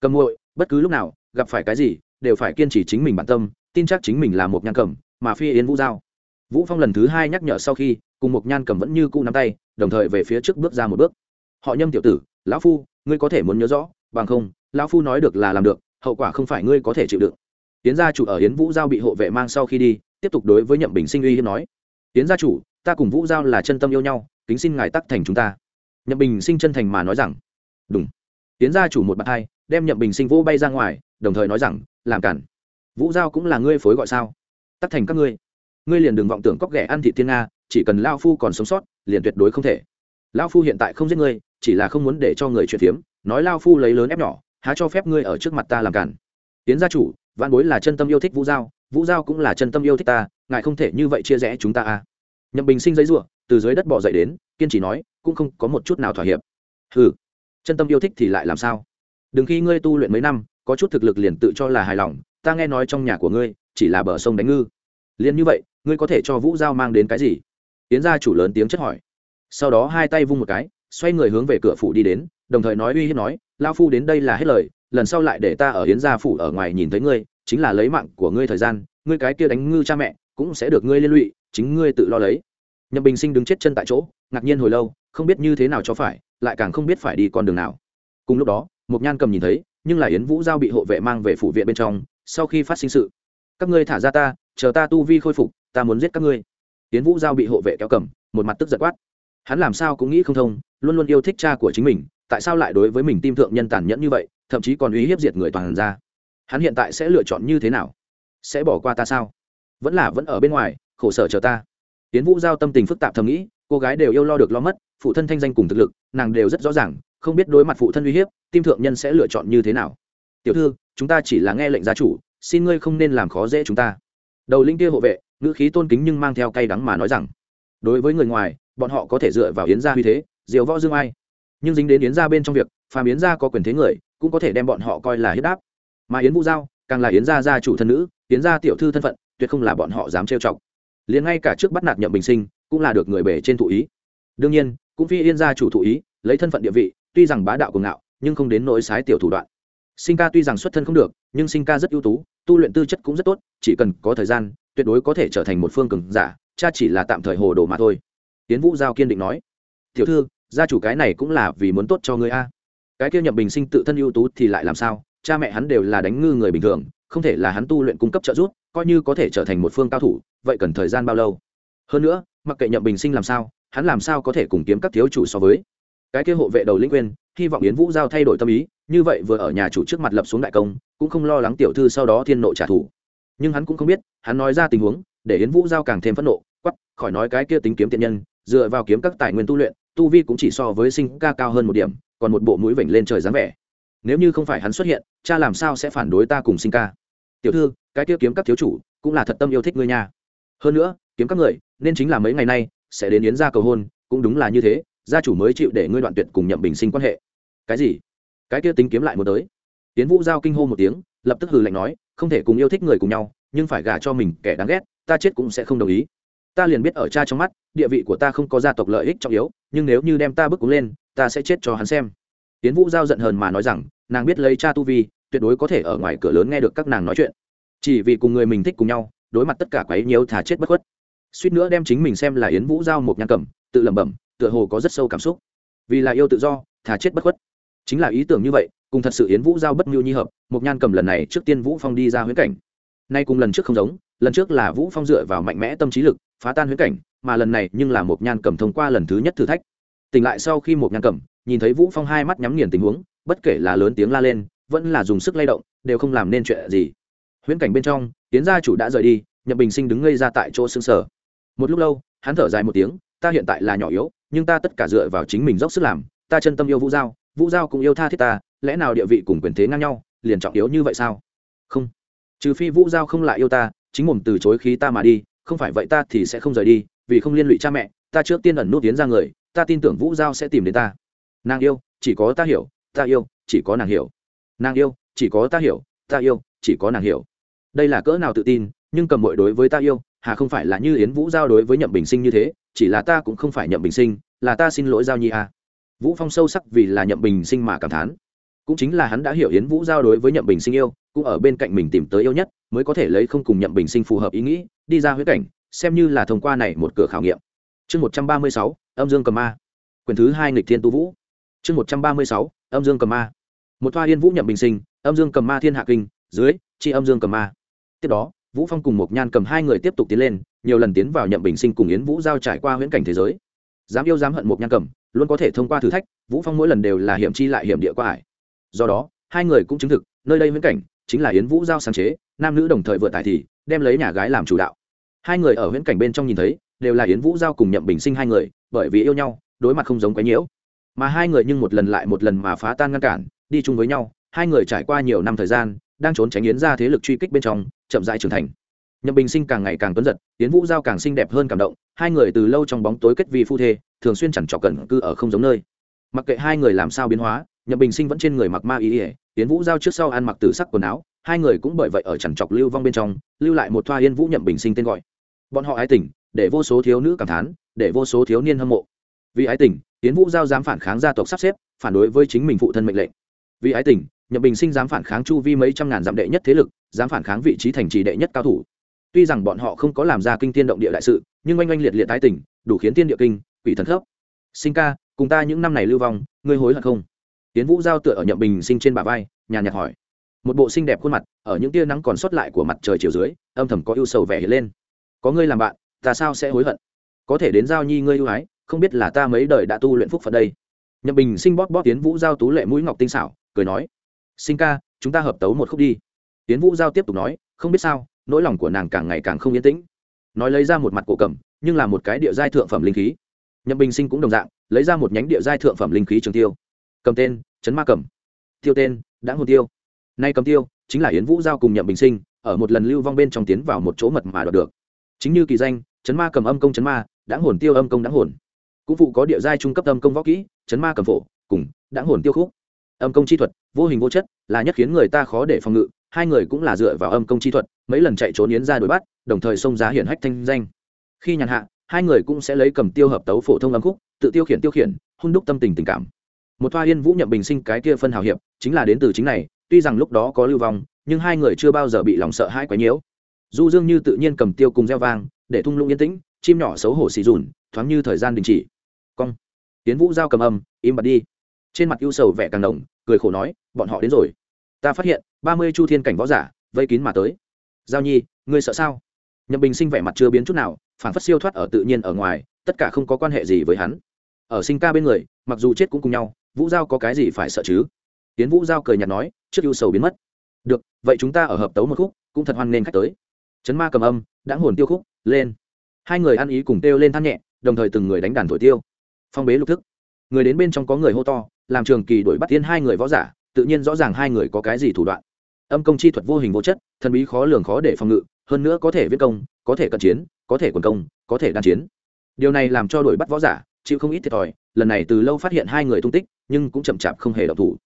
Cầm nguội bất cứ lúc nào, gặp phải cái gì, đều phải kiên trì chính mình bản tâm, tin chắc chính mình là một nhan cầm, mà phi yến vũ giao. Vũ phong lần thứ hai nhắc nhở sau khi, cùng một nhan cầm vẫn như cũ nắm tay, đồng thời về phía trước bước ra một bước. Họ nhâm tiểu tử, lão phu, ngươi có thể muốn nhớ rõ bằng không, lão phu nói được là làm được, hậu quả không phải ngươi có thể chịu đựng. Tiến gia chủ ở yến vũ giao bị hộ vệ mang sau khi đi, tiếp tục đối với nhậm bình sinh uy hiếp nói tiến gia chủ, ta cùng vũ giao là chân tâm yêu nhau, kính xin ngài tắc thành chúng ta. Nhậm bình sinh chân thành mà nói rằng đúng tiến gia chủ một bậc hai, đem nhậm bình sinh vô bay ra ngoài, đồng thời nói rằng, làm cản. Vũ giao cũng là ngươi phối gọi sao? Tắc thành các ngươi. Ngươi liền đừng vọng tưởng cóc ghẻ ăn thị thiên nga, chỉ cần lao phu còn sống sót, liền tuyệt đối không thể lao phu hiện tại không giết ngươi, chỉ là không muốn để cho người chuyện phiếm, nói lao phu lấy lớn ép nhỏ, há cho phép ngươi ở trước mặt ta làm cản. Tiến gia chủ văn bối là chân tâm yêu thích vũ giao vũ giao cũng là chân tâm yêu thích ta, ngài không thể như vậy chia rẽ chúng ta à. Nhậm bình sinh giấy ruộng từ dưới đất bỏ dậy đến, kiên trì nói, cũng không có một chút nào thỏa hiệp. Ừ chân tâm yêu thích thì lại làm sao? Đừng khi ngươi tu luyện mấy năm, có chút thực lực liền tự cho là hài lòng, ta nghe nói trong nhà của ngươi, chỉ là bờ sông đánh ngư. Liền như vậy, ngươi có thể cho vũ giao mang đến cái gì? Tiến gia chủ lớn tiếng chất hỏi sau đó hai tay vung một cái, xoay người hướng về cửa phủ đi đến, đồng thời nói uy hiếp nói lao phu đến đây là hết lời, lần sau lại để ta ở hiến gia phủ ở ngoài nhìn thấy ngươi, chính là lấy mạng của ngươi thời gian, ngươi cái kia đánh ngư cha mẹ, cũng sẽ được ngươi liên lụy, chính ngươi tự lo lấy. Nhậm bình sinh đứng chết chân tại chỗ, ngạc nhiên hồi lâu, không biết như thế nào cho phải, lại càng không biết phải đi con đường nào. Cùng lúc đó một nhan cầm nhìn thấy, nhưng là yến vũ giao bị hộ vệ mang về phủ viện bên trong, sau khi phát sinh sự, các ngươi thả ra ta, chờ ta tu vi khôi phục, ta muốn giết các ngươi. Yến vũ giao bị hộ vệ kéo cầm, một mặt tức giật quát hắn làm sao cũng nghĩ không thông, luôn luôn yêu thích cha của chính mình, tại sao lại đối với mình tim thượng nhân tàn nhẫn như vậy, thậm chí còn uy hiếp diệt người toàn ra? Hắn hiện tại sẽ lựa chọn như thế nào? Sẽ bỏ qua ta sao? Vẫn là vẫn ở bên ngoài, khổ sở chờ ta. Tiến vũ giao tâm tình phức tạp thầm nghĩ, cô gái đều yêu lo được lo mất, phụ thân thanh danh cùng thực lực, nàng đều rất rõ ràng, không biết đối mặt phụ thân uy hiếp, tim thượng nhân sẽ lựa chọn như thế nào. Tiểu thư, chúng ta chỉ là nghe lệnh gia chủ, xin ngươi không nên làm khó dễ chúng ta. Đầu linh kia hộ vệ, ngữ khí tôn kính nhưng mang theo cay đắng mà nói rằng, đối với người ngoài bọn họ có thể dựa vào yến gia uy thế, diều võ dương ai. Nhưng dính đến yến gia bên trong việc, phàm yến gia có quyền thế người, cũng có thể đem bọn họ coi là hiếp đáp. Mà yến vũ giao, càng là yến gia gia chủ thân nữ, yến gia tiểu thư thân phận, tuyệt không là bọn họ dám trêu chọc. Liền ngay cả trước bắt nạt nhậm bình sinh, cũng là được người bể trên thụ ý. Đương nhiên, cũng phi yên gia chủ thụ ý, lấy thân phận địa vị, tuy rằng bá đạo cường ngạo, nhưng không đến nỗi sái tiểu thủ đoạn. Sinh ca tuy rằng xuất thân không được, nhưng sinh ca rất ưu tú, tu luyện tư chất cũng rất tốt, chỉ cần có thời gian, tuyệt đối có thể trở thành một phương cường giả, cha chỉ là tạm thời hồ đồ mà thôi tiến vũ giao kiên định nói, tiểu thư, gia chủ cái này cũng là vì muốn tốt cho người a. Cái kia nhậm bình sinh tự thân ưu tú thì lại làm sao? Cha mẹ hắn đều là đánh ngư người bình thường, không thể là hắn tu luyện cung cấp trợ giúp, coi như có thể trở thành một phương cao thủ, vậy cần thời gian bao lâu? Hơn nữa, mặc kệ nhậm bình sinh làm sao, hắn làm sao có thể cùng kiếm các thiếu chủ so với? Cái kia hộ vệ đầu linh quyên hy vọng yến vũ giao thay đổi tâm ý, như vậy vừa ở nhà chủ trước mặt lập xuống đại công, cũng không lo lắng tiểu thư sau đó thiên nộ trả thù. Nhưng hắn cũng không biết, hắn nói ra tình huống, để yến vũ giao càng thêm phẫn nộ quắp khỏi nói cái kia tính kiếm tiện nhân dựa vào kiếm các tài nguyên tu luyện, tu vi cũng chỉ so với sinh ca cao hơn một điểm, còn một bộ mũi vểnh lên trời dáng vẻ. Nếu như không phải hắn xuất hiện, cha làm sao sẽ phản đối ta cùng sinh ca? Tiểu thư, cái kia kiếm các thiếu chủ, cũng là thật tâm yêu thích ngươi nha. Hơn nữa, kiếm các người, nên chính là mấy ngày nay, sẽ đến yến gia cầu hôn, cũng đúng là như thế, gia chủ mới chịu để ngươi đoạn tuyệt cùng nhậm bình sinh quan hệ. Cái gì? Cái kia tính kiếm lại một tới. Tiến vũ giao kinh hô một tiếng, lập tức hừ lạnh nói, không thể cùng yêu thích người cùng nhau, nhưng phải gả cho mình kẻ đáng ghét, ta chết cũng sẽ không đồng ý ta liền biết ở cha trong mắt, địa vị của ta không có gia tộc lợi ích trọng yếu, nhưng nếu như đem ta bước cúng lên, ta sẽ chết cho hắn xem. Tiến vũ giao giận hờn mà nói rằng, nàng biết lấy cha tu vi, tuyệt đối có thể ở ngoài cửa lớn nghe được các nàng nói chuyện. Chỉ vì cùng người mình thích cùng nhau, đối mặt tất cả quấy nhiều thả chết bất khuất. Suýt nữa đem chính mình xem là yến vũ giao một nhang cầm, tự lẩm bẩm, tựa hồ có rất sâu cảm xúc. Vì là yêu tự do thả chết bất khuất. Chính là ý tưởng như vậy, cùng thật sự yến vũ giao bất mưu nhi hợp, một nhan cầm lần này trước tiên vũ phong đi ra huyễn cảnh. Nay cùng lần trước không giống, lần trước là vũ phong dựa vào mạnh mẽ tâm trí lực phá tan huyễn cảnh, mà lần này nhưng là một nhan cầm thông qua lần thứ nhất thử thách. Tỉnh lại sau khi một nhan cầm nhìn thấy vũ phong hai mắt nhắm nghiền tình huống, bất kể là lớn tiếng la lên, vẫn là dùng sức lay động, đều không làm nên chuyện gì. Huyễn cảnh bên trong tiến gia chủ đã rời đi, nhậm bình sinh đứng ngây ra tại chỗ xương sở một lúc lâu, hắn thở dài một tiếng, ta hiện tại là nhỏ yếu, nhưng ta tất cả dựa vào chính mình dốc sức làm, ta chân tâm yêu vũ giao vũ giao cũng yêu tha thiết ta, lẽ nào địa vị cùng quyền thế ngang nhau, liền trọng yếu như vậy sao? Không, trừ phi vũ giao không lại yêu ta, chính mồm từ chối khí ta mà đi không phải vậy ta thì sẽ không rời đi, vì không liên lụy cha mẹ, ta trước tiên ẩn nút tiến ra người, ta tin tưởng vũ giao sẽ tìm đến ta. Nàng yêu, chỉ có ta hiểu, ta yêu, chỉ có nàng hiểu. Nàng yêu, chỉ có ta hiểu, ta yêu, chỉ có nàng hiểu. Đây là cỡ nào tự tin, nhưng cầm mội đối với ta yêu, hà không phải là như yến vũ giao đối với nhậm bình sinh như thế, chỉ là ta cũng không phải nhậm bình sinh, là ta xin lỗi giao nhi à. vũ phong sâu sắc vì là nhậm bình sinh mà cảm thán cũng chính là hắn đã hiểu yến vũ giao đối với nhậm bình sinh yêu, cũng ở bên cạnh mình tìm tới yêu nhất, mới có thể lấy không cùng nhậm bình sinh phù hợp ý nghĩ, đi ra huyết cảnh, xem như là thông qua này một cửa khảo nghiệm. Chương một trăm ba mươi sáu, âm dương cầm ma. Quyển thứ hai nghịch thiên tu vũ. Chương một trăm ba mươi sáu, âm dương cầm ma. Một thoa yên vũ nhậm bình sinh, âm dương cầm ma thiên hạ kinh, dưới, chi âm dương cầm ma. Tiếp đó, vũ phong cùng một nhan cầm hai người tiếp tục tiến lên, nhiều lần tiến vào nhậm bình sinh cùng yến vũ giao trải qua huyễn cảnh thế giới. Dám yêu dám hận một nhan cầm, luôn có thể thông qua thử thách, vũ phong mỗi lần đều là hiểm chi lại hiểm địa qua ải do đó, hai người cũng chứng thực, nơi đây huyễn cảnh chính là yến vũ giao sáng chế, nam nữ đồng thời vừa tải thì đem lấy nhà gái làm chủ đạo. Hai người ở huyễn cảnh bên trong nhìn thấy, đều là yến vũ giao cùng nhậm bình sinh hai người, bởi vì yêu nhau, đối mặt không giống quấy nhiễu. Mà hai người nhưng một lần lại một lần mà phá tan ngăn cản, đi chung với nhau, hai người trải qua nhiều năm thời gian, đang trốn tránh yến ra thế lực truy kích bên trong, chậm dại trưởng thành. Nhậm bình sinh càng ngày càng tuấn giật, yến vũ giao càng xinh đẹp hơn cảm động, hai người từ lâu trong bóng tối kết vì phu thê, thường xuyên chẳng trọc cẩn cư ở không giống nơi. Mặc kệ hai người làm sao biến hóa nhậm bình sinh vẫn trên người mặc ma y ỉa tiến vũ giao trước sau ăn mặc tử sắc quần áo hai người cũng bởi vậy ở chẳng chọc lưu vong bên trong lưu lại một thoa yên vũ nhậm bình sinh tên gọi. Bọn họ ái tình để vô số thiếu nữ cảm thán để vô số thiếu niên hâm mộ. Vì ái tình tiến vũ giao dám phản kháng gia tộc sắp xếp phản đối với chính mình phụ thân mệnh lệnh. Vì ái tình nhậm bình sinh dám phản kháng chu vi mấy trăm ngàn dặm đệ nhất thế lực dám phản kháng vị trí thành trì đệ nhất cao thủ. Tuy rằng bọn họ không có làm ra kinh tiên động địa đại sự nhưng oanh oanh liệt liệt tái tình, đủ khiến tiên địa kinh quỷ thần khớp sinh ca cùng ta những năm này lưu vong ngươi hối hận không? Tiến vũ giao tựa ở nhậm bình sinh trên bả vai, nhàn nhạt hỏi. Một bộ xinh đẹp khuôn mặt, ở những tia nắng còn sót lại của mặt trời chiều dưới, âm thầm có ưu sầu vẻ hiện lên. Có ngươi làm bạn, ta sao sẽ hối hận? Có thể đến giao nhi ngươi ưu ái, không biết là ta mấy đời đã tu luyện phúc phận đây. Nhậm bình sinh bóp bóp tiến vũ giao tú lệ mũi ngọc tinh xảo, cười nói. Sinh ca, chúng ta hợp tấu một khúc đi. Tiến vũ giao tiếp tục nói, không biết sao, nỗi lòng của nàng càng ngày càng không yên tĩnh. Nói lấy ra một mặt cổ cầm, nhưng là một cái địa giai thượng phẩm linh khí. Nhậm bình sinh cũng đồng dạng, lấy ra một nhánh địa giai thượng phẩm linh khí trường tiêu cầm tên, chấn ma cầm. Tiêu tên, đã hồn tiêu. Nay cầm tiêu, chính là yến vũ giao cùng nhậm bình sinh, ở một lần lưu vong bên trong tiến vào một chỗ mật mà đoạt được. Chính như kỳ danh, chấn ma cầm âm công chấn ma, đã hồn tiêu âm công đã hồn. Cũng phụ có địa giai trung cấp âm công võ kỹ, chấn ma cầm phổ, cùng, đã hồn tiêu khúc. Âm công chi thuật, vô hình vô chất, là nhất khiến người ta khó để phòng ngự, hai người cũng là dựa vào âm công chi thuật, mấy lần chạy trốn yến ra đuổi bắt, đồng thời xông giá hiển hách thanh danh. Khi nhàn hạ, hai người cũng sẽ lấy cầm tiêu hợp tấu phổ thông âm khúc, tự tiêu khiển tiêu khiển, hôn đúc tâm tình tình cảm một thoa yên vũ nhậm bình sinh cái kia phân hào hiệp, chính là đến từ chính này, tuy rằng lúc đó có lưu vong, nhưng hai người chưa bao giờ bị lòng sợ hãi quấy nhiễu. Du dương như tự nhiên cầm tiêu cùng gieo vang, để thung lũng yên tĩnh, chim nhỏ xấu hổ xì dùn, thoáng như thời gian đình chỉ. Cong. Tiến vũ giao cầm âm, im bặt đi. Trên mặt ưu sầu vẻ càng đồng cười khổ nói, bọn họ đến rồi. Ta phát hiện, ba mươi chu thiên cảnh võ giả, vây kín mà tới. Giao nhi, ngươi sợ sao? Nhậm bình sinh vẻ mặt chưa biến chút nào phản phất siêu thoát ở tự nhiên ở ngoài, tất cả không có quan hệ gì với hắn. Ở sinh ca bên người, mặc dù chết cũng cùng nhau vũ giao có cái gì phải sợ chứ? Tiến vũ giao cười nhạt nói, trước ưu sầu biến mất. Được, vậy chúng ta ở hợp tấu một khúc, cũng thật hoan nên khách tới. Chấn ma cầm âm, đã hồn tiêu khúc, lên. Hai người ăn ý cùng kêu lên than nhẹ, đồng thời từng người đánh đàn thổi tiêu. Phong bế lục thức. Người đến bên trong có người hô to, làm trường kỳ đuổi bắt tiên hai người võ giả, tự nhiên rõ ràng hai người có cái gì thủ đoạn. Âm công chi thuật vô hình vô chất, thần bí khó lường khó để phòng ngự, hơn nữa có thể viết công, có thể cận chiến, có thể quần công, có thể đan chiến. Điều này làm cho đuổi bắt võ giả chịu không ít thiệt thòi, lần này từ lâu phát hiện hai người tung tích nhưng cũng chậm chạp không hề độc thủ.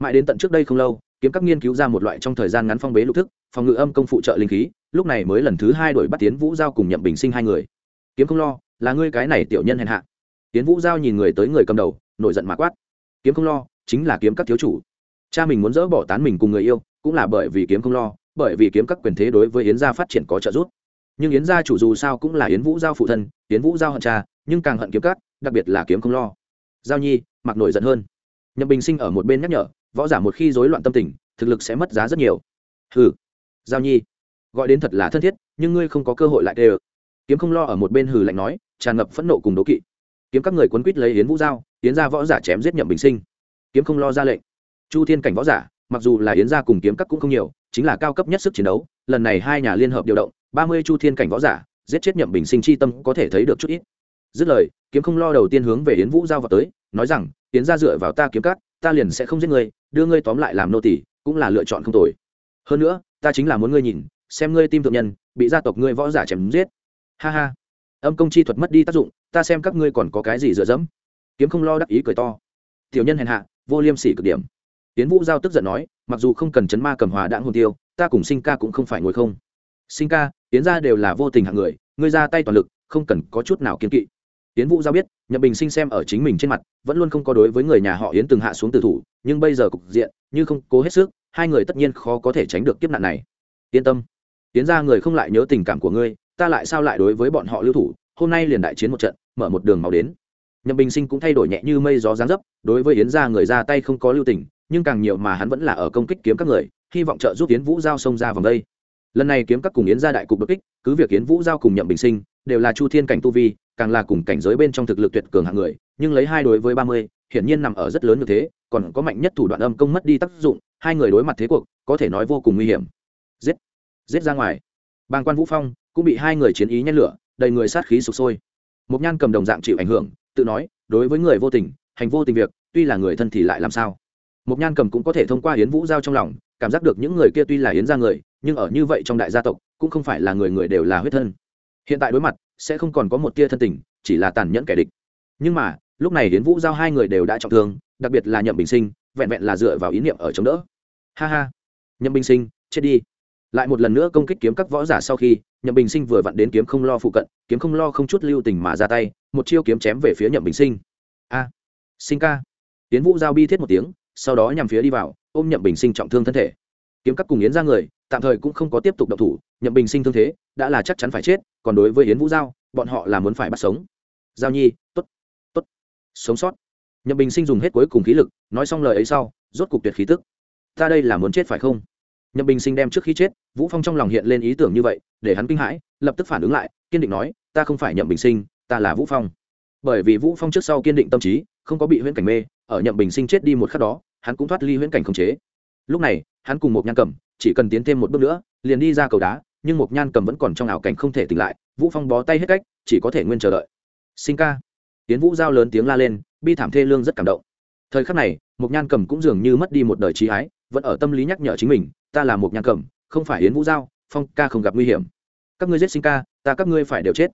Mãi đến tận trước đây không lâu, kiếm các nghiên cứu ra một loại trong thời gian ngắn phong bế lục thức, phòng ngự âm công phụ trợ linh khí, lúc này mới lần thứ hai đổi bắt tiến vũ giao cùng nhậm bình sinh hai người. Kiếm không lo, là ngươi cái này tiểu nhân hèn hạ. Tiến vũ giao nhìn người tới người cầm đầu, nổi giận mà quát. Kiếm không lo, chính là kiếm các thiếu chủ. Cha mình muốn dỡ bỏ tán mình cùng người yêu, cũng là bởi vì kiếm không lo, bởi vì kiếm các quyền thế đối với yến gia phát triển có trợ giúp. Nhưng yến gia chủ dù sao cũng là yến vũ giao phụ thân, yến vũ giao hận cha, nhưng càng hận kiếm các, đặc biệt là kiếm không lo. Giao nhi, mặc nổi giận hơn nhậm bình sinh ở một bên nhắc nhở, võ giả một khi rối loạn tâm tình, thực lực sẽ mất giá rất nhiều. Hừ, giao nhi, gọi đến thật là thân thiết, nhưng ngươi không có cơ hội lại đê ơ. Kiếm không lo ở một bên hừ lạnh nói, tràn ngập phẫn nộ cùng đố kỵ. Kiếm các người quấn quýt lấy yến vũ giao, yến ra võ giả chém giết nhậm bình sinh. Kiếm không lo ra lệnh. Chu thiên cảnh võ giả, mặc dù là yến gia cùng kiếm các cũng không nhiều, chính là cao cấp nhất sức chiến đấu, lần này hai nhà liên hợp điều động, ba mươi chu thiên cảnh võ giả, giết chết nhậm bình sinh chi tâm có thể thấy được chút ít. Dứt lời, kiếm không lo đầu tiên hướng về yến vũ giao vào tới nói rằng, tiến gia dựa vào ta kiếm cắt ta liền sẽ không giết ngươi, đưa ngươi tóm lại làm nô tỷ cũng là lựa chọn không tồi. Hơn nữa, ta chính là muốn ngươi nhìn, xem ngươi tim thượng nhân, bị gia tộc ngươi võ giả chém giết. Ha ha. Âm công chi thuật mất đi tác dụng, ta xem các ngươi còn có cái gì dựa dẫm. Kiếm không lo đắc ý cười to. Tiểu nhân hèn hạ, vô liêm sỉ cực điểm. Tiến vũ giao tức giận nói, mặc dù không cần chấn ma cầm hòa đãng hồn tiêu, ta cùng sinh ca cũng không phải ngồi không. Sinh ca, tiến ra đều là vô tình hạng người, ngươi ra tay toàn lực, không cần có chút nào kiên kỵ. Yến vũ giao biết, nhậm bình sinh xem ở chính mình trên mặt, vẫn luôn không có đối với người nhà họ yến từng hạ xuống từ thủ, nhưng bây giờ cục diện, như không cố hết sức, hai người tất nhiên khó có thể tránh được kiếp nạn này. Yên tâm. Yến gia người không lại nhớ tình cảm của ngươi, ta lại sao lại đối với bọn họ lưu thủ, hôm nay liền đại chiến một trận, mở một đường máu đến. Nhậm bình sinh cũng thay đổi nhẹ như mây gió giáng dấp, đối với yến Gia người ra tay không có lưu tình, nhưng càng nhiều mà hắn vẫn là ở công kích kiếm các người, hy vọng trợ giúp yến vũ giao xông ra vòng đây. Lần này kiếm các cùng yến Gia đại cục đột kích, cứ việc yến vũ giao cùng nhậm bình sinh, đều là chu thiên cảnh tu vi càng là cùng cảnh giới bên trong thực lực tuyệt cường hạng người, nhưng lấy hai đối với ba mươi, hiển nhiên nằm ở rất lớn như thế, còn có mạnh nhất thủ đoạn âm công mất đi tác dụng, hai người đối mặt thế cuộc, có thể nói vô cùng nguy hiểm. Giết! Giết ra ngoài! Bàng quan vũ phong cũng bị hai người chiến ý nhét lửa, đầy người sát khí sụp sôi. Một nhan cầm đồng dạng chịu ảnh hưởng, tự nói, đối với người vô tình, hành vô tình việc, tuy là người thân thì lại làm sao? Một nhan cầm cũng có thể thông qua hiến vũ giao trong lòng, cảm giác được những người kia tuy là hiến ra người, nhưng ở như vậy trong đại gia tộc, cũng không phải là người người đều là huyết thân. Hiện tại đối mặt sẽ không còn có một tia thân tình, chỉ là tàn nhẫn kẻ địch. Nhưng mà, lúc này hiến vũ giao hai người đều đã trọng thương, đặc biệt là nhậm bình sinh, vẹn vẹn là dựa vào ý niệm ở chống đỡ. Ha ha. Nhậm bình sinh, chết đi. Lại một lần nữa công kích kiếm các võ giả sau khi, nhậm bình sinh vừa vặn đến kiếm không lo phụ cận, kiếm không lo không chút lưu tình mà ra tay, một chiêu kiếm chém về phía nhậm bình sinh. A. Sinh ca. Tiến vũ giao bi thiết một tiếng, sau đó nhằm phía đi vào, ôm nhậm bình sinh trọng thương thân thể. Kiếm các cùng yến ra người, tạm thời cũng không có tiếp tục động thủ nhậm bình sinh thương thế, đã là chắc chắn phải chết, còn đối với yến vũ giao, bọn họ là muốn phải bắt sống. Giao nhi t ố t t ố t sống sót. Nhậm bình sinh dùng hết cuối cùng khí lực, nói xong lời ấy sau, rốt cục tuyệt khí tức. Ta đây là muốn chết phải không? Nhậm bình sinh đem trước khi chết, vũ phong trong lòng hiện lên ý tưởng như vậy, để hắn kinh hãi, lập tức phản ứng lại, kiên định nói, ta không phải nhậm bình sinh, ta là vũ phong. Bởi vì vũ phong trước sau kiên định tâm trí, không có bị huyễn cảnh mê, ở nhậm bình sinh chết đi một khắc đó, hắn cũng thoát ly huyễn cảnh khống chế. Lúc này, hắn cùng một nhan cầm, chỉ cần tiến thêm một bước nữa liền đi ra cầu đá, nhưng mộc nhan cầm vẫn còn trong ảo cảnh không thể tỉnh lại, vũ phong bó tay hết cách, chỉ có thể nguyên chờ đợi. Sinh ca. Tiến vũ giao lớn tiếng la lên, bi thảm thê lương rất cảm động. Thời khắc này, mộc nhan cầm cũng dường như mất đi một đời trí ái, vẫn ở tâm lý nhắc nhở chính mình, ta là mộc nhan cầm, không phải yến vũ giao, phong ca không gặp nguy hiểm. Các ngươi giết sinh ca, ta các ngươi phải đều chết.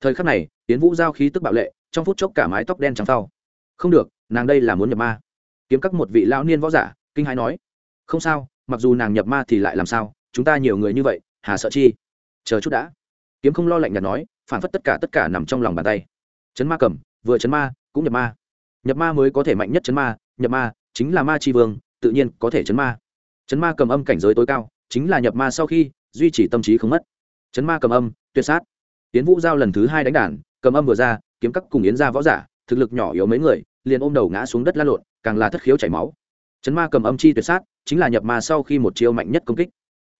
Thời khắc này, yến vũ giao khí tức bạo lệ, trong phút chốc cả mái tóc đen trắng sau không được, nàng đây là muốn nhập ma. Kiếm các một vị lão niên võ giả, kinh hãi nói. Không sao, mặc dù nàng nhập ma thì lại làm sao? Chúng ta nhiều người như vậy, hà sợ chi? Chờ chút đã. Kiếm không lo lạnh nhạt nói phản phất tất cả tất cả nằm trong lòng bàn tay. Chấn ma cầm, vừa chấn ma, cũng nhập ma. Nhập ma mới có thể mạnh nhất chấn ma, nhập ma chính là ma tri vương, tự nhiên có thể chấn ma. Chấn ma cầm âm cảnh giới tối cao, chính là nhập ma sau khi, duy trì tâm trí không mất. Chấn ma cầm âm, tuyệt sát. Tiến vũ giao lần thứ hai đánh đàn, cầm âm vừa ra, kiếm các cùng yến ra võ giả, thực lực nhỏ yếu mấy người, liền ôm đầu ngã xuống đất la lộn, càng là thất khiếu chảy máu. Chấn ma cầm âm chi tuyệt sát, chính là nhập ma sau khi một chiêu mạnh nhất công kích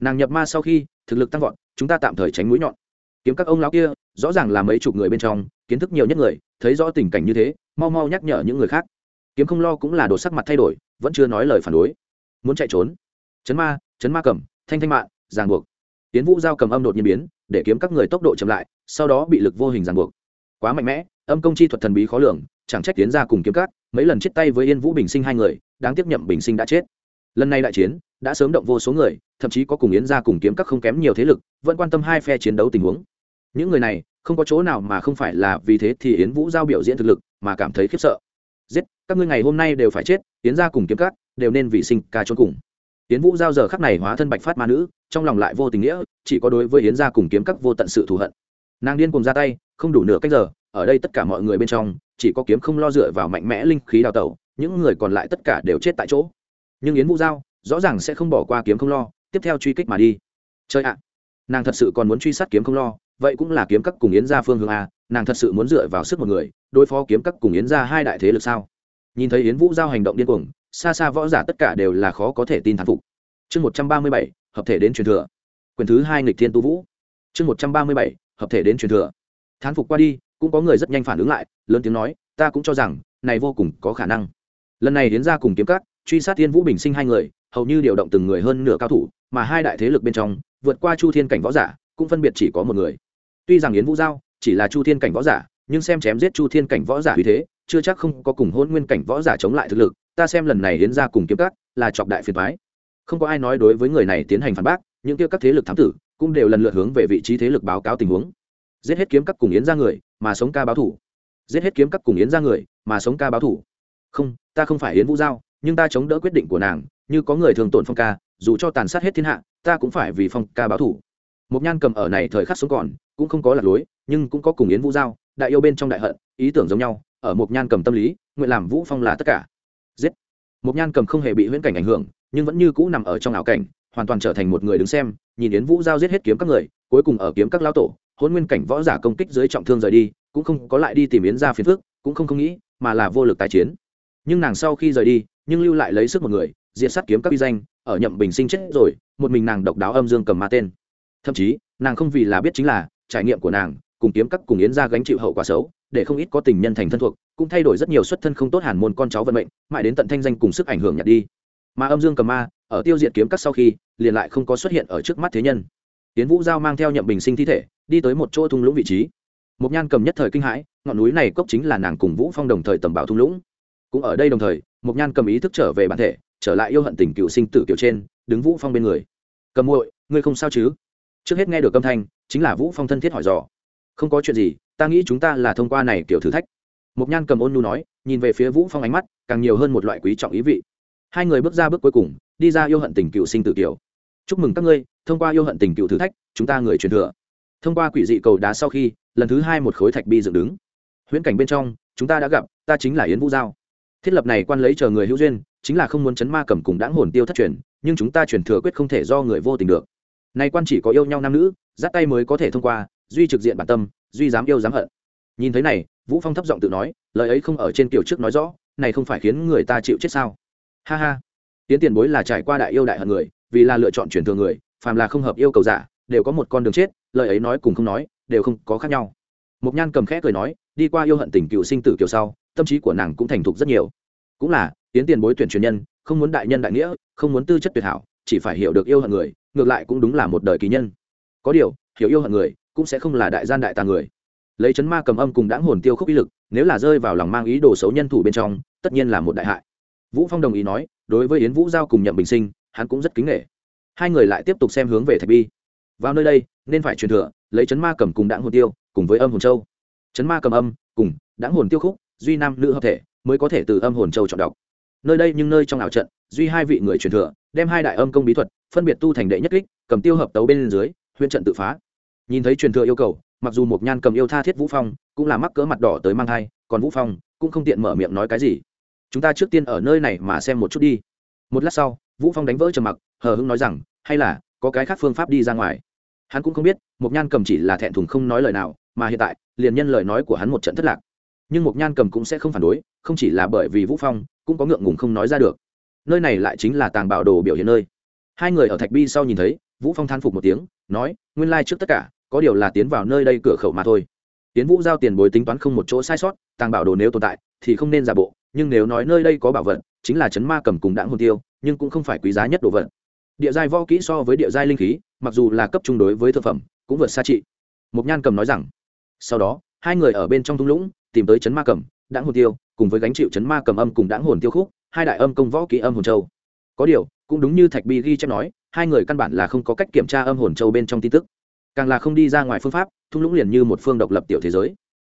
nàng nhập ma sau khi, thực lực tăng vọt, chúng ta tạm thời tránh mũi nhọn. Kiếm các ông lão kia, rõ ràng là mấy chục người bên trong, kiến thức nhiều nhất người, thấy rõ tình cảnh như thế, mau mau nhắc nhở những người khác. Kiếm không lo cũng là đột sắc mặt thay đổi, vẫn chưa nói lời phản đối. Muốn chạy trốn. Chấn ma chấn ma cầm, thanh thanh mạng ràng buộc. Tiến vũ giao cầm âm đột nhiên biến, để kiếm các người tốc độ chậm lại, sau đó bị lực vô hình ràng buộc. Quá mạnh mẽ, âm công chi thuật thần bí khó lường, chẳng trách tiến ra cùng kiếm các, mấy lần chết tay với yên vũ bình sinh hai người, đáng tiếp nhậm bình sinh đã chết. Lần này đại chiến, đã sớm động vô số người thậm chí có cùng yến Gia cùng kiếm các không kém nhiều thế lực, vẫn quan tâm hai phe chiến đấu tình huống. Những người này, không có chỗ nào mà không phải là vì thế thì yến vũ giao biểu diễn thực lực mà cảm thấy khiếp sợ. Giết, các ngươi ngày hôm nay đều phải chết, yến Gia cùng kiếm các đều nên vị sinh ca trốn cùng. Yến vũ giao giờ khắc này hóa thân bạch phát ma nữ, trong lòng lại vô tình nghĩa, chỉ có đối với yến gia cùng kiếm các vô tận sự thù hận. Nàng điên cùng ra tay, không đủ nửa cách giờ, ở đây tất cả mọi người bên trong, chỉ có kiếm không lo dựa vào mạnh mẽ linh khí đào tẩu, những người còn lại tất cả đều chết tại chỗ. Nhưng yến vũ giao rõ ràng sẽ không bỏ qua kiếm không lo tiếp theo truy kích mà đi. Chơi ạ, nàng thật sự còn muốn truy sát kiếm không lo, vậy cũng là kiếm các cùng yến gia phương hướng a, nàng thật sự muốn dựa vào sức một người, đối phó kiếm các cùng yến gia hai đại thế lực sao? Nhìn thấy yến vũ giao hành động điên cuồng, xa xa võ giả tất cả đều là khó có thể tin thán phục. Chương một trăm ba mươi bảy, hợp thể đến truyền thừa. Quyền thứ hai nghịch thiên tu vũ. Chương một trăm ba mươi bảy, hợp thể đến truyền thừa. Thán phục qua đi, cũng có người rất nhanh phản ứng lại, lớn tiếng nói, ta cũng cho rằng, này vô cùng có khả năng. Lần này yến ra cùng kiếm các truy sát thiên vũ bình sinh hai người, hầu như điều động từng người hơn nửa cao thủ, mà hai đại thế lực bên trong, vượt qua chu thiên cảnh võ giả, cũng phân biệt chỉ có một người. Tuy rằng yến vũ giao chỉ là chu thiên cảnh võ giả, nhưng xem chém giết chu thiên cảnh võ giả vì thế, chưa chắc không có cùng hôn nguyên cảnh võ giả chống lại thực lực, ta xem lần này yến ra cùng kiếm cắt là chọc đại phiền thoái không có ai nói đối với người này tiến hành phản bác, những kia các thế lực thám tử cũng đều lần lượt hướng về vị trí thế lực báo cáo tình huống. Giết hết kiếm các cùng yến ra người, mà sống ca báo thủ. Giết hết kiếm các cùng yến ra người, mà sống ca báo thủ. Không, ta không phải yến vũ giao nhưng ta chống đỡ quyết định của nàng, như có người thường tổn phong ca, dù cho tàn sát hết thiên hạ, ta cũng phải vì phong ca báo thủ. Một nhan cầm ở này thời khắc sống còn, cũng không có lạc lối, nhưng cũng có cùng yến vũ giao, đại yêu bên trong đại hận, ý tưởng giống nhau, ở một nhan cầm tâm lý, nguyện làm vũ phong là tất cả. Giết! Một nhan cầm không hề bị huyễn cảnh ảnh hưởng, nhưng vẫn như cũ nằm ở trong ảo cảnh, hoàn toàn trở thành một người đứng xem, nhìn yến vũ giao giết hết kiếm các người, cuối cùng ở kiếm các lao tổ, hôn nguyên cảnh võ giả công kích dưới trọng thương rời đi, cũng không có lại đi tìm yến ra phiền phước cũng không không nghĩ, mà là vô lực tái chiến. Nhưng nàng sau khi rời đi nhưng lưu lại lấy sức một người diện sát kiếm các uy danh, ở nhậm bình sinh chết rồi, một mình nàng độc đáo âm dương cầm ma tên. Thậm chí, nàng không vì là biết chính là, trải nghiệm của nàng, cùng kiếm các cùng yến ra gánh chịu hậu quả xấu, để không ít có tình nhân thành thân thuộc, cũng thay đổi rất nhiều xuất thân không tốt hàn môn con cháu vận mệnh, mãi đến tận thanh danh cùng sức ảnh hưởng nhặt đi. Mà âm dương cầm ma, ở tiêu diệt kiếm các sau khi, liền lại không có xuất hiện ở trước mắt thế nhân. Tiến vũ giao mang theo nhậm bình sinh thi thể, đi tới một chỗ thung lũng vị trí. Một nhan cầm nhất thời kinh hãi, ngọn núi này cốc chính là nàng cùng vũ phong đồng thời tầm bảo thung lũng. Cũng ở đây đồng thời Mộc nhan cầm ý thức trở về bản thể, trở lại yêu hận tình cựu sinh tử kiểu trên, đứng vũ phong bên người. Cầm muội, ngươi không sao chứ? Trước hết nghe được âm thanh, chính là vũ phong thân thiết hỏi dò. Không có chuyện gì, ta nghĩ chúng ta là thông qua này kiểu thử thách. Mộc nhan cầm ôn nu nói, nhìn về phía vũ phong ánh mắt, càng nhiều hơn một loại quý trọng ý vị. Hai người bước ra bước cuối cùng, đi ra yêu hận tình cựu sinh tử kiểu. Chúc mừng các ngươi, thông qua yêu hận tình cựu thử thách, chúng ta người truyền thừa. Thông qua quỷ dị cầu đá sau khi, lần thứ hai một khối thạch bi dựng đứng. Huyễn cảnh bên trong, chúng ta đã gặp, ta chính là yến vũ giao thiết lập này quan lấy chờ người hữu duyên, chính là không muốn chấn ma cầm cùng đáng hồn tiêu thất truyền, nhưng chúng ta truyền thừa quyết không thể do người vô tình được. Nay quan chỉ có yêu nhau nam nữ, giáp tay mới có thể thông qua, duy trực diện bản tâm, duy dám yêu dám hận. Nhìn thấy này, vũ phong thấp giọng tự nói, lời ấy không ở trên kiểu trước nói rõ, này không phải khiến người ta chịu chết sao? Ha ha. Tiến tiền bối là trải qua đại yêu đại hận người, vì là lựa chọn truyền thừa người, phàm là không hợp yêu cầu giả, đều có một con đường chết, lời ấy nói cùng không nói, đều không có khác nhau. Mục nhan cầm khẽ cười nói, đi qua yêu hận tình cựu sinh tử kiểu sau tâm trí của nàng cũng thành thục rất nhiều. Cũng là tiến tiền bối tuyển truyền nhân, không muốn đại nhân đại nghĩa, không muốn tư chất tuyệt hảo, chỉ phải hiểu được yêu hận người, ngược lại cũng đúng là một đời kỳ nhân. Có điều, hiểu yêu hận người, cũng sẽ không là đại gian đại tà người. Lấy chấn ma cầm âm cùng đáng hồn tiêu khúc ý lực, nếu là rơi vào lòng mang ý đồ xấu nhân thủ bên trong, tất nhiên là một đại hại. Vũ phong đồng ý nói, đối với yến vũ giao cùng nhậm bình sinh, hắn cũng rất kính nghệ hai người lại tiếp tục xem hướng về thạch bi. Vào nơi đây, nên phải truyền thừa, lấy chấn ma cầm cùng đáng hồn tiêu, cùng với âm hồn châu. Chấn ma cầm âm, cùng đáng hồn tiêu khúc duy nam nữ hợp thể mới có thể từ âm hồn châu chọn đọc. Nơi đây nhưng nơi trong ảo trận, duy hai vị người truyền thừa, đem hai đại âm công bí thuật phân biệt tu thành đệ nhất kích, cầm tiêu hợp tấu bên dưới huyện trận tự phá. Nhìn thấy truyền thừa yêu cầu, mặc dù một nhan cầm yêu tha thiết vũ phong, cũng là mắc cỡ mặt đỏ tới mang thai, còn vũ phong cũng không tiện mở miệng nói cái gì. Chúng ta trước tiên ở nơi này mà xem một chút đi. Một lát sau, vũ phong đánh vỡ trầm mặc, hờ hững nói rằng, hay là, có cái khác phương pháp đi ra ngoài. Hắn cũng không biết một nhan cầm chỉ là thẹn thùng không nói lời nào, mà hiện tại, liền nhân lời nói của hắn một trận thất lạc nhưng Mục nhan cầm cũng sẽ không phản đối, không chỉ là bởi vì vũ phong, cũng có ngượng ngùng không nói ra được. Nơi này lại chính là tàng bảo đồ biểu hiện nơi. Hai người ở thạch bi sau nhìn thấy, vũ phong than phục một tiếng, nói, nguyên lai trước tất cả, có điều là tiến vào nơi đây cửa khẩu mà thôi. Tiến vũ giao tiền bối tính toán không một chỗ sai sót, tàng bảo đồ nếu tồn tại, thì không nên giả bộ, nhưng nếu nói nơi đây có bảo vật, chính là chấn ma cầm cùng đãng hồn tiêu, nhưng cũng không phải quý giá nhất đồ vật. Địa giai võ kỹ so với địa giai linh khí, mặc dù là cấp trung đối với thực phẩm, cũng vượt xa trị. Mục nhan cầm nói rằng, sau đó, hai người ở bên trong thung lũng tìm tới chấn ma cầm, đãng hồn tiêu, cùng với gánh chịu chấn ma cầm âm cùng đãng hồn tiêu khúc, hai đại âm công võ kỹ âm hồn châu. Có điều, cũng đúng như thạch bi ghi chép nói, hai người căn bản là không có cách kiểm tra âm hồn châu bên trong tin tức. Càng là không đi ra ngoài phương pháp, thung lũng liền như một phương độc lập tiểu thế giới.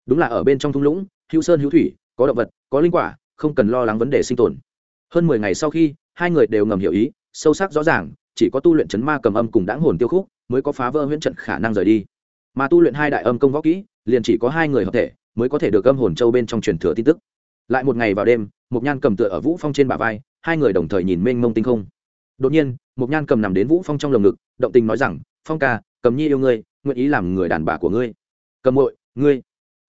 Đúng là ở bên trong thung lũng, hữu sơn hữu thủy, có động vật, có linh quả, không cần lo lắng vấn đề sinh tồn. Hơn mười ngày sau khi, hai người đều ngầm hiểu ý, sâu sắc rõ ràng, chỉ có tu luyện chấn ma cầm âm cùng đáng hồn tiêu khúc, mới có phá vỡ huyễn trận khả năng rời đi. Mà tu luyện hai đại âm công võ kỹ, liền chỉ có hai người hợp thể mới có thể được âm hồn châu bên trong truyền thừa tin tức. Lại một ngày vào đêm một nhan cầm tựa ở vũ phong trên bả vai, hai người đồng thời nhìn mênh mông tinh không. Đột nhiên một nhan cầm nằm đến vũ phong trong lồng ngực, động tình nói rằng, phong ca cầm nhi yêu ngươi, nguyện ý làm người đàn bà của ngươi. Cầm muội, ngươi?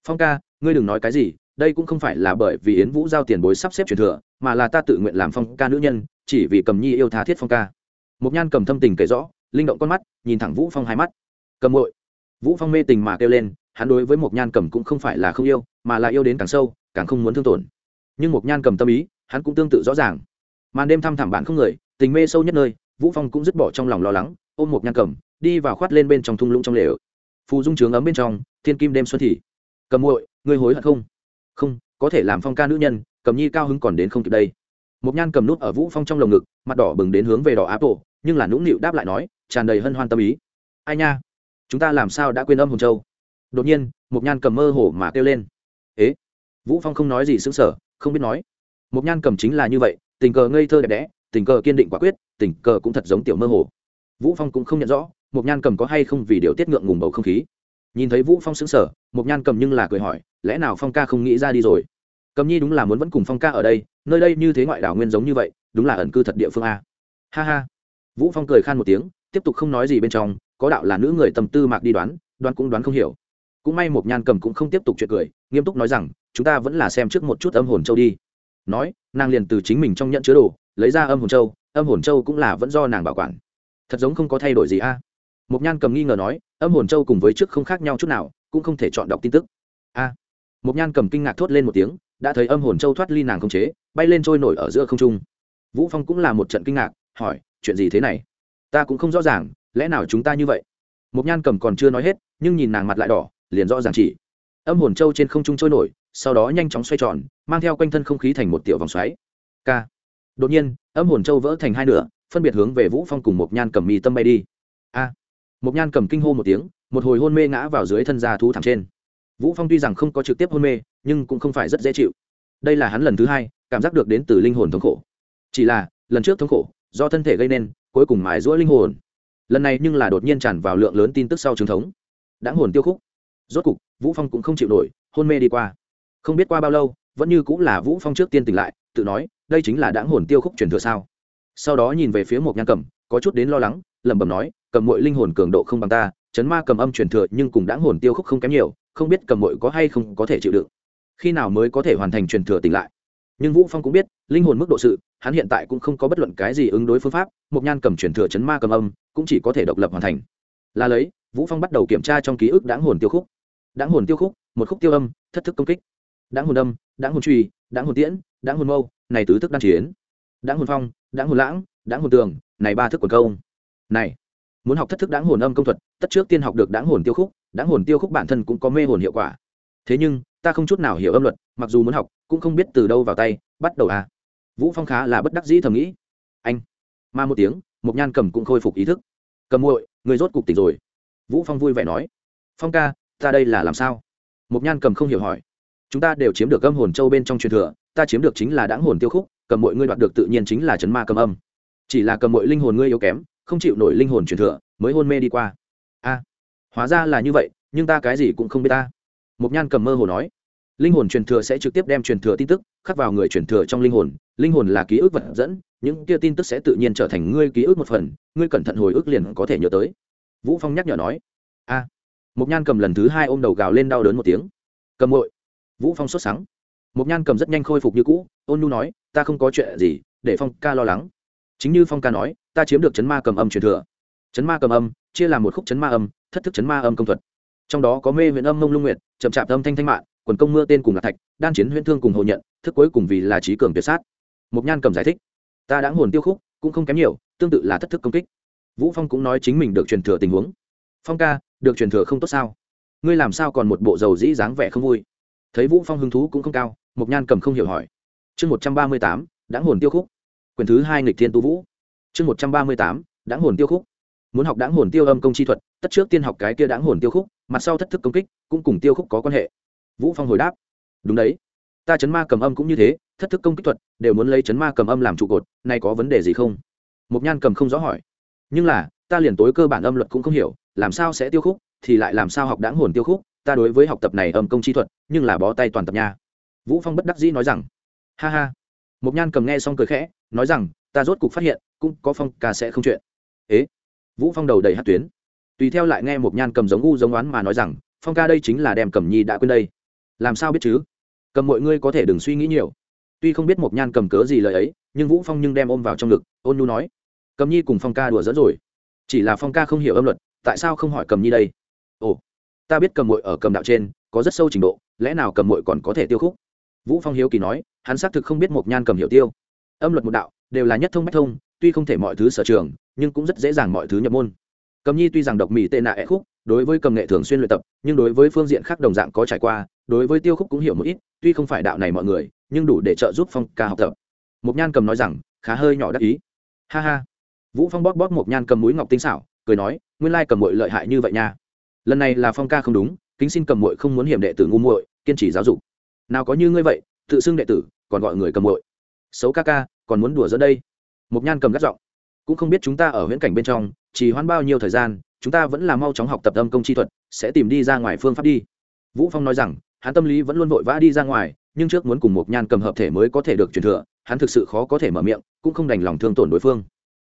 Phong ca, ngươi đừng nói cái gì, đây cũng không phải là bởi vì yến vũ giao tiền bối sắp xếp truyền thừa, mà là ta tự nguyện làm phong ca nữ nhân, chỉ vì cầm nhi yêu tha thiết phong ca. Một nhan cầm thâm tình kể rõ, linh động con mắt, nhìn thẳng vũ phong hai mắt. Cầm muội. Vũ phong mê tình mà kêu lên hắn đối với một nhan cầm cũng không phải là không yêu, mà là yêu đến càng sâu, càng không muốn thương tổn. Nhưng một nhan cầm tâm ý, hắn cũng tương tự rõ ràng. Màn đêm thăm thẳm bạn không người, tình mê sâu nhất nơi, vũ phong cũng dứt bỏ trong lòng lo lắng, ôm một nhan cầm, đi vào khoát lên bên trong thung lũng trong lều. Phù dung trướng ấm bên trong, thiên kim đêm xuân thì. Cầm muội, ngươi hối hận không? Không, có thể làm phong ca nữ nhân, cầm nhi cao hứng còn đến không kịp đây. Một nhan cầm nút ở vũ phong trong lồng ngực, mặt đỏ bừng đến hướng về đỏ áp tổ nhưng là nũng nịu đáp lại nói, tràn đầy hân hoan tâm ý. Ai nha, chúng ta làm sao đã quên âm hồn châu? Đột nhiên một nhan cầm mơ hồ mà kêu lên. Ế? Vũ phong không nói gì sững sờ, không biết nói. Một nhan cầm chính là như vậy, tình cờ ngây thơ đẹp đẽ, tình cờ kiên định quả quyết, tình cờ cũng thật giống tiểu mơ hồ. Vũ phong cũng không nhận rõ một nhan cầm có hay không vì điều tiết ngượng ngùng bầu không khí. Nhìn thấy vũ phong sững sờ một nhan cầm nhưng là cười hỏi, lẽ nào phong ca không nghĩ ra đi rồi? Cầm nhi đúng là muốn vẫn cùng phong ca ở đây, nơi đây như thế ngoại đảo nguyên giống như vậy, đúng là ẩn cư thật địa phương a. Ha ha. Vũ phong cười khan một tiếng, tiếp tục không nói gì bên trong, có đạo là nữ người tầm tư mạc đi đoán đoán cũng đoán không hiểu cũng may một nhan cầm cũng không tiếp tục chuyện cười nghiêm túc nói rằng chúng ta vẫn là xem trước một chút âm hồn châu đi nói nàng liền từ chính mình trong nhận chứa đồ lấy ra âm hồn châu âm hồn châu cũng là vẫn do nàng bảo quản thật giống không có thay đổi gì a một Nhan cầm nghi ngờ nói, âm hồn châu cùng với trước không khác nhau chút nào, cũng không thể chọn đọc tin tức. A. À. Nhan cầm kinh ngạc thốt lên một tiếng, đã thấy âm hồn châu thoát ly nàng không chế, bay lên trôi nổi ở giữa không trung. Vũ Phong cũng là một trận kinh ngạc, hỏi, chuyện gì thế này? Ta cũng không rõ ràng, lẽ nào chúng ta như vậy? một Nhan cầm còn chưa nói hết, nhưng nhìn nàng mặt lại đỏ, liền rõ ràng chỉ. Âm hồn châu trên không trung trôi nổi, sau đó nhanh chóng xoay tròn, mang theo quanh thân không khí thành một tiểu vòng xoáy. K. Đột nhiên, âm hồn châu vỡ thành hai nửa, phân biệt hướng về Vũ Phong cùng một Nhan cầm mi tâm bay đi. A. một Nhan cầm kinh hô một tiếng, một hồi hôn mê ngã vào dưới thân gia thú thẳng trên. Vũ Phong tuy rằng không có trực tiếp hôn mê, nhưng cũng không phải rất dễ chịu. Đây là hắn lần thứ hai cảm giác được đến từ linh hồn thống khổ. Chỉ là, lần trước thống khổ do thân thể gây nên, cuối cùng mài giũa linh hồn. Lần này nhưng là đột nhiên tràn vào lượng lớn tin tức sau chứng thống. đã hồn tiêu khúc. Rốt cục, Vũ Phong cũng không chịu nổi, hôn mê đi qua. Không biết qua bao lâu, vẫn như cũng là Vũ Phong trước tiên tỉnh lại, tự nói, đây chính là đãng hồn tiêu khúc truyền thừa sao? Sau đó nhìn về phía một Nhan Cầm, có chút đến lo lắng, lẩm bẩm nói, cầm muội linh hồn cường độ không bằng ta chấn ma cầm âm truyền thừa nhưng cùng đáng hồn tiêu khúc không kém nhiều không biết cầm muội có hay không có thể chịu đựng khi nào mới có thể hoàn thành truyền thừa tỉnh lại nhưng vũ phong cũng biết linh hồn mức độ sự hắn hiện tại cũng không có bất luận cái gì ứng đối phương pháp một nhan cầm truyền thừa chấn ma cầm âm cũng chỉ có thể độc lập hoàn thành là lấy vũ phong bắt đầu kiểm tra trong ký ức đáng hồn tiêu khúc đáng hồn tiêu khúc, một khúc tiêu âm, thất thức công kích. Đáng hồn âm, đáng hồn truy đáng hồn tiễn, đáng hồn mâu, này tứ thức đan chiến. Đáng hồn phong, đáng hồn lãng, đáng hồn tường, này ba thức quần công. Này, muốn học thất thức đáng hồn âm công thuật, tất trước tiên học được đáng hồn tiêu khúc, đáng hồn tiêu khúc bản thân cũng có mê hồn hiệu quả. Thế nhưng, ta không chút nào hiểu âm luật, mặc dù muốn học, cũng không biết từ đâu vào tay, bắt đầu à. Vũ phong khá là bất đắc dĩ thầm nghĩ. Anh mà một tiếng một nhan cầm cũng khôi phục ý thức. Cầm muội, người rốt cục tỉnh rồi. Vũ phong vui vẻ nói. Phong ca ta đây là làm sao? Một nhan cầm không hiểu hỏi. Chúng ta đều chiếm được âm hồn châu bên trong truyền thừa, ta chiếm được chính là đáng hồn tiêu khúc, cầm mọi ngươi đoạt được tự nhiên chính là chấn ma cầm âm. Chỉ là cầm mọi linh hồn ngươi yếu kém, không chịu nổi linh hồn truyền thừa, mới hôn mê đi qua. A, hóa ra là như vậy, nhưng ta cái gì cũng không biết ta. Một nhan cầm mơ hồ nói. Linh hồn truyền thừa sẽ trực tiếp đem truyền thừa tin tức khắc vào người truyền thừa trong linh hồn linh hồn là ký ức vật dẫn, những kia tin tức sẽ tự nhiên trở thành ngươi ký ức một phần, ngươi cẩn thận hồi ức liền có thể nhớ tới. Vũ phong nhắc nhở nói. A à mộc nhan cầm lần thứ hai ôm đầu gào lên đau đớn một tiếng. Cầm hội vũ phong sốt sắng. Mộc nhan cầm rất nhanh khôi phục như cũ, ôn nu nói, ta không có chuyện gì, để phong ca lo lắng. Chính như phong ca nói, ta chiếm được chấn ma cầm âm truyền thừa. Chấn ma cầm âm, chia làm một khúc chấn ma âm, thất thức chấn ma âm công thuật. Trong đó có mê huyện âm mông lung nguyệt, chậm chạp âm thanh thanh mạng quần công mưa tên cùng là thạch, đan chiến huyễn thương cùng hồ nhận, thức cuối cùng vì là trí cường tuyệt sát. Mục nhan cầm giải thích, ta đã hồn tiêu khúc, cũng không kém nhiều, tương tự là thất thức công kích. Vũ phong cũng nói chính mình được truyền thừa tình huống. Phong ca được truyền thừa không tốt sao? Ngươi làm sao còn một bộ dầu dĩ dáng vẻ không vui? Thấy vũ phong hứng thú cũng không cao mục nhan cầm không hiểu hỏi. Chương một trăm ba mươi tám đã hồn tiêu khúc. Quyền thứ hai nghịch thiên tu vũ. Chương một trăm ba mươi tám đã hồn tiêu khúc. Muốn học đáng hồn tiêu âm công chi thuật, tất trước tiên học cái kia đáng hồn tiêu khúc, mặt sau thất thức công kích, cũng cùng tiêu khúc có quan hệ. Vũ phong hồi đáp. Đúng đấy. Ta chấn ma cầm âm cũng như thế, thất thức công kích thuật, đều muốn lấy chấn ma cầm âm làm trụ cột, nay có vấn đề gì không? Mục nhan cầm không rõ hỏi. Nhưng là ta liền tối cơ bản âm luật cũng không hiểu, làm sao sẽ tiêu khúc, thì lại làm sao học đáng hồn tiêu khúc, ta đối với học tập này âm công chi thuật, nhưng là bó tay toàn tập nha. Vũ phong bất đắc dĩ nói rằng. Ha ha. Mục nhan cầm nghe xong cười khẽ, nói rằng, ta rốt cục phát hiện, cũng có phong ca sẽ không chuyện. Ế? Vũ phong đầu đầy hát tuyến. Tùy theo lại nghe một nhan cầm giống u giống oán mà nói rằng, phong ca đây chính là đem cầm nhi đã quên đây. Làm sao biết chứ? Cầm mọi ngươi có thể đừng suy nghĩ nhiều. Tuy không biết một nhan cầm cớ gì lời ấy, nhưng vũ phong nhưng đem ôm vào trong ngực, ôn nhu nói. Cầm nhi cùng phong ca đùa dẫn rồi chỉ là phong ca không hiểu âm luật, tại sao không hỏi cầm nhi đây? Ồ, ta biết cầm mội ở cầm đạo trên, có rất sâu trình độ, lẽ nào cầm mội còn có thể tiêu khúc? Vũ phong hiếu kỳ nói, hắn xác thực không biết một nhan cầm hiểu tiêu. Âm luật một đạo, đều là nhất thông bách thông, tuy không thể mọi thứ sở trường, nhưng cũng rất dễ dàng mọi thứ nhập môn. Cầm nhi tuy rằng độc mỹ tệ nạ ẹ khúc, đối với cầm nghệ thường xuyên luyện tập, nhưng đối với phương diện khác đồng dạng có trải qua, đối với tiêu khúc cũng hiểu một ít, tuy không phải đạo này mọi người, nhưng đủ để trợ giúp phong ca học tập. Mục nhan cầm nói rằng, khá hơi nhỏ đắc ý. Ha ha vũ phong bóp bóp một nhan cầm mũi ngọc tinh xảo, cười nói, nguyên lai cầm muội lợi hại như vậy nha. Lần này là phong ca không đúng, kính xin cầm muội không muốn hiểm đệ tử ngu muội, kiên trì giáo dục. Nào có như ngươi vậy, tự xưng đệ tử, còn gọi người cầm muội. Xấu ca ca, còn muốn đùa dẫn đây. Một nhan cầm gắt giọng, cũng không biết chúng ta ở viễn cảnh bên trong chỉ hoãn bao nhiêu thời gian, chúng ta vẫn là mau chóng học tập âm công chi thuật, sẽ tìm đi ra ngoài phương pháp đi. Vũ phong nói rằng, hắn tâm lý vẫn luôn vội vã đi ra ngoài, nhưng trước muốn cùng một nhan cầm hợp thể mới có thể được truyền thừa, hắn thực sự khó có thể mở miệng, cũng không đành lòng thương tổn đối phương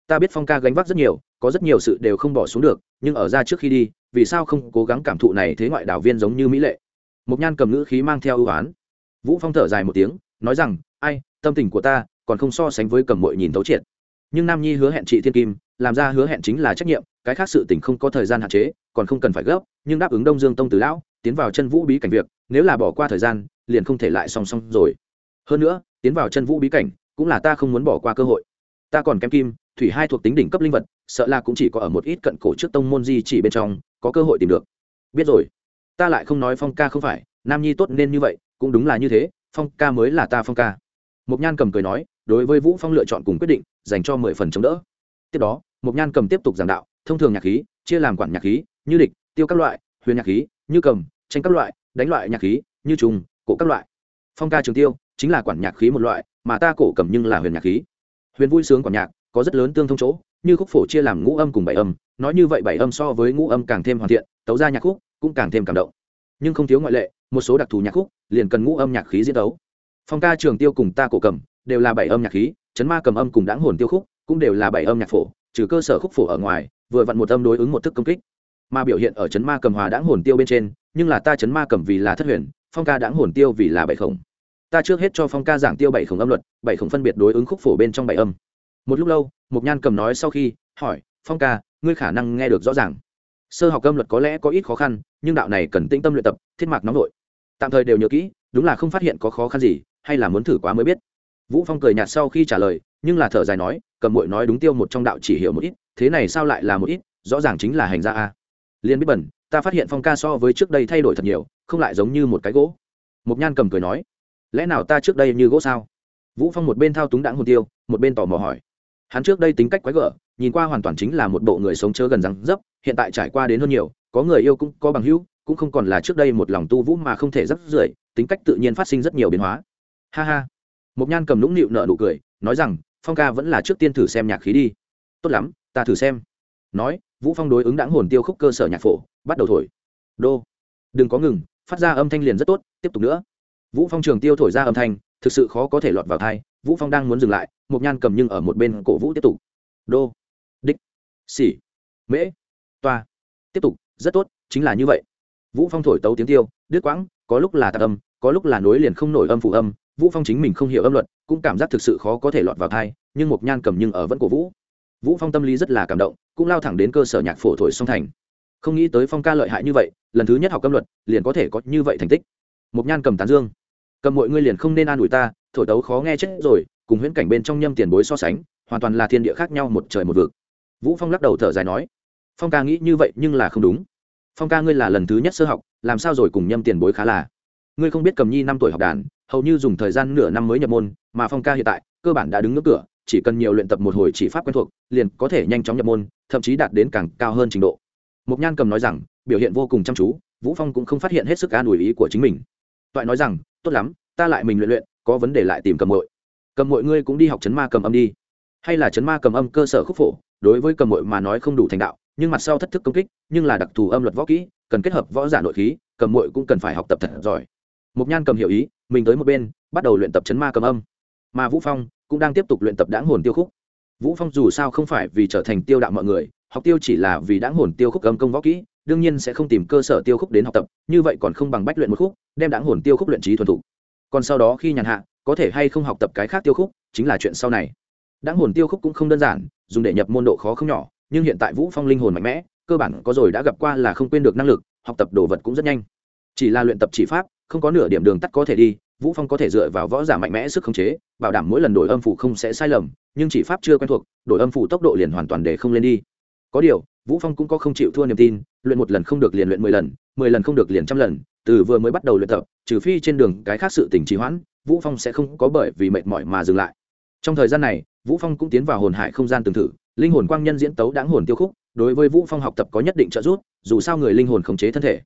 ta biết phong ca gánh vác rất nhiều, có rất nhiều sự đều không bỏ xuống được, nhưng ở ra trước khi đi, vì sao không cố gắng cảm thụ này thế ngoại đảo viên giống như mỹ lệ? Một nhan cầm ngữ khí mang theo ưu oán. Vũ phong thở dài một tiếng, nói rằng, ai, tâm tình của ta còn không so sánh với cầm mội nhìn tấu triệt. Nhưng nam nhi hứa hẹn chị thiên kim, làm ra hứa hẹn chính là trách nhiệm, cái khác sự tình không có thời gian hạn chế, còn không cần phải gấp, nhưng đáp ứng đông dương tông từ lão, tiến vào chân vũ bí cảnh việc, nếu là bỏ qua thời gian, liền không thể lại song song rồi. Hơn nữa, tiến vào chân vũ bí cảnh, cũng là ta không muốn bỏ qua cơ hội. Ta còn kém kim thủy hai thuộc tính đỉnh cấp linh vật, sợ là cũng chỉ có ở một ít cận cổ trước tông môn di chỉ bên trong, có cơ hội tìm được. Biết rồi. Ta lại không nói phong ca không phải, nam nhi tốt nên như vậy, cũng đúng là như thế, phong ca mới là ta phong ca. Mục nhan cầm cười nói, đối với vũ phong lựa chọn cùng quyết định, dành cho mười phần chống đỡ. Tiếp đó mục nhan cầm tiếp tục giảng đạo, thông thường nhạc khí, chia làm quản nhạc khí, như địch, tiêu các loại, huyền nhạc khí, như cầm, tranh các loại, đánh loại nhạc khí, như trùng, cổ các loại. Phong ca trường tiêu, chính là quản nhạc khí một loại, mà ta cổ cầm nhưng là huyền nhạc khí. Huyền vui sướng quản nhạc có rất lớn tương thông chỗ, như khúc phổ chia làm ngũ âm cùng bảy âm, nói như vậy bảy âm so với ngũ âm càng thêm hoàn thiện, tấu ra nhạc khúc cũng càng thêm cảm động. Nhưng không thiếu ngoại lệ, một số đặc thù nhạc khúc liền cần ngũ âm nhạc khí diễn tấu. Phong ca, trường tiêu cùng ta cổ cầm đều là bảy âm nhạc khí, chấn ma cầm âm cùng đáng hồn tiêu khúc cũng đều là bảy âm nhạc phổ, trừ cơ sở khúc phổ ở ngoài, vừa vặn một âm đối ứng một thức công kích. Mà biểu hiện ở chấn ma cầm hòa đáng hồn tiêu bên trên, nhưng là ta chấn ma cầm vì là thất huyền, phong ca đáng hồn tiêu vì là bảy khổng. Ta trước hết cho phong ca giảng tiêu bảy khổng âm luật, bảy khổng phân biệt đối ứng khúc phổ bên trong bảy âm một lúc lâu mục nhan cầm nói sau khi, hỏi, phong ca, ngươi khả năng nghe được rõ ràng. Sơ học âm luật có lẽ có ít khó khăn, nhưng đạo này cần tĩnh tâm luyện tập, thiết mạc nóng nội. Tạm thời đều nhớ kỹ, đúng là không phát hiện có khó khăn gì, hay là muốn thử quá mới biết. Vũ phong cười nhạt sau khi trả lời, nhưng là thở dài nói, cầm muội nói đúng tiêu một trong đạo chỉ hiểu một ít, thế này sao lại là một ít, rõ ràng chính là hành gia a. Liên biết bẩn, ta phát hiện phong ca so với trước đây thay đổi thật nhiều, không lại giống như một cái gỗ. Mục nhan cầm cười nói, lẽ nào ta trước đây như gỗ sao? Vũ phong một bên thao túng đãng hồn tiêu, một bên tò mò hỏi hắn trước đây tính cách quái gở, nhìn qua hoàn toàn chính là một bộ người sống chớ gần răng dấp, hiện tại trải qua đến hơn nhiều, có người yêu cũng có bằng hữu, cũng không còn là trước đây một lòng tu vũ mà không thể rắc rưởi, tính cách tự nhiên phát sinh rất nhiều biến hóa. Ha ha. Một nhan cầm nũng nịu nợ nụ cười, nói rằng, phong ca vẫn là trước tiên thử xem nhạc khí đi. Tốt lắm, ta thử xem. Nói, vũ phong đối ứng đãng hồn tiêu khúc cơ sở nhạc phổ, bắt đầu thổi. Đô. Đừng có ngừng, phát ra âm thanh liền rất tốt, tiếp tục nữa. Vũ phong trường tiêu thổi ra âm thanh thực sự khó có thể lọt vào thai, vũ phong đang muốn dừng lại một nhan cầm nhưng ở một bên cổ vũ tiếp tục. Đô, đích, xỉ, mễ, toa, tiếp tục, rất tốt, chính là như vậy. Vũ phong thổi tấu tiếng tiêu, đứt quãng, có lúc là tạc âm, có lúc là nối liền không nổi âm phụ âm, vũ phong chính mình không hiểu âm luật, cũng cảm giác thực sự khó có thể lọt vào thai, nhưng một nhan cầm nhưng ở vẫn cổ vũ. Vũ phong tâm lý rất là cảm động, cũng lao thẳng đến cơ sở nhạc phổ thổi song thành. Không nghĩ tới phong ca lợi hại như vậy, lần thứ nhất học âm luật, liền có thể có như vậy thành tích. Một nhan cầm tán dương cầm mọi ngươi liền không nên an ủi ta, thổi tấu khó nghe chết rồi, cùng huyễn cảnh bên trong nhâm tiền bối so sánh, hoàn toàn là thiên địa khác nhau một trời một vực. Vũ phong lắc đầu thở dài nói, phong ca nghĩ như vậy nhưng là không đúng. Phong ca ngươi là lần thứ nhất sơ học, làm sao rồi cùng nhâm tiền bối khá là? Ngươi không biết cầm nhi năm tuổi học đàn, hầu như dùng thời gian nửa năm mới nhập môn, mà phong ca hiện tại, cơ bản đã đứng ngưỡng cửa, chỉ cần nhiều luyện tập một hồi chỉ pháp quen thuộc, liền có thể nhanh chóng nhập môn, thậm chí đạt đến càng cao hơn trình độ. Mục nhan cầm nói rằng, biểu hiện vô cùng chăm chú, vũ phong cũng không phát hiện hết sức an ủi ý của chính mình. Toại nói rằng tốt lắm, ta lại mình luyện luyện, có vấn đề lại tìm cầm mội cầm mội ngươi cũng đi học chấn ma cầm âm đi. Hay là chấn ma cầm âm cơ sở khúc phổ, đối với cầm mội mà nói không đủ thành đạo, nhưng mặt sau thất thức công kích, nhưng là đặc thù âm luật võ kỹ, cần kết hợp võ giả nội khí, cầm mội cũng cần phải học tập thật giỏi. Mục nhan cầm hiểu ý, mình tới một bên, bắt đầu luyện tập chấn ma cầm âm. Mà vũ phong cũng đang tiếp tục luyện tập đáng hồn tiêu khúc. Vũ phong dù sao không phải vì trở thành tiêu đạo mọi người, học tiêu chỉ là vì đáng hồn tiêu khúc âm công võ kỹ đương nhiên sẽ không tìm cơ sở tiêu khúc đến học tập, như vậy còn không bằng bách luyện một khúc, đem đáng hồn tiêu khúc luyện trí thuần thủ còn sau đó khi nhàn hạ, có thể hay không học tập cái khác tiêu khúc, chính là chuyện sau này. Đáng hồn tiêu khúc cũng không đơn giản, dùng để nhập môn độ khó không nhỏ, nhưng hiện tại vũ phong linh hồn mạnh mẽ, cơ bản có rồi đã gặp qua là không quên được năng lực, học tập đồ vật cũng rất nhanh. Chỉ là luyện tập chỉ pháp, không có nửa điểm đường tắt có thể đi, vũ phong có thể dựa vào võ giả mạnh mẽ sức khống chế, bảo đảm mỗi lần đổi âm phủ không sẽ sai lầm, nhưng chỉ pháp chưa quen thuộc, đổi âm phủ tốc độ liền hoàn toàn để không lên đi. Có điều vũ phong cũng có không chịu thua niềm tin, luyện một lần không được liền luyện mười lần mười lần không được liền trăm lần, từ vừa mới bắt đầu luyện tập, trừ phi trên đường cái khác sự tình trì hoãn, vũ phong sẽ không có bởi vì mệt mỏi mà dừng lại. Trong thời gian này, vũ phong cũng tiến vào hồn hải không gian tương thử, linh hồn quang nhân diễn tấu đáng hồn tiêu khúc, đối với vũ phong học tập có nhất định trợ giúp, dù sao người linh hồn khống chế thân thể.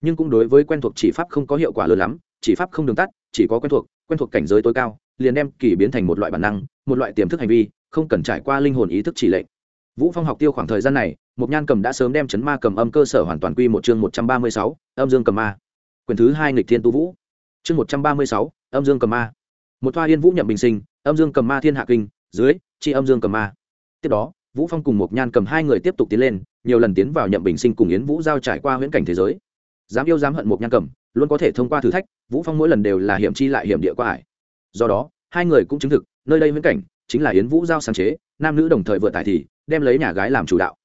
Nhưng cũng đối với quen thuộc chỉ pháp không có hiệu quả lớn lắm, chỉ pháp không đường tắt, chỉ có quen thuộc quen thuộc cảnh giới tối cao, liền đem kỳ biến thành một loại bản năng, một loại tiềm thức hành vi, không cần trải qua linh hồn ý thức chỉ lệnh. Vũ phong học tiêu khoảng thời gian này một nhan cầm đã sớm đem chấn ma cầm âm cơ sở hoàn toàn quy một chương 136, âm dương cầm ma. Quyền thứ hai nghịch thiên tu vũ. Chương 136, âm dương cầm ma. Một thoa yên vũ nhậm bình sinh âm dương cầm ma thiên hạ kinh dưới chi âm dương cầm ma. Tiếp đó vũ phong cùng một nhan cầm hai người tiếp tục tiến lên nhiều lần tiến vào nhậm bình sinh cùng yến vũ giao trải qua huyễn cảnh thế giới. Dám yêu dám hận một nhan cầm luôn có thể thông qua thử thách vũ phong mỗi lần đều là hiểm chi lại hiểm địa qua ải. Do đó hai người cũng chứng thực nơi đây huyễn cảnh chính là yến vũ giao sáng chế nam nữ đồng thời vừa tại thì đem lấy nhà gái làm chủ đạo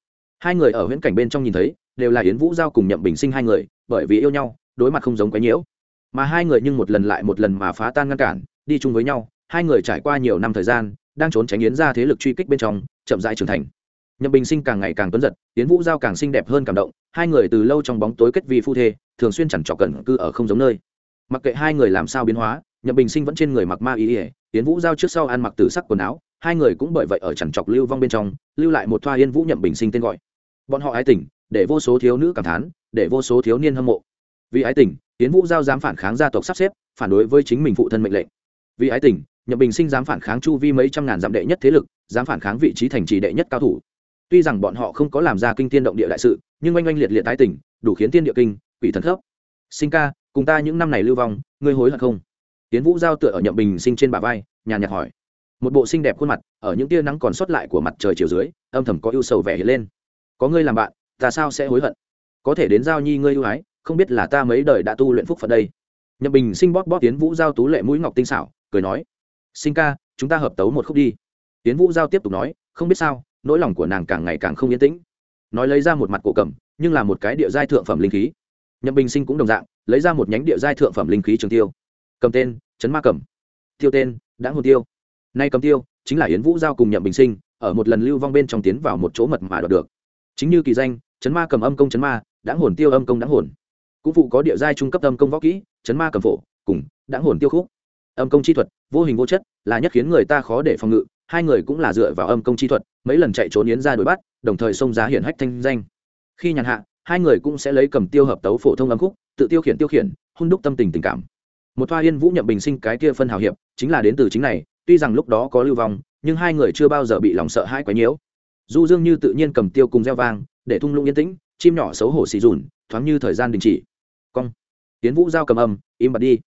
hai người ở huyễn cảnh bên trong nhìn thấy, đều là yến vũ giao cùng nhậm bình sinh hai người, bởi vì yêu nhau, đối mặt không giống quái nhiễu. Mà hai người nhưng một lần lại một lần mà phá tan ngăn cản, đi chung với nhau, hai người trải qua nhiều năm thời gian, đang trốn tránh yến ra thế lực truy kích bên trong, chậm rãi trưởng thành. Nhậm bình sinh càng ngày càng tuấn giật, yến vũ giao càng xinh đẹp hơn cảm động, hai người từ lâu trong bóng tối kết vì phu thê, thường xuyên chẳng trọc cẩn cư ở không giống nơi. Mặc kệ hai người làm sao biến hóa, nhậm bình sinh vẫn trên người mặc ma ý ỉa yến vũ giao trước sau ăn mặc tử sắc quần áo, hai người cũng bởi vậy ở chẳng trọc lưu vong bên trong, lưu lại một thoa yên vũ nhậm bình sinh tên gọi bọn họ ái tình, để vô số thiếu nữ cảm thán, để vô số thiếu niên hâm mộ. Vì ái tình tiến vũ giao dám phản kháng gia tộc sắp xếp, phản đối với chính mình phụ thân mệnh lệnh. Vì ái tình, nhậm bình sinh dám phản kháng chu vi mấy trăm ngàn dặm đệ nhất thế lực, dám phản kháng vị trí thành trì đệ nhất cao thủ. Tuy rằng bọn họ không có làm ra kinh tiên động địa đại sự, nhưng oanh oanh liệt liệt tái tỉnh đủ khiến tiên địa kinh, quỷ thần khớp sinh ca, cùng ta những năm này lưu vong, ngươi hối hận không? Tiến vũ giao tựa ở nhậm bình sinh trên bả vai nhà nhạc hỏi. Một bộ xinh đẹp khuôn mặt, ở những tia nắng còn sót lại của mặt trời chiều dưới, âm thầm có ưu sầu vẻ hiện lên có ngươi làm bạn, ta sao sẽ hối hận? Có thể đến giao nhi ngươi ưu ái, không biết là ta mấy đời đã tu luyện phúc phật đây. Nhậm bình sinh bóp bóp tiến vũ giao tú lệ mũi ngọc tinh xảo, cười nói, sinh ca, chúng ta hợp tấu một khúc đi. Tiến vũ giao tiếp tục nói, không biết sao, nỗi lòng của nàng càng ngày càng không yên tĩnh. Nói lấy ra một mặt cổ cầm, nhưng là một cái địa giai thượng phẩm linh khí. Nhậm bình sinh cũng đồng dạng, lấy ra một nhánh địa giai thượng phẩm linh khí trường tiêu. Cầm tên, chấn ma cầm tiêu tên, đã hồn tiêu. Nay cầm tiêu, chính là yến vũ giao cùng nhậm bình sinh, ở một lần lưu vong bên trong tiến vào một chỗ mật mà đoạt được chính như kỳ danh, chấn ma cầm âm công chấn ma đã hồn tiêu âm công đã hồn. Cũng phụ có địa giai trung cấp âm công võ kỹ, chấn ma cầm phổ, cùng đã hồn tiêu khúc. Âm công chi thuật, vô hình vô chất, là nhất khiến người ta khó để phòng ngự, hai người cũng là dựa vào âm công chi thuật, mấy lần chạy trốn yến ra đuổi bắt, đồng thời xông giá hiển hách thanh danh. Khi nhàn hạ, hai người cũng sẽ lấy cầm tiêu hợp tấu phổ thông âm khúc, tự tiêu khiển tiêu khiển, hung đúc tâm tình tình cảm. Một thoa yên vũ nhậm bình sinh cái kia phân hào hiệp, chính là đến từ chính này, tuy rằng lúc đó có lưu vong, nhưng hai người chưa bao giờ bị lòng sợ hãi quấy nhiễu du dương như tự nhiên cầm tiêu cùng gieo vang, để thung lũng yên tĩnh, chim nhỏ xấu hổ xì dùn, thoáng như thời gian đình chỉ. Cong. Tiến vũ giao cầm âm, im bặt đi.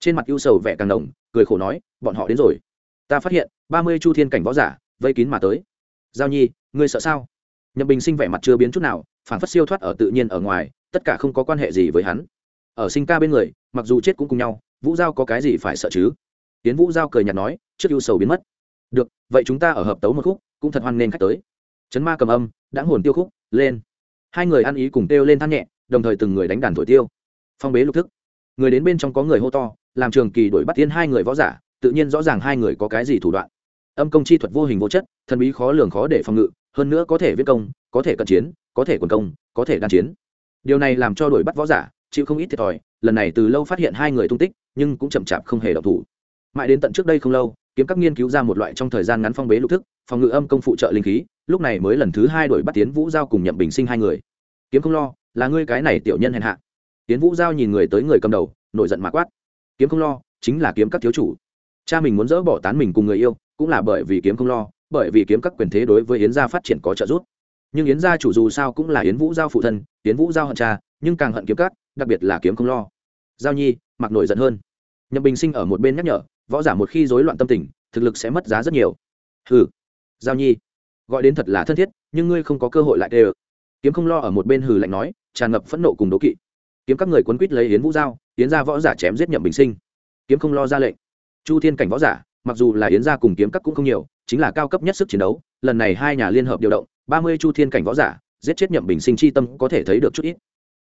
Trên mặt ưu sầu vẻ càng đồng cười khổ nói, bọn họ đến rồi. Ta phát hiện, ba mươi chu thiên cảnh võ giả, vây kín mà tới. Giao nhi, ngươi sợ sao? Nhậm bình sinh vẻ mặt chưa biến chút nào phản phất siêu thoát ở tự nhiên ở ngoài, tất cả không có quan hệ gì với hắn. Ở sinh ca bên người, mặc dù chết cũng cùng nhau, vũ giao có cái gì phải sợ chứ? Tiến vũ giao cười nhạt nói, trước ưu sầu biến mất. Được, vậy chúng ta ở hợp tấu một khúc, cũng thật hoan nên khách tới chấn ma cầm âm đã hồn tiêu khúc, lên. Hai người ăn ý cùng kêu lên than nhẹ, đồng thời từng người đánh đàn thổi tiêu. Phong bế lục thức. Người đến bên trong có người hô to, làm trường kỳ đổi bắt tiên hai người võ giả, tự nhiên rõ ràng hai người có cái gì thủ đoạn. Âm công chi thuật vô hình vô chất, thần bí khó lường khó để phòng ngự, hơn nữa có thể viết công, có thể cận chiến, có thể quần công, có thể đan chiến. Điều này làm cho đuổi bắt võ giả chịu không ít thiệt thòi, lần này từ lâu phát hiện hai người tung tích, nhưng cũng chậm chạp không hề độc thủ. Mãi đến tận trước đây không lâu, kiếm các nghiên cứu ra một loại trong thời gian ngắn phong bế lục thức, phòng ngự âm công phụ trợ linh khí lúc này mới lần thứ hai đổi bắt tiến vũ giao cùng nhậm bình sinh hai người. Kiếm không lo, là ngươi cái này tiểu nhân hèn hạ. Tiến vũ giao nhìn người tới người cầm đầu, nổi giận mà quát. Kiếm không lo, chính là kiếm các thiếu chủ. Cha mình muốn dỡ bỏ tán mình cùng người yêu, cũng là bởi vì kiếm không lo, bởi vì kiếm các quyền thế đối với yến gia phát triển có trợ giúp. Nhưng yến gia chủ dù sao cũng là yến vũ giao phụ thân, yến vũ giao hận cha, nhưng càng hận kiếm các, đặc biệt là kiếm không lo. Giao nhi, mặc nổi giận hơn. Nhậm bình sinh ở một bên nhắc nhở, võ giả một khi rối loạn tâm tình, thực lực sẽ mất giá rất nhiều. Hừ. Giao nhi gọi đến thật là thân thiết, nhưng ngươi không có cơ hội lại đê kiếm không lo ở một bên hừ lạnh nói, tràn ngập phẫn nộ cùng đố kỵ. Kiếm các người quấn quýt lấy yến vũ giao, yến gia võ giả chém giết nhậm bình sinh. Kiếm không lo ra lệnh. Chu thiên cảnh võ giả, mặc dù là yến gia cùng kiếm các cũng không nhiều, chính là cao cấp nhất sức chiến đấu, lần này hai nhà liên hợp điều động, ba mươi chu thiên cảnh võ giả, giết chết nhậm bình sinh chi tâm có thể thấy được chút ít.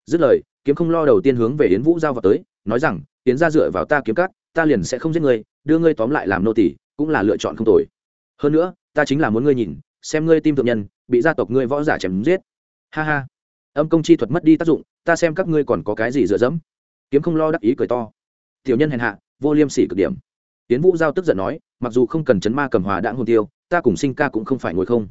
Dứt lời, kiếm không lo đầu tiên hướng về yến vũ giao vào tới, nói rằng, yến gia dựa vào ta kiếm các, ta liền sẽ không giết ngươi, đưa ngươi tóm lại làm nô tỷ cũng là lựa chọn không tồi. Hơn nữa, ta chính là muốn ngươi nhìn xem ngươi tim thượng nhân, bị gia tộc ngươi võ giả chém giết. Ha ha. Âm công chi thuật mất đi tác dụng, ta xem các ngươi còn có cái gì dựa dẫm. Kiếm không lo đắc ý cười to. Tiểu nhân hèn hạ, vô liêm sỉ cực điểm. Tiến vũ giao tức giận nói, mặc dù không cần chấn ma cầm hòa đãng hồn tiêu, ta cùng sinh ca cũng không phải ngồi không.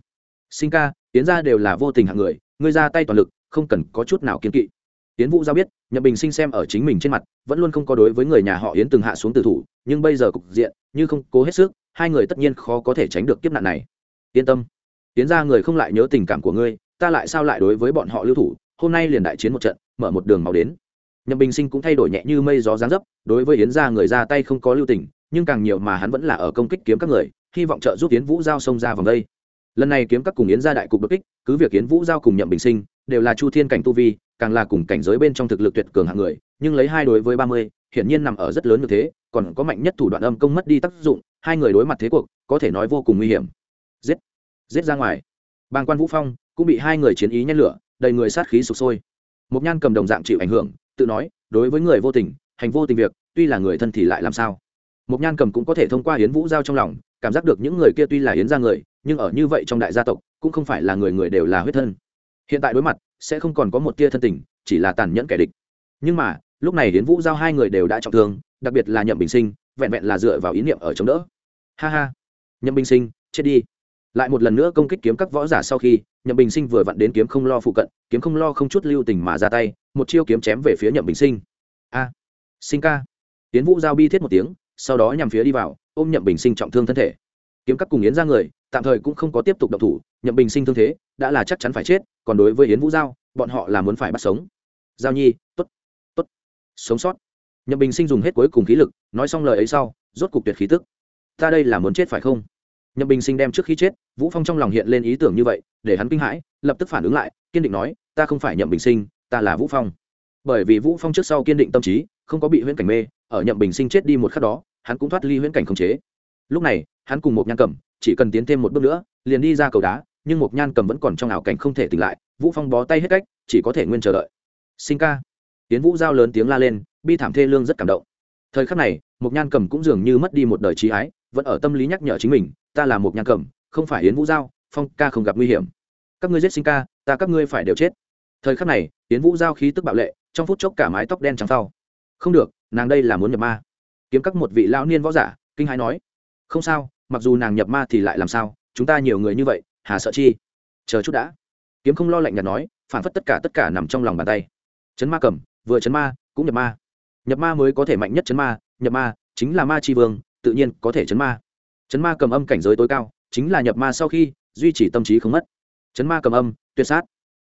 Sinh ca, tiến ra đều là vô tình hạng người, ngươi ra tay toàn lực, không cần có chút nào kiên kỵ. Tiến vũ giao biết, nhậm bình sinh xem ở chính mình trên mặt, vẫn luôn không có đối với người nhà họ yến từng hạ xuống từ thủ, nhưng bây giờ cục diện, như không cố hết sức, hai người tất nhiên khó có thể tránh được kiếp nạn này. Yên tâm tiến ra người không lại nhớ tình cảm của ngươi, ta lại sao lại đối với bọn họ lưu thủ? Hôm nay liền đại chiến một trận, mở một đường màu đến. Nhậm bình sinh cũng thay đổi nhẹ như mây gió giáng dấp, đối với yến gia người ra tay không có lưu tình, nhưng càng nhiều mà hắn vẫn là ở công kích kiếm các người, hy vọng trợ giúp yến vũ giao xông ra vòng đây. Lần này kiếm các cùng yến gia đại cục đột kích, cứ việc yến vũ giao cùng nhậm bình sinh đều là chu thiên cảnh tu vi, càng là cùng cảnh giới bên trong thực lực tuyệt cường hạng người, nhưng lấy hai đối với ba mươi, hiển nhiên nằm ở rất lớn như thế, còn có mạnh nhất thủ đoạn âm công mất đi tác dụng, hai người đối mặt thế cuộc, có thể nói vô cùng nguy hiểm giết ra ngoài. Bàng quan vũ phong cũng bị hai người chiến ý nhét lửa, đầy người sát khí sụp sôi. Mục nhan cầm đồng dạng chịu ảnh hưởng, tự nói, đối với người vô tình, hành vô tình việc, tuy là người thân thì lại làm sao? Mục nhan cầm cũng có thể thông qua hiến vũ giao trong lòng, cảm giác được những người kia tuy là hiến ra người, nhưng ở như vậy trong đại gia tộc, cũng không phải là người người đều là huyết thân. Hiện tại đối mặt, sẽ không còn có một tia thân tình, chỉ là tàn nhẫn kẻ địch. Nhưng mà, lúc này hiến vũ giao hai người đều đã trọng thương, đặc biệt là nhậm bình sinh, vẹn vẹn là dựa vào ý niệm ở chống đỡ. Ha ha. Nhậm bình sinh, chết đi lại một lần nữa công kích kiếm các võ giả sau khi, nhậm bình sinh vừa vặn đến kiếm không lo phụ cận, kiếm không lo không chút lưu tình mà ra tay, một chiêu kiếm chém về phía nhậm bình sinh. A, sinh ca. Tiến vũ giao bi thiết một tiếng, sau đó nhằm phía đi vào, ôm nhậm bình sinh trọng thương thân thể. Kiếm các cùng yến ra người, tạm thời cũng không có tiếp tục động thủ, nhậm bình sinh thương thế, đã là chắc chắn phải chết, còn đối với yến vũ giao, bọn họ là muốn phải bắt sống. Giao nhi t ố t t ố t sống sót. Nhậm bình sinh dùng hết cuối cùng khí lực, nói xong lời ấy sau, rốt cục tuyệt khí tức. Ta đây là muốn chết phải không? Nhậm bình sinh đem trước khi chết, vũ phong trong lòng hiện lên ý tưởng như vậy, để hắn kinh hãi, lập tức phản ứng lại, kiên định nói, ta không phải nhậm bình sinh, ta là vũ phong. Bởi vì vũ phong trước sau kiên định tâm trí, không có bị huyễn cảnh mê, ở nhậm bình sinh chết đi một khắc đó, hắn cũng thoát ly huyễn cảnh khống chế. Lúc này, hắn cùng một nhan cầm, chỉ cần tiến thêm một bước nữa, liền đi ra cầu đá, nhưng một nhan cầm vẫn còn trong ảo cảnh không thể tỉnh lại, vũ phong bó tay hết cách, chỉ có thể nguyên chờ đợi. Sinh ca. Tiến vũ giao lớn tiếng la lên, bi thảm thê lương rất cảm động. Thời khắc này một nhan cầm cũng dường như mất đi một đời trí ái vẫn ở tâm lý nhắc nhở chính mình, ta là một nhạc cầm không phải yến vũ giao, phong ca không gặp nguy hiểm. Các ngươi giết sinh ca, ta các ngươi phải đều chết. Thời khắc này, yến vũ giao khí tức bạo lệ, trong phút chốc cả mái tóc đen trắng sau không được, nàng đây là muốn nhập ma. Kiếm các một vị lão niên võ giả, kinh hãi nói, không sao, mặc dù nàng nhập ma thì lại làm sao, chúng ta nhiều người như vậy, hà sợ chi? Chờ chút đã. Kiếm không lo lạnh nhạt nói, phản phất tất cả tất cả nằm trong lòng bàn tay. Chấn ma cầm vừa chấn ma, cũng nhập ma. Nhập ma mới có thể mạnh nhất chấn ma, nhập ma chính là ma tri vương tự nhiên có thể chấn ma. Chấn ma cầm âm cảnh giới tối cao, chính là nhập ma sau khi, duy trì tâm trí không mất. Chấn ma cầm âm, tuyệt sát.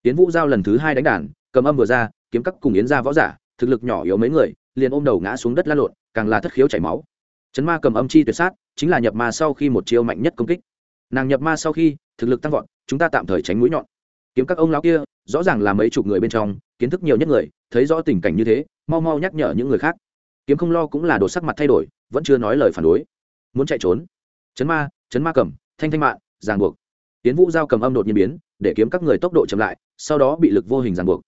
Tiến vũ giao lần thứ hai đánh đàn, cầm âm vừa ra, kiếm các cùng yến ra võ giả, thực lực nhỏ yếu mấy người, liền ôm đầu ngã xuống đất la lộn, càng là thất khiếu chảy máu. Chấn ma cầm âm chi tuyệt sát, chính là nhập ma sau khi một chiêu mạnh nhất công kích. Nàng nhập ma sau khi, thực lực tăng vọt, chúng ta tạm thời tránh mũi nhọn. Kiếm các ông lão kia, rõ ràng là mấy chục người bên trong, kiến thức nhiều nhất người, thấy rõ tình cảnh như thế, mau mau nhắc nhở những người khác. Kiếm không lo cũng là đột sắc mặt thay đổi vẫn chưa nói lời phản đối. Muốn chạy trốn. Chấn ma chấn ma cầm, thanh thanh mạng ràng buộc. Tiến vũ giao cầm âm đột nhiên biến, để kiếm các người tốc độ chậm lại, sau đó bị lực vô hình ràng buộc.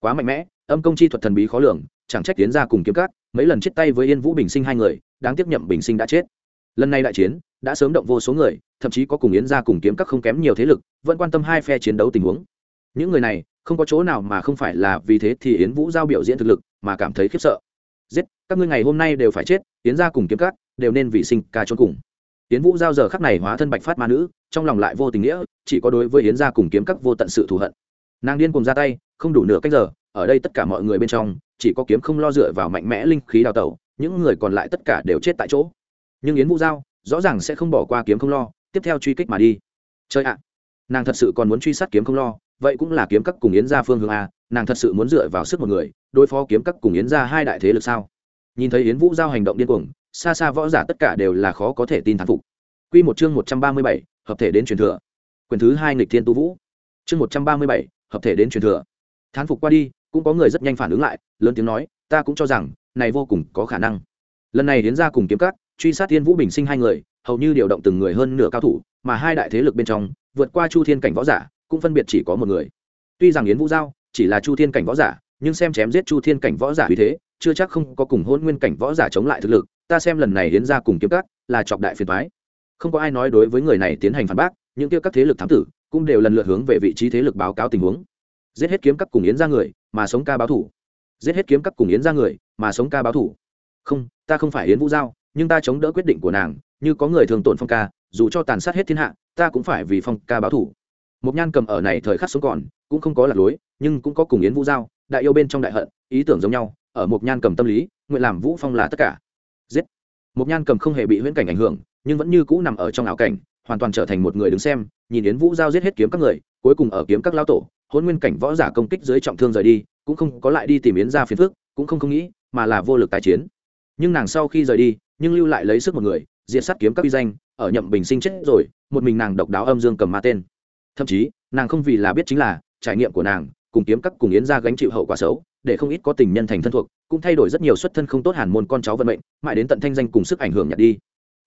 Quá mạnh mẽ, âm công chi thuật thần bí khó lường, chẳng trách tiến ra cùng kiếm các, mấy lần chết tay với yên vũ bình sinh hai người, đáng tiếp nhậm bình sinh đã chết. Lần này đại chiến, đã sớm động vô số người, thậm chí có cùng yến ra cùng kiếm các không kém nhiều thế lực, vẫn quan tâm hai phe chiến đấu tình huống. Những người này, không có chỗ nào mà không phải là vì thế thì yến vũ giao biểu diễn thực lực mà cảm thấy khiếp sợ giết, các ngươi ngày hôm nay đều phải chết, yến ra cùng kiếm các đều nên vì sinh ca trốn cùng. Yến vũ giao giờ khắc này hóa thân bạch phát ma nữ, trong lòng lại vô tình nghĩa, chỉ có đối với yến gia cùng kiếm các vô tận sự thù hận. Nàng điên cùng ra tay, không đủ nửa cách giờ, ở đây tất cả mọi người bên trong, chỉ có kiếm không lo dựa vào mạnh mẽ linh khí đào tẩu, những người còn lại tất cả đều chết tại chỗ. Nhưng yến vũ giao rõ ràng sẽ không bỏ qua kiếm không lo, tiếp theo truy kích mà đi. Chơi ạ, nàng thật sự còn muốn truy sát kiếm không lo, vậy cũng là kiếm các cùng yến gia phương hướng a nàng thật sự muốn dựa vào sức một người, đối phó kiếm các cùng yến gia hai đại thế lực sao? Nhìn thấy yến vũ giao hành động điên cuồng, xa xa võ giả tất cả đều là khó có thể tin thán phục. Q một chương một trăm ba mươi bảy, hợp thể đến truyền thừa. Quyền thứ hai nghịch thiên tu vũ. Chương một trăm ba mươi bảy, hợp thể đến truyền thừa. Thán phục qua đi, cũng có người rất nhanh phản ứng lại, lớn tiếng nói, ta cũng cho rằng, này vô cùng có khả năng. Lần này đến ra cùng kiếm các, truy sát tiên vũ bình sinh hai người, hầu như điều động từng người hơn nửa cao thủ, mà hai đại thế lực bên trong, vượt qua chu thiên cảnh võ giả, cũng phân biệt chỉ có một người. Tuy rằng yến vũ giao chỉ là chu thiên cảnh võ giả, nhưng xem chém giết chu thiên cảnh võ giả vì thế, chưa chắc không có cùng hôn nguyên cảnh võ giả chống lại thực lực. Ta xem lần này yến ra cùng kiếm cắt là chọc đại phiền thoái không có ai nói đối với người này tiến hành phản bác, những kia các thế lực thám tử cũng đều lần lượt hướng về vị trí thế lực báo cáo tình huống. Giết hết kiếm các cùng yến ra người, mà sống ca báo thủ. Giết hết kiếm các cùng yến ra người, mà sống ca báo thủ. Không, ta không phải yến vũ giao, nhưng ta chống đỡ quyết định của nàng, như có người thường tổn phong ca, dù cho tàn sát hết thiên hạ, ta cũng phải vì phong ca báo thủ. Một nhan cầm ở này thời khắc sống còn, cũng không có lạc lối nhưng cũng có cùng yến vũ giao, đại yêu bên trong đại hận, ý tưởng giống nhau, ở một nhan cầm tâm lý, nguyện làm vũ phong là tất cả. Giết. Một nhan cầm không hề bị huyễn cảnh ảnh hưởng, nhưng vẫn như cũ nằm ở trong ảo cảnh, hoàn toàn trở thành một người đứng xem, nhìn yến vũ giao giết hết kiếm các người, cuối cùng ở kiếm các lao tổ, hôn nguyên cảnh võ giả công kích dưới trọng thương rời đi, cũng không có lại đi tìm yến ra phiền phước cũng không không nghĩ, mà là vô lực tái chiến. Nhưng nàng sau khi rời đi, nhưng lưu lại lấy sức một người, diệt sát kiếm các uy danh, ở nhậm bình sinh chết rồi, một mình nàng độc đáo âm dương cầm ma tên. Thậm chí, nàng không vì là biết chính là, trải nghiệm của nàng cùng kiếm các cùng yến ra gánh chịu hậu quả xấu, để không ít có tình nhân thành thân thuộc, cũng thay đổi rất nhiều xuất thân không tốt hàn môn con cháu vận mệnh, mãi đến tận thanh danh cùng sức ảnh hưởng nhặt đi.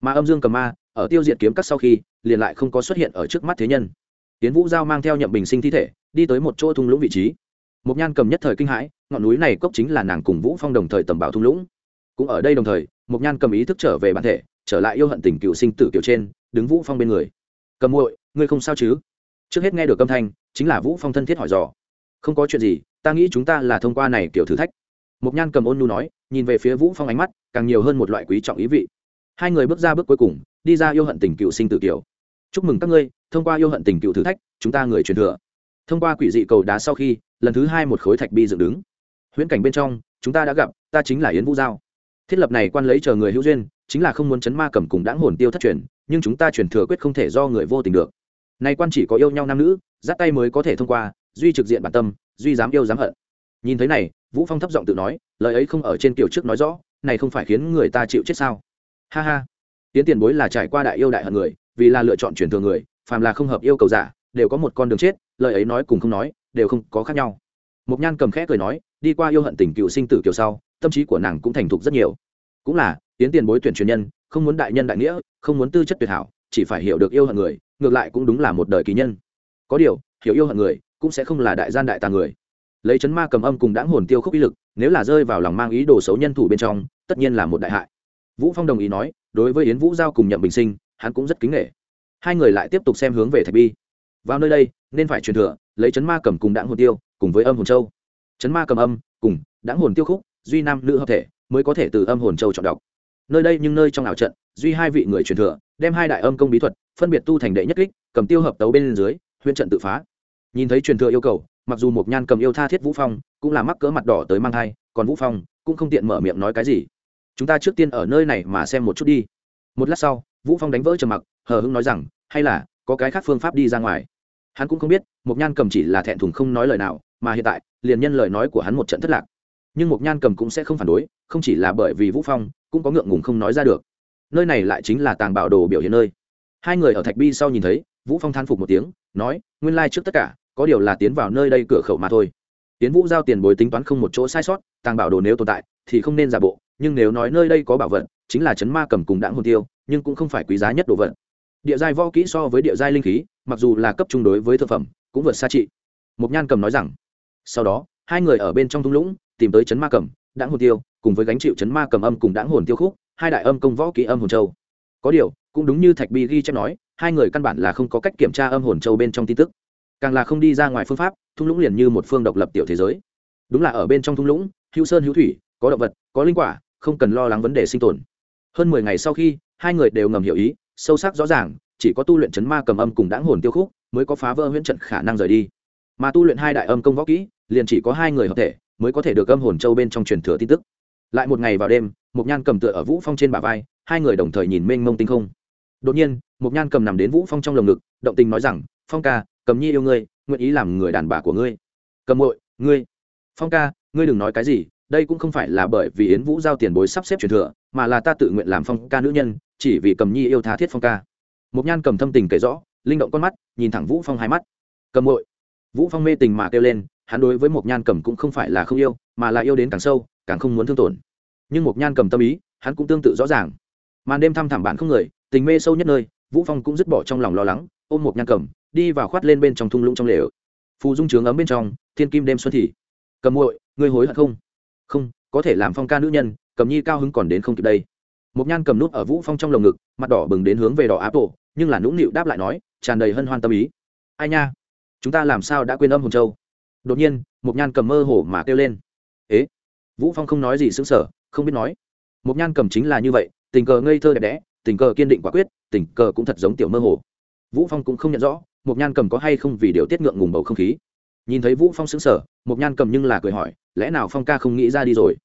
Mà âm dương cầm ma, ở tiêu diệt kiếm các sau khi, liền lại không có xuất hiện ở trước mắt thế nhân. Tiến vũ giao mang theo nhậm bình sinh thi thể, đi tới một chỗ thung lũng vị trí. Một nhan cầm nhất thời kinh hãi, ngọn núi này cốc chính là nàng cùng vũ phong đồng thời tầm bảo thung lũng. Cũng ở đây đồng thời một nhan cầm ý thức trở về bản thể, trở lại yêu hận tình cựu sinh tử kiểu trên, đứng vũ phong bên người. Cầm muội, ngươi không sao chứ? Trước hết nghe được âm thanh, chính là vũ phong thân thiết hỏi dò không có chuyện gì, ta nghĩ chúng ta là thông qua này kiểu thử thách. Mục nhan cầm ôn nu nói, nhìn về phía vũ phong ánh mắt, càng nhiều hơn một loại quý trọng ý vị. Hai người bước ra bước cuối cùng, đi ra yêu hận tình cựu sinh tử kiểu. Chúc mừng các ngươi, thông qua yêu hận tình cựu thử thách, chúng ta người truyền thừa. Thông qua quỷ dị cầu đá sau khi, lần thứ hai một khối thạch bi dựng đứng. Huyễn cảnh bên trong, chúng ta đã gặp, ta chính là yến vũ giao. Thiết lập này quan lấy chờ người hữu duyên, chính là không muốn chấn ma cầm cùng đáng hồn tiêu thất truyền, nhưng chúng ta truyền thừa quyết không thể do người vô tình được. Nay quan chỉ có yêu nhau nam nữ, giáp tay mới có thể thông qua duy trực diện bản tâm, duy dám yêu dám hận. Nhìn thấy này, vũ phong thấp giọng tự nói, lời ấy không ở trên kiểu trước nói rõ, này không phải khiến người ta chịu chết sao? Ha ha. Tiến tiền bối là trải qua đại yêu đại hận người, vì là lựa chọn truyền thừa người, phàm là không hợp yêu cầu giả, đều có một con đường chết, lời ấy nói cùng không nói, đều không có khác nhau. Mục nhan cầm khẽ cười nói, đi qua yêu hận tình cựu sinh tử kiều sau, tâm trí của nàng cũng thành thục rất nhiều. Cũng là, tiến tiền bối tuyển truyền nhân, không muốn đại nhân đại nghĩa, không muốn tư chất tuyệt hảo, chỉ phải hiểu được yêu hận người, ngược lại cũng đúng là một đời kỳ nhân. Có điều, hiểu yêu hận người cũng sẽ không là đại gian đại tà người. Lấy chấn ma cầm âm cùng đáng hồn tiêu khúc ý lực, nếu là rơi vào lòng mang ý đồ xấu nhân thủ bên trong, tất nhiên là một đại hại. Vũ phong đồng ý nói, đối với yến vũ giao cùng nhậm bình sinh, hắn cũng rất kính nghệ hai người lại tiếp tục xem hướng về thạch bi. Vào nơi đây, nên phải truyền thừa, lấy chấn ma cầm cùng đáng hồn tiêu, cùng với âm hồn châu. Chấn ma cầm âm, cùng đáng hồn tiêu khúc, duy nam nữ hợp thể, mới có thể từ âm hồn châu chọn đọc. Nơi đây nhưng nơi trong ảo trận, duy hai vị người truyền thừa, đem hai đại âm công bí thuật, phân biệt tu thành đệ nhất kích, cầm tiêu hợp tấu bên dưới huyện trận tự phá nhìn thấy truyền thừa yêu cầu, mặc dù một nhan cầm yêu tha thiết vũ phong, cũng là mắc cỡ mặt đỏ tới mang thai, còn vũ phong cũng không tiện mở miệng nói cái gì. Chúng ta trước tiên ở nơi này mà xem một chút đi. Một lát sau, vũ phong đánh vỡ trầm mặc, hờ hững nói rằng, hay là, có cái khác phương pháp đi ra ngoài. Hắn cũng không biết một nhan cầm chỉ là thẹn thùng không nói lời nào, mà hiện tại, liền nhân lời nói của hắn một trận thất lạc. Nhưng một nhan cầm cũng sẽ không phản đối, không chỉ là bởi vì vũ phong, cũng có ngượng ngùng không nói ra được. Nơi này lại chính là tàng bảo đồ biểu hiện nơi. Hai người ở thạch bi sau nhìn thấy, vũ phong than phục một tiếng, nói, nguyên lai trước tất cả có điều là tiến vào nơi đây cửa khẩu mà thôi. Tiến vũ giao tiền bối tính toán không một chỗ sai sót, tàng bảo đồ nếu tồn tại thì không nên giả bộ, nhưng nếu nói nơi đây có bảo vật, chính là chấn ma cầm cùng đãng hồn tiêu, nhưng cũng không phải quý giá nhất đồ vật. Địa giai võ kỹ so với địa giai linh khí, mặc dù là cấp trung đối với thực phẩm, cũng vượt xa trị. Mục nhan cầm nói rằng, sau đó, hai người ở bên trong thung lũng, tìm tới chấn ma cầm, đãng hồn tiêu, cùng với gánh chịu chấn ma cầm âm cùng đãng hồn tiêu khúc, hai đại âm công võ kỹ âm hồn châu. Có điều, cũng đúng như thạch bi ghi chép nói, hai người căn bản là không có cách kiểm tra âm hồn châu bên trong tin tức càng là không đi ra ngoài phương pháp, thung lũng liền như một phương độc lập tiểu thế giới. Đúng là ở bên trong thung lũng, hữu sơn hữu thủy, có động vật, có linh quả, không cần lo lắng vấn đề sinh tồn. Hơn mười ngày sau khi, hai người đều ngầm hiểu ý, sâu sắc rõ ràng, chỉ có tu luyện chấn ma cầm âm cùng đáng hồn tiêu khúc mới có phá vỡ huyễn trận khả năng rời đi. Mà tu luyện hai đại âm công võ kỹ, liền chỉ có hai người hợp thể mới có thể được âm hồn châu bên trong truyền thừa tin tức. Lại một ngày vào đêm một nhan cầm tựa ở vũ phong trên bả vai, hai người đồng thời nhìn mênh mông tinh không. Đột nhiên một nhan cầm nằm đến vũ phong trong lồng ngực, động tình nói rằng, phong ca cầm nhi yêu ngươi, nguyện ý làm người đàn bà của ngươi. Cầm hội ngươi. Phong ca, ngươi đừng nói cái gì, đây cũng không phải là bởi vì yến vũ giao tiền bối sắp xếp truyền thừa, mà là ta tự nguyện làm phong ca nữ nhân, chỉ vì cầm nhi yêu tha thiết phong ca. Một nhan cầm thâm tình kể rõ, linh động con mắt, nhìn thẳng vũ phong hai mắt. Cầm hội vũ phong mê tình mà kêu lên, hắn đối với một nhan cầm cũng không phải là không yêu, mà là yêu đến càng sâu, càng không muốn thương tổn. Nhưng một nhan cầm tâm ý, hắn cũng tương tự rõ ràng. Màn đêm thăm thẳm bản không người, tình mê sâu nhất nơi, vũ phong cũng dứt bỏ trong lòng lo lắng, ôm một nhan cầm đi vào khoát lên bên trong thung lũng trong lều. Phù dung trướng ấm bên trong, thiên kim đêm xuân thì. Cầm muội, ngươi hối hận không? Không, có thể làm phong ca nữ nhân, cầm nhi cao hứng còn đến không kịp đây. Một nhan cầm nút ở vũ phong trong lồng ngực, mặt đỏ bừng đến hướng về đỏ áp tổ nhưng là nũng nịu đáp lại nói, tràn đầy hân hoan tâm ý. Ai nha? Chúng ta làm sao đã quên âm hồn châu? Đột nhiên một nhan cầm mơ hồ mà kêu lên. Ế? Vũ phong không nói gì sững sờ, không biết nói. Một nhan cầm chính là như vậy, tình cờ ngây thơ đẹp đẽ, tình cờ kiên định quả quyết, tình cờ cũng thật giống tiểu mơ hồ. Vũ phong cũng không nhận rõ một nhan cầm có hay không vì điều tiết ngượng ngùng bầu không khí? Nhìn thấy vũ phong sững sờ một nhan cầm nhưng là cười hỏi, lẽ nào phong ca không nghĩ ra đi rồi?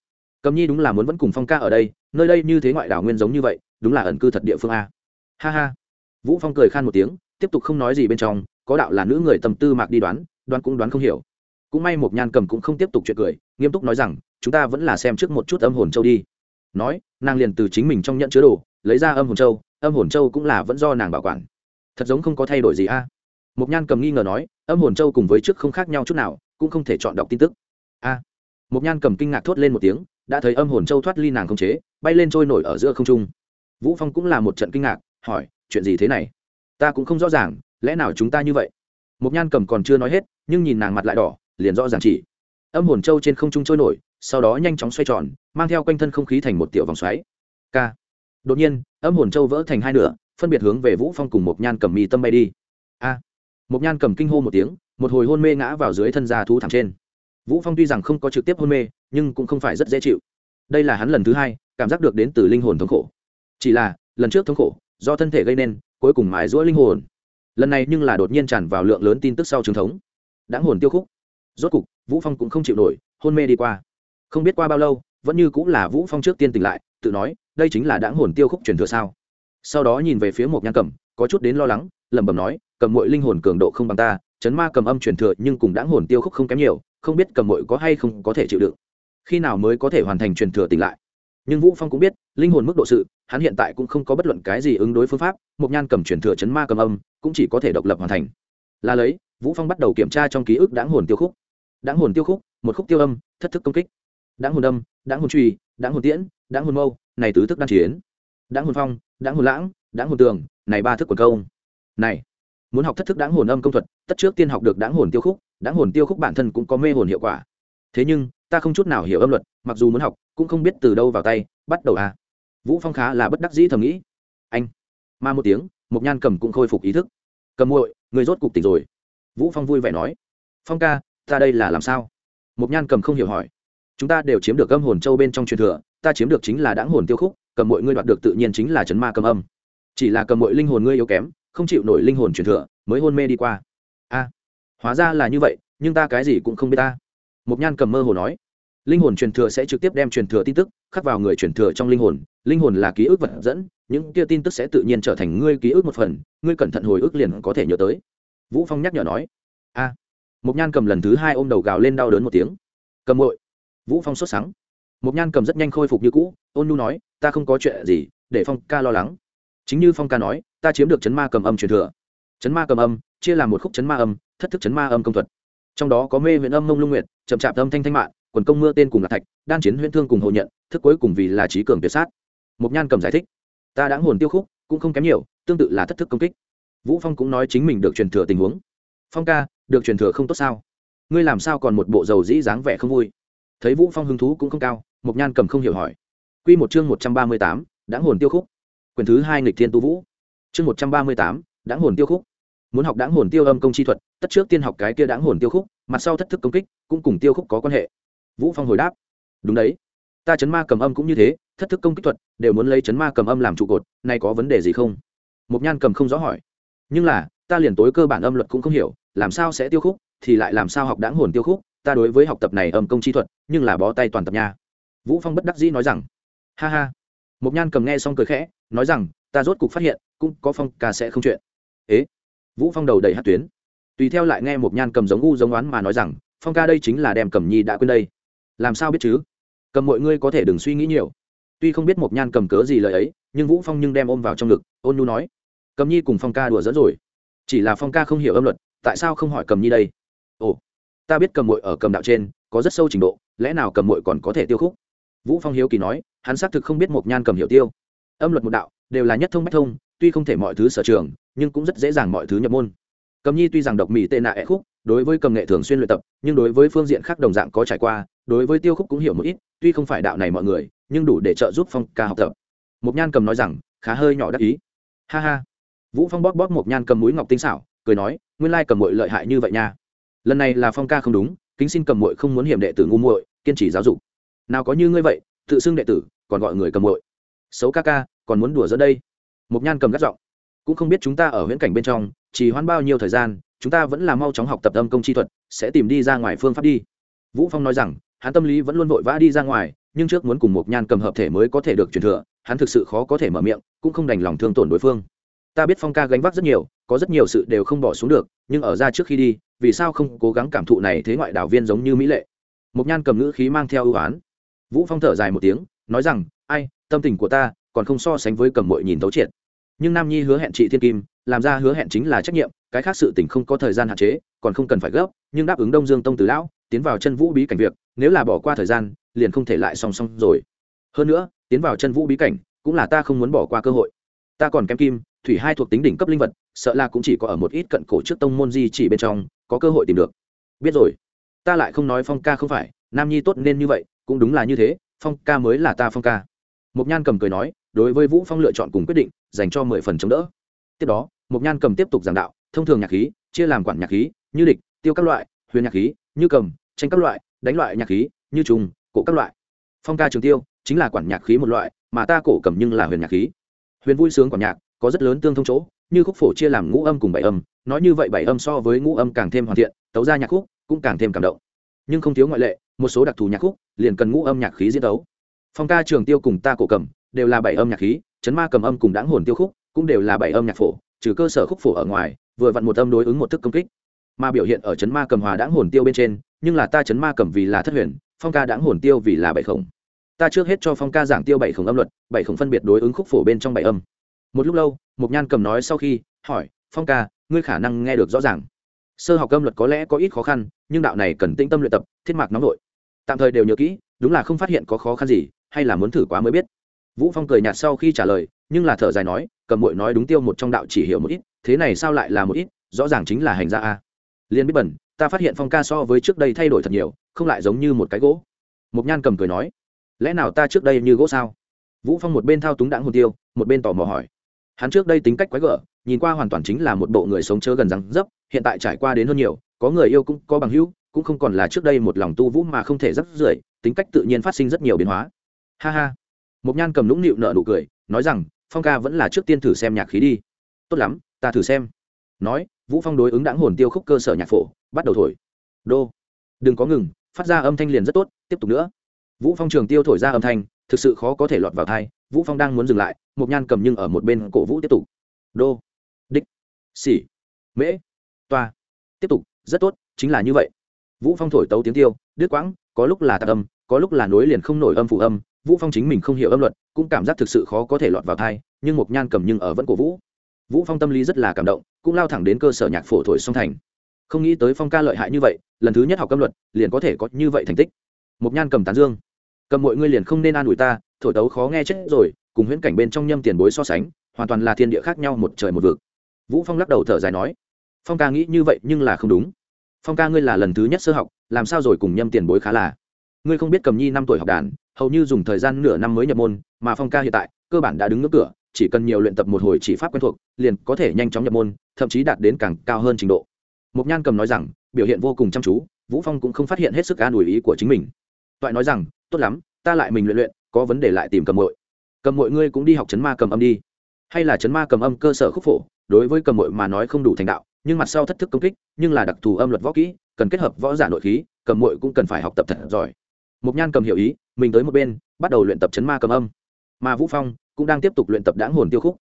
Cầm nhi đúng là muốn vẫn cùng phong ca ở đây, nơi đây như thế ngoại đảo nguyên giống như vậy, đúng là ẩn cư thật địa phương a. Ha ha. Vũ phong cười khan một tiếng, tiếp tục không nói gì bên trong, có đạo là nữ người tầm tư mạc đi đoán đoán cũng đoán không hiểu. Cũng may một nhan cầm cũng không tiếp tục chuyện cười, nghiêm túc nói rằng, chúng ta vẫn là xem trước một chút âm hồn châu đi. Nói, nàng liền từ chính mình trong nhận chứa đồ, lấy ra âm hồn châu, âm hồn châu cũng là vẫn do nàng bảo quản. Thật giống không có thay đổi gì a. à? Mộc nhan cầm nghi ngờ nói, âm hồn châu cùng với trước không khác nhau chút nào, cũng không thể chọn đọc tin tức. A. À? nhan cầm kinh ngạc thốt lên một tiếng, đã thấy âm hồn châu thoát ly nàng không chế, bay lên trôi nổi ở giữa không trung. Vũ phong cũng là một trận kinh ngạc, hỏi, chuyện gì thế này? Ta cũng không rõ ràng, lẽ nào chúng ta như vậy? Mộc nhan cầm còn chưa nói hết, nhưng nhìn nàng mặt lại đỏ, liền rõ ràng chỉ. Âm hồn châu trên không trung trôi nổi, sau đó nhanh chóng xoay tròn, mang theo quanh thân không khí thành một tiểu vòng xoáy. K đột nhiên, âm hồn châu vỡ thành hai nửa, phân biệt hướng về vũ phong cùng Mộc nhan cầm mi tâm bay đi. Mộc một nhan cầm kinh hô một tiếng một hồi hôn mê ngã vào dưới thân gia thú thẳng trên. Vũ phong tuy rằng không có trực tiếp hôn mê nhưng cũng không phải rất dễ chịu. Đây là hắn lần thứ hai cảm giác được đến từ linh hồn thống khổ. Chỉ là lần trước thống khổ do thân thể gây nên cuối cùng mãi rũa linh hồn. Lần này nhưng là đột nhiên tràn vào lượng lớn tin tức sau trường thống. Đã hồn tiêu khúc. Rốt cục vũ phong cũng không chịu nổi hôn mê đi qua. Không biết qua bao lâu vẫn như cũng là vũ phong trước tiên tỉnh lại tự nói đây chính là đã hồn tiêu khúc truyền thừa sao? Sau đó nhìn về phía một nhan cẩm, có chút đến lo lắng lẩm bẩm nói cầm Mội linh hồn cường độ không bằng ta, chấn ma cầm âm truyền thừa nhưng cùng đáng hồn tiêu khúc không kém nhiều, không biết cầm mội có hay không có thể chịu đựng. Khi nào mới có thể hoàn thành truyền thừa tỉnh lại? Nhưng vũ phong cũng biết, linh hồn mức độ sự, hắn hiện tại cũng không có bất luận cái gì ứng đối phương pháp, một nhan cầm truyền thừa chấn ma cầm âm, cũng chỉ có thể độc lập hoàn thành. Là lấy, vũ phong bắt đầu kiểm tra trong ký ức đáng hồn tiêu khúc. Đáng hồn tiêu khúc, một khúc tiêu âm, thất thức công kích. Đáng hồn âm đáng hồn truy đáng hồn tiễn đáng hồn mâu, này tứ thức đan chiến. Đáng hồn phong đáng hồn lãng đáng hồn tường, này ba thức quần công. Này muốn học thất thức đáng hồn âm công thuật, tất trước tiên học được đáng hồn tiêu khúc, đáng hồn tiêu khúc bản thân cũng có mê hồn hiệu quả. Thế nhưng, ta không chút nào hiểu âm luật, mặc dù muốn học, cũng không biết từ đâu vào tay, bắt đầu à. Vũ phong khá là bất đắc dĩ thầm nghĩ. Anh. Mà một tiếng một nhan cầm cũng khôi phục ý thức. Cầm muội, người rốt cục tỉnh rồi. Vũ phong vui vẻ nói. Phong ca, ta đây là làm sao? Một nhan cầm không hiểu hỏi. Chúng ta đều chiếm được âm hồn châu bên trong truyền thừa, ta chiếm được chính là đáng hồn tiêu khúc, cầm muội ngươi đoạt được tự nhiên chính là chấn ma cầm âm. Chỉ là cầm muội linh hồn ngươi yếu kém không chịu nổi linh hồn truyền thừa, mới hôn mê đi qua. A, hóa ra là như vậy, nhưng ta cái gì cũng không biết ta. Một nhan cầm mơ hồ nói, linh hồn truyền thừa sẽ trực tiếp đem truyền thừa tin tức khắc vào người truyền thừa trong linh hồn linh hồn là ký ức vật dẫn, những kia tin tức sẽ tự nhiên trở thành ngươi ký ức một phần, ngươi cẩn thận hồi ức liền có thể nhớ tới. Vũ phong nhắc nhở nói, a à. một nhan cầm lần thứ hai ôm đầu gào lên đau đớn một tiếng. Cầm hội vũ phong sốt sắng. Một nhan cầm rất nhanh khôi phục như cũ, ôn nu nói, ta không có chuyện gì, để phong ca lo lắng chính như phong ca nói ta chiếm được chấn ma cầm âm truyền thừa. Chấn ma cầm âm chia làm một khúc chấn ma âm thất thức chấn ma âm công thuật. Trong đó có mê huyện âm mông lung nguyệt chậm chạp âm thanh thanh mạng quần công mưa tên cùng là thạch đan chiến huyễn thương cùng hồ nhận thức cuối cùng vì là trí cường tuyệt sát. Một nhan cầm giải thích ta đã hồn tiêu khúc cũng không kém nhiều tương tự là thất thức công kích. Vũ phong cũng nói chính mình được truyền thừa tình huống. Phong ca được truyền thừa không tốt sao? Ngươi làm sao còn một bộ dầu dĩ dáng vẻ không vui? Thấy vũ phong hứng thú cũng không cao mục nhan cầm không hiểu hỏi. Quy một chương một trăm ba mươi tám, đã hồn tiêu khúc quyền thứ hai nghịch thiên tu vũ. Chương một trăm ba mươi tám, đáng hồn tiêu khúc. Muốn học đáng hồn tiêu âm công chi thuật tất trước tiên học cái kia đáng hồn tiêu khúc mặt sau thất thức công kích cũng cùng tiêu khúc có quan hệ. Vũ phong hồi đáp. Đúng đấy. Ta chấn ma cầm âm cũng như thế thất thức công kích thuật đều muốn lấy chấn ma cầm âm làm trụ cột nay có vấn đề gì không? Mục nhan cầm không rõ hỏi. Nhưng là ta liền tối cơ bản âm luật cũng không hiểu làm sao sẽ tiêu khúc thì lại làm sao học đáng hồn tiêu khúc? Ta đối với học tập này âm công chi thuật nhưng là bó tay toàn tập nha. Vũ phong bất đắc dĩ nói rằng. Ha ha mộc nhan cầm nghe xong cười khẽ, nói rằng, ta rốt cục phát hiện, cũng có phong ca sẽ không chuyện. Ế? Vũ phong đầu đầy hát tuyến. Tùy theo lại nghe một nhan cầm giống u giống oán mà nói rằng, phong ca đây chính là đem cầm nhi đã quên đây. Làm sao biết chứ? Cầm mọi ngươi có thể đừng suy nghĩ nhiều. Tuy không biết một nhan cầm cớ gì lời ấy, nhưng vũ phong nhưng đem ôm vào trong ngực, ôn nhu nói cầm nhi cùng phong ca đùa dẫn rồi. Chỉ là phong ca không hiểu âm luật, tại sao không hỏi cầm nhi đây? Ồ, ta biết cầm mội ở cầm đạo trên, có rất sâu trình độ, lẽ nào cầm mội còn có thể tiêu khúc? Vũ phong hiếu kỳ nói, hắn xác thực không biết một nhan cầm hiểu tiêu. Âm luật một đạo, đều là nhất thông bách thông, tuy không thể mọi thứ sở trường, nhưng cũng rất dễ dàng mọi thứ nhập môn. Cầm nhi tuy rằng độc mỹ tệ nạ ẹ khúc, đối với cầm nghệ thường xuyên luyện tập, nhưng đối với phương diện khác đồng dạng có trải qua, đối với tiêu khúc cũng hiểu một ít, tuy không phải đạo này mọi người, nhưng đủ để trợ giúp phong ca học tập. Mục nhan cầm nói rằng, khá hơi nhỏ đắc ý. Ha ha. Vũ phong bóp bóp mục nhan cầm mũi ngọc tinh xảo, cười nói, nguyên lai cầm muội lợi hại như vậy nha. Lần này là phong ca không đúng, kính xin cầm muội không muốn hiểm đệ tử ngu muội, kiên trì giáo dục nào có như ngươi vậy, tự xưng đệ tử, còn gọi người cầm hội xấu ca ca, còn muốn đùa dẫn đây. Mục nhan cầm gắt giọng. Cũng không biết chúng ta ở viễn cảnh bên trong chỉ hoãn bao nhiêu thời gian, chúng ta vẫn là mau chóng học tập âm công chi thuật, sẽ tìm đi ra ngoài phương pháp đi. Vũ phong nói rằng, hắn tâm lý vẫn luôn vội vã đi ra ngoài, nhưng trước muốn cùng một nhan cầm hợp thể mới có thể được truyền thừa, hắn thực sự khó có thể mở miệng, cũng không đành lòng thương tổn đối phương. Ta biết phong ca gánh vác rất nhiều, có rất nhiều sự đều không bỏ xuống được, nhưng ở ra trước khi đi, vì sao không cố gắng cảm thụ này thế ngoại đảo viên giống như mỹ lệ? Một nhan cầm ngữ khí mang theo ưu oán vũ phong thở dài một tiếng, nói rằng, ai, tâm tình của ta còn không so sánh với cầm mội nhìn tấu triệt. Nhưng nam nhi hứa hẹn chị thiên kim, làm ra hứa hẹn chính là trách nhiệm, cái khác sự tình không có thời gian hạn chế, còn không cần phải gấp, nhưng đáp ứng đông dương tông từ lão, tiến vào chân vũ bí cảnh việc, nếu là bỏ qua thời gian, liền không thể lại song song rồi. Hơn nữa, tiến vào chân vũ bí cảnh, cũng là ta không muốn bỏ qua cơ hội. Ta còn kém kim, thủy hai thuộc tính đỉnh cấp linh vật, sợ là cũng chỉ có ở một ít cận cổ trước tông môn di chỉ bên trong, có cơ hội tìm được. Biết rồi. Ta lại không nói phong ca không phải, nam nhi tốt nên như vậy cũng đúng là như thế, phong ca mới là ta phong ca. Mộc nhan cầm cười nói, đối với vũ phong lựa chọn cùng quyết định, dành cho mười phần chống đỡ. Tiếp đó, mộc nhan cầm tiếp tục giảng đạo, thông thường nhạc khí, chia làm quản nhạc khí, như địch, tiêu các loại, huyền nhạc khí, như cầm, tranh các loại, đánh loại nhạc khí, như trùng, cổ các loại. Phong ca trường tiêu, chính là quản nhạc khí một loại, mà ta cổ cầm nhưng là huyền nhạc khí. Huyền vui sướng quản nhạc, có rất lớn tương thông chỗ, như khúc phổ chia làm ngũ âm cùng bảy âm, nói như vậy bảy âm so với ngũ âm càng thêm hoàn thiện, tấu ra nhạc khúc, cũng càng thêm cảm động. Nhưng không thiếu ngoại lệ một số đặc thù nhạc khúc liền cần ngũ âm nhạc khí diễn tấu phong ca, trường tiêu cùng ta cổ cầm đều là bảy âm nhạc khí, chấn ma cầm âm cùng đáng hồn tiêu khúc cũng đều là bảy âm nhạc phổ, trừ cơ sở khúc phổ ở ngoài, vừa vặn một âm đối ứng một thức công kích. Mà biểu hiện ở chấn ma cầm hòa đáng hồn tiêu bên trên, nhưng là ta chấn ma cầm vì là thất huyền, phong ca đáng hồn tiêu vì là bảy khổng. Ta trước hết cho phong ca giảng tiêu bảy khổng âm luật, bảy khổng phân biệt đối ứng khúc phổ bên trong bảy âm. Một lúc lâu mục nhan cầm nói sau khi, hỏi, phong ca, ngươi khả năng nghe được rõ ràng. Sơ học âm luật có lẽ có ít khó khăn, nhưng đạo này cần tĩnh tâm luyện tập, thiết mạc nóng nội tạm thời đều nhớ kỹ, đúng là không phát hiện có khó khăn gì, hay là muốn thử quá mới biết. Vũ phong cười nhạt sau khi trả lời, nhưng là thở dài nói, cầm muội nói đúng tiêu một trong đạo chỉ hiểu một ít, thế này sao lại là một ít, rõ ràng chính là hành gia a. Liên biết bẩn, ta phát hiện phong ca so với trước đây thay đổi thật nhiều, không lại giống như một cái gỗ. Mục nhan cầm cười nói, lẽ nào ta trước đây như gỗ sao? Vũ phong một bên thao túng đãng hồn tiêu, một bên tò mò hỏi. Hắn trước đây tính cách quái gở, nhìn qua hoàn toàn chính là một bộ người sống chớ gần răng dấp, hiện tại trải qua đến hơn nhiều, có người yêu cũng có bằng hữu cũng không còn là trước đây một lòng tu vũ mà không thể rắc rưởi, tính cách tự nhiên phát sinh rất nhiều biến hóa. Ha ha. Mục nhan cầm lũng nịu nợ nụ cười, nói rằng, phong ca vẫn là trước tiên thử xem nhạc khí đi. Tốt lắm, ta thử xem. Nói, vũ phong đối ứng đãng hồn tiêu khúc cơ sở nhạc phổ, bắt đầu thổi. Đô. Đừng có ngừng, phát ra âm thanh liền rất tốt, tiếp tục nữa. Vũ phong trường tiêu thổi ra âm thanh, thực sự khó có thể lọt vào thai vũ phong đang muốn dừng lại một nhan cầm nhưng ở một bên cổ vũ tiếp tục. Đô. Đích. Xỉ. Mễ. Toa. Tiếp tục, rất tốt, chính là như vậy vũ phong thổi tấu tiếng tiêu, đứt quãng, có lúc là tạc âm, có lúc là nối liền không nổi âm phụ âm, vũ phong chính mình không hiểu âm luật, cũng cảm giác thực sự khó có thể lọt vào thai, nhưng Mục nhan cầm nhưng ở vẫn cổ vũ. Vũ phong tâm lý rất là cảm động, cũng lao thẳng đến cơ sở nhạc phổ thổi song thành. Không nghĩ tới phong ca lợi hại như vậy, lần thứ nhất học âm luật, liền có thể có như vậy thành tích. Mục nhan cầm tán dương. Cầm mọi ngươi liền không nên an ủi ta, thổi tấu khó nghe chết rồi, cùng huyễn cảnh bên trong nhâm tiền bối so sánh, hoàn toàn là thiên địa khác nhau một trời một vực. Vũ phong lắc đầu thở dài nói, phong ca nghĩ như vậy nhưng là không đúng phong ca ngươi là lần thứ nhất sơ học, làm sao rồi cùng nhâm tiền bối khá là? Ngươi không biết cầm nhi năm tuổi học đàn, hầu như dùng thời gian nửa năm mới nhập môn, mà phong ca hiện tại, cơ bản đã đứng ngưỡng cửa, chỉ cần nhiều luyện tập một hồi chỉ pháp quen thuộc, liền có thể nhanh chóng nhập môn, thậm chí đạt đến càng cao hơn trình độ. Mục nhan cầm nói rằng, biểu hiện vô cùng chăm chú, vũ phong cũng không phát hiện hết sức an ủi ý của chính mình. Toại nói rằng, tốt lắm, ta lại mình luyện luyện, có vấn đề lại tìm cầm mội cầm mội ngươi cũng đi học chấn ma cầm âm đi. Hay là chấn ma cầm âm cơ sở khúc phổ, đối với cầm mội mà nói không đủ thành đạo nhưng mặt sau thất thức công kích, nhưng là đặc thù âm luật võ kỹ, cần kết hợp võ giả nội khí, cầm mội cũng cần phải học tập thật giỏi. Mục nhan cầm hiểu ý, mình tới một bên, bắt đầu luyện tập chấn ma cầm âm. Mà vũ phong cũng đang tiếp tục luyện tập đáng hồn tiêu khúc.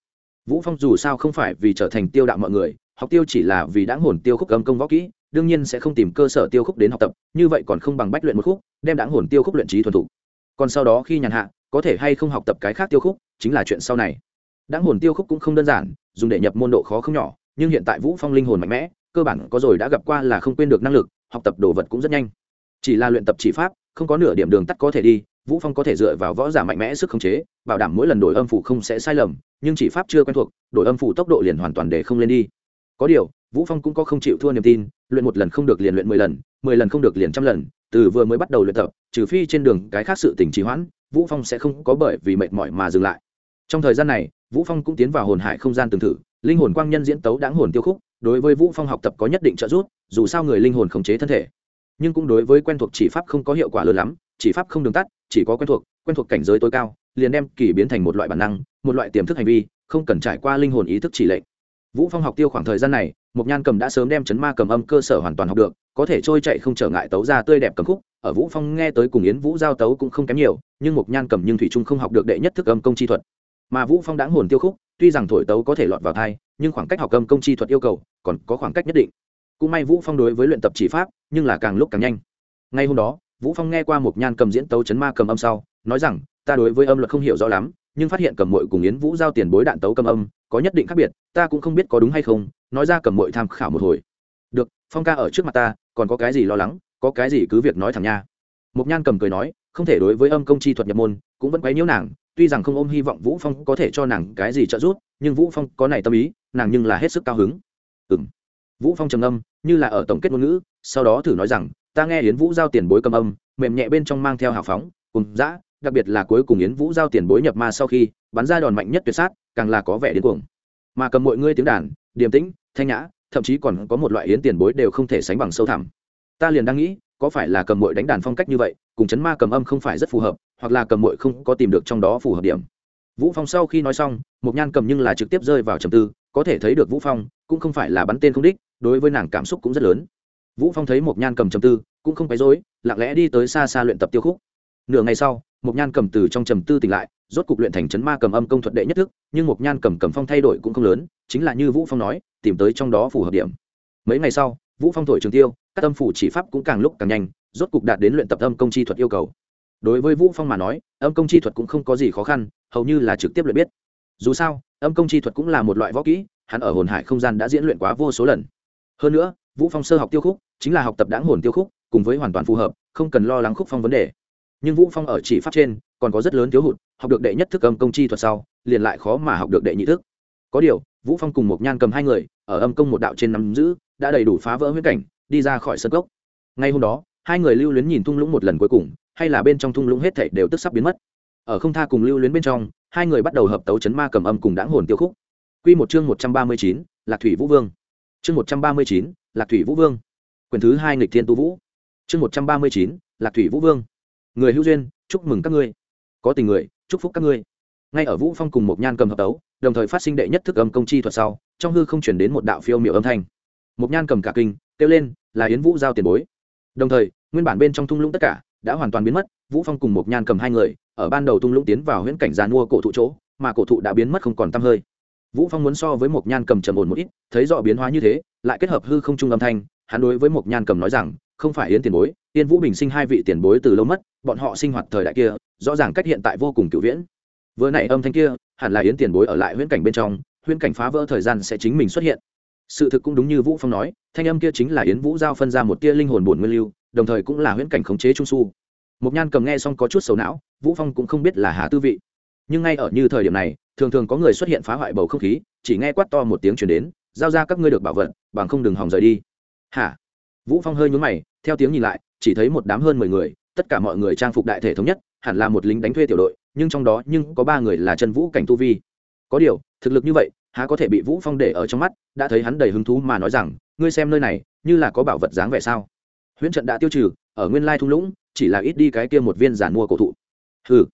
Vũ phong dù sao không phải vì trở thành tiêu đạo mọi người, học tiêu chỉ là vì đáng hồn tiêu khúc âm công võ kỹ, đương nhiên sẽ không tìm cơ sở tiêu khúc đến học tập, như vậy còn không bằng bách luyện một khúc, đem đáng hồn tiêu khúc luyện trí thuần thủ còn sau đó khi nhàn hạ, có thể hay không học tập cái khác tiêu khúc, chính là chuyện sau này. Đáng hồn tiêu khúc cũng không đơn giản, dùng để nhập môn độ khó không nhỏ nhưng hiện tại vũ phong linh hồn mạnh mẽ, cơ bản có rồi đã gặp qua là không quên được năng lực, học tập đồ vật cũng rất nhanh. Chỉ là luyện tập chỉ pháp, không có nửa điểm đường tắt có thể đi, vũ phong có thể dựa vào võ giả mạnh mẽ sức khống chế, bảo đảm mỗi lần đổi âm phủ không sẽ sai lầm, nhưng chỉ pháp chưa quen thuộc, đổi âm phủ tốc độ liền hoàn toàn để không lên đi. Có điều, vũ phong cũng có không chịu thua niềm tin, luyện một lần không được liền luyện mười lần mười lần không được liền trăm lần, từ vừa mới bắt đầu luyện tập, trừ phi trên đường cái khác sự tình trì hoãn, vũ phong sẽ không có bởi vì mệt mỏi mà dừng lại. Trong thời gian này, vũ phong cũng tiến vào hồn hải không gian từng thử linh hồn quang nhân diễn tấu đáng hồn tiêu khúc, đối với vũ phong học tập có nhất định trợ giúp, dù sao người linh hồn khống chế thân thể. Nhưng cũng đối với quen thuộc chỉ pháp không có hiệu quả lớn lắm, chỉ pháp không đường tắt, chỉ có quen thuộc quen thuộc cảnh giới tối cao, liền đem kỳ biến thành một loại bản năng, một loại tiềm thức hành vi, không cần trải qua linh hồn ý thức chỉ lệnh. Vũ phong học tiêu khoảng thời gian này một nhan cầm đã sớm đem chấn ma cầm âm cơ sở hoàn toàn học được, có thể trôi chạy không trở ngại tấu ra tươi đẹp cầm khúc, ở vũ phong nghe tới cùng yến vũ giao tấu cũng không kém nhiều, nhưng một nhan cầm nhưng thủy trung không học được đệ nhất thức âm công chi thuật mà vũ phong đáng hồn tiêu khúc tuy rằng thổi tấu có thể lọt vào thai nhưng khoảng cách học cầm công chi thuật yêu cầu còn có khoảng cách nhất định cũng may vũ phong đối với luyện tập chỉ pháp nhưng là càng lúc càng nhanh ngay hôm đó vũ phong nghe qua một nhan cầm diễn tấu chấn ma cầm âm sau nói rằng ta đối với âm luật không hiểu rõ lắm nhưng phát hiện cầm mội cùng yến vũ giao tiền bối đạn tấu cầm âm có nhất định khác biệt ta cũng không biết có đúng hay không nói ra cầm mội tham khảo một hồi được phong ca ở trước mặt ta còn có cái gì lo lắng có cái gì cứ việc nói thẳng nha mục nhan cầm cười nói không thể đối với âm công chi thuật nhập môn cũng vẫn quấy nhiễu nàng tuy rằng không ôm hy vọng vũ phong có thể cho nàng cái gì trợ giúp, nhưng vũ phong có này tâm ý, nàng nhưng là hết sức cao hứng. Ừm. Vũ phong trầm âm như là ở tổng kết ngôn ngữ, sau đó thử nói rằng, ta nghe yến vũ giao tiền bối cầm âm, mềm nhẹ bên trong mang theo hào phóng, cùng dã, đặc biệt là cuối cùng yến vũ giao tiền bối nhập ma sau khi, bắn ra đòn mạnh nhất tuyệt sát, càng là có vẻ điên cuồng. Mà cầm mọi ngươi tiếng đàn, điềm tĩnh, thanh nhã, thậm chí còn có một loại yến tiền bối đều không thể sánh bằng sâu thẳm. Ta liền đang nghĩ có phải là cầm mội đánh đàn phong cách như vậy, cùng chấn ma cầm âm không phải rất phù hợp, hoặc là cầm mội không có tìm được trong đó phù hợp điểm. Vũ phong sau khi nói xong một nhan cầm nhưng là trực tiếp rơi vào trầm tư, có thể thấy được vũ phong cũng không phải là bắn tên không đích, đối với nàng cảm xúc cũng rất lớn. Vũ phong thấy một nhan cầm trầm tư, cũng không phải dối lặng lẽ đi tới xa xa luyện tập tiêu khúc. Nửa ngày sau một nhan cầm từ trong trầm tư tỉnh lại, rốt cục luyện thành chấn ma cầm âm công thuật đệ nhất thức, nhưng một nhan cầm cầm phong thay đổi cũng không lớn, chính là như vũ phong nói, tìm tới trong đó phù hợp điểm. Mấy ngày sau vũ phong thổi trường tiêu, các âm phủ chỉ pháp cũng càng lúc càng nhanh, rốt cục đạt đến luyện tập âm công chi thuật yêu cầu. Đối với vũ phong mà nói, âm công chi thuật cũng không có gì khó khăn, hầu như là trực tiếp luyện biết. Dù sao, âm công chi thuật cũng là một loại võ kỹ, hắn ở hồn hải không gian đã diễn luyện quá vô số lần. Hơn nữa, vũ phong sơ học tiêu khúc, chính là học tập đáng hồn tiêu khúc, cùng với hoàn toàn phù hợp, không cần lo lắng khúc phong vấn đề. Nhưng vũ phong ở chỉ pháp trên, còn có rất lớn thiếu hụt, học được đệ nhất thức âm công chi thuật sau, liền lại khó mà học được đệ nhị thức. Có điều vũ phong cùng một nhan cầm hai người ở âm công một đạo trên nắm giữ đã đầy đủ phá vỡ huyết cảnh đi ra khỏi sân cốc. Ngay hôm đó hai người lưu luyến nhìn thung lũng một lần cuối cùng hay là bên trong thung lũng hết thảy đều tức sắp biến mất. Ở không tha cùng lưu luyến bên trong hai người bắt đầu hợp tấu chấn ma cầm âm cùng đáng hồn tiêu khúc. Quy một chương một trăm ba mươi chín, lạc thủy vũ vương. Chương một trăm ba mươi chín, lạc thủy vũ vương. Quyển thứ hai nghịch thiên tu vũ. Chương một trăm ba mươi chín, lạc thủy vũ vương. Người hữu duyên chúc mừng các ngươi. Có tình người chúc phúc các ngươi. Ngay ở vũ phong cùng một nhan cầm hợp tấu đồng thời phát sinh đệ nhất thức âm công chi thuật sau, trong hư không chuyển đến một đạo phiêu miệu âm thanh. Một nhan cầm cả kinh, kêu lên, là yến vũ giao tiền bối. Đồng thời, nguyên bản bên trong thung lũng tất cả đã hoàn toàn biến mất, vũ phong cùng một nhan cầm hai người ở ban đầu thung lũng tiến vào huyễn cảnh giàn mua cổ thụ chỗ, mà cổ thụ đã biến mất không còn tăm hơi. Vũ phong muốn so với một nhan cầm trầm ổn một ít, thấy rõ biến hóa như thế, lại kết hợp hư không trung âm thanh, hắn đối với một nhan cầm nói rằng, không phải yến tiền bối, yến vũ bình sinh hai vị tiền bối từ lâu mất, bọn họ sinh hoạt thời đại kia, rõ ràng cách hiện tại vô cùng cựu viễn vừa nãy âm thanh kia hẳn là yến tiền bối ở lại huyễn cảnh bên trong huyễn cảnh phá vỡ thời gian sẽ chính mình xuất hiện sự thực cũng đúng như vũ phong nói thanh âm kia chính là yến vũ giao phân ra một tia linh hồn bổn nguyên lưu đồng thời cũng là huyễn cảnh khống chế trung su một Nhan cầm nghe xong có chút xấu não, Vũ Phong cũng không biết là hà tư vị. Nhưng ngay ở như thời điểm này, thường thường có người xuất hiện phá hoại bầu không khí, chỉ nghe quát to một tiếng truyền đến, giao ra các ngươi được bảo vật, bằng không đừng hòng rời đi. Hả? Vũ Phong hơi nhướng mày, theo tiếng nhìn lại, chỉ thấy một đám hơn mười người, tất cả mọi người trang phục đại thể thống nhất, hẳn là một lính đánh thuê tiểu đội, nhưng trong đó nhưng có ba người là chân vũ cảnh tu vi. Có điều, thực lực như vậy, há có thể bị Vũ Phong để ở trong mắt, đã thấy hắn đầy hứng thú mà nói rằng, ngươi xem nơi này, như là có bảo vật dáng vẻ sao? Huyễn trận đã tiêu trừ, ở nguyên lai thung lũng, chỉ là ít đi cái kia một viên giản mua cổ thụ ừ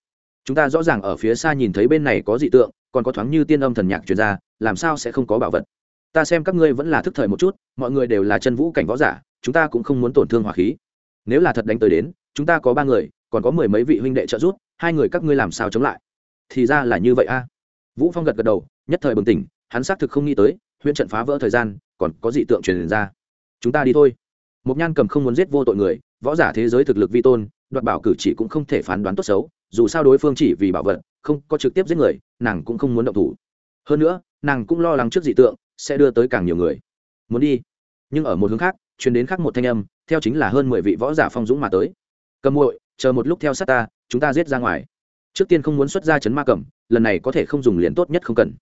chúng ta rõ ràng ở phía xa nhìn thấy bên này có dị tượng còn có thoáng như tiên âm thần nhạc truyền ra làm sao sẽ không có bảo vật ta xem các ngươi vẫn là thức thời một chút mọi người đều là chân vũ cảnh võ giả chúng ta cũng không muốn tổn thương hỏa khí nếu là thật đánh tới đến chúng ta có ba người còn có mười mấy vị huynh đệ trợ giúp hai người các ngươi làm sao chống lại? Thì ra là như vậy a. Vũ phong gật gật đầu, nhất thời bừng tỉnh, hắn xác thực không nghĩ tới, huyện trận phá vỡ thời gian, còn có dị tượng truyền ra. Chúng ta đi thôi. Một nhan cầm không muốn giết vô tội người, võ giả thế giới thực lực vi tôn, đoạt bảo cử chỉ cũng không thể phán đoán tốt xấu, dù sao đối phương chỉ vì bảo vật, không có trực tiếp giết người, nàng cũng không muốn động thủ. Hơn nữa, nàng cũng lo lắng trước dị tượng, sẽ đưa tới càng nhiều người. Muốn đi. Nhưng ở một hướng khác chuyển đến khác một thanh âm, theo chính là hơn mười vị võ giả phong dũng mà tới. Cầm muội, chờ một lúc theo sát ta chúng ta giết ra ngoài. Trước tiên không muốn xuất ra chấn ma cầm, lần này có thể không dùng liền tốt nhất không cần.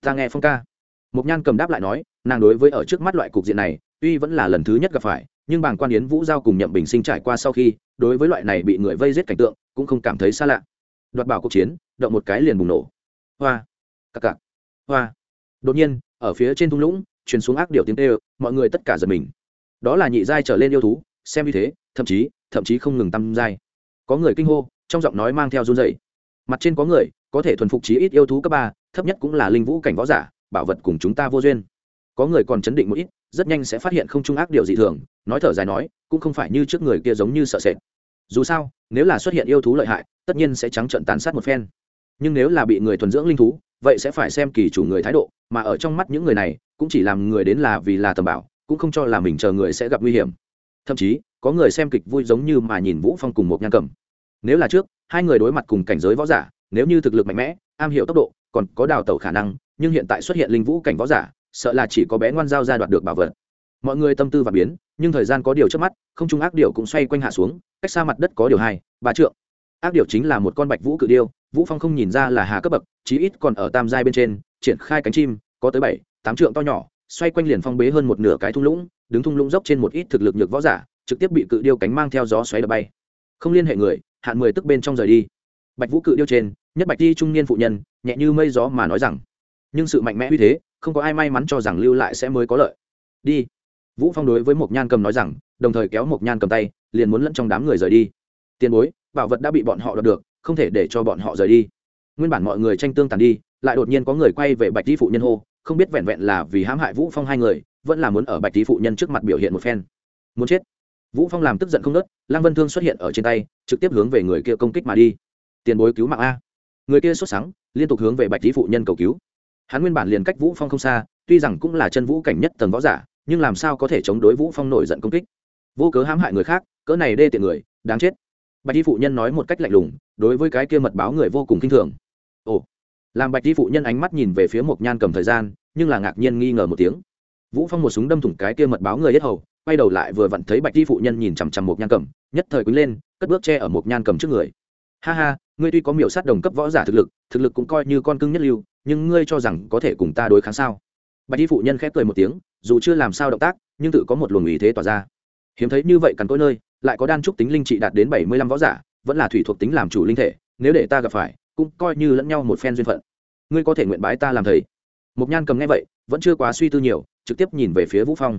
Ta nghe phong ca. Mục nhan cầm đáp lại nói, nàng đối với ở trước mắt loại cục diện này, tuy vẫn là lần thứ nhất gặp phải, nhưng bàng quan yến vũ giao cùng nhậm bình sinh trải qua sau khi, đối với loại này bị người vây giết cảnh tượng, cũng không cảm thấy xa lạ. Đoạt bảo cuộc chiến, động một cái liền bùng nổ. Hoa. Cặc cặc. Hoa. Đột nhiên, ở phía trên thung lũng, truyền xuống ác điều tiếng tê mọi người tất cả giật mình. Đó là nhị giai trở lên yêu thú, xem như thế, thậm chí thậm chí không ngừng tăng giai. Có người kinh hô trong giọng nói mang theo run dày mặt trên có người, có thể thuần phục chí ít yêu thú cấp ba, thấp nhất cũng là linh vũ cảnh võ giả, bảo vật cùng chúng ta vô duyên. Có người còn chấn định một ít, rất nhanh sẽ phát hiện không trung ác điều dị thường, nói thở dài nói, cũng không phải như trước người kia giống như sợ sệt. Dù sao, nếu là xuất hiện yêu thú lợi hại, tất nhiên sẽ trắng trận tàn sát một phen. Nhưng nếu là bị người thuần dưỡng linh thú, vậy sẽ phải xem kỳ chủ người thái độ, mà ở trong mắt những người này, cũng chỉ làm người đến là vì là tầm bảo, cũng không cho là mình chờ người sẽ gặp nguy hiểm. Thậm chí, có người xem kịch vui giống như mà nhìn vũ phong cùng một nhan cầm nếu là trước, hai người đối mặt cùng cảnh giới võ giả, nếu như thực lực mạnh mẽ, am hiểu tốc độ, còn có đào tẩu khả năng, nhưng hiện tại xuất hiện linh vũ cảnh võ giả, sợ là chỉ có bé ngoan giao ra đoạt được bảo vật. Mọi người tâm tư và biến, nhưng thời gian có điều trước mắt, không trung ác điệu cũng xoay quanh hạ xuống, cách xa mặt đất có điều hai, ba trượng. Ác điệu chính là một con bạch vũ cự điêu, vũ phong không nhìn ra là hà cấp bậc, chí ít còn ở tam giai bên trên, triển khai cánh chim, có tới bảy, tám trượng to nhỏ, xoay quanh liền phong bế hơn một nửa cái thung lũng, đứng thung lũng dốc trên một ít thực lực nhược võ giả, trực tiếp bị cự điêu cánh mang theo gió xoáy đập bay. Không liên hệ người hạn mười tức bên trong rời đi. Bạch vũ cự điêu trên, nhất bạch đi trung niên phụ nhân, nhẹ như mây gió mà nói rằng, nhưng sự mạnh mẽ uy thế, không có ai may mắn cho rằng lưu lại sẽ mới có lợi. Đi. Vũ phong đối với một nhan cầm nói rằng, đồng thời kéo một nhan cầm tay, liền muốn lẫn trong đám người rời đi. Tiền bối, bảo vật đã bị bọn họ đoạt được, không thể để cho bọn họ rời đi. Nguyên bản mọi người tranh tương tàn đi, lại đột nhiên có người quay về bạch tỷ phụ nhân hô, không biết vẹn vẹn là vì hãm hại vũ phong hai người, vẫn là muốn ở bạch tỷ phụ nhân trước mặt biểu hiện một phen. Muốn chết vũ phong làm tức giận không nớt, lăng vân thương xuất hiện ở trên tay, trực tiếp hướng về người kia công kích mà đi. Tiền bối cứu mạng a. Người kia sốt sắng, liên tục hướng về bạch lý phụ nhân cầu cứu. Hắn nguyên bản liền cách vũ phong không xa, tuy rằng cũng là chân vũ cảnh nhất tầng võ giả, nhưng làm sao có thể chống đối vũ phong nổi giận công kích? Vô cớ hãm hại người khác, cỡ này đê tiện người, đáng chết. Bạch y phụ nhân nói một cách lạnh lùng, đối với cái kia mật báo người vô cùng kinh thường. Ồ. Làm bạch y phụ nhân ánh mắt nhìn về phía một nhan cầm thời gian, nhưng là ngạc nhiên nghi ngờ một tiếng. Vũ phong một súng đâm thủng cái kia mật báo người yết hầu quay đầu lại vừa vặn thấy bạch di phụ nhân nhìn chằm chằm một nhan cầm, nhất thời quýnh lên, cất bước che ở một nhan cầm trước người. Ha ha, ngươi tuy có miểu sát đồng cấp võ giả thực lực thực lực cũng coi như con cưng nhất lưu, nhưng ngươi cho rằng có thể cùng ta đối kháng sao? Bạch di phụ nhân khép cười một tiếng, dù chưa làm sao động tác, nhưng tự có một luồng ý thế tỏa ra. Hiếm thấy như vậy cắn cỗi nơi, lại có đan trúc tính linh trị đạt đến bảy mươi lăm võ giả, vẫn là thủy thuộc tính làm chủ linh thể, nếu để ta gặp phải, cũng coi như lẫn nhau một phen duyên phận. Ngươi có thể nguyện bái ta làm thầy. Mục nhan cầm nghe vậy, vẫn chưa quá suy tư nhiều, trực tiếp nhìn về phía vũ phong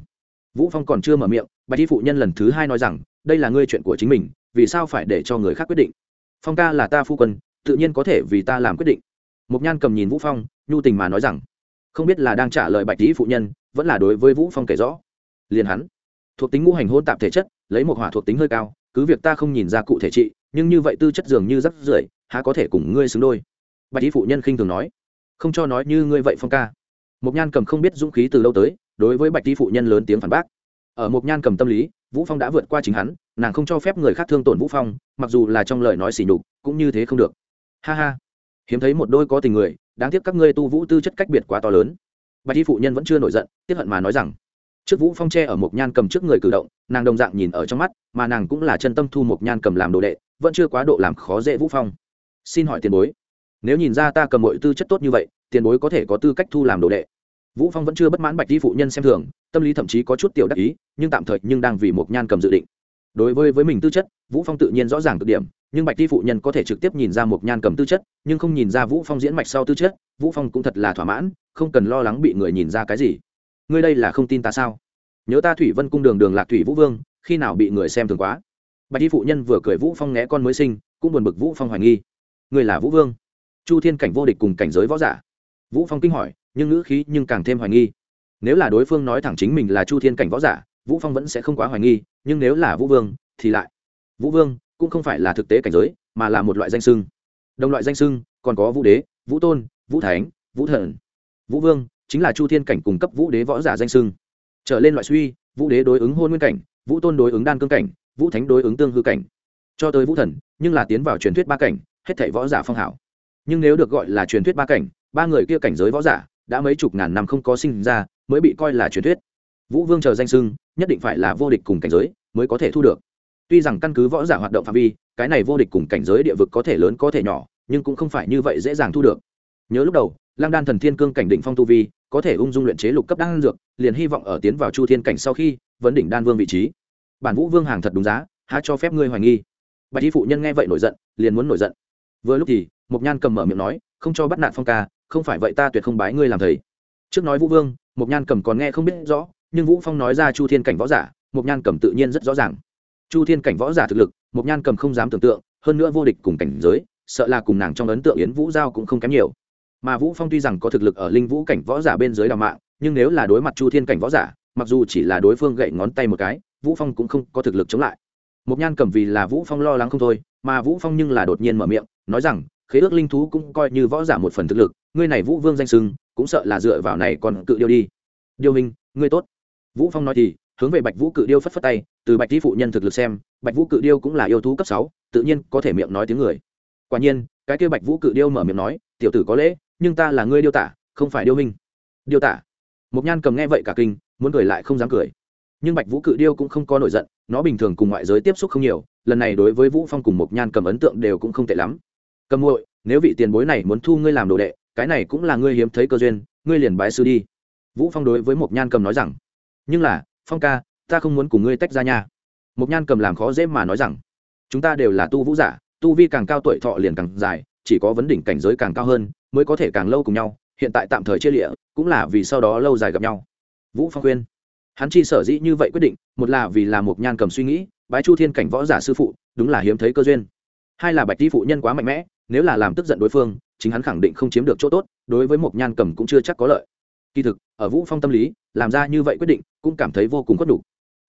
vũ phong còn chưa mở miệng, bạch y phụ nhân lần thứ hai nói rằng, đây là ngươi chuyện của chính mình, vì sao phải để cho người khác quyết định? Phong ca là ta phu quân, tự nhiên có thể vì ta làm quyết định. Mục nhan cầm nhìn vũ phong, nhu tình mà nói rằng, không biết là đang trả lời bạch y phụ nhân, vẫn là đối với vũ phong kể rõ. Liền hắn, thuộc tính ngũ hành hôn tạp thể chất, lấy một hỏa thuộc tính hơi cao, cứ việc ta không nhìn ra cụ thể trị, nhưng như vậy tư chất dường như rắc rưởi, há có thể cùng ngươi xứng đôi? Bạch y phụ nhân khinh thường nói. Không cho nói như ngươi vậy phong ca. Mục nhan cầm không biết dũng khí từ lâu tới đối với bạch y phụ nhân lớn tiếng phản bác. Ở mộc nhan cầm tâm lý, vũ phong đã vượt qua chính hắn, nàng không cho phép người khác thương tổn vũ phong, mặc dù là trong lời nói xỉ nhục, cũng như thế không được. Ha ha. Hiếm thấy một đôi có tình người, đáng tiếc các ngươi tu vũ tư chất cách biệt quá to lớn. Bạch y phụ nhân vẫn chưa nổi giận tiếp hận mà nói rằng, trước vũ phong tre ở mộc nhan cầm trước người cử động, nàng đồng dạng nhìn ở trong mắt, mà nàng cũng là chân tâm thu mộc nhan cầm làm đồ đệ, vẫn chưa quá độ làm khó dễ vũ phong. Xin hỏi tiền bối, nếu nhìn ra ta cầm mọi tư chất tốt như vậy, tiền bối có thể có tư cách thu làm đồ đệ? Vũ phong vẫn chưa bất mãn bạch di phụ nhân xem thường, tâm lý thậm chí có chút tiểu đắc ý, nhưng tạm thời nhưng đang vì một nhan cầm dự định. Đối với với mình tư chất, vũ phong tự nhiên rõ ràng cực điểm, nhưng bạch di phụ nhân có thể trực tiếp nhìn ra một nhan cầm tư chất, nhưng không nhìn ra vũ phong diễn mạch sau tư chất, vũ phong cũng thật là thỏa mãn, không cần lo lắng bị người nhìn ra cái gì. Ngươi đây là không tin ta sao? Nhớ ta thủy vân cung đường đường lạc thủy vũ vương, khi nào bị người xem thường quá? Bạch di phụ nhân vừa cười vũ phong né con mới sinh, cũng buồn bực vũ phong hoài nghi. Người là vũ vương? Chu thiên cảnh vô địch cùng cảnh giới võ giả. Vũ phong kinh hỏi nhưng ngữ khí nhưng càng thêm hoài nghi. Nếu là đối phương nói thẳng chính mình là chu thiên cảnh võ giả, vũ phong vẫn sẽ không quá hoài nghi, nhưng nếu là vũ vương, thì lại. Vũ vương cũng không phải là thực tế cảnh giới, mà là một loại danh sưng đồng loại danh sưng còn có vũ đế, vũ tôn, vũ thánh, vũ thần. Vũ vương chính là chu thiên cảnh cung cấp vũ đế võ giả danh sưng trở lên loại suy, vũ đế đối ứng hôn nguyên cảnh, vũ tôn đối ứng đan cương cảnh, vũ thánh đối ứng tương hư cảnh. Cho tới vũ thần, nhưng là tiến vào truyền thuyết ba cảnh, hết thảy võ giả phong hảo. Nhưng nếu được gọi là truyền thuyết ba cảnh, ba người kia cảnh giới võ giả đã mấy chục ngàn năm không có sinh ra, mới bị coi là truyền thuyết. Vũ vương chờ danh sưng, nhất định phải là vô địch cùng cảnh giới mới có thể thu được. Tuy rằng căn cứ võ giả hoạt động phạm vi, cái này vô địch cùng cảnh giới địa vực có thể lớn có thể nhỏ, nhưng cũng không phải như vậy dễ dàng thu được. Nhớ lúc đầu lang đan thần thiên cương cảnh định phong tu vi, có thể ung dung luyện chế lục cấp đan dược, liền hy vọng ở tiến vào chu thiên cảnh sau khi, vấn đỉnh đan vương vị trí. Bản vũ vương hàng thật đúng giá, há cho phép ngươi hoài nghi. Bạch y phụ nhân nghe vậy nổi giận, liền muốn nổi giận. Vừa lúc thì, mộc nhan cầm mở miệng nói, không cho bắt nạn phong ca không phải vậy ta tuyệt không bái ngươi làm thầy. Trước nói vũ vương mục nhan cầm còn nghe không biết rõ, nhưng vũ phong nói ra chu thiên cảnh võ giả mục nhan cầm tự nhiên rất rõ ràng. Chu thiên cảnh võ giả thực lực mục nhan cầm không dám tưởng tượng, hơn nữa vô địch cùng cảnh giới, sợ là cùng nàng trong ấn tượng yến vũ giao cũng không kém nhiều. Mà vũ phong tuy rằng có thực lực ở linh vũ cảnh võ giả bên dưới đào mạng, nhưng nếu là đối mặt chu thiên cảnh võ giả, mặc dù chỉ là đối phương gậy ngón tay một cái, vũ phong cũng không có thực lực chống lại. Một nhan cầm vì là vũ phong lo lắng không thôi, mà vũ phong nhưng là đột nhiên mở miệng, nói rằng, khế ước linh thú cũng coi như võ giả một phần thực lực ngươi này vũ vương danh sưng cũng sợ là dựa vào này còn cự điêu đi. Điêu minh ngươi tốt. Vũ phong nói thì hướng về bạch vũ cự điêu phất phất tay từ bạch tỷ phụ nhân thực lực xem bạch vũ cự điêu cũng là yêu thú cấp 6, tự nhiên có thể miệng nói tiếng người. Quả nhiên cái kia bạch vũ cự điêu mở miệng nói tiểu tử có lễ nhưng ta là ngươi điêu tả không phải điêu minh. Điêu tả. Một nhan cầm nghe vậy cả kinh muốn cười lại không dám cười. Nhưng bạch vũ cự điêu cũng không có nổi giận nó bình thường cùng ngoại giới tiếp xúc không nhiều lần này đối với vũ phong cùng một nhan cầm ấn tượng đều cũng không tệ lắm. Cầm muội nếu vị tiền bối này muốn thu ngươi làm đồ đệ cái này cũng là ngươi hiếm thấy cơ duyên, ngươi liền bái sư đi. Vũ phong đối với một nhan cầm nói rằng, nhưng là, phong ca, ta không muốn cùng ngươi tách ra nha. Một nhan cầm làm khó dễ mà nói rằng, chúng ta đều là tu vũ giả, tu vi càng cao tuổi thọ liền càng dài, chỉ có vấn đỉnh cảnh giới càng cao hơn, mới có thể càng lâu cùng nhau, hiện tại tạm thời chia lịa, cũng là vì sau đó lâu dài gặp nhau. Vũ phong khuyên. Hắn chi sở dĩ như vậy quyết định, một là vì là một nhan cầm suy nghĩ, bái chu thiên cảnh võ giả sư phụ, đúng là hiếm thấy cơ duyên. Hai là bạch ti phụ nhân quá mạnh mẽ, nếu là làm tức giận đối phương chính hắn khẳng định không chiếm được chỗ tốt, đối với một nhan cầm cũng chưa chắc có lợi. Kỳ thực, ở vũ phong tâm lý, làm ra như vậy quyết định, cũng cảm thấy vô cùng khuất đủ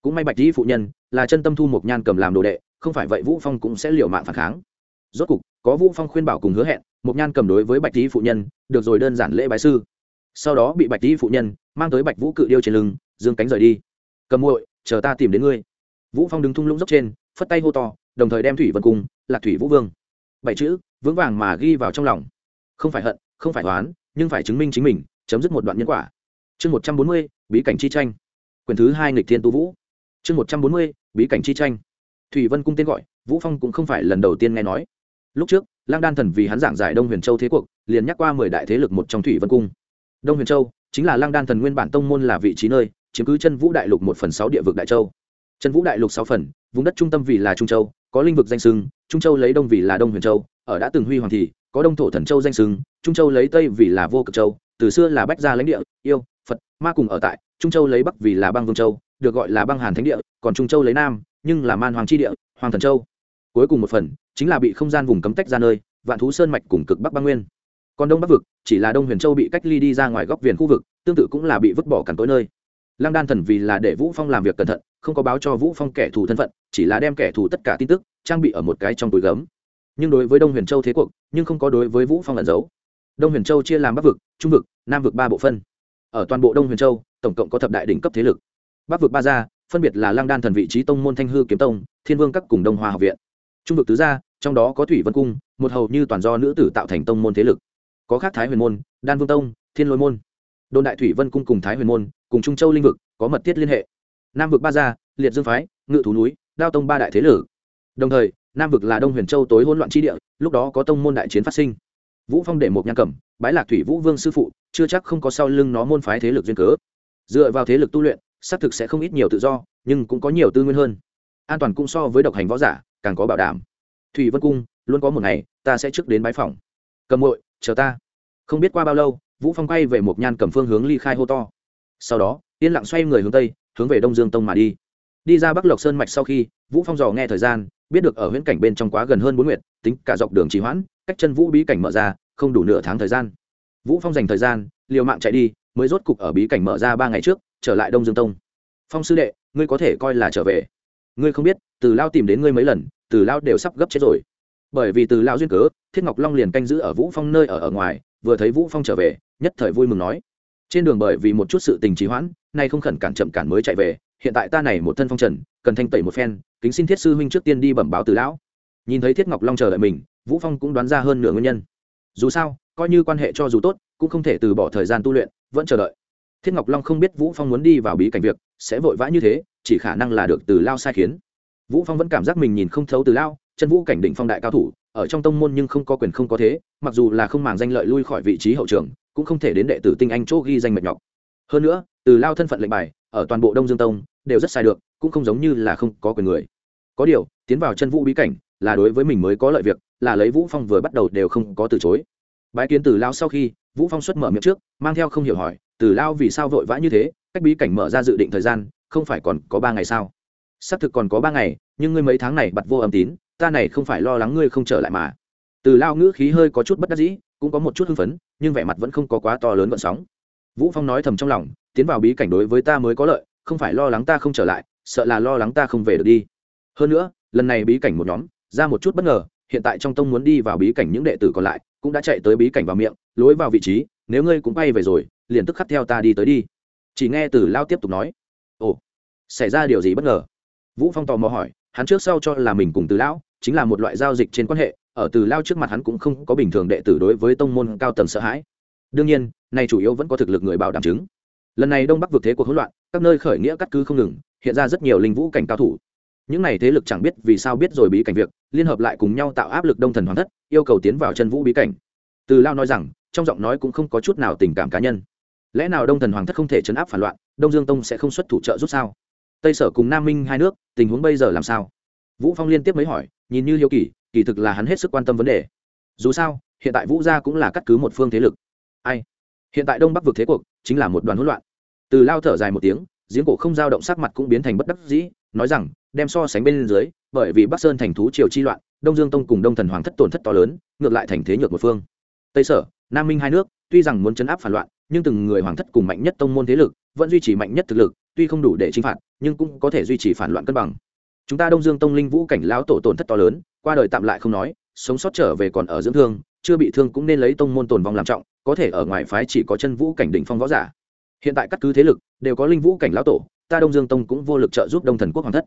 cũng may bạch tỷ phụ nhân là chân tâm thu một nhan cầm làm đồ đệ, không phải vậy vũ phong cũng sẽ liều mạng phản kháng. Rốt cục, có vũ phong khuyên bảo cùng hứa hẹn một nhan cầm đối với bạch tỷ phụ nhân, được rồi đơn giản lễ bái sư. Sau đó bị bạch tỷ phụ nhân mang tới bạch vũ cự điêu trên lưng, dương cánh rời đi. Cầm muội, chờ ta tìm đến ngươi. Vũ phong đứng thung lũng dốc trên, phất tay hô to, đồng thời đem thủy vân cung, lạc thủy vũ vương. Bảy chữ, vững vàng mà ghi vào trong lòng không phải hận, không phải toán nhưng phải chứng minh chính mình, chấm dứt một đoạn nhân quả. Chương một trăm bốn mươi, bí cảnh chi tranh. Quyền thứ hai nghịch thiên tu vũ. Chương một trăm bốn mươi, bí cảnh chi tranh. Thủy vân cung tên gọi, vũ phong cũng không phải lần đầu tiên nghe nói. Lúc trước lang đan thần vì hắn giảng giải đông huyền châu thế cuộc, liền nhắc qua mười đại thế lực một trong thủy vân cung. Đông huyền châu chính là lang đan thần nguyên bản tông môn là vị trí nơi, chiếm cứ chân vũ đại lục một phần sáu địa vực đại châu. Chân vũ đại lục sáu phần, vùng đất trung tâm vì là trung châu, có linh vực danh sưng, trung châu lấy đông vì là đông huyền châu, ở đã từng huy hoàng thì có đông thổ thần châu danh sừng, trung châu lấy tây vì là vô cực châu từ xưa là bách gia lãnh địa yêu phật ma cùng ở tại trung châu lấy bắc vì là băng vương châu được gọi là băng hàn thánh địa còn trung châu lấy nam nhưng là man hoàng chi địa hoàng thần châu. Cuối cùng một phần chính là bị không gian vùng cấm tách ra nơi vạn thú sơn mạch cùng cực bắc băng nguyên. Còn đông bắc vực chỉ là đông huyền châu bị cách ly đi ra ngoài góc viền khu vực tương tự cũng là bị vứt bỏ cằn tối nơi. Lăng đan thần vì là để vũ phong làm việc cẩn thận không có báo cho vũ phong kẻ thù thân phận chỉ là đem kẻ thù tất cả tin tức trang bị ở một cái trong túi gấm nhưng đối với đông huyền châu thế cuộc, nhưng không có đối với vũ phong ẩn giấu. Đông huyền châu chia làm bắc vực, trung vực, nam vực ba bộ phân. Ở toàn bộ đông huyền châu, tổng cộng có thập đại đỉnh cấp thế lực. Bắc vực ba gia, phân biệt là Lang đan thần vị trí tông môn thanh hư kiếm tông, thiên vương các cùng đông hoa học viện. Trung vực tứ gia, trong đó có thủy vân cung, một hầu như toàn do nữ tử tạo thành tông môn thế lực. Có khác thái huyền môn, đan vương tông, thiên lôi môn. Đồn đại thủy vân cung cùng thái huyền môn, cùng trung châu linh vực, có mật thiết liên hệ. Nam vực ba gia, liệt dương phái, ngự thú núi, đao tông ba đại thế lực đồng thời, nam vực là đông huyền châu tối hỗn loạn tri địa, lúc đó có tông môn đại chiến phát sinh. Vũ phong để một nhang cẩm bái lạc thủy vũ vương sư phụ, chưa chắc không có sau lưng nó môn phái thế lực duyên cớ. Dựa vào thế lực tu luyện, xác thực sẽ không ít nhiều tự do, nhưng cũng có nhiều tư nguyên hơn. An toàn cũng so với độc hành võ giả, càng có bảo đảm. Thủy vân cung, luôn có một ngày, ta sẽ trước đến bái phòng. Cầm muội, chờ ta. Không biết qua bao lâu, vũ phong quay về một nhan cầm phương hướng ly khai hô to. Sau đó, yên lặng xoay người hướng tây, hướng về đông dương tông mà đi. Đi ra bắc lộc sơn mạch sau khi, vũ phong dò nghe thời gian biết được ở huyễn cảnh bên trong quá gần hơn bốn nguyệt, tính cả dọc đường trì hoãn, cách chân vũ bí cảnh mở ra không đủ nửa tháng thời gian. Vũ phong dành thời gian, liều mạng chạy đi, mới rốt cục ở bí cảnh mở ra ba ngày trước, trở lại đông dương tông. Phong sư đệ, ngươi có thể coi là trở về. Ngươi không biết, từ lao tìm đến ngươi mấy lần, từ lao đều sắp gấp chết rồi. Bởi vì từ lao duyên cớ, thiết ngọc long liền canh giữ ở vũ phong nơi ở ở ngoài, vừa thấy vũ phong trở về, nhất thời vui mừng nói. Trên đường bởi vì một chút sự tình trì hoãn, nay không khẩn cản chậm cản mới chạy về, hiện tại ta này một thân phong trần cần thanh tẩy một phen, kính xin thiết sư huynh trước tiên đi bẩm báo từ lão. Nhìn thấy thiết ngọc long chờ đợi mình, vũ phong cũng đoán ra hơn nửa nguyên nhân. Dù sao, coi như quan hệ cho dù tốt, cũng không thể từ bỏ thời gian tu luyện, vẫn chờ đợi. Thiết ngọc long không biết vũ phong muốn đi vào bí cảnh việc, sẽ vội vã như thế, chỉ khả năng là được từ lao sai khiến. Vũ phong vẫn cảm giác mình nhìn không thấu từ lao chân vũ cảnh định phong đại cao thủ, ở trong tông môn nhưng không có quyền không có thế, mặc dù là không màng danh lợi lui khỏi vị trí hậu trường, cũng không thể đến đệ tử tinh anh chỗ ghi danh mệt nhọc. Hơn nữa, từ lao thân phận lệnh bài, ở toàn bộ đông dương tông đều rất sai được, cũng không giống như là không có quyền người. Có điều, tiến vào chân vũ bí cảnh, là đối với mình mới có lợi việc, là lấy vũ phong vừa bắt đầu đều không có từ chối. Bái kiến từ lao sau khi, vũ phong xuất mở miệng trước, mang theo không hiểu hỏi, từ lao vì sao vội vã như thế? Cách bí cảnh mở ra dự định thời gian, không phải còn có ba ngày sao? Xác thực còn có ba ngày, nhưng ngươi mấy tháng này bật vô âm tín, ta này không phải lo lắng ngươi không trở lại mà. Từ lao ngữ khí hơi có chút bất đắc dĩ, cũng có một chút hưng phấn, nhưng vẻ mặt vẫn không có quá to lớn vận sóng. Vũ phong nói thầm trong lòng, tiến vào bí cảnh đối với ta mới có lợi không phải lo lắng ta không trở lại, sợ là lo lắng ta không về được đi. Hơn nữa, lần này bí cảnh một nhóm, ra một chút bất ngờ, hiện tại trong tông muốn đi vào bí cảnh những đệ tử còn lại, cũng đã chạy tới bí cảnh vào miệng, lối vào vị trí, nếu ngươi cũng bay về rồi, liền tức khắc theo ta đi tới đi. Chỉ nghe từ lao tiếp tục nói, ồ, xảy ra điều gì bất ngờ? Vũ phong tò mò hỏi, hắn trước sau cho là mình cùng từ lão chính là một loại giao dịch trên quan hệ, ở từ lao trước mặt hắn cũng không có bình thường đệ tử đối với tông môn cao tầng sợ hãi. Đương nhiên này chủ yếu vẫn có thực lực người bảo đảm chứng lần này đông bắc vượt thế cuộc hỗn loạn, các nơi khởi nghĩa cắt cứ không ngừng, hiện ra rất nhiều linh vũ cảnh cao thủ. Những này thế lực chẳng biết vì sao biết rồi bí cảnh việc, liên hợp lại cùng nhau tạo áp lực đông thần hoàng thất, yêu cầu tiến vào chân vũ bí cảnh. Từ lao nói rằng, trong giọng nói cũng không có chút nào tình cảm cá nhân. Lẽ nào đông thần hoàng thất không thể chấn áp phản loạn, đông dương tông sẽ không xuất thủ trợ giúp sao? Tây sở cùng nam minh hai nước, tình huống bây giờ làm sao? Vũ phong liên tiếp mới hỏi, nhìn như hiếu kỳ kỳ thực là hắn hết sức quan tâm vấn đề. Dù sao, hiện tại vũ gia cũng là cắt cứ một phương thế lực. Ai? Hiện tại đông bắc vực thế cuộc chính là một đoàn hỗn loạn từ lao thở dài một tiếng, giếng cổ không dao động sắc mặt cũng biến thành bất đắc dĩ, nói rằng, đem so sánh bên dưới, bởi vì bắc sơn thành thú triều chi loạn, đông dương tông cùng đông thần hoàng thất tổn thất to lớn, ngược lại thành thế nhược một phương. Tây sở, nam minh hai nước, tuy rằng muốn chấn áp phản loạn, nhưng từng người hoàng thất cùng mạnh nhất tông môn thế lực, vẫn duy trì mạnh nhất thực lực, tuy không đủ để chinh phạt, nhưng cũng có thể duy trì phản loạn cân bằng. Chúng ta đông dương tông linh vũ cảnh lão tổ tổn thất to lớn, qua đời tạm lại không nói, sống sót trở về còn ở dưỡng thương, chưa bị thương cũng nên lấy tông môn tồn vong làm trọng, có thể ở ngoài phái chỉ có chân vũ cảnh đỉnh phong võ giả hiện tại các cứ thế lực đều có linh vũ cảnh lão tổ, ta đông dương tông cũng vô lực trợ giúp đông thần quốc hoàng thất.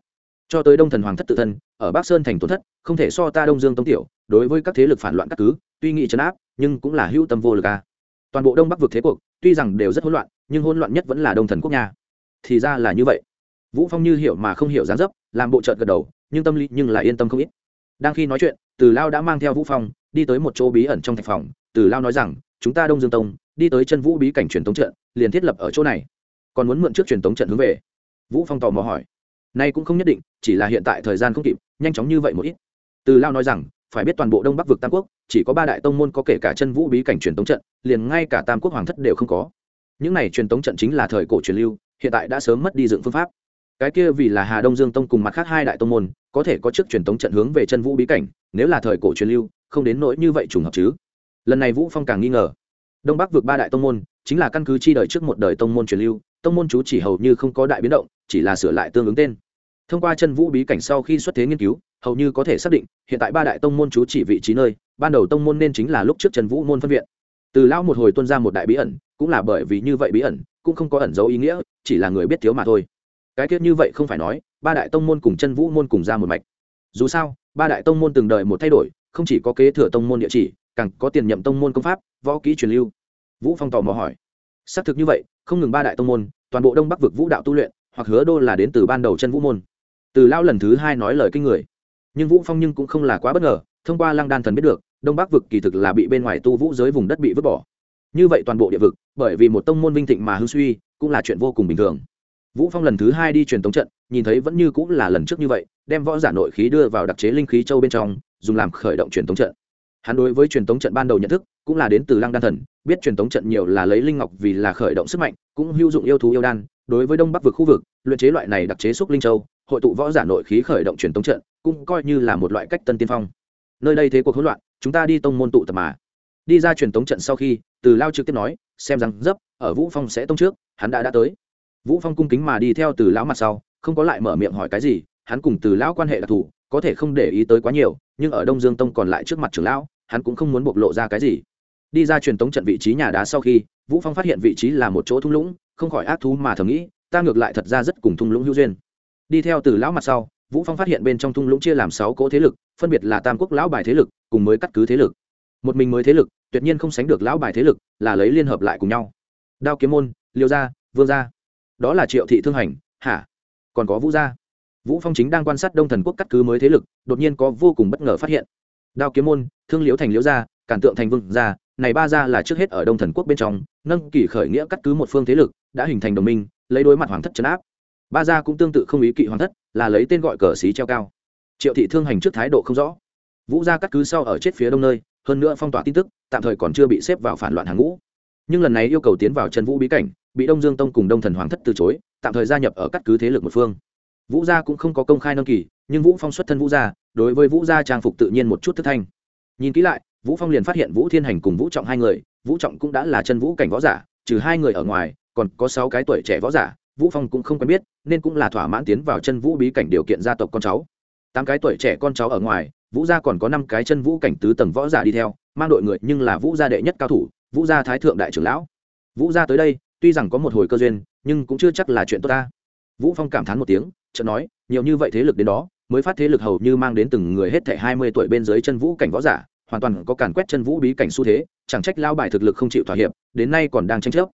Cho tới đông thần hoàng thất tự thân, ở bắc sơn thành tổn thất, không thể so ta đông dương tông tiểu, đối với các thế lực phản loạn các cứ, tuy nghị trấn áp, nhưng cũng là hữu tâm vô lực a toàn bộ đông bắc vực thế cuộc, tuy rằng đều rất hỗn loạn, nhưng hỗn loạn nhất vẫn là đông thần quốc nha. Thì ra là như vậy. Vũ phong như hiểu mà không hiểu dáng dấp, làm bộ trợn gật đầu, nhưng tâm lý nhưng lại yên tâm không ít. Đang khi nói chuyện, từ lao đã mang theo vũ phong, đi tới một chỗ bí ẩn trong thạch phòng. Từ lao nói rằng, chúng ta đông dương tông đi tới chân vũ bí cảnh truyền tống trận, liền thiết lập ở chỗ này. Còn muốn mượn trước truyền tống trận hướng về? Vũ phong tò mò hỏi. Nay cũng không nhất định, chỉ là hiện tại thời gian không kịp, nhanh chóng như vậy một ít. Từ lao nói rằng, phải biết toàn bộ đông bắc vực tam quốc, chỉ có ba đại tông môn có kể cả chân vũ bí cảnh truyền tống trận, liền ngay cả tam quốc hoàng thất đều không có. Những này truyền tống trận chính là thời cổ truyền lưu, hiện tại đã sớm mất đi dựng phương pháp. Cái kia vì là hà đông dương tông cùng mặt khác hai đại tông môn, có thể có trước truyền tống trận hướng về chân vũ bí cảnh, nếu là thời cổ truyền lưu, không đến nỗi như vậy trùng hợp chứ. Lần này vũ phong càng nghi ngờ đông bắc vượt ba đại tông môn, chính là căn cứ chi đời trước một đời tông môn truyền lưu, tông môn chú chỉ hầu như không có đại biến động, chỉ là sửa lại tương ứng tên. Thông qua chân vũ bí cảnh sau khi xuất thế nghiên cứu, hầu như có thể xác định, hiện tại ba đại tông môn chú chỉ vị trí nơi, ban đầu tông môn nên chính là lúc trước trần vũ môn phân viện. Từ lão một hồi tuân ra một đại bí ẩn, cũng là bởi vì như vậy bí ẩn, cũng không có ẩn dấu ý nghĩa, chỉ là người biết thiếu mà thôi. Cái tiết như vậy không phải nói, ba đại tông môn cùng chân vũ môn cùng ra một mạch. Dù sao, ba đại tông môn từng đời một thay đổi, không chỉ có kế thừa tông môn địa chỉ càng có tiền nhậm tông môn công pháp, võ kỹ truyền lưu. Vũ phong tò mò hỏi. Xác thực như vậy, không ngừng ba đại tông môn, toàn bộ đông bắc vực vũ đạo tu luyện, hoặc hứa đô là đến từ ban đầu chân vũ môn. Từ lao lần thứ hai nói lời kinh người. Nhưng vũ phong nhưng cũng không là quá bất ngờ, thông qua lăng đan thần biết được, đông bắc vực kỳ thực là bị bên ngoài tu vũ giới vùng đất bị vứt bỏ. Như vậy toàn bộ địa vực, bởi vì một tông môn vinh thịnh mà hư suy, cũng là chuyện vô cùng bình thường. Vũ phong lần thứ hai đi truyền tống trận, nhìn thấy vẫn như cũng là lần trước như vậy, đem võ giả nội khí đưa vào đặc chế linh khí châu bên trong, dùng làm khởi động truyền tống trận hắn đối với truyền tống trận ban đầu nhận thức, cũng là đến từ lăng đan thần, biết truyền tống trận nhiều là lấy linh ngọc vì là khởi động sức mạnh, cũng hữu dụng yêu thú yêu đan. Đối với đông bắc vực khu vực, luyện chế loại này đặc chế xúc linh châu, hội tụ võ giả nội khí khởi động truyền tống trận, cũng coi như là một loại cách tân tiên phong. Nơi đây thế cuộc hỗn loạn, chúng ta đi tông môn tụ tập mà. Đi ra truyền tống trận sau khi, từ lao trực tiếp nói, xem rằng dấp, ở vũ phong sẽ tông trước, hắn đã đã tới. Vũ phong cung kính mà đi theo từ lão mặt sau, không có lại mở miệng hỏi cái gì, hắn cùng từ lão quan hệ đặc thù, có thể không để ý tới quá nhiều nhưng ở đông dương tông còn lại trước mặt trưởng lão, hắn cũng không muốn bộc lộ ra cái gì. Đi ra truyền tống trận vị trí nhà đá sau khi, vũ phong phát hiện vị trí là một chỗ thung lũng, không khỏi ác thú mà thầm nghĩ, ta ngược lại thật ra rất cùng thung lũng hữu duyên. Đi theo từ lão mặt sau, vũ phong phát hiện bên trong thung lũng chia làm sáu cỗ thế lực, phân biệt là tam quốc lão bài thế lực, cùng mới cắt cứ thế lực. Một mình mới thế lực, tuyệt nhiên không sánh được lão bài thế lực, là lấy liên hợp lại cùng nhau. Đao kiếm môn, liêu gia, vương gia. Đó là triệu thị thương hành, hả? Còn có vũ gia vũ phong chính đang quan sát đông thần quốc cắt cứ mới thế lực, đột nhiên có vô cùng bất ngờ phát hiện. Đao kiếm môn, thương liễu thành liễu gia, cản tượng thành vương gia, này ba gia là trước hết ở đông thần quốc bên trong, nâng kỳ khởi nghĩa cắt cứ một phương thế lực, đã hình thành đồng minh, lấy đối mặt hoàng thất trấn áp. Ba gia cũng tương tự không ý kỵ hoàng thất, là lấy tên gọi cờ xí treo cao. Triệu thị thương hành trước thái độ không rõ. Vũ gia cắt cứ sau ở chết phía đông nơi, hơn nữa phong tỏa tin tức, tạm thời còn chưa bị xếp vào phản loạn hàng ngũ. Nhưng lần này yêu cầu tiến vào chân vũ bí cảnh, bị đông dương tông cùng đông thần hoàng thất từ chối, tạm thời gia nhập ở cắt cứ thế lực một phương vũ gia cũng không có công khai nâng kỳ, nhưng vũ phong xuất thân vũ gia, đối với vũ gia trang phục tự nhiên một chút thất thanh. Nhìn kỹ lại, vũ phong liền phát hiện vũ thiên hành cùng vũ trọng hai người, vũ trọng cũng đã là chân vũ cảnh võ giả, trừ hai người ở ngoài, còn có sáu cái tuổi trẻ võ giả, vũ phong cũng không quen biết, nên cũng là thỏa mãn tiến vào chân vũ bí cảnh điều kiện gia tộc con cháu. Tám cái tuổi trẻ con cháu ở ngoài, vũ gia còn có năm cái chân vũ cảnh tứ tầng võ giả đi theo, mang đội người nhưng là vũ gia đệ nhất cao thủ, vũ gia thái thượng đại trưởng lão. Vũ gia tới đây, tuy rằng có một hồi cơ duyên, nhưng cũng chưa chắc là chuyện tốt ta. Vũ phong cảm thán một tiếng chợt nói, nhiều như vậy thế lực đến đó, mới phát thế lực hầu như mang đến từng người hết thảy hai mươi tuổi bên dưới chân vũ cảnh võ giả, hoàn toàn có càn quét chân vũ bí cảnh xu thế, chẳng trách lao bài thực lực không chịu thỏa hiệp, đến nay còn đang tranh chấp.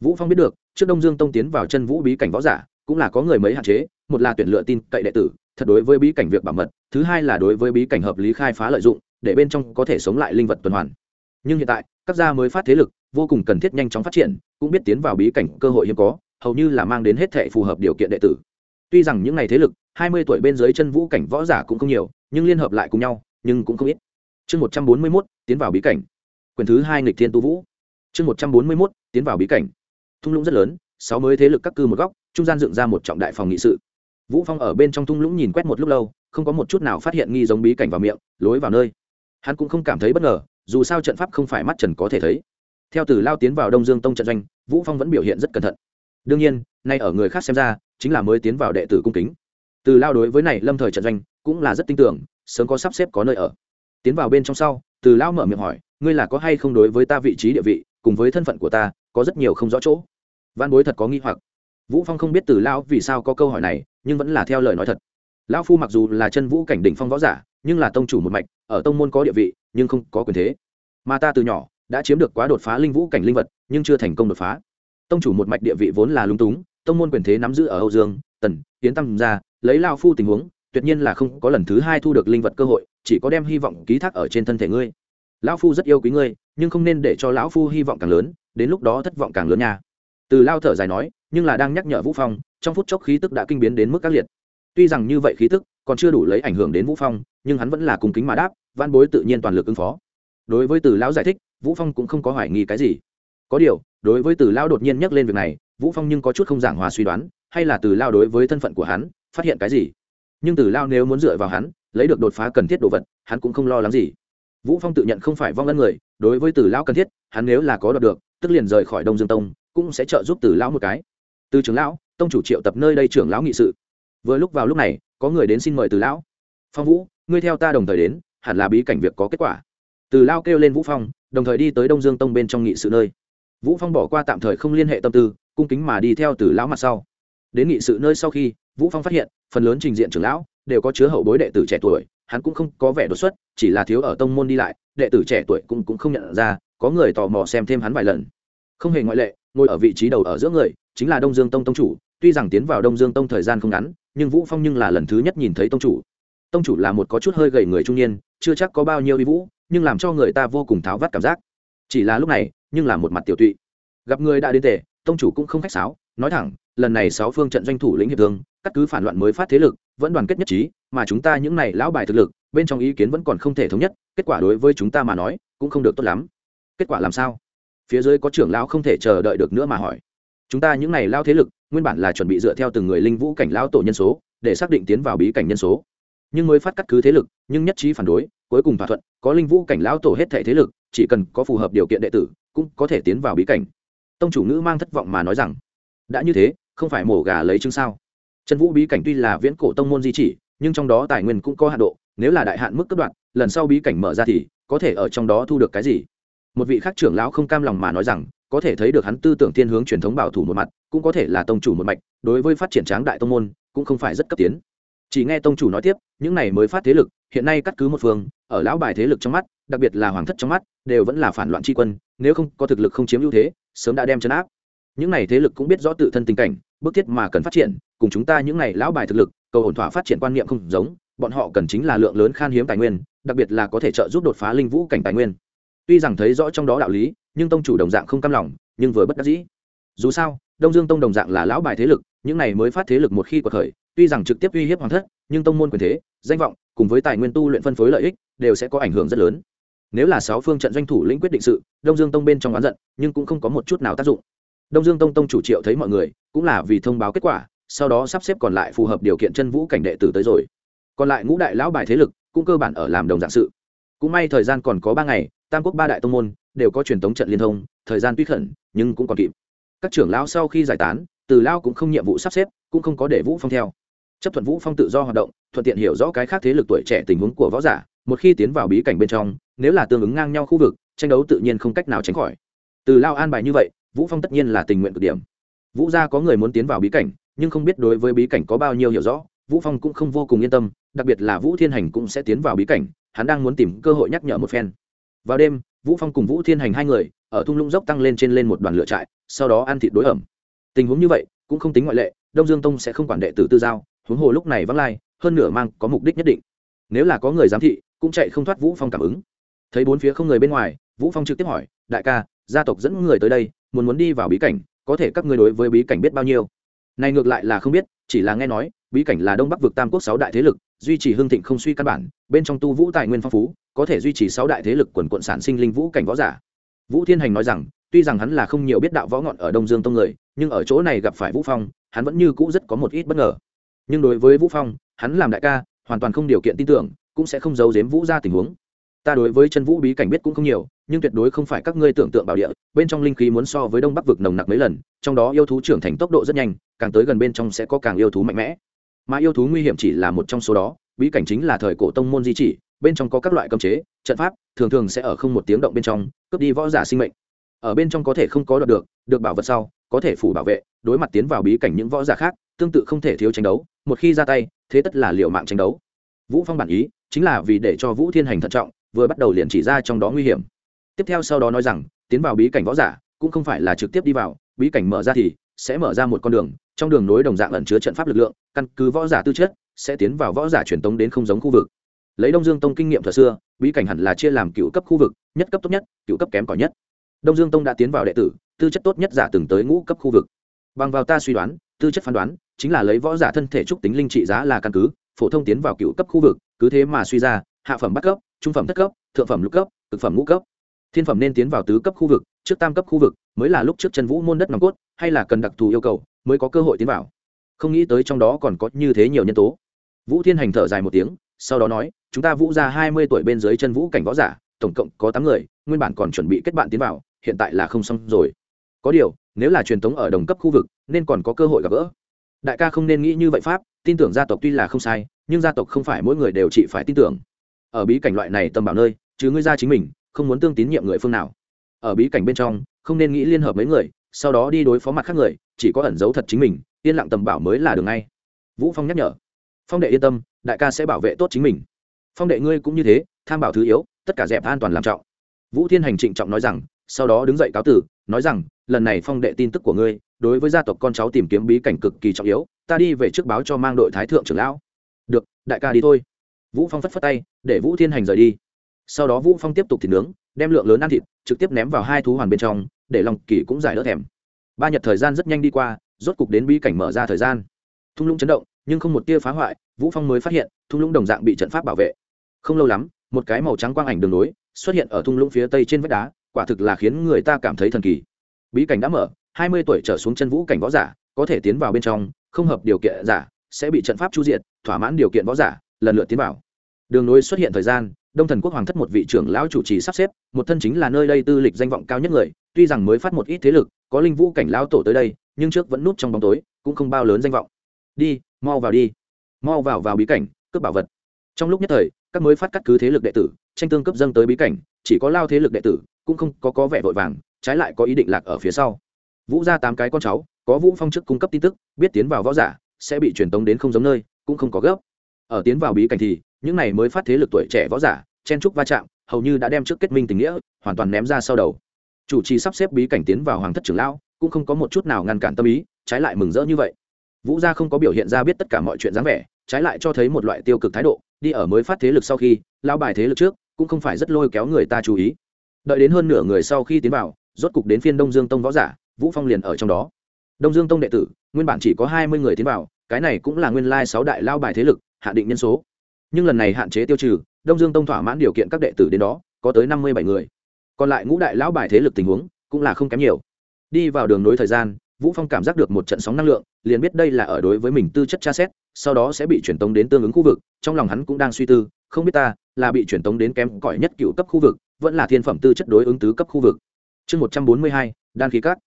Vũ phong biết được, trước đông dương tông tiến vào chân vũ bí cảnh võ giả, cũng là có người mấy hạn chế, một là tuyển lựa tin cậy đệ tử, thật đối với bí cảnh việc bảo mật, thứ hai là đối với bí cảnh hợp lý khai phá lợi dụng, để bên trong có thể sống lại linh vật tuần hoàn. Nhưng hiện tại, các gia mới phát thế lực, vô cùng cần thiết nhanh chóng phát triển, cũng biết tiến vào bí cảnh cơ hội hiếm có, hầu như là mang đến hết thệ phù hợp điều kiện đệ tử tuy rằng những ngày thế lực, hai mươi tuổi bên dưới chân vũ cảnh võ giả cũng không nhiều, nhưng liên hợp lại cùng nhau, nhưng cũng không ít. Chương một trăm bốn mươi mốt, tiến vào bí cảnh. Quyền thứ hai nghịch thiên tu vũ. Chương một trăm bốn mươi mốt, tiến vào bí cảnh. Thung lũng rất lớn, sáu mới thế lực các cư một góc, trung gian dựng ra một trọng đại phòng nghị sự. Vũ phong ở bên trong thung lũng nhìn quét một lúc lâu, không có một chút nào phát hiện nghi giống bí cảnh vào miệng, lối vào nơi. Hắn cũng không cảm thấy bất ngờ, dù sao trận pháp không phải mắt trần có thể thấy. Theo từ lao tiến vào đông dương tông trận doanh, vũ phong vẫn biểu hiện rất cẩn thận. Đương nhiên, nay ở người khác xem ra chính là mới tiến vào đệ tử cung kính. Từ lao đối với này lâm thời trận doanh cũng là rất tin tưởng, sớm có sắp xếp có nơi ở. Tiến vào bên trong sau, từ lao mở miệng hỏi, ngươi là có hay không đối với ta vị trí địa vị, cùng với thân phận của ta, có rất nhiều không rõ chỗ? Văn bối thật có nghi hoặc. Vũ phong không biết từ lao vì sao có câu hỏi này, nhưng vẫn là theo lời nói thật. Lão phu mặc dù là chân vũ cảnh đỉnh phong võ giả, nhưng là tông chủ một mạch, ở tông môn có địa vị, nhưng không có quyền thế. Mà ta từ nhỏ đã chiếm được quá đột phá linh vũ cảnh linh vật, nhưng chưa thành công đột phá. Tông chủ một mạch địa vị vốn là lung túng tông môn quyền thế nắm giữ ở âu dương, tần tiến Tăng ra lấy lao phu tình huống, tuyệt nhiên là không có lần thứ hai thu được linh vật cơ hội, chỉ có đem hy vọng ký thác ở trên thân thể ngươi. Lão phu rất yêu quý ngươi, nhưng không nên để cho lão phu hy vọng càng lớn, đến lúc đó thất vọng càng lớn nha. Từ lao thở dài nói, nhưng là đang nhắc nhở vũ phong, trong phút chốc khí tức đã kinh biến đến mức các liệt. Tuy rằng như vậy khí tức còn chưa đủ lấy ảnh hưởng đến vũ phong, nhưng hắn vẫn là cùng kính mà đáp văn bối tự nhiên toàn lực ứng phó. Đối với từ lão giải thích, vũ phong cũng không có hoài nghi cái gì. Có điều, đối với từ lão đột nhiên nhắc lên việc này vũ phong nhưng có chút không giảng hòa suy đoán, hay là từ lao đối với thân phận của hắn, phát hiện cái gì? Nhưng từ lao nếu muốn dựa vào hắn, lấy được đột phá cần thiết đồ vật, hắn cũng không lo lắng gì. Vũ phong tự nhận không phải vong ân người, đối với từ lão cần thiết, hắn nếu là có đoạt được, tức liền rời khỏi đông dương tông, cũng sẽ trợ giúp từ lão một cái. Từ trưởng lão, tông chủ triệu tập nơi đây trưởng lão nghị sự. Vừa lúc vào lúc này, có người đến xin mời từ lão phong vũ, ngươi theo ta đồng thời đến, hẳn là bí cảnh việc có kết quả. Từ lao kêu lên vũ phong, đồng thời đi tới đông dương tông bên trong nghị sự nơi. Vũ phong bỏ qua tạm thời không liên hệ tâm tư cung kính mà đi theo từ lão mặt sau. Đến nghị sự nơi sau khi, vũ phong phát hiện, phần lớn trình diện trưởng lão đều có chứa hậu bối đệ tử trẻ tuổi, hắn cũng không có vẻ đột xuất, chỉ là thiếu ở tông môn đi lại, đệ tử trẻ tuổi cũng cũng không nhận ra, có người tò mò xem thêm hắn vài lần. Không hề ngoại lệ, ngồi ở vị trí đầu ở giữa người, chính là đông dương tông tông chủ, tuy rằng tiến vào đông dương tông thời gian không ngắn, nhưng vũ phong nhưng là lần thứ nhất nhìn thấy tông chủ. Tông chủ là một có chút hơi gầy người trung niên, chưa chắc có bao nhiêu uy vũ, nhưng làm cho người ta vô cùng tháo vắt cảm giác. Chỉ là lúc này, nhưng là một mặt tiểu tụy. Gặp người đã đến tề tông chủ cũng không khách sáo, nói thẳng, lần này sáu phương trận doanh thủ lĩnh hiệp thương, cắt cứ phản loạn mới phát thế lực, vẫn đoàn kết nhất trí, mà chúng ta những này lão bài thực lực, bên trong ý kiến vẫn còn không thể thống nhất, kết quả đối với chúng ta mà nói, cũng không được tốt lắm. Kết quả làm sao? Phía dưới có trưởng lão không thể chờ đợi được nữa mà hỏi. Chúng ta những này lao thế lực, nguyên bản là chuẩn bị dựa theo từng người linh vũ cảnh lao tổ nhân số, để xác định tiến vào bí cảnh nhân số. Nhưng mới phát cắt cứ thế lực, nhưng nhất trí phản đối, cuối cùng thỏa thuận, có linh vũ cảnh lao tổ hết thể thế lực, chỉ cần có phù hợp điều kiện đệ tử, cũng có thể tiến vào bí cảnh tông chủ nữ mang thất vọng mà nói rằng, đã như thế, không phải mổ gà lấy chứng sao? Trần vũ bí cảnh tuy là viễn cổ tông môn di chỉ, nhưng trong đó tài nguyên cũng có hạ độ, nếu là đại hạn mức cấp đoạn, lần sau bí cảnh mở ra thì có thể ở trong đó thu được cái gì? Một vị khác trưởng lão không cam lòng mà nói rằng, có thể thấy được hắn tư tưởng thiên hướng truyền thống bảo thủ một mặt, cũng có thể là tông chủ một mạch, đối với phát triển tráng đại tông môn, cũng không phải rất cấp tiến. Chỉ nghe tông chủ nói tiếp, những này mới phát thế lực, hiện nay cắt cứ một phương, ở lão bài thế lực trong mắt, đặc biệt là hoàng thất trong mắt đều vẫn là phản loạn tri quân, nếu không có thực lực không chiếm ưu thế, sớm đã đem chấn áp. Những này thế lực cũng biết rõ tự thân tình cảnh bước thiết mà cần phát triển, cùng chúng ta những này lão bài thực lực, cầu ổn thỏa phát triển quan niệm không giống, bọn họ cần chính là lượng lớn khan hiếm tài nguyên, đặc biệt là có thể trợ giúp đột phá linh vũ cảnh tài nguyên. Tuy rằng thấy rõ trong đó đạo lý, nhưng tông chủ đồng dạng không cam lòng, nhưng vừa bất đắc dĩ. Dù sao, đông dương tông đồng dạng là lão bài thế lực, những này mới phát thế lực một khi cuộc khởi, tuy rằng trực tiếp uy hiếp hoàng thất, nhưng tông môn quyền thế, danh vọng, cùng với tài nguyên tu luyện phân phối lợi ích, đều sẽ có ảnh hưởng rất lớn nếu là sáu phương trận doanh thủ lĩnh quyết định sự, đông dương tông bên trong oán giận, nhưng cũng không có một chút nào tác dụng. Đông dương tông tông chủ triệu thấy mọi người, cũng là vì thông báo kết quả, sau đó sắp xếp còn lại phù hợp điều kiện chân vũ cảnh đệ tử tới rồi. Còn lại ngũ đại lão bài thế lực, cũng cơ bản ở làm đồng dạng sự. Cũng may thời gian còn có ba ngày, tam quốc ba đại tông môn, đều có truyền thống trận liên thông, thời gian tuy khẩn, nhưng cũng còn kịp. Các trưởng lão sau khi giải tán, từ lão cũng không nhiệm vụ sắp xếp, cũng không có để vũ phong theo. Chấp thuận vũ phong tự do hoạt động, thuận tiện hiểu rõ cái khác thế lực tuổi trẻ tình huống của võ giả, một khi tiến vào bí cảnh bên trong nếu là tương ứng ngang nhau khu vực, tranh đấu tự nhiên không cách nào tránh khỏi. Từ lao an bài như vậy, vũ phong tất nhiên là tình nguyện cực điểm. Vũ gia có người muốn tiến vào bí cảnh, nhưng không biết đối với bí cảnh có bao nhiêu hiểu rõ, vũ phong cũng không vô cùng yên tâm, đặc biệt là vũ thiên hành cũng sẽ tiến vào bí cảnh, hắn đang muốn tìm cơ hội nhắc nhở một phen. Vào đêm, vũ phong cùng vũ thiên hành hai người, ở thung lũng dốc tăng lên trên lên một đoàn lửa trại, sau đó ăn thịt đối ẩm. Tình huống như vậy, cũng không tính ngoại lệ, đông dương tông sẽ không quản đệ tử tư giao, huống hồ lúc này vắng lai, hơn nửa mang có mục đích nhất định. Nếu là có người giám thị, cũng chạy không thoát vũ phong cảm ứng thấy bốn phía không người bên ngoài, vũ phong trực tiếp hỏi, đại ca, gia tộc dẫn người tới đây, muốn muốn đi vào bí cảnh, có thể các ngươi đối với bí cảnh biết bao nhiêu? Này ngược lại là không biết, chỉ là nghe nói, bí cảnh là đông bắc vực tam quốc sáu đại thế lực, duy trì hương thịnh không suy căn bản, bên trong tu vũ tài nguyên phong phú, có thể duy trì sáu đại thế lực quần quận sản sinh linh vũ cảnh võ giả. Vũ thiên hành nói rằng, tuy rằng hắn là không nhiều biết đạo võ ngọn ở đông dương tông người, nhưng ở chỗ này gặp phải vũ phong, hắn vẫn như cũ rất có một ít bất ngờ. Nhưng đối với vũ phong, hắn làm đại ca, hoàn toàn không điều kiện tin tưởng, cũng sẽ không giấu giếm vũ ra tình huống ta đối với chân vũ bí cảnh biết cũng không nhiều, nhưng tuyệt đối không phải các ngươi tưởng tượng bảo địa, bên trong linh khí muốn so với đông bắc vực nồng nặc mấy lần, trong đó yêu thú trưởng thành tốc độ rất nhanh, càng tới gần bên trong sẽ có càng yêu thú mạnh mẽ. Mà yêu thú nguy hiểm chỉ là một trong số đó, bí cảnh chính là thời cổ tông môn di chỉ, bên trong có các loại cấm chế, trận pháp, thường thường sẽ ở không một tiếng động bên trong, cướp đi võ giả sinh mệnh. Ở bên trong có thể không có đoạt được được bảo vật sau, có thể phủ bảo vệ, đối mặt tiến vào bí cảnh những võ giả khác, tương tự không thể thiếu tranh đấu, một khi ra tay, thế tất là liệu mạng tranh đấu. Vũ phong bản ý, chính là vì để cho vũ thiên hành thận trọng vừa bắt đầu liền chỉ ra trong đó nguy hiểm. Tiếp theo sau đó nói rằng, tiến vào bí cảnh võ giả, cũng không phải là trực tiếp đi vào, bí cảnh mở ra thì sẽ mở ra một con đường, trong đường nối đồng dạng ẩn chứa trận pháp lực lượng, căn cứ võ giả tư chất, sẽ tiến vào võ giả truyền tống đến không giống khu vực. Lấy đông dương tông kinh nghiệm thời xưa, bí cảnh hẳn là chia làm cựu cấp khu vực, nhất cấp tốt nhất, cựu cấp kém cỏi nhất. Đông dương tông đã tiến vào đệ tử, tư chất tốt nhất giả từng tới ngũ cấp khu vực. Bằng vào ta suy đoán, tư chất phán đoán, chính là lấy võ giả thân thể trúc tính linh trị giá là căn cứ, phổ thông tiến vào cựu cấp khu vực, cứ thế mà suy ra hạ phẩm bắt cấp, trung phẩm thất cấp, thượng phẩm lục cấp thực phẩm ngũ cấp. Thiên phẩm nên tiến vào tứ cấp khu vực, trước tam cấp khu vực mới là lúc trước chân vũ môn đất nòng cốt, hay là cần đặc thù yêu cầu mới có cơ hội tiến vào. Không nghĩ tới trong đó còn có như thế nhiều nhân tố. Vũ thiên hành thở dài một tiếng, sau đó nói, chúng ta vũ ra hai mươi tuổi bên dưới chân vũ cảnh võ giả, tổng cộng có tám người, nguyên bản còn chuẩn bị kết bạn tiến vào, hiện tại là không xong rồi. Có điều, nếu là truyền thống ở đồng cấp khu vực, nên còn có cơ hội gặp gỡ. Đại ca không nên nghĩ như vậy pháp, tin tưởng gia tộc tuy là không sai, nhưng gia tộc không phải mỗi người đều chỉ phải tin tưởng ở bí cảnh loại này tầm bảo nơi, chứ ngươi ra chính mình, không muốn tương tín nhiệm người phương nào. Ở bí cảnh bên trong, không nên nghĩ liên hợp mấy người, sau đó đi đối phó mặt khác người, chỉ có ẩn giấu thật chính mình, yên lặng tầm bảo mới là đường ngay. Vũ phong nhắc nhở. Phong đệ yên tâm, đại ca sẽ bảo vệ tốt chính mình. Phong đệ ngươi cũng như thế, tham bảo thứ yếu, tất cả dẹp an toàn làm trọng. Vũ thiên hành trịnh trọng nói rằng, sau đó đứng dậy cáo tử, nói rằng, lần này phong đệ tin tức của ngươi, đối với gia tộc con cháu tìm kiếm bí cảnh cực kỳ trọng yếu, ta đi về trước báo cho mang đội thái thượng trưởng lão. Được, đại ca đi thôi vũ phong phất phất tay để vũ thiên hành rời đi. Sau đó vũ phong tiếp tục thịt nướng đem lượng lớn ăn thịt trực tiếp ném vào hai thú hoàn bên trong để lòng kỳ cũng giải đỡ thèm. Ba nhật thời gian rất nhanh đi qua rốt cục đến bi cảnh mở ra thời gian. Thung lũng chấn động nhưng không một tia phá hoại vũ phong mới phát hiện thung lũng đồng dạng bị trận pháp bảo vệ. Không lâu lắm một cái màu trắng quang ảnh đường nối xuất hiện ở thung lũng phía tây trên vách đá quả thực là khiến người ta cảm thấy thần kỳ. Bí cảnh đã mở hai mươi tuổi trở xuống chân vũ cảnh võ giả có thể tiến vào bên trong không hợp điều kiện giả sẽ bị trận pháp chu diệt, thỏa mãn điều kiện võ giả lần lượt tiến vào. Đường nối xuất hiện thời gian, đông thần quốc hoàng thất một vị trưởng lão chủ trì sắp xếp, một thân chính là nơi đây tư lịch danh vọng cao nhất người, tuy rằng mới phát một ít thế lực, có linh vũ cảnh lão tổ tới đây, nhưng trước vẫn núp trong bóng tối, cũng không bao lớn danh vọng. Đi, mau vào đi. Mau vào vào bí cảnh, cướp bảo vật. Trong lúc nhất thời, các mới phát cắt cứ thế lực đệ tử, tranh tương cấp dâng tới bí cảnh, chỉ có lao thế lực đệ tử, cũng không có có vẻ vội vàng, trái lại có ý định lạc ở phía sau. Vũ ra tám cái con cháu, có vũ phong chức cung cấp tin tức, biết tiến vào võ giả, sẽ bị truyền tống đến không giống nơi, cũng không có gấp ở tiến vào bí cảnh thì, những này mới phát thế lực tuổi trẻ võ giả, chen trúc va chạm, hầu như đã đem trước kết minh tình nghĩa, hoàn toàn ném ra sau đầu. Chủ trì sắp xếp bí cảnh tiến vào hoàng thất trưởng lão, cũng không có một chút nào ngăn cản tâm ý, trái lại mừng rỡ như vậy. Vũ gia không có biểu hiện ra biết tất cả mọi chuyện dáng vẻ, trái lại cho thấy một loại tiêu cực thái độ, đi ở mới phát thế lực sau khi, lao bài thế lực trước, cũng không phải rất lôi kéo người ta chú ý. Đợi đến hơn nửa người sau khi tiến vào, rốt cục đến phiên đông dương tông võ giả, vũ phong liền ở trong đó. Đông dương tông đệ tử, nguyên bản chỉ có hai mươi người tiến vào, cái này cũng là nguyên lai sáu đại lao bài thế lực hạ định nhân số. Nhưng lần này hạn chế tiêu trừ, đông dương tông thỏa mãn điều kiện các đệ tử đến đó, có tới năm mươi bảy người. Còn lại ngũ đại lão bài thế lực tình huống cũng là không kém nhiều. Đi vào đường nối thời gian, vũ phong cảm giác được một trận sóng năng lượng, liền biết đây là ở đối với mình tư chất tra xét, sau đó sẽ bị truyền tống đến tương ứng khu vực, trong lòng hắn cũng đang suy tư, không biết ta là bị truyền tống đến kém cỏi nhất cựu cấp khu vực, vẫn là thiên phẩm tư chất đối ứng tứ cấp khu vực. Chương một trăm bốn mươi hai, đan khí cát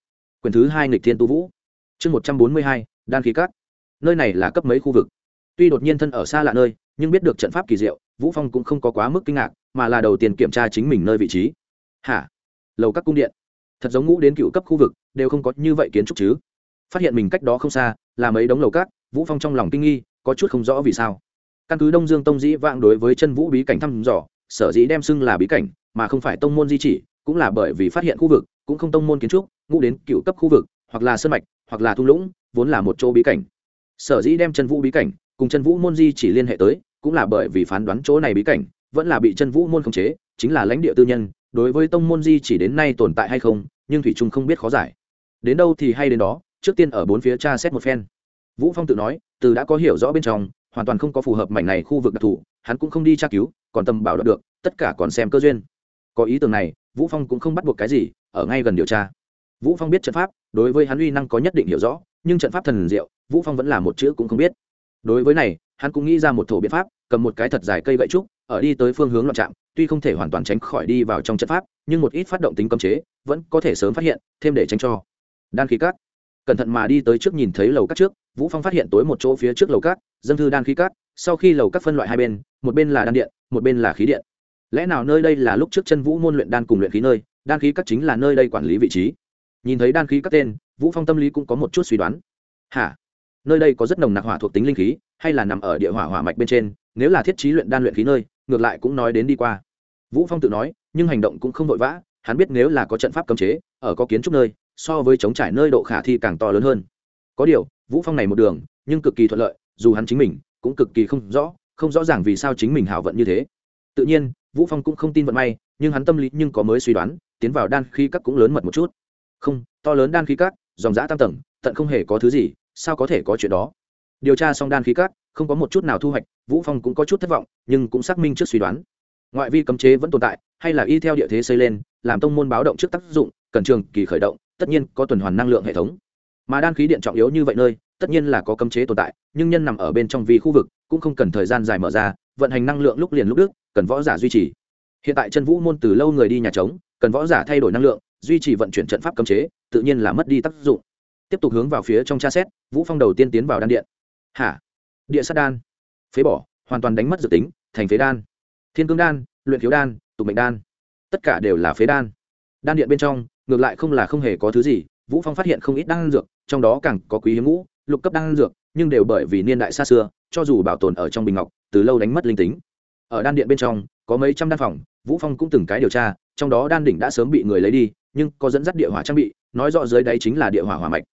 quyền thứ hai nghịch thiên tu vũ. Chương một trăm bốn mươi hai, đan khí cát nơi này là cấp mấy khu vực? Tuy đột nhiên thân ở xa lạ nơi, nhưng biết được trận pháp kỳ diệu, vũ phong cũng không có quá mức kinh ngạc, mà là đầu tiên kiểm tra chính mình nơi vị trí. Hả? Lầu các cung điện. Thật giống ngũ đến cựu cấp khu vực, đều không có như vậy kiến trúc chứ. Phát hiện mình cách đó không xa, là mấy đống lầu cát vũ phong trong lòng kinh nghi, có chút không rõ vì sao. Căn cứ đông dương tông dĩ vãng đối với chân vũ bí cảnh thăm dò, sở dĩ đem xưng là bí cảnh, mà không phải tông môn di chỉ, cũng là bởi vì phát hiện khu vực, cũng không tông môn kiến trúc, ngũ đến cựu cấp khu vực, hoặc là sơn mạch, hoặc là thung lũng, vốn là một chỗ bí cảnh. Sở dĩ đem chân vũ bí cảnh cùng chân vũ môn di chỉ liên hệ tới, cũng là bởi vì phán đoán chỗ này bí cảnh, vẫn là bị chân vũ môn khống chế, chính là lãnh địa tư nhân, đối với tông môn di chỉ đến nay tồn tại hay không, nhưng thủy trung không biết khó giải. Đến đâu thì hay đến đó, trước tiên ở bốn phía tra xét một phen. Vũ phong tự nói, từ đã có hiểu rõ bên trong, hoàn toàn không có phù hợp mảnh này khu vực đặc thù, hắn cũng không đi tra cứu, còn tâm bảo đoạt được, tất cả còn xem cơ duyên. Có ý tưởng này, vũ phong cũng không bắt buộc cái gì, ở ngay gần điều tra. Vũ phong biết trận pháp, đối với hắn uy năng có nhất định hiểu rõ, nhưng trận pháp thần diệu, vũ phong vẫn là một chữ cũng không biết đối với này, hắn cũng nghĩ ra một thổ biện pháp, cầm một cái thật dài cây gậy trúc, ở đi tới phương hướng loạn trạm tuy không thể hoàn toàn tránh khỏi đi vào trong trận pháp, nhưng một ít phát động tính cấm chế, vẫn có thể sớm phát hiện, thêm để tránh cho. Đan khí cát. Cẩn thận mà đi tới trước nhìn thấy lầu cát trước, vũ phong phát hiện tối một chỗ phía trước lầu cát dân thư đan khí cát, sau khi lầu cát phân loại hai bên, một bên là đan điện, một bên là khí điện. Lẽ nào nơi đây là lúc trước chân vũ môn luyện đan cùng luyện khí nơi, đan khí cát chính là nơi đây quản lý vị trí? Nhìn thấy đan khí cát tên, vũ phong tâm lý cũng có một chút suy đoán. Hả? Nơi đây có rất nồng nặc hỏa thuộc tính linh khí, hay là nằm ở địa hỏa hỏa mạch bên trên, nếu là thiết trí luyện đan luyện khí nơi, ngược lại cũng nói đến đi qua. Vũ phong tự nói, nhưng hành động cũng không vội vã, hắn biết nếu là có trận pháp cấm chế, ở có kiến trúc nơi, so với chống trải nơi độ khả thi càng to lớn hơn. Có điều, vũ phong này một đường, nhưng cực kỳ thuận lợi, dù hắn chính mình, cũng cực kỳ không rõ không rõ ràng vì sao chính mình hảo vận như thế. Tự nhiên, vũ phong cũng không tin vận may, nhưng hắn tâm lý nhưng có mới suy đoán, tiến vào đan khí các cũng lớn mật một chút. Không, to lớn đan khí các, dòng giã tam tầng, tận không hề có thứ gì sao có thể có chuyện đó? Điều tra xong đan khí cát không có một chút nào thu hoạch, vũ phong cũng có chút thất vọng, nhưng cũng xác minh trước suy đoán. Ngoại vi cấm chế vẫn tồn tại, hay là y theo địa thế xây lên, làm tông môn báo động trước tác dụng, cần trường, kỳ khởi động, tất nhiên có tuần hoàn năng lượng hệ thống. Mà đan khí điện trọng yếu như vậy nơi, tất nhiên là có cấm chế tồn tại, nhưng nhân nằm ở bên trong vi khu vực, cũng không cần thời gian dài mở ra, vận hành năng lượng lúc liền lúc đức, cần võ giả duy trì. Hiện tại chân vũ môn từ lâu người đi nhà trống, cần võ giả thay đổi năng lượng, duy trì vận chuyển trận pháp cấm chế, tự nhiên là mất đi tác dụng tiếp tục hướng vào phía trong tra xét, vũ phong đầu tiên tiến vào đan điện. Hả? Địa sát đan. Phế bỏ, hoàn toàn đánh mất dự tính, thành phế đan. Thiên cương đan, luyện thiếu đan tục mệnh đan. Tất cả đều là phế đan. Đan điện bên trong, ngược lại không là không hề có thứ gì, vũ phong phát hiện không ít đan dược, trong đó càng có quý hiếm ngũ, lục cấp đan dược, nhưng đều bởi vì niên đại xa xưa, cho dù bảo tồn ở trong bình ngọc, từ lâu đánh mất linh tính. Ở đan điện bên trong, có mấy trăm đan phòng, vũ phong cũng từng cái điều tra, trong đó đan đỉnh đã sớm bị người lấy đi, nhưng có dẫn dắt địa hỏa trang bị, nói rõ dưới đáy chính là địa hỏa hỏa mạch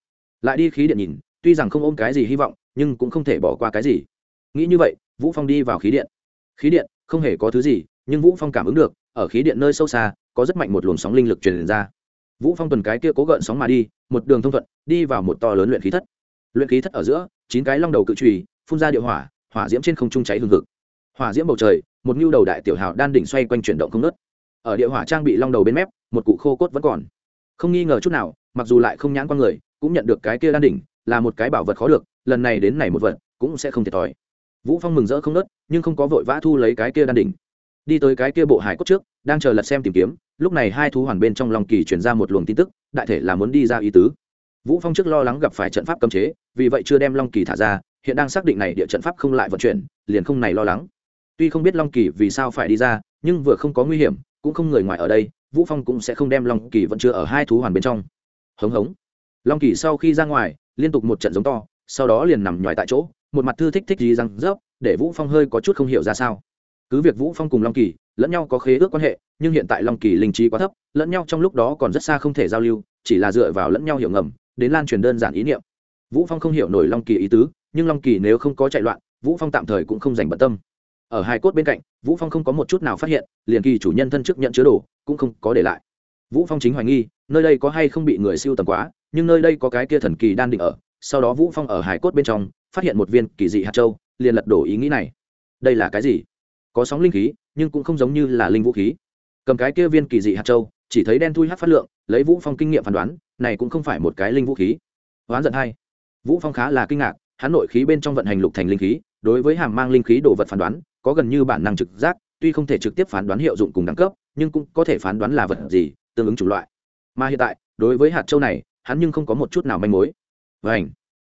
lại đi khí điện nhìn, tuy rằng không ôm cái gì hy vọng, nhưng cũng không thể bỏ qua cái gì. Nghĩ như vậy, vũ phong đi vào khí điện. Khí điện, không hề có thứ gì, nhưng vũ phong cảm ứng được, ở khí điện nơi sâu xa, có rất mạnh một luồng sóng linh lực truyền ra. Vũ phong tuần cái kia cố gợn sóng mà đi, một đường thông thuận, đi vào một to lớn luyện khí thất. Luyện khí thất ở giữa, chín cái long đầu cự trùy, phun ra địa hỏa hỏa diễm trên không trung cháy hừng hực. Hỏa diễm bầu trời, một nhu đầu đại tiểu hào đan đỉnh xoay quanh chuyển động không nứt ở địa hỏa trang bị long đầu bên mép, một cụ khô cốt vẫn còn. Không nghi ngờ chút nào, mặc dù lại không nhãn con người cũng nhận được cái kia đan đỉnh, là một cái bảo vật khó được, lần này đến này một vật, cũng sẽ không thiệt thòi. Vũ phong mừng rỡ không nớt, nhưng không có vội vã thu lấy cái kia đan đỉnh. Đi tới cái kia bộ hải cốt trước, đang chờ lật xem tìm kiếm, lúc này hai thú hoàn bên trong lòng kỳ chuyển ra một luồng tin tức, đại thể là muốn đi ra ý tứ. Vũ phong trước lo lắng gặp phải trận pháp cấm chế, vì vậy chưa đem long kỳ thả ra, hiện đang xác định này địa trận pháp không lại vận chuyển, liền không này lo lắng. Tuy không biết long kỳ vì sao phải đi ra, nhưng vừa không có nguy hiểm, cũng không người ngoài ở đây, vũ phong cũng sẽ không đem long kỳ vẫn chưa ở hai thú hoàn bên trong. Hống hống long kỳ sau khi ra ngoài, liên tục một trận giống to, sau đó liền nằm nhòi tại chỗ, một mặt thư thích thích gì răng rớp, để vũ phong hơi có chút không hiểu ra sao. Cứ việc vũ phong cùng long kỳ lẫn nhau có khế ước quan hệ, nhưng hiện tại long kỳ linh trí quá thấp, lẫn nhau trong lúc đó còn rất xa không thể giao lưu, chỉ là dựa vào lẫn nhau hiểu ngầm, đến lan truyền đơn giản ý niệm. Vũ phong không hiểu nổi long kỳ ý tứ, nhưng long kỳ nếu không có chạy loạn, vũ phong tạm thời cũng không dành bận tâm. Ở hai cốt bên cạnh, vũ phong không có một chút nào phát hiện, liền kỳ chủ nhân thân trước nhận chứa đồ, cũng không có để lại. Vũ phong chính hoài nghi, nơi đây có hay không bị người siêu tầm quá nhưng nơi đây có cái kia thần kỳ đan định ở, sau đó vũ phong ở hải cốt bên trong, phát hiện một viên kỳ dị hạt châu, liền lật đổ ý nghĩ này. Đây là cái gì? Có sóng linh khí, nhưng cũng không giống như là linh vũ khí. Cầm cái kia viên kỳ dị hạt châu, chỉ thấy đen thui hát phát lượng, lấy vũ phong kinh nghiệm phán đoán, này cũng không phải một cái linh vũ khí. Oán giận hay vũ phong khá là kinh ngạc, hắn nội khí bên trong vận hành lục thành linh khí, đối với hàm mang linh khí đồ vật phán đoán, có gần như bản năng trực giác, tuy không thể trực tiếp phán đoán hiệu dụng cùng đẳng cấp, nhưng cũng có thể phán đoán là vật gì, tương ứng chủng loại. Mà hiện tại, đối với hạt châu này hắn nhưng không có một chút nào manh mối. Vảnh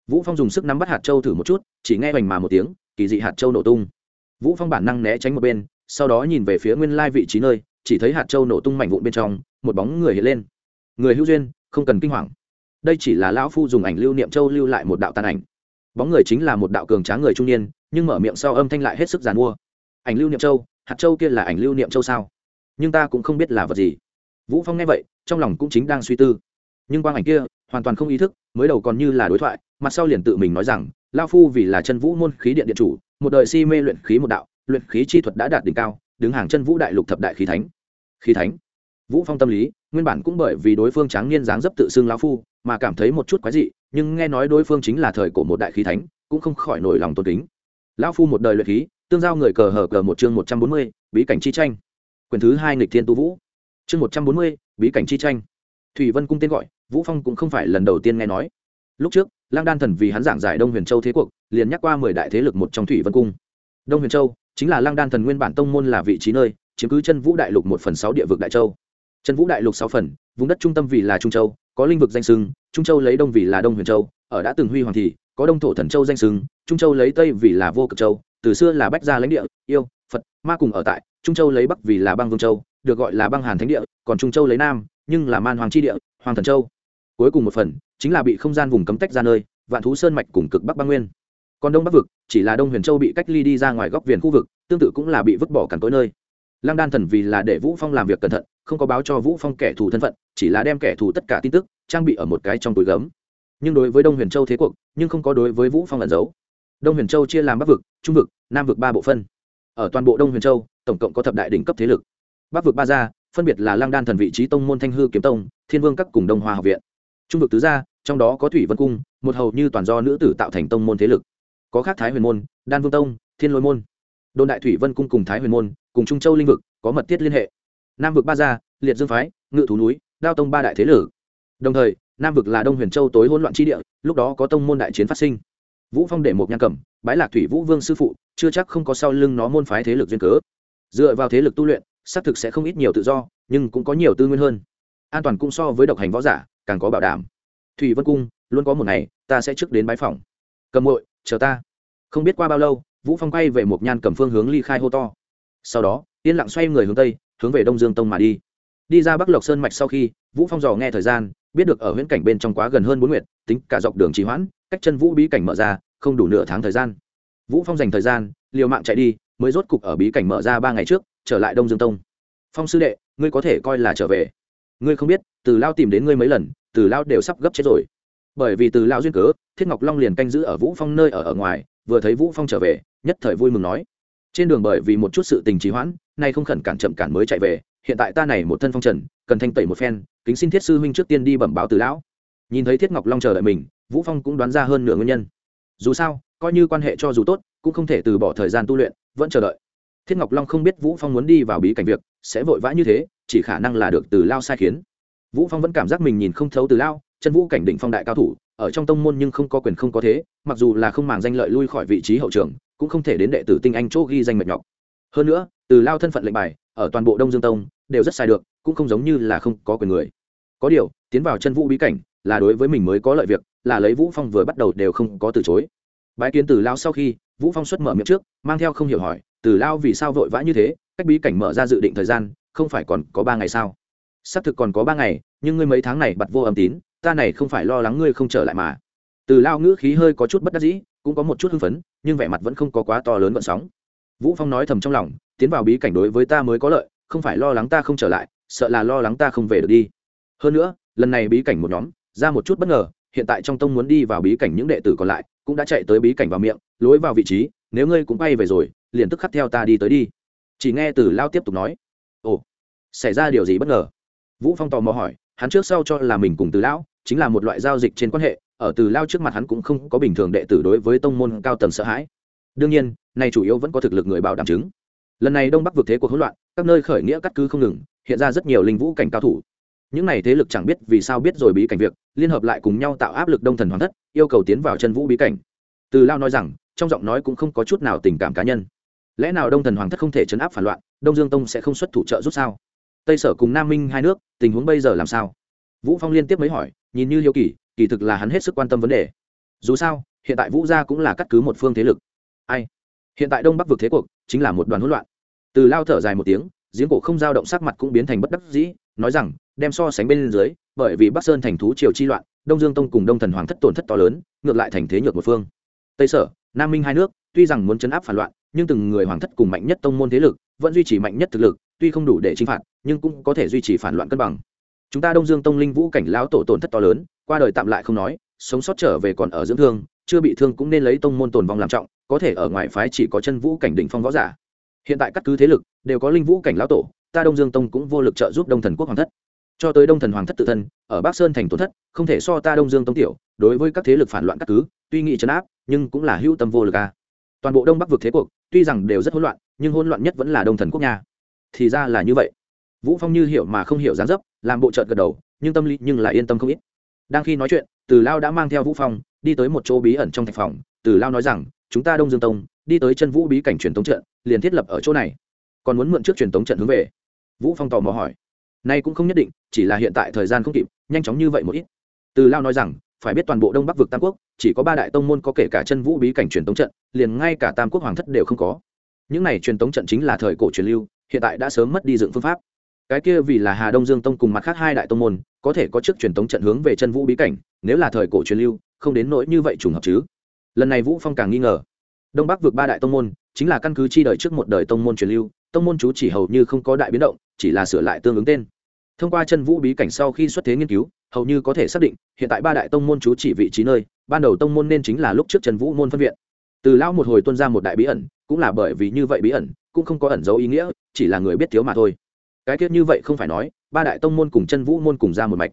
vũ phong dùng sức nắm bắt hạt châu thử một chút, chỉ nghe vành mà một tiếng, kỳ dị hạt châu nổ tung. Vũ phong bản năng né tránh một bên, sau đó nhìn về phía nguyên lai vị trí nơi, chỉ thấy hạt châu nổ tung mảnh vụn bên trong, một bóng người hiện lên. Người hữu duyên, không cần kinh hoàng. Đây chỉ là lão phu dùng ảnh lưu niệm châu lưu lại một đạo tàn ảnh. Bóng người chính là một đạo cường tráng người trung niên, nhưng mở miệng sau âm thanh lại hết sức giàn mua. Ảnh lưu niệm châu, hạt châu kia là ảnh lưu niệm châu sao? Nhưng ta cũng không biết là vật gì. Vũ phong nghe vậy, trong lòng cũng chính đang suy tư nhưng quang ảnh kia, hoàn toàn không ý thức, mới đầu còn như là đối thoại, mặt sau liền tự mình nói rằng, lao phu vì là chân vũ môn khí điện điện chủ, một đời si mê luyện khí một đạo, luyện khí chi thuật đã đạt đỉnh cao, đứng hàng chân vũ đại lục thập đại khí thánh. Khí thánh? Vũ phong tâm lý, nguyên bản cũng bởi vì đối phương tráng niên dáng dấp tự xưng lão phu, mà cảm thấy một chút quái dị, nhưng nghe nói đối phương chính là thời cổ một đại khí thánh, cũng không khỏi nổi lòng tôn kính. Lão phu một đời luyện khí, tương giao người cờ hở cờ một chương một trăm bốn mươi, bí cảnh chi tranh. Quyền thứ hai nghịch thiên tu vũ. Chương một trăm bốn mươi, bí cảnh chi tranh. Thủy vân cung tên gọi vũ phong cũng không phải lần đầu tiên nghe nói. Lúc trước lang đan thần vì hắn giảng giải đông huyền châu thế cuộc, liền nhắc qua mười đại thế lực một trong thủy vân cung. Đông huyền châu chính là lang đan thần nguyên bản tông môn là vị trí nơi, chiếm cứ chân vũ đại lục một phần sáu địa vực đại châu. Chân vũ đại lục sáu phần, vùng đất trung tâm vì là trung châu, có linh vực danh sưng trung châu lấy đông vì là đông huyền châu, ở đã từng huy hoàng thì, có đông thổ thần châu danh sưng trung châu lấy tây vì là vô cực châu, từ xưa là bách gia lãnh địa, yêu, phật, ma cùng ở tại, trung châu lấy bắc vì là băng vương châu, được gọi là băng hàn thánh địa, còn trung châu lấy nam, nhưng là man hoàng chi địa, hoàng thần châu cuối cùng một phần, chính là bị không gian vùng cấm tách ra nơi, vạn thú sơn mạch cùng cực bắc băng nguyên. Còn đông bắc vực, chỉ là đông huyền châu bị cách ly đi ra ngoài góc viền khu vực, tương tự cũng là bị vứt bỏ cằn tối nơi. Lăng đan thần vì là để vũ phong làm việc cẩn thận, không có báo cho vũ phong kẻ thù thân phận, chỉ là đem kẻ thù tất cả tin tức, trang bị ở một cái trong túi gấm. Nhưng đối với đông huyền châu thế cuộc, nhưng không có đối với vũ phong ẩn giấu. Đông huyền châu chia làm bắc vực, trung vực, nam vực ba bộ phân. Ở toàn bộ đông huyền châu, tổng cộng có thập đại đỉnh cấp thế lực. Bắc vực ba gia, phân biệt là lăng đan thần vị trí tông môn thanh hư kiếm tông, thiên vương các cùng đông hoa học viện trung vực tứ gia, trong đó có thủy vân cung, một hầu như toàn do nữ tử tạo thành tông môn thế lực. Có khác thái huyền môn, đan vương tông, thiên lôi môn. Đồn đại thủy vân cung cùng thái huyền môn, cùng trung châu linh vực, có mật thiết liên hệ. Nam vực ba gia, liệt dương phái, ngự thú núi, đao tông ba đại thế lử đồng thời, nam vực là đông huyền châu tối hỗn loạn tri địa, lúc đó có tông môn đại chiến phát sinh. Vũ phong để một nhang cẩm bái lạc thủy vũ vương sư phụ, chưa chắc không có sau lưng nó môn phái thế lực duyên cớ. Dựa vào thế lực tu luyện, xác thực sẽ không ít nhiều tự do, nhưng cũng có nhiều tư nguyên hơn. An toàn cũng so với độc hành võ giả càng có bảo đảm. Thủy vân cung, luôn có một ngày, ta sẽ trước đến bái phòng cầm muội, chờ ta. Không biết qua bao lâu, vũ phong quay về một nhan cầm phương hướng ly khai hô to. Sau đó, yên lặng xoay người hướng tây, hướng về đông dương tông mà đi. Đi ra bắc lộc sơn mạch sau khi, vũ phong dò nghe thời gian, biết được ở huyễn cảnh bên trong quá gần hơn bốn nguyệt, tính cả dọc đường trì hoãn, cách chân vũ bí cảnh mở ra, không đủ nửa tháng thời gian. Vũ phong dành thời gian, liều mạng chạy đi, mới rốt cục ở bí cảnh mở ra ba ngày trước, trở lại đông dương tông. Phong sư đệ, ngươi có thể coi là trở về ngươi không biết, từ lao tìm đến ngươi mấy lần, từ lao đều sắp gấp chết rồi. Bởi vì từ lao duyên cớ, thiết ngọc long liền canh giữ ở vũ phong nơi ở ở ngoài, vừa thấy vũ phong trở về, nhất thời vui mừng nói. Trên đường bởi vì một chút sự tình trì hoãn, nay không khẩn cản chậm cản mới chạy về, hiện tại ta này một thân phong trần, cần thanh tẩy một phen, kính xin thiết sư huynh trước tiên đi bẩm báo từ lão. Nhìn thấy thiết ngọc long chờ đợi mình, vũ phong cũng đoán ra hơn nửa nguyên nhân. Dù sao, coi như quan hệ cho dù tốt, cũng không thể từ bỏ thời gian tu luyện, vẫn chờ đợi thiết ngọc long không biết vũ phong muốn đi vào bí cảnh việc, sẽ vội vã như thế, chỉ khả năng là được từ lao sai khiến. Vũ phong vẫn cảm giác mình nhìn không thấu từ lao, chân vũ cảnh đỉnh phong đại cao thủ, ở trong tông môn nhưng không có quyền không có thế, mặc dù là không màng danh lợi lui khỏi vị trí hậu trường, cũng không thể đến đệ tử tinh anh chỗ ghi danh mệt nhọc. Hơn nữa, từ lao thân phận lệnh bài, ở toàn bộ đông dương tông, đều rất sai được, cũng không giống như là không có quyền người. Có điều, tiến vào chân vũ bí cảnh, là đối với mình mới có lợi việc, là lấy vũ phong vừa bắt đầu đều không có từ chối. Bái kiến từ lao sau khi, vũ phong xuất mở miệng trước, mang theo không hiểu hỏi từ lao vì sao vội vã như thế, cách bí cảnh mở ra dự định thời gian, không phải còn có ba ngày sao? Xác thực còn có ba ngày, nhưng ngươi mấy tháng này bật vô âm tín, ta này không phải lo lắng ngươi không trở lại mà. Từ lao ngữ khí hơi có chút bất đắc dĩ, cũng có một chút hưng phấn, nhưng vẻ mặt vẫn không có quá to lớn vận sóng. Vũ phong nói thầm trong lòng, tiến vào bí cảnh đối với ta mới có lợi, không phải lo lắng ta không trở lại, sợ là lo lắng ta không về được đi. Hơn nữa, lần này bí cảnh một nhóm, ra một chút bất ngờ, hiện tại trong tông muốn đi vào bí cảnh những đệ tử còn lại, cũng đã chạy tới bí cảnh vào miệng, lối vào vị trí, nếu ngươi cũng bay về rồi liền tức khắc theo ta đi tới đi. Chỉ nghe từ lao tiếp tục nói, ồ, xảy ra điều gì bất ngờ? Vũ phong tò mò hỏi, hắn trước sau cho là mình cùng từ lão chính là một loại giao dịch trên quan hệ, ở từ lao trước mặt hắn cũng không có bình thường đệ tử đối với tông môn cao tầng sợ hãi. Đương nhiên này chủ yếu vẫn có thực lực người bảo đảm chứng. Lần này đông bắc vượt thế cuộc hỗn loạn, các nơi khởi nghĩa cắt cứ không ngừng, hiện ra rất nhiều linh vũ cảnh cao thủ. Những này thế lực chẳng biết vì sao biết rồi bí cảnh việc, liên hợp lại cùng nhau tạo áp lực đông thần hoàng thất, yêu cầu tiến vào chân vũ bí cảnh. Từ lao nói rằng, trong giọng nói cũng không có chút nào tình cảm cá nhân lẽ nào đông thần hoàng thất không thể chấn áp phản loạn, đông dương tông sẽ không xuất thủ trợ rút sao? Tây sở cùng nam minh hai nước, tình huống bây giờ làm sao? Vũ phong liên tiếp mới hỏi, nhìn như hiếu kỳ kỳ thực là hắn hết sức quan tâm vấn đề. Dù sao, hiện tại vũ gia cũng là cắt cứ một phương thế lực. Ai? Hiện tại đông bắc vực thế cuộc, chính là một đoàn hỗn loạn. Từ lao thở dài một tiếng, giếng cổ không dao động sắc mặt cũng biến thành bất đắc dĩ, nói rằng, đem so sánh bên dưới, bởi vì bắc sơn thành thú triều chi loạn, đông dương tông cùng đông thần hoàng thất tổn thất to lớn, ngược lại thành thế nhược một phương. Tây sở, nam minh hai nước, tuy rằng muốn chấn áp phản loạn nhưng từng người hoàng thất cùng mạnh nhất tông môn thế lực vẫn duy trì mạnh nhất thực lực, tuy không đủ để chinh phạt, nhưng cũng có thể duy trì phản loạn cân bằng. Chúng ta đông dương tông linh vũ cảnh lão tổ tổn thất to lớn, qua đời tạm lại không nói, sống sót trở về còn ở dưỡng thương, chưa bị thương cũng nên lấy tông môn tồn vong làm trọng, có thể ở ngoài phái chỉ có chân vũ cảnh đỉnh phong võ giả. Hiện tại các cứ thế lực đều có linh vũ cảnh lão tổ, ta đông dương tông cũng vô lực trợ giúp đông thần quốc hoàng thất. Cho tới đông thần hoàng thất tự thân, ở bắc sơn thành tổn thất, không thể so ta đông dương tông tiểu, đối với các thế lực phản loạn các cứ, tuy nghị trấn áp, nhưng cũng là hữu tâm vô lực a toàn bộ đông bắc vực thế cuộc tuy rằng đều rất hỗn loạn, nhưng hỗn loạn nhất vẫn là đông thần quốc nha. Thì ra là như vậy. Vũ phong như hiểu mà không hiểu dáng dấp, làm bộ trợt gật đầu, nhưng tâm lý nhưng lại yên tâm không ít. Đang khi nói chuyện, từ lao đã mang theo vũ phong, đi tới một chỗ bí ẩn trong thạch phòng. Từ lao nói rằng, chúng ta đông dương tông, đi tới chân vũ bí cảnh truyền tống trận, liền thiết lập ở chỗ này. Còn muốn mượn trước truyền tống trận hướng về. Vũ phong tò mò hỏi. Nay cũng không nhất định, chỉ là hiện tại thời gian không kịp, nhanh chóng như vậy một ít. Từ lao nói rằng phải biết toàn bộ đông bắc vực tam quốc, chỉ có ba đại tông môn có kể cả chân vũ bí cảnh truyền tống trận, liền ngay cả tam quốc hoàng thất đều không có. Những này truyền tống trận chính là thời cổ truyền lưu, hiện tại đã sớm mất đi dựng phương pháp. Cái kia vì là hà đông dương tông cùng mặt khác hai đại tông môn, có thể có trước truyền tống trận hướng về chân vũ bí cảnh, nếu là thời cổ truyền lưu, không đến nỗi như vậy trùng hợp chứ. Lần này vũ phong càng nghi ngờ. Đông bắc vượt ba đại tông môn, chính là căn cứ chi đời trước một đời tông môn truyền lưu, tông môn chú chỉ hầu như không có đại biến động, chỉ là sửa lại tương ứng tên. Thông qua chân vũ bí cảnh sau khi xuất thế nghiên cứu hầu như có thể xác định, hiện tại ba đại tông môn chú chỉ vị trí nơi, ban đầu tông môn nên chính là lúc trước trần vũ môn phân viện. Từ lão một hồi tuân ra một đại bí ẩn, cũng là bởi vì như vậy bí ẩn, cũng không có ẩn dấu ý nghĩa, chỉ là người biết thiếu mà thôi. Cái tiết như vậy không phải nói, ba đại tông môn cùng chân vũ môn cùng ra một mạch.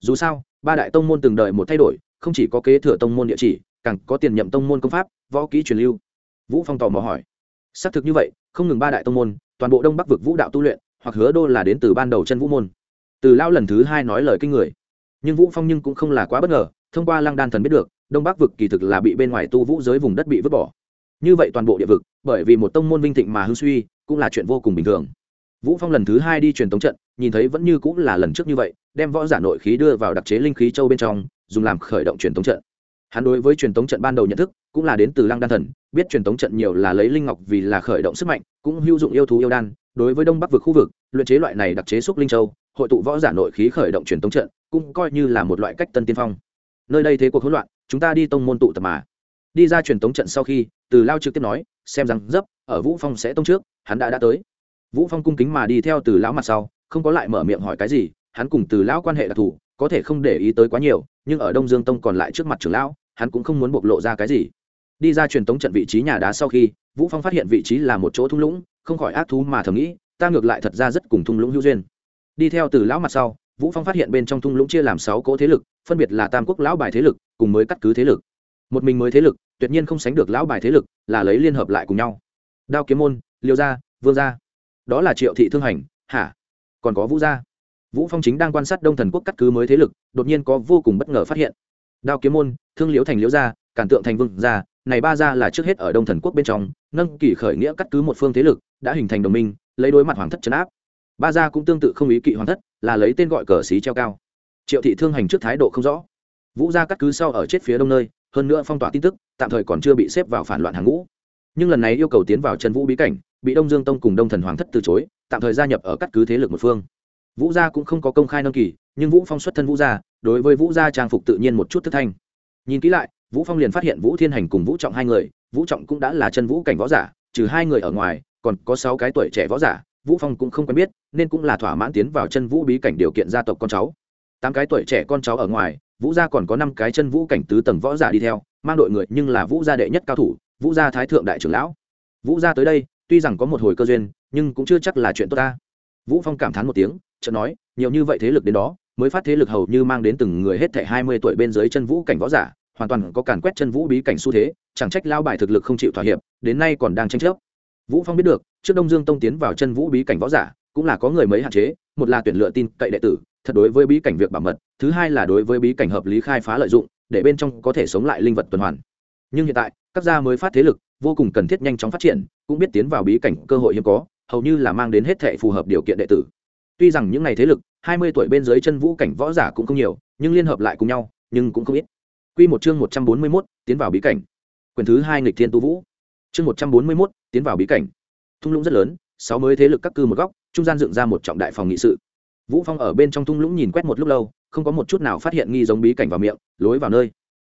Dù sao, ba đại tông môn từng đợi một thay đổi, không chỉ có kế thừa tông môn địa chỉ, càng có tiền nhậm tông môn công pháp, võ kỹ truyền lưu. Vũ phong tò mò hỏi. Xác thực như vậy, không ngừng ba đại tông môn, toàn bộ đông bắc vực vũ đạo tu luyện, hoặc hứa đô là đến từ ban đầu chân vũ môn. Từ lao lần thứ hai nói lời kinh người nhưng vũ phong nhưng cũng không là quá bất ngờ, thông qua lăng đan thần biết được, đông bắc vực kỳ thực là bị bên ngoài tu vũ giới vùng đất bị vứt bỏ. Như vậy toàn bộ địa vực, bởi vì một tông môn vinh thịnh mà hư suy, cũng là chuyện vô cùng bình thường. Vũ phong lần thứ hai đi truyền tống trận, nhìn thấy vẫn như cũng là lần trước như vậy, đem võ giả nội khí đưa vào đặc chế linh khí châu bên trong, dùng làm khởi động truyền tống trận. Hắn đối với truyền tống trận ban đầu nhận thức, cũng là đến từ lăng đan thần, biết truyền tống trận nhiều là lấy linh ngọc vì là khởi động sức mạnh, cũng hữu dụng yêu thú yêu đan. Đối với đông bắc vực khu vực, luyện chế loại này đặc chế xúc linh châu, hội tụ võ giả nội khí khởi động truyền tống trận cũng coi như là một loại cách tân tiên phong. Nơi đây thế cuộc hỗn loạn, chúng ta đi tông môn tụ tập mà. Đi ra truyền tống trận sau khi, từ lao trực tiếp nói, xem rằng dấp, ở vũ phong sẽ tông trước, hắn đã đã tới. Vũ phong cung kính mà đi theo từ lão mặt sau, không có lại mở miệng hỏi cái gì, hắn cùng từ lão quan hệ đặc thù, có thể không để ý tới quá nhiều, nhưng ở đông dương tông còn lại trước mặt trưởng lão, hắn cũng không muốn bộc lộ ra cái gì. Đi ra truyền tống trận vị trí nhà đá sau khi, vũ phong phát hiện vị trí là một chỗ thung lũng, không khỏi ác thú mà thầm nghĩ, ta ngược lại thật ra rất cùng thung lũng hữu duyên. Đi theo từ lão mặt sau vũ phong phát hiện bên trong thung lũng chia làm sáu cỗ thế lực, phân biệt là tam quốc lão bài thế lực cùng mới cắt cứ thế lực. Một mình mới thế lực, tuyệt nhiên không sánh được lão bài thế lực, là lấy liên hợp lại cùng nhau. Đao kiếm môn, liêu gia, vương gia. Đó là triệu thị thương hành, hả? Còn có vũ gia. Vũ phong chính đang quan sát đông thần quốc cắt cứ mới thế lực, đột nhiên có vô cùng bất ngờ phát hiện. Đao kiếm môn, thương liễu thành liễu gia, cản tượng thành vương gia, này ba gia là trước hết ở đông thần quốc bên trong, nâng kỳ khởi nghĩa cắt cứ một phương thế lực, đã hình thành đồng minh, lấy đối mặt hoàng thất trấn áp ba gia cũng tương tự không ý kỵ hoàng thất, là lấy tên gọi cờ xí treo cao. Triệu thị thương hành trước thái độ không rõ. Vũ gia cắt cứ sau ở chết phía đông nơi, hơn nữa phong tỏa tin tức, tạm thời còn chưa bị xếp vào phản loạn hàng ngũ. Nhưng lần này yêu cầu tiến vào chân vũ bí cảnh, bị đông dương tông cùng đông thần hoàng thất từ chối, tạm thời gia nhập ở cắt cứ thế lực một phương. Vũ gia cũng không có công khai nâng kỳ, nhưng vũ phong xuất thân vũ gia, đối với vũ gia trang phục tự nhiên một chút thức thanh. Nhìn kỹ lại, vũ phong liền phát hiện vũ thiên hành cùng vũ trọng hai người, vũ trọng cũng đã là chân vũ cảnh võ giả, trừ hai người ở ngoài, còn có sáu cái tuổi trẻ võ giả vũ phong cũng không quen biết, nên cũng là thỏa mãn tiến vào chân vũ bí cảnh điều kiện gia tộc con cháu. Tám cái tuổi trẻ con cháu ở ngoài, vũ gia còn có năm cái chân vũ cảnh tứ tầng võ giả đi theo, mang đội người nhưng là vũ gia đệ nhất cao thủ, vũ gia thái thượng đại trưởng lão. Vũ gia tới đây, tuy rằng có một hồi cơ duyên, nhưng cũng chưa chắc là chuyện tốt ta. Vũ phong cảm thán một tiếng, chợt nói, nhiều như vậy thế lực đến đó, mới phát thế lực hầu như mang đến từng người hết thảy hai mươi tuổi bên dưới chân vũ cảnh võ giả, hoàn toàn có càn quét chân vũ bí cảnh xu thế, chẳng trách lao bài thực lực không chịu thỏa hiệp, đến nay còn đang tranh chấp vũ phong biết được trước đông dương tông tiến vào chân vũ bí cảnh võ giả cũng là có người mấy hạn chế một là tuyển lựa tin cậy đệ tử thật đối với bí cảnh việc bảo mật thứ hai là đối với bí cảnh hợp lý khai phá lợi dụng để bên trong có thể sống lại linh vật tuần hoàn nhưng hiện tại các gia mới phát thế lực vô cùng cần thiết nhanh chóng phát triển cũng biết tiến vào bí cảnh cơ hội hiếm có hầu như là mang đến hết thệ phù hợp điều kiện đệ tử tuy rằng những ngày thế lực hai mươi tuổi bên dưới chân vũ cảnh võ giả cũng không nhiều nhưng liên hợp lại cùng nhau nhưng cũng không ít Quy một chương một trăm bốn mươi 141, tiến vào bí cảnh. Quyền thứ hai nghịch thiên tu vũ. Chương một trăm bốn mươi 141, tiến vào bí cảnh. Thung lũng rất lớn, sáu mới thế lực các cư một góc, trung gian dựng ra một trọng đại phòng nghị sự. Vũ Phong ở bên trong thung lũng nhìn quét một lúc lâu, không có một chút nào phát hiện nghi giống bí cảnh vào miệng, lối vào nơi.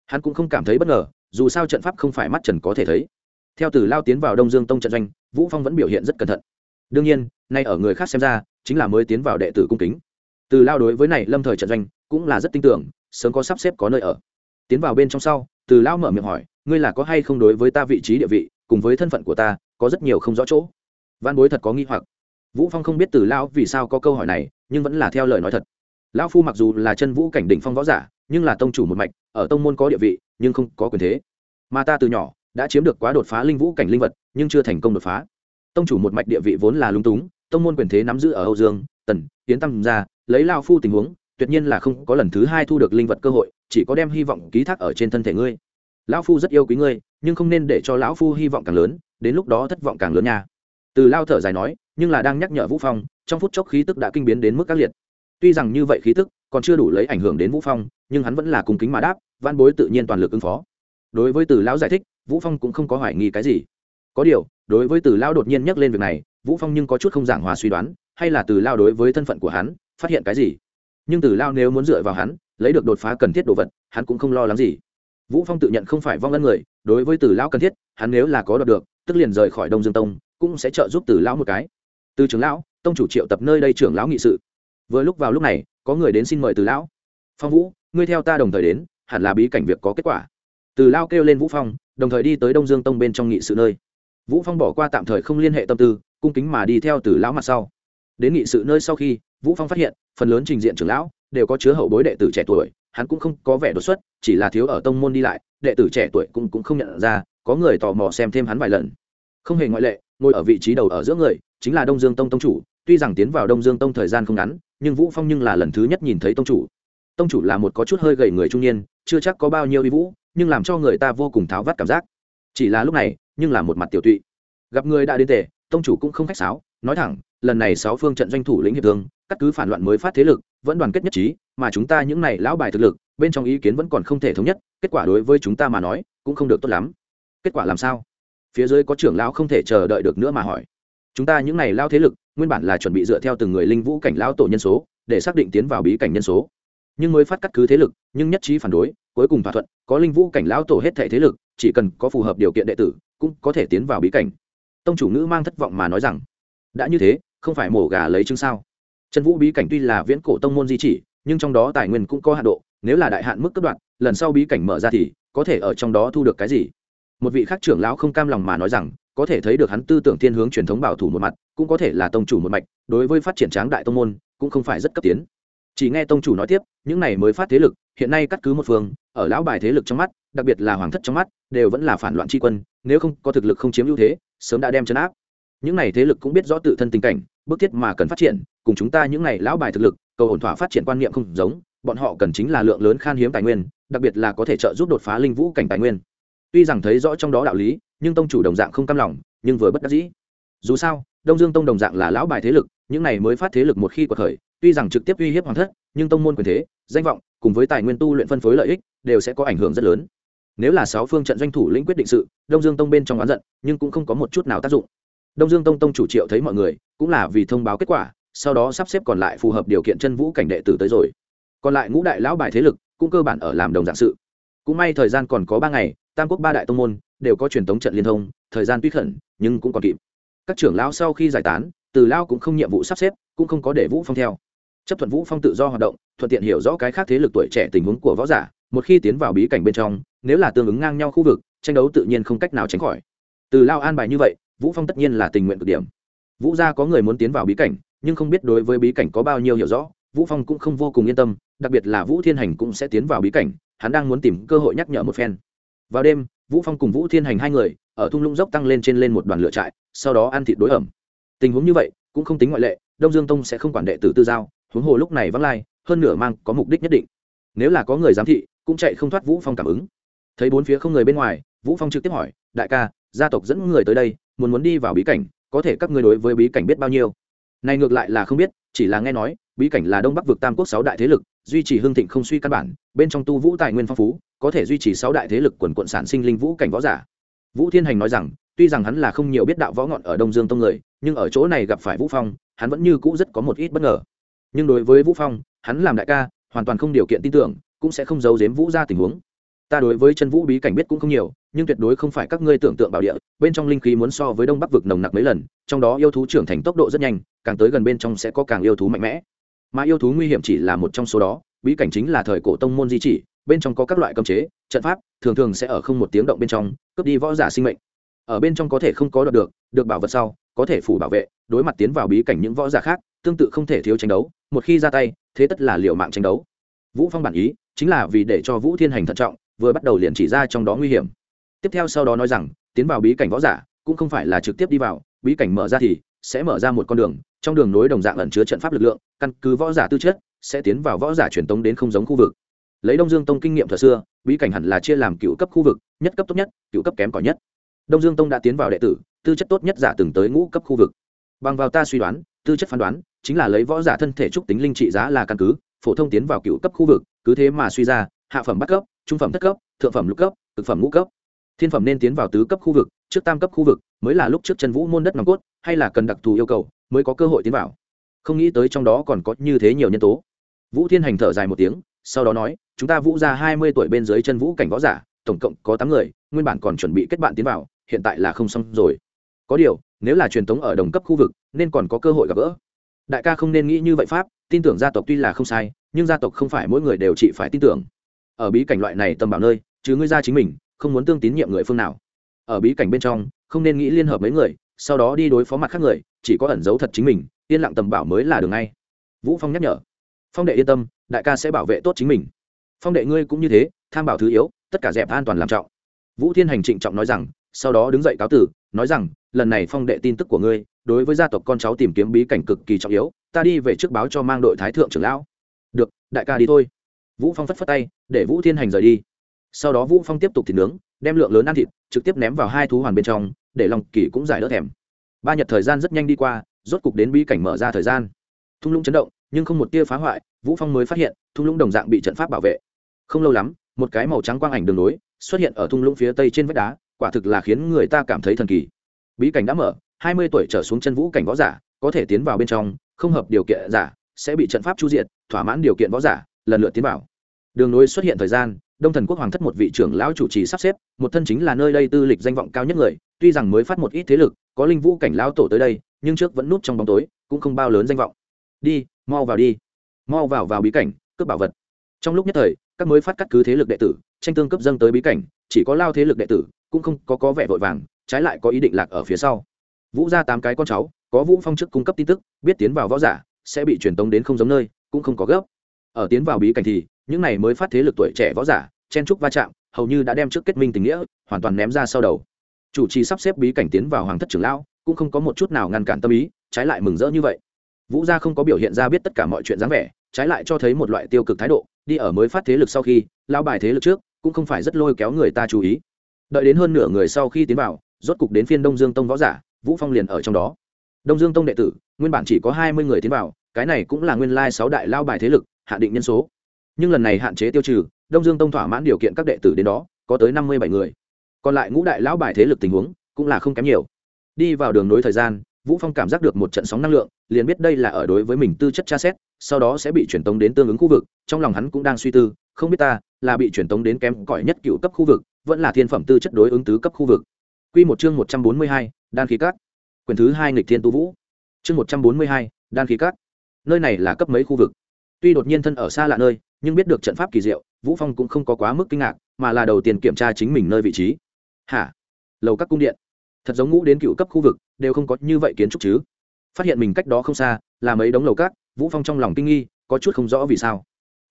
Hắn cũng không cảm thấy bất ngờ, dù sao trận pháp không phải mắt trần có thể thấy. Theo từ lao tiến vào Đông Dương Tông trận doanh, Vũ Phong vẫn biểu hiện rất cẩn thận. Đương nhiên, nay ở người khác xem ra, chính là mới tiến vào đệ tử cung kính. Từ lao đối với này lâm thời trận doanh, cũng là rất tin tưởng, sớm có sắp xếp có nơi ở tiến vào bên trong sau từ lão mở miệng hỏi ngươi là có hay không đối với ta vị trí địa vị cùng với thân phận của ta, có rất nhiều không rõ chỗ. Văn bối thật có nghi hoặc. Vũ phong không biết từ lão vì sao có câu hỏi này, nhưng vẫn là theo lời nói thật. Lão phu mặc dù là chân vũ cảnh đỉnh phong võ giả, nhưng là tông chủ một mạch, ở tông môn có địa vị, nhưng không có quyền thế. Mà ta từ nhỏ, đã chiếm được quá đột phá linh vũ cảnh linh vật, nhưng chưa thành công đột phá. Tông chủ một mạch địa vị vốn là lung túng, tông môn quyền thế nắm giữ ở âu dương, tần tiến tâm ra lấy lao phu tình huống, tuyệt nhiên là không có lần thứ hai thu được linh vật cơ hội, chỉ có đem hy vọng ký thác ở trên thân thể ngươi lão phu rất yêu quý ngươi, nhưng không nên để cho lão phu hy vọng càng lớn, đến lúc đó thất vọng càng lớn nha. Từ lao thở dài nói, nhưng là đang nhắc nhở vũ phong, trong phút chốc khí tức đã kinh biến đến mức các liệt. Tuy rằng như vậy khí tức còn chưa đủ lấy ảnh hưởng đến vũ phong, nhưng hắn vẫn là cung kính mà đáp, văn bối tự nhiên toàn lực ứng phó. Đối với từ lão giải thích, vũ phong cũng không có hoài nghi cái gì. Có điều, đối với từ lao đột nhiên nhắc lên việc này, vũ phong nhưng có chút không giảng hòa suy đoán, hay là từ lao đối với thân phận của hắn, phát hiện cái gì. Nhưng từ lao nếu muốn dựa vào hắn, lấy được đột phá cần thiết đồ vật, hắn cũng không lo lắng gì vũ phong tự nhận không phải vong ân người, đối với từ lão cần thiết, hắn nếu là có đoạt được, tức liền rời khỏi đông dương tông, cũng sẽ trợ giúp từ lão một cái. Từ trưởng lão, tông chủ triệu tập nơi đây trưởng lão nghị sự. Vừa lúc vào lúc này, có người đến xin mời từ lão. Phong vũ, ngươi theo ta đồng thời đến, hẳn là bí cảnh việc có kết quả. Từ lao kêu lên vũ phong, đồng thời đi tới đông dương tông bên trong nghị sự nơi. Vũ phong bỏ qua tạm thời không liên hệ tâm tư, cung kính mà đi theo từ lão mặt sau. Đến nghị sự nơi sau khi, vũ phong phát hiện, phần lớn trình diện trưởng lão đều có chứa hậu bối đệ tử trẻ tuổi, hắn cũng không có vẻ đột xuất, chỉ là thiếu ở tông môn đi lại, đệ tử trẻ tuổi cũng cũng không nhận ra, có người tò mò xem thêm hắn vài lần. Không hề ngoại lệ, ngồi ở vị trí đầu ở giữa người, chính là đông dương tông tông chủ, tuy rằng tiến vào đông dương tông thời gian không ngắn, nhưng vũ phong nhưng là lần thứ nhất nhìn thấy tông chủ. Tông chủ là một có chút hơi gầy người trung niên, chưa chắc có bao nhiêu uy vũ, nhưng làm cho người ta vô cùng tháo vắt cảm giác. Chỉ là lúc này, nhưng là một mặt tiểu tụy. Gặp người đã đến tề, tông chủ cũng không khách sáo, nói thẳng, lần này sáu phương trận doanh thủ lĩnh hiệp thương, cắt cứ phản loạn mới phát thế lực vẫn đoàn kết nhất trí, mà chúng ta những này lão bài thực lực, bên trong ý kiến vẫn còn không thể thống nhất, kết quả đối với chúng ta mà nói, cũng không được tốt lắm. Kết quả làm sao? Phía dưới có trưởng lão không thể chờ đợi được nữa mà hỏi. Chúng ta những này lao thế lực, nguyên bản là chuẩn bị dựa theo từng người linh vũ cảnh lão tổ nhân số, để xác định tiến vào bí cảnh nhân số. Nhưng mới phát cắt cứ thế lực, nhưng nhất trí phản đối, cuối cùng thỏa thuận, có linh vũ cảnh lão tổ hết thể thế lực, chỉ cần có phù hợp điều kiện đệ tử, cũng có thể tiến vào bí cảnh. Tông chủ ngữ mang thất vọng mà nói rằng, đã như thế, không phải mổ gà lấy chứng sao? Chân vũ bí cảnh tuy là viễn cổ tông môn di chỉ, nhưng trong đó tài nguyên cũng có hạn độ, nếu là đại hạn mức cấp đoạn lần sau bí cảnh mở ra thì có thể ở trong đó thu được cái gì? Một vị khác trưởng lão không cam lòng mà nói rằng, có thể thấy được hắn tư tưởng thiên hướng truyền thống bảo thủ một mặt, cũng có thể là tông chủ một mạch, đối với phát triển tráng đại tông môn, cũng không phải rất cấp tiến. Chỉ nghe tông chủ nói tiếp, những này mới phát thế lực, hiện nay cắt cứ một phương, ở lão bài thế lực trong mắt, đặc biệt là hoàng thất trong mắt, đều vẫn là phản loạn tri quân, nếu không có thực lực không chiếm ưu thế, sớm đã đem chấn áp. Những này thế lực cũng biết rõ tự thân tình cảnh bước thiết mà cần phát triển, cùng chúng ta những này lão bài thực lực, cầu ổn thỏa phát triển quan niệm không giống, bọn họ cần chính là lượng lớn khan hiếm tài nguyên, đặc biệt là có thể trợ giúp đột phá linh vũ cảnh tài nguyên. Tuy rằng thấy rõ trong đó đạo lý, nhưng tông chủ đồng dạng không cam lòng, nhưng vừa bất đắc dĩ. Dù sao, đông dương tông đồng dạng là lão bài thế lực, những này mới phát thế lực một khi cuộc khởi, tuy rằng trực tiếp uy hiếp hoàng thất, nhưng tông môn quyền thế, danh vọng, cùng với tài nguyên tu luyện phân phối lợi ích, đều sẽ có ảnh hưởng rất lớn. Nếu là sáu phương trận doanh thủ lĩnh quyết định sự, đông dương tông bên trong oán giận, nhưng cũng không có một chút nào tác dụng đông dương tông tông chủ triệu thấy mọi người, cũng là vì thông báo kết quả, sau đó sắp xếp còn lại phù hợp điều kiện chân vũ cảnh đệ tử tới rồi. Còn lại ngũ đại lão bài thế lực, cũng cơ bản ở làm đồng dạng sự. Cũng may thời gian còn có ba ngày, tam quốc ba đại tông môn, đều có truyền thống trận liên thông, thời gian tuy khẩn, nhưng cũng còn kịp. Các trưởng lão sau khi giải tán, từ lao cũng không nhiệm vụ sắp xếp, cũng không có để vũ phong theo. Chấp thuận vũ phong tự do hoạt động, thuận tiện hiểu rõ cái khác thế lực tuổi trẻ tình huống của võ giả, một khi tiến vào bí cảnh bên trong, nếu là tương ứng ngang nhau khu vực, tranh đấu tự nhiên không cách nào tránh khỏi. Từ lao an bài như vậy vũ phong tất nhiên là tình nguyện cực điểm. Vũ gia có người muốn tiến vào bí cảnh, nhưng không biết đối với bí cảnh có bao nhiêu hiểu rõ, vũ phong cũng không vô cùng yên tâm, đặc biệt là vũ thiên hành cũng sẽ tiến vào bí cảnh, hắn đang muốn tìm cơ hội nhắc nhở một phen. Vào đêm, vũ phong cùng vũ thiên hành hai người, ở thung lũng dốc tăng lên trên lên một đoàn lửa trại, sau đó ăn thịt đối ẩm. Tình huống như vậy, cũng không tính ngoại lệ, đông dương tông sẽ không quản đệ tử tư giao, huống hồ lúc này vắng lai, hơn nửa mang có mục đích nhất định. Nếu là có người giám thị, cũng chạy không thoát vũ phong cảm ứng. Thấy bốn phía không người bên ngoài, vũ phong trực tiếp hỏi, đại ca, gia tộc dẫn người tới đây muốn muốn đi vào bí cảnh, có thể các ngươi đối với bí cảnh biết bao nhiêu. Này ngược lại là không biết, chỉ là nghe nói, bí cảnh là đông bắc vực tam quốc sáu đại thế lực, duy trì hương thịnh không suy căn bản, bên trong tu vũ tài nguyên phong phú, có thể duy trì sáu đại thế lực quần quận sản sinh linh vũ cảnh võ giả. Vũ thiên hành nói rằng, tuy rằng hắn là không nhiều biết đạo võ ngọn ở đông dương tông người, nhưng ở chỗ này gặp phải vũ phong, hắn vẫn như cũ rất có một ít bất ngờ. Nhưng đối với vũ phong, hắn làm đại ca, hoàn toàn không điều kiện tin tưởng, cũng sẽ không giấu giếm vũ ra tình huống ta đối với chân vũ bí cảnh biết cũng không nhiều, nhưng tuyệt đối không phải các ngươi tưởng tượng bảo địa, bên trong linh khí muốn so với đông bắc vực nồng nặc mấy lần, trong đó yêu thú trưởng thành tốc độ rất nhanh, càng tới gần bên trong sẽ có càng yêu thú mạnh mẽ. Mà yêu thú nguy hiểm chỉ là một trong số đó, bí cảnh chính là thời cổ tông môn di chỉ, bên trong có các loại cấm chế, trận pháp, thường thường sẽ ở không một tiếng động bên trong, cướp đi võ giả sinh mệnh. Ở bên trong có thể không có đoạt được được bảo vật sau, có thể phủ bảo vệ, đối mặt tiến vào bí cảnh những võ giả khác, tương tự không thể thiếu tranh đấu, một khi ra tay, thế tất là liệu mạng tranh đấu. Vũ phong bản ý, chính là vì để cho vũ thiên hành thận trọng vừa bắt đầu liền chỉ ra trong đó nguy hiểm. Tiếp theo sau đó nói rằng, tiến vào bí cảnh võ giả, cũng không phải là trực tiếp đi vào, bí cảnh mở ra thì sẽ mở ra một con đường, trong đường nối đồng dạng ẩn chứa trận pháp lực lượng, căn cứ võ giả tư chất, sẽ tiến vào võ giả truyền tống đến không giống khu vực. Lấy đông dương tông kinh nghiệm thời xưa, bí cảnh hẳn là chia làm cựu cấp khu vực, nhất cấp tốt nhất, cựu cấp kém cỏi nhất. Đông dương tông đã tiến vào đệ tử, tư chất tốt nhất giả từng tới ngũ cấp khu vực. Bằng vào ta suy đoán, tư chất phán đoán, chính là lấy võ giả thân thể trúc tính linh trị giá là căn cứ, phổ thông tiến vào cựu cấp khu vực, cứ thế mà suy ra, hạ phẩm bắt cấp trung phẩm thất cấp, thượng phẩm lục cấp thực phẩm ngũ cấp. Thiên phẩm nên tiến vào tứ cấp khu vực, trước tam cấp khu vực mới là lúc trước chân vũ môn đất nòng cốt, hay là cần đặc thù yêu cầu mới có cơ hội tiến vào. Không nghĩ tới trong đó còn có như thế nhiều nhân tố. Vũ thiên hành thở dài một tiếng, sau đó nói, chúng ta vũ ra hai mươi tuổi bên dưới chân vũ cảnh võ giả, tổng cộng có tám người, nguyên bản còn chuẩn bị kết bạn tiến vào, hiện tại là không xong rồi. Có điều, nếu là truyền thống ở đồng cấp khu vực, nên còn có cơ hội gặp gỡ. Đại ca không nên nghĩ như vậy pháp, tin tưởng gia tộc tuy là không sai, nhưng gia tộc không phải mỗi người đều chỉ phải tin tưởng ở bí cảnh loại này tầm bảo nơi, chứ ngươi ra chính mình, không muốn tương tín nhiệm người phương nào. Ở bí cảnh bên trong, không nên nghĩ liên hợp mấy người, sau đó đi đối phó mặt khác người, chỉ có ẩn giấu thật chính mình, yên lặng tầm bảo mới là đường ngay. Vũ phong nhắc nhở. Phong đệ yên tâm, đại ca sẽ bảo vệ tốt chính mình. Phong đệ ngươi cũng như thế, tham bảo thứ yếu, tất cả dẹp an toàn làm trọng. Vũ thiên hành trịnh trọng nói rằng, sau đó đứng dậy cáo tử, nói rằng, lần này phong đệ tin tức của ngươi, đối với gia tộc con cháu tìm kiếm bí cảnh cực kỳ trọng yếu, ta đi về trước báo cho mang đội thái thượng trưởng lão. Được, đại ca đi thôi vũ phong phất phất tay, để vũ thiên hành rời đi. Sau đó vũ phong tiếp tục thịt nướng, đem lượng lớn ăn thịt trực tiếp ném vào hai thú hoàn bên trong, để lòng kỳ cũng giải đỡ thèm. Ba nhật thời gian rất nhanh đi qua, rốt cục đến bi cảnh mở ra thời gian. Thung lũng chấn động, nhưng không một tia phá hoại, vũ phong mới phát hiện, thung lũng đồng dạng bị trận pháp bảo vệ. Không lâu lắm, một cái màu trắng quang ảnh đường nối xuất hiện ở thung lũng phía tây trên vách đá, quả thực là khiến người ta cảm thấy thần kỳ. Bí cảnh đã mở, hai mươi tuổi trở xuống chân vũ cảnh võ giả có thể tiến vào bên trong, không hợp điều kiện giả sẽ bị trận pháp chu diệt, thỏa mãn điều kiện võ giả lần lượt tiến vào. Đường nối xuất hiện thời gian, đông thần quốc hoàng thất một vị trưởng lão chủ trì sắp xếp, một thân chính là nơi đây tư lịch danh vọng cao nhất người, tuy rằng mới phát một ít thế lực, có linh vũ cảnh lão tổ tới đây, nhưng trước vẫn núp trong bóng tối, cũng không bao lớn danh vọng. Đi, mau vào đi. Mau vào vào bí cảnh, cướp bảo vật. Trong lúc nhất thời, các mới phát cắt cứ thế lực đệ tử, tranh tương cấp dâng tới bí cảnh, chỉ có lao thế lực đệ tử, cũng không có có vẻ vội vàng, trái lại có ý định lạc ở phía sau. Vũ ra tám cái con cháu, có vũ phong chức cung cấp tin tức, biết tiến vào võ giả, sẽ bị truyền tống đến không giống nơi, cũng không có gấp ở tiến vào bí cảnh thì, những này mới phát thế lực tuổi trẻ võ giả, chen trúc va chạm, hầu như đã đem trước kết minh tình nghĩa, hoàn toàn ném ra sau đầu. Chủ trì sắp xếp bí cảnh tiến vào hoàng thất trưởng lão, cũng không có một chút nào ngăn cản tâm ý, trái lại mừng rỡ như vậy. Vũ gia không có biểu hiện ra biết tất cả mọi chuyện dáng vẻ, trái lại cho thấy một loại tiêu cực thái độ, đi ở mới phát thế lực sau khi lao bài thế lực trước, cũng không phải rất lôi kéo người ta chú ý. Đợi đến hơn nửa người sau khi tiến vào, rốt cục đến phiên đông dương tông võ giả, vũ phong liền ở trong đó. Đông dương tông đệ tử, nguyên bản chỉ có hai mươi người tiến vào, cái này cũng là nguyên lai sáu đại lao bài thế lực hạ định nhân số. Nhưng lần này hạn chế tiêu trừ đông dương tông thỏa mãn điều kiện các đệ tử đến đó có tới năm mươi bảy người. Còn lại ngũ đại lão bài thế lực tình huống cũng là không kém nhiều. Đi vào đường nối thời gian vũ phong cảm giác được một trận sóng năng lượng liền biết đây là ở đối với mình tư chất tra xét sau đó sẽ bị truyền tống đến tương ứng khu vực trong lòng hắn cũng đang suy tư không biết ta là bị truyền tống đến kém cỏi nhất cựu cấp khu vực vẫn là thiên phẩm tư chất đối ứng tứ cấp khu vực. Quy một chương một trăm bốn mươi hai, đan khí cát quyền thứ hai nghịch thiên tu vũ. Chương một trăm bốn mươi hai, đan khí cát nơi này là cấp mấy khu vực? Tuy đột nhiên thân ở xa lạ nơi, nhưng biết được trận pháp kỳ diệu, vũ phong cũng không có quá mức kinh ngạc, mà là đầu tiên kiểm tra chính mình nơi vị trí. Hả? Lầu các cung điện. Thật giống ngũ đến cựu cấp khu vực, đều không có như vậy kiến trúc chứ. Phát hiện mình cách đó không xa, là mấy đống lầu cát vũ phong trong lòng kinh nghi, có chút không rõ vì sao.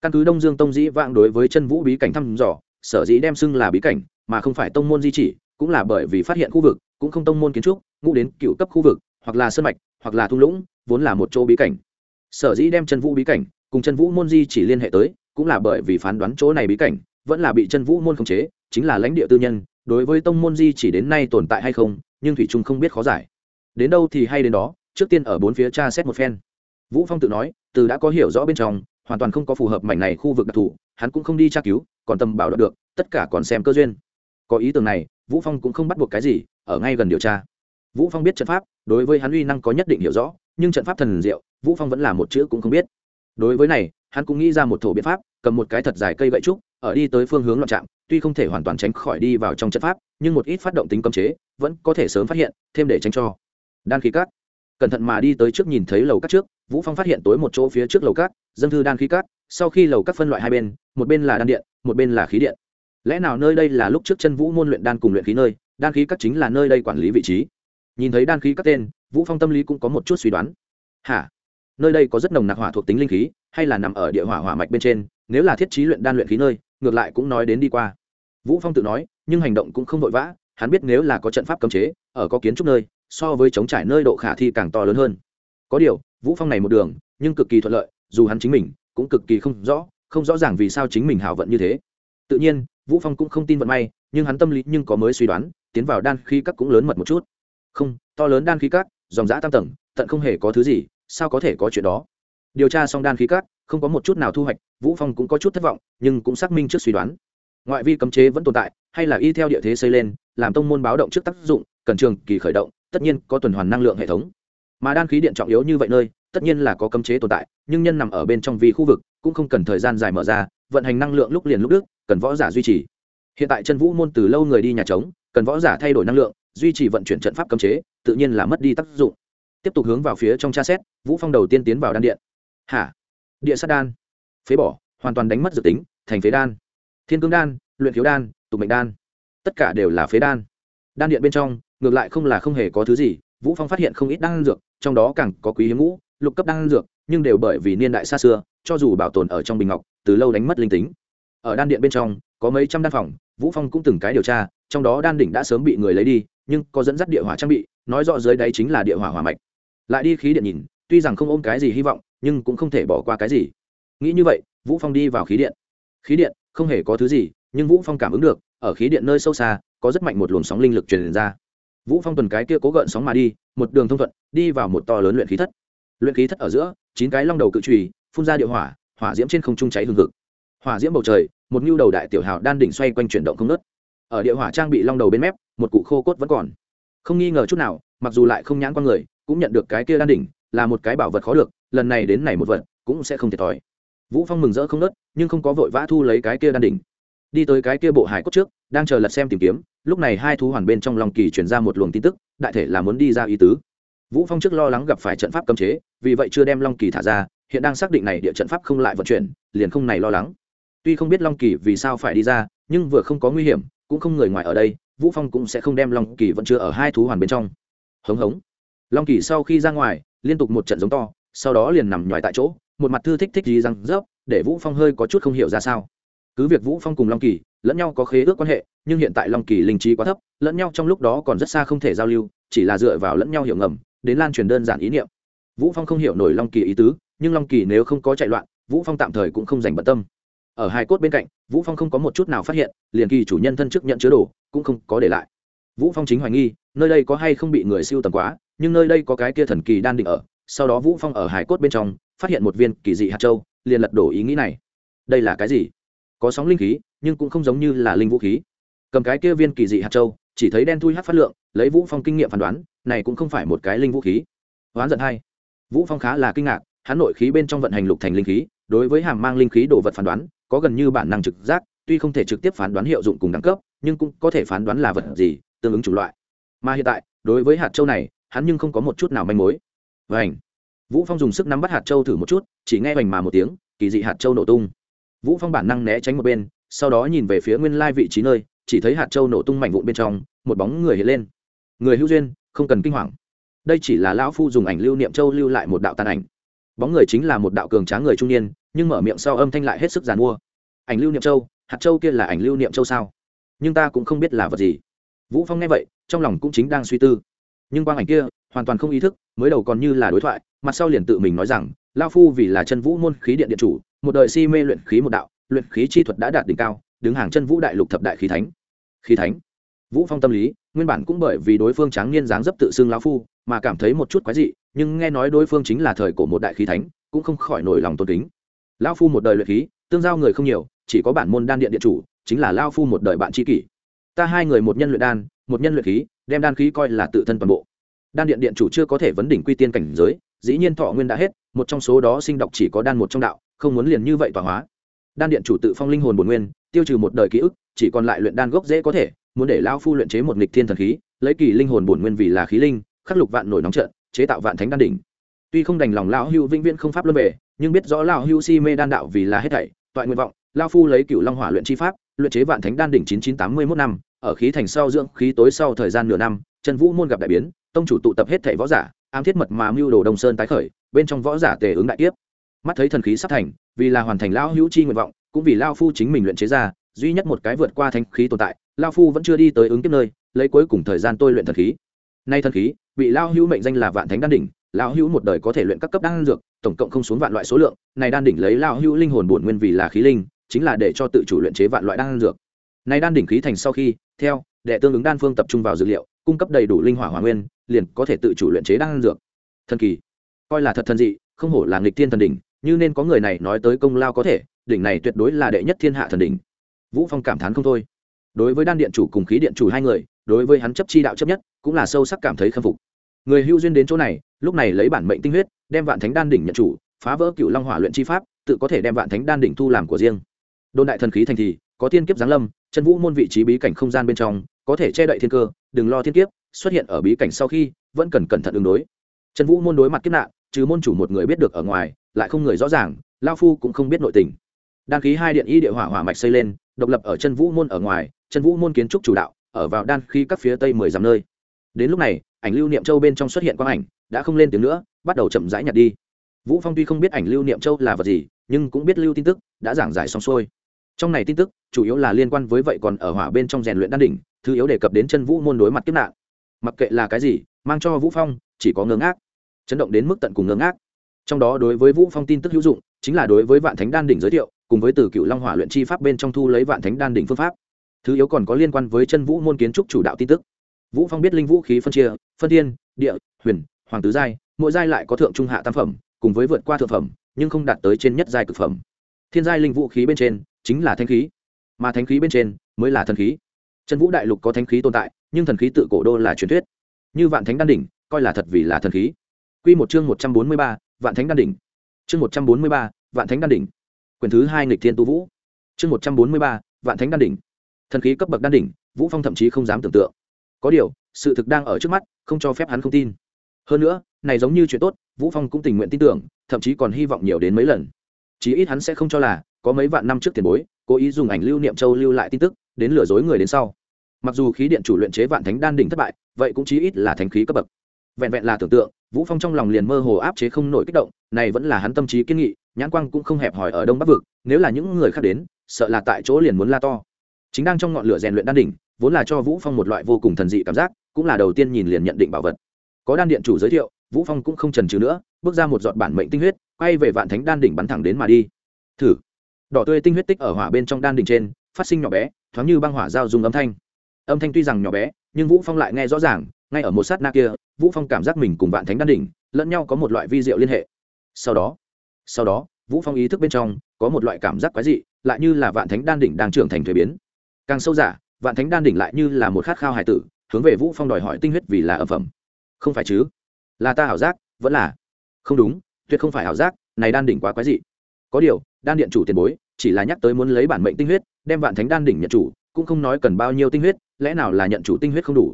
Căn cứ đông dương tông dĩ vãng đối với chân vũ bí cảnh thăm dò, sở dĩ đem xưng là bí cảnh, mà không phải tông môn di chỉ, cũng là bởi vì phát hiện khu vực, cũng không tông môn kiến trúc, ngũ đến cựu cấp khu vực, hoặc là sơn mạch, hoặc là thung lũng, vốn là một chỗ bí cảnh. Sở dĩ đem chân vũ bí cảnh cùng chân vũ môn di chỉ liên hệ tới, cũng là bởi vì phán đoán chỗ này bí cảnh, vẫn là bị chân vũ môn khống chế, chính là lãnh địa tư nhân, đối với tông môn di chỉ đến nay tồn tại hay không, nhưng thủy trung không biết khó giải. Đến đâu thì hay đến đó, trước tiên ở bốn phía tra xét một phen. Vũ phong tự nói, từ đã có hiểu rõ bên trong, hoàn toàn không có phù hợp mảnh này khu vực đặc thù, hắn cũng không đi tra cứu, còn tâm bảo được, tất cả còn xem cơ duyên. Có ý tưởng này, vũ phong cũng không bắt buộc cái gì, ở ngay gần điều tra. Vũ phong biết trận pháp, đối với hắn uy năng có nhất định hiểu rõ, nhưng trận pháp thần diệu, vũ phong vẫn là một chữ cũng không biết đối với này, hắn cũng nghĩ ra một thổ biện pháp, cầm một cái thật dài cây gậy trúc, ở đi tới phương hướng loạn trạm tuy không thể hoàn toàn tránh khỏi đi vào trong trận pháp, nhưng một ít phát động tính cấm chế, vẫn có thể sớm phát hiện, thêm để tránh cho. Đan khí cát. Cẩn thận mà đi tới trước nhìn thấy lầu cát trước, vũ phong phát hiện tối một chỗ phía trước lầu cát dân thư đan khí cát, sau khi lầu cát phân loại hai bên, một bên là đan điện, một bên là khí điện. Lẽ nào nơi đây là lúc trước chân vũ môn luyện đan cùng luyện khí nơi, đan khí cát chính là nơi đây quản lý vị trí? Nhìn thấy đan khí cát tên, vũ phong tâm lý cũng có một chút suy đoán. Hả? Nơi đây có rất nồng nặc hỏa thuộc tính linh khí, hay là nằm ở địa hỏa hỏa mạch bên trên, nếu là thiết trí luyện đan luyện khí nơi, ngược lại cũng nói đến đi qua. Vũ phong tự nói, nhưng hành động cũng không vội vã, hắn biết nếu là có trận pháp cấm chế, ở có kiến trúc nơi, so với chống trải nơi độ khả thi càng to lớn hơn. Có điều, vũ phong này một đường, nhưng cực kỳ thuận lợi, dù hắn chính mình, cũng cực kỳ không rõ không rõ ràng vì sao chính mình hảo vận như thế. Tự nhiên, vũ phong cũng không tin vận may, nhưng hắn tâm lý nhưng có mới suy đoán, tiến vào đan khí các cũng lớn mật một chút. Không, to lớn đan khí các, dòng dã tam tầng, tận không hề có thứ gì sao có thể có chuyện đó? Điều tra xong đan khí cát, không có một chút nào thu hoạch vũ phong cũng có chút thất vọng nhưng cũng xác minh trước suy đoán. Ngoại vi cấm chế vẫn tồn tại hay là y theo địa thế xây lên làm tông môn báo động trước tác dụng cần trường kỳ khởi động tất nhiên có tuần hoàn năng lượng hệ thống. Mà đan khí điện trọng yếu như vậy nơi tất nhiên là có cấm chế tồn tại nhưng nhân nằm ở bên trong vi khu vực cũng không cần thời gian dài mở ra vận hành năng lượng lúc liền lúc đức cần võ giả duy trì. Hiện tại chân vũ môn từ lâu người đi nhà trống cần võ giả thay đổi năng lượng duy trì vận chuyển trận pháp cấm chế tự nhiên là mất đi tác dụng tiếp tục hướng vào phía trong tra xét, vũ phong đầu tiên tiến vào đan điện. Hả? Địa sát đan. Phế bỏ, hoàn toàn đánh mất dự tính, thành phế đan. Thiên cương đan, luyện thiếu đan tục mệnh đan. Tất cả đều là phế đan. Đan điện bên trong, ngược lại không là không hề có thứ gì, vũ phong phát hiện không ít đan dược, trong đó càng có quý hiếm ngũ, lục cấp đan dược, nhưng đều bởi vì niên đại xa xưa, cho dù bảo tồn ở trong bình ngọc, từ lâu đánh mất linh tính. Ở đan điện bên trong, có mấy trăm đan phòng, vũ phong cũng từng cái điều tra, trong đó đan đỉnh đã sớm bị người lấy đi, nhưng có dẫn dắt địa hỏa trang bị, nói rõ dưới đáy chính là địa hỏa hỏa mạch lại đi khí điện nhìn, tuy rằng không ôm cái gì hy vọng, nhưng cũng không thể bỏ qua cái gì. Nghĩ như vậy, vũ phong đi vào khí điện. Khí điện, không hề có thứ gì, nhưng vũ phong cảm ứng được, ở khí điện nơi sâu xa, có rất mạnh một luồng sóng linh lực truyền ra. Vũ phong tuần cái kia cố gợn sóng mà đi, một đường thông thuận, đi vào một to lớn luyện khí thất. Luyện khí thất ở giữa, chín cái long đầu cự trùy phun ra địa hỏa hỏa diễm trên không trung cháy hừng hực. Hỏa diễm bầu trời, một nhu đầu đại tiểu hào đan đỉnh xoay quanh chuyển động không nứt. ở địa hỏa trang bị long đầu bên mép, một cụ khô cốt vẫn còn. Không nghi ngờ chút nào, mặc dù lại không nhãn con người cũng nhận được cái kia đan đỉnh, là một cái bảo vật khó được, lần này đến này một vật, cũng sẽ không thiệt thòi. Vũ phong mừng rỡ không nớt, nhưng không có vội vã thu lấy cái kia đan đỉnh. Đi tới cái kia bộ hải cốt trước, đang chờ lật xem tìm kiếm, lúc này hai thú hoàn bên trong lòng kỳ chuyển ra một luồng tin tức, đại thể là muốn đi ra ý tứ. Vũ phong trước lo lắng gặp phải trận pháp cấm chế, vì vậy chưa đem long kỳ thả ra, hiện đang xác định này địa trận pháp không lại vận chuyển, liền không này lo lắng. Tuy không biết long kỳ vì sao phải đi ra, nhưng vừa không có nguy hiểm, cũng không người ngoài ở đây, vũ phong cũng sẽ không đem long kỳ vẫn chưa ở hai thú hoàn bên trong. Hống hống long kỳ sau khi ra ngoài, liên tục một trận giống to, sau đó liền nằm nhoài tại chỗ, một mặt thư thích thích gì răng rớp, để vũ phong hơi có chút không hiểu ra sao. Cứ việc vũ phong cùng long kỳ lẫn nhau có khế ước quan hệ, nhưng hiện tại long kỳ linh trí quá thấp, lẫn nhau trong lúc đó còn rất xa không thể giao lưu, chỉ là dựa vào lẫn nhau hiểu ngầm, đến lan truyền đơn giản ý niệm. Vũ phong không hiểu nổi long kỳ ý tứ, nhưng long kỳ nếu không có chạy loạn, vũ phong tạm thời cũng không dành bận tâm. Ở hai cốt bên cạnh, vũ phong không có một chút nào phát hiện, liền kỳ chủ nhân thân chức nhận chứa đồ, cũng không có để lại. Vũ phong chính hoài nghi, nơi đây có hay không bị người siêu tầm quá nhưng nơi đây có cái kia thần kỳ đan định ở, sau đó vũ phong ở hải cốt bên trong, phát hiện một viên kỳ dị hạt châu, liền lật đổ ý nghĩ này. Đây là cái gì? Có sóng linh khí, nhưng cũng không giống như là linh vũ khí. Cầm cái kia viên kỳ dị hạt châu, chỉ thấy đen thui hát phát lượng, lấy vũ phong kinh nghiệm phán đoán, này cũng không phải một cái linh vũ khí. Hoán giận hay. vũ phong khá là kinh ngạc, hắn nội khí bên trong vận hành lục thành linh khí, đối với hàm mang linh khí đồ vật phán đoán, có gần như bản năng trực giác, tuy không thể trực tiếp phán đoán hiệu dụng cùng đẳng cấp, nhưng cũng có thể phán đoán là vật gì, tương ứng chủng loại. Mà hiện tại, đối với hạt châu này hắn nhưng không có một chút nào manh mối. Vảnh vũ phong dùng sức nắm bắt hạt châu thử một chút, chỉ nghe vành mà một tiếng, kỳ dị hạt châu nổ tung. Vũ phong bản năng né tránh một bên, sau đó nhìn về phía nguyên lai vị trí nơi, chỉ thấy hạt châu nổ tung mảnh vụn bên trong, một bóng người hiện lên. Người hữu duyên, không cần kinh hoàng. Đây chỉ là lão phu dùng ảnh lưu niệm châu lưu lại một đạo tàn ảnh. Bóng người chính là một đạo cường tráng người trung niên, nhưng mở miệng sau âm thanh lại hết sức giàn mua. Ảnh lưu niệm châu, hạt châu kia là ảnh lưu niệm châu sao? Nhưng ta cũng không biết là vật gì. Vũ phong nghe vậy, trong lòng cũng chính đang suy tư nhưng quang ảnh kia, hoàn toàn không ý thức, mới đầu còn như là đối thoại, mặt sau liền tự mình nói rằng, lao phu vì là chân vũ môn khí điện điện chủ, một đời si mê luyện khí một đạo, luyện khí chi thuật đã đạt đỉnh cao, đứng hàng chân vũ đại lục thập đại khí thánh. Khí thánh? Vũ phong tâm lý, nguyên bản cũng bởi vì đối phương tráng niên dáng dấp tự xưng lão phu, mà cảm thấy một chút quái dị, nhưng nghe nói đối phương chính là thời của một đại khí thánh, cũng không khỏi nổi lòng tôn kính. Lão phu một đời luyện khí, tương giao người không nhiều, chỉ có bản môn đan điện điện chủ, chính là lao phu một đời bạn tri kỷ. Ta hai người một nhân luyện đan, một nhân luyện khí đem đan khí coi là tự thân toàn bộ. Đan điện điện chủ chưa có thể vấn đỉnh quy tiên cảnh giới, dĩ nhiên thọ nguyên đã hết, một trong số đó sinh độc chỉ có đan một trong đạo, không muốn liền như vậy tỏa hóa. Đan điện chủ tự phong linh hồn bổn nguyên, tiêu trừ một đời ký ức, chỉ còn lại luyện đan gốc dễ có thể, muốn để lao phu luyện chế một nghịch thiên thần khí, lấy kỳ linh hồn bổn nguyên vì là khí linh, khắc lục vạn nổi nóng trận chế tạo vạn thánh đan đỉnh. Tuy không đành lòng lão hưu vĩnh viễn không pháp luân về, nhưng biết rõ lão hưu si mê đan đạo vì là hết thảy, toại nguyện vọng lao phu lấy cựu long hỏa luyện chi pháp, luyện chế vạn thánh đan đỉnh chín chín tám mươi mốt năm ở khí thành sau dưỡng khí tối sau thời gian nửa năm chân vũ môn gặp đại biến, tông chủ tụ tập hết thảy võ giả, ám thiết mật mà mưu đồ đông sơn tái khởi, bên trong võ giả tề ứng đại tiếp mắt thấy thần khí sắp thành, vì là hoàn thành lão hữu chi nguyện vọng, cũng vì lao phu chính mình luyện chế ra, duy nhất một cái vượt qua thanh khí tồn tại lao phu vẫn chưa đi tới ứng kiếp nơi, lấy cuối cùng thời gian tôi luyện thần khí. Nay thần khí, bị lao hữu mệnh danh là vạn thánh đan đỉnh lao hữu một đời có thể luyện các cấp đan dược, tổng cộng không xuống vạn loại số lượng, này đan đỉnh lấy lao hữu linh hồn bổn nguyên vì là khí linh, chính là để cho tự chủ luyện chế vạn loại đan dược này đan đỉnh khí thành sau khi, theo, đệ tương ứng đan phương tập trung vào dữ liệu, cung cấp đầy đủ linh hỏa hỏa nguyên, liền có thể tự chủ luyện chế đan dược. Thần kỳ. Coi là thật thần dị, không hổ là nghịch thiên thần đỉnh, như nên có người này nói tới công lao có thể, đỉnh này tuyệt đối là đệ nhất thiên hạ thần đỉnh. Vũ phong cảm thán không thôi. Đối với đan điện chủ cùng khí điện chủ hai người, đối với hắn chấp chi đạo chấp nhất, cũng là sâu sắc cảm thấy khâm phục. Người hưu duyên đến chỗ này, lúc này lấy bản mệnh tinh huyết, đem vạn thánh đan đỉnh nhận chủ, phá vỡ cựu long hỏa luyện chi pháp, tự có thể đem vạn thánh đan đỉnh thu làm của riêng. Đôn đại thần khí thành thì, có tiên kiếp giáng lâm chân vũ môn vị trí bí cảnh không gian bên trong, có thể che đậy thiên cơ, đừng lo thiên kiếp, xuất hiện ở bí cảnh sau khi, vẫn cần cẩn thận ứng đối. Chân vũ môn đối mặt kiếp nạn, trừ môn chủ một người biết được ở ngoài, lại không người rõ ràng lao phu cũng không biết nội tình. Đan khí hai điện y địa hỏa hỏa mạch xây lên, độc lập ở chân vũ môn ở ngoài, chân vũ môn kiến trúc chủ đạo, ở vào đan khí các phía tây mười dặm nơi. Đến lúc này, ảnh lưu niệm châu bên trong xuất hiện quang ảnh, đã không lên tiếng nữa, bắt đầu chậm rãi nhặt đi. Vũ phong tuy không biết ảnh lưu niệm châu là vật gì, nhưng cũng biết lưu tin tức, đã giảng giải xong xuôi trong này tin tức, chủ yếu là liên quan với vậy còn ở hỏa bên trong rèn luyện đan đỉnh, thứ yếu đề cập đến chân vũ môn đối mặt kiếp nạn. Mặc kệ là cái gì, mang cho vũ phong, chỉ có ngớ ngác. Chấn động đến mức tận cùng ngớ ngác. Trong đó đối với vũ phong tin tức hữu dụng, chính là đối với vạn thánh đan đỉnh giới thiệu, cùng với từ cựu long hỏa luyện chi pháp bên trong thu lấy vạn thánh đan đỉnh phương pháp. Thứ yếu còn có liên quan với chân vũ môn kiến trúc chủ đạo tin tức. Vũ phong biết linh vũ khí phân chia, phân thiên, địa, huyền, hoàng tứ giai, mỗi giai lại có thượng trung hạ tam phẩm, cùng với vượt qua thượng phẩm, nhưng không đạt tới trên nhất giai cực phẩm. Thiên giai linh vũ khí bên trên chính là thanh khí. Mà thanh khí bên trên mới là thần khí. Chân vũ đại lục có thanh khí tồn tại nhưng thần khí tự cổ đô là truyền thuyết. Như vạn thánh đan đỉnh coi là thật vì là thần khí. Quy một chương một trăm bốn mươi ba, vạn thánh đan đỉnh. Chương một trăm bốn mươi ba, vạn thánh đan đỉnh. Quyền thứ hai nghịch thiên tu vũ. Chương một trăm bốn mươi ba, vạn thánh đan đỉnh. Thần khí cấp bậc đan đỉnh vũ phong thậm chí không dám tưởng tượng. Có điều sự thực đang ở trước mắt không cho phép hắn không tin. Hơn nữa này giống như chuyện tốt vũ phong cũng tình nguyện tin tưởng thậm chí còn hy vọng nhiều đến mấy lần. Chí ít hắn sẽ không cho là có mấy vạn năm trước tiền bối, cố ý dùng ảnh lưu niệm châu lưu lại tin tức, đến lừa dối người đến sau. Mặc dù khí điện chủ luyện chế vạn thánh đan đỉnh thất bại, vậy cũng chí ít là thánh khí cấp bậc. Vẹn vẹn là tưởng tượng, vũ phong trong lòng liền mơ hồ áp chế không nổi kích động, này vẫn là hắn tâm trí kiên nghị, nhãn quang cũng không hẹp hòi ở đông bắc vực, nếu là những người khác đến, sợ là tại chỗ liền muốn la to. Chính đang trong ngọn lửa rèn luyện đan đỉnh, vốn là cho vũ phong một loại vô cùng thần dị cảm giác, cũng là đầu tiên nhìn liền nhận định bảo vật. Có đan điện chủ giới thiệu, vũ phong cũng không chần chừ nữa, bước ra một giọt bản mệnh tinh huyết, quay về vạn thánh đan đỉnh bắn thẳng đến mà đi. Thử đỏ tươi tinh huyết tích ở hỏa bên trong đan đỉnh trên, phát sinh nhỏ bé, thoáng như băng hỏa giao dùng âm thanh. Âm thanh tuy rằng nhỏ bé, nhưng vũ phong lại nghe rõ ràng, ngay ở một sát na kia, vũ phong cảm giác mình cùng vạn thánh đan đỉnh, lẫn nhau có một loại vi diệu liên hệ. Sau đó sau đó, vũ phong ý thức bên trong, có một loại cảm giác quái dị, lại như là vạn thánh đan đỉnh đang trưởng thành thuế biến. Càng sâu giả, vạn thánh đan đỉnh lại như là một khát khao hải tử, hướng về vũ phong đòi hỏi tinh huyết vì là âm phẩm. Không phải chứ? Là ta hảo giác, vẫn là. Không đúng, tuyệt không phải hảo giác, này đan đỉnh quá quái dị. Có điều đan điện chủ tiền bối, chỉ là nhắc tới muốn lấy bản mệnh tinh huyết, đem vạn thánh đan đỉnh nhận chủ, cũng không nói cần bao nhiêu tinh huyết, lẽ nào là nhận chủ tinh huyết không đủ?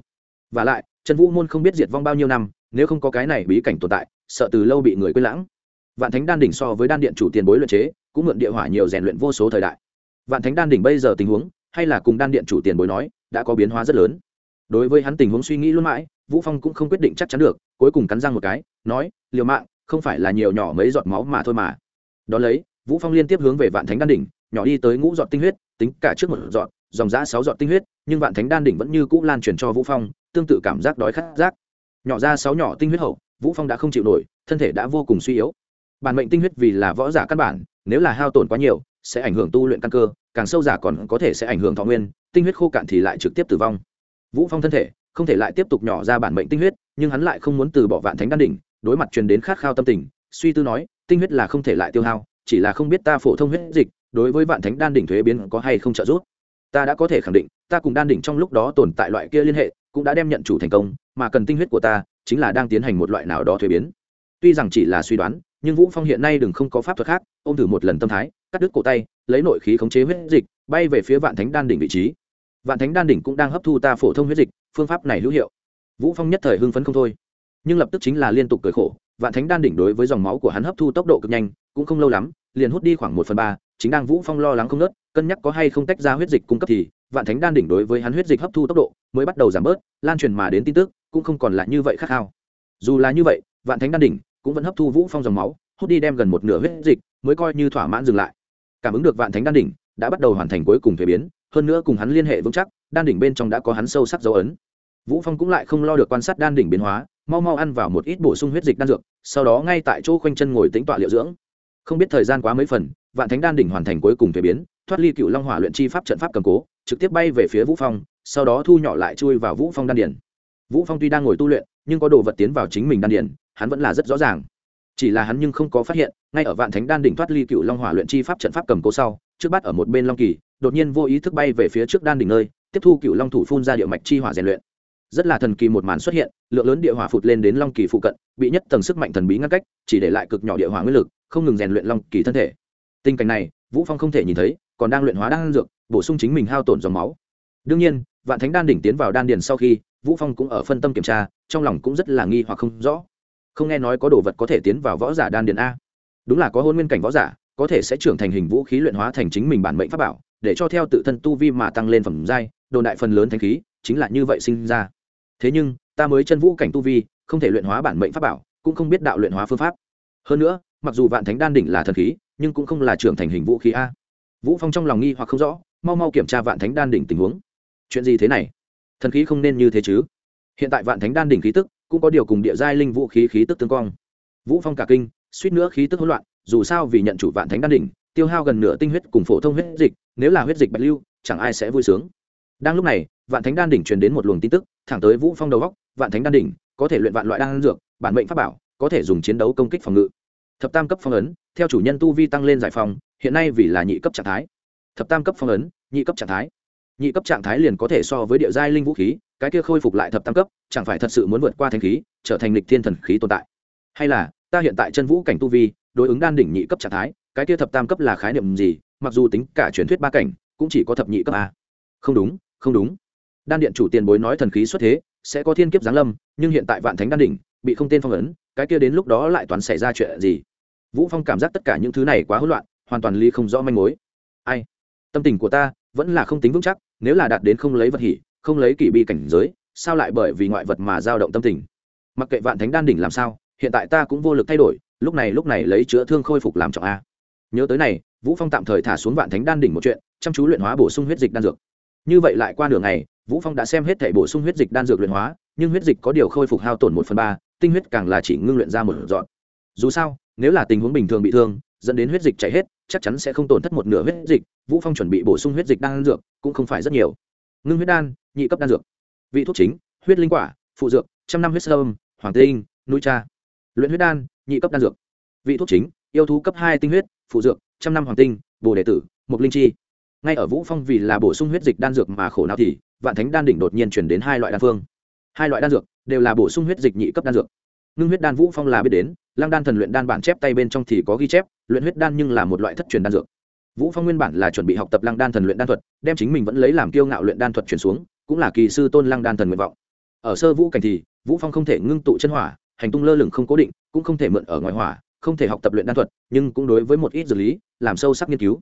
Và lại, trần vũ môn không biết diệt vong bao nhiêu năm, nếu không có cái này bí cảnh tồn tại, sợ từ lâu bị người quên lãng. Vạn thánh đan đỉnh so với đan điện chủ tiền bối luyện chế, cũng mượn địa hỏa nhiều rèn luyện vô số thời đại. Vạn thánh đan đỉnh bây giờ tình huống, hay là cùng đan điện chủ tiền bối nói, đã có biến hóa rất lớn. Đối với hắn tình huống suy nghĩ luôn mãi, vũ phong cũng không quyết định chắc chắn được, cuối cùng cắn răng một cái, nói, liều mạng, không phải là nhiều nhỏ mấy giọt máu mà thôi mà. Đó lấy vũ phong liên tiếp hướng về vạn thánh đan đỉnh, nhỏ đi tới ngũ giọt tinh huyết, tính cả trước một giọt, dòng giã sáu giọt tinh huyết, nhưng vạn thánh đan đỉnh vẫn như cũ lan truyền cho vũ phong, tương tự cảm giác đói khát giác. Nhỏ ra sáu nhỏ tinh huyết hậu, vũ phong đã không chịu nổi, thân thể đã vô cùng suy yếu. Bản mệnh tinh huyết vì là võ giả căn bản, nếu là hao tổn quá nhiều, sẽ ảnh hưởng tu luyện căn cơ, càng sâu giả còn có thể sẽ ảnh hưởng thọ nguyên, tinh huyết khô cạn thì lại trực tiếp tử vong. Vũ phong thân thể không thể lại tiếp tục nhỏ ra bản mệnh tinh huyết, nhưng hắn lại không muốn từ bỏ vạn thánh đan đỉnh, đối mặt truyền đến khát khao tâm tình, suy tư nói, tinh huyết là không thể lại tiêu hao chỉ là không biết ta phổ thông huyết dịch, đối với vạn thánh đan đỉnh thuế biến có hay không trợ giúp. Ta đã có thể khẳng định, ta cùng đan đỉnh trong lúc đó tồn tại loại kia liên hệ, cũng đã đem nhận chủ thành công, mà cần tinh huyết của ta, chính là đang tiến hành một loại nào đó thuế biến. Tuy rằng chỉ là suy đoán, nhưng vũ phong hiện nay đừng không có pháp thuật khác, ôm thử một lần tâm thái, cắt đứt cổ tay, lấy nội khí khống chế huyết dịch, bay về phía vạn thánh đan đỉnh vị trí. Vạn thánh đan đỉnh cũng đang hấp thu ta phổ thông huyết dịch, phương pháp này hữu hiệu. Vũ phong nhất thời hưng phấn không thôi, nhưng lập tức chính là liên tục cười khổ vạn thánh đan đỉnh đối với dòng máu của hắn hấp thu tốc độ cực nhanh, cũng không lâu lắm, liền hút đi khoảng một phần ba, chính đang vũ phong lo lắng không nớt, cân nhắc có hay không tách ra huyết dịch cung cấp thì, vạn thánh đan đỉnh đối với hắn huyết dịch hấp thu tốc độ mới bắt đầu giảm bớt, lan truyền mà đến tin tức, cũng không còn là như vậy khát khao. Dù là như vậy, vạn thánh đan đỉnh cũng vẫn hấp thu vũ phong dòng máu, hút đi đem gần một nửa huyết dịch mới coi như thỏa mãn dừng lại. Cảm ứng được vạn thánh đan đỉnh đã bắt đầu hoàn thành cuối cùng thuế biến, hơn nữa cùng hắn liên hệ vững chắc, đan đỉnh bên trong đã có hắn sâu sắc dấu ấn. Vũ phong cũng lại không lo được quan sát đan đỉnh biến hóa mau mau ăn vào một ít bổ sung huyết dịch đan dược, sau đó ngay tại chỗ khoanh chân ngồi tính tọa liệu dưỡng. Không biết thời gian quá mấy phần, vạn thánh đan đỉnh hoàn thành cuối cùng thuế biến, thoát ly cựu long hỏa luyện chi pháp trận pháp cầm cố, trực tiếp bay về phía vũ phong, sau đó thu nhỏ lại chui vào vũ phong đan điển vũ phong tuy đang ngồi tu luyện, nhưng có đồ vật tiến vào chính mình đan điển hắn vẫn là rất rõ ràng. Chỉ là hắn nhưng không có phát hiện, ngay ở vạn thánh đan đỉnh thoát ly cựu long hỏa luyện chi pháp trận pháp cầm cố sau, trước bắt ở một bên long kỳ, đột nhiên vô ý thức bay về phía trước đan đỉnh nơi, tiếp thu cựu long thủ phun ra địa mạch chi hỏa rèn luyện rất là thần kỳ một màn xuất hiện, lượng lớn địa hỏa phụt lên đến long kỳ phụ cận, bị nhất tầng sức mạnh thần bí ngăn cách, chỉ để lại cực nhỏ địa hỏa nguyên lực, không ngừng rèn luyện long kỳ thân thể. Tình cảnh này, vũ phong không thể nhìn thấy, còn đang luyện hóa đan dược, bổ sung chính mình hao tổn dòng máu. Đương nhiên, vạn thánh đan đỉnh tiến vào đan điền sau khi, vũ phong cũng ở phân tâm kiểm tra, trong lòng cũng rất là nghi hoặc không rõ. Không nghe nói có đồ vật có thể tiến vào võ giả đan điền a. Đúng là có hôn nguyên cảnh võ giả, có thể sẽ trưởng thành hình vũ khí luyện hóa thành chính mình bản mệnh pháp bảo, để cho theo tự thân tu vi mà tăng lên phẩm giai, đồn đại phần lớn thánh khí, chính là như vậy sinh ra thế nhưng, ta mới chân vũ cảnh tu vi, không thể luyện hóa bản mệnh pháp bảo, cũng không biết đạo luyện hóa phương pháp. Hơn nữa, mặc dù vạn thánh đan đỉnh là thần khí, nhưng cũng không là trưởng thành hình vũ khí a. Vũ phong trong lòng nghi hoặc không rõ, mau mau kiểm tra vạn thánh đan đỉnh tình huống. Chuyện gì thế này? Thần khí không nên như thế chứ? Hiện tại vạn thánh đan đỉnh khí tức, cũng có điều cùng địa giai linh vũ khí khí tức tương quang vũ phong cả kinh, suýt nữa khí tức hỗn loạn, dù sao vì nhận chủ vạn thánh đan đỉnh, tiêu hao gần nửa tinh huyết cùng phổ thông huyết dịch, nếu là huyết dịch bạch lưu, chẳng ai sẽ vui sướng. Đang lúc này, vạn thánh đan đỉnh truyền đến một luồng tin tức thẳng tới vũ phong đầu góc, vạn thánh đan đỉnh, có thể luyện vạn loại đan dược, bản mệnh pháp bảo, có thể dùng chiến đấu công kích phòng ngự. Thập tam cấp phong ấn, theo chủ nhân tu vi tăng lên giải phòng hiện nay vì là nhị cấp trạng thái. Thập tam cấp phong ấn, nhị cấp trạng thái. Nhị cấp trạng thái liền có thể so với địa giai linh vũ khí, cái kia khôi phục lại thập tam cấp, chẳng phải thật sự muốn vượt qua thanh khí, trở thành lịch thiên thần khí tồn tại. Hay là, ta hiện tại chân vũ cảnh tu vi, đối ứng đan đỉnh nhị cấp trạng thái, cái kia thập tam cấp là khái niệm gì, mặc dù tính cả truyền thuyết ba cảnh, cũng chỉ có thập nhị cấp a. Không đúng không đúng đan điện chủ tiền bối nói thần khí xuất thế, sẽ có thiên kiếp giáng lâm, nhưng hiện tại vạn thánh đan đỉnh, bị không tên phong ấn, cái kia đến lúc đó lại toàn xảy ra chuyện gì? Vũ phong cảm giác tất cả những thứ này quá hỗn loạn, hoàn toàn ly không rõ manh mối. Ai? Tâm tình của ta vẫn là không tính vững chắc, nếu là đạt đến không lấy vật hỉ, không lấy kỷ bi cảnh giới, sao lại bởi vì ngoại vật mà dao động tâm tình? Mặc kệ vạn thánh đan đỉnh làm sao, hiện tại ta cũng vô lực thay đổi, lúc này lúc này lấy chữa thương khôi phục làm trọng a. Nhớ tới này, vũ phong tạm thời thả xuống vạn thánh đan đỉnh một chuyện, chăm chú luyện hóa bổ sung huyết dịch đan dược. Như vậy lại qua nửa ngày vũ phong đã xem hết thể bổ sung huyết dịch đan dược luyện hóa, nhưng huyết dịch có điều khôi phục hao tổn một phần ba, tinh huyết càng là chỉ ngưng luyện ra một dọn. Dù sao, nếu là tình huống bình thường bị thương, dẫn đến huyết dịch chảy hết, chắc chắn sẽ không tổn thất một nửa huyết dịch. Vũ phong chuẩn bị bổ sung huyết dịch đan dược cũng không phải rất nhiều. Ngưng huyết đan, nhị cấp đan dược, vị thuốc chính, huyết linh quả, phụ dược, trăm năm huyết sâm, hoàng tinh, núi cha luyện huyết đan, nhị cấp đan dược, vị thuốc chính, yêu thú cấp hai tinh huyết, phụ dược, trăm năm hoàng tinh, bồ đệ tử mục linh chi. Ngay ở vũ phong vì là bổ sung huyết dịch đan dược mà khổ não thì vạn thánh đan đỉnh đột nhiên chuyển đến hai loại đan phương. Hai loại đan dược đều là bổ sung huyết dịch nhị cấp đan dược. Ngưng huyết đan vũ phong là biết đến, lăng đan thần luyện đan bản chép tay bên trong thì có ghi chép, luyện huyết đan nhưng là một loại thất truyền đan dược. Vũ phong nguyên bản là chuẩn bị học tập lăng đan thần luyện đan thuật, đem chính mình vẫn lấy làm kiêu ngạo luyện đan thuật chuyển xuống, cũng là kỳ sư tôn lăng đan thần nguyện vọng. Ở sơ vũ cảnh thì, vũ phong không thể ngưng tụ chân hỏa, hành tung lơ lửng không cố định, cũng không thể mượn ở ngoài hỏa, không thể học tập luyện đan thuật, nhưng cũng đối với một ít dược lý, làm sâu sắc nghiên cứu.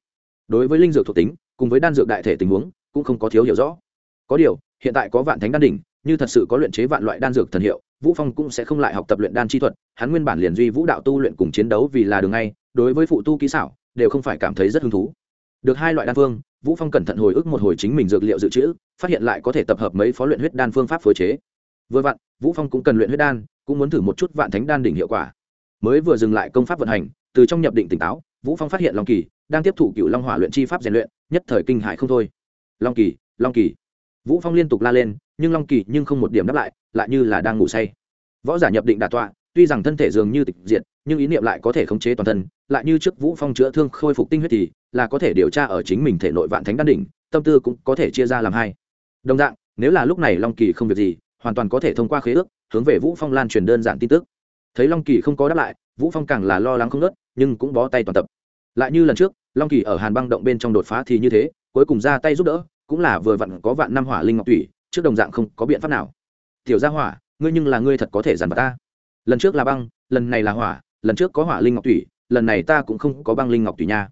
Đối với linh dược thuộc tính, cùng với đan dược đại thể tình huống, cũng không có thiếu hiểu rõ có điều, hiện tại có vạn thánh đan đỉnh, như thật sự có luyện chế vạn loại đan dược thần hiệu, vũ phong cũng sẽ không lại học tập luyện đan chi thuật, hắn nguyên bản liền duy vũ đạo tu luyện cùng chiến đấu vì là đường ngay, đối với phụ tu kỹ xảo, đều không phải cảm thấy rất hứng thú. Được hai loại đan phương, vũ phong cẩn thận hồi ức một hồi chính mình dược liệu dự trữ, phát hiện lại có thể tập hợp mấy phó luyện huyết đan phương pháp phối chế. Vừa vặn, vũ phong cũng cần luyện huyết đan, cũng muốn thử một chút vạn thánh đan đỉnh hiệu quả. Mới vừa dừng lại công pháp vận hành, từ trong nhập định tỉnh táo, vũ phong phát hiện long kỳ đang tiếp thụ cựu long hỏa luyện chi pháp rèn luyện, nhất thời kinh hại không thôi. Long kỳ long kỳ vũ phong liên tục la lên, nhưng long kỳ nhưng không một điểm đáp lại lại như là đang ngủ say. Võ giả nhập định đà tọa, tuy rằng thân thể dường như tịch diệt, nhưng ý niệm lại có thể khống chế toàn thân, lại như trước vũ phong chữa thương khôi phục tinh huyết thì là có thể điều tra ở chính mình thể nội vạn thánh đan đỉnh, tâm tư cũng có thể chia ra làm hai. Đồng dạng, nếu là lúc này long kỳ không việc gì, hoàn toàn có thể thông qua khế ước, hướng về vũ phong lan truyền đơn giản tin tức. Thấy long kỳ không có đáp lại, vũ phong càng là lo lắng không nớt nhưng cũng bó tay toàn tập. Lại như lần trước, long kỳ ở hàn băng động bên trong đột phá thì như thế, cuối cùng ra tay giúp đỡ cũng là vừa vặn có vạn năm hỏa linh ngọc thủy trước đồng dạng không có biện pháp nào. Tiểu gia hỏa, ngươi nhưng là ngươi thật có thể dằn vặt ta. Lần trước là băng, lần này là hỏa, lần trước có hỏa linh ngọc thủy lần này ta cũng không có băng linh ngọc thủy nha.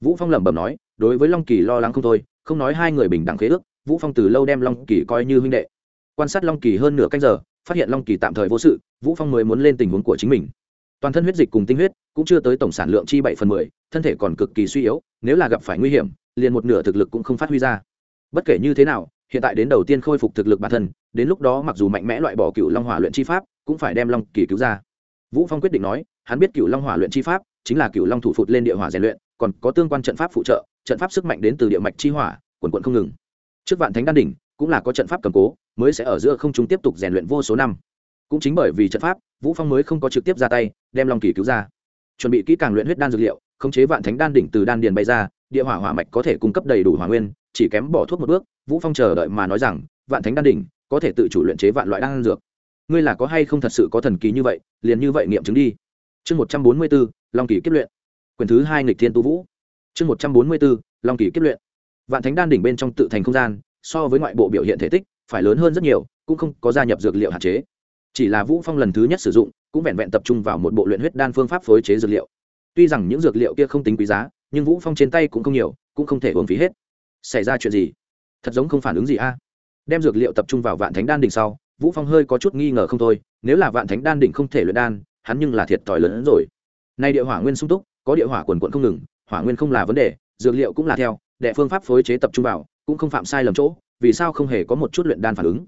Vũ phong lẩm bẩm nói, đối với long kỳ lo lắng không thôi, không nói hai người bình đẳng khế ước, vũ phong từ lâu đem long kỳ coi như huynh đệ. Quan sát long kỳ hơn nửa canh giờ, phát hiện long kỳ tạm thời vô sự, vũ phong mới muốn lên tình huống của chính mình. Toàn thân huyết dịch cùng tinh huyết, cũng chưa tới tổng sản lượng chi bảy phần mười, thân thể còn cực kỳ suy yếu, nếu là gặp phải nguy hiểm, liền một nửa thực lực cũng không phát huy ra bất kể như thế nào, hiện tại đến đầu tiên khôi phục thực lực bản thân, đến lúc đó mặc dù mạnh mẽ loại bỏ cựu long hỏa luyện chi pháp, cũng phải đem long kỳ cứu ra. Vũ phong quyết định nói, hắn biết cựu long hỏa luyện chi pháp chính là cựu long thủ phụt lên địa hỏa rèn luyện, còn có tương quan trận pháp phụ trợ, trận pháp sức mạnh đến từ địa mạch chi hỏa, quần quận không ngừng. Trước vạn thánh đan đỉnh, cũng là có trận pháp cầm cố, mới sẽ ở giữa không trung tiếp tục rèn luyện vô số năm. Cũng chính bởi vì trận pháp, vũ phong mới không có trực tiếp ra tay, đem long kỳ cứu ra. Chuẩn bị kỹ càng luyện huyết đan dược liệu, khống chế vạn thánh đan đỉnh từ đan điền bay ra, địa hỏa hỏa mạch có thể cung cấp đầy đủ hỏa nguyên chỉ kém bỏ thuốc một bước vũ phong chờ đợi mà nói rằng vạn thánh đan đỉnh có thể tự chủ luyện chế vạn loại đan dược. Ngươi là có hay không thật sự có thần kỳ như vậy liền như vậy nghiệm chứng đi. Chương một trăm bốn mươi 144, long kỳ kiếp luyện. Quyền thứ hai nghịch thiên tu vũ. Chương một trăm bốn mươi 144, long kỳ kiếp luyện. Vạn thánh đan đỉnh bên trong tự thành không gian so với ngoại bộ biểu hiện thể tích phải lớn hơn rất nhiều cũng không có gia nhập dược liệu hạn chế. Chỉ là vũ phong lần thứ nhất sử dụng cũng vẹn vẹn tập trung vào một bộ luyện huyết đan phương pháp phối chế dược liệu. Tuy rằng những dược liệu kia không tính quý giá nhưng vũ phong trên tay cũng không nhiều cũng không thể uống phí hết xảy ra chuyện gì? Thật giống không phản ứng gì a. Đem dược liệu tập trung vào vạn thánh đan đỉnh sau, vũ phong hơi có chút nghi ngờ không thôi, nếu là vạn thánh đan đỉnh không thể luyện đan, hắn nhưng là thiệt thòi lớn hơn rồi. Nay địa hỏa nguyên sung túc, có địa hỏa quần quận không ngừng, hỏa nguyên không là vấn đề, dược liệu cũng là theo đệ phương pháp phối chế tập trung vào, cũng không phạm sai lầm chỗ, vì sao không hề có một chút luyện đan phản ứng?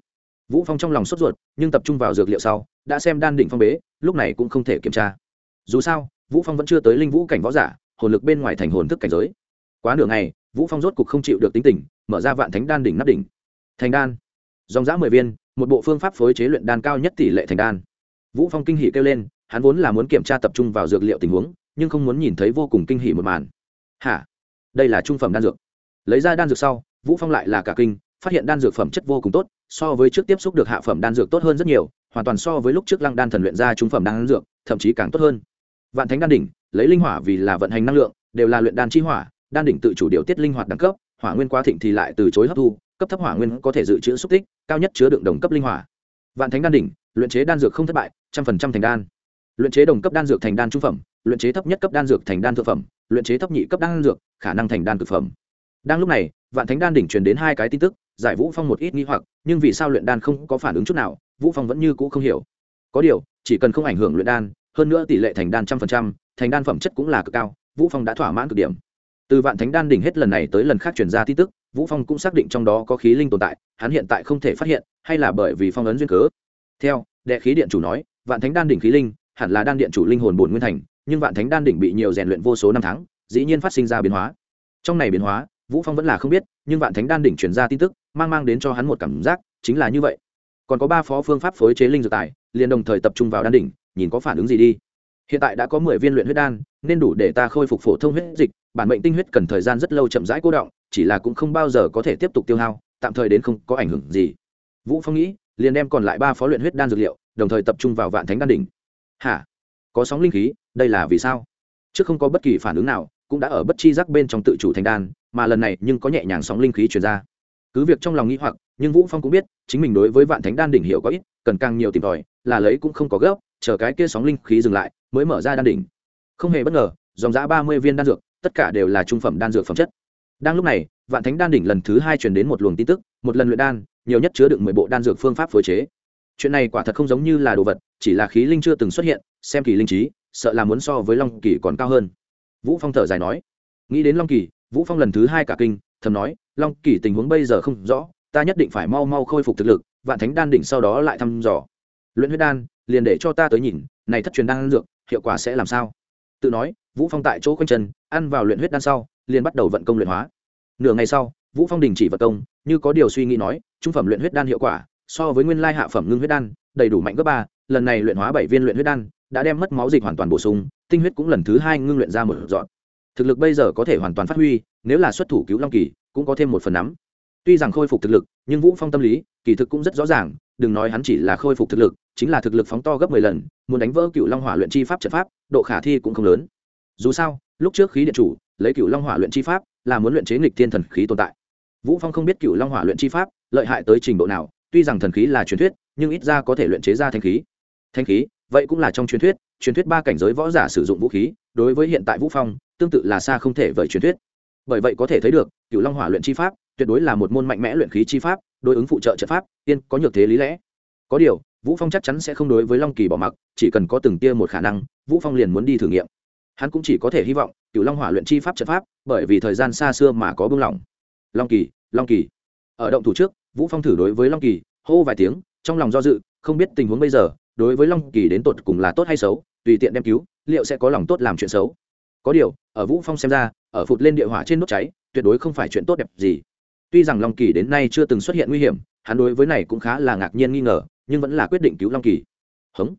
Vũ phong trong lòng sốt ruột, nhưng tập trung vào dược liệu sau, đã xem đan đỉnh phong bế, lúc này cũng không thể kiểm tra. Dù sao, vũ phong vẫn chưa tới linh vũ cảnh võ giả, hồn lực bên ngoài thành hồn thức cảnh giới. Quá nửa ngày vũ phong rốt cục không chịu được tính tình, mở ra vạn thánh đan đỉnh nắp đỉnh. Thành đan. Dòng giã mười viên, một bộ phương pháp phối chế luyện đan cao nhất tỷ lệ thành đan. Vũ phong kinh hỉ kêu lên, hắn vốn là muốn kiểm tra tập trung vào dược liệu tình huống, nhưng không muốn nhìn thấy vô cùng kinh hỉ một màn. Hả? Đây là trung phẩm đan dược. Lấy ra đan dược sau, vũ phong lại là cả kinh, phát hiện đan dược phẩm chất vô cùng tốt, so với trước tiếp xúc được hạ phẩm đan dược tốt hơn rất nhiều, hoàn toàn so với lúc trước lăng đan thần luyện ra trung phẩm đan dược, thậm chí càng tốt hơn. Vạn thánh đan đỉnh, lấy linh hỏa vì là vận hành năng lượng, đều là luyện đan chi hỏa đan đỉnh tự chủ điều tiết linh hoạt đẳng cấp, hỏa nguyên quá thịnh thì lại từ chối hấp thu, cấp thấp hỏa nguyên có thể dự trữ xúc tích, cao nhất chứa đựng đồng cấp linh hỏa. Vạn thánh đan đỉnh, luyện chế đan dược không thất bại, trăm phần trăm thành đan. Luyện chế đồng cấp đan dược thành đan trung phẩm, luyện chế thấp nhất cấp đan dược thành đan thượng phẩm, luyện chế thấp nhị cấp đan dược, khả năng thành đan cực phẩm. Đang lúc này, vạn thánh đan đỉnh truyền đến hai cái tin tức, giải vũ phong một ít nghi hoặc, nhưng vì sao luyện đan không có phản ứng chút nào, vũ phong vẫn như cũ không hiểu. Có điều, chỉ cần không ảnh hưởng luyện đan, hơn nữa tỷ lệ thành đan trăm phần trăm, thành đan phẩm chất cũng là cực cao, vũ phong đã thỏa mãn cực điểm từ vạn thánh đan đỉnh hết lần này tới lần khác truyền ra tin tức, vũ phong cũng xác định trong đó có khí linh tồn tại, hắn hiện tại không thể phát hiện, hay là bởi vì phong ấn duyên cớ. Theo, đệ khí điện chủ nói, vạn thánh đan đỉnh khí linh, hẳn là đan điện chủ linh hồn bổn nguyên thành, nhưng vạn thánh đan đỉnh bị nhiều rèn luyện vô số năm tháng, dĩ nhiên phát sinh ra biến hóa. Trong này biến hóa, vũ phong vẫn là không biết, nhưng vạn thánh đan đỉnh truyền ra tin tức, mang mang đến cho hắn một cảm giác, chính là như vậy. Còn có ba phó phương pháp phối chế linh dược tài, liền đồng thời tập trung vào đan đỉnh, nhìn có phản ứng gì đi. Hiện tại đã có mười viên luyện huyết đan nên đủ để ta khôi phục phổ thông huyết dịch, bản mệnh tinh huyết cần thời gian rất lâu chậm rãi cố động, chỉ là cũng không bao giờ có thể tiếp tục tiêu hao, tạm thời đến không có ảnh hưởng gì. Vũ phong nghĩ, liền đem còn lại ba phó luyện huyết đan dược liệu, đồng thời tập trung vào vạn thánh đan đỉnh. Hả? Có sóng linh khí, đây là vì sao? Trước không có bất kỳ phản ứng nào, cũng đã ở bất chi giác bên trong tự chủ thành đan, mà lần này nhưng có nhẹ nhàng sóng linh khí truyền ra. Cứ việc trong lòng nghĩ hoặc, nhưng vũ phong cũng biết, chính mình đối với vạn thánh đan đỉnh hiểu có ít, cần càng nhiều tìm tòi, là lấy cũng không có gấp, chờ cái kia sóng linh khí dừng lại, mới mở ra đan đỉnh không hề bất ngờ, dòng giã ba mươi viên đan dược, tất cả đều là trung phẩm đan dược phẩm chất. Đang lúc này, vạn thánh đan đỉnh lần thứ hai truyền đến một luồng tin tức, một lần luyện đan, nhiều nhất chứa đựng mười bộ đan dược phương pháp phối chế. Chuyện này quả thật không giống như là đồ vật, chỉ là khí linh chưa từng xuất hiện, xem kỳ linh trí, sợ là muốn so với long kỳ còn cao hơn. Vũ phong thở dài nói. Nghĩ đến long kỳ, vũ phong lần thứ hai cả kinh, thầm nói, long kỳ tình huống bây giờ không rõ, ta nhất định phải mau mau khôi phục thực lực, vạn thánh đan đỉnh sau đó lại thăm dò. Luyện huyết đan, liền để cho ta tới nhìn, này thất truyền đan dược, hiệu quả sẽ làm sao? Tự nói, vũ phong tại chỗ quanh chân, ăn vào luyện huyết đan sau, liền bắt đầu vận công luyện hóa. Nửa ngày sau, vũ phong đình chỉ vận công, như có điều suy nghĩ nói, trung phẩm luyện huyết đan hiệu quả, so với nguyên lai hạ phẩm ngưng huyết đan, đầy đủ mạnh gấp ba, lần này luyện hóa bảy viên luyện huyết đan, đã đem mất máu dịch hoàn toàn bổ sung, tinh huyết cũng lần thứ hai ngưng luyện ra một dọn. Thực lực bây giờ có thể hoàn toàn phát huy, nếu là xuất thủ cứu long kỳ, cũng có thêm một phần nắm tuy rằng khôi phục thực lực, nhưng vũ phong tâm lý, kỳ thực cũng rất rõ ràng, đừng nói hắn chỉ là khôi phục thực lực, chính là thực lực phóng to gấp 10 lần, muốn đánh vỡ cựu long hỏa luyện chi pháp trận pháp, độ khả thi cũng không lớn. Dù sao, lúc trước khí điện chủ, lấy cựu long hỏa luyện chi pháp, là muốn luyện chế nghịch thiên thần khí tồn tại. Vũ phong không biết cựu long hỏa luyện chi pháp, lợi hại tới trình độ nào, tuy rằng thần khí là truyền thuyết, nhưng ít ra có thể luyện chế ra thanh khí. Thanh khí, vậy cũng là trong truyền thuyết truyền thuyết ba cảnh giới võ giả sử dụng vũ khí, đối với hiện tại vũ phong, tương tự là xa không thể vời truyền thuyết. Bởi vậy có thể thấy được cựu long hỏa luyện chi pháp tuyệt đối là một môn mạnh mẽ luyện khí chi pháp, đối ứng phụ trợ trận pháp, tiên có nhược thế lý lẽ. Có điều, vũ phong chắc chắn sẽ không đối với long kỳ bỏ mặc, chỉ cần có từng tia một khả năng, vũ phong liền muốn đi thử nghiệm. Hắn cũng chỉ có thể hy vọng cựu long hỏa luyện chi pháp trận pháp, bởi vì thời gian xa xưa mà có bưng lỏng. Long kỳ long kỳ. Ở động thủ trước, vũ phong thử đối với long kỳ, hô vài tiếng, trong lòng do dự, không biết tình huống bây giờ, đối với long kỳ đến tột cùng là tốt hay xấu, tùy tiện đem cứu, liệu sẽ có lòng tốt làm chuyện xấu. Có điều, ở vũ phong xem ra, ở phụt lên địa hỏa trên nốt cháy, tuyệt đối không phải chuyện tốt đẹp gì tuy rằng long kỳ đến nay chưa từng xuất hiện nguy hiểm, hắn đối với này cũng khá là ngạc nhiên nghi ngờ, nhưng vẫn là quyết định cứu long kỳ. Hống.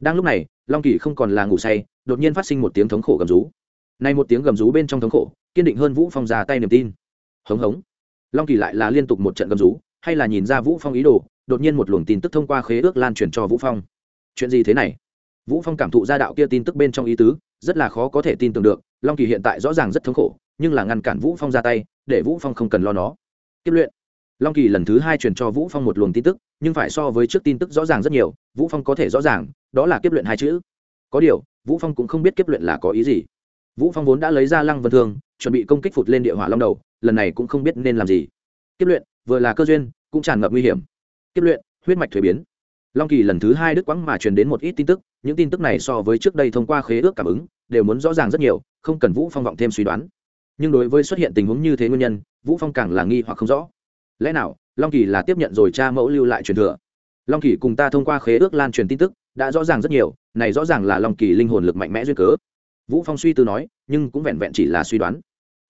Đang lúc này, long kỳ không còn là ngủ say, đột nhiên phát sinh một tiếng thống khổ gầm rú. Nay một tiếng gầm rú bên trong thống khổ, kiên định hơn vũ phong ra tay niềm tin. Hống hống. Long kỳ lại là liên tục một trận gầm rú, hay là nhìn ra vũ phong ý đồ, đột nhiên một luồng tin tức thông qua khế ước lan truyền cho vũ phong. Chuyện gì thế này? Vũ phong cảm thụ ra đạo kia tin tức bên trong ý tứ, rất là khó có thể tin tưởng được, long kỳ hiện tại rõ ràng rất thống khổ, nhưng là ngăn cản vũ phong ra tay, để vũ phong không cần lo nó tiếp luyện. Long kỳ lần thứ hai truyền cho vũ phong một luồng tin tức, nhưng phải so với trước tin tức rõ ràng rất nhiều, vũ phong có thể rõ ràng, đó là kiếp luyện hai chữ. Có điều, vũ phong cũng không biết kiếp luyện là có ý gì. Vũ phong vốn đã lấy ra lăng vân thương, chuẩn bị công kích phụt lên địa hỏa long đầu, lần này cũng không biết nên làm gì. Kiếp luyện, vừa là cơ duyên, cũng tràn ngập nguy hiểm. Kiếp luyện, huyết mạch thuế biến. Long kỳ lần thứ hai đức quãng mà truyền đến một ít tin tức, những tin tức này so với trước đây thông qua khế ước cảm ứng, đều muốn rõ ràng rất nhiều, không cần vũ phong vọng thêm suy đoán nhưng đối với xuất hiện tình huống như thế nguyên nhân, vũ phong càng là nghi hoặc không rõ. Lẽ nào, long kỳ là tiếp nhận rồi cha mẫu lưu lại truyền thừa? Long kỳ cùng ta thông qua khế ước lan truyền tin tức, đã rõ ràng rất nhiều, này rõ ràng là long kỳ linh hồn lực mạnh mẽ duyên cớ. Vũ phong suy tư nói, nhưng cũng vẹn vẹn chỉ là suy đoán.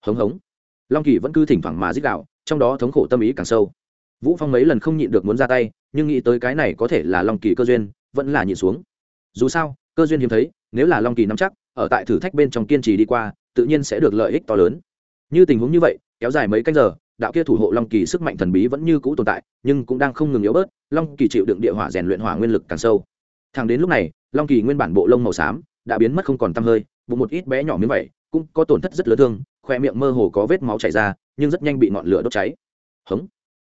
Hống hống. Long kỳ vẫn cứ thỉnh thoảng mà dích đạo, trong đó thống khổ tâm ý càng sâu. Vũ phong mấy lần không nhịn được muốn ra tay, nhưng nghĩ tới cái này có thể là long kỳ cơ duyên, vẫn là nhịn xuống. Dù sao, cơ duyên hiếm thấy, nếu là long kỳ nắm chắc, ở tại thử thách bên trong kiên trì đi qua tự nhiên sẽ được lợi ích to lớn. Như tình huống như vậy, kéo dài mấy canh giờ, đạo kia thủ hộ long kỳ sức mạnh thần bí vẫn như cũ tồn tại, nhưng cũng đang không ngừng yếu bớt, long kỳ chịu đựng địa hỏa rèn luyện hỏa nguyên lực càng sâu. Thẳng đến lúc này, long kỳ nguyên bản bộ lông màu xám, đã biến mất không còn tăm hơi, bụng một ít bé nhỏ miếng vậy, cũng có tổn thất rất lớn thương khoe miệng mơ hồ có vết máu chảy ra, nhưng rất nhanh bị ngọn lửa đốt cháy. Hống.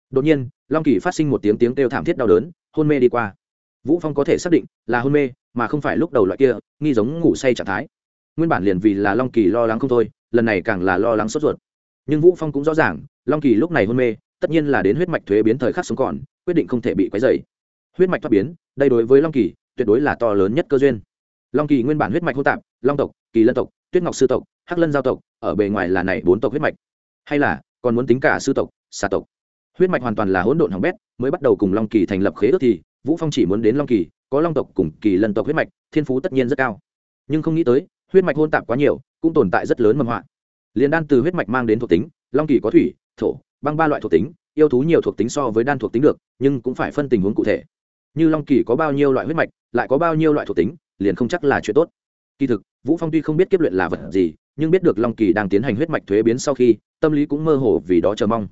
Đột nhiên, long kỳ phát sinh một tiếng tiếng kêu thảm thiết đau đớn, hôn mê đi qua. Vũ phong có thể xác định là hôn mê, mà không phải lúc đầu loại kia, nghi giống ngủ say trạng thái nguyên bản liền vì là long kỳ lo lắng không thôi, lần này càng là lo lắng sốt ruột. Nhưng vũ phong cũng rõ ràng, long kỳ lúc này hôn mê, tất nhiên là đến huyết mạch thuế biến thời khắc sống còn, quyết định không thể bị quấy dày huyết mạch thoát biến, đây đối với long kỳ, tuyệt đối là to lớn nhất cơ duyên. Long kỳ nguyên bản huyết mạch hô tạp, long tộc, kỳ lân tộc, tuyết ngọc sư tộc, hắc lân giao tộc, ở bề ngoài là này bốn tộc huyết mạch. Hay là, còn muốn tính cả sư tộc, xà tộc. Huyết mạch hoàn toàn là hỗn độn hỏng bét, mới bắt đầu cùng long kỳ thành lập khế ước thì, vũ phong chỉ muốn đến long kỳ, có long tộc cùng kỳ lân tộc huyết mạch, thiên phú tất nhiên rất cao. Nhưng không nghĩ tới huyết mạch hôn tạp quá nhiều, cũng tồn tại rất lớn mầm họa liền đan từ huyết mạch mang đến thuộc tính, long kỳ có thủy, thổ, băng ba loại thuộc tính, yêu thú nhiều thuộc tính so với đan thuộc tính được, nhưng cũng phải phân tình huống cụ thể. Như long kỳ có bao nhiêu loại huyết mạch, lại có bao nhiêu loại thuộc tính, liền không chắc là chuyện tốt. Kỳ thực, vũ phong tuy không biết kiếp luyện là vật gì, nhưng biết được long kỳ đang tiến hành huyết mạch thuế biến sau khi, tâm lý cũng mơ hồ vì đó chờ mong.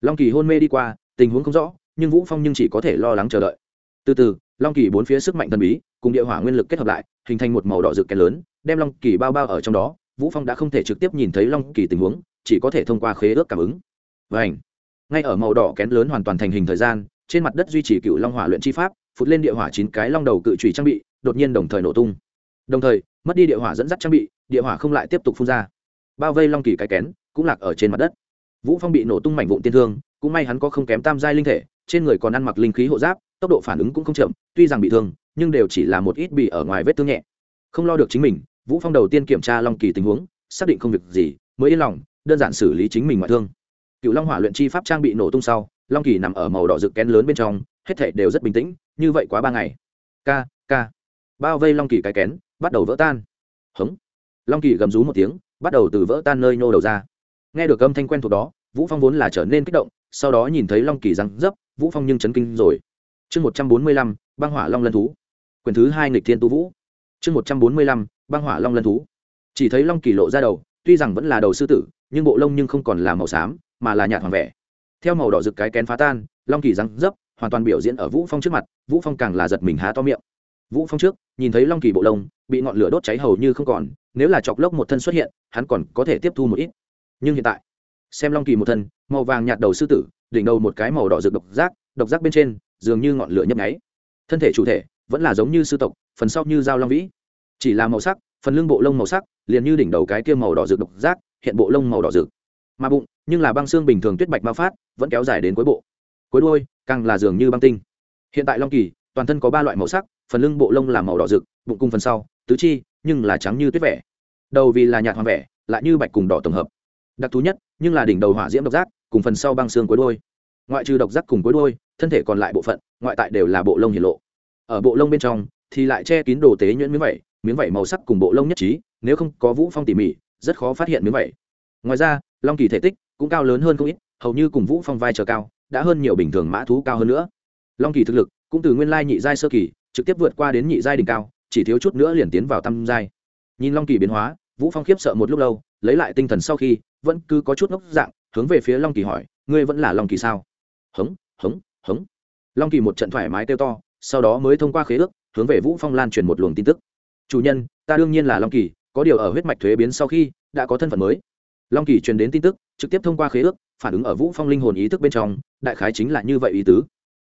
Long kỳ hôn mê đi qua, tình huống không rõ, nhưng vũ phong nhưng chỉ có thể lo lắng chờ đợi. Từ từ, long kỳ bốn phía sức mạnh thần bí, cùng địa hỏa nguyên lực kết hợp lại, hình thành một màu đỏ rực kén lớn đem long kỳ bao bao ở trong đó, vũ phong đã không thể trực tiếp nhìn thấy long kỳ tình huống, chỉ có thể thông qua khế ước cảm ứng. Và ngay ở màu đỏ kén lớn hoàn toàn thành hình thời gian, trên mặt đất duy trì cựu long hỏa luyện chi pháp, phụt lên địa hỏa chín cái long đầu cự trùy trang bị, đột nhiên đồng thời nổ tung. Đồng thời, mất đi địa hỏa dẫn dắt trang bị, địa hỏa không lại tiếp tục phun ra. Bao vây long kỳ cái kén, cũng lạc ở trên mặt đất. Vũ phong bị nổ tung mảnh vụn tiên thương, cũng may hắn có không kém tam giai linh thể, trên người còn ăn mặc linh khí hộ giáp, tốc độ phản ứng cũng không chậm, tuy rằng bị thương, nhưng đều chỉ là một ít bị ở ngoài vết thương nhẹ. Không lo được chính mình vũ phong đầu tiên kiểm tra long kỳ tình huống, xác định không việc gì, mới yên lòng, đơn giản xử lý chính mình ngoại thương. Cựu long hỏa luyện chi pháp trang bị nổ tung sau, long kỳ nằm ở màu đỏ rực kén lớn bên trong, hết thảy đều rất bình tĩnh, như vậy quá ba ngày. K k bao vây long kỳ cái kén, bắt đầu vỡ tan. Hống. Long kỳ gầm rú một tiếng, bắt đầu từ vỡ tan nơi nhô đầu ra. Nghe được âm thanh quen thuộc đó, vũ phong vốn là trở nên kích động, sau đó nhìn thấy long kỳ răng dấp, vũ phong nhưng chấn kinh rồi. Chương một trăm bốn mươi lăm, băng hỏa long lân thú. Quyền thứ hai nghịch thiên tu vũ. Chương một trăm bốn mươi lăm băng hỏa long lân thú. Chỉ thấy long kỳ lộ ra đầu, tuy rằng vẫn là đầu sư tử, nhưng bộ lông nhưng không còn là màu xám, mà là nhạt hoàng vẻ. Theo màu đỏ rực cái kén phá tan, long kỳ răng dấp, hoàn toàn biểu diễn ở vũ phong trước mặt, vũ phong càng là giật mình há to miệng. Vũ phong trước, nhìn thấy long kỳ bộ lông, bị ngọn lửa đốt cháy hầu như không còn, nếu là chọc lốc một thân xuất hiện, hắn còn có thể tiếp thu một ít. Nhưng hiện tại, xem long kỳ một thân, màu vàng nhạt đầu sư tử, đỉnh đầu một cái màu đỏ rực độc giác độc giác bên trên, dường như ngọn lửa nhấp nháy. Thân thể chủ thể, vẫn là giống như sư tộc, phần sau như dao long vĩ chỉ là màu sắc, phần lưng bộ lông màu sắc, liền như đỉnh đầu cái kia màu đỏ rực độc giác, hiện bộ lông màu đỏ rực. Mà bụng, nhưng là băng xương bình thường tuyết bạch bao phát, vẫn kéo dài đến cuối bộ. Cuối đuôi, càng là dường như băng tinh. Hiện tại long kỳ, toàn thân có ba loại màu sắc, phần lưng bộ lông là màu đỏ rực, bụng cung phần sau, tứ chi, nhưng là trắng như tuyết vẻ. Đầu vì là nhạt hoàng vẻ, lại như bạch cùng đỏ tổng hợp. Đặc thú nhất, nhưng là đỉnh đầu hỏa diễm độc giác, cùng phần sau băng xương cuối đôi ngoại trừ độc giác cùng cuối đôi thân thể còn lại bộ phận, ngoại tại đều là bộ lông hiển lộ. Ở bộ lông bên trong, thì lại che kín đồ tế nhuyễn miếng vẩy miếng vảy màu sắc cùng bộ lông nhất trí, nếu không có vũ phong tỉ mỉ, rất khó phát hiện miếng vảy. ngoài ra, long kỳ thể tích cũng cao lớn hơn không ít, hầu như cùng vũ phong vai trở cao, đã hơn nhiều bình thường mã thú cao hơn nữa. Long kỳ thực lực cũng từ nguyên lai nhị giai sơ kỳ, trực tiếp vượt qua đến nhị giai đỉnh cao, chỉ thiếu chút nữa liền tiến vào tam giai. Nhìn long kỳ biến hóa, vũ phong khiếp sợ một lúc lâu, lấy lại tinh thần sau khi, vẫn cứ có chút ngốc dạng, hướng về phía long kỳ hỏi, ngươi vẫn là long kỳ sao? Hống hống hống. Long kỳ một trận thoải mái kêu to, sau đó mới thông qua khế ước, hướng về vũ phong lan truyền một luồng tin tức chủ nhân, ta đương nhiên là long kỳ, có điều ở huyết mạch thuế biến sau khi đã có thân phận mới. Long kỳ truyền đến tin tức, trực tiếp thông qua khế ước, phản ứng ở vũ phong linh hồn ý thức bên trong, đại khái chính là như vậy ý tứ.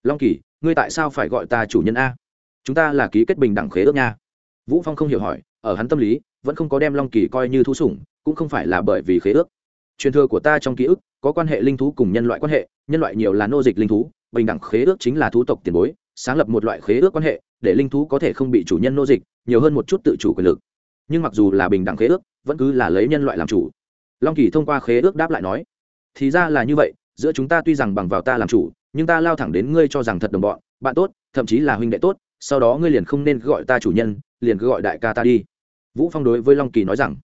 Long kỳ, ngươi tại sao phải gọi ta chủ nhân a? Chúng ta là ký kết bình đẳng khế ước nha. Vũ phong không hiểu hỏi, ở hắn tâm lý, vẫn không có đem long kỳ coi như thú sủng, cũng không phải là bởi vì khế ước. Truyền thừa của ta trong ký ức có quan hệ linh thú cùng nhân loại quan hệ, nhân loại nhiều là nô dịch linh thú, bình đẳng khế ước chính là thú tộc tiền bối sáng lập một loại khế ước quan hệ để linh thú có thể không bị chủ nhân nô dịch, nhiều hơn một chút tự chủ quyền lực. Nhưng mặc dù là bình đẳng khế ước, vẫn cứ là lấy nhân loại làm chủ. Long kỳ thông qua khế ước đáp lại nói, thì ra là như vậy, giữa chúng ta tuy rằng bằng vào ta làm chủ, nhưng ta lao thẳng đến ngươi cho rằng thật đồng bọn, bạn tốt, thậm chí là huynh đệ tốt, sau đó ngươi liền không nên gọi ta chủ nhân, liền cứ gọi đại ca ta đi. Vũ phong đối với long kỳ nói rằng.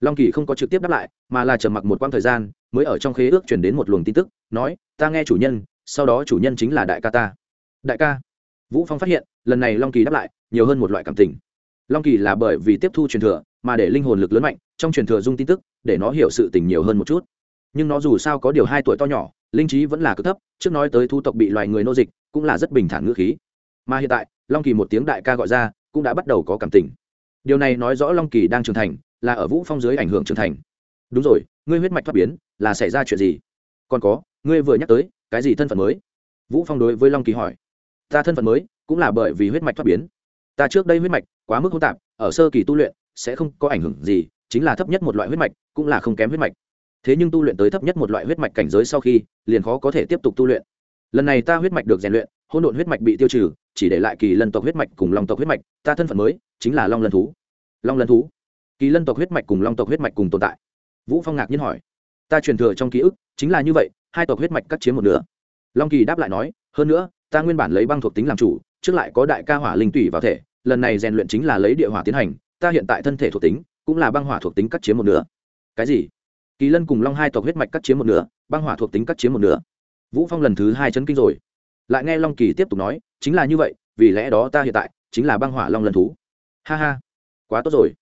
Long kỳ không có trực tiếp đáp lại, mà là trầm mặc một quãng thời gian, mới ở trong khế ước truyền đến một luồng tin tức, nói, ta nghe chủ nhân, sau đó chủ nhân chính là đại ca ta. Đại ca? Vũ phong phát hiện, lần này long kỳ đáp lại, nhiều hơn một loại cảm tình. Long kỳ là bởi vì tiếp thu truyền thừa, mà để linh hồn lực lớn mạnh, trong truyền thừa dung tin tức, để nó hiểu sự tình nhiều hơn một chút. Nhưng nó dù sao có điều hai tuổi to nhỏ, linh trí vẫn là cực thấp, trước nói tới thu tộc bị loài người nô dịch, cũng là rất bình thản ngữ khí. Mà hiện tại, long kỳ một tiếng đại ca gọi ra, cũng đã bắt đầu có cảm tình. Điều này nói rõ long kỳ đang trưởng thành, là ở vũ phong dưới ảnh hưởng trưởng thành. Đúng rồi, ngươi huyết mạch thoát biến, là xảy ra chuyện gì? Còn có, ngươi vừa nhắc tới, cái gì thân phận mới? Vũ phong đối với long kỳ hỏi ta thân phận mới cũng là bởi vì huyết mạch thoát biến ta trước đây huyết mạch quá mức hỗn tạp ở sơ kỳ tu luyện sẽ không có ảnh hưởng gì chính là thấp nhất một loại huyết mạch cũng là không kém huyết mạch thế nhưng tu luyện tới thấp nhất một loại huyết mạch cảnh giới sau khi liền khó có thể tiếp tục tu luyện lần này ta huyết mạch được rèn luyện hỗn độn huyết mạch bị tiêu trừ chỉ để lại kỳ lân tộc huyết mạch cùng long tộc huyết mạch ta thân phận mới chính là long lân thú long lân thú kỳ lân tộc huyết mạch cùng long tộc huyết mạch cùng tồn tại vũ phong ngạc nhiên hỏi ta truyền thừa trong ký ức chính là như vậy hai tộc huyết mạch cắt chiếm một nửa long kỳ đáp lại nói hơn nữa ta nguyên bản lấy băng thuộc tính làm chủ, trước lại có đại ca hỏa linh tủy vào thể, lần này rèn luyện chính là lấy địa hỏa tiến hành, ta hiện tại thân thể thuộc tính cũng là băng hỏa thuộc tính cắt chiếm một nửa. Cái gì? Kỳ lân cùng long hai tộc huyết mạch cắt chiếm một nửa, băng hỏa thuộc tính cắt chiếm một nửa. Vũ phong lần thứ hai chấn kinh rồi. Lại nghe long kỳ tiếp tục nói, chính là như vậy, vì lẽ đó ta hiện tại chính là băng hỏa long lần thú. Ha ha. Quá tốt rồi.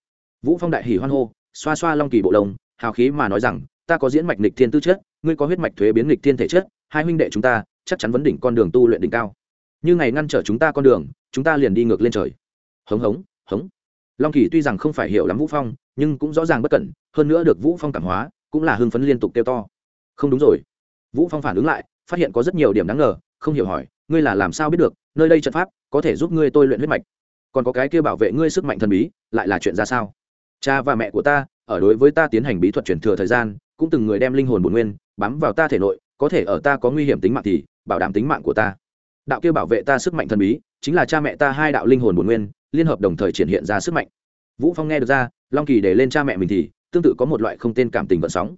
Vũ phong đại hỉ hoan hô, xoa xoa long kỳ bộ lông, hào khí mà nói rằng, ta có diễn mạch nghịch thiên tư chất, ngươi có huyết mạch thuế biến nghịch thiên thể chất, hai huynh đệ chúng ta chắc chắn vấn đỉnh con đường tu luyện đỉnh cao. Như ngày ngăn trở chúng ta con đường, chúng ta liền đi ngược lên trời. Hống hống hống. Long kỳ tuy rằng không phải hiểu lắm vũ phong, nhưng cũng rõ ràng bất cẩn, hơn nữa được vũ phong cảm hóa, cũng là hưng phấn liên tục kêu to. Không đúng rồi. Vũ phong phản ứng lại, phát hiện có rất nhiều điểm đáng ngờ, không hiểu hỏi, ngươi là làm sao biết được, nơi đây trận pháp có thể giúp ngươi tôi luyện huyết mạch? Còn có cái kia bảo vệ ngươi sức mạnh thần bí, lại là chuyện ra sao? Cha và mẹ của ta, ở đối với ta tiến hành bí thuật chuyển thừa thời gian, cũng từng người đem linh hồn bổn nguyên bám vào ta thể nội, có thể ở ta có nguy hiểm tính mạng thì bảo đảm tính mạng của ta. Đạo kia bảo vệ ta sức mạnh thần bí, chính là cha mẹ ta hai đạo linh hồn bổn nguyên, liên hợp đồng thời triển hiện ra sức mạnh. Vũ phong nghe được ra, long kỳ để lên cha mẹ mình thì, tương tự có một loại không tên cảm tình vận sóng.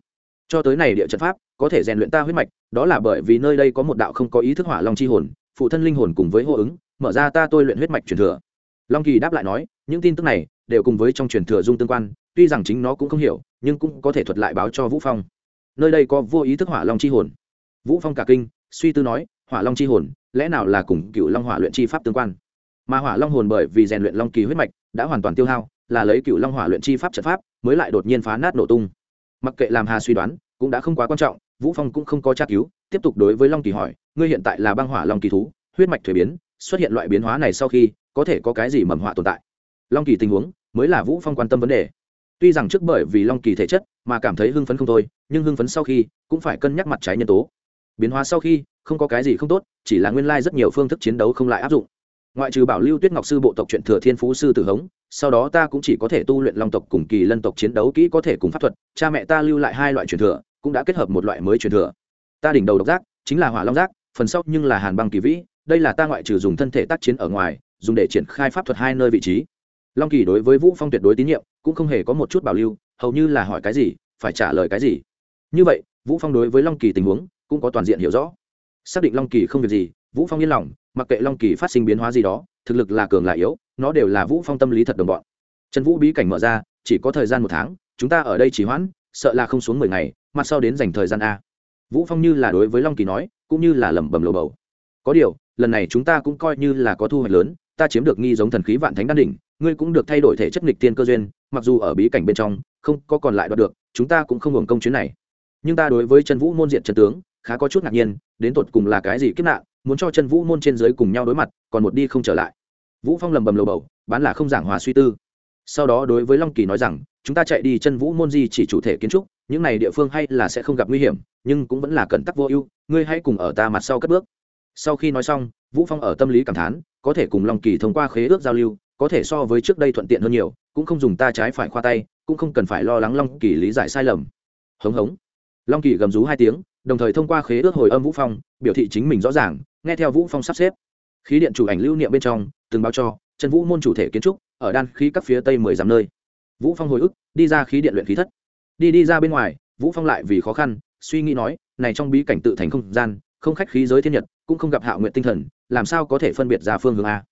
Cho tới này địa trận pháp, có thể rèn luyện ta huyết mạch, đó là bởi vì nơi đây có một đạo không có ý thức hỏa long chi hồn, phụ thân linh hồn cùng với hô ứng, mở ra ta tôi luyện huyết mạch truyền thừa. Long kỳ đáp lại nói, những tin tức này đều cùng với trong truyền thừa dung tương quan, tuy rằng chính nó cũng không hiểu, nhưng cũng có thể thuật lại báo cho vũ phong. Nơi đây có vô ý thức hỏa long chi hồn. Vũ phong cả kinh suy tư nói, hỏa long chi hồn, lẽ nào là cùng cựu long hỏa luyện chi pháp tương quan? Mà hỏa long hồn bởi vì rèn luyện long kỳ huyết mạch, đã hoàn toàn tiêu hao, là lấy cựu long hỏa luyện chi pháp trận pháp, mới lại đột nhiên phá nát nổ tung. Mặc kệ làm hà suy đoán, cũng đã không quá quan trọng, vũ phong cũng không có tra cứu, tiếp tục đối với long kỳ hỏi, ngươi hiện tại là băng hỏa long kỳ thú, huyết mạch thuế biến, xuất hiện loại biến hóa này sau khi, có thể có cái gì mầm họa tồn tại? Long kỳ tình huống mới là vũ phong quan tâm vấn đề. Tuy rằng trước bởi vì long kỳ thể chất mà cảm thấy hưng phấn không thôi, nhưng hưng phấn sau khi cũng phải cân nhắc mặt trái nhân tố biến hóa sau khi, không có cái gì không tốt, chỉ là nguyên lai rất nhiều phương thức chiến đấu không lại áp dụng. Ngoại trừ bảo lưu tuyết ngọc sư bộ tộc truyện thừa thiên phú sư tử hống, sau đó ta cũng chỉ có thể tu luyện long tộc cùng kỳ lân tộc chiến đấu kỹ có thể cùng pháp thuật, cha mẹ ta lưu lại hai loại truyền thừa, cũng đã kết hợp một loại mới truyền thừa. Ta đỉnh đầu độc giác, chính là hỏa long giác, phần sau nhưng là hàn băng kỳ vĩ, đây là ta ngoại trừ dùng thân thể tác chiến ở ngoài, dùng để triển khai pháp thuật hai nơi vị trí. Long kỳ đối với vũ phong tuyệt đối tín nhiệm, cũng không hề có một chút bảo lưu, hầu như là hỏi cái gì, phải trả lời cái gì. Như vậy, vũ phong đối với long kỳ tình huống cũng có toàn diện hiểu rõ. Xác định long kỳ không việc gì, vũ phong yên lòng, mặc kệ long kỳ phát sinh biến hóa gì đó, thực lực là cường là yếu, nó đều là vũ phong tâm lý thật đồng bọn. Trần vũ bí cảnh mở ra, chỉ có thời gian một tháng, chúng ta ở đây chỉ hoãn, sợ là không xuống mười ngày mặt sau đến dành thời gian a. Vũ phong như là đối với long kỳ nói, cũng như là lẩm bẩm lầu bầu. Có điều, lần này chúng ta cũng coi như là có thu hoạch lớn, ta chiếm được nghi giống thần khí vạn thánh đan đỉnh, ngươi cũng được thay đổi thể chất nghịch tiên cơ duyên, mặc dù ở bí cảnh bên trong, không có còn lại đoạt được, chúng ta cũng không hưởng công chuyến này. Nhưng ta đối với Trần vũ môn diện trần tướng khá có chút ngạc nhiên, đến tột cùng là cái gì kiếp nạn, muốn cho chân vũ môn trên dưới cùng nhau đối mặt, còn một đi không trở lại. Vũ phong lầm bầm lầu bầu, bán là không giảng hòa suy tư. Sau đó đối với long kỳ nói rằng, chúng ta chạy đi chân vũ môn di chỉ chủ thể kiến trúc, những này địa phương hay là sẽ không gặp nguy hiểm, nhưng cũng vẫn là cẩn tắc vô ưu, ngươi hãy cùng ở ta mặt sau cất bước. Sau khi nói xong, vũ phong ở tâm lý cảm thán, có thể cùng long kỳ thông qua khế ước giao lưu, có thể so với trước đây thuận tiện hơn nhiều, cũng không dùng ta trái phải khoa tay, cũng không cần phải lo lắng long kỳ lý giải sai lầm. Hống hống. Long kỳ gầm rú hai tiếng đồng thời thông qua khế ước hồi âm vũ phong, biểu thị chính mình rõ ràng, nghe theo vũ phong sắp xếp. Khí điện chủ ảnh lưu niệm bên trong, từng báo cho, chân vũ môn chủ thể kiến trúc, ở đan khí các phía tây mười dặm nơi. Vũ phong hồi ức, đi ra khí điện luyện khí thất. Đi đi ra bên ngoài, vũ phong lại vì khó khăn, suy nghĩ nói, này trong bí cảnh tự thành không gian, không khách khí giới thiên nhật, cũng không gặp hạo nguyện tinh thần, làm sao có thể phân biệt ra phương hướng a?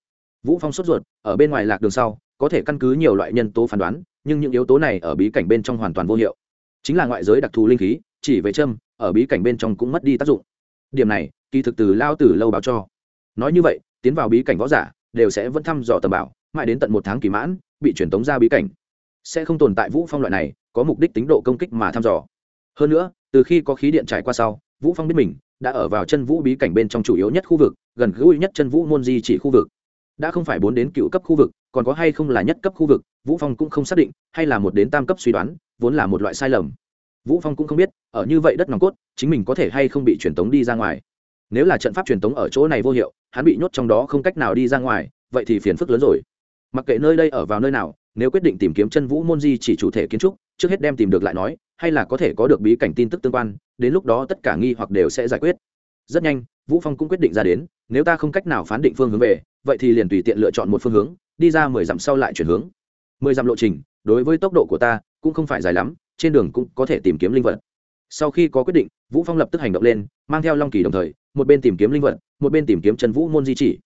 Vũ phong sốt ruột, ở bên ngoài lạc đường sau, có thể căn cứ nhiều loại nhân tố phán đoán, nhưng những yếu tố này ở bí cảnh bên trong hoàn toàn vô hiệu. Chính là ngoại giới đặc thù linh khí chỉ về châm, ở bí cảnh bên trong cũng mất đi tác dụng. Điểm này, kỳ thực từ lao từ lâu báo cho. Nói như vậy, tiến vào bí cảnh võ giả, đều sẽ vẫn thăm dò tầm bảo, mãi đến tận một tháng kỳ mãn, bị truyền tống ra bí cảnh. Sẽ không tồn tại vũ phong loại này, có mục đích tính độ công kích mà thăm dò. Hơn nữa, từ khi có khí điện trải qua sau, vũ phong biết mình, đã ở vào chân vũ bí cảnh bên trong chủ yếu nhất khu vực, gần gũi nhất chân vũ môn di chỉ khu vực. Đã không phải bốn đến cựu cấp khu vực, còn có hay không là nhất cấp khu vực, vũ phong cũng không xác định, hay là một đến tam cấp suy đoán, vốn là một loại sai lầm vũ phong cũng không biết, ở như vậy đất nòng cốt, chính mình có thể hay không bị truyền tống đi ra ngoài. Nếu là trận pháp truyền tống ở chỗ này vô hiệu, hắn bị nhốt trong đó không cách nào đi ra ngoài, vậy thì phiền phức lớn rồi. Mặc kệ nơi đây ở vào nơi nào, nếu quyết định tìm kiếm chân vũ môn di chỉ chủ thể kiến trúc, trước hết đem tìm được lại nói, hay là có thể có được bí cảnh tin tức tương quan, đến lúc đó tất cả nghi hoặc đều sẽ giải quyết. Rất nhanh, vũ phong cũng quyết định ra đến, nếu ta không cách nào phán định phương hướng về, vậy thì liền tùy tiện lựa chọn một phương hướng, đi ra mười dặm sau lại chuyển hướng. Mười dặm lộ trình, đối với tốc độ của ta, cũng không phải dài lắm trên đường cũng có thể tìm kiếm linh vật. Sau khi có quyết định, vũ phong lập tức hành động lên, mang theo long kỳ đồng thời, một bên tìm kiếm linh vật, một bên tìm kiếm chân vũ môn di chỉ.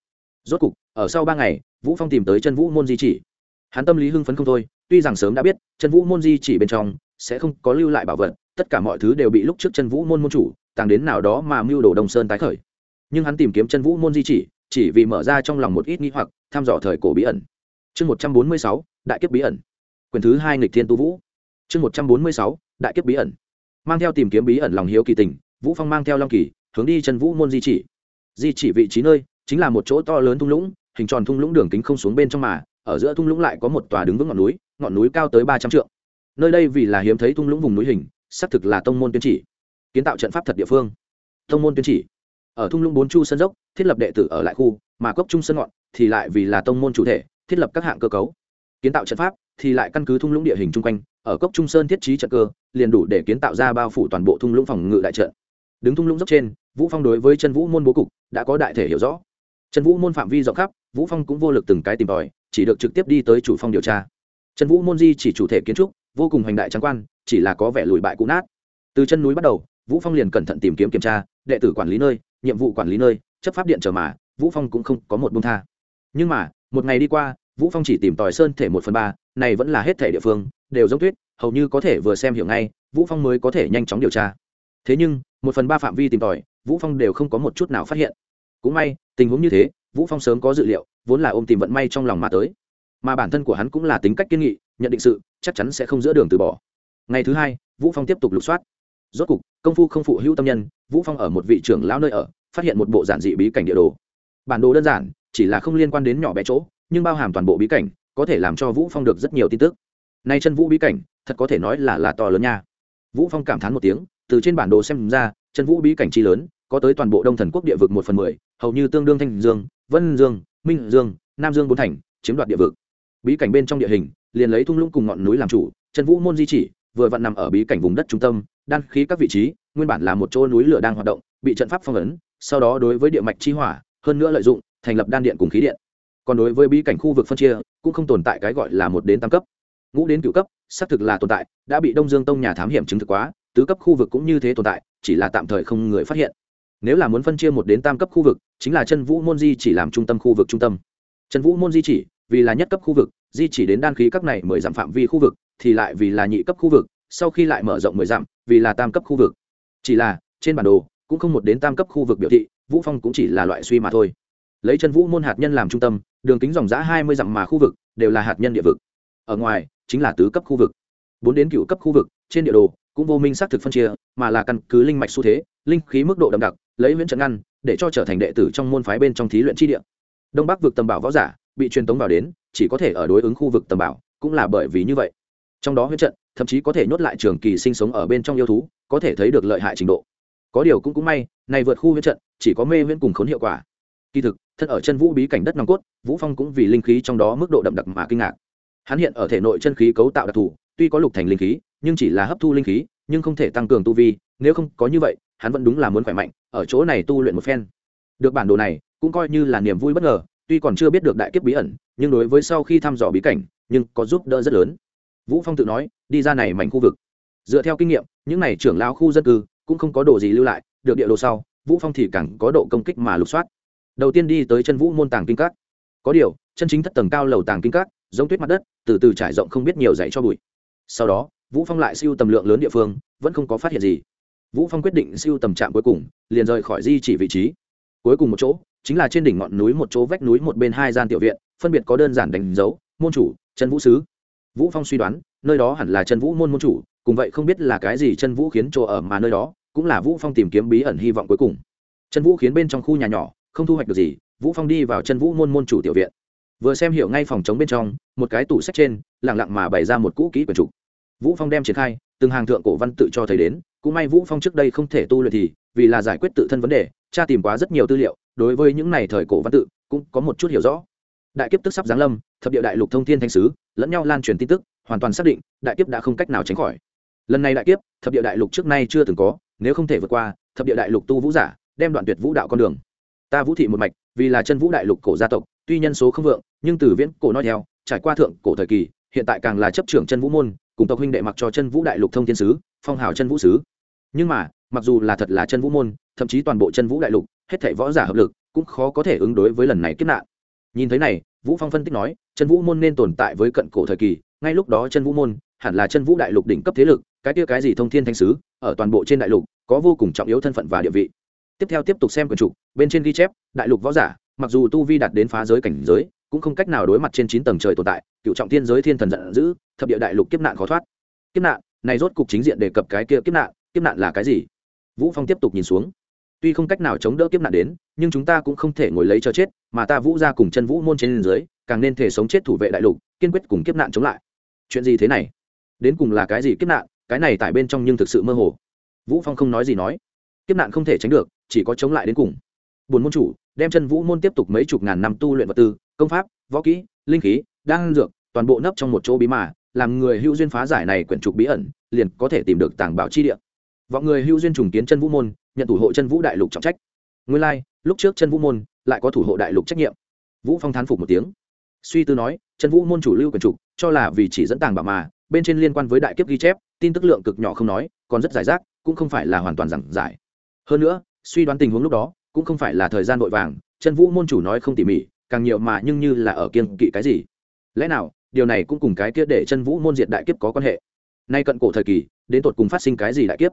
Rốt cục, ở sau ba ngày, vũ phong tìm tới chân vũ môn di chỉ. Hắn tâm lý hưng phấn không thôi, tuy rằng sớm đã biết, chân vũ môn di chỉ bên trong sẽ không có lưu lại bảo vật, tất cả mọi thứ đều bị lúc trước chân vũ môn môn chủ, tàng đến nào đó mà mưu đồ đông sơn tái khởi. Nhưng hắn tìm kiếm chân vũ môn di chỉ chỉ vì mở ra trong lòng một ít nghi hoặc, thăm dò thời cổ bí ẩn. Chương một trăm bốn mươi sáu, đại kiếp bí ẩn. Quyền thứ hai nghịch thiên tu vũ chương một trăm bốn mươi sáu, đại kiếp bí ẩn. Mang theo tìm kiếm bí ẩn lòng hiếu kỳ tình, vũ phong mang theo long kỳ, hướng đi chân vũ môn di chỉ. Di chỉ vị trí nơi, chính là một chỗ to lớn thung lũng, hình tròn thung lũng đường kính không xuống bên trong mà, ở giữa thung lũng lại có một tòa đứng vững ngọn núi ngọn núi cao tới ba trăm trượng. Nơi đây vì là hiếm thấy thung lũng vùng núi hình, xác thực là tông môn tuyên chỉ. Kiến tạo trận pháp thật địa phương. Tông môn tuyên chỉ. Ở thung lũng bốn chu sân dốc, thiết lập đệ tử ở lại khu, mà cốc trung sân ngọn thì lại vì là tông môn chủ thể, thiết lập các hạng cơ cấu. Kiến tạo trận pháp thì lại căn cứ thung lũng địa hình chung quanh ở cốc trung sơn thiết trí trận cơ, liền đủ để kiến tạo ra bao phủ toàn bộ thung lũng phòng ngự đại trận. Đứng thung lũng dốc trên, vũ phong đối với chân vũ môn bố cục đã có đại thể hiểu rõ. Chân vũ môn phạm vi rộng khắp, vũ phong cũng vô lực từng cái tìm tòi, chỉ được trực tiếp đi tới chủ phong điều tra. Chân vũ môn di chỉ chủ thể kiến trúc, vô cùng hành đại trắng quan, chỉ là có vẻ lùi bại cũ nát. Từ chân núi bắt đầu, vũ phong liền cẩn thận tìm kiếm kiểm tra, đệ tử quản lý nơi, nhiệm vụ quản lý nơi, chấp pháp điện chờ mà, vũ phong cũng không có một bông tha. Nhưng mà, một ngày đi qua vũ phong chỉ tìm tòi sơn thể một phần ba, này vẫn là hết thể địa phương, đều giống tuyết, hầu như có thể vừa xem hiểu ngay, vũ phong mới có thể nhanh chóng điều tra. Thế nhưng, một phần ba phạm vi tìm tòi, vũ phong đều không có một chút nào phát hiện. Cũng may, tình huống như thế, vũ phong sớm có dự liệu, vốn là ôm tìm vận may trong lòng mà tới. Mà bản thân của hắn cũng là tính cách kiên nghị, nhận định sự, chắc chắn sẽ không giữa đường từ bỏ. Ngày thứ hai, vũ phong tiếp tục lục soát. Rốt cục, công phu không phụ hữu tâm nhân, vũ phong ở một vị trưởng lão nơi ở, phát hiện một bộ giản dị bí cảnh địa đồ. Bản đồ đơn giản, chỉ là không liên quan đến nhỏ bé chỗ nhưng bao hàm toàn bộ bí cảnh, có thể làm cho vũ phong được rất nhiều tin tức. Nay chân vũ bí cảnh, thật có thể nói là là to lớn nha. Vũ phong cảm thán một tiếng, từ trên bản đồ xem ra, chân vũ bí cảnh chi lớn, có tới toàn bộ đông thần quốc địa vực một phần mười, hầu như tương đương thanh dương, vân dương, minh dương, nam dương bốn thành, chiếm đoạt địa vực. Bí cảnh bên trong địa hình, liền lấy thung lũng cùng ngọn núi làm chủ, chân vũ môn di chỉ, vừa vặn nằm ở bí cảnh vùng đất trung tâm, đan khí các vị trí, nguyên bản là một chỗ núi lửa đang hoạt động, bị trận pháp phong ấn, sau đó đối với địa mạch chi hỏa, hơn nữa lợi dụng, thành lập đan điện cùng khí điện còn đối với bí cảnh khu vực phân chia cũng không tồn tại cái gọi là một đến tam cấp. Ngũ đến cựu cấp, xác thực là tồn tại, đã bị đông dương tông nhà thám hiểm chứng thực quá, tứ cấp khu vực cũng như thế tồn tại, chỉ là tạm thời không người phát hiện. Nếu là muốn phân chia một đến tam cấp khu vực, chính là chân vũ môn di chỉ làm trung tâm khu vực trung tâm. Chân vũ môn di chỉ, vì là nhất cấp khu vực, di chỉ đến đan khí các này mười dặm phạm vi khu vực, thì lại vì là nhị cấp khu vực, sau khi lại mở rộng mười dặm, vì là tam cấp khu vực. Chỉ là, trên bản đồ, cũng không một đến tam cấp khu vực biểu thị, vũ phong cũng chỉ là loại suy mà thôi. Lấy chân vũ môn hạt nhân làm trung tâm đường kính dòng giã hai mươi dặm mà khu vực đều là hạt nhân địa vực. Ở ngoài, chính là tứ cấp khu vực. Bốn đến cựu cấp khu vực, trên địa đồ cũng vô minh xác thực phân chia, mà là căn cứ linh mạch xu thế, linh khí mức độ đậm đặc, lấy viễn trận ngăn, để cho trở thành đệ tử trong môn phái bên trong thí luyện chi địa. Đông bắc vực tầm bảo võ giả bị truyền tống vào đến, chỉ có thể ở đối ứng khu vực tầm bảo, cũng là bởi vì như vậy. Trong đó huyễn trận, thậm chí có thể nhốt lại trường kỳ sinh sống ở bên trong yêu thú, có thể thấy được lợi hại trình độ. Có điều cũng cũng may này vượt khu huyễn trận chỉ có mê huyễn cùng khốn hiệu quả. Kỳ thực thân ở chân vũ bí cảnh đất nòng cốt, vũ phong cũng vì linh khí trong đó mức độ đậm đặc mà kinh ngạc. Hắn hiện ở thể nội chân khí cấu tạo đặc thù, tuy có lục thành linh khí, nhưng chỉ là hấp thu linh khí, nhưng không thể tăng cường tu vi, nếu không có như vậy, hắn vẫn đúng là muốn khỏe mạnh, ở chỗ này tu luyện một phen. Được bản đồ này, cũng coi như là niềm vui bất ngờ, tuy còn chưa biết được đại kiếp bí ẩn, nhưng đối với sau khi thăm dò bí cảnh, nhưng có giúp đỡ rất lớn. Vũ phong tự nói, đi ra này mảnh khu vực. Dựa theo kinh nghiệm, những này trưởng lão khu dân cư cũng không có đồ gì lưu lại, được địa đồ sau, vũ phong thì càng có độ công kích mà lục soát đầu tiên đi tới chân vũ môn tàng kinh các. Có điều, chân chính thất tầng cao lầu tàng kinh các, giống tuyết mặt đất, từ từ trải rộng không biết nhiều dạy cho bụi. Sau đó, vũ phong lại siêu tầm lượng lớn địa phương, vẫn không có phát hiện gì. Vũ phong quyết định siêu tầm trạm cuối cùng, liền rời khỏi di chỉ vị trí. Cuối cùng một chỗ, chính là trên đỉnh ngọn núi một chỗ vách núi một bên hai gian tiểu viện, phân biệt có đơn giản đánh dấu, môn chủ, chân vũ sứ. Vũ phong suy đoán, nơi đó hẳn là chân vũ môn môn chủ, cùng vậy không biết là cái gì chân vũ khiến chỗ ở mà nơi đó, cũng là vũ phong tìm kiếm bí ẩn hy vọng cuối cùng. Chân vũ khiến bên trong khu nhà nhỏ không thu hoạch được gì, vũ phong đi vào chân vũ môn môn chủ tiểu viện. Vừa xem hiểu ngay phòng chống bên trong, một cái tủ sách trên, lặng lặng mà bày ra một cũ kỹ quyển trục. Vũ phong đem triển khai, từng hàng thượng cổ văn tự cho thấy đến, cũng may vũ phong trước đây không thể tu luyện thì, vì là giải quyết tự thân vấn đề cha tìm quá rất nhiều tư liệu, đối với những này thời cổ văn tự, cũng có một chút hiểu rõ. Đại kiếp tức sắp giáng lâm, thập địa đại lục thông thiên thanh sứ, lẫn nhau lan truyền tin tức, hoàn toàn xác định, đại kiếp đã không cách nào tránh khỏi. Lần này đại kiếp, thập địa đại lục trước nay chưa từng có, nếu không thể vượt qua, thập địa đại lục tu vũ giả, đem đoạn tuyệt vũ đạo con đường ta vũ thị một mạch, vì là chân vũ đại lục cổ gia tộc, tuy nhân số không vượng, nhưng từ viễn cổ nói theo, trải qua thượng cổ thời kỳ, hiện tại càng là chấp trưởng chân vũ môn, cùng tộc huynh đệ mặc cho chân vũ đại lục thông thiên sứ, phong hào chân vũ sứ. Nhưng mà, mặc dù là thật là chân vũ môn, thậm chí toàn bộ chân vũ đại lục, hết thảy võ giả hợp lực, cũng khó có thể ứng đối với lần này kiếp nạn. Nhìn thấy này, vũ phong phân tích nói, chân vũ môn nên tồn tại với cận cổ thời kỳ, ngay lúc đó chân vũ môn, hẳn là chân vũ đại lục đỉnh cấp thế lực, cái kia cái gì thông thiên thanh sứ, ở toàn bộ trên đại lục, có vô cùng trọng yếu thân phận và địa vị tiếp theo tiếp tục xem quyển trục, bên trên ghi chép, đại lục võ giả, mặc dù tu vi đạt đến phá giới cảnh giới, cũng không cách nào đối mặt trên chín tầng trời tồn tại, cựu trọng thiên giới thiên thần giận dữ, thập địa đại lục kiếp nạn khó thoát. Kiếp nạn, này rốt cục chính diện đề cập cái kia kiếp nạn kiếp nạn là cái gì? Vũ phong tiếp tục nhìn xuống. Tuy không cách nào chống đỡ kiếp nạn đến, nhưng chúng ta cũng không thể ngồi lấy cho chết, mà ta vũ ra cùng chân vũ môn trên dưới, càng nên thể sống chết thủ vệ đại lục, kiên quyết cùng kiếp nạn chống lại. Chuyện gì thế này? Đến cùng là cái gì kiếp nạn? Cái này tại bên trong nhưng thực sự mơ hồ. Vũ phong không nói gì nói. Kiếp nạn không thể tránh được chỉ có chống lại đến cùng. Buồn môn chủ, đem chân vũ môn tiếp tục mấy chục ngàn năm tu luyện vật tư, công pháp, võ kỹ, linh khí, đan dược, toàn bộ nấp trong một chỗ bí mà, làm người hữu duyên phá giải này quyển trục bí ẩn, liền có thể tìm được tàng bảo chi địa. Vọng người hữu duyên trùng kiến chân vũ môn, nhận thủ hộ chân vũ đại lục trọng trách. Nguyên lai, lúc trước chân vũ môn lại có thủ hộ đại lục trách nhiệm. Vũ phong thán phục một tiếng. Suy tư nói, chân vũ môn chủ lưu quyển trục, cho là vì chỉ dẫn tàng bảo mà, bên trên liên quan với đại kiếp ghi chép, tin tức lượng cực nhỏ không nói, còn rất giải rác, cũng không phải là hoàn toàn giảng giải. Hơn nữa suy đoán tình huống lúc đó, cũng không phải là thời gian vội vàng, chân vũ môn chủ nói không tỉ mỉ, càng nhiều mà nhưng như là ở kiên kỵ cái gì. Lẽ nào, điều này cũng cùng cái kia để chân vũ môn diệt đại kiếp có quan hệ? Nay cận cổ thời kỳ, đến tột cùng phát sinh cái gì đại kiếp?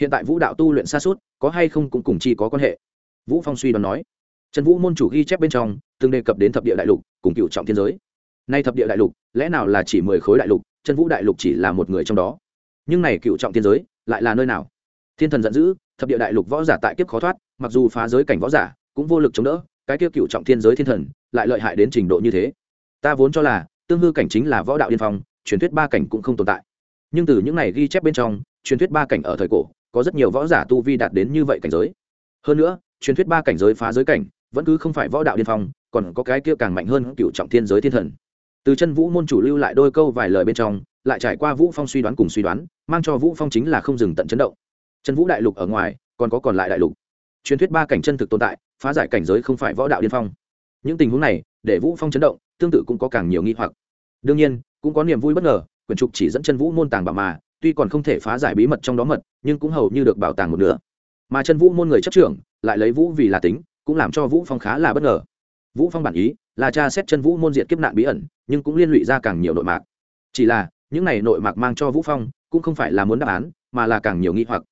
Hiện tại vũ đạo tu luyện xa suốt, có hay không cũng cùng chi có quan hệ? Vũ phong suy đoán nói. Trần vũ môn chủ ghi chép bên trong, từng đề cập đến thập địa đại lục, cùng cựu trọng thiên giới. Nay thập địa đại lục, lẽ nào là chỉ mười khối đại lục trần vũ đại lục chỉ là một người trong đó? Nhưng này cựu trọng thiên giới, lại là nơi nào? Thiên thần giận dữ thập địa đại lục võ giả tại kiếp khó thoát, mặc dù phá giới cảnh võ giả cũng vô lực chống đỡ, cái kia cựu trọng thiên giới thiên thần lại lợi hại đến trình độ như thế. Ta vốn cho là tương hư cảnh chính là võ đạo điên phong, truyền thuyết ba cảnh cũng không tồn tại. Nhưng từ những này ghi chép bên trong, truyền thuyết ba cảnh ở thời cổ, có rất nhiều võ giả tu vi đạt đến như vậy cảnh giới. Hơn nữa, truyền thuyết ba cảnh giới phá giới cảnh vẫn cứ không phải võ đạo điên phong, còn có cái kia càng mạnh hơn cựu trọng thiên giới thiên thần. Từ chân vũ môn chủ lưu lại đôi câu vài lời bên trong, lại trải qua vũ phong suy đoán cùng suy đoán, mang cho vũ phong chính là không dừng tận chấn động chân vũ đại lục ở ngoài, còn có còn lại đại lục. Truyền thuyết ba cảnh chân thực tồn tại, phá giải cảnh giới không phải võ đạo điên phong. Những tình huống này, để vũ phong chấn động, tương tự cũng có càng nhiều nghi hoặc. Đương nhiên, cũng có niềm vui bất ngờ, quyển trục chỉ dẫn chân vũ môn tàng bảo mà, tuy còn không thể phá giải bí mật trong đó mật, nhưng cũng hầu như được bảo tàng một nửa. Mà chân vũ môn người chấp trưởng, lại lấy vũ vì là tính, cũng làm cho vũ phong khá là bất ngờ. Vũ phong bản ý, là cha xét chân vũ môn diện kiếp nạn bí ẩn, nhưng cũng liên lụy ra càng nhiều nội mạc. Chỉ là, những này nội mạc mang cho vũ phong, cũng không phải là muốn đáp án, mà là càng nhiều nghi hoặc.